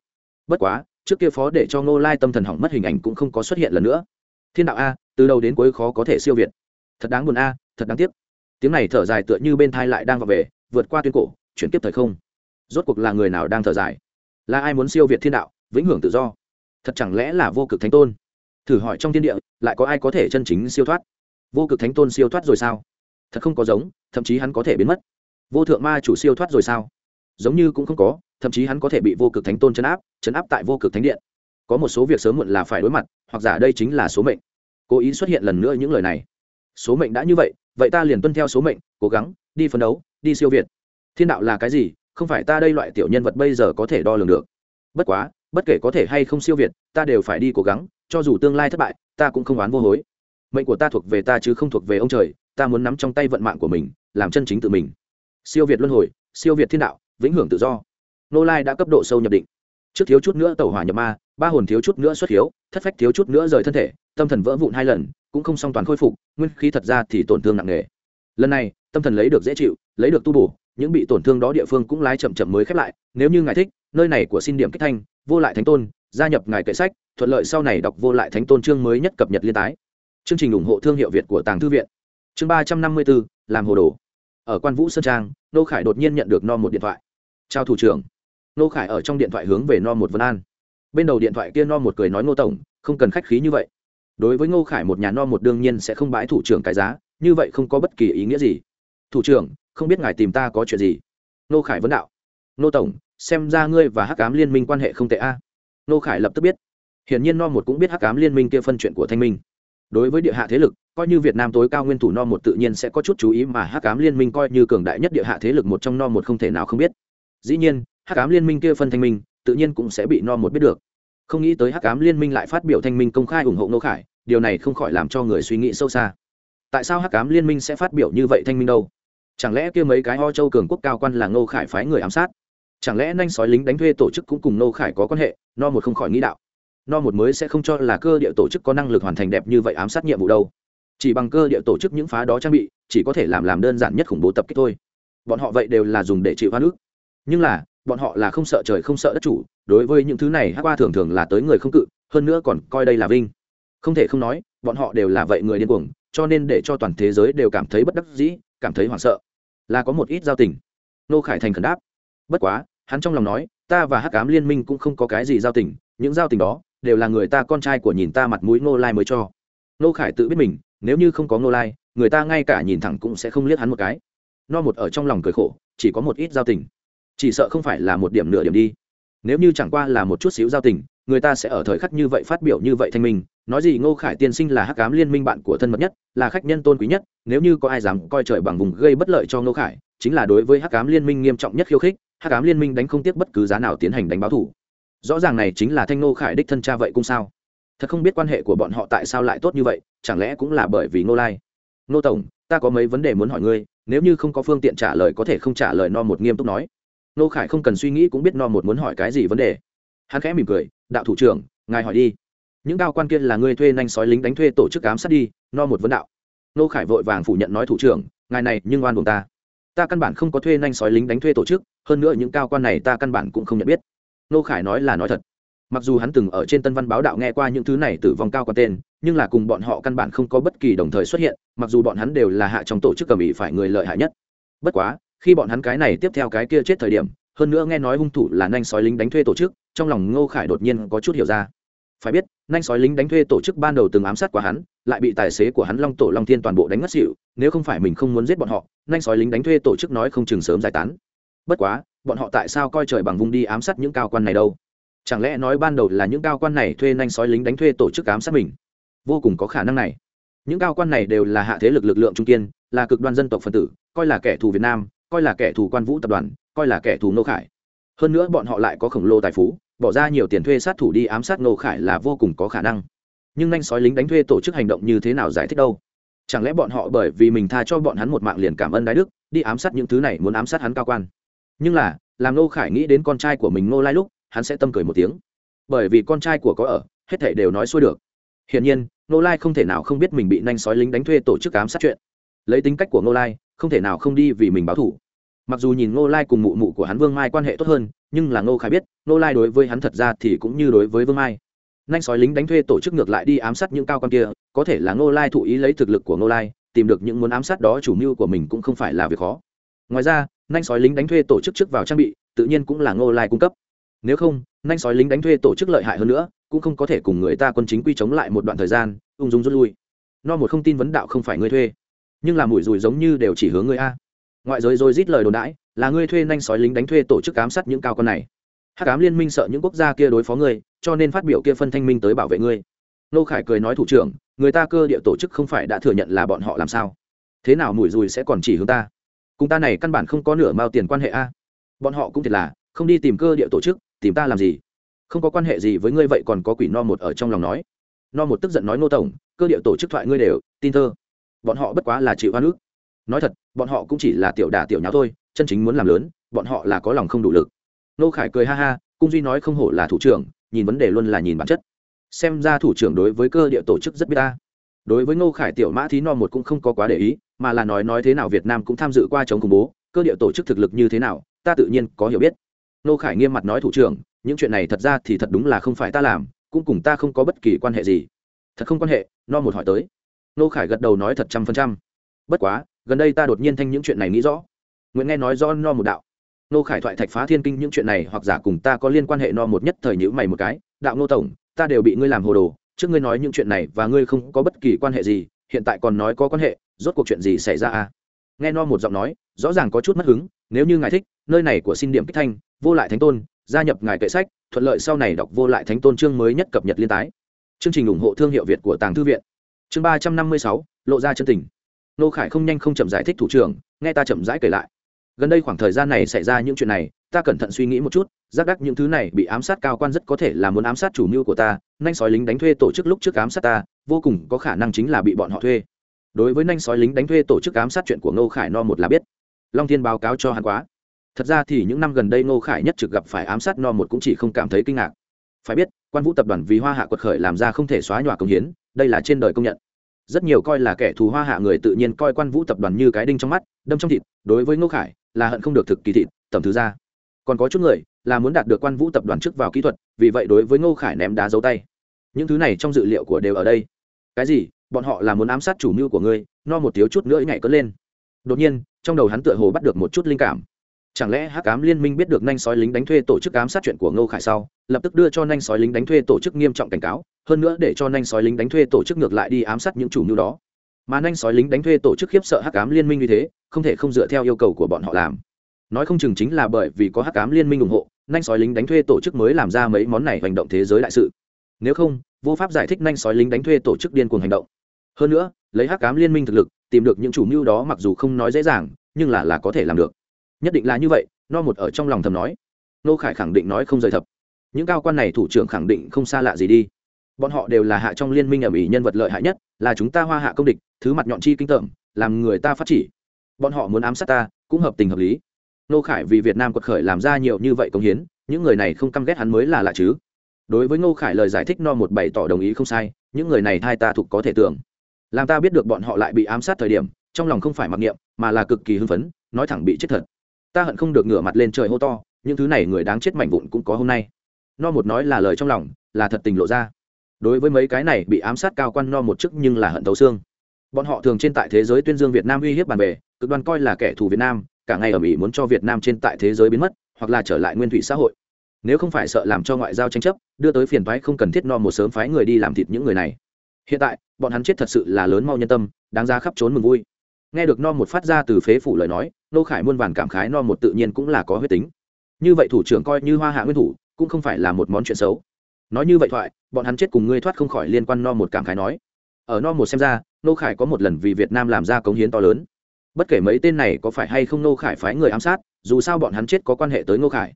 Bất quá, trước kia phó để cho ngô lai tâm thần hỏng mất hình ảnh cũng không có xuất hiện lần nữa. Thiên đạo a, từ đầu đến cuối khó có thể siêu việt. Thật đáng buồn a, thật đáng tiếc. Tiếng này thở dài tựa như bên thai lại đang vào về, vượt qua tuyên cổ, chuyển tiếp thời không rốt cuộc là người nào đang thở dài? Là ai muốn siêu việt thiên đạo, vĩnh hưởng tự do? Thật chẳng lẽ là vô cực thánh tôn? Thử hỏi trong thiên địa, lại có ai có thể chân chính siêu thoát? Vô cực thánh tôn siêu thoát rồi sao? Thật không có giống, thậm chí hắn có thể biến mất. Vô thượng ma chủ siêu thoát rồi sao? Giống như cũng không có, thậm chí hắn có thể bị vô cực thánh tôn chấn áp chấn áp tại vô cực thánh điện. Có một số việc sớm muộn là phải đối mặt, hoặc giả đây chính là số mệnh. Cố ý xuất hiện lần nữa những lời này. Số mệnh đã như vậy vậy ta liền tuân theo số mệnh, cố gắng, đi phấn đấu, đi siêu việt. Thiên đạo là cái gì không phải ta đây loại tiểu nhân vật bây giờ có thể đo lường được. Bất quá, bất kể có thể hay không siêu việt, ta đều phải đi cố gắng, cho dù tương lai thất bại, ta cũng không oán vô hối. Mệnh của ta thuộc về ta chứ không thuộc về ông trời, ta muốn nắm trong tay vận mạng của mình, làm chân chính tự mình. Siêu việt luân hồi, siêu việt thiên đạo, vĩnh hưởng tự do. Nô lai đã cấp độ sâu nhập định. Trước thiếu chút nữa tẩu hỏa nhập ma, ba hồn thiếu chút nữa xuất hiếu, thất phách thiếu chút nữa rời thân thể, tâm thần vỡ vụn hai lần, cũng không song toàn khôi phục, nguyên khí thật ra thì tổn thương nặng nề. Lần này, tâm thần lấy được dễ chịu, lấy được tu bổ những bị tổn thương đó địa phương cũng lái chậm chậm mới khép lại, nếu như ngài thích, nơi này của xin điểm kích thanh, vô lại thánh tôn, gia nhập ngài kệ sách, thuận lợi sau này đọc vô lại thánh tôn chương mới nhất cập nhật liên tái. Chương trình ủng hộ thương hiệu việt của tàng thư viện. Chương ba trăm năm mươi bốn làm hồ đồ. Ở quan vũ sơn trang, nô khải đột nhiên nhận được no một điện thoại. Chào thủ trưởng. Nô khải ở trong điện thoại hướng về no một vân an. Bên đầu điện thoại kia no một cười nói, ngô tổng, không cần khách khí như vậy. Đối với ngô khải một nhà no một đương nhiên sẽ không bãi thủ trưởng cái giá, như vậy không có bất kỳ ý nghĩa gì. Thủ trưởng không biết ngài tìm ta có chuyện gì? Nô khải vấn đạo. Nô tổng, xem ra ngươi và hắc cám liên minh quan hệ không tệ a. Nô khải lập tức biết. Hiển nhiên no một cũng biết hắc cám liên minh kia phân chuyện của thanh minh. Đối với địa hạ thế lực, coi như việt nam tối cao nguyên thủ no một tự nhiên sẽ có chút chú ý mà hắc cám liên minh coi như cường đại nhất địa hạ thế lực một trong no một không thể nào không biết. Dĩ nhiên, hắc cám liên minh kia phân thanh minh, tự nhiên cũng sẽ bị no một biết được. Không nghĩ tới hắc cám liên minh lại phát biểu thanh minh công khai ủng hộ nô khải, điều này không khỏi làm cho người suy nghĩ sâu xa. Tại sao hắc cám liên minh sẽ phát biểu như vậy thanh minh đâu? Chẳng lẽ kia mấy cái ho châu cường quốc cao quan là ngô khải phái người ám sát? Chẳng lẽ nhanh sói lính đánh thuê tổ chức cũng cùng ngô khải có quan hệ? No một không khỏi nghĩ đạo. No một mới sẽ không cho là cơ địa tổ chức có năng lực hoàn thành đẹp như vậy ám sát nhiệm vụ đâu. Chỉ bằng cơ địa tổ chức những phá đó trang bị, chỉ có thể làm làm đơn giản nhất khủng bố tập kích thôi. Bọn họ vậy đều là dùng để chịu hoa nước nhưng là, bọn họ là không sợ trời không sợ đất chủ, đối với những thứ này hát qua thường thường là tới người không cự, hơn nữa còn coi đây là vinh. Không thể không nói, bọn họ đều là vậy người điên cuồng, cho nên để cho toàn thế giới đều cảm thấy bất đắc dĩ, cảm thấy hoảng sợ là có một ít giao tình. Nô khải thành khẩn đáp, bất quá, hắn trong lòng nói, ta và hắc cám liên minh cũng không có cái gì giao tình, những giao tình đó đều là người ta con trai của nhìn ta mặt mũi nô lai mới cho. Nô khải tự biết mình, nếu như không có nô lai, người ta ngay cả nhìn thẳng cũng sẽ không liếc hắn một cái. No một ở trong lòng cười khổ, chỉ có một ít giao tình. Chỉ sợ không phải là một điểm nửa điểm đi. Nếu như chẳng qua là một chút xíu giao tình người ta sẽ ở thời khắc như vậy phát biểu như vậy thanh minh, nói gì ngô khải tiên sinh là hắc cám liên minh bạn của thân mật nhất, là khách nhân tôn quý nhất, nếu như có ai dám coi trời bằng vùng gây bất lợi cho ngô khải, chính là đối với hắc cám liên minh nghiêm trọng nhất khiêu khích, hắc cám liên minh đánh không tiếc bất cứ giá nào tiến hành đánh báo thủ. Rõ ràng này chính là thanh ngô khải đích thân cha vậy cũng sao? Thật không biết quan hệ của bọn họ tại sao lại tốt như vậy, chẳng lẽ cũng là bởi vì ngô lai? Ngô tổng, ta có mấy vấn đề muốn hỏi ngươi, nếu như không có phương tiện trả lời có thể không trả lời no một nghiêm túc nói. Ngô khải không cần suy nghĩ cũng biết no một muốn hỏi cái gì vấn đề. Hắn khẽ mỉm cười đạo thủ trưởng, ngài hỏi đi. Những cao quan kia là người thuê nhanh sói lính đánh thuê tổ chức ám sát đi, no một vấn đạo. Nô khải vội vàng phủ nhận nói thủ trưởng, ngài này nhưng oan buồn ta. Ta căn bản không có thuê nhanh sói lính đánh thuê tổ chức, hơn nữa những cao quan này ta căn bản cũng không nhận biết. Nô khải nói là nói thật. Mặc dù hắn từng ở trên tân văn báo đạo nghe qua những thứ này từ vong cao quan tên, nhưng là cùng bọn họ căn bản không có bất kỳ đồng thời xuất hiện, mặc dù bọn hắn đều là hạ trong tổ chức cầm ý phải người lợi hại nhất. Bất quá, khi bọn hắn cái này tiếp theo cái kia chết thời điểm, hơn nữa nghe nói hung thủ là nhanh sói lính đánh thuê tổ chức trong lòng ngô khải đột nhiên có chút hiểu ra. Phải biết nhanh sói lính đánh thuê tổ chức ban đầu từng ám sát qua hắn, lại bị tài xế của hắn long tổ long thiên toàn bộ đánh ngất xỉu. nếu không phải mình không muốn giết bọn họ nhanh sói lính đánh thuê tổ chức nói không chừng sớm giải tán. Bất quá, bọn họ tại sao coi trời bằng vùng đi ám sát những cao quan này đâu? Chẳng lẽ nói ban đầu là những cao quan này thuê nhanh sói lính đánh thuê tổ chức ám sát mình? Vô cùng có khả năng này. Những cao quan này đều là hạ thế lực lực lượng trung kiên, là cực đoan dân tộc phân tử, coi là kẻ thù việt nam, coi là kẻ thù quan vũ tập đoàn, coi là kẻ thù nô khải. Hơn nữa bọn họ lại có khổng lồ tài phú bỏ ra nhiều tiền thuê sát thủ đi ám sát nô khải là vô cùng có khả năng. Nhưng nhanh sói lính đánh thuê tổ chức hành động như thế nào giải thích đâu? Chẳng lẽ bọn họ bởi vì mình tha cho bọn hắn một mạng liền cảm ơn đái đức, đi ám sát những thứ này muốn ám sát hắn cao quan? Nhưng là, làm nô khải nghĩ đến con trai của mình nô lai lúc, hắn sẽ tâm cười một tiếng. Bởi vì con trai của có ở, hết thể đều nói xuôi được. Hiển nhiên nô lai không thể nào không biết mình bị nhanh sói lính đánh thuê tổ chức ám sát chuyện. Lấy tính cách của nô lai, không thể nào không đi vì mình báo thủ mặc dù nhìn ngô lai cùng mụ mụ của hắn vương mai quan hệ tốt hơn nhưng là ngô khải biết, ngô lai đối với hắn thật ra thì cũng như đối với vương mai. Nanh sói lính đánh thuê tổ chức ngược lại đi ám sát những cao con kia, có thể là ngô lai thụ ý lấy thực lực của ngô lai, tìm được những muốn ám sát đó chủ mưu của mình cũng không phải là việc khó. Ngoài ra nanh sói lính đánh thuê tổ chức trước vào trang bị, tự nhiên cũng là ngô lai cung cấp. Nếu không nanh sói lính đánh thuê tổ chức lợi hại hơn nữa, cũng không có thể cùng người ta quân chính quy chống lại một đoạn thời gian, ung dung rút lui. No một không tin vấn đạo không phải ngươi thuê, nhưng là mùi rùi giống như đều chỉ hướng ngươi a. Ngoại giới rồi rít lời đồn đãi là ngươi thuê nhanh sói lính đánh thuê tổ chức ám sát những cao con này. Hắc ám liên minh sợ những quốc gia kia đối phó ngươi, cho nên phát biểu kia phân thanh minh tới bảo vệ ngươi. Nô khải cười nói thủ trưởng, người ta cơ địa tổ chức không phải đã thừa nhận là bọn họ làm sao? Thế nào mùi dùi sẽ còn chỉ hướng ta? Cùng ta này căn bản không có nửa mao tiền quan hệ a. Bọn họ cũng thiệt là, không đi tìm cơ địa tổ chức, tìm ta làm gì? Không có quan hệ gì với ngươi vậy còn có quỷ no một ở trong lòng nói. No một tức giận nói, nô tổng, cơ địa tổ chức thoại ngươi đều tin thơ. Bọn họ bất quá là chịu hoa nước nói thật, bọn họ cũng chỉ là tiểu đả tiểu nháo thôi chân chính muốn làm lớn, bọn họ là có lòng không đủ lực. Nô khải cười ha ha, cung duy nói không hổ là thủ trưởng, nhìn vấn đề luôn là nhìn bản chất. Xem ra thủ trưởng đối với cơ địa tổ chức rất biết ta. Đối với ngô khải tiểu mã thí no một cũng không có quá để ý, mà là nói nói thế nào việt nam cũng tham dự qua chống khủng bố, cơ địa tổ chức thực lực như thế nào, ta tự nhiên có hiểu biết. Ngô khải nghiêm mặt nói thủ trưởng, những chuyện này thật ra thì thật đúng là không phải ta làm, cũng cùng ta không có bất kỳ quan hệ gì. Thật không quan hệ, no một hỏi tới. Ngô khải gật đầu nói thật trăm phần trăm. Bất quá, gần đây ta đột nhiên thanh những chuyện này nghĩ rõ nguyễn nghe nói do no một đạo. Nô khải thoại thạch phá thiên kinh những chuyện này hoặc giả cùng ta có liên quan hệ no một nhất thời nhữ mày một cái, đạo nô tổng, ta đều bị ngươi làm hồ đồ, trước ngươi nói những chuyện này và ngươi không có bất kỳ quan hệ gì, hiện tại còn nói có quan hệ, rốt cuộc chuyện gì xảy ra à? Nghe no một giọng nói, rõ ràng có chút mất hứng, nếu như ngài thích, nơi này của xin điểm kích thanh, vô lại thánh tôn, gia nhập ngài kệ sách, thuận lợi sau này đọc vô lại thánh tôn chương mới nhất cập nhật liên tái. Chương trình ủng hộ thương hiệu việt của tàng thư viện. Chương ba trăm năm mươi sáu, lộ ra chân tình. Nô khải không nhanh không chậm giải thích thủ trưởng, nghe ta chậm rãi kể lại gần đây khoảng thời gian này xảy ra những chuyện này, ta cẩn thận suy nghĩ một chút, giác đắc những thứ này bị ám sát cao quan rất có thể là muốn ám sát chủ mưu của ta, nanh sói lính đánh thuê tổ chức lúc trước ám sát ta, vô cùng có khả năng chính là bị bọn họ thuê. Đối với nanh sói lính đánh thuê tổ chức ám sát chuyện của ngô khải no một là biết. Long thiên báo cáo cho hắn quá. Thật ra thì những năm gần đây ngô khải nhất trực gặp phải ám sát no một cũng chỉ không cảm thấy kinh ngạc. Phải biết, quan vũ tập đoàn vì hoa hạ quật khởi làm ra không thể xóa nhòa công hiến, đây là trên đời công nhận. Rất nhiều coi là kẻ thù hoa hạ người tự nhiên coi quan vũ tập đoàn như cái đinh trong mắt, đâm trong thịt. Đối với ngô khải là hận không được thực kỳ thịt tầm thứ ra. Còn có chút người là muốn đạt được quan vũ tập đoàn trước vào kỹ thuật, vì vậy đối với ngô khải ném đá dấu tay. Những thứ này trong dự liệu của đều ở đây. Cái gì? Bọn họ là muốn ám sát chủ mưu của ngươi, no một thiếu chút nữa nhảy cất lên. Đột nhiên, trong đầu hắn tựa hồ bắt được một chút linh cảm. Chẳng lẽ hắc ám liên minh biết được nhanh sói lính đánh thuê tổ chức ám sát chuyện của ngô khải sau, lập tức đưa cho nhanh sói lính đánh thuê tổ chức nghiêm trọng cảnh cáo, hơn nữa để cho nhanh sói lính đánh thuê tổ chức ngược lại đi ám sát những chủ mưu đó. Mà nhanh sói lính đánh thuê tổ chức khiếp sợ hắc ám liên minh như thế không thể không dựa theo yêu cầu của bọn họ làm. Nói không chừng chính là bởi vì có hắc cám liên minh ủng hộ nhanh sói lính đánh thuê tổ chức mới làm ra mấy món này hành động thế giới đại sự. Nếu không, vô pháp giải thích nhanh sói lính đánh thuê tổ chức điên cuồng hành động. Hơn nữa, lấy hắc cám liên minh thực lực, tìm được những chủ mưu đó mặc dù không nói dễ dàng, nhưng là là có thể làm được. Nhất định là như vậy, no một ở trong lòng thầm nói. Nô khải khẳng định nói không rời thập. Những cao quan này thủ trưởng khẳng định không xa lạ gì đi. Bọn họ đều là hạ trong liên minh ẩm ỉ nhân vật lợi hại nhất, là chúng ta hoa hạ công địch, thứ mặt nhọn chi kinh tởm, làm người ta phát chỉ bọn họ muốn ám sát ta, cũng hợp tình hợp lý. Nô khải vì việt nam quật khởi làm ra nhiều như vậy công hiến, những người này không căm ghét hắn mới là lạ chứ. Đối với ngô khải lời giải thích no một bày tỏ đồng ý không sai, những người này thai ta thuộc có thể tưởng. Làm ta biết được bọn họ lại bị ám sát thời điểm, trong lòng không phải mặc niệm, mà là cực kỳ hưng phấn, nói thẳng bị chết thật. Ta hận không được ngửa mặt lên trời hô to, những thứ này người đáng chết mảnh vụn cũng có hôm nay. No một nói là lời trong lòng, là thật tình lộ ra. Đối với mấy cái này bị ám sát cao quan no một chức nhưng là hận thấu xương. Bọn họ thường trên tại thế giới tuyên dương việt nam uy hiếp bàn bề cực đoan coi là kẻ thù việt nam, cả ngày ở mỹ muốn cho việt nam trên tại thế giới biến mất, hoặc là trở lại nguyên thủy xã hội. Nếu không phải sợ làm cho ngoại giao tranh chấp, đưa tới phiền thoái không cần thiết no một sớm phái người đi làm thịt những người này. Hiện tại, bọn hắn chết thật sự là lớn mau nhân tâm, đáng ra khắp trốn mừng vui. Nghe được no một phát ra từ phế phủ lời nói, nô khải muôn vàn cảm khái no một tự nhiên cũng là có huyết tính. Như vậy thủ trưởng coi như hoa hạ nguyên thủ, cũng không phải là một món chuyện xấu. Nói như vậy thoại, bọn hắn chết cùng ngươi thoát không khỏi liên quan no một cảm khái nói. Ở no một xem ra, nô khải có một lần vì việt nam làm ra cống hiến to lớn bất kể mấy tên này có phải hay không nô khải phái người ám sát, dù sao bọn hắn chết có quan hệ tới nô khải.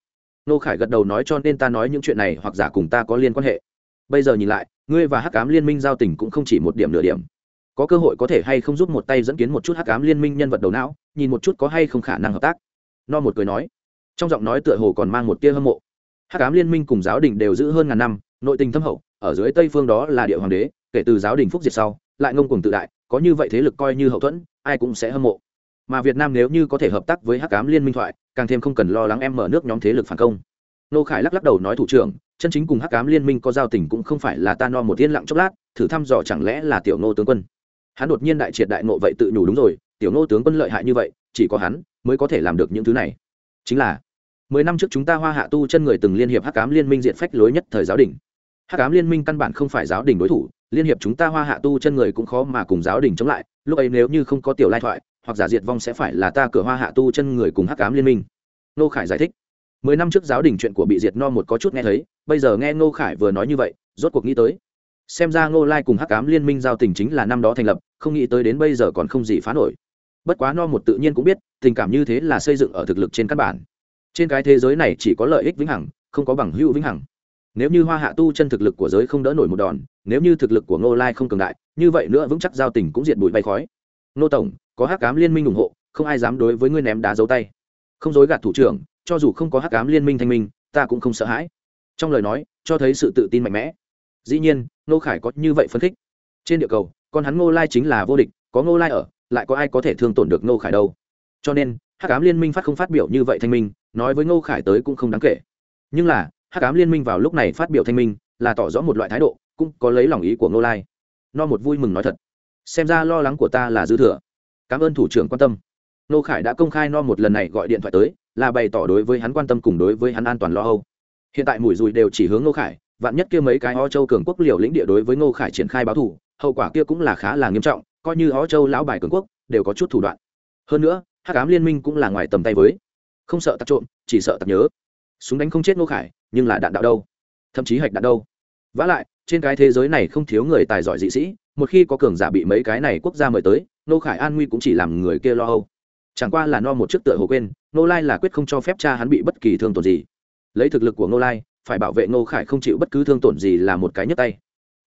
Nô khải gật đầu nói cho nên ta nói những chuyện này hoặc giả cùng ta có liên quan hệ. Bây giờ nhìn lại, ngươi và hắc cám liên minh giao tình cũng không chỉ một điểm nửa điểm. Có cơ hội có thể hay không giúp một tay dẫn kiến một chút hắc cám liên minh nhân vật đầu não, nhìn một chút có hay không khả năng hợp tác. No một cười nói. Trong giọng nói tựa hồ còn mang một tia hâm mộ. Hắc cám liên minh cùng giáo đình đều giữ hơn ngàn năm, nội tình thâm hậu, ở dưới tây phương đó là địa hoàng đế, kể từ giáo đình phúc diệt sau, lại ngông cùng tự đại, có như vậy thế lực coi như hậu thuẫn, ai cũng sẽ hâm mộ mà việt nam nếu như có thể hợp tác với hắc cám liên minh thoại, càng thêm không cần lo lắng em mở nước nhóm thế lực phản công. Nô khải lắc lắc đầu nói thủ trưởng, chân chính cùng hắc cám liên minh có giao tình cũng không phải là ta no một yên lặng chốc lát, thử thăm dò chẳng lẽ là tiểu nô tướng quân. Hắn đột nhiên đại triệt đại nộ vậy tự nhủ đúng rồi, tiểu nô tướng quân lợi hại như vậy, chỉ có hắn mới có thể làm được những thứ này. Chính là, mười năm trước chúng ta hoa hạ tu chân người từng liên hiệp hắc cám liên minh diện phách lối nhất thời giáo đình. Hắc cám liên minh căn bản không phải giáo đình đối thủ, liên hiệp chúng ta hoa hạ tu chân người cũng khó mà cùng giáo đình chống lại, lúc ấy nếu như không có tiểu lai thoại hoặc giả diệt vong sẽ phải là ta cửa hoa hạ tu chân người cùng hắc cám liên minh. Nô khải giải thích. Mười năm trước giáo đình chuyện của bị diệt no một có chút nghe thấy, bây giờ nghe ngô khải vừa nói như vậy, rốt cuộc nghĩ tới. Xem ra ngô lai cùng hắc cám liên minh giao tình chính là năm đó thành lập, không nghĩ tới đến bây giờ còn không gì phá nổi. Bất quá no một tự nhiên cũng biết, tình cảm như thế là xây dựng ở thực lực trên căn bản. Trên cái thế giới này chỉ có lợi ích vĩnh hằng, không có bằng hữu vĩnh hằng. Nếu như hoa hạ tu chân thực lực của giới không đỡ nổi một đòn, nếu như thực lực của ngô lai không cường đại, như vậy nữa vững chắc giao tình cũng diệt bụi bay khói. Ngô tổng có hắc cám liên minh ủng hộ, không ai dám đối với ngươi ném đá dấu tay. Không dối gạt thủ trưởng, cho dù không có hắc cám liên minh thanh minh, ta cũng không sợ hãi. Trong lời nói, cho thấy sự tự tin mạnh mẽ. Dĩ nhiên, ngô khải có như vậy phấn khích. Trên địa cầu, con hắn ngô lai chính là vô địch, có ngô lai ở, lại có ai có thể thương tổn được ngô khải đâu. Cho nên, hắc ám liên minh phát không phát biểu như vậy thanh minh, nói với ngô khải tới cũng không đáng kể. Nhưng là, hắc ám liên minh vào lúc này phát biểu thanh minh, là tỏ rõ một loại thái độ, cũng có lấy lòng ý của ngô lai. No một vui mừng nói thật. Xem ra lo lắng của ta là dư thừa cảm ơn thủ trưởng quan tâm. Nô khải đã công khai no một lần này gọi điện thoại tới, là bày tỏ đối với hắn quan tâm cùng đối với hắn an toàn lo âu. Hiện tại mùi dùi đều chỉ hướng nô khải, vạn nhất kia mấy cái ho châu cường quốc liều lĩnh địa đối với ngô khải triển khai báo thủ hậu quả kia cũng là khá là nghiêm trọng, coi như ho châu lão bài cường quốc, đều có chút thủ đoạn. Hơn nữa, hắc ám liên minh cũng là ngoài tầm tay với. Không sợ tặc trộm, chỉ sợ tặc nhớ. Súng đánh không chết ngô khải, nhưng là đạn đạo đâu? Thậm chí hạch đạn đâu? Vả lại trên cái thế giới này không thiếu người tài giỏi dị sĩ, một khi có cường giả bị mấy cái này quốc gia mời tới nô khải an nguy cũng chỉ làm người kia lo âu. Chẳng qua là no một chiếc tựa hồ quên nô lai là quyết không cho phép cha hắn bị bất kỳ thương tổn gì. Lấy thực lực của nô lai, phải bảo vệ nô khải không chịu bất cứ thương tổn gì là một cái nhấp tay.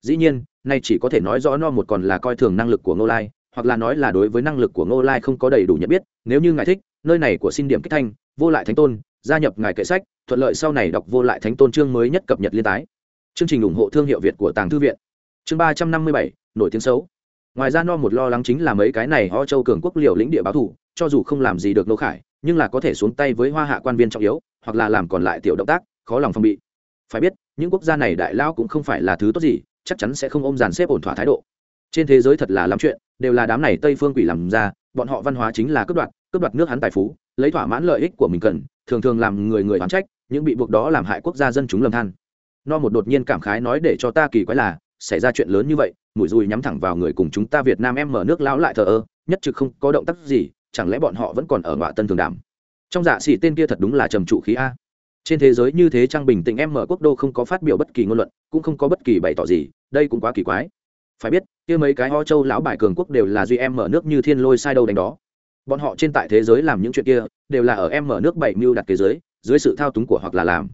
Dĩ nhiên, nay chỉ có thể nói rõ no một còn là coi thường năng lực của nô lai, hoặc là nói là đối với năng lực của ngô lai không có đầy đủ nhận biết, nếu như ngài thích, nơi này của xin điểm kích thanh, vô lại thánh tôn, gia nhập ngài kệ sách, thuận lợi sau này đọc vô lại thánh tôn chương mới nhất cập nhật liên tái chương trình ủng hộ thương hiệu việt của tàng thư viện. Chương ba trăm năm mươi bảy, nổi tiếng xấu. Ngoài ra no một lo lắng chính là mấy cái này ho châu cường quốc liều lĩnh địa báo thủ, cho dù không làm gì được nô khải, nhưng là có thể xuống tay với hoa hạ quan viên trọng yếu, hoặc là làm còn lại tiểu động tác, khó lòng phòng bị. Phải biết, những quốc gia này đại lao cũng không phải là thứ tốt gì, chắc chắn sẽ không ôm dàn xếp ổn thỏa thái độ. Trên thế giới thật là lắm chuyện, đều là đám này tây phương quỷ làm ra, bọn họ văn hóa chính là cướp đoạt cướp đoạt nước hắn tài phú, lấy thỏa mãn lợi ích của mình cần, thường thường làm người người oán trách, những bị buộc đó làm hại quốc gia dân chúng lầm than no một đột nhiên cảm khái nói để cho ta kỳ quái là, xảy ra chuyện lớn như vậy mũi dùi nhắm thẳng vào người cùng chúng ta việt nam em mở nước lão lại thờ ơ, nhất trực không có động tác gì, chẳng lẽ bọn họ vẫn còn ở ngọa tân thường đảm trong dạ xỉ tên kia thật đúng là trầm trụ khí a. Trên thế giới như thế trang bình tĩnh em mở quốc đô không có phát biểu bất kỳ ngôn luận, cũng không có bất kỳ bày tỏ gì, đây cũng quá kỳ quái. Phải biết, kia mấy cái ho châu lão bài cường quốc đều là duy em mở nước như thiên lôi sai đâu đánh đó. Bọn họ trên tại thế giới làm những chuyện kia, đều là ở em mở nước bảy mưu đặt thế giới, dưới sự thao túng của hoặc là làm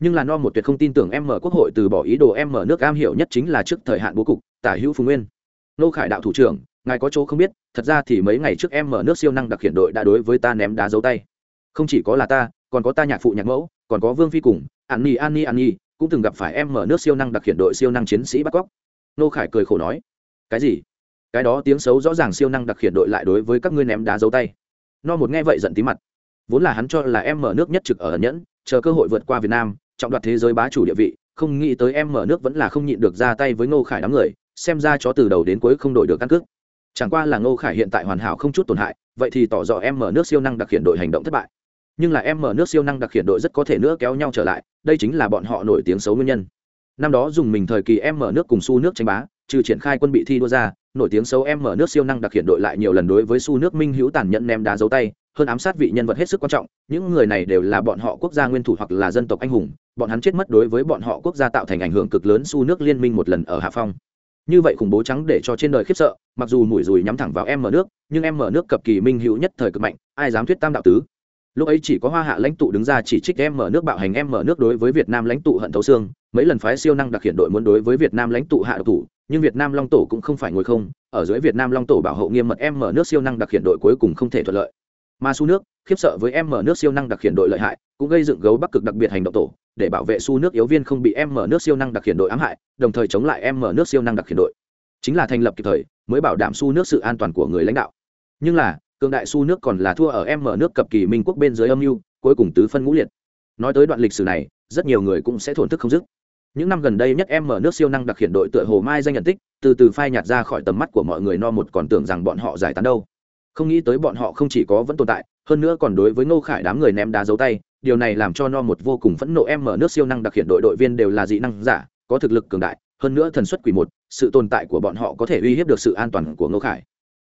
nhưng là no một tuyệt không tin tưởng em mở quốc hội từ bỏ ý đồ em mở nước am hiểu nhất chính là trước thời hạn bố cục, tả hữu phùng nguyên. Nô khải đạo thủ trưởng, ngài có chỗ không biết, thật ra thì mấy ngày trước em mở nước siêu năng đặc hiện đội đã đối với ta ném đá dấu tay. Không chỉ có là ta, còn có ta nhạc phụ nhạc mẫu, còn có vương phi cùng, an ni an ni an ni, cũng từng gặp phải em mở nước siêu năng đặc hiện đội siêu năng chiến sĩ bắt cóc. Nô khải cười khổ nói, cái gì? Cái đó tiếng xấu rõ ràng siêu năng đặc hiện đội lại đối với các ngươi ném đá dấu tay. No một nghe vậy giận tí mặt. Vốn là hắn cho là em mở nước nhất trực ở nhẫn, chờ cơ hội vượt qua việt nam trọng đoạt thế giới bá chủ địa vị, không nghĩ tới em mở nước vẫn là không nhịn được ra tay với ngô khải đám người, xem ra chó từ đầu đến cuối không đổi được căn cước. Chẳng qua là ngô khải hiện tại hoàn hảo không chút tổn hại, vậy thì tỏ rõ em mở nước siêu năng đặc hiện đội hành động thất bại. Nhưng là em mở nước siêu năng đặc hiện đội rất có thể nữa kéo nhau trở lại, đây chính là bọn họ nổi tiếng xấu nguyên nhân. Năm đó dùng mình thời kỳ em mở nước cùng su nước tranh bá, trừ triển khai quân bị thi đua ra, nổi tiếng xấu em mở nước siêu năng đặc hiện đội lại nhiều lần đối với su nước minh hữu tàn nhẫn ném đá dấu tay hơn ám sát vị nhân vật hết sức quan trọng, những người này đều là bọn họ quốc gia nguyên thủ hoặc là dân tộc anh hùng, bọn hắn chết mất đối với bọn họ quốc gia tạo thành ảnh hưởng cực lớn su nước liên minh một lần ở hạ phong. Như vậy khủng bố trắng để cho trên đời khiếp sợ, mặc dù mũi dùi nhắm thẳng vào em mở nước, nhưng em mở nước cập kỳ minh hữu nhất thời cực mạnh, ai dám thuyết tam đạo tứ? Lúc ấy chỉ có hoa hạ lãnh tụ đứng ra chỉ trích em mở nước bạo hành em mở nước đối với việt nam lãnh tụ hận thấu xương, mấy lần phái siêu năng đặc hiện đội muốn đối với việt nam lãnh tụ hạ độc thủ, nhưng việt nam long tổ cũng không phải ngồi không, ở dưới việt nam long tổ bảo hộ nghiêm mật em mở nước siêu năng đặc hiện đội cuối cùng không thể thuận lợi mà su nước, khiếp sợ với em mở nước siêu năng đặc hiện đội lợi hại, cũng gây dựng gấu bắc cực đặc biệt hành động tổ, để bảo vệ su nước yếu viên không bị em mở nước siêu năng đặc hiện đội ám hại, đồng thời chống lại em mở nước siêu năng đặc hiện đội. Chính là thành lập kịp thời, mới bảo đảm su nước sự an toàn của người lãnh đạo. Nhưng là, cường đại su nước còn là thua ở em mở nước cập kỳ minh quốc bên dưới âm mưu, cuối cùng tứ phân ngũ liệt. Nói tới đoạn lịch sử này, rất nhiều người cũng sẽ thổn thức không dứt. Những năm gần đây nhất em mở nước siêu năng đặc hiện đội tựa hồ mai danh nhận tích, từ từ phai nhạt ra khỏi tầm mắt của mọi người no một còn tưởng rằng bọn họ giải tán đâu không nghĩ tới bọn họ không chỉ có vẫn tồn tại, hơn nữa còn đối với ngô khải đám người ném đá dấu tay, điều này làm cho no một vô cùng phẫn nộ em mở nước siêu năng đặc hiện đội đội viên đều là dị năng giả, có thực lực cường đại, hơn nữa thần xuất quỷ một, sự tồn tại của bọn họ có thể uy hiếp được sự an toàn của ngô khải.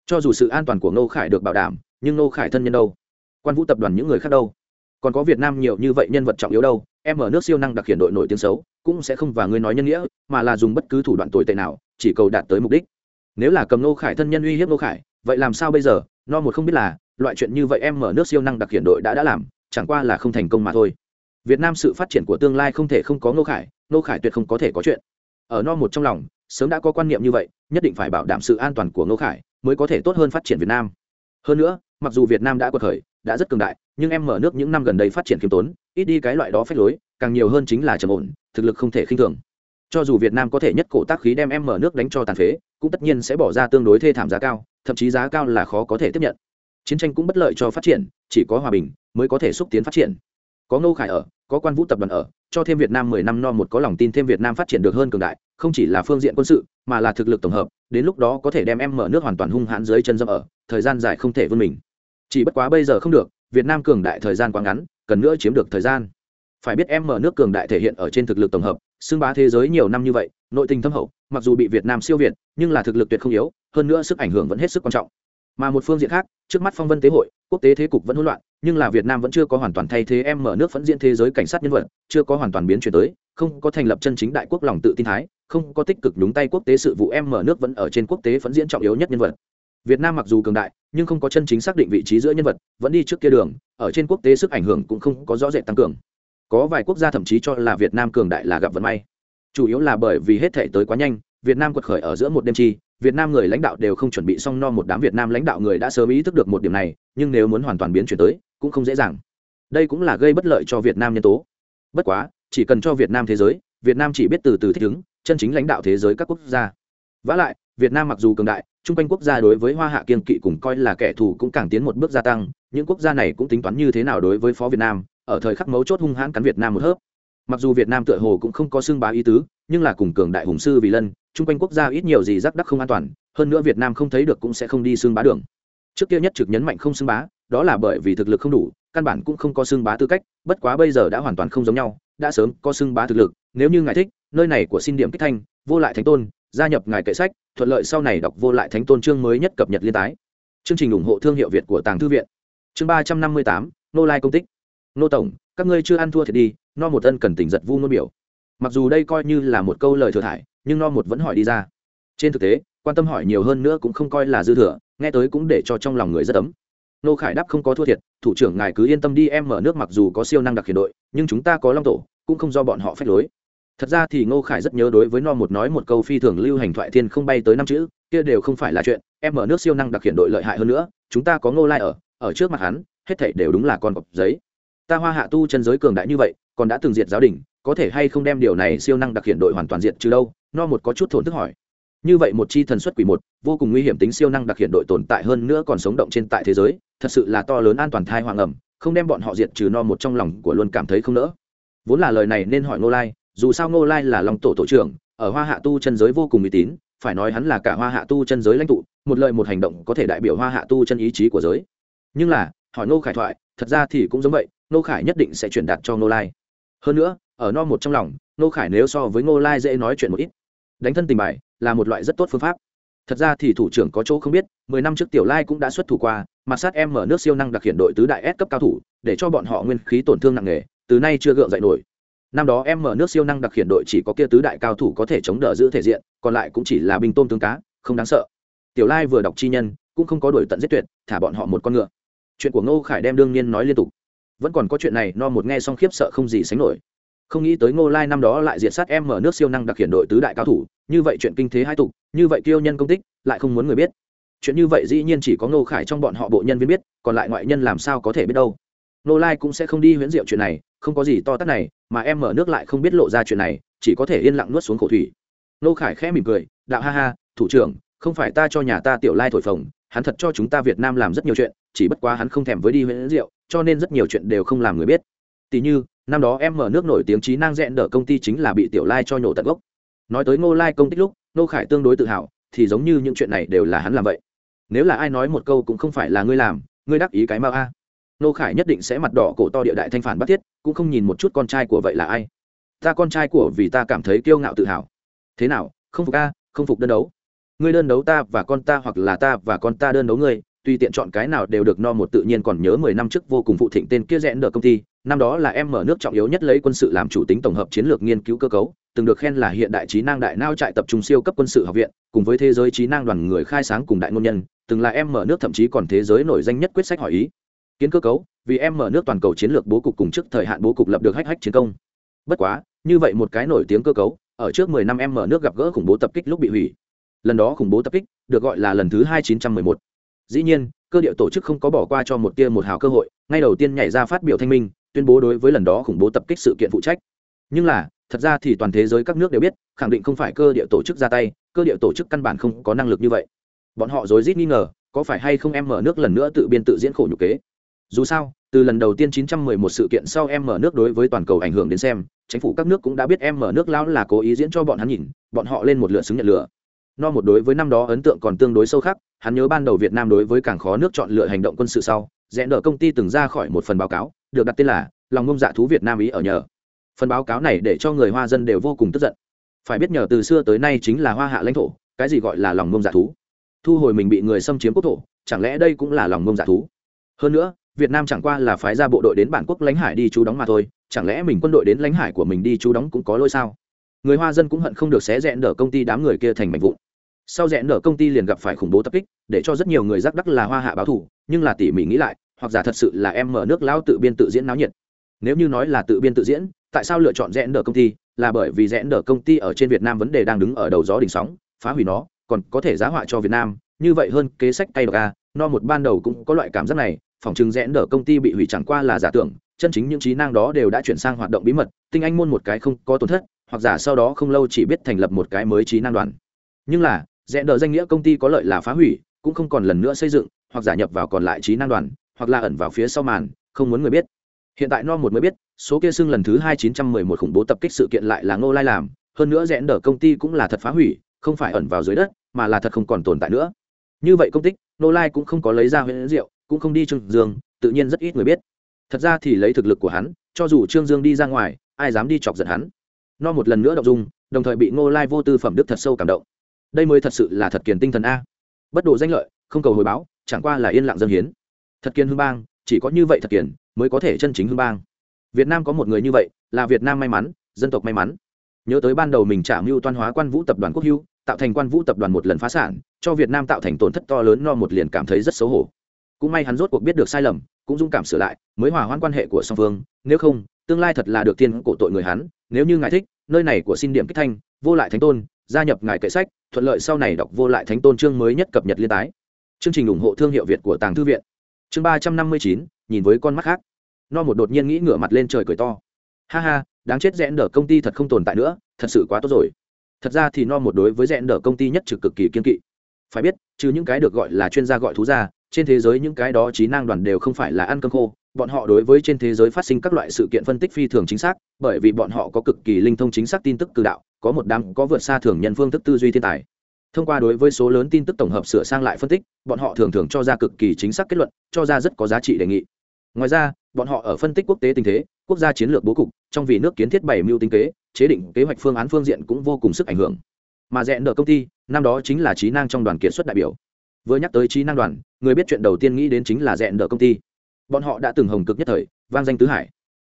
Cho dù sự an toàn của ngô khải được bảo đảm, nhưng ngô khải thân nhân đâu? Quan vũ tập đoàn những người khác đâu? Còn có việt nam nhiều như vậy nhân vật trọng yếu đâu? Em ở nước siêu năng đặc hiện đội nổi tiếng xấu, cũng sẽ không và ngươi nói nhân nghĩa, mà là dùng bất cứ thủ đoạn tồi tệ nào, chỉ cầu đạt tới mục đích. Nếu là cầm ngô khải thân nhân uy hiếp ngô khải vậy làm sao bây giờ? No một không biết là, loại chuyện như vậy em mở nước siêu năng đặc hiện đội đã đã làm, chẳng qua là không thành công mà thôi. Việt nam sự phát triển của tương lai không thể không có ngô khải ngô khải tuyệt không có thể có chuyện. Ở no một trong lòng, sớm đã có quan niệm như vậy, nhất định phải bảo đảm sự an toàn của ngô khải mới có thể tốt hơn phát triển việt nam. Hơn nữa, mặc dù việt nam đã quật khởi, đã rất cường đại, nhưng em mở nước những năm gần đây phát triển khiêm tốn, ít đi cái loại đó phép lối, càng nhiều hơn chính là trầm ổn, thực lực không thể khinh thường. Cho dù việt nam có thể nhất cổ tác khí đem em mở nước đánh cho tàn phế, cũng tất nhiên sẽ bỏ ra tương đối thê thảm giá cao thậm chí giá cao là khó có thể tiếp nhận. Chiến tranh cũng bất lợi cho phát triển, chỉ có hòa bình mới có thể xúc tiến phát triển. Có ngô khải ở, có quan vũ tập đoàn ở, cho thêm việt nam mười năm no một có lòng tin thêm việt nam phát triển được hơn cường đại, không chỉ là phương diện quân sự, mà là thực lực tổng hợp, đến lúc đó có thể đem em mở nước hoàn toàn hung hãn dưới chân dâm ở, thời gian dài không thể vươn mình. Chỉ bất quá bây giờ không được, việt nam cường đại thời gian quá ngắn, cần nữa chiếm được thời gian. Phải biết em mở nước cường đại thể hiện ở trên thực lực tổng hợp xưng bá thế giới nhiều năm như vậy, nội tình thâm hậu, mặc dù bị việt nam siêu việt, nhưng là thực lực tuyệt không yếu, hơn nữa sức ảnh hưởng vẫn hết sức quan trọng. Mà một phương diện khác, trước mắt phong vân tế hội, quốc tế thế cục vẫn hỗn loạn, nhưng là việt nam vẫn chưa có hoàn toàn thay thế em mở nước phẫn diễn thế giới cảnh sát nhân vật, chưa có hoàn toàn biến chuyển tới, không có thành lập chân chính đại quốc lòng tự tin thái, không có tích cực đúng tay quốc tế sự vụ em mở nước vẫn ở trên quốc tế phẫn diễn trọng yếu nhất nhân vật. Việt nam mặc dù cường đại, nhưng không có chân chính xác định vị trí giữa nhân vật, vẫn đi trước kia đường, ở trên quốc tế sức ảnh hưởng cũng không có rõ rệt tăng cường có vài quốc gia thậm chí cho là việt nam cường đại là gặp vận may. Chủ yếu là bởi vì hết thể tới quá nhanh, việt nam quật khởi ở giữa một đêm chi, việt nam người lãnh đạo đều không chuẩn bị xong no một đám việt nam lãnh đạo người đã sớm ý thức được một điểm này, nhưng nếu muốn hoàn toàn biến chuyển tới, cũng không dễ dàng. Đây cũng là gây bất lợi cho việt nam nhân tố. Bất quá, chỉ cần cho việt nam thế giới, việt nam chỉ biết từ từ thích ứng, chân chính lãnh đạo thế giới các quốc gia. Vả lại, việt nam mặc dù cường đại, chung quanh quốc gia đối với hoa hạ kiên kỵ cùng coi là kẻ thù cũng càng tiến một bước gia tăng, những quốc gia này cũng tính toán như thế nào đối với phó việt nam ở thời khắc mấu chốt hung hãn cắn việt nam một hớp. Mặc dù việt nam tựa hồ cũng không có xưng bá ý tứ, nhưng là cùng cường đại hùng sư vì lân, chung quanh quốc gia ít nhiều gì rắc đắc không an toàn, hơn nữa việt nam không thấy được cũng sẽ không đi xưng bá đường. Trước kia nhất trực nhấn mạnh không xưng bá, đó là bởi vì thực lực không đủ, căn bản cũng không có xưng bá tư cách, bất quá bây giờ đã hoàn toàn không giống nhau, đã sớm có xưng bá thực lực, nếu như ngài thích, nơi này của xin điểm kích thanh, vô lại thánh tôn, gia nhập ngài kệ sách, thuận lợi sau này đọc vô lại thánh tôn chương mới nhất cập nhật liên tái. Chương trình ủng hộ thương hiệu việt của tàng thư viện. Chương ba trăm năm mươi tám, nô lai công tích nô tổng, các ngươi chưa ăn thua thiệt đi, no một ân cần tỉnh giật vu nôn biểu. Mặc dù đây coi như là một câu lời thừa thải, nhưng no một vẫn hỏi đi ra. Trên thực tế, quan tâm hỏi nhiều hơn nữa cũng không coi là dư thừa, nghe tới cũng để cho trong lòng người rất ấm. Nô khải đáp không có thua thiệt, thủ trưởng ngài cứ yên tâm đi, em mở nước mặc dù có siêu năng đặc hiện đội, nhưng chúng ta có long tổ, cũng không do bọn họ phép lối. Thật ra thì ngô khải rất nhớ đối với no một nói một câu phi thường lưu hành thoại thiên không bay tới năm chữ, kia đều không phải là chuyện, em mở nước siêu năng đặc hiện đội lợi hại hơn nữa, chúng ta có ngô lai ở ở trước mặt hắn, hết thảy đều đúng là con cọp giấy ta hoa hạ tu chân giới cường đại như vậy, còn đã từng diệt giáo đình, có thể hay không đem điều này siêu năng đặc hiện đội hoàn toàn diệt trừ đâu? No một có chút thổn thức hỏi. Như vậy một chi thần xuất quỷ một, vô cùng nguy hiểm tính siêu năng đặc hiện đội tồn tại hơn nữa còn sống động trên tại thế giới, thật sự là to lớn an toàn thai hoàng ẩm, không đem bọn họ diệt trừ no một trong lòng của luôn cảm thấy không nỡ. Vốn là lời này nên hỏi ngô lai, dù sao ngô lai là lòng tổ tổ trưởng, ở hoa hạ tu chân giới vô cùng uy tín, phải nói hắn là cả hoa hạ tu chân giới lãnh tụ, một lời một hành động có thể đại biểu hoa hạ tu chân ý chí của giới. Nhưng là, hỏi ngô khải thoại, thật ra thì cũng giống vậy Nô khải nhất định sẽ truyền đạt cho Nô lai. Hơn nữa, ở no một trong lòng Nô khải nếu so với ngô lai dễ nói chuyện một ít. Đánh thân tình bài là một loại rất tốt phương pháp. Thật ra thì thủ trưởng có chỗ không biết, mười năm trước tiểu lai cũng đã xuất thủ qua mặt sát em mở nước siêu năng đặc hiện đội tứ đại S cấp cao thủ, để cho bọn họ nguyên khí tổn thương nặng nề, từ nay chưa gượng dậy nổi. Năm đó em mở nước siêu năng đặc hiện đội chỉ có kia tứ đại cao thủ có thể chống đỡ giữ thể diện, còn lại cũng chỉ là binh tôm tương cá, không đáng sợ. Tiểu lai vừa đọc chi nhân, cũng không có đổi tận giết tuyệt, thả bọn họ một con ngựa. Chuyện của ngô khải đem đương nhiên nói liên tục vẫn còn có chuyện này, no một nghe xong khiếp sợ không gì sánh nổi. Không nghĩ tới ngô lai năm đó lại diệt sát em mở nước siêu năng đặc hiện đội tứ đại cao thủ, như vậy chuyện kinh thế hai tục, như vậy kiêu nhân công tích, lại không muốn người biết. Chuyện như vậy dĩ nhiên chỉ có ngô khải trong bọn họ bộ nhân viên biết, còn lại ngoại nhân làm sao có thể biết đâu. Ngô lai cũng sẽ không đi huyễn diệu chuyện này, không có gì to tát này, mà em mở nước lại không biết lộ ra chuyện này, chỉ có thể yên lặng nuốt xuống khổ thủy. Ngô khải khẽ mỉm cười, đạo ha ha, thủ trưởng, không phải ta cho nhà ta tiểu lai thổi phồng, hắn thật cho chúng ta việt nam làm rất nhiều chuyện, chỉ bất quá hắn không thèm với đi huyễn diệu cho nên rất nhiều chuyện đều không làm người biết. Tỷ như, năm đó em mở nước nổi tiếng trí năng rẽn đỡ công ty chính là bị tiểu lai cho nhổ tận gốc. Nói tới ngô lai công tích lúc, ngô khải tương đối tự hào, thì giống như những chuyện này đều là hắn làm vậy. Nếu là ai nói một câu cũng không phải là ngươi làm, ngươi đắc ý cái mau a. Ngô khải nhất định sẽ mặt đỏ cổ to địa đại thanh phản bắt thiết, cũng không nhìn một chút con trai của vậy là ai. Ta con trai của vì ta cảm thấy kiêu ngạo tự hào. Thế nào, không phục a, không phục đơn đấu. Ngươi đơn đấu ta và con ta hoặc là ta và con ta đơn đấu ngươi tùy tiện chọn cái nào đều được no một tự nhiên còn nhớ mười năm trước vô cùng phụ thịnh tên kia rẽn đỡ công ty, năm đó là em mở nước trọng yếu nhất lấy quân sự làm chủ tính tổng hợp chiến lược nghiên cứu cơ cấu, từng được khen là hiện đại trí năng đại nao trại tập trung siêu cấp quân sự học viện, cùng với thế giới trí năng đoàn người khai sáng cùng đại ngôn nhân, từng là em mở nước thậm chí còn thế giới nổi danh nhất quyết sách hỏi ý. Kiến cơ cấu, vì em mở nước toàn cầu chiến lược bố cục cùng trước thời hạn bố cục lập được hách hách chiến công. Bất quá, như vậy một cái nổi tiếng cơ cấu, ở trước mười năm em mở nước gặp gỡ khủng bố tập kích lúc bị hủy. Lần đó khủng bố tập kích, được gọi là lần thứ hai chín trăm mười một dĩ nhiên, cơ địa tổ chức không có bỏ qua cho một tia một hào cơ hội, ngay đầu tiên nhảy ra phát biểu thanh minh, tuyên bố đối với lần đó khủng bố tập kích sự kiện phụ trách. Nhưng là, thật ra thì toàn thế giới các nước đều biết, khẳng định không phải cơ địa tổ chức ra tay, cơ địa tổ chức căn bản không có năng lực như vậy. Bọn họ rối rít nghi ngờ, có phải hay không em mở nước lần nữa tự biên tự diễn khổ nhục kế? Dù sao, từ lần đầu tiên 911 sự kiện sau em mở nước đối với toàn cầu ảnh hưởng đến xem, chính phủ các nước cũng đã biết em mở nước lão là cố ý diễn cho bọn hắn nhìn, bọn họ lên một lượt xứng nhận lửa no một đối với năm đó ấn tượng còn tương đối sâu khác hắn nhớ ban đầu việt nam đối với cảng khó nước chọn lựa hành động quân sự sau, rẽ nợ công ty từng ra khỏi một phần báo cáo, được đặt tên là lòng ngông dạ thú việt nam ý ở nhờ. Phần báo cáo này để cho người hoa dân đều vô cùng tức giận. Phải biết nhờ từ xưa tới nay chính là hoa hạ lãnh thổ, cái gì gọi là lòng ngông dạ thú? Thu hồi mình bị người xâm chiếm quốc thổ, chẳng lẽ đây cũng là lòng ngông dạ thú? Hơn nữa, việt nam chẳng qua là phái ra bộ đội đến bản quốc lãnh hải đi chú đóng mà thôi, chẳng lẽ mình quân đội đến lãnh hải của mình đi chú đóng cũng có lỗi sao? Người hoa dân cũng hận không được xé rẽn nở công ty đám người kia thành mảnh vụn. Sau rẽn nở công ty liền gặp phải khủng bố tập kích, để cho rất nhiều người giác đắc là hoa hạ báo thủ, nhưng là tỉ mỉ nghĩ lại, hoặc giả thật sự là em mở nước lao tự biên tự diễn náo nhiệt. Nếu như nói là tự biên tự diễn, tại sao lựa chọn rẽn nở công ty? Là bởi vì rẽn nở công ty ở trên việt nam vấn đề đang đứng ở đầu gió đỉnh sóng, phá hủy nó, còn có thể giá họa cho việt nam. Như vậy hơn kế sách tay bậc a à, no một ban đầu cũng có loại cảm giác này phòng chứng rẽn nở công ty bị hủy chẳng qua là giả tưởng, chân chính những trí năng đó đều đã chuyển sang hoạt động bí mật, tinh anh môn một cái không có tổn thất hoặc giả sau đó không lâu chỉ biết thành lập một cái mới trí năng đoàn. Nhưng là, rẽ nợ danh nghĩa công ty có lợi là phá hủy, cũng không còn lần nữa xây dựng, hoặc giả nhập vào còn lại trí năng đoàn, hoặc là ẩn vào phía sau màn, không muốn người biết. Hiện tại no một mới biết, số kia xưng lần thứ hai chín trăm mười một khủng bố tập kích sự kiện lại là ngô lai làm, hơn nữa rẽ nợ công ty cũng là thật phá hủy, không phải ẩn vào dưới đất, mà là thật không còn tồn tại nữa. Như vậy công tích, ngô lai cũng không có lấy ra huyện rượu cũng không đi trương dương, tự nhiên rất ít người biết. Thật ra thì lấy thực lực của hắn, cho dù trương dương đi ra ngoài, ai dám đi chọc giận hắn? No một lần nữa động dung, đồng thời bị ngô lai vô tư phẩm đức thật sâu cảm động. Đây mới thật sự là thật kiền tinh thần a. Bất độ danh lợi, không cầu hồi báo, chẳng qua là yên lặng dân hiến. Thật kiên hương bang, chỉ có như vậy thật kiền, mới có thể chân chính hương bang. Việt nam có một người như vậy, là việt nam may mắn, dân tộc may mắn. Nhớ tới ban đầu mình trả mưu toan hóa quan vũ tập đoàn quốc hưu tạo thành quan vũ tập đoàn một lần phá sản, cho việt nam tạo thành tổn thất to lớn no một liền cảm thấy rất xấu hổ. Cũng may hắn rốt cuộc biết được sai lầm, cũng dũng cảm sửa lại, mới hòa hoãn quan hệ của song phương, nếu không, tương lai thật là được tiên cổ tội người hắn, nếu như ngài thích nơi này của xin điểm kích thanh, vô lại thánh tôn, gia nhập ngài kệ sách, thuận lợi sau này đọc vô lại thánh tôn chương mới nhất cập nhật liên tái. Chương trình ủng hộ thương hiệu việt của tàng thư viện. Chương ba trăm năm mươi chín, nhìn với con mắt khác. No một đột nhiên nghĩ ngửa mặt lên trời cười to. Ha ha, đáng chết rẽ nở công ty thật không tồn tại nữa, thật sự quá tốt rồi. Thật ra thì no một đối với rẽ nở công ty nhất trực cực kỳ kiên kỵ. Phải biết, trừ những cái được gọi là chuyên gia gọi thú ra trên thế giới những cái đó trí năng đoàn đều không phải là ăn cơm khô, bọn họ đối với trên thế giới phát sinh các loại sự kiện phân tích phi thường chính xác, bởi vì bọn họ có cực kỳ linh thông chính xác tin tức cử đạo, có một đám, có vượt xa thường nhân phương thức tư duy thiên tài. Thông qua đối với số lớn tin tức tổng hợp sửa sang lại phân tích, bọn họ thường thường cho ra cực kỳ chính xác kết luận, cho ra rất có giá trị đề nghị. Ngoài ra, bọn họ ở phân tích quốc tế tình thế, quốc gia chiến lược bố cục, trong vì nước kiến thiết bảy mưu tinh kế, chế định kế hoạch phương án phương diện cũng vô cùng sức ảnh hưởng. Mà rẽ nợ công ty, năm đó chính là trí năng trong đoàn kiệt xuất đại biểu vừa nhắc tới trí năng đoàn, người biết chuyện đầu tiên nghĩ đến chính là rẽ nợ công ty. Bọn họ đã từng hồng cực nhất thời, vang danh tứ hải.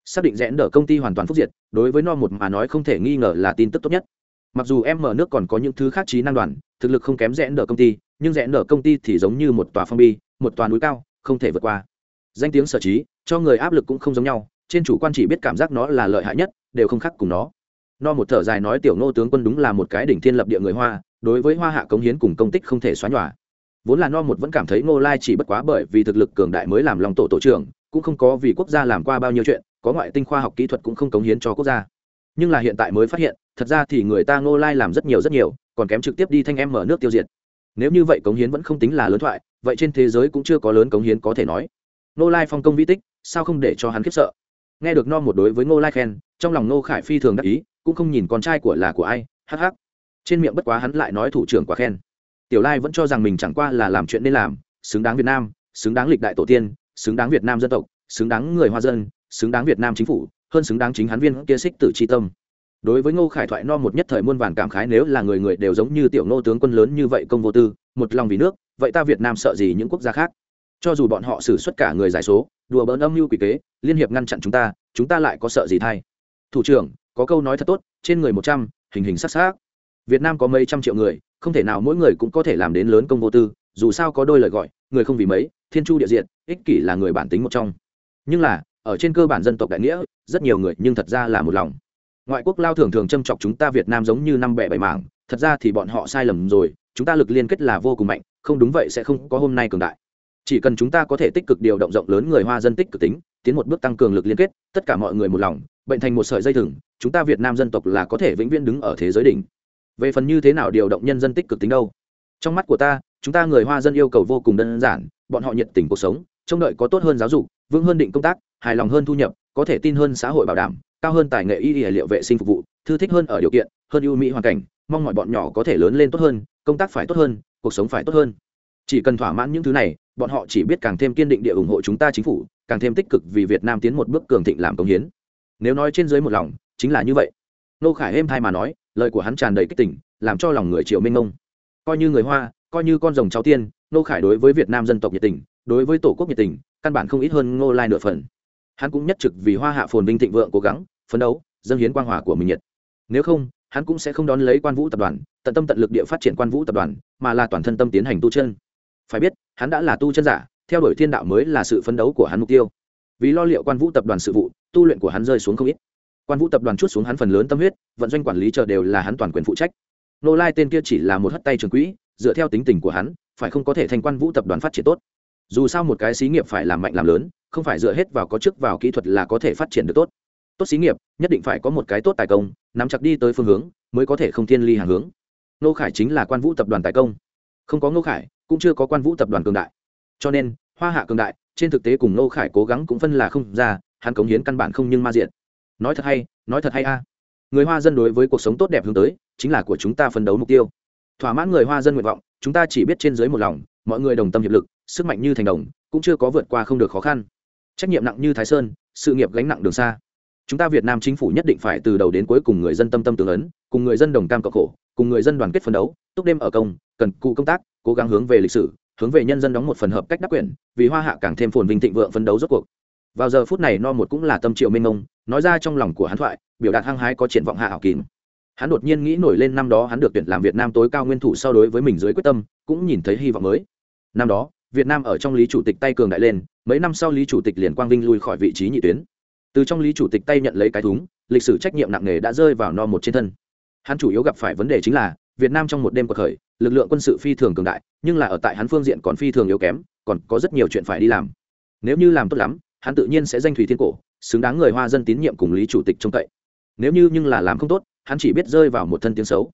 Xác định rẽ nợ công ty hoàn toàn phúc diệt, đối với no một mà nói không thể nghi ngờ là tin tức tốt nhất. Mặc dù em mở nước còn có những thứ khác trí năng đoàn, thực lực không kém rẽ nợ công ty, nhưng rẽ nợ công ty thì giống như một tòa phong bi, một tòa núi cao, không thể vượt qua. Danh tiếng sở trí, cho người áp lực cũng không giống nhau, trên chủ quan chỉ biết cảm giác nó là lợi hại nhất, đều không khác cùng nó. No một thở dài nói tiểu nô tướng quân đúng là một cái đỉnh thiên lập địa người hoa, đối với hoa hạ cống hiến cùng công tích không thể xóa nhòa vốn là no một vẫn cảm thấy ngô lai chỉ bất quá bởi vì thực lực cường đại mới làm lòng tổ tổ trưởng, cũng không có vì quốc gia làm qua bao nhiêu chuyện, có ngoại tinh khoa học kỹ thuật cũng không cống hiến cho quốc gia. Nhưng là hiện tại mới phát hiện, thật ra thì người ta ngô lai làm rất nhiều rất nhiều, còn kém trực tiếp đi thanh em mở nước tiêu diệt. Nếu như vậy cống hiến vẫn không tính là lớn thoại, vậy trên thế giới cũng chưa có lớn cống hiến có thể nói. Ngô lai phong công vi tích, sao không để cho hắn khiếp sợ? Nghe được no một đối với ngô lai khen, trong lòng ngô khải phi thường đắc ý, cũng không nhìn con trai của là của ai hh trên miệng bất quá hắn lại nói thủ trưởng quá khen tiểu lai vẫn cho rằng mình chẳng qua là làm chuyện nên làm, xứng đáng việt nam, xứng đáng lịch đại tổ tiên, xứng đáng việt nam dân tộc, xứng đáng người hoa dân, xứng đáng việt nam chính phủ, hơn xứng đáng chính hắn viên kia xích tử tri tâm. Đối với ngô khải thoại no một nhất thời muôn vàn cảm khái nếu là người người đều giống như tiểu ngô tướng quân lớn như vậy công vô tư, một lòng vì nước, vậy ta việt nam sợ gì những quốc gia khác? Cho dù bọn họ xử suất cả người giải số, đùa bỡn âm mưu quỷ kế, liên hiệp ngăn chặn chúng ta chúng ta lại có sợ gì thay? Thủ trưởng, có câu nói thật tốt, trên người một trăm, hình hình sắc sắc. Việt nam có mấy trăm triệu người không thể nào mỗi người cũng có thể làm đến lớn công vô tư, dù sao có đôi lời gọi, người không vì mấy, thiên chu địa diện ích kỷ là người bản tính một trong. Nhưng là, ở trên cơ bản dân tộc đại nghĩa, rất nhiều người nhưng thật ra là một lòng. Ngoại quốc lao thường thường châm chọc chúng ta việt nam giống như năm bẻ bảy mảng, thật ra thì bọn họ sai lầm rồi, chúng ta lực liên kết là vô cùng mạnh, không đúng vậy sẽ không có hôm nay cường đại. Chỉ cần chúng ta có thể tích cực điều động rộng lớn người hoa dân tích cực tính, tiến một bước tăng cường lực liên kết, tất cả mọi người một lòng, bệnh thành một sợi dây thừng, chúng ta việt nam dân tộc là có thể vĩnh viễn đứng ở thế giới đỉnh về phần như thế nào điều động nhân dân tích cực tính đâu? Trong mắt của ta, chúng ta người hoa dân yêu cầu vô cùng đơn giản, bọn họ nhiệt tình cuộc sống, trông đợi có tốt hơn giáo dục, vững hơn định công tác, hài lòng hơn thu nhập, có thể tin hơn xã hội bảo đảm, cao hơn tài nghệ y y liệu vệ sinh phục vụ, thư thích hơn ở điều kiện, hơn ưu mỹ hoàn cảnh, mong mọi bọn nhỏ có thể lớn lên tốt hơn, công tác phải tốt hơn, cuộc sống phải tốt hơn. Chỉ cần thỏa mãn những thứ này, bọn họ chỉ biết càng thêm kiên định địa ủng hộ chúng ta chính phủ, càng thêm tích cực vì việt nam tiến một bước cường thịnh làm công hiến. Nếu nói trên dưới một lòng, chính là như vậy nô khải êm thai mà nói, lời của hắn tràn đầy kích tỉnh làm cho lòng người triệu minh ngông coi như người hoa, coi như con rồng cháu tiên, nô khải đối với việt nam dân tộc nhiệt tình, đối với tổ quốc nhiệt tình, căn bản không ít hơn ngô lai nửa phần. Hắn cũng nhất trực vì hoa hạ phồn vinh thịnh vượng cố gắng, phấn đấu, dâng hiến quang hòa của mình nhiệt. Nếu không, hắn cũng sẽ không đón lấy quan vũ tập đoàn, tận tâm tận lực địa phát triển quan vũ tập đoàn, mà là toàn thân tâm tiến hành tu chân. Phải biết, hắn đã là tu chân giả, theo đuổi thiên đạo mới là sự phấn đấu của hắn mục tiêu. Vì lo liệu quan vũ tập đoàn sự vụ, tu luyện của hắn rơi xuống không ít quan vũ tập đoàn chút xuống hắn phần lớn tâm huyết, vận doanh quản lý chờ đều là hắn toàn quyền phụ trách. Nô lai tên kia chỉ là một hất tay trường quỹ, dựa theo tính tình của hắn, phải không có thể thành quan vũ tập đoàn phát triển tốt. Dù sao một cái xí nghiệp phải làm mạnh làm lớn, không phải dựa hết vào có chức vào kỹ thuật là có thể phát triển được tốt. Tốt xí nghiệp, nhất định phải có một cái tốt tài công, nắm chặt đi tới phương hướng, mới có thể không thiên ly hàng hướng. Nô khải chính là quan vũ tập đoàn tài công. Không có nô khải, cũng chưa có quan vũ tập đoàn cường đại. Cho nên, hoa hạ cường đại, trên thực tế cùng nô khải cố gắng cũng phân là không ra, hắn cống hiến căn bản không nhưng ma diện nói thật hay, nói thật hay a. Người hoa dân đối với cuộc sống tốt đẹp hướng tới, chính là của chúng ta phấn đấu mục tiêu. Thỏa mãn người hoa dân nguyện vọng, chúng ta chỉ biết trên dưới một lòng, mọi người đồng tâm hiệp lực, sức mạnh như thành đồng, cũng chưa có vượt qua không được khó khăn. Trách nhiệm nặng như thái sơn, sự nghiệp gánh nặng đường xa. Chúng ta việt nam chính phủ nhất định phải từ đầu đến cuối cùng người dân tâm tâm tương ấn, cùng người dân đồng cam cộng khổ, cùng người dân đoàn kết phấn đấu, túc đêm ở công, cần cụ công tác, cố gắng hướng về lịch sử, hướng về nhân dân đóng một phần hợp cách đắc quyền, vì hoa hạ càng thêm phồn vinh thịnh vượng phấn đấu rốt cuộc. Vào giờ phút này no một cũng là tâm triệu minh ông nói ra trong lòng của hắn thoại, biểu đạt hăng hái có triển vọng hạ hảo kín. Hắn đột nhiên nghĩ nổi lên năm đó hắn được tuyển làm việt nam tối cao nguyên thủ so đối với mình dưới quyết tâm, cũng nhìn thấy hy vọng mới. Năm đó, việt nam ở trong lý chủ tịch tay cường đại lên, mấy năm sau lý chủ tịch liền quang vinh lui khỏi vị trí nhị tuyến. Từ trong lý chủ tịch tay nhận lấy cái thúng, lịch sử trách nhiệm nặng nề đã rơi vào no một trên thân. Hắn chủ yếu gặp phải vấn đề chính là, việt nam trong một đêm cuộc khởi, lực lượng quân sự phi thường cường đại, nhưng là ở tại hắn phương diện còn phi thường yếu kém, còn có rất nhiều chuyện phải đi làm. Nếu như làm tốt lắm hắn tự nhiên sẽ danh thủy thiên cổ, xứng đáng người hoa dân tín nhiệm cùng lý chủ tịch trông cậy. Nếu như nhưng là làm không tốt, hắn chỉ biết rơi vào một thân tiếng xấu.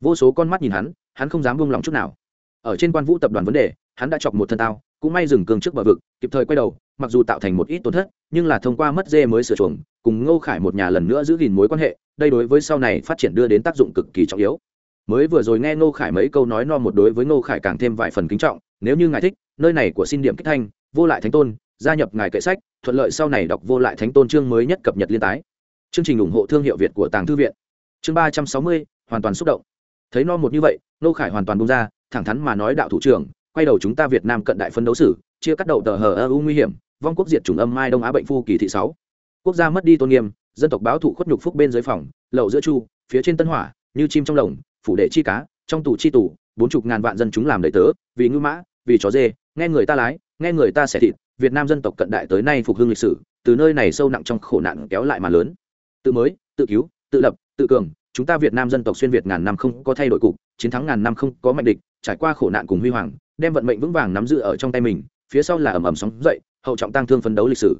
Vô số con mắt nhìn hắn hắn không dám buông lòng chút nào. Ở trên quan vũ tập đoàn vấn đề, hắn đã chọc một thân tao, cũng may dừng cường trước bờ vực, kịp thời quay đầu, mặc dù tạo thành một ít tổn thất, nhưng là thông qua mất dê mới sửa chuồng, cùng ngô khải một nhà lần nữa giữ gìn mối quan hệ, đây đối với sau này phát triển đưa đến tác dụng cực kỳ trọng yếu. Mới vừa rồi nghe ngô khải mấy câu nói no một đối với ngô khải càng thêm vài phần kính trọng, nếu như ngài thích, nơi này của xin điểm kích thanh, vô lại thánh tôn gia nhập ngài kệ sách, thuận lợi sau này đọc vô lại thánh tôn chương mới nhất cập nhật liên tái. Chương trình ủng hộ thương hiệu việt của tàng thư viện. Chương ba trăm sáu mươi, hoàn toàn xúc động. Thấy no một như vậy, nô khải hoàn toàn bung ra, thẳng thắn mà nói đạo thủ trưởng, quay đầu chúng ta việt nam cận đại phân đấu sử chia cắt đầu tờ hờ ơ u nguy hiểm, vong quốc diệt chủng âm mai đông á bệnh phu kỳ thị sáu. Quốc gia mất đi tôn nghiêm, dân tộc báo thụ khuất nhục phúc bên dưới phòng, lậu giữa chu, phía trên tân hỏa, như chim trong lồng, phủ đệ chi cá, trong tù chi tù, bốn chục ngàn vạn dân chúng làm đầy tớ, vì ngư mã, vì chó dê, nghe người ta lái, nghe người ta xẻ thịt việt nam dân tộc cận đại tới nay phục hưng lịch sử, từ nơi này sâu nặng trong khổ nạn kéo lại mà lớn. Tự mới, tự cứu, tự lập, tự cường, chúng ta việt nam dân tộc xuyên việt ngàn năm không có thay đổi cục, chiến thắng ngàn năm không có mạnh địch, trải qua khổ nạn cùng huy hoàng, đem vận mệnh vững vàng nắm giữ ở trong tay mình, phía sau là ầm ầm sóng dậy, hậu trọng tăng thương phấn đấu lịch sử.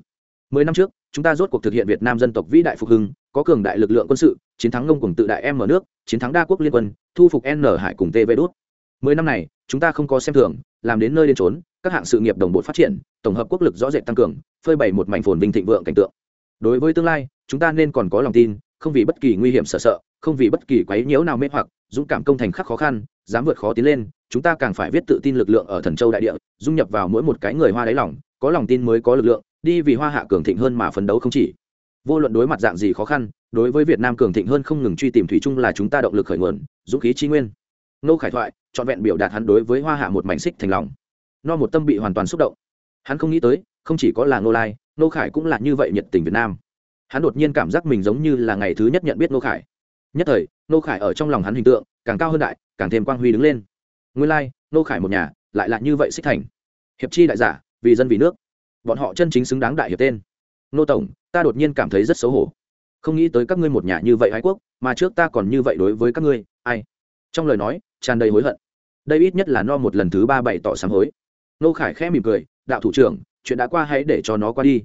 Mười năm trước, chúng ta rốt cuộc thực hiện việt nam dân tộc vĩ đại phục hưng, có cường đại lực lượng quân sự, chiến thắng ngông cùng tự đại em ở nước, chiến thắng đa quốc liên quân, thu phục n hải cùng tv đốt mười năm này, chúng ta không có xem thường, làm đến nơi đến trốn các hạng sự nghiệp đồng bộ phát triển, tổng hợp quốc lực rõ rệt tăng cường, phơi bày một mảnh phồn vinh thịnh vượng cảnh tượng. Đối với tương lai, chúng ta nên còn có lòng tin, không vì bất kỳ nguy hiểm sợ sợ, không vì bất kỳ quấy nhiễu nào mê hoặc, dũng cảm công thành khắc khó khăn, dám vượt khó tiến lên, chúng ta càng phải viết tự tin lực lượng ở thần châu đại địa, dung nhập vào mỗi một cái người hoa đáy lòng, có lòng tin mới có lực lượng, đi vì hoa hạ cường thịnh hơn mà phấn đấu không chỉ. Vô luận đối mặt dạng gì khó khăn, đối với việt nam cường thịnh hơn không ngừng truy tìm thủy chung là chúng ta động lực khởi nguồn, dũng khí tri nguyên. Nô khải thoại, trọn vẹn biểu đạt hắn đối với hoa hạ một mảnh xích thành lòng no một tâm bị hoàn toàn xúc động. Hắn không nghĩ tới, không chỉ có là Ngô lai, Ngô khải cũng là như vậy nhiệt tình việt nam. Hắn đột nhiên cảm giác mình giống như là ngày thứ nhất nhận biết Ngô khải. Nhất thời, Ngô khải ở trong lòng hắn hình tượng càng cao hơn đại, càng thêm quang huy đứng lên. Nguyên lai, Ngô khải một nhà lại là như vậy xích thành. Hiệp chi đại giả, vì dân vì nước. Bọn họ chân chính xứng đáng đại hiệp tên. Nô tổng, ta đột nhiên cảm thấy rất xấu hổ. Không nghĩ tới các ngươi một nhà như vậy ái quốc, mà trước ta còn như vậy đối với các ngươi, ai? Trong lời nói, tràn đầy hối hận. Đây ít nhất là no một lần thứ ba bày tỏ sám hối nô khải khẽ mỉm cười, đạo thủ trưởng, chuyện đã qua hãy để cho nó qua đi.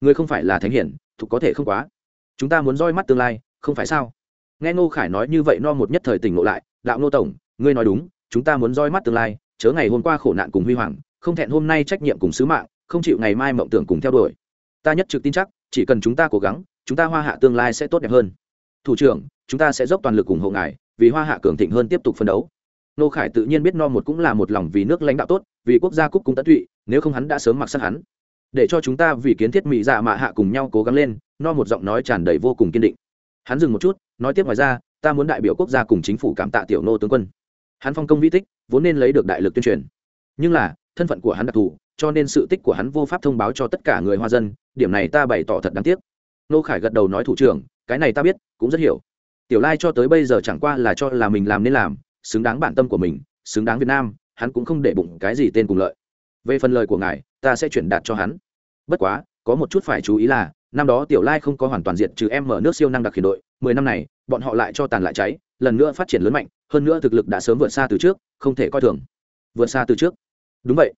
Ngươi không phải là thánh hiển thục có thể không quá. Chúng ta muốn roi mắt tương lai, không phải sao? Nghe ngô khải nói như vậy no một nhất thời tỉnh ngộ lại, đạo ngô tổng, ngươi nói đúng, chúng ta muốn roi mắt tương lai, chớ ngày hôm qua khổ nạn cùng huy hoàng, không thẹn hôm nay trách nhiệm cùng sứ mạng, không chịu ngày mai mộng tưởng cùng theo đuổi. Ta nhất trực tin chắc, chỉ cần chúng ta cố gắng, chúng ta hoa hạ tương lai sẽ tốt đẹp hơn. Thủ trưởng, chúng ta sẽ dốc toàn lực ủng hộ ngài, vì hoa hạ cường thịnh hơn tiếp tục phân đấu. Nô khải tự nhiên biết no một cũng là một lòng vì nước lãnh đạo tốt vì quốc gia cúc cũng tận tụy, nếu không hắn đã sớm mặc sát hắn. Để cho chúng ta vì kiến thiết mỹ dạ mạ hạ cùng nhau cố gắng lên, no một giọng nói tràn đầy vô cùng kiên định. Hắn dừng một chút, nói tiếp ngoài ra, ta muốn đại biểu quốc gia cùng chính phủ cảm tạ tiểu nô tướng quân. Hắn phong công vi tích, vốn nên lấy được đại lực tuyên truyền. Nhưng là, thân phận của hắn đặc thù, cho nên sự tích của hắn vô pháp thông báo cho tất cả người hoa dân, điểm này ta bày tỏ thật đáng tiếc. Nô khải gật đầu nói thủ trưởng, cái này ta biết, cũng rất hiểu. Tiểu lai cho tới bây giờ chẳng qua là cho là mình làm nên làm, xứng đáng bản tâm của mình, xứng đáng việt nam hắn cũng không để bụng cái gì tên cùng lợi. Về phần lời của ngài, ta sẽ chuyển đạt cho hắn. Bất quá, có một chút phải chú ý là, năm đó tiểu lai không có hoàn toàn diệt trừ em mở nước siêu năng đặc khiển đội, mười năm này, bọn họ lại cho tàn lại cháy, lần nữa phát triển lớn mạnh, hơn nữa thực lực đã sớm vượt xa từ trước, không thể coi thường. Vượt xa từ trước. Đúng vậy.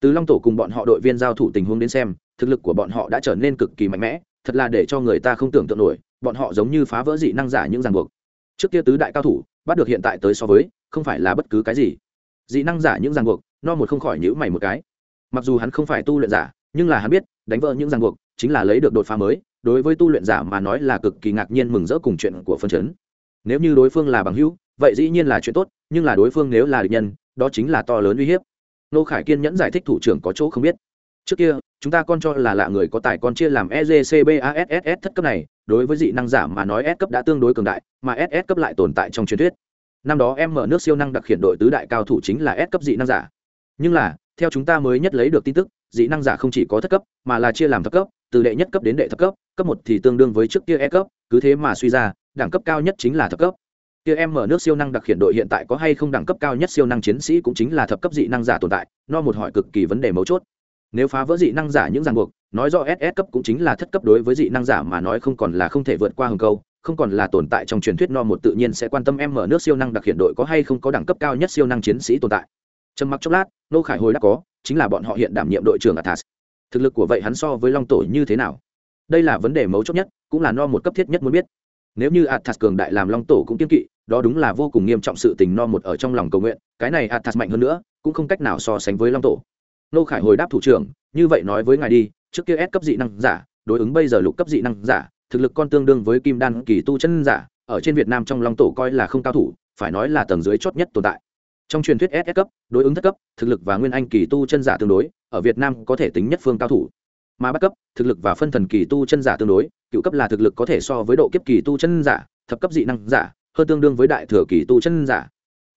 Từ long tổ cùng bọn họ đội viên giao thủ tình huống đến xem, thực lực của bọn họ đã trở nên cực kỳ mạnh mẽ, thật là để cho người ta không tưởng tượng nổi, bọn họ giống như phá vỡ dị năng giả những ràng buộc. Trước kia tứ đại cao thủ, bắt được hiện tại tới so với, không phải là bất cứ cái gì dị năng giả những ràng buộc, no một không khỏi nhữ mày một cái. Mặc dù hắn không phải tu luyện giả, nhưng là hắn biết, đánh vỡ những ràng buộc chính là lấy được đột phá mới, đối với tu luyện giả mà nói là cực kỳ ngạc nhiên mừng rỡ cùng chuyện của phân chấn. Nếu như đối phương là bằng hữu, vậy dĩ nhiên là chuyện tốt, nhưng là đối phương nếu là địch nhân, đó chính là to lớn uy hiếp. Nô khải kiên nhẫn giải thích thủ trưởng có chỗ không biết. Trước kia, chúng ta con cho là lạ người có tài con chia làm egcbass thất cấp này, đối với dị năng giả mà nói s cấp đã tương đối cường đại, mà ss cấp lại tồn tại trong truyền thuyết năm đó em mở nước siêu năng đặc khiển đội tứ đại cao thủ chính là s cấp dị năng giả. Nhưng là, theo chúng ta mới nhất lấy được tin tức, dị năng giả không chỉ có thất cấp, mà là chia làm thấp cấp, từ đệ nhất cấp đến đệ thấp cấp cấp một thì tương đương với trước kia e cấp, cứ thế mà suy ra, đẳng cấp cao nhất chính là thấp cấp. Kia em mở nước siêu năng đặc khiển đội hiện tại có hay không đẳng cấp cao nhất siêu năng chiến sĩ cũng chính là thập cấp dị năng giả tồn tại, no một hỏi cực kỳ vấn đề mấu chốt. Nếu phá vỡ dị năng giả những ràng buộc, nói rõ ss cấp cũng chính là thất cấp đối với dị năng giả mà nói không còn là không thể vượt qua hừng câu không còn là tồn tại trong truyền thuyết no một tự nhiên sẽ quan tâm em mở nước siêu năng đặc hiện đội có hay không có đẳng cấp cao nhất siêu năng chiến sĩ tồn tại. Trầm mặc chốc lát, nô khải hồi đã có, chính là bọn họ hiện đảm nhiệm đội trưởng athas. Thực lực của vậy hắn so với long tổ như thế nào? Đây là vấn đề mấu chốt nhất, cũng là no một cấp thiết nhất muốn biết. Nếu như athas cường đại làm long tổ cũng kiên kỵ, đó đúng là vô cùng nghiêm trọng sự tình no một ở trong lòng cầu nguyện, cái này athas mạnh hơn nữa, cũng không cách nào so sánh với long tổ. Nô khải hồi đáp thủ trưởng, như vậy nói với ngài đi, trước kia S cấp dị năng giả, đối ứng bây giờ lục cấp dị năng giả thực lực con tương đương với kim đan kỳ tu chân giả, ở trên việt nam trong long tổ coi là không cao thủ, phải nói là tầng dưới chót nhất tồn tại. Trong truyền thuyết ss cấp, đối ứng thất cấp, thực lực và nguyên anh kỳ tu chân giả tương đối, ở việt nam có thể tính nhất phương cao thủ. Mà bắt cấp, thực lực và phân thần kỳ tu chân giả tương đối, cựu cấp là thực lực có thể so với độ kiếp kỳ tu chân giả, thập cấp dị năng giả, hơn tương đương với đại thừa kỳ tu chân giả.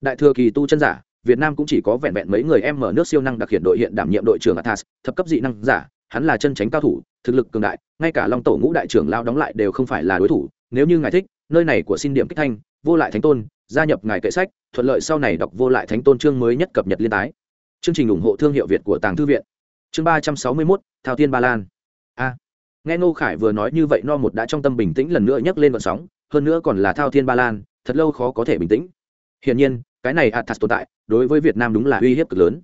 Đại thừa kỳ tu chân giả, việt nam cũng chỉ có vẹn vẹn mấy người em mở nước siêu năng đặc hiện đội hiện đảm nhiệm đội trưởng athas, thập cấp dị năng giả hắn là chân tránh cao thủ, thực lực cường đại, ngay cả long tổ ngũ đại trưởng lao đóng lại đều không phải là đối thủ, nếu như ngài thích, nơi này của xin điểm kích thanh, vô lại thánh tôn, gia nhập ngài kệ sách, thuận lợi sau này đọc vô lại thánh tôn chương mới nhất cập nhật liên tái. Chương trình ủng hộ thương hiệu việt của tàng thư viện. Chương ba trăm sáu mươi mốt, thao tiên ba lan. A. Nghe ngô khải vừa nói như vậy, no một đã trong tâm bình tĩnh lần nữa nhấc lên vận sóng, hơn nữa còn là thao thiên ba lan, thật lâu khó có thể bình tĩnh. Hiển nhiên, cái này athas tồn tại, đối với việt nam đúng là uy hiếp cực lớn.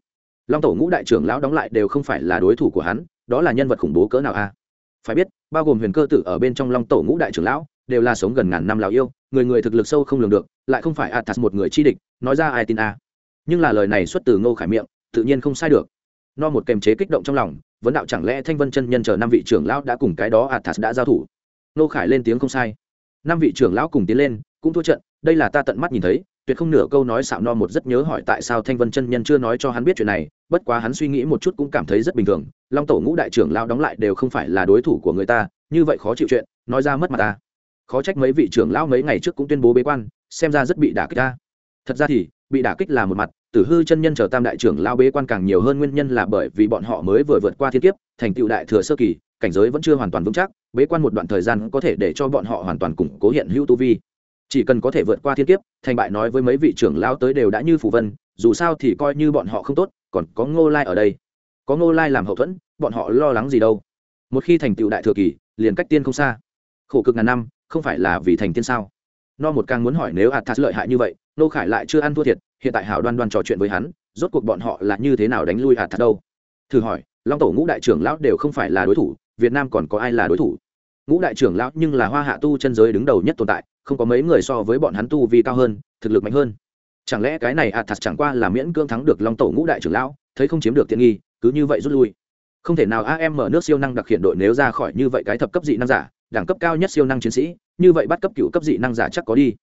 Long tổ ngũ đại trưởng lão đóng lại đều không phải là đối thủ của hắn đó là nhân vật khủng bố cỡ nào a? À? Phải biết, bao gồm huyền cơ tử ở bên trong long tổ ngũ đại trưởng lão, đều là sống gần ngàn năm lào yêu, người người thực lực sâu không lường được, lại không phải athas một người chi địch, nói ra ai tin a? À? Nhưng là lời này xuất từ ngô khải miệng, tự nhiên không sai được. No một kềm chế kích động trong lòng, vấn đạo chẳng lẽ thanh vân chân nhân chờ năm vị trưởng lão đã cùng cái đó athas đã giao thủ? Ngô khải lên tiếng không sai. Năm vị trưởng lão cùng tiến lên, cũng thua trận, đây là ta tận mắt nhìn thấy tuyệt không nửa câu nói xạo no một rất nhớ hỏi tại sao thanh vân chân nhân chưa nói cho hắn biết chuyện này, bất quá hắn suy nghĩ một chút cũng cảm thấy rất bình thường, long tổ ngũ đại trưởng lao đóng lại đều không phải là đối thủ của người ta, như vậy khó chịu chuyện, nói ra mất mặt ta. Khó trách mấy vị trưởng lao mấy ngày trước cũng tuyên bố bế quan, xem ra rất bị đả kích ta. Thật ra thì, bị đả kích là một mặt, tử hư chân nhân chờ tam đại trưởng lao bế quan càng nhiều hơn nguyên nhân là bởi vì bọn họ mới vừa vượt qua thiên kiếp, thành tựu đại thừa sơ kỳ, cảnh giới vẫn chưa hoàn toàn vững chắc, bế quan một đoạn thời gian có thể để cho bọn họ hoàn toàn củng cố hiện hữu tu vi chỉ cần có thể vượt qua thiên kiếp, thành bại nói với mấy vị trưởng lao tới đều đã như phù vân, dù sao thì coi như bọn họ không tốt, còn có ngô lai ở đây. Có ngô lai làm hậu thuẫn, bọn họ lo lắng gì đâu? Một khi thành tựu đại thừa kỳ, liền cách tiên không xa. Khổ cực ngàn năm, không phải là vì thành tiên sao? No một càng muốn hỏi nếu athas lợi hại như vậy, nô khải lại chưa ăn thua thiệt, hiện tại hảo đoan đoan trò chuyện với hắn, rốt cuộc bọn họ là như thế nào đánh lui athas đâu? Thử hỏi, long tổ ngũ đại trưởng lão đều không phải là đối thủ, việt nam còn có ai là đối thủ? Ngũ đại trưởng lão nhưng là hoa hạ tu chân giới đứng đầu nhất tồn tại không có mấy người so với bọn hắn tu vi cao hơn, thực lực mạnh hơn. Chẳng lẽ cái này athas chẳng qua là miễn cưỡng thắng được long tổ ngũ đại trưởng lão, thấy không chiếm được tiện nghi, cứ như vậy rút lui. Không thể nào am mở nước siêu năng đặc hiện đội nếu ra khỏi như vậy cái thập cấp dị năng giả, đẳng cấp cao nhất siêu năng chiến sĩ, như vậy bắt cấp cựu cấp dị năng giả chắc có đi.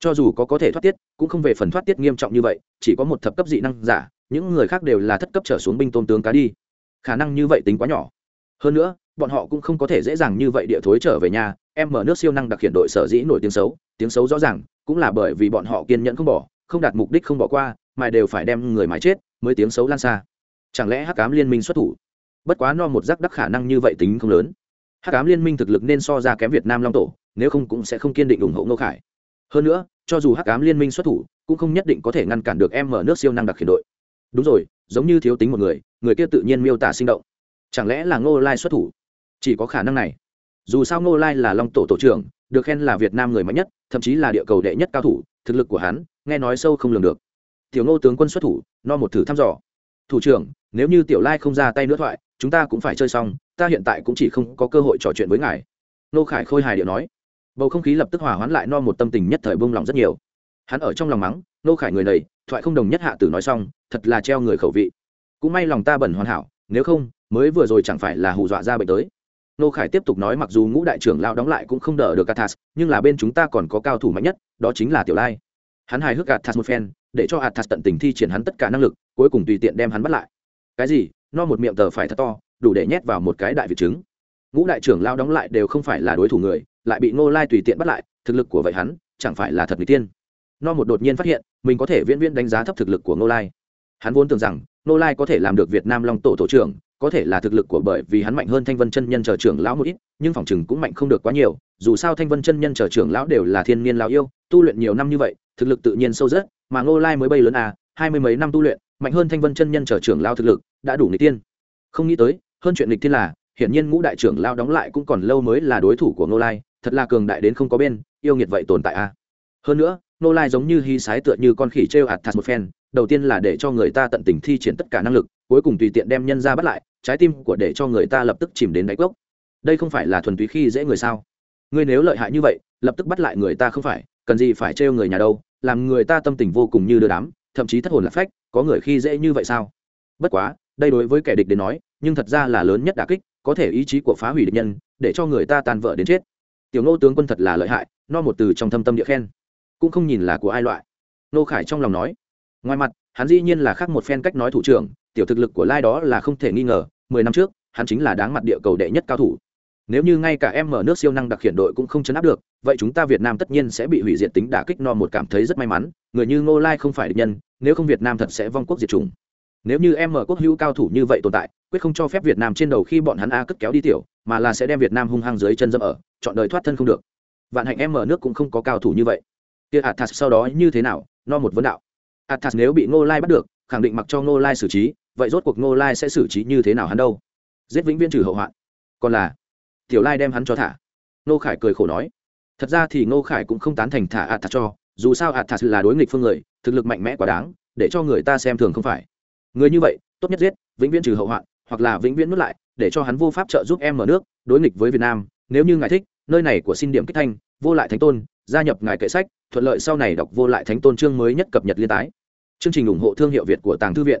Cho dù có có thể thoát tiết, cũng không về phần thoát tiết nghiêm trọng như vậy, chỉ có một thập cấp dị năng giả, những người khác đều là thất cấp trở xuống binh tôn tướng cá đi. Khả năng như vậy tính quá nhỏ. Hơn nữa bọn họ cũng không có thể dễ dàng như vậy địa thối trở về nhà, em mở nước siêu năng đặc hiện đội sở dĩ nổi tiếng xấu tiếng xấu rõ ràng, cũng là bởi vì bọn họ kiên nhẫn không bỏ, không đạt mục đích không bỏ qua, mà đều phải đem người mái chết mới tiếng xấu lan xa. Chẳng lẽ hắc cám liên minh xuất thủ? Bất quá no một giác đắc khả năng như vậy tính không lớn. Hắc cám liên minh thực lực nên so ra kém việt nam long tổ, nếu không cũng sẽ không kiên định ủng hộ ngô khải. Hơn nữa, cho dù hắc cám liên minh xuất thủ, cũng không nhất định có thể ngăn cản được em mở nước siêu năng đặc khiển đội. Đúng rồi, giống như thiếu tính một người người kia tự nhiên miêu tả sinh động. Chẳng lẽ là ngô lai xuất thủ? Chỉ có khả năng này. Dù sao ngô lai là long tổ tổ trưởng, được khen là việt nam người mạnh nhất, thậm chí là địa cầu đệ nhất cao thủ, thực lực của hắn, nghe nói sâu không lường được. Tiểu ngô tướng quân xuất thủ, no một thử thăm dò. Thủ trưởng, nếu như tiểu lai không ra tay nữa thoại, chúng ta cũng phải chơi xong, ta hiện tại cũng chỉ không có cơ hội trò chuyện với ngài. Nô khải khôi hài điệu nói. Bầu không khí lập tức hòa hoãn lại no một tâm tình nhất thời bông lòng rất nhiều. Hắn ở trong lòng mắng nô khải người này, thoại không đồng nhất hạ tử nói xong, thật là treo người khẩu vị. Cũng may lòng ta bẩn hoàn hảo, nếu không, mới vừa rồi chẳng phải là hù dọa ra bệnh tới nô khải tiếp tục nói mặc dù ngũ đại trưởng lao đóng lại cũng không đỡ được athas, nhưng là bên chúng ta còn có cao thủ mạnh nhất, đó chính là tiểu lai. Hắn hài hước athas một phen, để cho athas tận tình thi triển hắn tất cả năng lực, cuối cùng tùy tiện đem hắn bắt lại. Cái gì? No một miệng tờ phải thật to, đủ để nhét vào một cái đại vị trứng ngũ đại trưởng lao đóng lại đều không phải là đối thủ người, lại bị ngô lai tùy tiện bắt lại, thực lực của vậy hắn, chẳng phải là thật người tiên. No một đột nhiên phát hiện, mình có thể viễn viễn đánh giá thấp thực lực của ngô lai. Hắn vốn tưởng rằng, ngô lai có thể làm được việt nam long tổ tổ trưởng có thể là thực lực của bởi vì hắn mạnh hơn thanh vân chân nhân chờ trưởng lão một ít, nhưng phòng chừng cũng mạnh không được quá nhiều, dù sao thanh vân chân nhân chờ trưởng lão đều là thiên niên lão yêu, tu luyện nhiều năm như vậy, thực lực tự nhiên sâu rất mà ngô lai mới bay lớn à hai mươi mấy năm tu luyện, mạnh hơn thanh vân chân nhân chờ trưởng lão thực lực, đã đủ nghịch tiên không nghĩ tới, hơn chuyện nghịch tiên là, hiển nhiên ngũ đại trưởng lão đóng lại cũng còn lâu mới là đối thủ của ngô lai, thật là cường đại đến không có bên, yêu nghiệt vậy tồn tại à. Hơn nữa Nô lai giống như hy sái tựa như con khỉ trêu ạt thạt một phen, đầu tiên là để cho người ta tận tình thi triển tất cả năng lực, cuối cùng tùy tiện đem nhân ra bắt lại, trái tim của để cho người ta lập tức chìm đến đáy cốc. Đây không phải là thuần túy khi dễ người sao? Ngươi nếu lợi hại như vậy, lập tức bắt lại người ta không phải, cần gì phải trêu người nhà đâu, làm người ta tâm tình vô cùng như đưa đám, thậm chí thất hồn lạc phách, có người khi dễ như vậy sao? Bất quá, đây đối với kẻ địch đến nói, nhưng thật ra là lớn nhất đà kích, có thể ý chí của phá hủy địch nhân, để cho người ta tan vỡ đến chết. Tiểu nô tướng quân thật là lợi hại, no một từ trong thâm tâm địa khen cũng không nhìn là của ai loại. Nô khải trong lòng nói. Ngoài mặt, hắn dĩ nhiên là khác một phen cách nói thủ trưởng, tiểu thực lực của lai đó là không thể nghi ngờ, mười năm trước, hắn chính là đáng mặt địa cầu đệ nhất cao thủ. Nếu như ngay cả em mở nước siêu năng đặc hiện đội cũng không chấn áp được, vậy chúng ta việt nam tất nhiên sẽ bị hủy diệt tính đả kích no một cảm thấy rất may mắn, người như ngô lai không phải địch nhân, nếu không việt nam thật sẽ vong quốc diệt chủng. Nếu như em mở quốc hữu cao thủ như vậy tồn tại, quyết không cho phép việt nam trên đầu khi bọn hắn a cất kéo đi tiểu, mà là sẽ đem việt nam hung hăng dưới chân dâm ở, chọn đời thoát thân không được. Vạn hạnh em mở nước cũng không có cao thủ như vậy kia athas sau đó như thế nào, no một vấn đạo. Athas nếu bị ngô lai bắt được, khẳng định mặc cho ngô lai xử trí, vậy rốt cuộc ngô lai sẽ xử trí như thế nào hắn đâu? Giết vĩnh viễn trừ hậu hoạn. Còn là, tiểu lai đem hắn cho thả. Ngô khải cười khổ nói. Thật ra thì ngô khải cũng không tán thành thả athas cho, dù sao athas là đối nghịch phương người, thực lực mạnh mẽ quá đáng, để cho người ta xem thường không phải. Người như vậy, tốt nhất giết, vĩnh viễn trừ hậu hoạn, hoặc là vĩnh viễn nuốt lại, để cho hắn vô pháp trợ giúp em mở nước, đối nghịch với việt nam, nếu như ngài thích nơi này của xin điểm kích thanh, vô lại thánh tôn, gia nhập ngài kệ sách, thuận lợi sau này đọc vô lại thánh tôn chương mới nhất cập nhật liên tái. Chương trình ủng hộ thương hiệu việt của tàng thư viện.